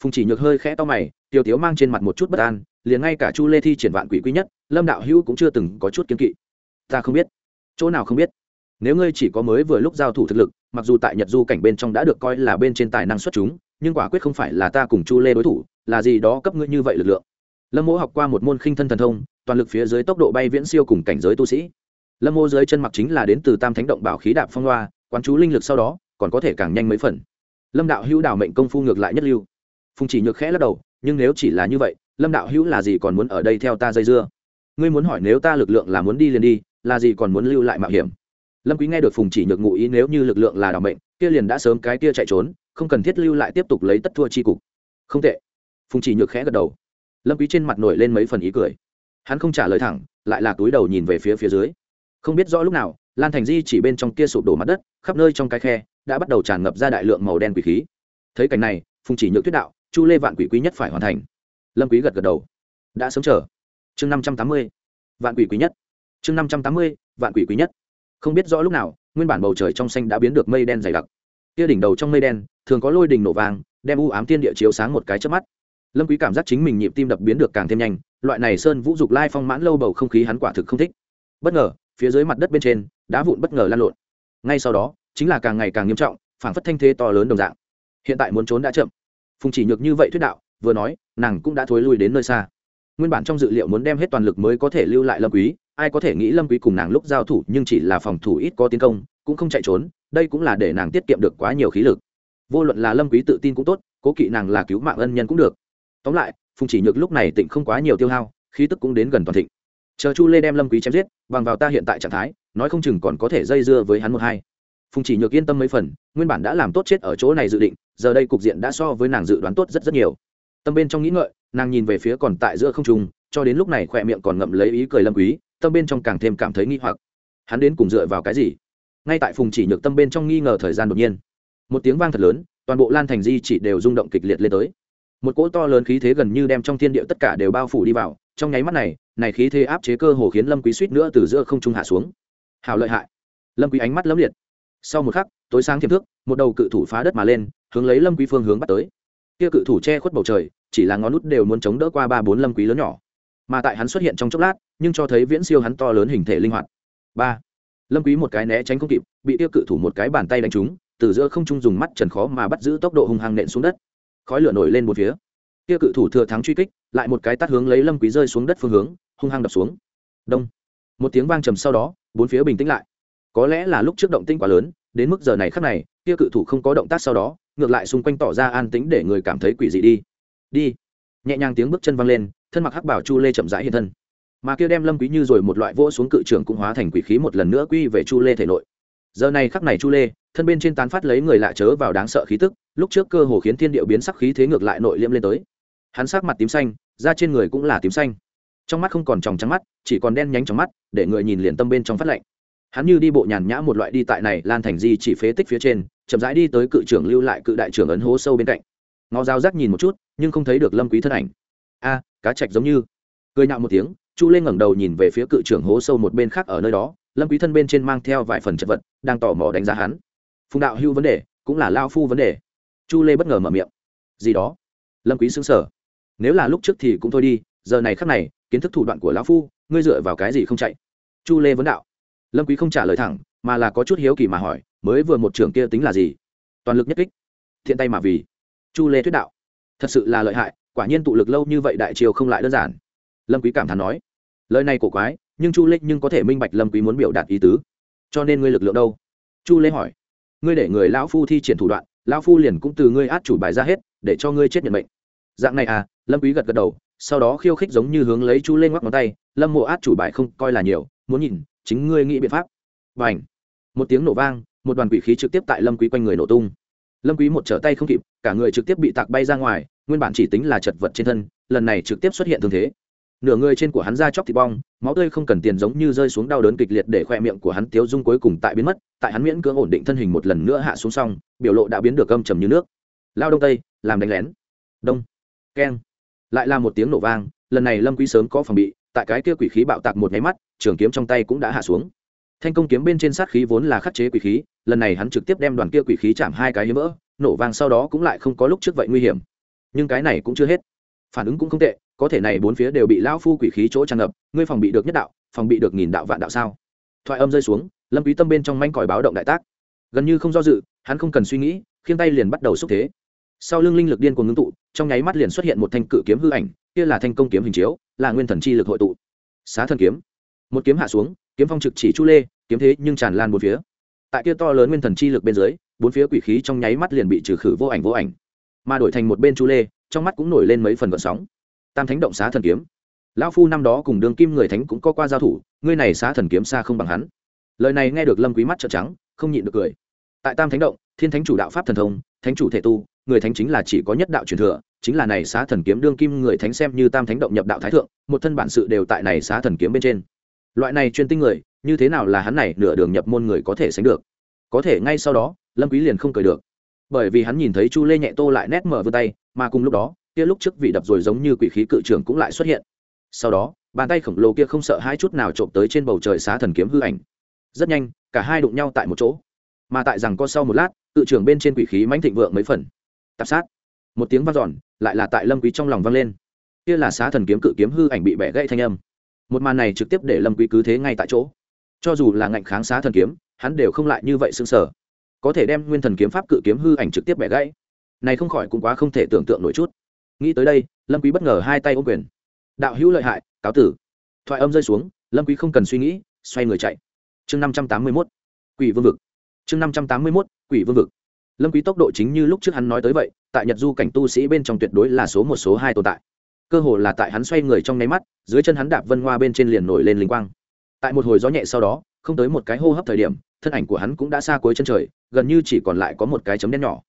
Phùng chỉ nhược hơi khẽ to mày, tiêu tiếu mang trên mặt một chút bất an, liền ngay cả chu lê thi triển vạn quỷ quý nhất, lâm đạo hữu cũng chưa từng có chút kiên kỵ. Ta không biết. Chỗ nào không biết? Nếu ngươi chỉ có mới vừa lúc giao thủ thực lực, mặc dù tại nhật du cảnh bên trong đã được coi là bên trên tài năng xuất chúng, nhưng quả quyết không phải là ta cùng chu lê đối thủ, là gì đó cấp ngươi như vậy lực lượng. Lâm mỗ học qua một môn khinh thân thần thông, toàn lực phía dưới tốc độ bay viễn siêu cùng cảnh giới tu sĩ lâm mô dưới chân mặc chính là đến từ tam thánh động bảo khí đạp phong loa quán chú linh lực sau đó, còn có thể càng nhanh mấy phần. Lâm đạo hữu đảo mệnh công phu ngược lại nhất lưu. Phùng chỉ nhược khẽ lắc đầu, nhưng nếu chỉ là như vậy, lâm đạo hữu là gì còn muốn ở đây theo ta dây dưa? Ngươi muốn hỏi nếu ta lực lượng là muốn đi liền đi, là gì còn muốn lưu lại mạo hiểm? Lâm quý nghe được phùng chỉ nhược ngụ ý nếu như lực lượng là đảo mệnh, kia liền đã sớm cái kia chạy trốn, không cần thiết lưu lại tiếp tục lấy tất thua chi cục. Không tệ. Phùng chỉ nhược khẽ gật đầu. Lâm quý trên mặt nổi lên mấy phần ý cười. Hắn không trả lời thẳng, lại là túi đầu nhìn về phía phía dưới không biết rõ lúc nào, lan thành di chỉ bên trong kia sụp đổ mặt đất, khắp nơi trong cái khe, đã bắt đầu tràn ngập ra đại lượng màu đen quỷ khí. Thấy cảnh này, phùng chỉ nhược thuyết đạo, chu lê vạn quỷ quý nhất phải hoàn thành. Lâm quý gật gật đầu. Đã sớm chờ. Chương năm trăm tám mươi, vạn quỷ quý nhất. Chương năm trăm tám mươi, vạn quỷ quý nhất. Không biết rõ lúc nào, nguyên bản bầu trời trong xanh đã biến được mây đen dày đặc. Kia đỉnh đầu trong mây đen, thường có lôi đình nổ vàng đem u ám tiên địa chiếu sáng một cái chớp mắt. Lâm quý cảm giác chính mình nhịp tim đập biến được càng thêm nhanh, loại này sơn vũ dục lai phong mãn lâu bầu không khí hắn quả thực không thích. Bất ngờ phía dưới mặt đất bên trên, đá vụn bất ngờ lan lộn. Ngay sau đó, chính là càng ngày càng nghiêm trọng, phảng phất thanh thế to lớn đồng dạng. Hiện tại muốn trốn đã chậm. Phùng chỉ nhược như vậy thuyết đạo, vừa nói, nàng cũng đã thối lui đến nơi xa. Nguyên bản trong dự liệu muốn đem hết toàn lực mới có thể lưu lại lâm quý, ai có thể nghĩ lâm quý cùng nàng lúc giao thủ nhưng chỉ là phòng thủ ít có tiến công, cũng không chạy trốn, đây cũng là để nàng tiết kiệm được quá nhiều khí lực. Vô luận là lâm quý tự tin cũng tốt, cố kỵ nàng là cứu mạng ân nhân cũng được. Tóm lại, phùng chỉ nhược lúc này tịnh không quá nhiều tiêu hao, khí tức cũng đến gần toàn thịnh chờ chu lê đem lâm quý chém giết, bằng vào ta hiện tại trạng thái, nói không chừng còn có thể dây dưa với hắn một hai. Phùng chỉ nhược yên tâm mấy phần, nguyên bản đã làm tốt chết ở chỗ này dự định, giờ đây cục diện đã so với nàng dự đoán tốt rất rất nhiều. Tâm bên trong nghĩ ngợi, nàng nhìn về phía còn tại giữa không trung, cho đến lúc này khỏe miệng còn ngậm lấy ý cười lâm quý, tâm bên trong càng thêm cảm thấy nghi hoặc. Hắn đến cùng dựa vào cái gì? Ngay tại phùng chỉ nhược tâm bên trong nghi ngờ thời gian đột nhiên, một tiếng vang thật lớn, toàn bộ lan thành di chỉ đều rung động kịch liệt lên tới một cỗ to lớn khí thế gần như đem trong thiên địa tất cả đều bao phủ đi vào, trong nháy mắt này này khí thế áp chế cơ hồ khiến lâm quý suýt nữa từ giữa không trung hạ xuống. Hào lợi hại. Lâm quý ánh mắt lấm liệt. Sau một khắc, tối sáng thiềm thước, một đầu cự thủ phá đất mà lên, hướng lấy lâm quý phương hướng bắt tới. Kia cự thủ che khuất bầu trời, chỉ là ngón nút đều muốn chống đỡ qua ba bốn lâm quý lớn nhỏ. Mà tại hắn xuất hiện trong chốc lát, nhưng cho thấy viễn siêu hắn to lớn hình thể linh hoạt. Ba. Lâm quý một cái né tránh không kịp, bị kia cự thủ một cái bàn tay đánh trúng, từ giữa không trung dùng mắt trần khó mà bắt giữ tốc độ hung hăng nện xuống đất khói lửa nổi lên một phía. Kia cự thủ thừa thắng truy kích, lại một cái tắt hướng lấy lâm quý rơi xuống đất phương hướng, hung hăng đập xuống. Đông. Một tiếng vang trầm sau đó, bốn phía bình tĩnh lại. Có lẽ là lúc trước động tĩnh quá lớn, đến mức giờ này khắc này, kia cự thủ không có động tác sau đó, ngược lại xung quanh tỏ ra an tĩnh để người cảm thấy quỷ dị đi. Đi. Nhẹ nhàng tiếng bước chân vang lên, thân mặc hắc bảo chu lê chậm rãi hiện thân. Mà kia đem lâm quý như rồi một loại vỗ xuống cự trường cũng hóa thành quỷ khí một lần nữa quy về chu lê thể nội giờ này khắc này chu lê, thân bên trên tán phát lấy người lạ chớ vào đáng sợ khí tức, lúc trước cơ hồ khiến thiên điệu biến sắc khí thế ngược lại nội liêm lên tới. Hắn sắc mặt tím xanh, da trên người cũng là tím xanh. Trong mắt không còn tròng trắng mắt, chỉ còn đen nhánh trong mắt, để người nhìn liền tâm bên trong phát lạnh. Hắn như đi bộ nhàn nhã một loại đi tại này lan thành di chỉ phế tích phía trên, chậm rãi đi tới cự trưởng lưu lại cự đại trưởng ấn hố sâu bên cạnh. Ngó dao rác nhìn một chút, nhưng không thấy được lâm quý thân ảnh. A, cá trạch giống như. Cười nhạo một tiếng, chu lên ngẩng đầu nhìn về phía cự trưởng hố sâu một bên khác ở nơi đó lâm quý thân bên trên mang theo vài phần chật vật, đang tò mò đánh giá hắn. Phùng đạo hưu vấn đề, cũng là lao phu vấn đề. Chu lê bất ngờ mở miệng. Gì đó? Lâm quý sững sờ. Nếu là lúc trước thì cũng thôi đi, giờ này khắc này, kiến thức thủ đoạn của lão phu, ngươi dựa vào cái gì không chạy? Chu lê vấn đạo. Lâm quý không trả lời thẳng, mà là có chút hiếu kỳ mà hỏi, mới vừa một trưởng kia tính là gì? Toàn lực nhất kích. Thiện tay mà vì. Chu lê thuyết đạo. Thật sự là lợi hại, quả nhiên tụ lực lâu như vậy đại triều không lại đơn giản. Lâm quý cảm thán nói. Lời này cổ quái nhưng chu lê nhưng có thể minh bạch lâm quý muốn biểu đạt ý tứ. Cho nên ngươi lực lượng đâu? Chu lê hỏi. Ngươi để người lão phu thi triển thủ đoạn, lão phu liền cũng từ ngươi át chủ bài ra hết, để cho ngươi chết nhận mệnh. Dạng này à lâm quý gật gật đầu, sau đó khiêu khích giống như hướng lấy chu lê ngoắc ngón tay, lâm mộ át chủ bài không coi là nhiều, muốn nhìn, chính ngươi nghĩ biện pháp. Bảnh một tiếng nổ vang, một đoàn quỷ khí trực tiếp tại lâm quý quanh người nổ tung. Lâm quý một trở tay không kịp, cả người trực tiếp bị tạc bay ra ngoài, nguyên bản chỉ tính là chật vật trên thân, lần này trực tiếp xuất hiện thương thế nửa người trên của hắn ra chóc thịt bong, máu tươi không cần tiền giống như rơi xuống đau đớn kịch liệt để khoe miệng của hắn tiếu dung cuối cùng tại biến mất, tại hắn miễn cưỡng ổn định thân hình một lần nữa hạ xuống xong, biểu lộ đã biến được âm trầm như nước. Lao đông tây, làm đánh lén. Đông. Keng. Lại là một tiếng nổ vang, lần này lâm quý sớm có phòng bị, tại cái kia quỷ khí bạo tạc một nháy mắt, trường kiếm trong tay cũng đã hạ xuống. Thanh công kiếm bên trên sát khí vốn là khắc chế quỷ khí, lần này hắn trực tiếp đem đoàn kia quỷ khí chạm hai cái hiếm vỡ, nổ vang sau đó cũng lại không có lúc trước vậy nguy hiểm. Nhưng cái này cũng chưa hết. Phản ứng cũng không tệ có thể này bốn phía đều bị lão phu quỷ khí chỗ tràn ngập, ngươi phòng bị được nhất đạo, phòng bị được nghìn đạo vạn đạo sao? Thoại âm rơi xuống, lâm quý tâm bên trong manh còi báo động đại tác. Gần như không do dự, hắn không cần suy nghĩ, khiêng tay liền bắt đầu xúc thế. Sau lưng linh lực điên cuồng ngưng tụ, trong nháy mắt liền xuất hiện một thanh cự kiếm hư ảnh, kia là thanh công kiếm hình chiếu, là nguyên thần chi lực hội tụ. Xá thần kiếm. Một kiếm hạ xuống, kiếm phong trực chỉ chu lê, kiếm thế nhưng tràn lan bốn phía. Tại kia to lớn nguyên thần chi lực bên dưới, bốn phía quỷ khí trong nháy mắt liền bị trừ khử vô ảnh vô ảnh. Mà đổi thành một bên chu lê, trong mắt cũng nổi lên mấy phần gợn sóng tam thánh động xá thần kiếm. Lão phu năm đó cùng đường kim người thánh cũng có qua giao thủ, ngươi này xá thần kiếm xa không bằng hắn. Lời này nghe được lâm quý mắt trợn trắng, không nhịn được cười. Tại tam thánh động, thiên thánh chủ đạo pháp thần thông, thánh chủ thể tu, người thánh chính là chỉ có nhất đạo truyền thừa, chính là này xá thần kiếm đương kim người thánh xem như tam thánh động nhập đạo thái thượng, một thân bản sự đều tại này xá thần kiếm bên trên. Loại này chuyên tinh người, như thế nào là hắn này nửa đường nhập môn người có thể sánh được? Có thể ngay sau đó, lâm quý liền không cười được. Bởi vì hắn nhìn thấy chu lê nhẹ tô lại nét mở vươn tay, mà cùng lúc đó kia lúc trước vị đập rồi giống như quỷ khí cự trưởng cũng lại xuất hiện. Sau đó, bàn tay khổng lồ kia không sợ hai chút nào trộm tới trên bầu trời xá thần kiếm hư ảnh. Rất nhanh, cả hai đụng nhau tại một chỗ. Mà tại rằng có sau một lát, cự trưởng bên trên quỷ khí mãnh thịnh vượng mấy phần. Tạp sát. Một tiếng vang dọn, lại là tại lâm quý trong lòng vang lên. Kia là xá thần kiếm cự kiếm hư ảnh bị bẻ gãy thanh âm. Một màn này trực tiếp để lâm quý cứ thế ngay tại chỗ. Cho dù là ngạnh kháng xá thần kiếm, hắn đều không lại như vậy sương sở có thể đem nguyên thần kiếm pháp cự kiếm hư ảnh trực tiếp bẻ gãy. Này không khỏi cũng quá không thể tưởng tượng nổi chút nghĩ tới đây, lâm quý bất ngờ hai tay ôm quyền. Đạo hữu lợi hại, cáo tử. Thoại âm rơi xuống, lâm quý không cần suy nghĩ, xoay người chạy. Chương 581 quỷ vương vực. Chương 581 quỷ vương vực. Lâm quý tốc độ chính như lúc trước hắn nói tới vậy, tại nhật du cảnh tu sĩ bên trong tuyệt đối là số một, số hai tồn tại. Cơ hồ là tại hắn xoay người trong nháy mắt, dưới chân hắn đạp vân hoa bên trên liền nổi lên linh quang. Tại một hồi gió nhẹ sau đó, không tới một cái hô hấp thời điểm, thân ảnh của hắn cũng đã xa cuối chân trời, gần như chỉ còn lại có một cái chấm đen nhỏ.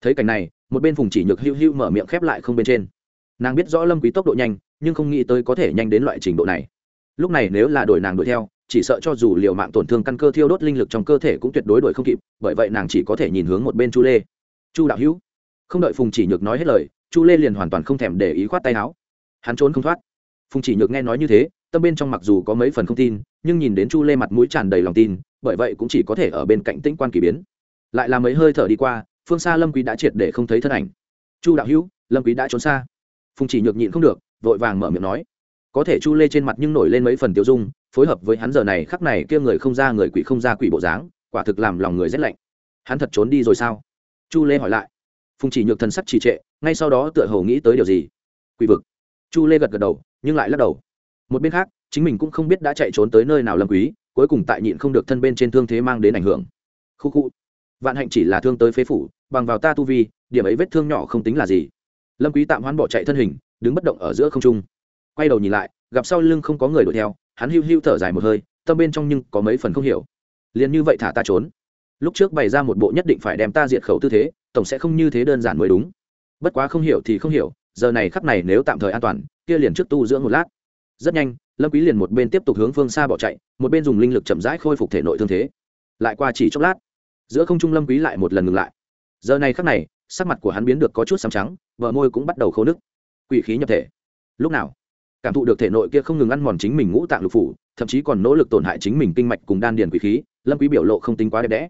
Thấy cảnh này một bên phùng chỉ nhược hưu hưu mở miệng khép lại không bên trên. Nàng biết rõ lâm quý tốc độ nhanh, nhưng không nghĩ tới có thể nhanh đến loại trình độ này. Lúc này nếu là đuổi nàng đuổi theo, chỉ sợ cho dù liều mạng tổn thương căn cơ thiêu đốt linh lực trong cơ thể cũng tuyệt đối đuổi không kịp, bởi vậy nàng chỉ có thể nhìn hướng một bên chu lê. Chu đạo hữu. Không đợi phùng chỉ nhược nói hết lời, chu lê liền hoàn toàn không thèm để ý khoát tay áo. Hắn trốn không thoát. Phùng chỉ nhược nghe nói như thế, tâm bên trong mặc dù có mấy phần không tin, nhưng nhìn đến chu lê mặt mũi tràn đầy lòng tin, bởi vậy cũng chỉ có thể ở bên cạnh tĩnh quan kỳ biến. Lại là mấy hơi thở đi qua phương xa lâm quý đã triệt để không thấy thân ảnh. Chu đạo hữu, lâm quý đã trốn xa. Phùng chỉ nhược nhịn không được, vội vàng mở miệng nói. Có thể chu lê trên mặt nhưng nổi lên mấy phần tiêu dung, phối hợp với hắn giờ này khắc này kia người không ra người quỷ không ra quỷ bộ dáng, quả thực làm lòng người rét lạnh. Hắn thật trốn đi rồi sao? Chu lê hỏi lại. Phùng chỉ nhược thần sắc trì trệ, ngay sau đó tựa hồ nghĩ tới điều gì. Quỷ vực. Chu lê gật gật đầu, nhưng lại lắc đầu. Một bên khác, chính mình cũng không biết đã chạy trốn tới nơi nào lâm quý, cuối cùng tại nhịn không được thân bên trên thương thế mang đến ảnh hưởng. Khu khu vạn hạnh chỉ là thương tới phế phủ, bằng vào ta tu vi, điểm ấy vết thương nhỏ không tính là gì. Lâm quý tạm hoán bỏ chạy thân hình, đứng bất động ở giữa không trung. Quay đầu nhìn lại, gặp sau lưng không có người đuổi theo, hắn hưu hưu thở dài một hơi, tâm bên trong nhưng có mấy phần không hiểu. Liền như vậy thả ta trốn. Lúc trước bày ra một bộ nhất định phải đem ta diệt khẩu tư thế, tổng sẽ không như thế đơn giản mới đúng. Bất quá không hiểu thì không hiểu, giờ này khắc này nếu tạm thời an toàn, kia liền trước tu dưỡng một lát. Rất nhanh, lâm quý liền một bên tiếp tục hướng phương xa bỏ chạy, một bên dùng linh lực chậm rãi khôi phục thể nội thương thế. Lại qua chỉ chốc lát giữa không trung lâm quý lại một lần ngừng lại. Giờ này khắc này, sắc mặt của hắn biến được có chút sầm trắng vợ môi cũng bắt đầu khô nức. Quỷ khí nhập thể. Lúc nào? Cảm thụ được thể nội kia không ngừng ăn mòn chính mình ngũ tạng lục phủ, thậm chí còn nỗ lực tổn hại chính mình kinh mạch cùng đan điền quỷ khí, lâm quý biểu lộ không tính quá đẹp đẽ.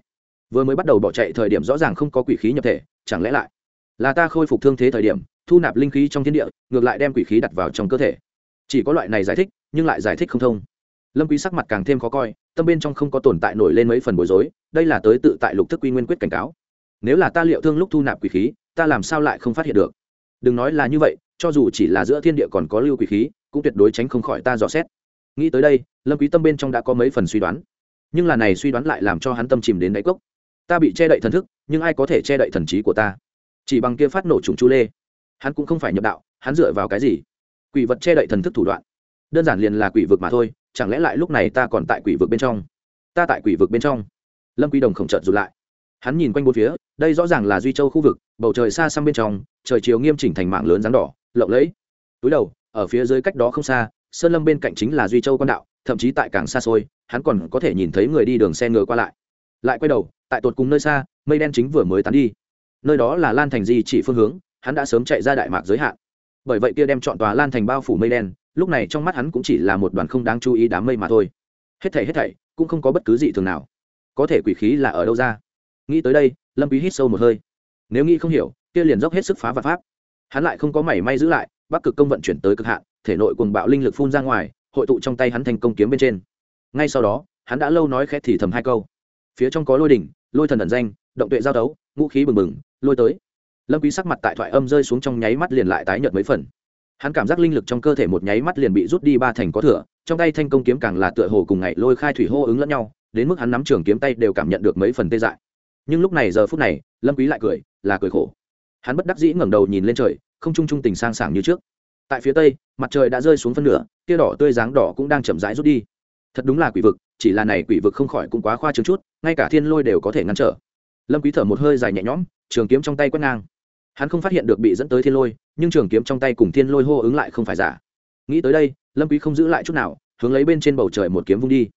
Vừa mới bắt đầu bỏ chạy thời điểm rõ ràng không có quỷ khí nhập thể, chẳng lẽ lại là ta khôi phục thương thế thời điểm, thu nạp linh khí trong thiên địa, ngược lại đem quỷ khí đặt vào trong cơ thể. Chỉ có loại này giải thích, nhưng lại giải thích không thông lâm quý sắc mặt càng thêm khó coi, tâm bên trong không có tồn tại nổi lên mấy phần bối rối, đây là tới tự tại lục thức quy nguyên quyết cảnh cáo. Nếu là ta liệu thương lúc thu nạp quỷ khí, ta làm sao lại không phát hiện được? Đừng nói là như vậy, cho dù chỉ là giữa thiên địa còn có lưu quỷ khí, cũng tuyệt đối tránh không khỏi ta dò xét. Nghĩ tới đây, lâm quý tâm bên trong đã có mấy phần suy đoán. Nhưng là này suy đoán lại làm cho hắn tâm chìm đến đáy cốc. Ta bị che đậy thần thức, nhưng ai có thể che đậy thần trí của ta? Chỉ bằng kia phát nổ trùng chu lê. Hắn cũng không phải nhập đạo, hắn dựa vào cái gì? Quỷ vật che đậy thần thức thủ đoạn. Đơn giản liền là quỷ vực mà thôi chẳng lẽ lại lúc này ta còn tại quỷ vực bên trong? Ta tại quỷ vực bên trong. Lâm quý đồng khổng trợn rụt lại. Hắn nhìn quanh bốn phía, đây rõ ràng là duy châu khu vực, bầu trời xa xăm bên trong, trời chiều nghiêm chỉnh thành mạng lớn dáng đỏ, lộng lẫy. Túi đầu, ở phía dưới cách đó không xa, sơn lâm bên cạnh chính là duy châu quan đạo, thậm chí tại càng xa xôi, hắn còn có thể nhìn thấy người đi đường xe ngựa qua lại. Lại quay đầu, tại tột cùng nơi xa, mây đen chính vừa mới tán đi. Nơi đó là lan thành di chỉ phương hướng, hắn đã sớm chạy ra đại mạc giới hạn. Bởi vậy kia đem chọn tòa lan thành bao phủ mây đen lúc này trong mắt hắn cũng chỉ là một đoàn không đáng chú ý đám mây mà thôi. Hết thảy hết thảy, cũng không có bất cứ gì thường nào. Có thể quỷ khí là ở đâu ra? Nghĩ tới đây, lâm quý hít sâu một hơi. Nếu nghĩ không hiểu, kia liền dốc hết sức phá vật pháp. Hắn lại không có mảy may giữ lại, bắc cực công vận chuyển tới cực hạn, thể nội cuồng bạo linh lực phun ra ngoài, hội tụ trong tay hắn thành công kiếm bên trên. Ngay sau đó, hắn đã lâu nói khẽ thì thầm hai câu. Phía trong có lôi đỉnh, lôi thần ẩn danh, động tuệ giao đấu, ngũ khí bừng bừng, lôi tới. Lâm quý sắc mặt tại thoại âm rơi xuống trong nháy mắt liền lại tái nhợt mấy phần hắn cảm giác linh lực trong cơ thể một nháy mắt liền bị rút đi ba thành có thừa, trong tay thanh công kiếm càng là tựa hồ cùng ngày lôi khai thủy hô ứng lẫn nhau, đến mức hắn nắm trường kiếm tay đều cảm nhận được mấy phần tê dại. Nhưng lúc này giờ phút này, lâm quý lại cười, là cười khổ. Hắn bất đắc dĩ ngẩng đầu nhìn lên trời, không trung trung tình sang sảng như trước. Tại phía tây, mặt trời đã rơi xuống phân nửa, tia đỏ tươi dáng đỏ cũng đang chậm rãi rút đi. Thật đúng là quỷ vực, chỉ là này quỷ vực không khỏi cũng quá khoa trương chút, ngay cả thiên lôi đều có thể ngăn trở. Lâm quý thở một hơi dài nhẹ nhõm, trường kiếm trong tay quét ngang hắn không phát hiện được bị dẫn tới thiên lôi, nhưng trường kiếm trong tay cùng thiên lôi hô ứng lại không phải giả. Nghĩ tới đây, lâm quý không giữ lại chút nào, hướng lấy bên trên bầu trời một kiếm vung đi.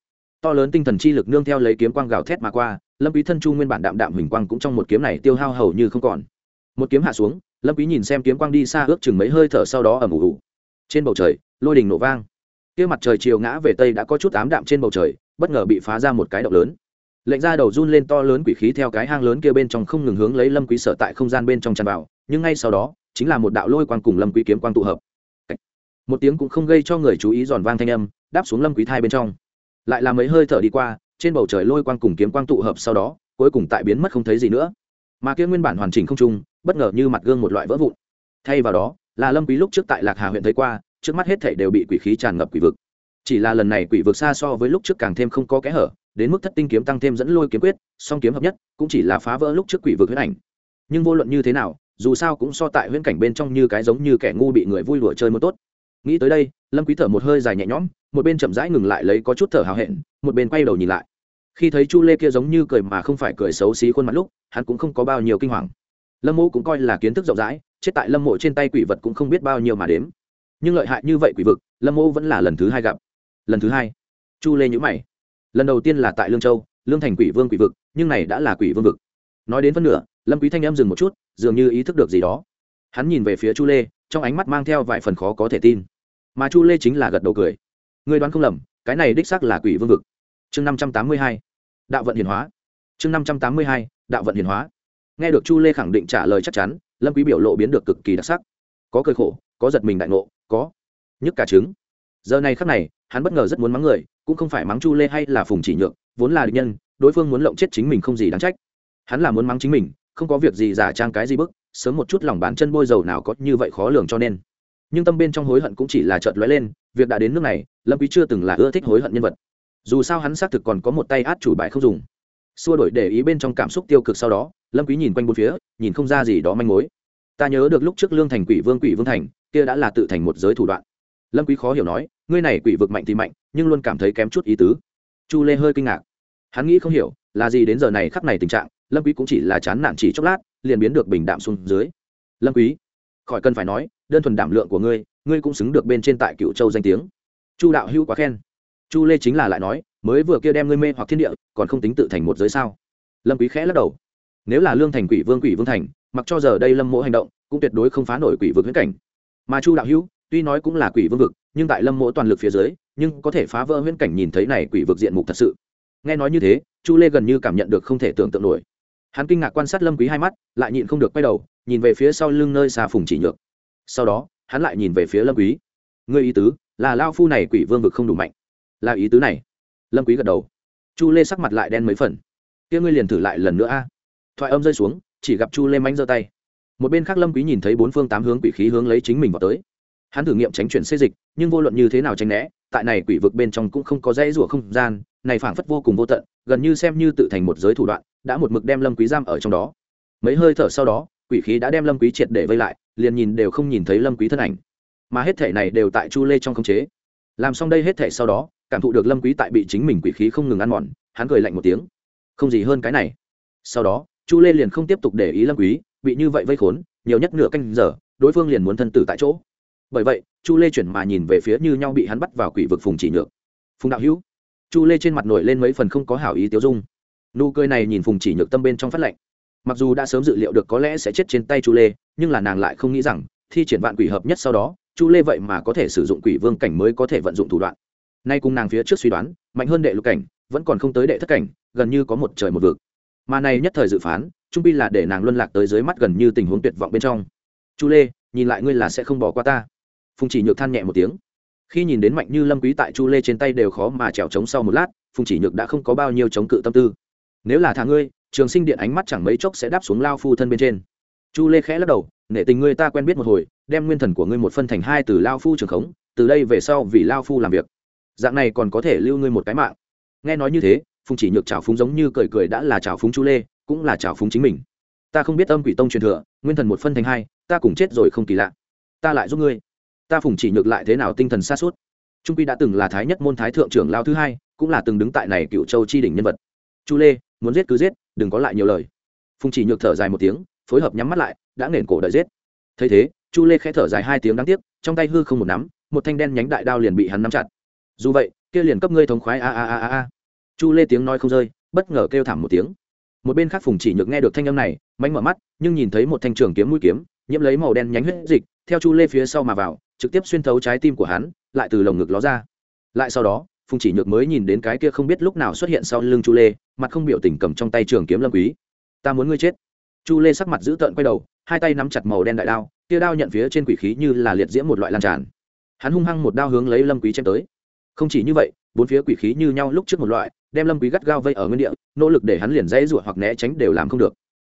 To lớn tinh thần chi lực nương theo lấy kiếm quang gào thét mà qua, lâm quý thân chu nguyên bản đạm đạm huỳnh quang cũng trong một kiếm này tiêu hao hầu như không còn. Một kiếm hạ xuống, lâm quý nhìn xem kiếm quang đi xa ước chừng mấy hơi thở sau đó ầm ủ ủ trên bầu trời, lôi đình nổ vang. Kia mặt trời chiều ngã về tây đã có chút ám đạm trên bầu trời, bất ngờ bị phá ra một cái động lớn lệnh ra đầu run lên to lớn quỷ khí theo cái hang lớn kia bên trong không ngừng hướng lấy lâm quý sở tại không gian bên trong tràn vào, nhưng ngay sau đó, chính là một đạo lôi quang cùng lâm quý kiếm quang tụ hợp. Một tiếng cũng không gây cho người chú ý giòn vang thanh âm, đáp xuống lâm quý thai bên trong. Lại là mấy hơi thở đi qua, trên bầu trời lôi quang cùng kiếm quang tụ hợp sau đó, cuối cùng tại biến mất không thấy gì nữa. Mà kia nguyên bản hoàn chỉnh không trung, bất ngờ như mặt gương một loại vỡ vụn. Thay vào đó, là lâm quý lúc trước tại lạc hà huyện thấy qua, trước mắt hết thảy đều bị quỷ khí tràn ngập quỷ vực. Chỉ là lần này quỷ vực xa so với lúc trước càng thêm không có kẽ hở đến mức thất tinh kiếm tăng thêm dẫn lôi kiếm quyết, song kiếm hợp nhất, cũng chỉ là phá vỡ lúc trước quỷ vực huyết ảnh. Nhưng vô luận như thế nào, dù sao cũng so tại huyễn cảnh bên trong như cái giống như kẻ ngu bị người vui lụa chơi mới tốt. Nghĩ tới đây, lâm quý thở một hơi dài nhẹ nhõm, một bên chậm rãi ngừng lại lấy có chút thở hào hẹn, một bên quay đầu nhìn lại. Khi thấy chu lê kia giống như cười mà không phải cười xấu xí khuôn mặt lúc, hắn cũng không có bao nhiêu kinh hoàng. Lâm mộ cũng coi là kiến thức rộng rãi, chết tại lâm mộ trên tay quỷ vật cũng không biết bao nhiêu mà đếm. Nhưng lợi hại như vậy quỷ vực, lâm mộ vẫn là lần thứ hai gặp. Lần thứ hai, chu lê nhữ mày lần đầu tiên là tại lương châu, lương thành quỷ vương quỷ vực, nhưng này đã là quỷ vương vực. Nói đến phân nửa, lâm quý thanh em dừng một chút, dường như ý thức được gì đó. Hắn nhìn về phía chu lê, trong ánh mắt mang theo vài phần khó có thể tin. Mà chu lê chính là gật đầu cười. Người đoán không lầm, cái này đích xác là quỷ vương vực. Chương năm trăm tám mươi hai, đạo vận hiền hóa. Chương năm trăm tám mươi hai, đạo vận hiền hóa. Nghe được chu lê khẳng định trả lời chắc chắn, lâm quý biểu lộ biến được cực kỳ đặc sắc. Có cười khổ, có giật mình đại ngộ, có nhức cả trứng. Giờ này khắc này hắn bất ngờ rất muốn mắng người, cũng không phải mắng chu lê hay là phùng chỉ nhượng vốn là địch nhân, đối phương muốn lộng chết chính mình không gì đáng trách. Hắn là muốn mắng chính mình, không có việc gì giả trang cái gì bức, sớm một chút lòng bán chân bôi dầu nào có như vậy khó lường cho nên. Nhưng tâm bên trong hối hận cũng chỉ là chợt lóe lên, việc đã đến nước này, lâm quý chưa từng là ưa thích hối hận nhân vật. Dù sao hắn xác thực còn có một tay át chủ bài không dùng. Xua đổi để ý bên trong cảm xúc tiêu cực sau đó, lâm quý nhìn quanh bốn phía, nhìn không ra gì đó manh mối. Ta nhớ được lúc trước lương thành quỷ vương quỷ vương thành, kia đã là tự thành một giới thủ đoạn. Lâm quý khó hiểu nói ngươi này quỷ vực mạnh thì mạnh, nhưng luôn cảm thấy kém chút ý tứ. Chu lê hơi kinh ngạc. Hắn nghĩ không hiểu, là gì đến giờ này khắc này tình trạng, lâm quý cũng chỉ là chán nản chỉ chốc lát, liền biến được bình đạm xuống dưới. Lâm quý, khỏi cần phải nói, đơn thuần đảm lượng của ngươi ngươi cũng xứng được bên trên tại cựu châu danh tiếng. Chu đạo hữu quá khen. Chu lê chính là lại nói, mới vừa kia đem ngươi mê hoặc thiên địa, còn không tính tự thành một giới sao? Lâm quý khẽ lắc đầu. Nếu là lương thành quỷ vương quỷ vương thành, mặc cho giờ đây lâm mỗ hành động, cũng tuyệt đối không phá nổi quỷ vực huyễn cảnh. Mà chu đạo hữu, tuy nói cũng là quỷ vương vực nhưng tại lâm mỗ toàn lực phía dưới, nhưng có thể phá vỡ huyễn cảnh nhìn thấy này quỷ vực diện mục thật sự. Nghe nói như thế, chu lê gần như cảm nhận được không thể tưởng tượng nổi. Hắn kinh ngạc quan sát lâm quý hai mắt, lại nhịn không được quay đầu, nhìn về phía sau lưng nơi xa phùng chỉ nhược. Sau đó, hắn lại nhìn về phía lâm quý. Ngươi ý tứ, là lao phu này quỷ vương vực không đủ mạnh. Là ý tứ này. Lâm quý gật đầu. Chu lê sắc mặt lại đen mấy phần. Kia ngươi liền thử lại lần nữa a. Thoại âm rơi xuống, chỉ gặp chu lê mánh giơ tay. Một bên khác lâm quý nhìn thấy bốn phương tám hướng quỷ khí hướng lấy chính mình vào tới hắn thử nghiệm tránh chuyển xê dịch, nhưng vô luận như thế nào tránh né, tại này quỷ vực bên trong cũng không có dãy rủa không gian, này phảng phất vô cùng vô tận, gần như xem như tự thành một giới thủ đoạn, đã một mực đem lâm quý giam ở trong đó. Mấy hơi thở sau đó, quỷ khí đã đem lâm quý triệt để vây lại, liền nhìn đều không nhìn thấy lâm quý thân ảnh. Mà hết thể này đều tại chu lê trong khống chế. Làm xong đây hết thể sau đó, cảm thụ được lâm quý tại bị chính mình quỷ khí không ngừng ăn mòn, hắn cười lạnh một tiếng. Không gì hơn cái này. Sau đó, chu lê liền không tiếp tục để ý lâm quý, bị như vậy vây khốn, nhiều nhất nửa canh giờ, đối phương liền muốn thân tử tại chỗ bởi vậy, chu lê chuyển mà nhìn về phía như nhau bị hắn bắt vào quỷ vực phùng chỉ nhược. Phùng đạo hữu. Chu lê trên mặt nổi lên mấy phần không có hảo ý tiêu dung. Nụ cười này nhìn phùng chỉ nhược tâm bên trong phát lệnh mặc dù đã sớm dự liệu được có lẽ sẽ chết trên tay chu lê, nhưng là nàng lại không nghĩ rằng, thi triển vạn quỷ hợp nhất sau đó, chu lê vậy mà có thể sử dụng quỷ vương cảnh mới có thể vận dụng thủ đoạn. Nay cùng nàng phía trước suy đoán, mạnh hơn đệ lục cảnh, vẫn còn không tới đệ thất cảnh, gần như có một trời một vực. Mà này nhất thời dự phán, trung pi là để nàng luân lạc tới dưới mắt gần như tình huống tuyệt vọng bên trong. Chu lê, nhìn lại ngươi là sẽ không bỏ qua ta phùng chỉ nhược than nhẹ một tiếng. Khi nhìn đến mạnh như lâm quý tại chu lê trên tay đều khó mà trèo trống sau một lát, phùng chỉ nhược đã không có bao nhiêu chống cự tâm tư. Nếu là thả ngươi, trường sinh điện ánh mắt chẳng mấy chốc sẽ đáp xuống lao phu thân bên trên. Chu lê khẽ lắc đầu, nể tình ngươi ta quen biết một hồi, đem nguyên thần của ngươi một phân thành hai từ lao phu trường khống, từ đây về sau vì lao phu làm việc. Dạng này còn có thể lưu ngươi một cái mạng. Nghe nói như thế, phùng chỉ nhược trào phúng giống như cười cười đã là trào phúng chu lê, cũng là trào phúng chính mình. Ta không biết âm quỷ tông truyền thừa, nguyên thần một phân thành hai, ta cùng chết rồi không kỳ lạ. Ta lại giúp ngươi ta phùng chỉ nhược lại thế nào tinh thần xa suốt. Trung quy đã từng là thái nhất môn thái thượng trưởng lao thứ hai, cũng là từng đứng tại này cựu châu chi đỉnh nhân vật. Chu lê, muốn giết cứ giết, đừng có lại nhiều lời. Phùng chỉ nhược thở dài một tiếng, phối hợp nhắm mắt lại, đã nền cổ đợi giết. Thấy thế, chu lê khẽ thở dài hai tiếng đáng tiếc, trong tay hư không một nắm, một thanh đen nhánh đại đao liền bị hắn nắm chặt. Dù vậy, kia liền cấp ngươi thống khoái, a a a a a. Chu lê tiếng nói không rơi, bất ngờ kêu thảm một tiếng. Một bên khác phùng chỉ nhược nghe được thanh âm này, mánh mở mắt, nhưng nhìn thấy một thanh trường kiếm mũi kiếm, nhiễm lấy màu đen nhánh huyết dịch, theo chu lê phía sau mà vào trực tiếp xuyên thấu trái tim của hắn, lại từ lồng ngực ló ra. Lại sau đó, phùng chỉ nhược mới nhìn đến cái kia không biết lúc nào xuất hiện sau lưng chu lê, mặt không biểu tình cầm trong tay trường kiếm lâm quý. Ta muốn ngươi chết. Chu lê sắc mặt dữ tợn quay đầu, hai tay nắm chặt màu đen đại đao, kia đao nhận phía trên quỷ khí như là liệt diễm một loại lan tràn. Hắn hung hăng một đao hướng lấy lâm quý chém tới. Không chỉ như vậy, bốn phía quỷ khí như nhau lúc trước một loại, đem lâm quý gắt gao vây ở nguyên địa, nỗ lực để hắn liền dãy rủa hoặc né tránh đều làm không được.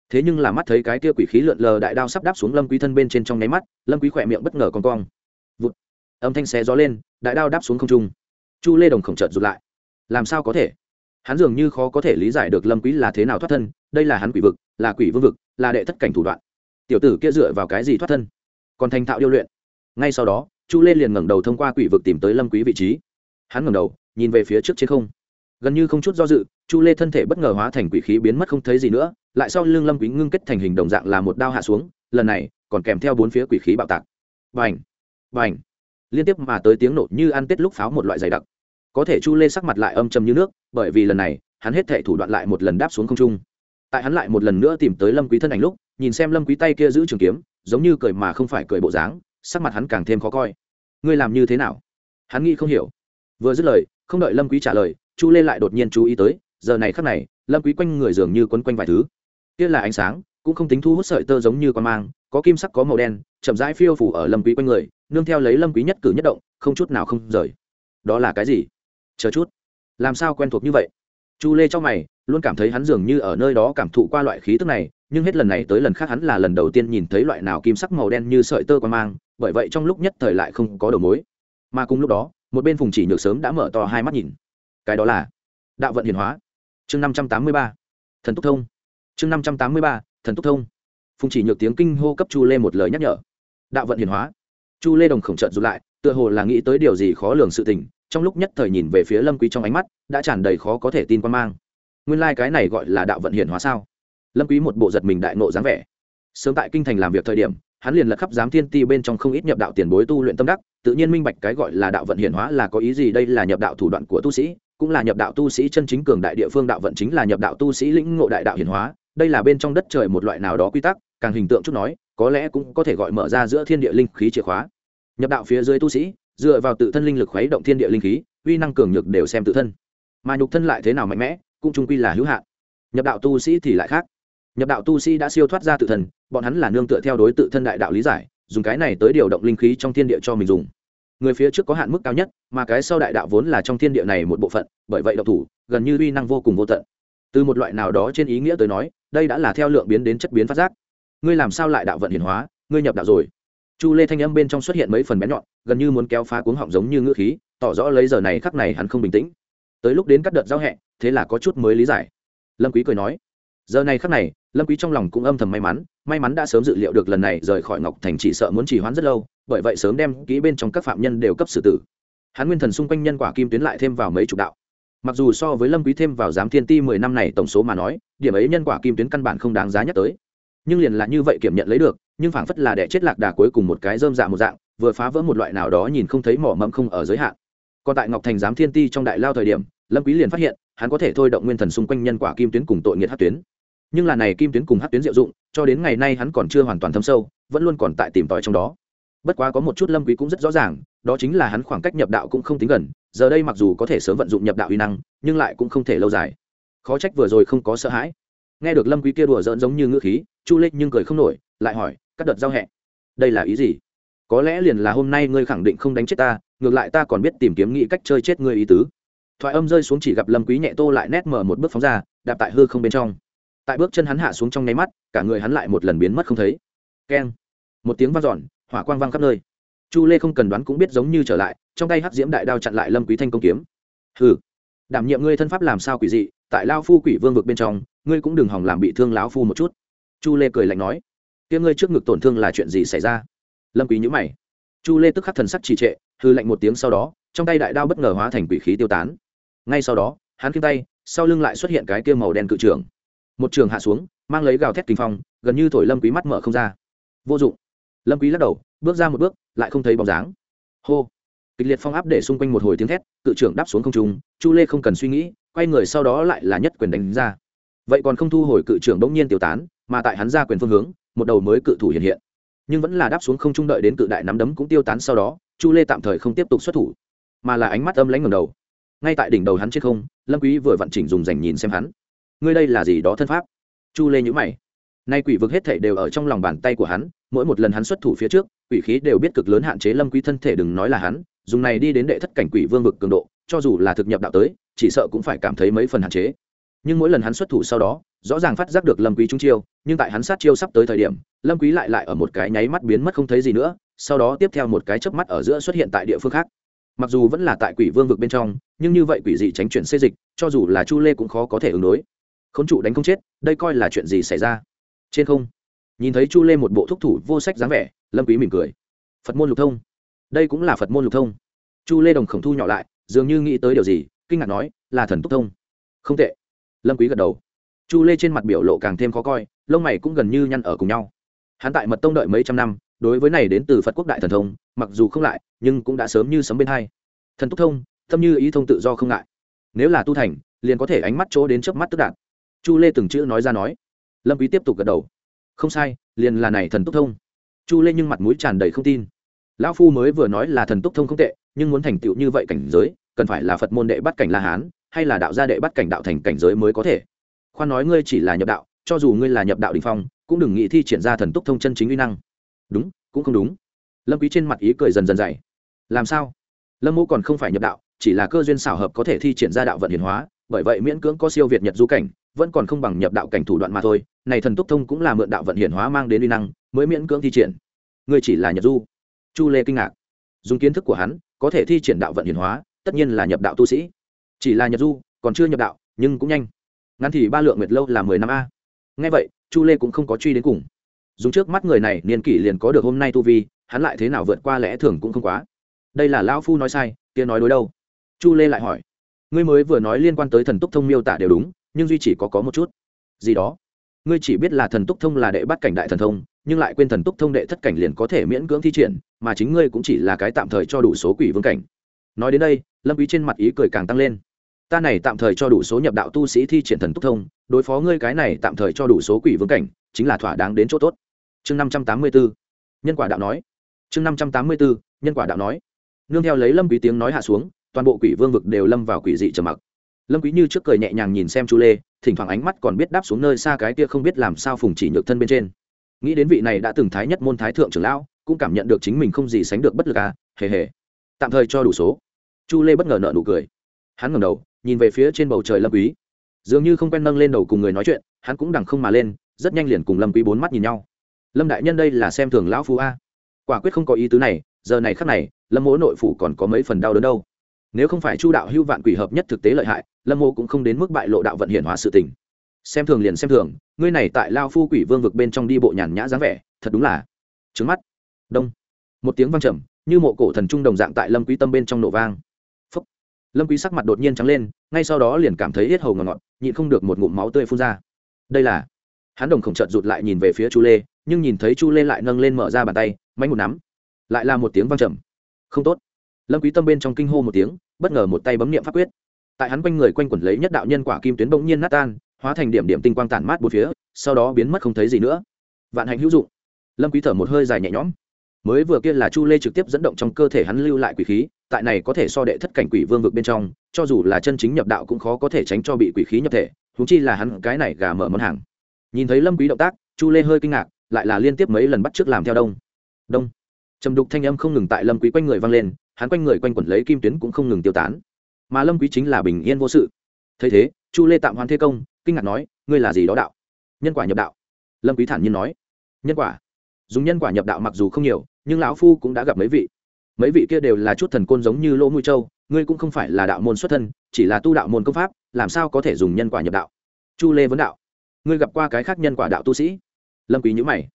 Thế nhưng là mắt thấy cái kia quỷ khí lượn lờ đại đao sắp đáp xuống lâm quý thân bên trên trong nháy mắt, lâm quý khoẹt miệng bất ngờ cong cong âm thanh xé gió lên, đại đao đáp xuống không trung. Chu lê đồng khổng trợt rụt lại. Làm sao có thể? Hắn dường như khó có thể lý giải được lâm quý là thế nào thoát thân, đây là hắn quỷ vực, là quỷ vương vực, là đệ thất cảnh thủ đoạn. Tiểu tử kia dựa vào cái gì thoát thân? Còn thành thạo điêu luyện. Ngay sau đó, chu lê liền ngẩng đầu thông qua quỷ vực tìm tới lâm quý vị trí. Hắn ngẩng đầu, nhìn về phía trước trên không. Gần như không chút do dự, chu lê thân thể bất ngờ hóa thành quỷ khí biến mất không thấy gì nữa, lại sau lưng lâm quý ngưng kết thành hình đồng dạng là một đao hạ xuống, lần này còn kèm theo bốn phía quỷ khí bạo tạc. Bành! Bành! Liên tiếp mà tới tiếng nổ như ăn tết lúc pháo một loại dày đặc. Có thể chu lê sắc mặt lại âm trầm như nước, bởi vì lần này, hắn hết thệ thủ đoạn lại một lần đáp xuống không trung. Tại hắn lại một lần nữa tìm tới lâm quý thân ảnh lúc, nhìn xem lâm quý tay kia giữ trường kiếm, giống như cười mà không phải cười bộ dáng, sắc mặt hắn càng thêm khó coi. Ngươi làm như thế nào? Hắn nghĩ không hiểu. Vừa dứt lời, không đợi lâm quý trả lời, chu lê lại đột nhiên chú ý tới, giờ này khắc này, lâm quý quanh người dường như quấn quanh vài thứ. Kia là ánh sáng, cũng không tính thu hút sợi tơ giống như quan mang, có kim sắc có màu đen, chậm rãi phiêu phủ ở lâm quý quanh người nương theo lấy lâm quý nhất cử nhất động, không chút nào không rời. Đó là cái gì? Chờ chút. Làm sao quen thuộc như vậy? Chu lê trong mày, luôn cảm thấy hắn dường như ở nơi đó cảm thụ qua loại khí tức này, nhưng hết lần này tới lần khác hắn là lần đầu tiên nhìn thấy loại nào kim sắc màu đen như sợi tơ quan mang, bởi vậy trong lúc nhất thời lại không có đầu mối. Mà cùng lúc đó, một bên phùng chỉ nhược sớm đã mở to hai mắt nhìn. Cái đó là đạo vận hiển hóa. Chương năm trăm tám mươi ba. Thần túc thông. Chương năm trăm tám mươi ba. Thần túc thông. Phùng chỉ nhược tiếng kinh hô cấp chu lê một lời nhắc nhở. Đạo vận hiển hóa chu lê đồng khổng trợn rụt lại, tựa hồ là nghĩ tới điều gì khó lường sự tình, trong lúc nhất thời nhìn về phía lâm quý trong ánh mắt, đã tràn đầy khó có thể tin quan mang. Nguyên lai like cái này gọi là đạo vận hiển hóa sao? Lâm quý một bộ giật mình đại nộ dáng vẻ. Sớm tại kinh thành làm việc thời điểm, hắn liền lật khắp giám thiên ti bên trong không ít nhập đạo tiền bối tu luyện tâm đắc, tự nhiên minh bạch cái gọi là đạo vận hiển hóa là có ý gì đây là nhập đạo thủ đoạn của tu sĩ, cũng là nhập đạo tu sĩ chân chính cường đại địa phương đạo vận chính là nhập đạo tu sĩ lĩnh ngộ đại đạo hiển hóa, đây là bên trong đất trời một loại nào đó quy tắc, càng hình tượng chút nói, có lẽ cũng có thể gọi mở ra giữa thiên địa linh khí chìa khóa nhập đạo phía dưới tu sĩ, dựa vào tự thân linh lực khuấy động thiên địa linh khí, uy năng cường nhược đều xem tự thân. Mà nhục thân lại thế nào mạnh mẽ, cũng trung quy là hữu hạn. Nhập đạo tu sĩ thì lại khác. Nhập đạo tu sĩ đã siêu thoát ra tự thân, bọn hắn là nương tựa theo đối tự thân đại đạo lý giải, dùng cái này tới điều động linh khí trong thiên địa cho mình dùng. Người phía trước có hạn mức cao nhất, mà cái sau đại đạo vốn là trong thiên địa này một bộ phận, bởi vậy độc thủ, gần như uy năng vô cùng vô tận. Từ một loại nào đó trên ý nghĩa tới nói, đây đã là theo lượng biến đến chất biến phát giác. Ngươi làm sao lại đạo vận hiển hóa? Ngươi nhập đạo rồi chu lê thanh âm bên trong xuất hiện mấy phần bén nhọn, gần như muốn kéo phá cuống họng giống như ngữ khí, tỏ rõ lấy giờ này khắc này hắn không bình tĩnh. Tới lúc đến các đợt giao hẹ thế là có chút mới lý giải. Lâm quý cười nói, giờ này khắc này, lâm quý trong lòng cũng âm thầm may mắn may mắn đã sớm dự liệu được lần này rời khỏi ngọc thành chỉ sợ muốn trì hoãn rất lâu, bởi vậy sớm đem kỹ bên trong các phạm nhân đều cấp xử tử. Hắn nguyên thần xung quanh nhân quả kim tuyến lại thêm vào mấy chục đạo. Mặc dù so với lâm quý thêm vào giám thiên ti mười năm này tổng số mà nói, điểm ấy nhân quả kim tuyến căn bản không đáng giá nhắc tới nhưng liền là như vậy kiểm nhận lấy được, nhưng phảng phất là đẻ chết lạc đà cuối cùng một cái dơm dạ một dạng, vừa phá vỡ một loại nào đó nhìn không thấy mỏ mẫm không ở giới hạn. Còn tại ngọc thành giám thiên ti trong đại lao thời điểm, lâm quý liền phát hiện, hắn có thể thôi động nguyên thần xung quanh nhân quả kim tuyến cùng tội nghiệt hắc tuyến. Nhưng là này kim tuyến cùng hắc tuyến diệu dụng, cho đến ngày nay hắn còn chưa hoàn toàn thâm sâu, vẫn luôn còn tại tìm tòi trong đó. Bất quá có một chút lâm quý cũng rất rõ ràng, đó chính là hắn khoảng cách nhập đạo cũng không tính gần, giờ đây mặc dù có thể sớm vận dụng nhập đạo uy năng, nhưng lại cũng không thể lâu dài. Khó trách vừa rồi không có sợ hãi. Nghe được lâm quý kia đùa giỡn giống như ngữ khí chu lê nhưng cười không nổi, lại hỏi, các đợt giao hẹn, đây là ý gì? Có lẽ liền là hôm nay ngươi khẳng định không đánh chết ta, ngược lại ta còn biết tìm kiếm nghĩ cách chơi chết ngươi ý tứ. Thoại âm rơi xuống chỉ gặp lâm quý nhẹ tô lại nét mở một bước phóng ra, đạp tại hư không bên trong. Tại bước chân hắn hạ xuống trong nháy mắt, cả người hắn lại một lần biến mất không thấy. Keng. Một tiếng vang dọn, hỏa quang vang khắp nơi. Chu lê không cần đoán cũng biết giống như trở lại, trong tay hắc diễm đại đao chặn lại lâm quý thanh công kiếm. Hừ, đảm nhiệm ngươi thân pháp làm sao quỷ dị, tại lao phu quỷ vương vực bên trong, ngươi cũng đừng hòng làm bị thương lão phu một chút chu lê cười lạnh nói, kia ngươi trước ngực tổn thương là chuyện gì xảy ra? Lâm quý nhíu mày. Chu lê tức khắc thần sắc trì trệ hư lạnh một tiếng sau đó, trong tay đại đao bất ngờ hóa thành quỷ khí tiêu tán. Ngay sau đó, hắn kiếm tay, sau lưng lại xuất hiện cái kia màu đen cự trưởng. Một trường hạ xuống, mang lấy gào thét kinh phong, gần như thổi lâm quý mắt mở không ra. Vô dụng. Lâm quý lắc đầu, bước ra một bước, lại không thấy bóng dáng. Hô. Kịch liệt phong áp để xung quanh một hồi tiếng thét, cự trưởng đáp xuống không trung, chu lê không cần suy nghĩ, quay người sau đó lại là nhất quyền đánh ra. Vậy còn không thu hồi cự trưởng đống nhiên tiêu tán mà tại hắn ra quyền phương hướng, một đầu mới cự thủ hiện hiện. Nhưng vẫn là đáp xuống không trung đợi đến cự đại nắm đấm cũng tiêu tán sau đó, chu lê tạm thời không tiếp tục xuất thủ, mà là ánh mắt âm lãnh ngầm đầu. Ngay tại đỉnh đầu hắn trên không, lâm quý vừa vận chỉnh dùng dành nhìn xem hắn. Ngươi đây là gì đó thân pháp? Chu lê nhữ mày. Nay quỷ vực hết thể đều ở trong lòng bàn tay của hắn, mỗi một lần hắn xuất thủ phía trước, quỷ khí đều biết cực lớn hạn chế lâm quý thân thể đừng nói là hắn, dùng này đi đến đệ thất cảnh quỷ vương vực cường độ, cho dù là thực nhập đạo tới, chỉ sợ cũng phải cảm thấy mấy phần hạn chế. Nhưng mỗi lần hắn xuất thủ sau đó rõ ràng phát giác được lâm quý trung chiêu, nhưng tại hắn sát chiêu sắp tới thời điểm, lâm quý lại lại ở một cái nháy mắt biến mất không thấy gì nữa, sau đó tiếp theo một cái chớp mắt ở giữa xuất hiện tại địa phương khác. Mặc dù vẫn là tại quỷ vương vực bên trong, nhưng như vậy quỷ dị tránh chuyển xê dịch, cho dù là chu lê cũng khó có thể ứng đối. Khốn trụ đánh không chết, đây coi là chuyện gì xảy ra? Trên không, nhìn thấy chu lê một bộ thúc thủ vô sách dáng vẻ, lâm quý mỉm cười. Phật môn lục thông. Đây cũng là phật môn lục thông. Chu lê đồng khổng thu nhỏ lại, dường như nghĩ tới điều gì, kinh ngạc nói, là thần túc thông. Không tệ. Lâm quý gật đầu chu lê trên mặt biểu lộ càng thêm khó coi, lông mày cũng gần như nhăn ở cùng nhau. Hắn tại mật tông đợi mấy trăm năm, đối với này đến từ phật quốc đại thần thông, mặc dù không lại, nhưng cũng đã sớm như sấm bên hai. Thần túc thông, tâm như ý thông tự do không ngại. Nếu là tu thành, liền có thể ánh mắt chỗ đến trước mắt tức đạt. chu lê từng chữ nói ra nói. Lâm quý tiếp tục gật đầu. Không sai, liền là này thần túc thông. Chu lê nhưng mặt mũi tràn đầy không tin. Lão phu mới vừa nói là thần túc thông không tệ, nhưng muốn thành tựu như vậy cảnh giới, cần phải là phật môn đệ bắt cảnh la hán, hay là đạo gia đệ bắt cảnh đạo thành cảnh giới mới có thể? Khoan nói ngươi chỉ là nhập đạo, cho dù ngươi là nhập đạo đình phong, cũng đừng nghĩ thi triển ra thần túc thông chân chính uy năng. Đúng, cũng không đúng. Lâm quý trên mặt ý cười dần dần dày. Làm sao? Lâm mô còn không phải nhập đạo, chỉ là cơ duyên xảo hợp có thể thi triển ra đạo vận hiển hóa, bởi vậy miễn cưỡng có siêu việt nhật du cảnh, vẫn còn không bằng nhập đạo cảnh thủ đoạn mà thôi. Này thần túc thông cũng là mượn đạo vận hiển hóa mang đến uy năng, mới miễn cưỡng thi triển. Ngươi chỉ là nhật du. Chu lê kinh ngạc. Dùng kiến thức của hắn, có thể thi triển đạo vận hiển hóa, tất nhiên là nhập đạo tu sĩ. Chỉ là nhật du, còn chưa nhập đạo, nhưng cũng nhanh ngắn thì ba lượng nguyệt lâu là mười năm a. Ngay vậy, chu lê cũng không có truy đến cùng. Dùng trước mắt người này, niên kỷ liền có được hôm nay tu vi, hắn lại thế nào vượt qua lẽ thường cũng không quá. Đây là lão phu nói sai, kia nói đối đâu? Chu lê lại hỏi. Ngươi mới vừa nói liên quan tới thần túc thông miêu tả đều đúng, nhưng duy chỉ có có một chút. Gì đó? Ngươi chỉ biết là thần túc thông là đệ bắt cảnh đại thần thông, nhưng lại quên thần túc thông đệ thất cảnh liền có thể miễn cưỡng thi triển, mà chính ngươi cũng chỉ là cái tạm thời cho đủ số quỷ vương cảnh. Nói đến đây, lâm ý trên mặt ý cười càng tăng lên ta này tạm thời cho đủ số nhập đạo tu sĩ thi triển thần túc thông, đối phó ngươi cái này tạm thời cho đủ số quỷ vương cảnh, chính là thỏa đáng đến chỗ tốt. Chương năm trăm tám mươi bốn nhân quả đạo nói. Chương năm trăm tám mươi bốn nhân quả đạo nói. Nương theo lấy lâm quý tiếng nói hạ xuống, toàn bộ quỷ vương vực đều lâm vào quỷ dị trầm mặc. Lâm quý như trước cười nhẹ nhàng nhìn xem chu lê, thỉnh thoảng ánh mắt còn biết đáp xuống nơi xa cái kia không biết làm sao phùng chỉ nhược thân bên trên. Nghĩ đến vị này đã từng thái nhất môn thái thượng trưởng lão, cũng cảm nhận được chính mình không gì sánh được bất lực à hề hề. Tạm thời cho đủ số. Chu lê bất ngờ nợ nụ cười. Hắn ngẩng đầu nhìn về phía trên bầu trời lâm quý. Dường như không quen nâng lên đầu cùng người nói chuyện, hắn cũng đằng không mà lên, rất nhanh liền cùng lâm quý bốn mắt nhìn nhau. Lâm đại nhân đây là xem thường lão phu a. Quả quyết không có ý tứ này, giờ này khắc này, lâm mỗ nội phủ còn có mấy phần đau đớn đâu. Nếu không phải chu đạo hưu vạn quỷ hợp nhất thực tế lợi hại, lâm mô cũng không đến mức bại lộ đạo vận hiển hóa sự tình. Xem thường liền xem thường, ngươi này tại lao phu quỷ vương vực bên trong đi bộ nhàn nhã dáng vẻ, thật đúng là trứng mắt. Đông. Một tiếng vang trầm, như mộ cổ thần trung đồng dạng tại lâm quý tâm bên trong nổ vang lâm quý sắc mặt đột nhiên trắng lên, ngay sau đó liền cảm thấy yết hầu ngọt ngọt, nhịn không được một ngụm máu tươi phun ra. Đây là, hắn đồng khổng chợt rụt lại nhìn về phía chu lê, nhưng nhìn thấy chu lê lại nâng lên mở ra bàn tay mánh một nắm, lại là một tiếng vang trầm. Không tốt. Lâm quý tâm bên trong kinh hô một tiếng, bất ngờ một tay bấm niệm pháp quyết. Tại hắn quanh người quanh quẩn lấy nhất đạo nhân quả kim tuyến bỗng nhiên nát tan, hóa thành điểm điểm tinh quang tản mát bốn phía, sau đó biến mất không thấy gì nữa. Vạn hạnh hữu dụng. Lâm quý thở một hơi dài nhẹ nhõm. Mới vừa kia là chu lê trực tiếp dẫn động trong cơ thể hắn lưu lại quỷ khí tại này có thể so đệ thất cảnh quỷ vương vực bên trong, cho dù là chân chính nhập đạo cũng khó có thể tránh cho bị quỷ khí nhập thể húng chi là hắn cái này gà mở món hàng. Nhìn thấy lâm quý động tác, chu lê hơi kinh ngạc, lại là liên tiếp mấy lần bắt trước làm theo đông. Đông. Trầm đục thanh âm không ngừng tại lâm quý quanh người vang lên, hắn quanh người quanh quẩn lấy kim tuyến cũng không ngừng tiêu tán. Mà lâm quý chính là bình yên vô sự. Thấy thế, chu lê tạm hoàn thế công, kinh ngạc nói, ngươi là gì đó đạo? Nhân quả nhập đạo? Lâm quý thản nhiên nói, nhân quả. Dùng nhân quả nhập đạo mặc dù không nhiều, nhưng lão phu cũng đã gặp mấy vị mấy vị kia đều là chút thần côn giống như lỗ mũi châu ngươi cũng không phải là đạo môn xuất thân, chỉ là tu đạo môn công pháp, làm sao có thể dùng nhân quả nhập đạo? Chu lê vấn đạo. Ngươi gặp qua cái khác nhân quả đạo tu sĩ? Lâm quý nhữ mày.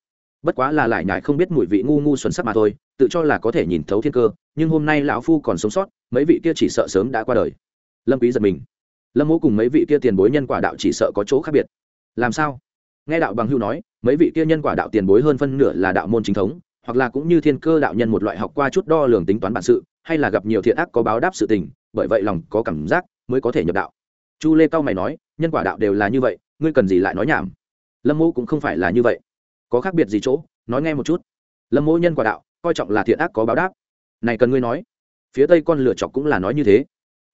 Bất quá là lại nhải không biết mùi vị ngu ngu xuẩn sắc mà thôi, tự cho là có thể nhìn thấu thiên cơ, nhưng hôm nay lão phu còn sống sót, mấy vị kia chỉ sợ sớm đã qua đời. Lâm quý giật mình. Lâm mỗ cùng mấy vị kia tiền bối nhân quả đạo chỉ sợ có chỗ khác biệt. Làm sao? Nghe đạo bằng hưu nói, mấy vị kia nhân quả đạo tiền bối hơn phân nửa là đạo môn chính thống hoặc là cũng như thiên cơ đạo nhân một loại học qua chút đo lường tính toán bản sự, hay là gặp nhiều thiện ác có báo đáp sự tình, bởi vậy lòng có cảm giác mới có thể nhập đạo. Chu lê cao mày nói, nhân quả đạo đều là như vậy, ngươi cần gì lại nói nhảm? Lâm mô cũng không phải là như vậy. Có khác biệt gì chỗ? Nói nghe một chút. Lâm mô nhân quả đạo, coi trọng là thiện ác có báo đáp. Này cần ngươi nói. Phía tây con lửa chọc cũng là nói như thế.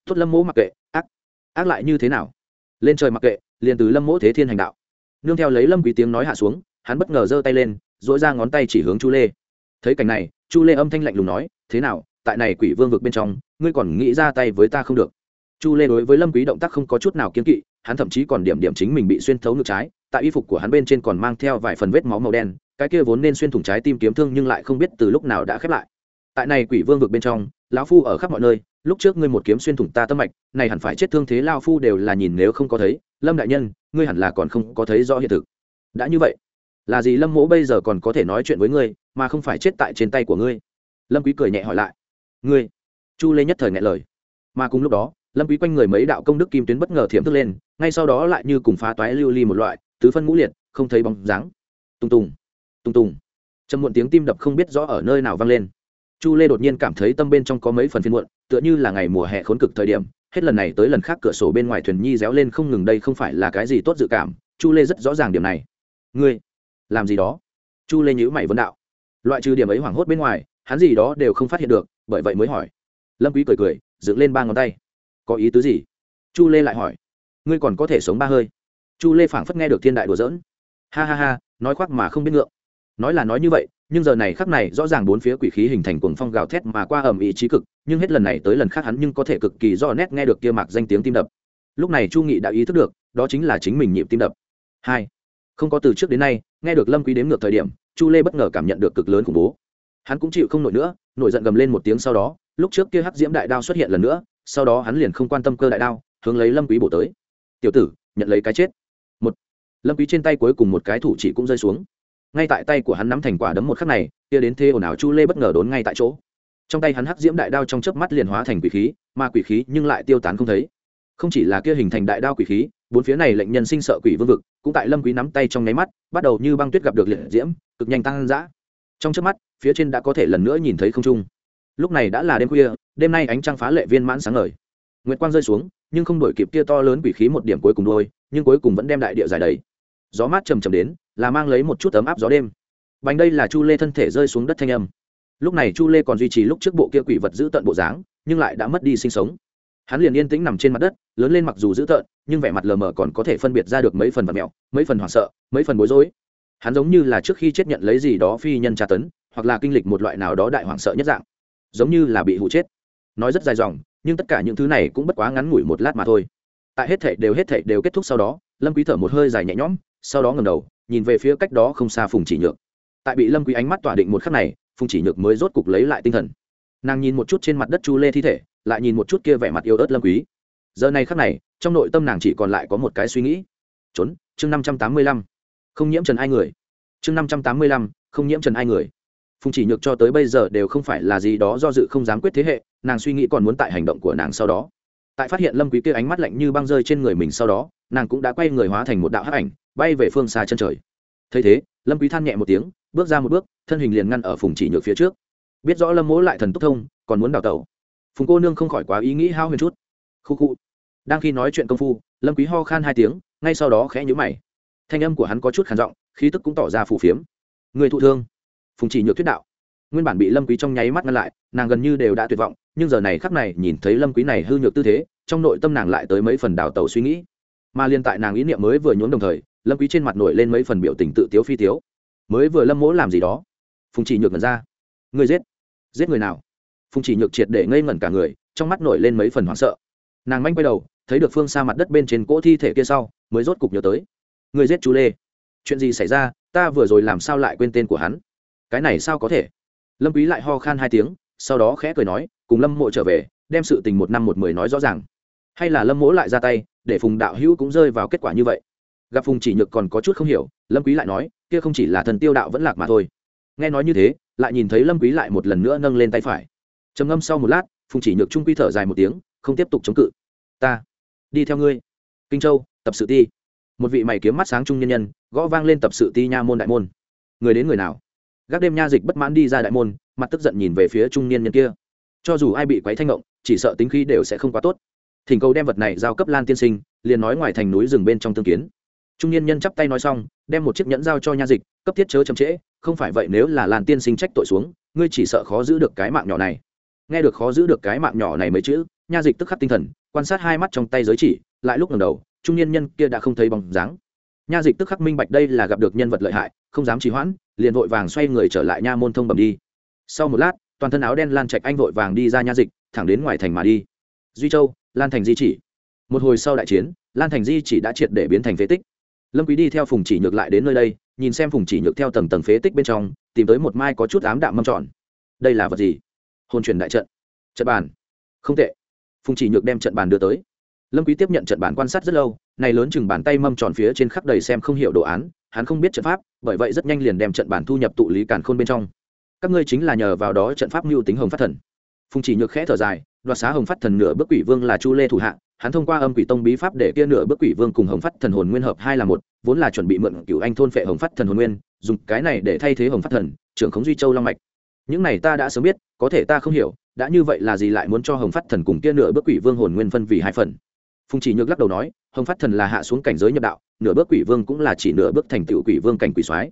Tốt lâm mô mặc kệ, ác ác lại như thế nào? Lên trời mặc kệ, liền từ lâm mô thế thiên hành đạo. Nương theo lấy lâm quý tiếng nói hạ xuống, hắn bất ngờ giơ tay lên dỗi ra ngón tay chỉ hướng chu lê thấy cảnh này, chu lê âm thanh lạnh lùng nói, thế nào, tại này quỷ vương vực bên trong, ngươi còn nghĩ ra tay với ta không được? Chu lê đối với lâm quý động tác không có chút nào kiên kỵ, hắn thậm chí còn điểm điểm chính mình bị xuyên thấu ngực trái, tại y phục của hắn bên trên còn mang theo vài phần vết máu màu đen, cái kia vốn nên xuyên thủng trái tim kiếm thương nhưng lại không biết từ lúc nào đã khép lại. Tại này quỷ vương vực bên trong, lão phu ở khắp mọi nơi, lúc trước ngươi một kiếm xuyên thủng ta tâm mạch, này hẳn phải chết thương thế lao phu đều là nhìn nếu không có thấy. Lâm đại nhân, ngươi hẳn là còn không có thấy rõ hiện thực. Đã như vậy là gì lâm mỗ bây giờ còn có thể nói chuyện với ngươi, mà không phải chết tại trên tay của ngươi? Lâm quý cười nhẹ hỏi lại. Ngươi? Chu lê nhất thời ngại lời. Mà cùng lúc đó, lâm quý quanh người mấy đạo công đức kim tuyến bất ngờ thiểm thức lên, ngay sau đó lại như cùng phá toái lưu ly một loại, tứ phân ngũ liệt, không thấy bóng dáng. Tung tùng tung tùng. Trầm muộn tiếng tim đập không biết rõ ở nơi nào vang lên. Chu lê đột nhiên cảm thấy tâm bên trong có mấy phần phiên muộn, tựa như là ngày mùa hè khốn cực thời điểm, hết lần này tới lần khác cửa sổ bên ngoài thuyền nhi réo lên không ngừng đây không phải là cái gì tốt dự cảm. Chu lê rất rõ ràng điểm này. Ngươi? Làm gì đó. Chu lê nhữ mày vấn đạo. Loại trừ điểm ấy hoảng hốt bên ngoài, hắn gì đó đều không phát hiện được, bởi vậy mới hỏi. Lâm quý cười cười, dựng lên ba ngón tay. Có ý tứ gì? Chu lê lại hỏi. Ngươi còn có thể sống ba hơi. Chu lê phảng phất nghe được thiên đại đùa giỡn. Ha ha ha, nói khoác mà không biết ngượng. Nói là nói như vậy, nhưng giờ này khắc này rõ ràng bốn phía quỷ khí hình thành cuồng phong gào thét mà qua ầm ĩ trí cực, nhưng hết lần này tới lần khác hắn nhưng có thể cực kỳ rõ nét nghe được kia mạc danh tiếng tim đập. Lúc này chu nghị đã ý thức được, đó chính là chính mình nhịp tim đập. Hai không có từ trước đến nay, nghe được lâm quý đếm ngược thời điểm, chu lê bất ngờ cảm nhận được cực lớn khủng bố. Hắn cũng chịu không nổi nữa, nổi giận gầm lên một tiếng sau đó, lúc trước kia hắc diễm đại đao xuất hiện lần nữa, sau đó hắn liền không quan tâm cơ đại đao, hướng lấy lâm quý bổ tới. Tiểu tử, nhận lấy cái chết. Một. Lâm quý trên tay cuối cùng một cái thủ chỉ cũng rơi xuống. Ngay tại tay của hắn nắm thành quả đấm một khắc này, kia đến thế ồn ào chu lê bất ngờ đốn ngay tại chỗ. Trong tay hắn hắc diễm đại đao trong chớp mắt liền hóa thành quỷ khí, mà quỷ khí nhưng lại tiêu tán không thấy. Không chỉ là kia hình thành đại đao quỷ khí bốn phía này lệnh nhân sinh sợ quỷ vương vực, cũng tại lâm quý nắm tay trong nháy mắt, bắt đầu như băng tuyết gặp được liệt diễm, cực nhanh tăng dã. Trong chớp mắt, phía trên đã có thể lần nữa nhìn thấy không trung. Lúc này đã là đêm khuya, đêm nay ánh trăng phá lệ viên mãn sáng ngời. Nguyệt quang rơi xuống, nhưng không đổi kịp kia to lớn quỷ khí một điểm cuối cùng đôi nhưng cuối cùng vẫn đem đại địa giải đầy. Gió mát trầm trầm đến, là mang lấy một chút ấm áp gió đêm. Bánh đây là chu lê thân thể rơi xuống đất thanh âm. Lúc này chu lê còn duy trì lúc trước bộ kia quỷ vật giữ tận bộ dáng, nhưng lại đã mất đi sinh sống hắn liền yên tĩnh nằm trên mặt đất, lớn lên mặc dù dữ tợn, nhưng vẻ mặt lờ mờ còn có thể phân biệt ra được mấy phần vật mẹo, mấy phần hoảng sợ, mấy phần bối rối. Hắn giống như là trước khi chết nhận lấy gì đó phi nhân tra tấn, hoặc là kinh lịch một loại nào đó đại hoảng sợ nhất dạng. Giống như là bị hụ chết. Nói rất dài dòng, nhưng tất cả những thứ này cũng bất quá ngắn ngủi một lát mà thôi. Tại hết thảy đều hết thảy đều kết thúc sau đó, lâm quý thở một hơi dài nhẹ nhõm, sau đó ngẩng đầu, nhìn về phía cách đó không xa phùng chỉ nhược. Tại bị lâm quý ánh mắt tỏa định một khắc này, phùng chỉ nhược mới rốt cục lấy lại tinh thần. Nàng nhìn một chút trên mặt đất chu lê thi thể lại nhìn một chút kia vẻ mặt yêu ớt lâm quý. Giờ này khắc này, trong nội tâm nàng chỉ còn lại có một cái suy nghĩ. Trốn, chương năm trăm tám mươi lăm. Không nhiễm trần ai người. Chương năm trăm tám mươi lăm, không nhiễm trần ai người. Phùng chỉ nhược cho tới bây giờ đều không phải là gì đó do dự không dám quyết thế hệ, nàng suy nghĩ còn muốn tại hành động của nàng sau đó. Tại phát hiện lâm quý kia ánh mắt lạnh như băng rơi trên người mình sau đó, nàng cũng đã quay người hóa thành một đạo hắc ảnh, bay về phương xa chân trời. Thấy thế, lâm quý than nhẹ một tiếng, bước ra một bước, thân hình liền ngăn ở phùng chỉ nhược phía trước. Biết rõ lâm mỗ lại thần tốc thông, còn muốn đào tẩu phùng cô nương không khỏi quá ý nghĩ hao huyền chút. Khu khu. Đang khi nói chuyện công phu, lâm quý ho khan hai tiếng, ngay sau đó khẽ nhíu mày. Thanh âm của hắn có chút khàn giọng, khí tức cũng tỏ ra phù phiếm. Người thụ thương. Phùng chỉ nhược thuyết đạo. Nguyên bản bị lâm quý trong nháy mắt ngăn lại, nàng gần như đều đã tuyệt vọng, nhưng giờ này khắc này nhìn thấy lâm quý này hư nhược tư thế, trong nội tâm nàng lại tới mấy phần đào tẩu suy nghĩ. Mà liên tại nàng ý niệm mới vừa nhốn đồng thời, lâm quý trên mặt nổi lên mấy phần biểu tình tự tiếu phi tiếu. Mới vừa lâm mỗ làm gì đó. Phùng chỉ nhược ngẩn ra. Người giết. Giết người nào? Phùng chỉ nhược triệt để ngây ngẩn cả người, trong mắt nổi lên mấy phần hoảng sợ. Nàng manh quay đầu, thấy được phương xa mặt đất bên trên cỗ thi thể kia sau, mới rốt cục nhớ tới. Người giết chú lê. Chuyện gì xảy ra, ta vừa rồi làm sao lại quên tên của hắn? Cái này sao có thể? Lâm quý lại ho khan hai tiếng, sau đó khẽ cười nói, cùng lâm mộ trở về, đem sự tình một năm một mười nói rõ ràng. Hay là lâm mỗ lại ra tay, để phùng đạo hữu cũng rơi vào kết quả như vậy? Gặp phùng chỉ nhược còn có chút không hiểu, lâm quý lại nói, kia không chỉ là thần tiêu đạo vẫn lạc mà thôi. Nghe nói như thế, lại nhìn thấy lâm quý lại một lần nữa nâng lên tay phải trầm ngâm sau một lát, phùng chỉ nhược trung quy thở dài một tiếng, không tiếp tục chống cự. Ta, đi theo ngươi. Kinh châu, tập sự ti. Một vị mày kiếm mắt sáng trung nhân nhân, gõ vang lên tập sự ti nha môn đại môn. Người đến người nào? Gác đêm nha dịch bất mãn đi ra đại môn, mặt tức giận nhìn về phía trung niên nhân kia. Cho dù ai bị quấy thanh ngộng, chỉ sợ tính khí đều sẽ không quá tốt. Thỉnh cầu đem vật này giao cấp lan tiên sinh, liền nói ngoài thành núi rừng bên trong tương kiến. Trung niên nhân chắp tay nói xong, đem một chiếc nhẫn giao cho nha dịch, cấp thiết chớ chậm trễ, không phải vậy nếu là lan tiên sinh trách tội xuống, ngươi chỉ sợ khó giữ được cái mạng nhỏ này nghe được khó giữ được cái mạng nhỏ này mấy chữ, nha dịch tức khắc tinh thần, quan sát hai mắt trong tay giới chỉ, lại lúc lần đầu, trung niên nhân kia đã không thấy bóng dáng. Nha dịch tức khắc minh bạch đây là gặp được nhân vật lợi hại, không dám trì hoãn, liền vội vàng xoay người trở lại nha môn thông bẩm đi. Sau một lát, toàn thân áo đen lan trạch anh vội vàng đi ra nha dịch, thẳng đến ngoài thành mà đi. Duy châu, lan thành di chỉ. Một hồi sau đại chiến, lan thành di chỉ đã triệt để biến thành phế tích. Lâm quý đi theo phùng chỉ nhược lại đến nơi đây, nhìn xem phùng chỉ nhược theo tầng tầng phế tích bên trong, tìm tới một mai có chút ám đạm mâm tròn. Đây là vật gì? Hôn truyền đại trận. Trận bàn. Không tệ. Phùng chỉ nhược đem trận bàn đưa tới. Lâm quý tiếp nhận trận bàn quan sát rất lâu, này lớn chừng bàn tay mâm tròn phía trên khắp đầy xem không hiểu đồ án, hắn không biết trận pháp, bởi vậy rất nhanh liền đem trận bàn thu nhập tụ lý càn khôn bên trong. Các ngươi chính là nhờ vào đó trận pháp mưu tính hồng phát thần. Phùng chỉ nhược khẽ thở dài, đoạt xá hồng phát thần nửa bước quỷ vương là chu lê thủ hạ, hắn thông qua âm quỷ tông bí pháp để kia nửa bước quỷ vương cùng hồng phát thần hồn nguyên hợp hai là một, vốn là chuẩn bị mượn cửu anh thôn phệ hồng phát thần hồn nguyên, dùng cái này để thay thế hồng phát thần, trưởng khống duy châu long mạch những này ta đã sớm biết, có thể ta không hiểu, đã như vậy là gì lại muốn cho hồng phát thần cùng kia nửa bước quỷ vương hồn nguyên phân vì hai phần. Phùng chỉ nhược lắc đầu nói, hồng phát thần là hạ xuống cảnh giới nhập đạo, nửa bước quỷ vương cũng là chỉ nửa bước thành tựu quỷ vương cảnh quỷ soái.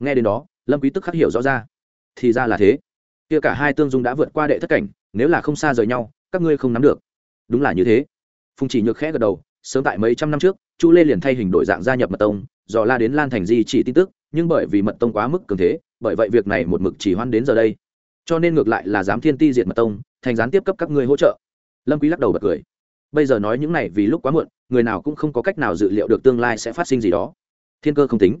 Nghe đến đó, lâm quý tức khắc hiểu rõ ra. Thì ra là thế. Kia cả hai tương dung đã vượt qua đệ thất cảnh, nếu là không xa rời nhau, các ngươi không nắm được. Đúng là như thế. Phùng chỉ nhược khẽ gật đầu, sớm tại mấy trăm năm trước, chu lê liền thay hình đổi dạng gia nhập mật tông, dò la đến lan thành di chỉ tin tức, nhưng bởi vì mật tông quá mức cường thế bởi vậy việc này một mực chỉ hoan đến giờ đây. Cho nên ngược lại là dám thiên ti diệt mật tông, thành gián tiếp cấp các ngươi hỗ trợ. Lâm quý lắc đầu bật cười. Bây giờ nói những này vì lúc quá muộn, người nào cũng không có cách nào dự liệu được tương lai sẽ phát sinh gì đó. Thiên cơ không tính.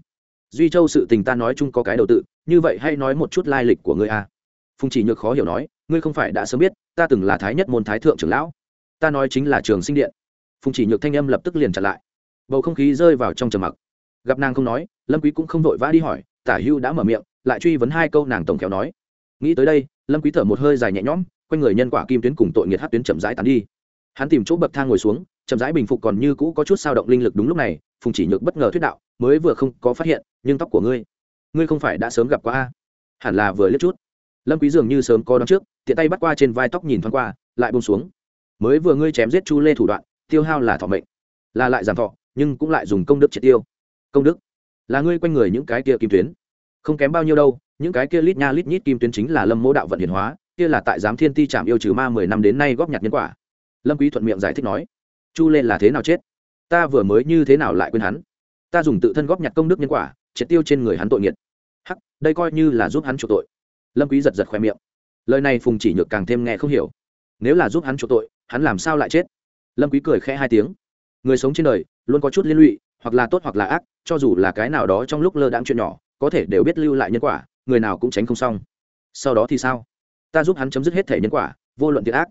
Duy châu sự tình ta nói chung có cái đầu tự, như vậy hay nói một chút lai lịch của ngươi a. Phùng chỉ nhược khó hiểu nói, ngươi không phải đã sớm biết, ta từng là thái nhất môn thái thượng trưởng lão. Ta nói chính là trường sinh điện. Phùng chỉ nhược thanh âm lập tức liền trả lại. Bầu không khí rơi vào trong trầm mặc. Gặp nàng không nói, lâm quý cũng không vội vã đi hỏi, tả hưu đã mở miệng lại truy vấn hai câu nàng tổng kéo nói. Nghĩ tới đây, lâm quý thở một hơi dài nhẹ nhõm, quanh người nhân quả kim tuyến cùng tội nghiệt hát tuyến chậm rãi tán đi. Hắn tìm chỗ bậc thang ngồi xuống, chậm rãi bình phục còn như cũ có chút sao động linh lực đúng lúc này, phùng chỉ nhược bất ngờ thuyết đạo, mới vừa không có phát hiện, nhưng tóc của ngươi ngươi không phải đã sớm gặp qua a? Hẳn là vừa liếc chút. Lâm quý dường như sớm có đón trước, tiện tay bắt qua trên vai tóc nhìn thoáng qua, lại buông xuống. Mới vừa ngươi chém giết chu lê thủ đoạn, tiêu hao là thọ mệnh, là lại giảm thọ, nhưng cũng lại dùng công đức triệt tiêu. Công đức? Là ngươi quanh người những cái kia kim tuyến? Không kém bao nhiêu đâu, những cái kia lít nha lít nhít kim tuyến chính là lâm mô đạo vận hiển hóa, kia là tại giám thiên ti trạm yêu trừ ma mười năm đến nay góp nhặt nhân quả. Lâm quý thuận miệng giải thích nói, chu lê là thế nào chết? Ta vừa mới như thế nào lại quên hắn? Ta dùng tự thân góp nhặt công đức nhân quả, triệt tiêu trên người hắn tội nghiệt. Hắc, đây coi như là giúp hắn chuộc tội. Lâm quý giật giật khoe miệng. Lời này phùng chỉ nhược càng thêm nghe không hiểu. Nếu là giúp hắn chuộc tội, hắn làm sao lại chết? Lâm quý cười khẽ hai tiếng. Người sống trên đời, luôn có chút liên lụy, hoặc là tốt hoặc là ác, cho dù là cái nào đó trong lúc lơ đãng chuyện nhỏ có thể đều biết lưu lại nhân quả, người nào cũng tránh không xong. Sau đó thì sao? Ta giúp hắn chấm dứt hết thể nhân quả, vô luận thiệt ác.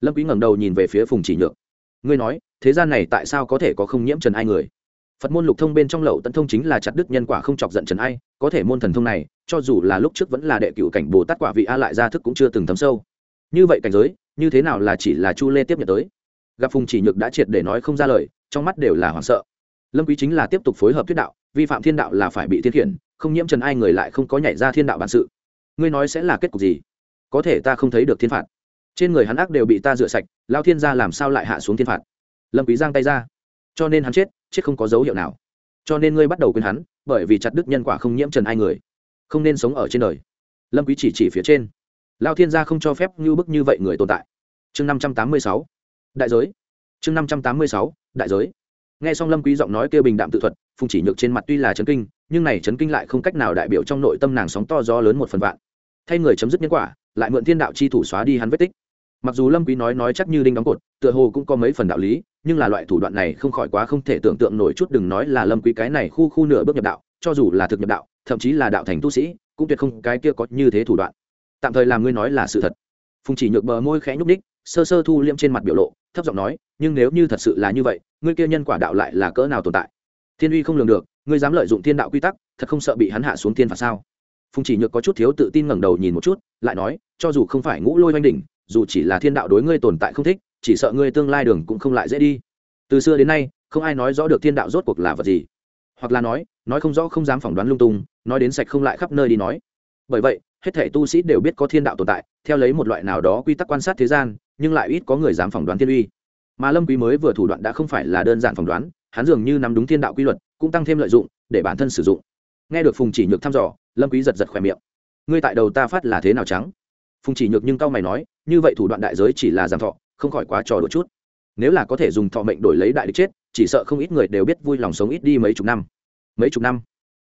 Lâm quý ngẩng đầu nhìn về phía phùng chỉ nhược. Ngươi nói, thế gian này tại sao có thể có không nhiễm trần ai người? Phật môn lục thông bên trong lậu tận thông chính là chặt đứt nhân quả không chọc giận trần ai, có thể môn thần thông này, cho dù là lúc trước vẫn là đệ cửu cảnh bồ tát quả vị a lại ra thức cũng chưa từng thấm sâu. Như vậy cảnh giới, như thế nào là chỉ là chu lê tiếp nhận tới? Gặp phùng chỉ nhược đã triệt để nói không ra lời, trong mắt đều là hoảng sợ. Lâm quý chính là tiếp tục phối hợp thuyết đạo, vi phạm thiên đạo là phải bị thiên khiển không nhiễm trần ai người lại không có nhảy ra thiên đạo bản sự. Ngươi nói sẽ là kết cục gì? Có thể ta không thấy được thiên phạt. Trên người hắn ác đều bị ta rửa sạch, lao thiên gia làm sao lại hạ xuống thiên phạt? Lâm quý giang tay ra. Cho nên hắn chết chết không có dấu hiệu nào. Cho nên ngươi bắt đầu quên hắn, bởi vì chặt đức nhân quả không nhiễm trần ai người. Không nên sống ở trên đời. Lâm quý chỉ chỉ phía trên. Lao thiên gia không cho phép như bức như vậy người tồn tại. Chương năm trăm tám mươi sáu. Đại giới. Chương năm trăm tám mươi sáu. Đại giới. Nghe xong lâm quý giọng nói kêu bình đạm tự thuật, phùng chỉ nhược trên mặt tuy là chấn kinh nhưng này chấn kinh lại không cách nào đại biểu trong nội tâm nàng sóng to gió lớn một phần vạn. Thay người chấm dứt nhân quả, lại mượn thiên đạo chi thủ xóa đi hắn vết tích. Mặc dù lâm quý nói nói chắc như đinh đóng cột, tựa hồ cũng có mấy phần đạo lý, nhưng là loại thủ đoạn này không khỏi quá không thể tưởng tượng nổi chút, đừng nói là lâm quý cái này khu khu nửa bước nhập đạo, cho dù là thực nhập đạo, thậm chí là đạo thành tu sĩ, cũng tuyệt không cái kia có như thế thủ đoạn. Tạm thời làm ngươi nói là sự thật. Phùng chỉ nhược bờ môi khẽ nhúc đích sơ sơ thu liêm trên mặt biểu lộ, thấp giọng nói, nhưng nếu như thật sự là như vậy, ngươi kia nhân quả đạo lại là cỡ nào tồn tại? Thiên uy không lường được, ngươi dám lợi dụng thiên đạo quy tắc, thật không sợ bị hắn hạ xuống thiên phạt sao? Phùng chỉ nhược có chút thiếu tự tin ngẩng đầu nhìn một chút, lại nói, cho dù không phải ngũ lôi oanh đỉnh, dù chỉ là thiên đạo đối ngươi tồn tại không thích, chỉ sợ ngươi tương lai đường cũng không lại dễ đi. Từ xưa đến nay, không ai nói rõ được thiên đạo rốt cuộc là vật gì. Hoặc là nói nói không rõ không dám phỏng đoán lung tung, nói đến sạch không lại khắp nơi đi nói. Bởi vậy, hết thể tu sĩ đều biết có thiên đạo tồn tại, theo lấy một loại nào đó quy tắc quan sát thế gian, nhưng lại ít có người dám phỏng đoán thiên uy. Mà lâm quý mới vừa thủ đoạn đã không phải là đơn giản phỏng đoán hắn dường như nắm đúng thiên đạo quy luật, cũng tăng thêm lợi dụng để bản thân sử dụng. Nghe được phùng chỉ nhược thăm dò, lâm quý giật giật khỏe miệng. Ngươi tại đầu ta phát là thế nào trắng phùng chỉ nhược nhưng cao mày nói, như vậy thủ đoạn đại giới chỉ là giảm thọ, không khỏi quá trò đùa chút. Nếu là có thể dùng thọ mệnh đổi lấy đại địch chết, chỉ sợ không ít người đều biết vui lòng sống ít đi mấy chục năm. Mấy chục năm?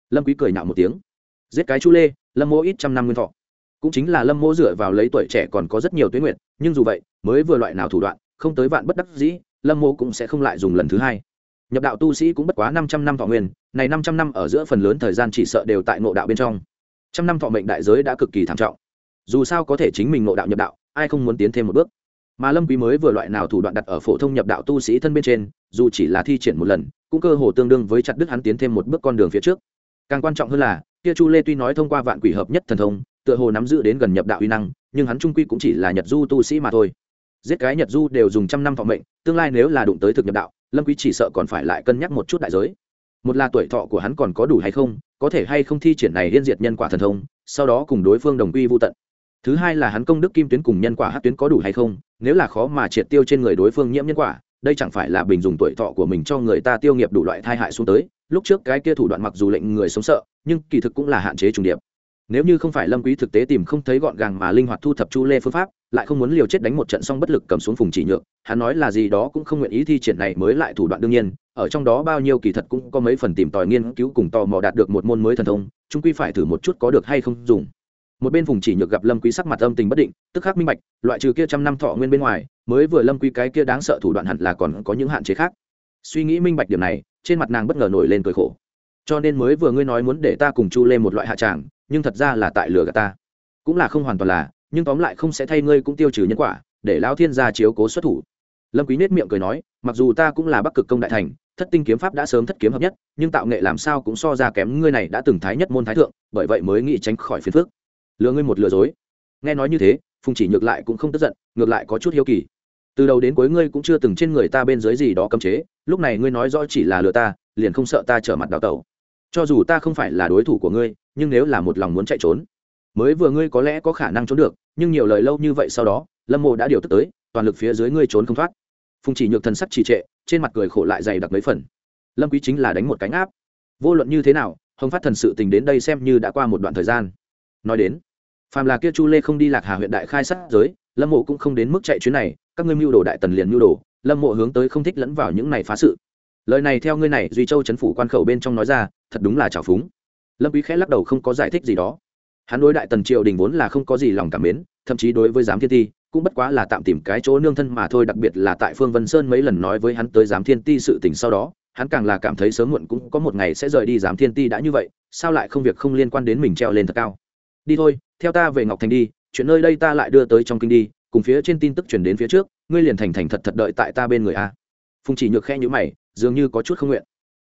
Lâm quý cười nhạo một tiếng. Giết cái chu lê, lâm mô ít trăm năm nguyên thọ. Cũng chính là lâm mô dựa vào lấy tuổi trẻ còn có rất nhiều tuyến nguyện, nhưng dù vậy, mới vừa loại nào thủ đoạn, không tới vạn bất đắc dĩ, lâm mô cũng sẽ không lại dùng lần thứ hai nhập đạo tu sĩ cũng bất quá năm trăm năm thọ nguyên, này năm trăm năm ở giữa phần lớn thời gian chỉ sợ đều tại ngộ đạo bên trong. Trăm năm thọ mệnh đại giới đã cực kỳ thảm trọng. Dù sao có thể chính mình ngộ đạo nhập đạo, ai không muốn tiến thêm một bước? Mà lâm quý mới vừa loại nào thủ đoạn đặt ở phổ thông nhập đạo tu sĩ thân bên trên, dù chỉ là thi triển một lần, cũng cơ hồ tương đương với chặt đứt hắn tiến thêm một bước con đường phía trước. Càng quan trọng hơn là, kia chu lê tuy nói thông qua vạn quỷ hợp nhất thần thông, tựa hồ nắm giữ đến gần nhập đạo uy năng, nhưng hắn trung quy cũng chỉ là nhật du tu sĩ mà thôi giết cái nhật du đều dùng trăm năm thọ mệnh, tương lai nếu là đụng tới thực nhập đạo, lâm quý chỉ sợ còn phải lại cân nhắc một chút đại giới. Một là tuổi thọ của hắn còn có đủ hay không, có thể hay không thi triển này liên diệt nhân quả thần thông, sau đó cùng đối phương đồng quy vô tận. Thứ hai là hắn công đức kim tuyến cùng nhân quả hát tuyến có đủ hay không, nếu là khó mà triệt tiêu trên người đối phương nhiễm nhân quả, đây chẳng phải là bình dùng tuổi thọ của mình cho người ta tiêu nghiệp đủ loại tai hại xuống tới, lúc trước cái kia thủ đoạn mặc dù lệnh người sống sợ, nhưng kỳ thực cũng là hạn chế trùng điệp nếu như không phải lâm quý thực tế tìm không thấy gọn gàng mà linh hoạt thu thập chu lê phương pháp, lại không muốn liều chết đánh một trận xong bất lực cầm xuống phùng chỉ nhượng, hắn nói là gì đó cũng không nguyện ý thi triển này mới lại thủ đoạn đương nhiên, ở trong đó bao nhiêu kỳ thật cũng có mấy phần tìm tòi nghiên cứu cùng tò mò đạt được một môn mới thần thông chúng quy phải thử một chút có được hay không dùng. Một bên phùng chỉ nhược gặp lâm quý sắc mặt âm tình bất định, tức khắc minh bạch, loại trừ kia trăm năm thọ nguyên bên ngoài, mới vừa lâm quý cái kia đáng sợ thủ đoạn hẳn là còn có những hạn chế khác. Suy nghĩ minh bạch điểm này, trên mặt nàng bất ngờ nổi lên cười khổ cho nên mới vừa ngươi nói muốn để ta cùng chu lên một loại hạ tràng, nhưng thật ra là tại lừa gạt ta. Cũng là không hoàn toàn là, nhưng tóm lại không sẽ thay ngươi cũng tiêu trừ nhân quả, để lão thiên gia chiếu cố xuất thủ. Lâm quý nết miệng cười nói, mặc dù ta cũng là bắc cực công đại thành, thất tinh kiếm pháp đã sớm thất kiếm hợp nhất, nhưng tạo nghệ làm sao cũng so ra kém ngươi này đã từng thái nhất môn thái thượng, bởi vậy mới nghĩ tránh khỏi phiền phức. Lừa ngươi một lừa dối. Nghe nói như thế, phùng chỉ nhược lại cũng không tức giận, ngược lại có chút hiếu kỳ. Từ đầu đến cuối ngươi cũng chưa từng trên người ta bên dưới gì đó cấm chế, lúc này ngươi nói rõ chỉ là lừa ta, liền không sợ ta trở mặt đào tẩu cho dù ta không phải là đối thủ của ngươi, nhưng nếu là một lòng muốn chạy trốn, mới vừa ngươi có lẽ có khả năng trốn được, nhưng nhiều lời lâu như vậy sau đó, lâm mộ đã điều tức tới, toàn lực phía dưới ngươi trốn không thoát. Phùng chỉ nhược thần sắc trì trệ, trên mặt cười khổ lại dày đặc mấy phần. Lâm quý chính là đánh một cánh áp. Vô luận như thế nào, hồng phát thần sự tình đến đây xem như đã qua một đoạn thời gian. Nói đến, phàm là kia chu lê không đi lạc hà huyện đại khai sát giới, lâm mộ cũng không đến mức chạy chuyến này, các ngươi mưu đồ đại tần liền mưu đồ, lâm mộ hướng tới không thích lẫn vào những này phá sự lời này theo ngươi này, duy châu chấn phủ quan khẩu bên trong nói ra, thật đúng là trào phúng. Lâm quý khẽ lắc đầu không có giải thích gì đó. Hắn đối đại tần triều đình vốn là không có gì lòng cảm mến, thậm chí đối với giám thiên ti, cũng bất quá là tạm tìm cái chỗ nương thân mà thôi, đặc biệt là tại phương vân sơn mấy lần nói với hắn tới giám thiên ti sự tình sau đó, hắn càng là cảm thấy sớm muộn cũng có một ngày sẽ rời đi giám thiên ti đã như vậy, sao lại không việc không liên quan đến mình treo lên thật cao? Đi thôi, theo ta về ngọc thành đi, chuyện nơi đây ta lại đưa tới trong kinh đi, cùng phía trên tin tức chuyển đến phía trước, ngươi liền thành thành thật thật đợi tại ta bên người a. Phùng chỉ nhược khe nhữ mày dường như có chút không nguyện.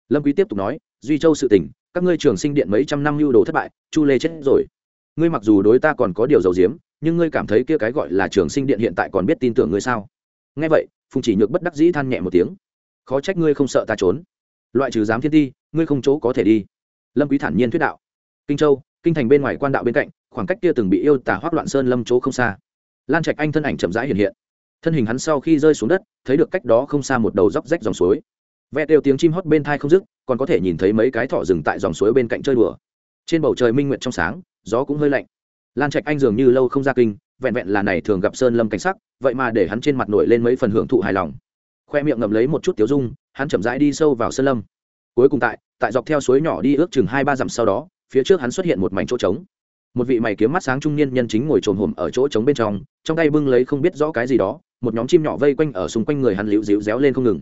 Lâm quý tiếp tục nói, duy châu sự tình, các ngươi trường sinh điện mấy trăm năm lưu đồ thất bại, chu lê chết rồi. Ngươi mặc dù đối ta còn có điều dầu diếm nhưng ngươi cảm thấy kia cái gọi là trường sinh điện hiện tại còn biết tin tưởng ngươi sao? Nghe vậy, phùng chỉ nhược bất đắc dĩ than nhẹ một tiếng. Khó trách ngươi không sợ ta trốn. Loại trừ giám thiên ti, ngươi không chỗ có thể đi. Lâm quý thản nhiên thuyết đạo. Kinh châu, kinh thành bên ngoài quan đạo bên cạnh, khoảng cách kia từng bị yêu tả hoắc loạn sơn lâm chỗ không xa. Lan trạch anh thân ảnh chậm rãi hiện hiện. Thân hình hắn sau khi rơi xuống đất, thấy được cách đó không xa một đầu dốc rách dòng suối ve đều tiếng chim hót bên thai không dứt, còn có thể nhìn thấy mấy cái thỏ rừng tại dòng suối bên cạnh chơi đùa. Trên bầu trời minh nguyện trong sáng, gió cũng hơi lạnh. Lan trạch anh dường như lâu không ra kinh, vẹn vẹn là này thường gặp sơn lâm cảnh sắc, vậy mà để hắn trên mặt nổi lên mấy phần hưởng thụ hài lòng. Khoe miệng ngậm lấy một chút tiếu dung, hắn chậm rãi đi sâu vào sơn lâm. Cuối cùng tại tại dọc theo suối nhỏ đi ước chừng hai ba dặm sau đó, phía trước hắn xuất hiện một mảnh chỗ trống. Một vị mày kiếm mắt sáng trung niên nhân chính ngồi trồn hồm ở chỗ trống bên trong trong tay bưng lấy không biết rõ cái gì đó, một nhóm chim nhỏ vây quanh ở xung quanh người hắn liễu dịu réo lên không ngừng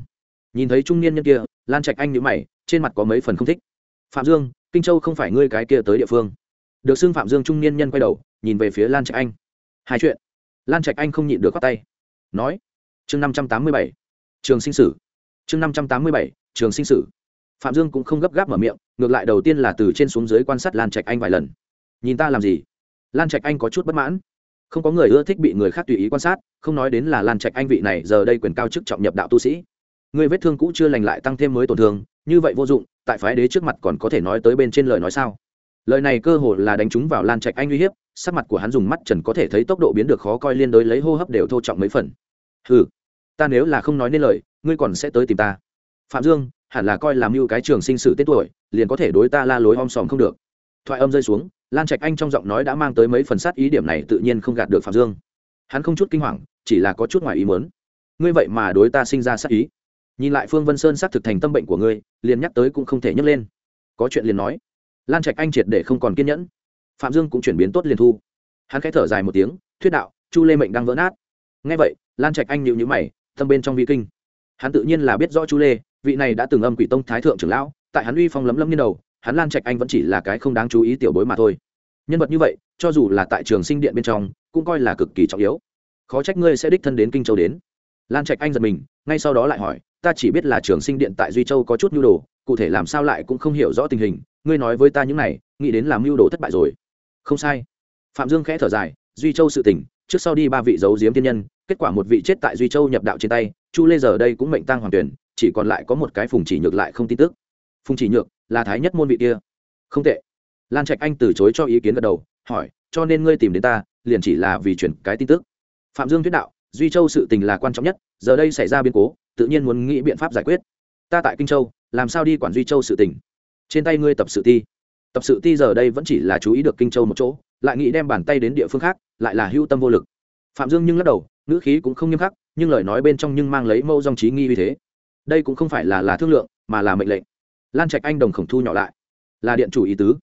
nhìn thấy trung niên nhân kia, lan trạch anh nhữ mày, trên mặt có mấy phần không thích. Phạm dương, kinh châu không phải ngươi cái kia tới địa phương. Được xưng phạm dương trung niên nhân quay đầu, nhìn về phía lan trạch anh. Hai chuyện. Lan trạch anh không nhịn được khoác tay. Nói, chương năm trăm tám mươi bảy, trường sinh sử. Chương năm trăm tám mươi bảy, trường sinh sử. Phạm dương cũng không gấp gáp mở miệng, ngược lại đầu tiên là từ trên xuống dưới quan sát lan trạch anh vài lần. Nhìn ta làm gì? Lan trạch anh có chút bất mãn. Không có người ưa thích bị người khác tùy ý quan sát, không nói đến là lan trạch anh vị này giờ đây quyền cao chức trọng nhập đạo tu sĩ. Ngươi vết thương cũ chưa lành lại tăng thêm mới tổn thương, như vậy vô dụng, tại phái đế trước mặt còn có thể nói tới bên trên lời nói sao? Lời này cơ hồ là đánh trúng vào lan trạch anh uy hiếp, sắc mặt của hắn dùng mắt trần có thể thấy tốc độ biến được khó coi liên đối lấy hô hấp đều thô trọng mấy phần. Ừ ta nếu là không nói nên lời, ngươi còn sẽ tới tìm ta. Phạm dương, hẳn là coi làm mưu cái trường sinh sử tết tuổi, liền có thể đối ta la lối om sòm không được. Thoại âm rơi xuống, lan trạch anh trong giọng nói đã mang tới mấy phần sát ý điểm này tự nhiên không gạt được phạm dương. Hắn không chút kinh hoàng, chỉ là có chút ngoài ý mớn ngươi vậy mà đối ta sinh ra sát ý nhìn lại phương vân sơn xác thực thành tâm bệnh của ngươi, liền nhắc tới cũng không thể nhấc lên. Có chuyện liền nói. Lan trạch anh triệt để không còn kiên nhẫn. Phạm dương cũng chuyển biến tốt liền thu. Hắn khẽ thở dài một tiếng, thuyết đạo, chu lê mệnh đang vỡ nát. Ngay vậy, lan trạch anh nhịu nhữ mày tâm bên trong vi kinh. Hắn tự nhiên là biết rõ chu lê, vị này đã từng âm quỷ tông thái thượng trưởng lão, tại hắn uy phong lấm lấm như đầu, hắn lan trạch anh vẫn chỉ là cái không đáng chú ý tiểu bối mà thôi. Nhân vật như vậy, cho dù là tại trường sinh điện bên trong, cũng coi là cực kỳ trọng yếu. Khó trách ngươi sẽ đích thân đến kinh châu đến. Lan trạch anh giật mình, ngay sau đó lại hỏi ta chỉ biết là trường sinh điện tại duy châu có chút mưu đồ, cụ thể làm sao lại cũng không hiểu rõ tình hình, ngươi nói với ta những này, nghĩ đến làm mưu đồ thất bại rồi. Không sai. Phạm dương khẽ thở dài, duy châu sự tỉnh trước sau đi ba vị giấu giếm tiên nhân, kết quả một vị chết tại duy châu nhập đạo trên tay, chu lê giờ đây cũng mệnh tăng hoàng tuyển, chỉ còn lại có một cái phùng chỉ nhược lại không tin tức. Phùng chỉ nhược, là thái nhất môn vị kia. Không tệ. Lan trạch anh từ chối cho ý kiến gật đầu, hỏi, cho nên ngươi tìm đến ta, liền chỉ là vì chuyển cái tin tức. Phạm dương thuyết đạo, duy châu sự tình là quan trọng nhất, giờ đây xảy ra biến cố tự nhiên muốn nghĩ biện pháp giải quyết. Ta tại kinh châu, làm sao đi quản duy châu sự tình? Trên tay ngươi tập sự ti. Tập sự ti giờ đây vẫn chỉ là chú ý được kinh châu một chỗ, lại nghĩ đem bàn tay đến địa phương khác, lại là hưu tâm vô lực. Phạm dương nhưng lắc đầu, ngữ khí cũng không nghiêm khắc, nhưng lời nói bên trong nhưng mang lấy mâu dòng trí nghi vì thế. Đây cũng không phải là là thương lượng, mà là mệnh lệnh. Lan trạch anh đồng khổng thu nhỏ lại. Là điện chủ ý tứ.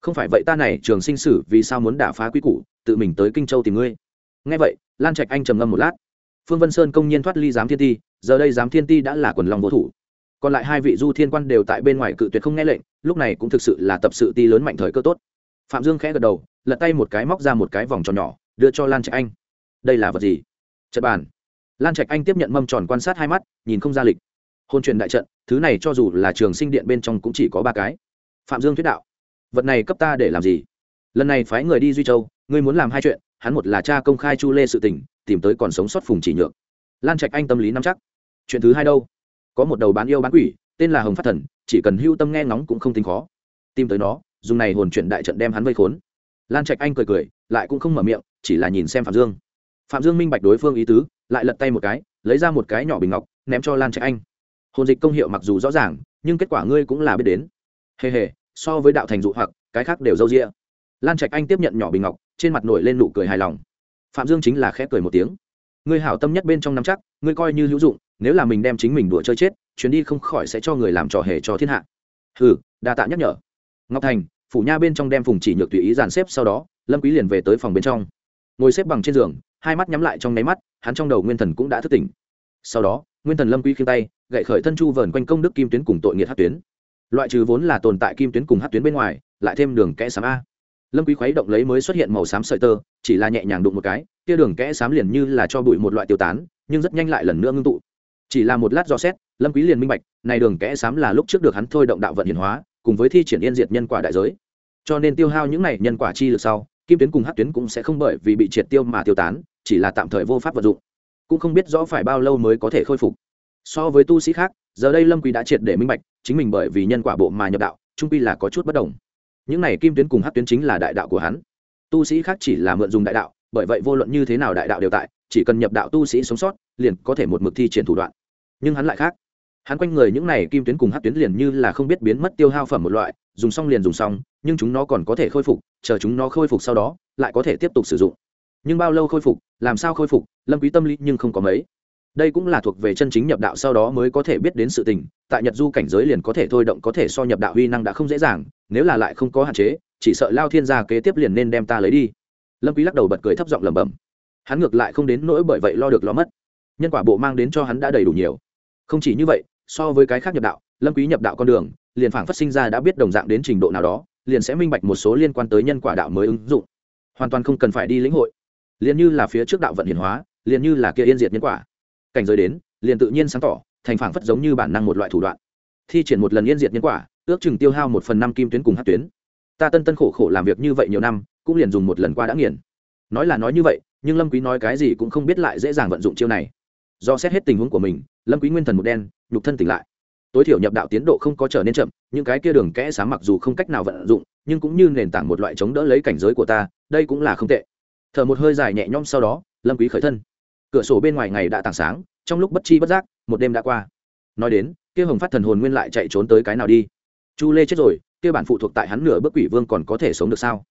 Không phải vậy ta này trường sinh sử vì sao muốn đả phá quy củ, tự mình tới kinh châu tìm ngươi? Nghe vậy, lan trạch anh trầm ngâm một lát. Phương vân sơn công nhiên thoát ly giám thiên ti giờ đây giám thiên ti đã là quần lòng vô thủ. Còn lại hai vị du thiên quan đều tại bên ngoài cự tuyệt không nghe lệnh, lúc này cũng thực sự là tập sự ti lớn mạnh thời cơ tốt. Phạm dương khẽ gật đầu, lật tay một cái móc ra một cái vòng tròn nhỏ, đưa cho lan trạch anh. Đây là vật gì? Trận bàn. Lan trạch anh tiếp nhận mâm tròn quan sát hai mắt, nhìn không ra lịch. Hôn truyền đại trận, thứ này cho dù là trường sinh điện bên trong cũng chỉ có ba cái. Phạm dương thuyết đạo, vật này cấp ta để làm gì? Lần này phái người đi duy châu, ngươi muốn làm hai chuyện, hắn một là cha công khai chu lê sự tình, tìm tới còn sống sót phùng chỉ nhược. Lan trạch anh tâm lý nắm chắc chuyện thứ hai đâu? Có một đầu bán yêu bán quỷ, tên là hồng phát thần, chỉ cần hưu tâm nghe ngóng cũng không tính khó. Tìm tới nó, dùng này hồn chuyển đại trận đem hắn vây khốn. Lan trạch anh cười cười, lại cũng không mở miệng, chỉ là nhìn xem phạm dương. Phạm dương minh bạch đối phương ý tứ, lại lật tay một cái, lấy ra một cái nhỏ bình ngọc, ném cho lan trạch anh. Hồn dịch công hiệu mặc dù rõ ràng, nhưng kết quả ngươi cũng là biết đến. Hề hề, so với đạo thành dụ hoặc, cái khác đều d â u d ị a lan trạch anh tiếp nhận nhỏ bình ngọc, trên mặt nổi lên nụ cười hài lòng. Phạm dương chính là khẽ cười một tiếng. Ngươi hảo tâm nhất bên trong năm chắc, ngươi coi như hữu dụng nếu là mình đem chính mình đùa chơi chết, chuyến đi không khỏi sẽ cho người làm trò hề cho thiên hạ. Ừ đa tạ nhắc nhở. Ngọc thành, phủ nha bên trong đem phùng chỉ nhược tùy ý dàn xếp sau đó, lâm quý liền về tới phòng bên trong. Ngồi xếp bằng trên giường, hai mắt nhắm lại trong nháy mắt, hắn trong đầu nguyên thần cũng đã thức tỉnh. Sau đó, nguyên thần lâm quý khiêng tay, gậy khởi thân chu vờn quanh công đức kim tuyến cùng tội nghiệt hát tuyến. Loại trừ vốn là tồn tại kim tuyến cùng hát tuyến bên ngoài, lại thêm đường kẽ sám a. Lâm quý khuấy động lấy mới xuất hiện màu xám sợi tơ, chỉ là nhẹ nhàng đụng một cái, kia đường kẽ sám liền như là cho bụi một loại tiêu tán, nhưng rất nhanh lại lần nữa ngưng tụ chỉ là một lát do xét, lâm quý liền minh bạch, này đường kẽ sám là lúc trước được hắn thôi động đạo vận hiển hóa, cùng với thi triển yên diệt nhân quả đại giới. Cho nên tiêu hao những này nhân quả chi lực sau, kim tuyến cùng hắc tuyến cũng sẽ không bởi vì bị triệt tiêu mà tiêu tán, chỉ là tạm thời vô pháp vận dụng. Cũng không biết rõ phải bao lâu mới có thể khôi phục. So với tu sĩ khác, giờ đây lâm quý đã triệt để minh bạch, chính mình bởi vì nhân quả bộ mà nhập đạo, trung quy là có chút bất đồng. Những này kim tuyến cùng hắc tuyến chính là đại đạo của hắn. Tu sĩ khác chỉ là mượn dùng đại đạo, bởi vậy vô luận như thế nào đại đạo đều tại, chỉ cần nhập đạo tu sĩ sống sót, liền có thể một mực thi triển thủ đoạn nhưng hắn lại khác. Hắn quanh người những này kim tuyến cùng hắc tuyến liền như là không biết biến mất tiêu hao phẩm một loại, dùng xong liền dùng xong, nhưng chúng nó còn có thể khôi phục, chờ chúng nó khôi phục sau đó, lại có thể tiếp tục sử dụng. Nhưng bao lâu khôi phục, làm sao khôi phục, lâm quý tâm lý nhưng không có mấy. Đây cũng là thuộc về chân chính nhập đạo sau đó mới có thể biết đến sự tình, tại nhật du cảnh giới liền có thể thôi động có thể so nhập đạo huy năng đã không dễ dàng, nếu là lại không có hạn chế, chỉ sợ lao thiên gia kế tiếp liền nên đem ta lấy đi. Lâm quý lắc đầu bật cười thấp giọng lẩm bẩm. Hắn ngược lại không đến nỗi bởi vậy lo được lo mất. Nhân quả bộ mang đến cho hắn đã đầy đủ nhiều không chỉ như vậy, so với cái khác nhập đạo, lâm quý nhập đạo con đường, liền phảng phát sinh ra đã biết đồng dạng đến trình độ nào đó, liền sẽ minh bạch một số liên quan tới nhân quả đạo mới ứng dụng. Hoàn toàn không cần phải đi lĩnh hội. Liền như là phía trước đạo vận hiển hóa, liền như là kia yên diệt nhân quả. Cảnh giới đến, liền tự nhiên sáng tỏ, thành phảng phất giống như bản năng một loại thủ đoạn. Thi triển một lần yên diệt nhân quả, ước chừng tiêu hao một phần năm kim tuyến cùng hát tuyến. Ta tân tân khổ khổ làm việc như vậy nhiều năm, cũng liền dùng một lần qua đã nghiền. Nói là nói như vậy, nhưng lâm quý nói cái gì cũng không biết lại dễ dàng vận dụng chiêu này do xét hết tình huống của mình, lâm quý nguyên thần một đen, nhục thân tỉnh lại. Tối thiểu nhập đạo tiến độ không có trở nên chậm, những cái kia đường kẽ sáng mặc dù không cách nào vận dụng, nhưng cũng như nền tảng một loại chống đỡ lấy cảnh giới của ta, đây cũng là không tệ. Thở một hơi dài nhẹ nhõm sau đó, lâm quý khởi thân. Cửa sổ bên ngoài ngày đã tảng sáng, trong lúc bất chi bất giác, một đêm đã qua. Nói đến, kia hồng phát thần hồn nguyên lại chạy trốn tới cái nào đi? Chu lê chết rồi, kia bản phụ thuộc tại hắn nửa bước quỷ vương còn có thể sống được sao?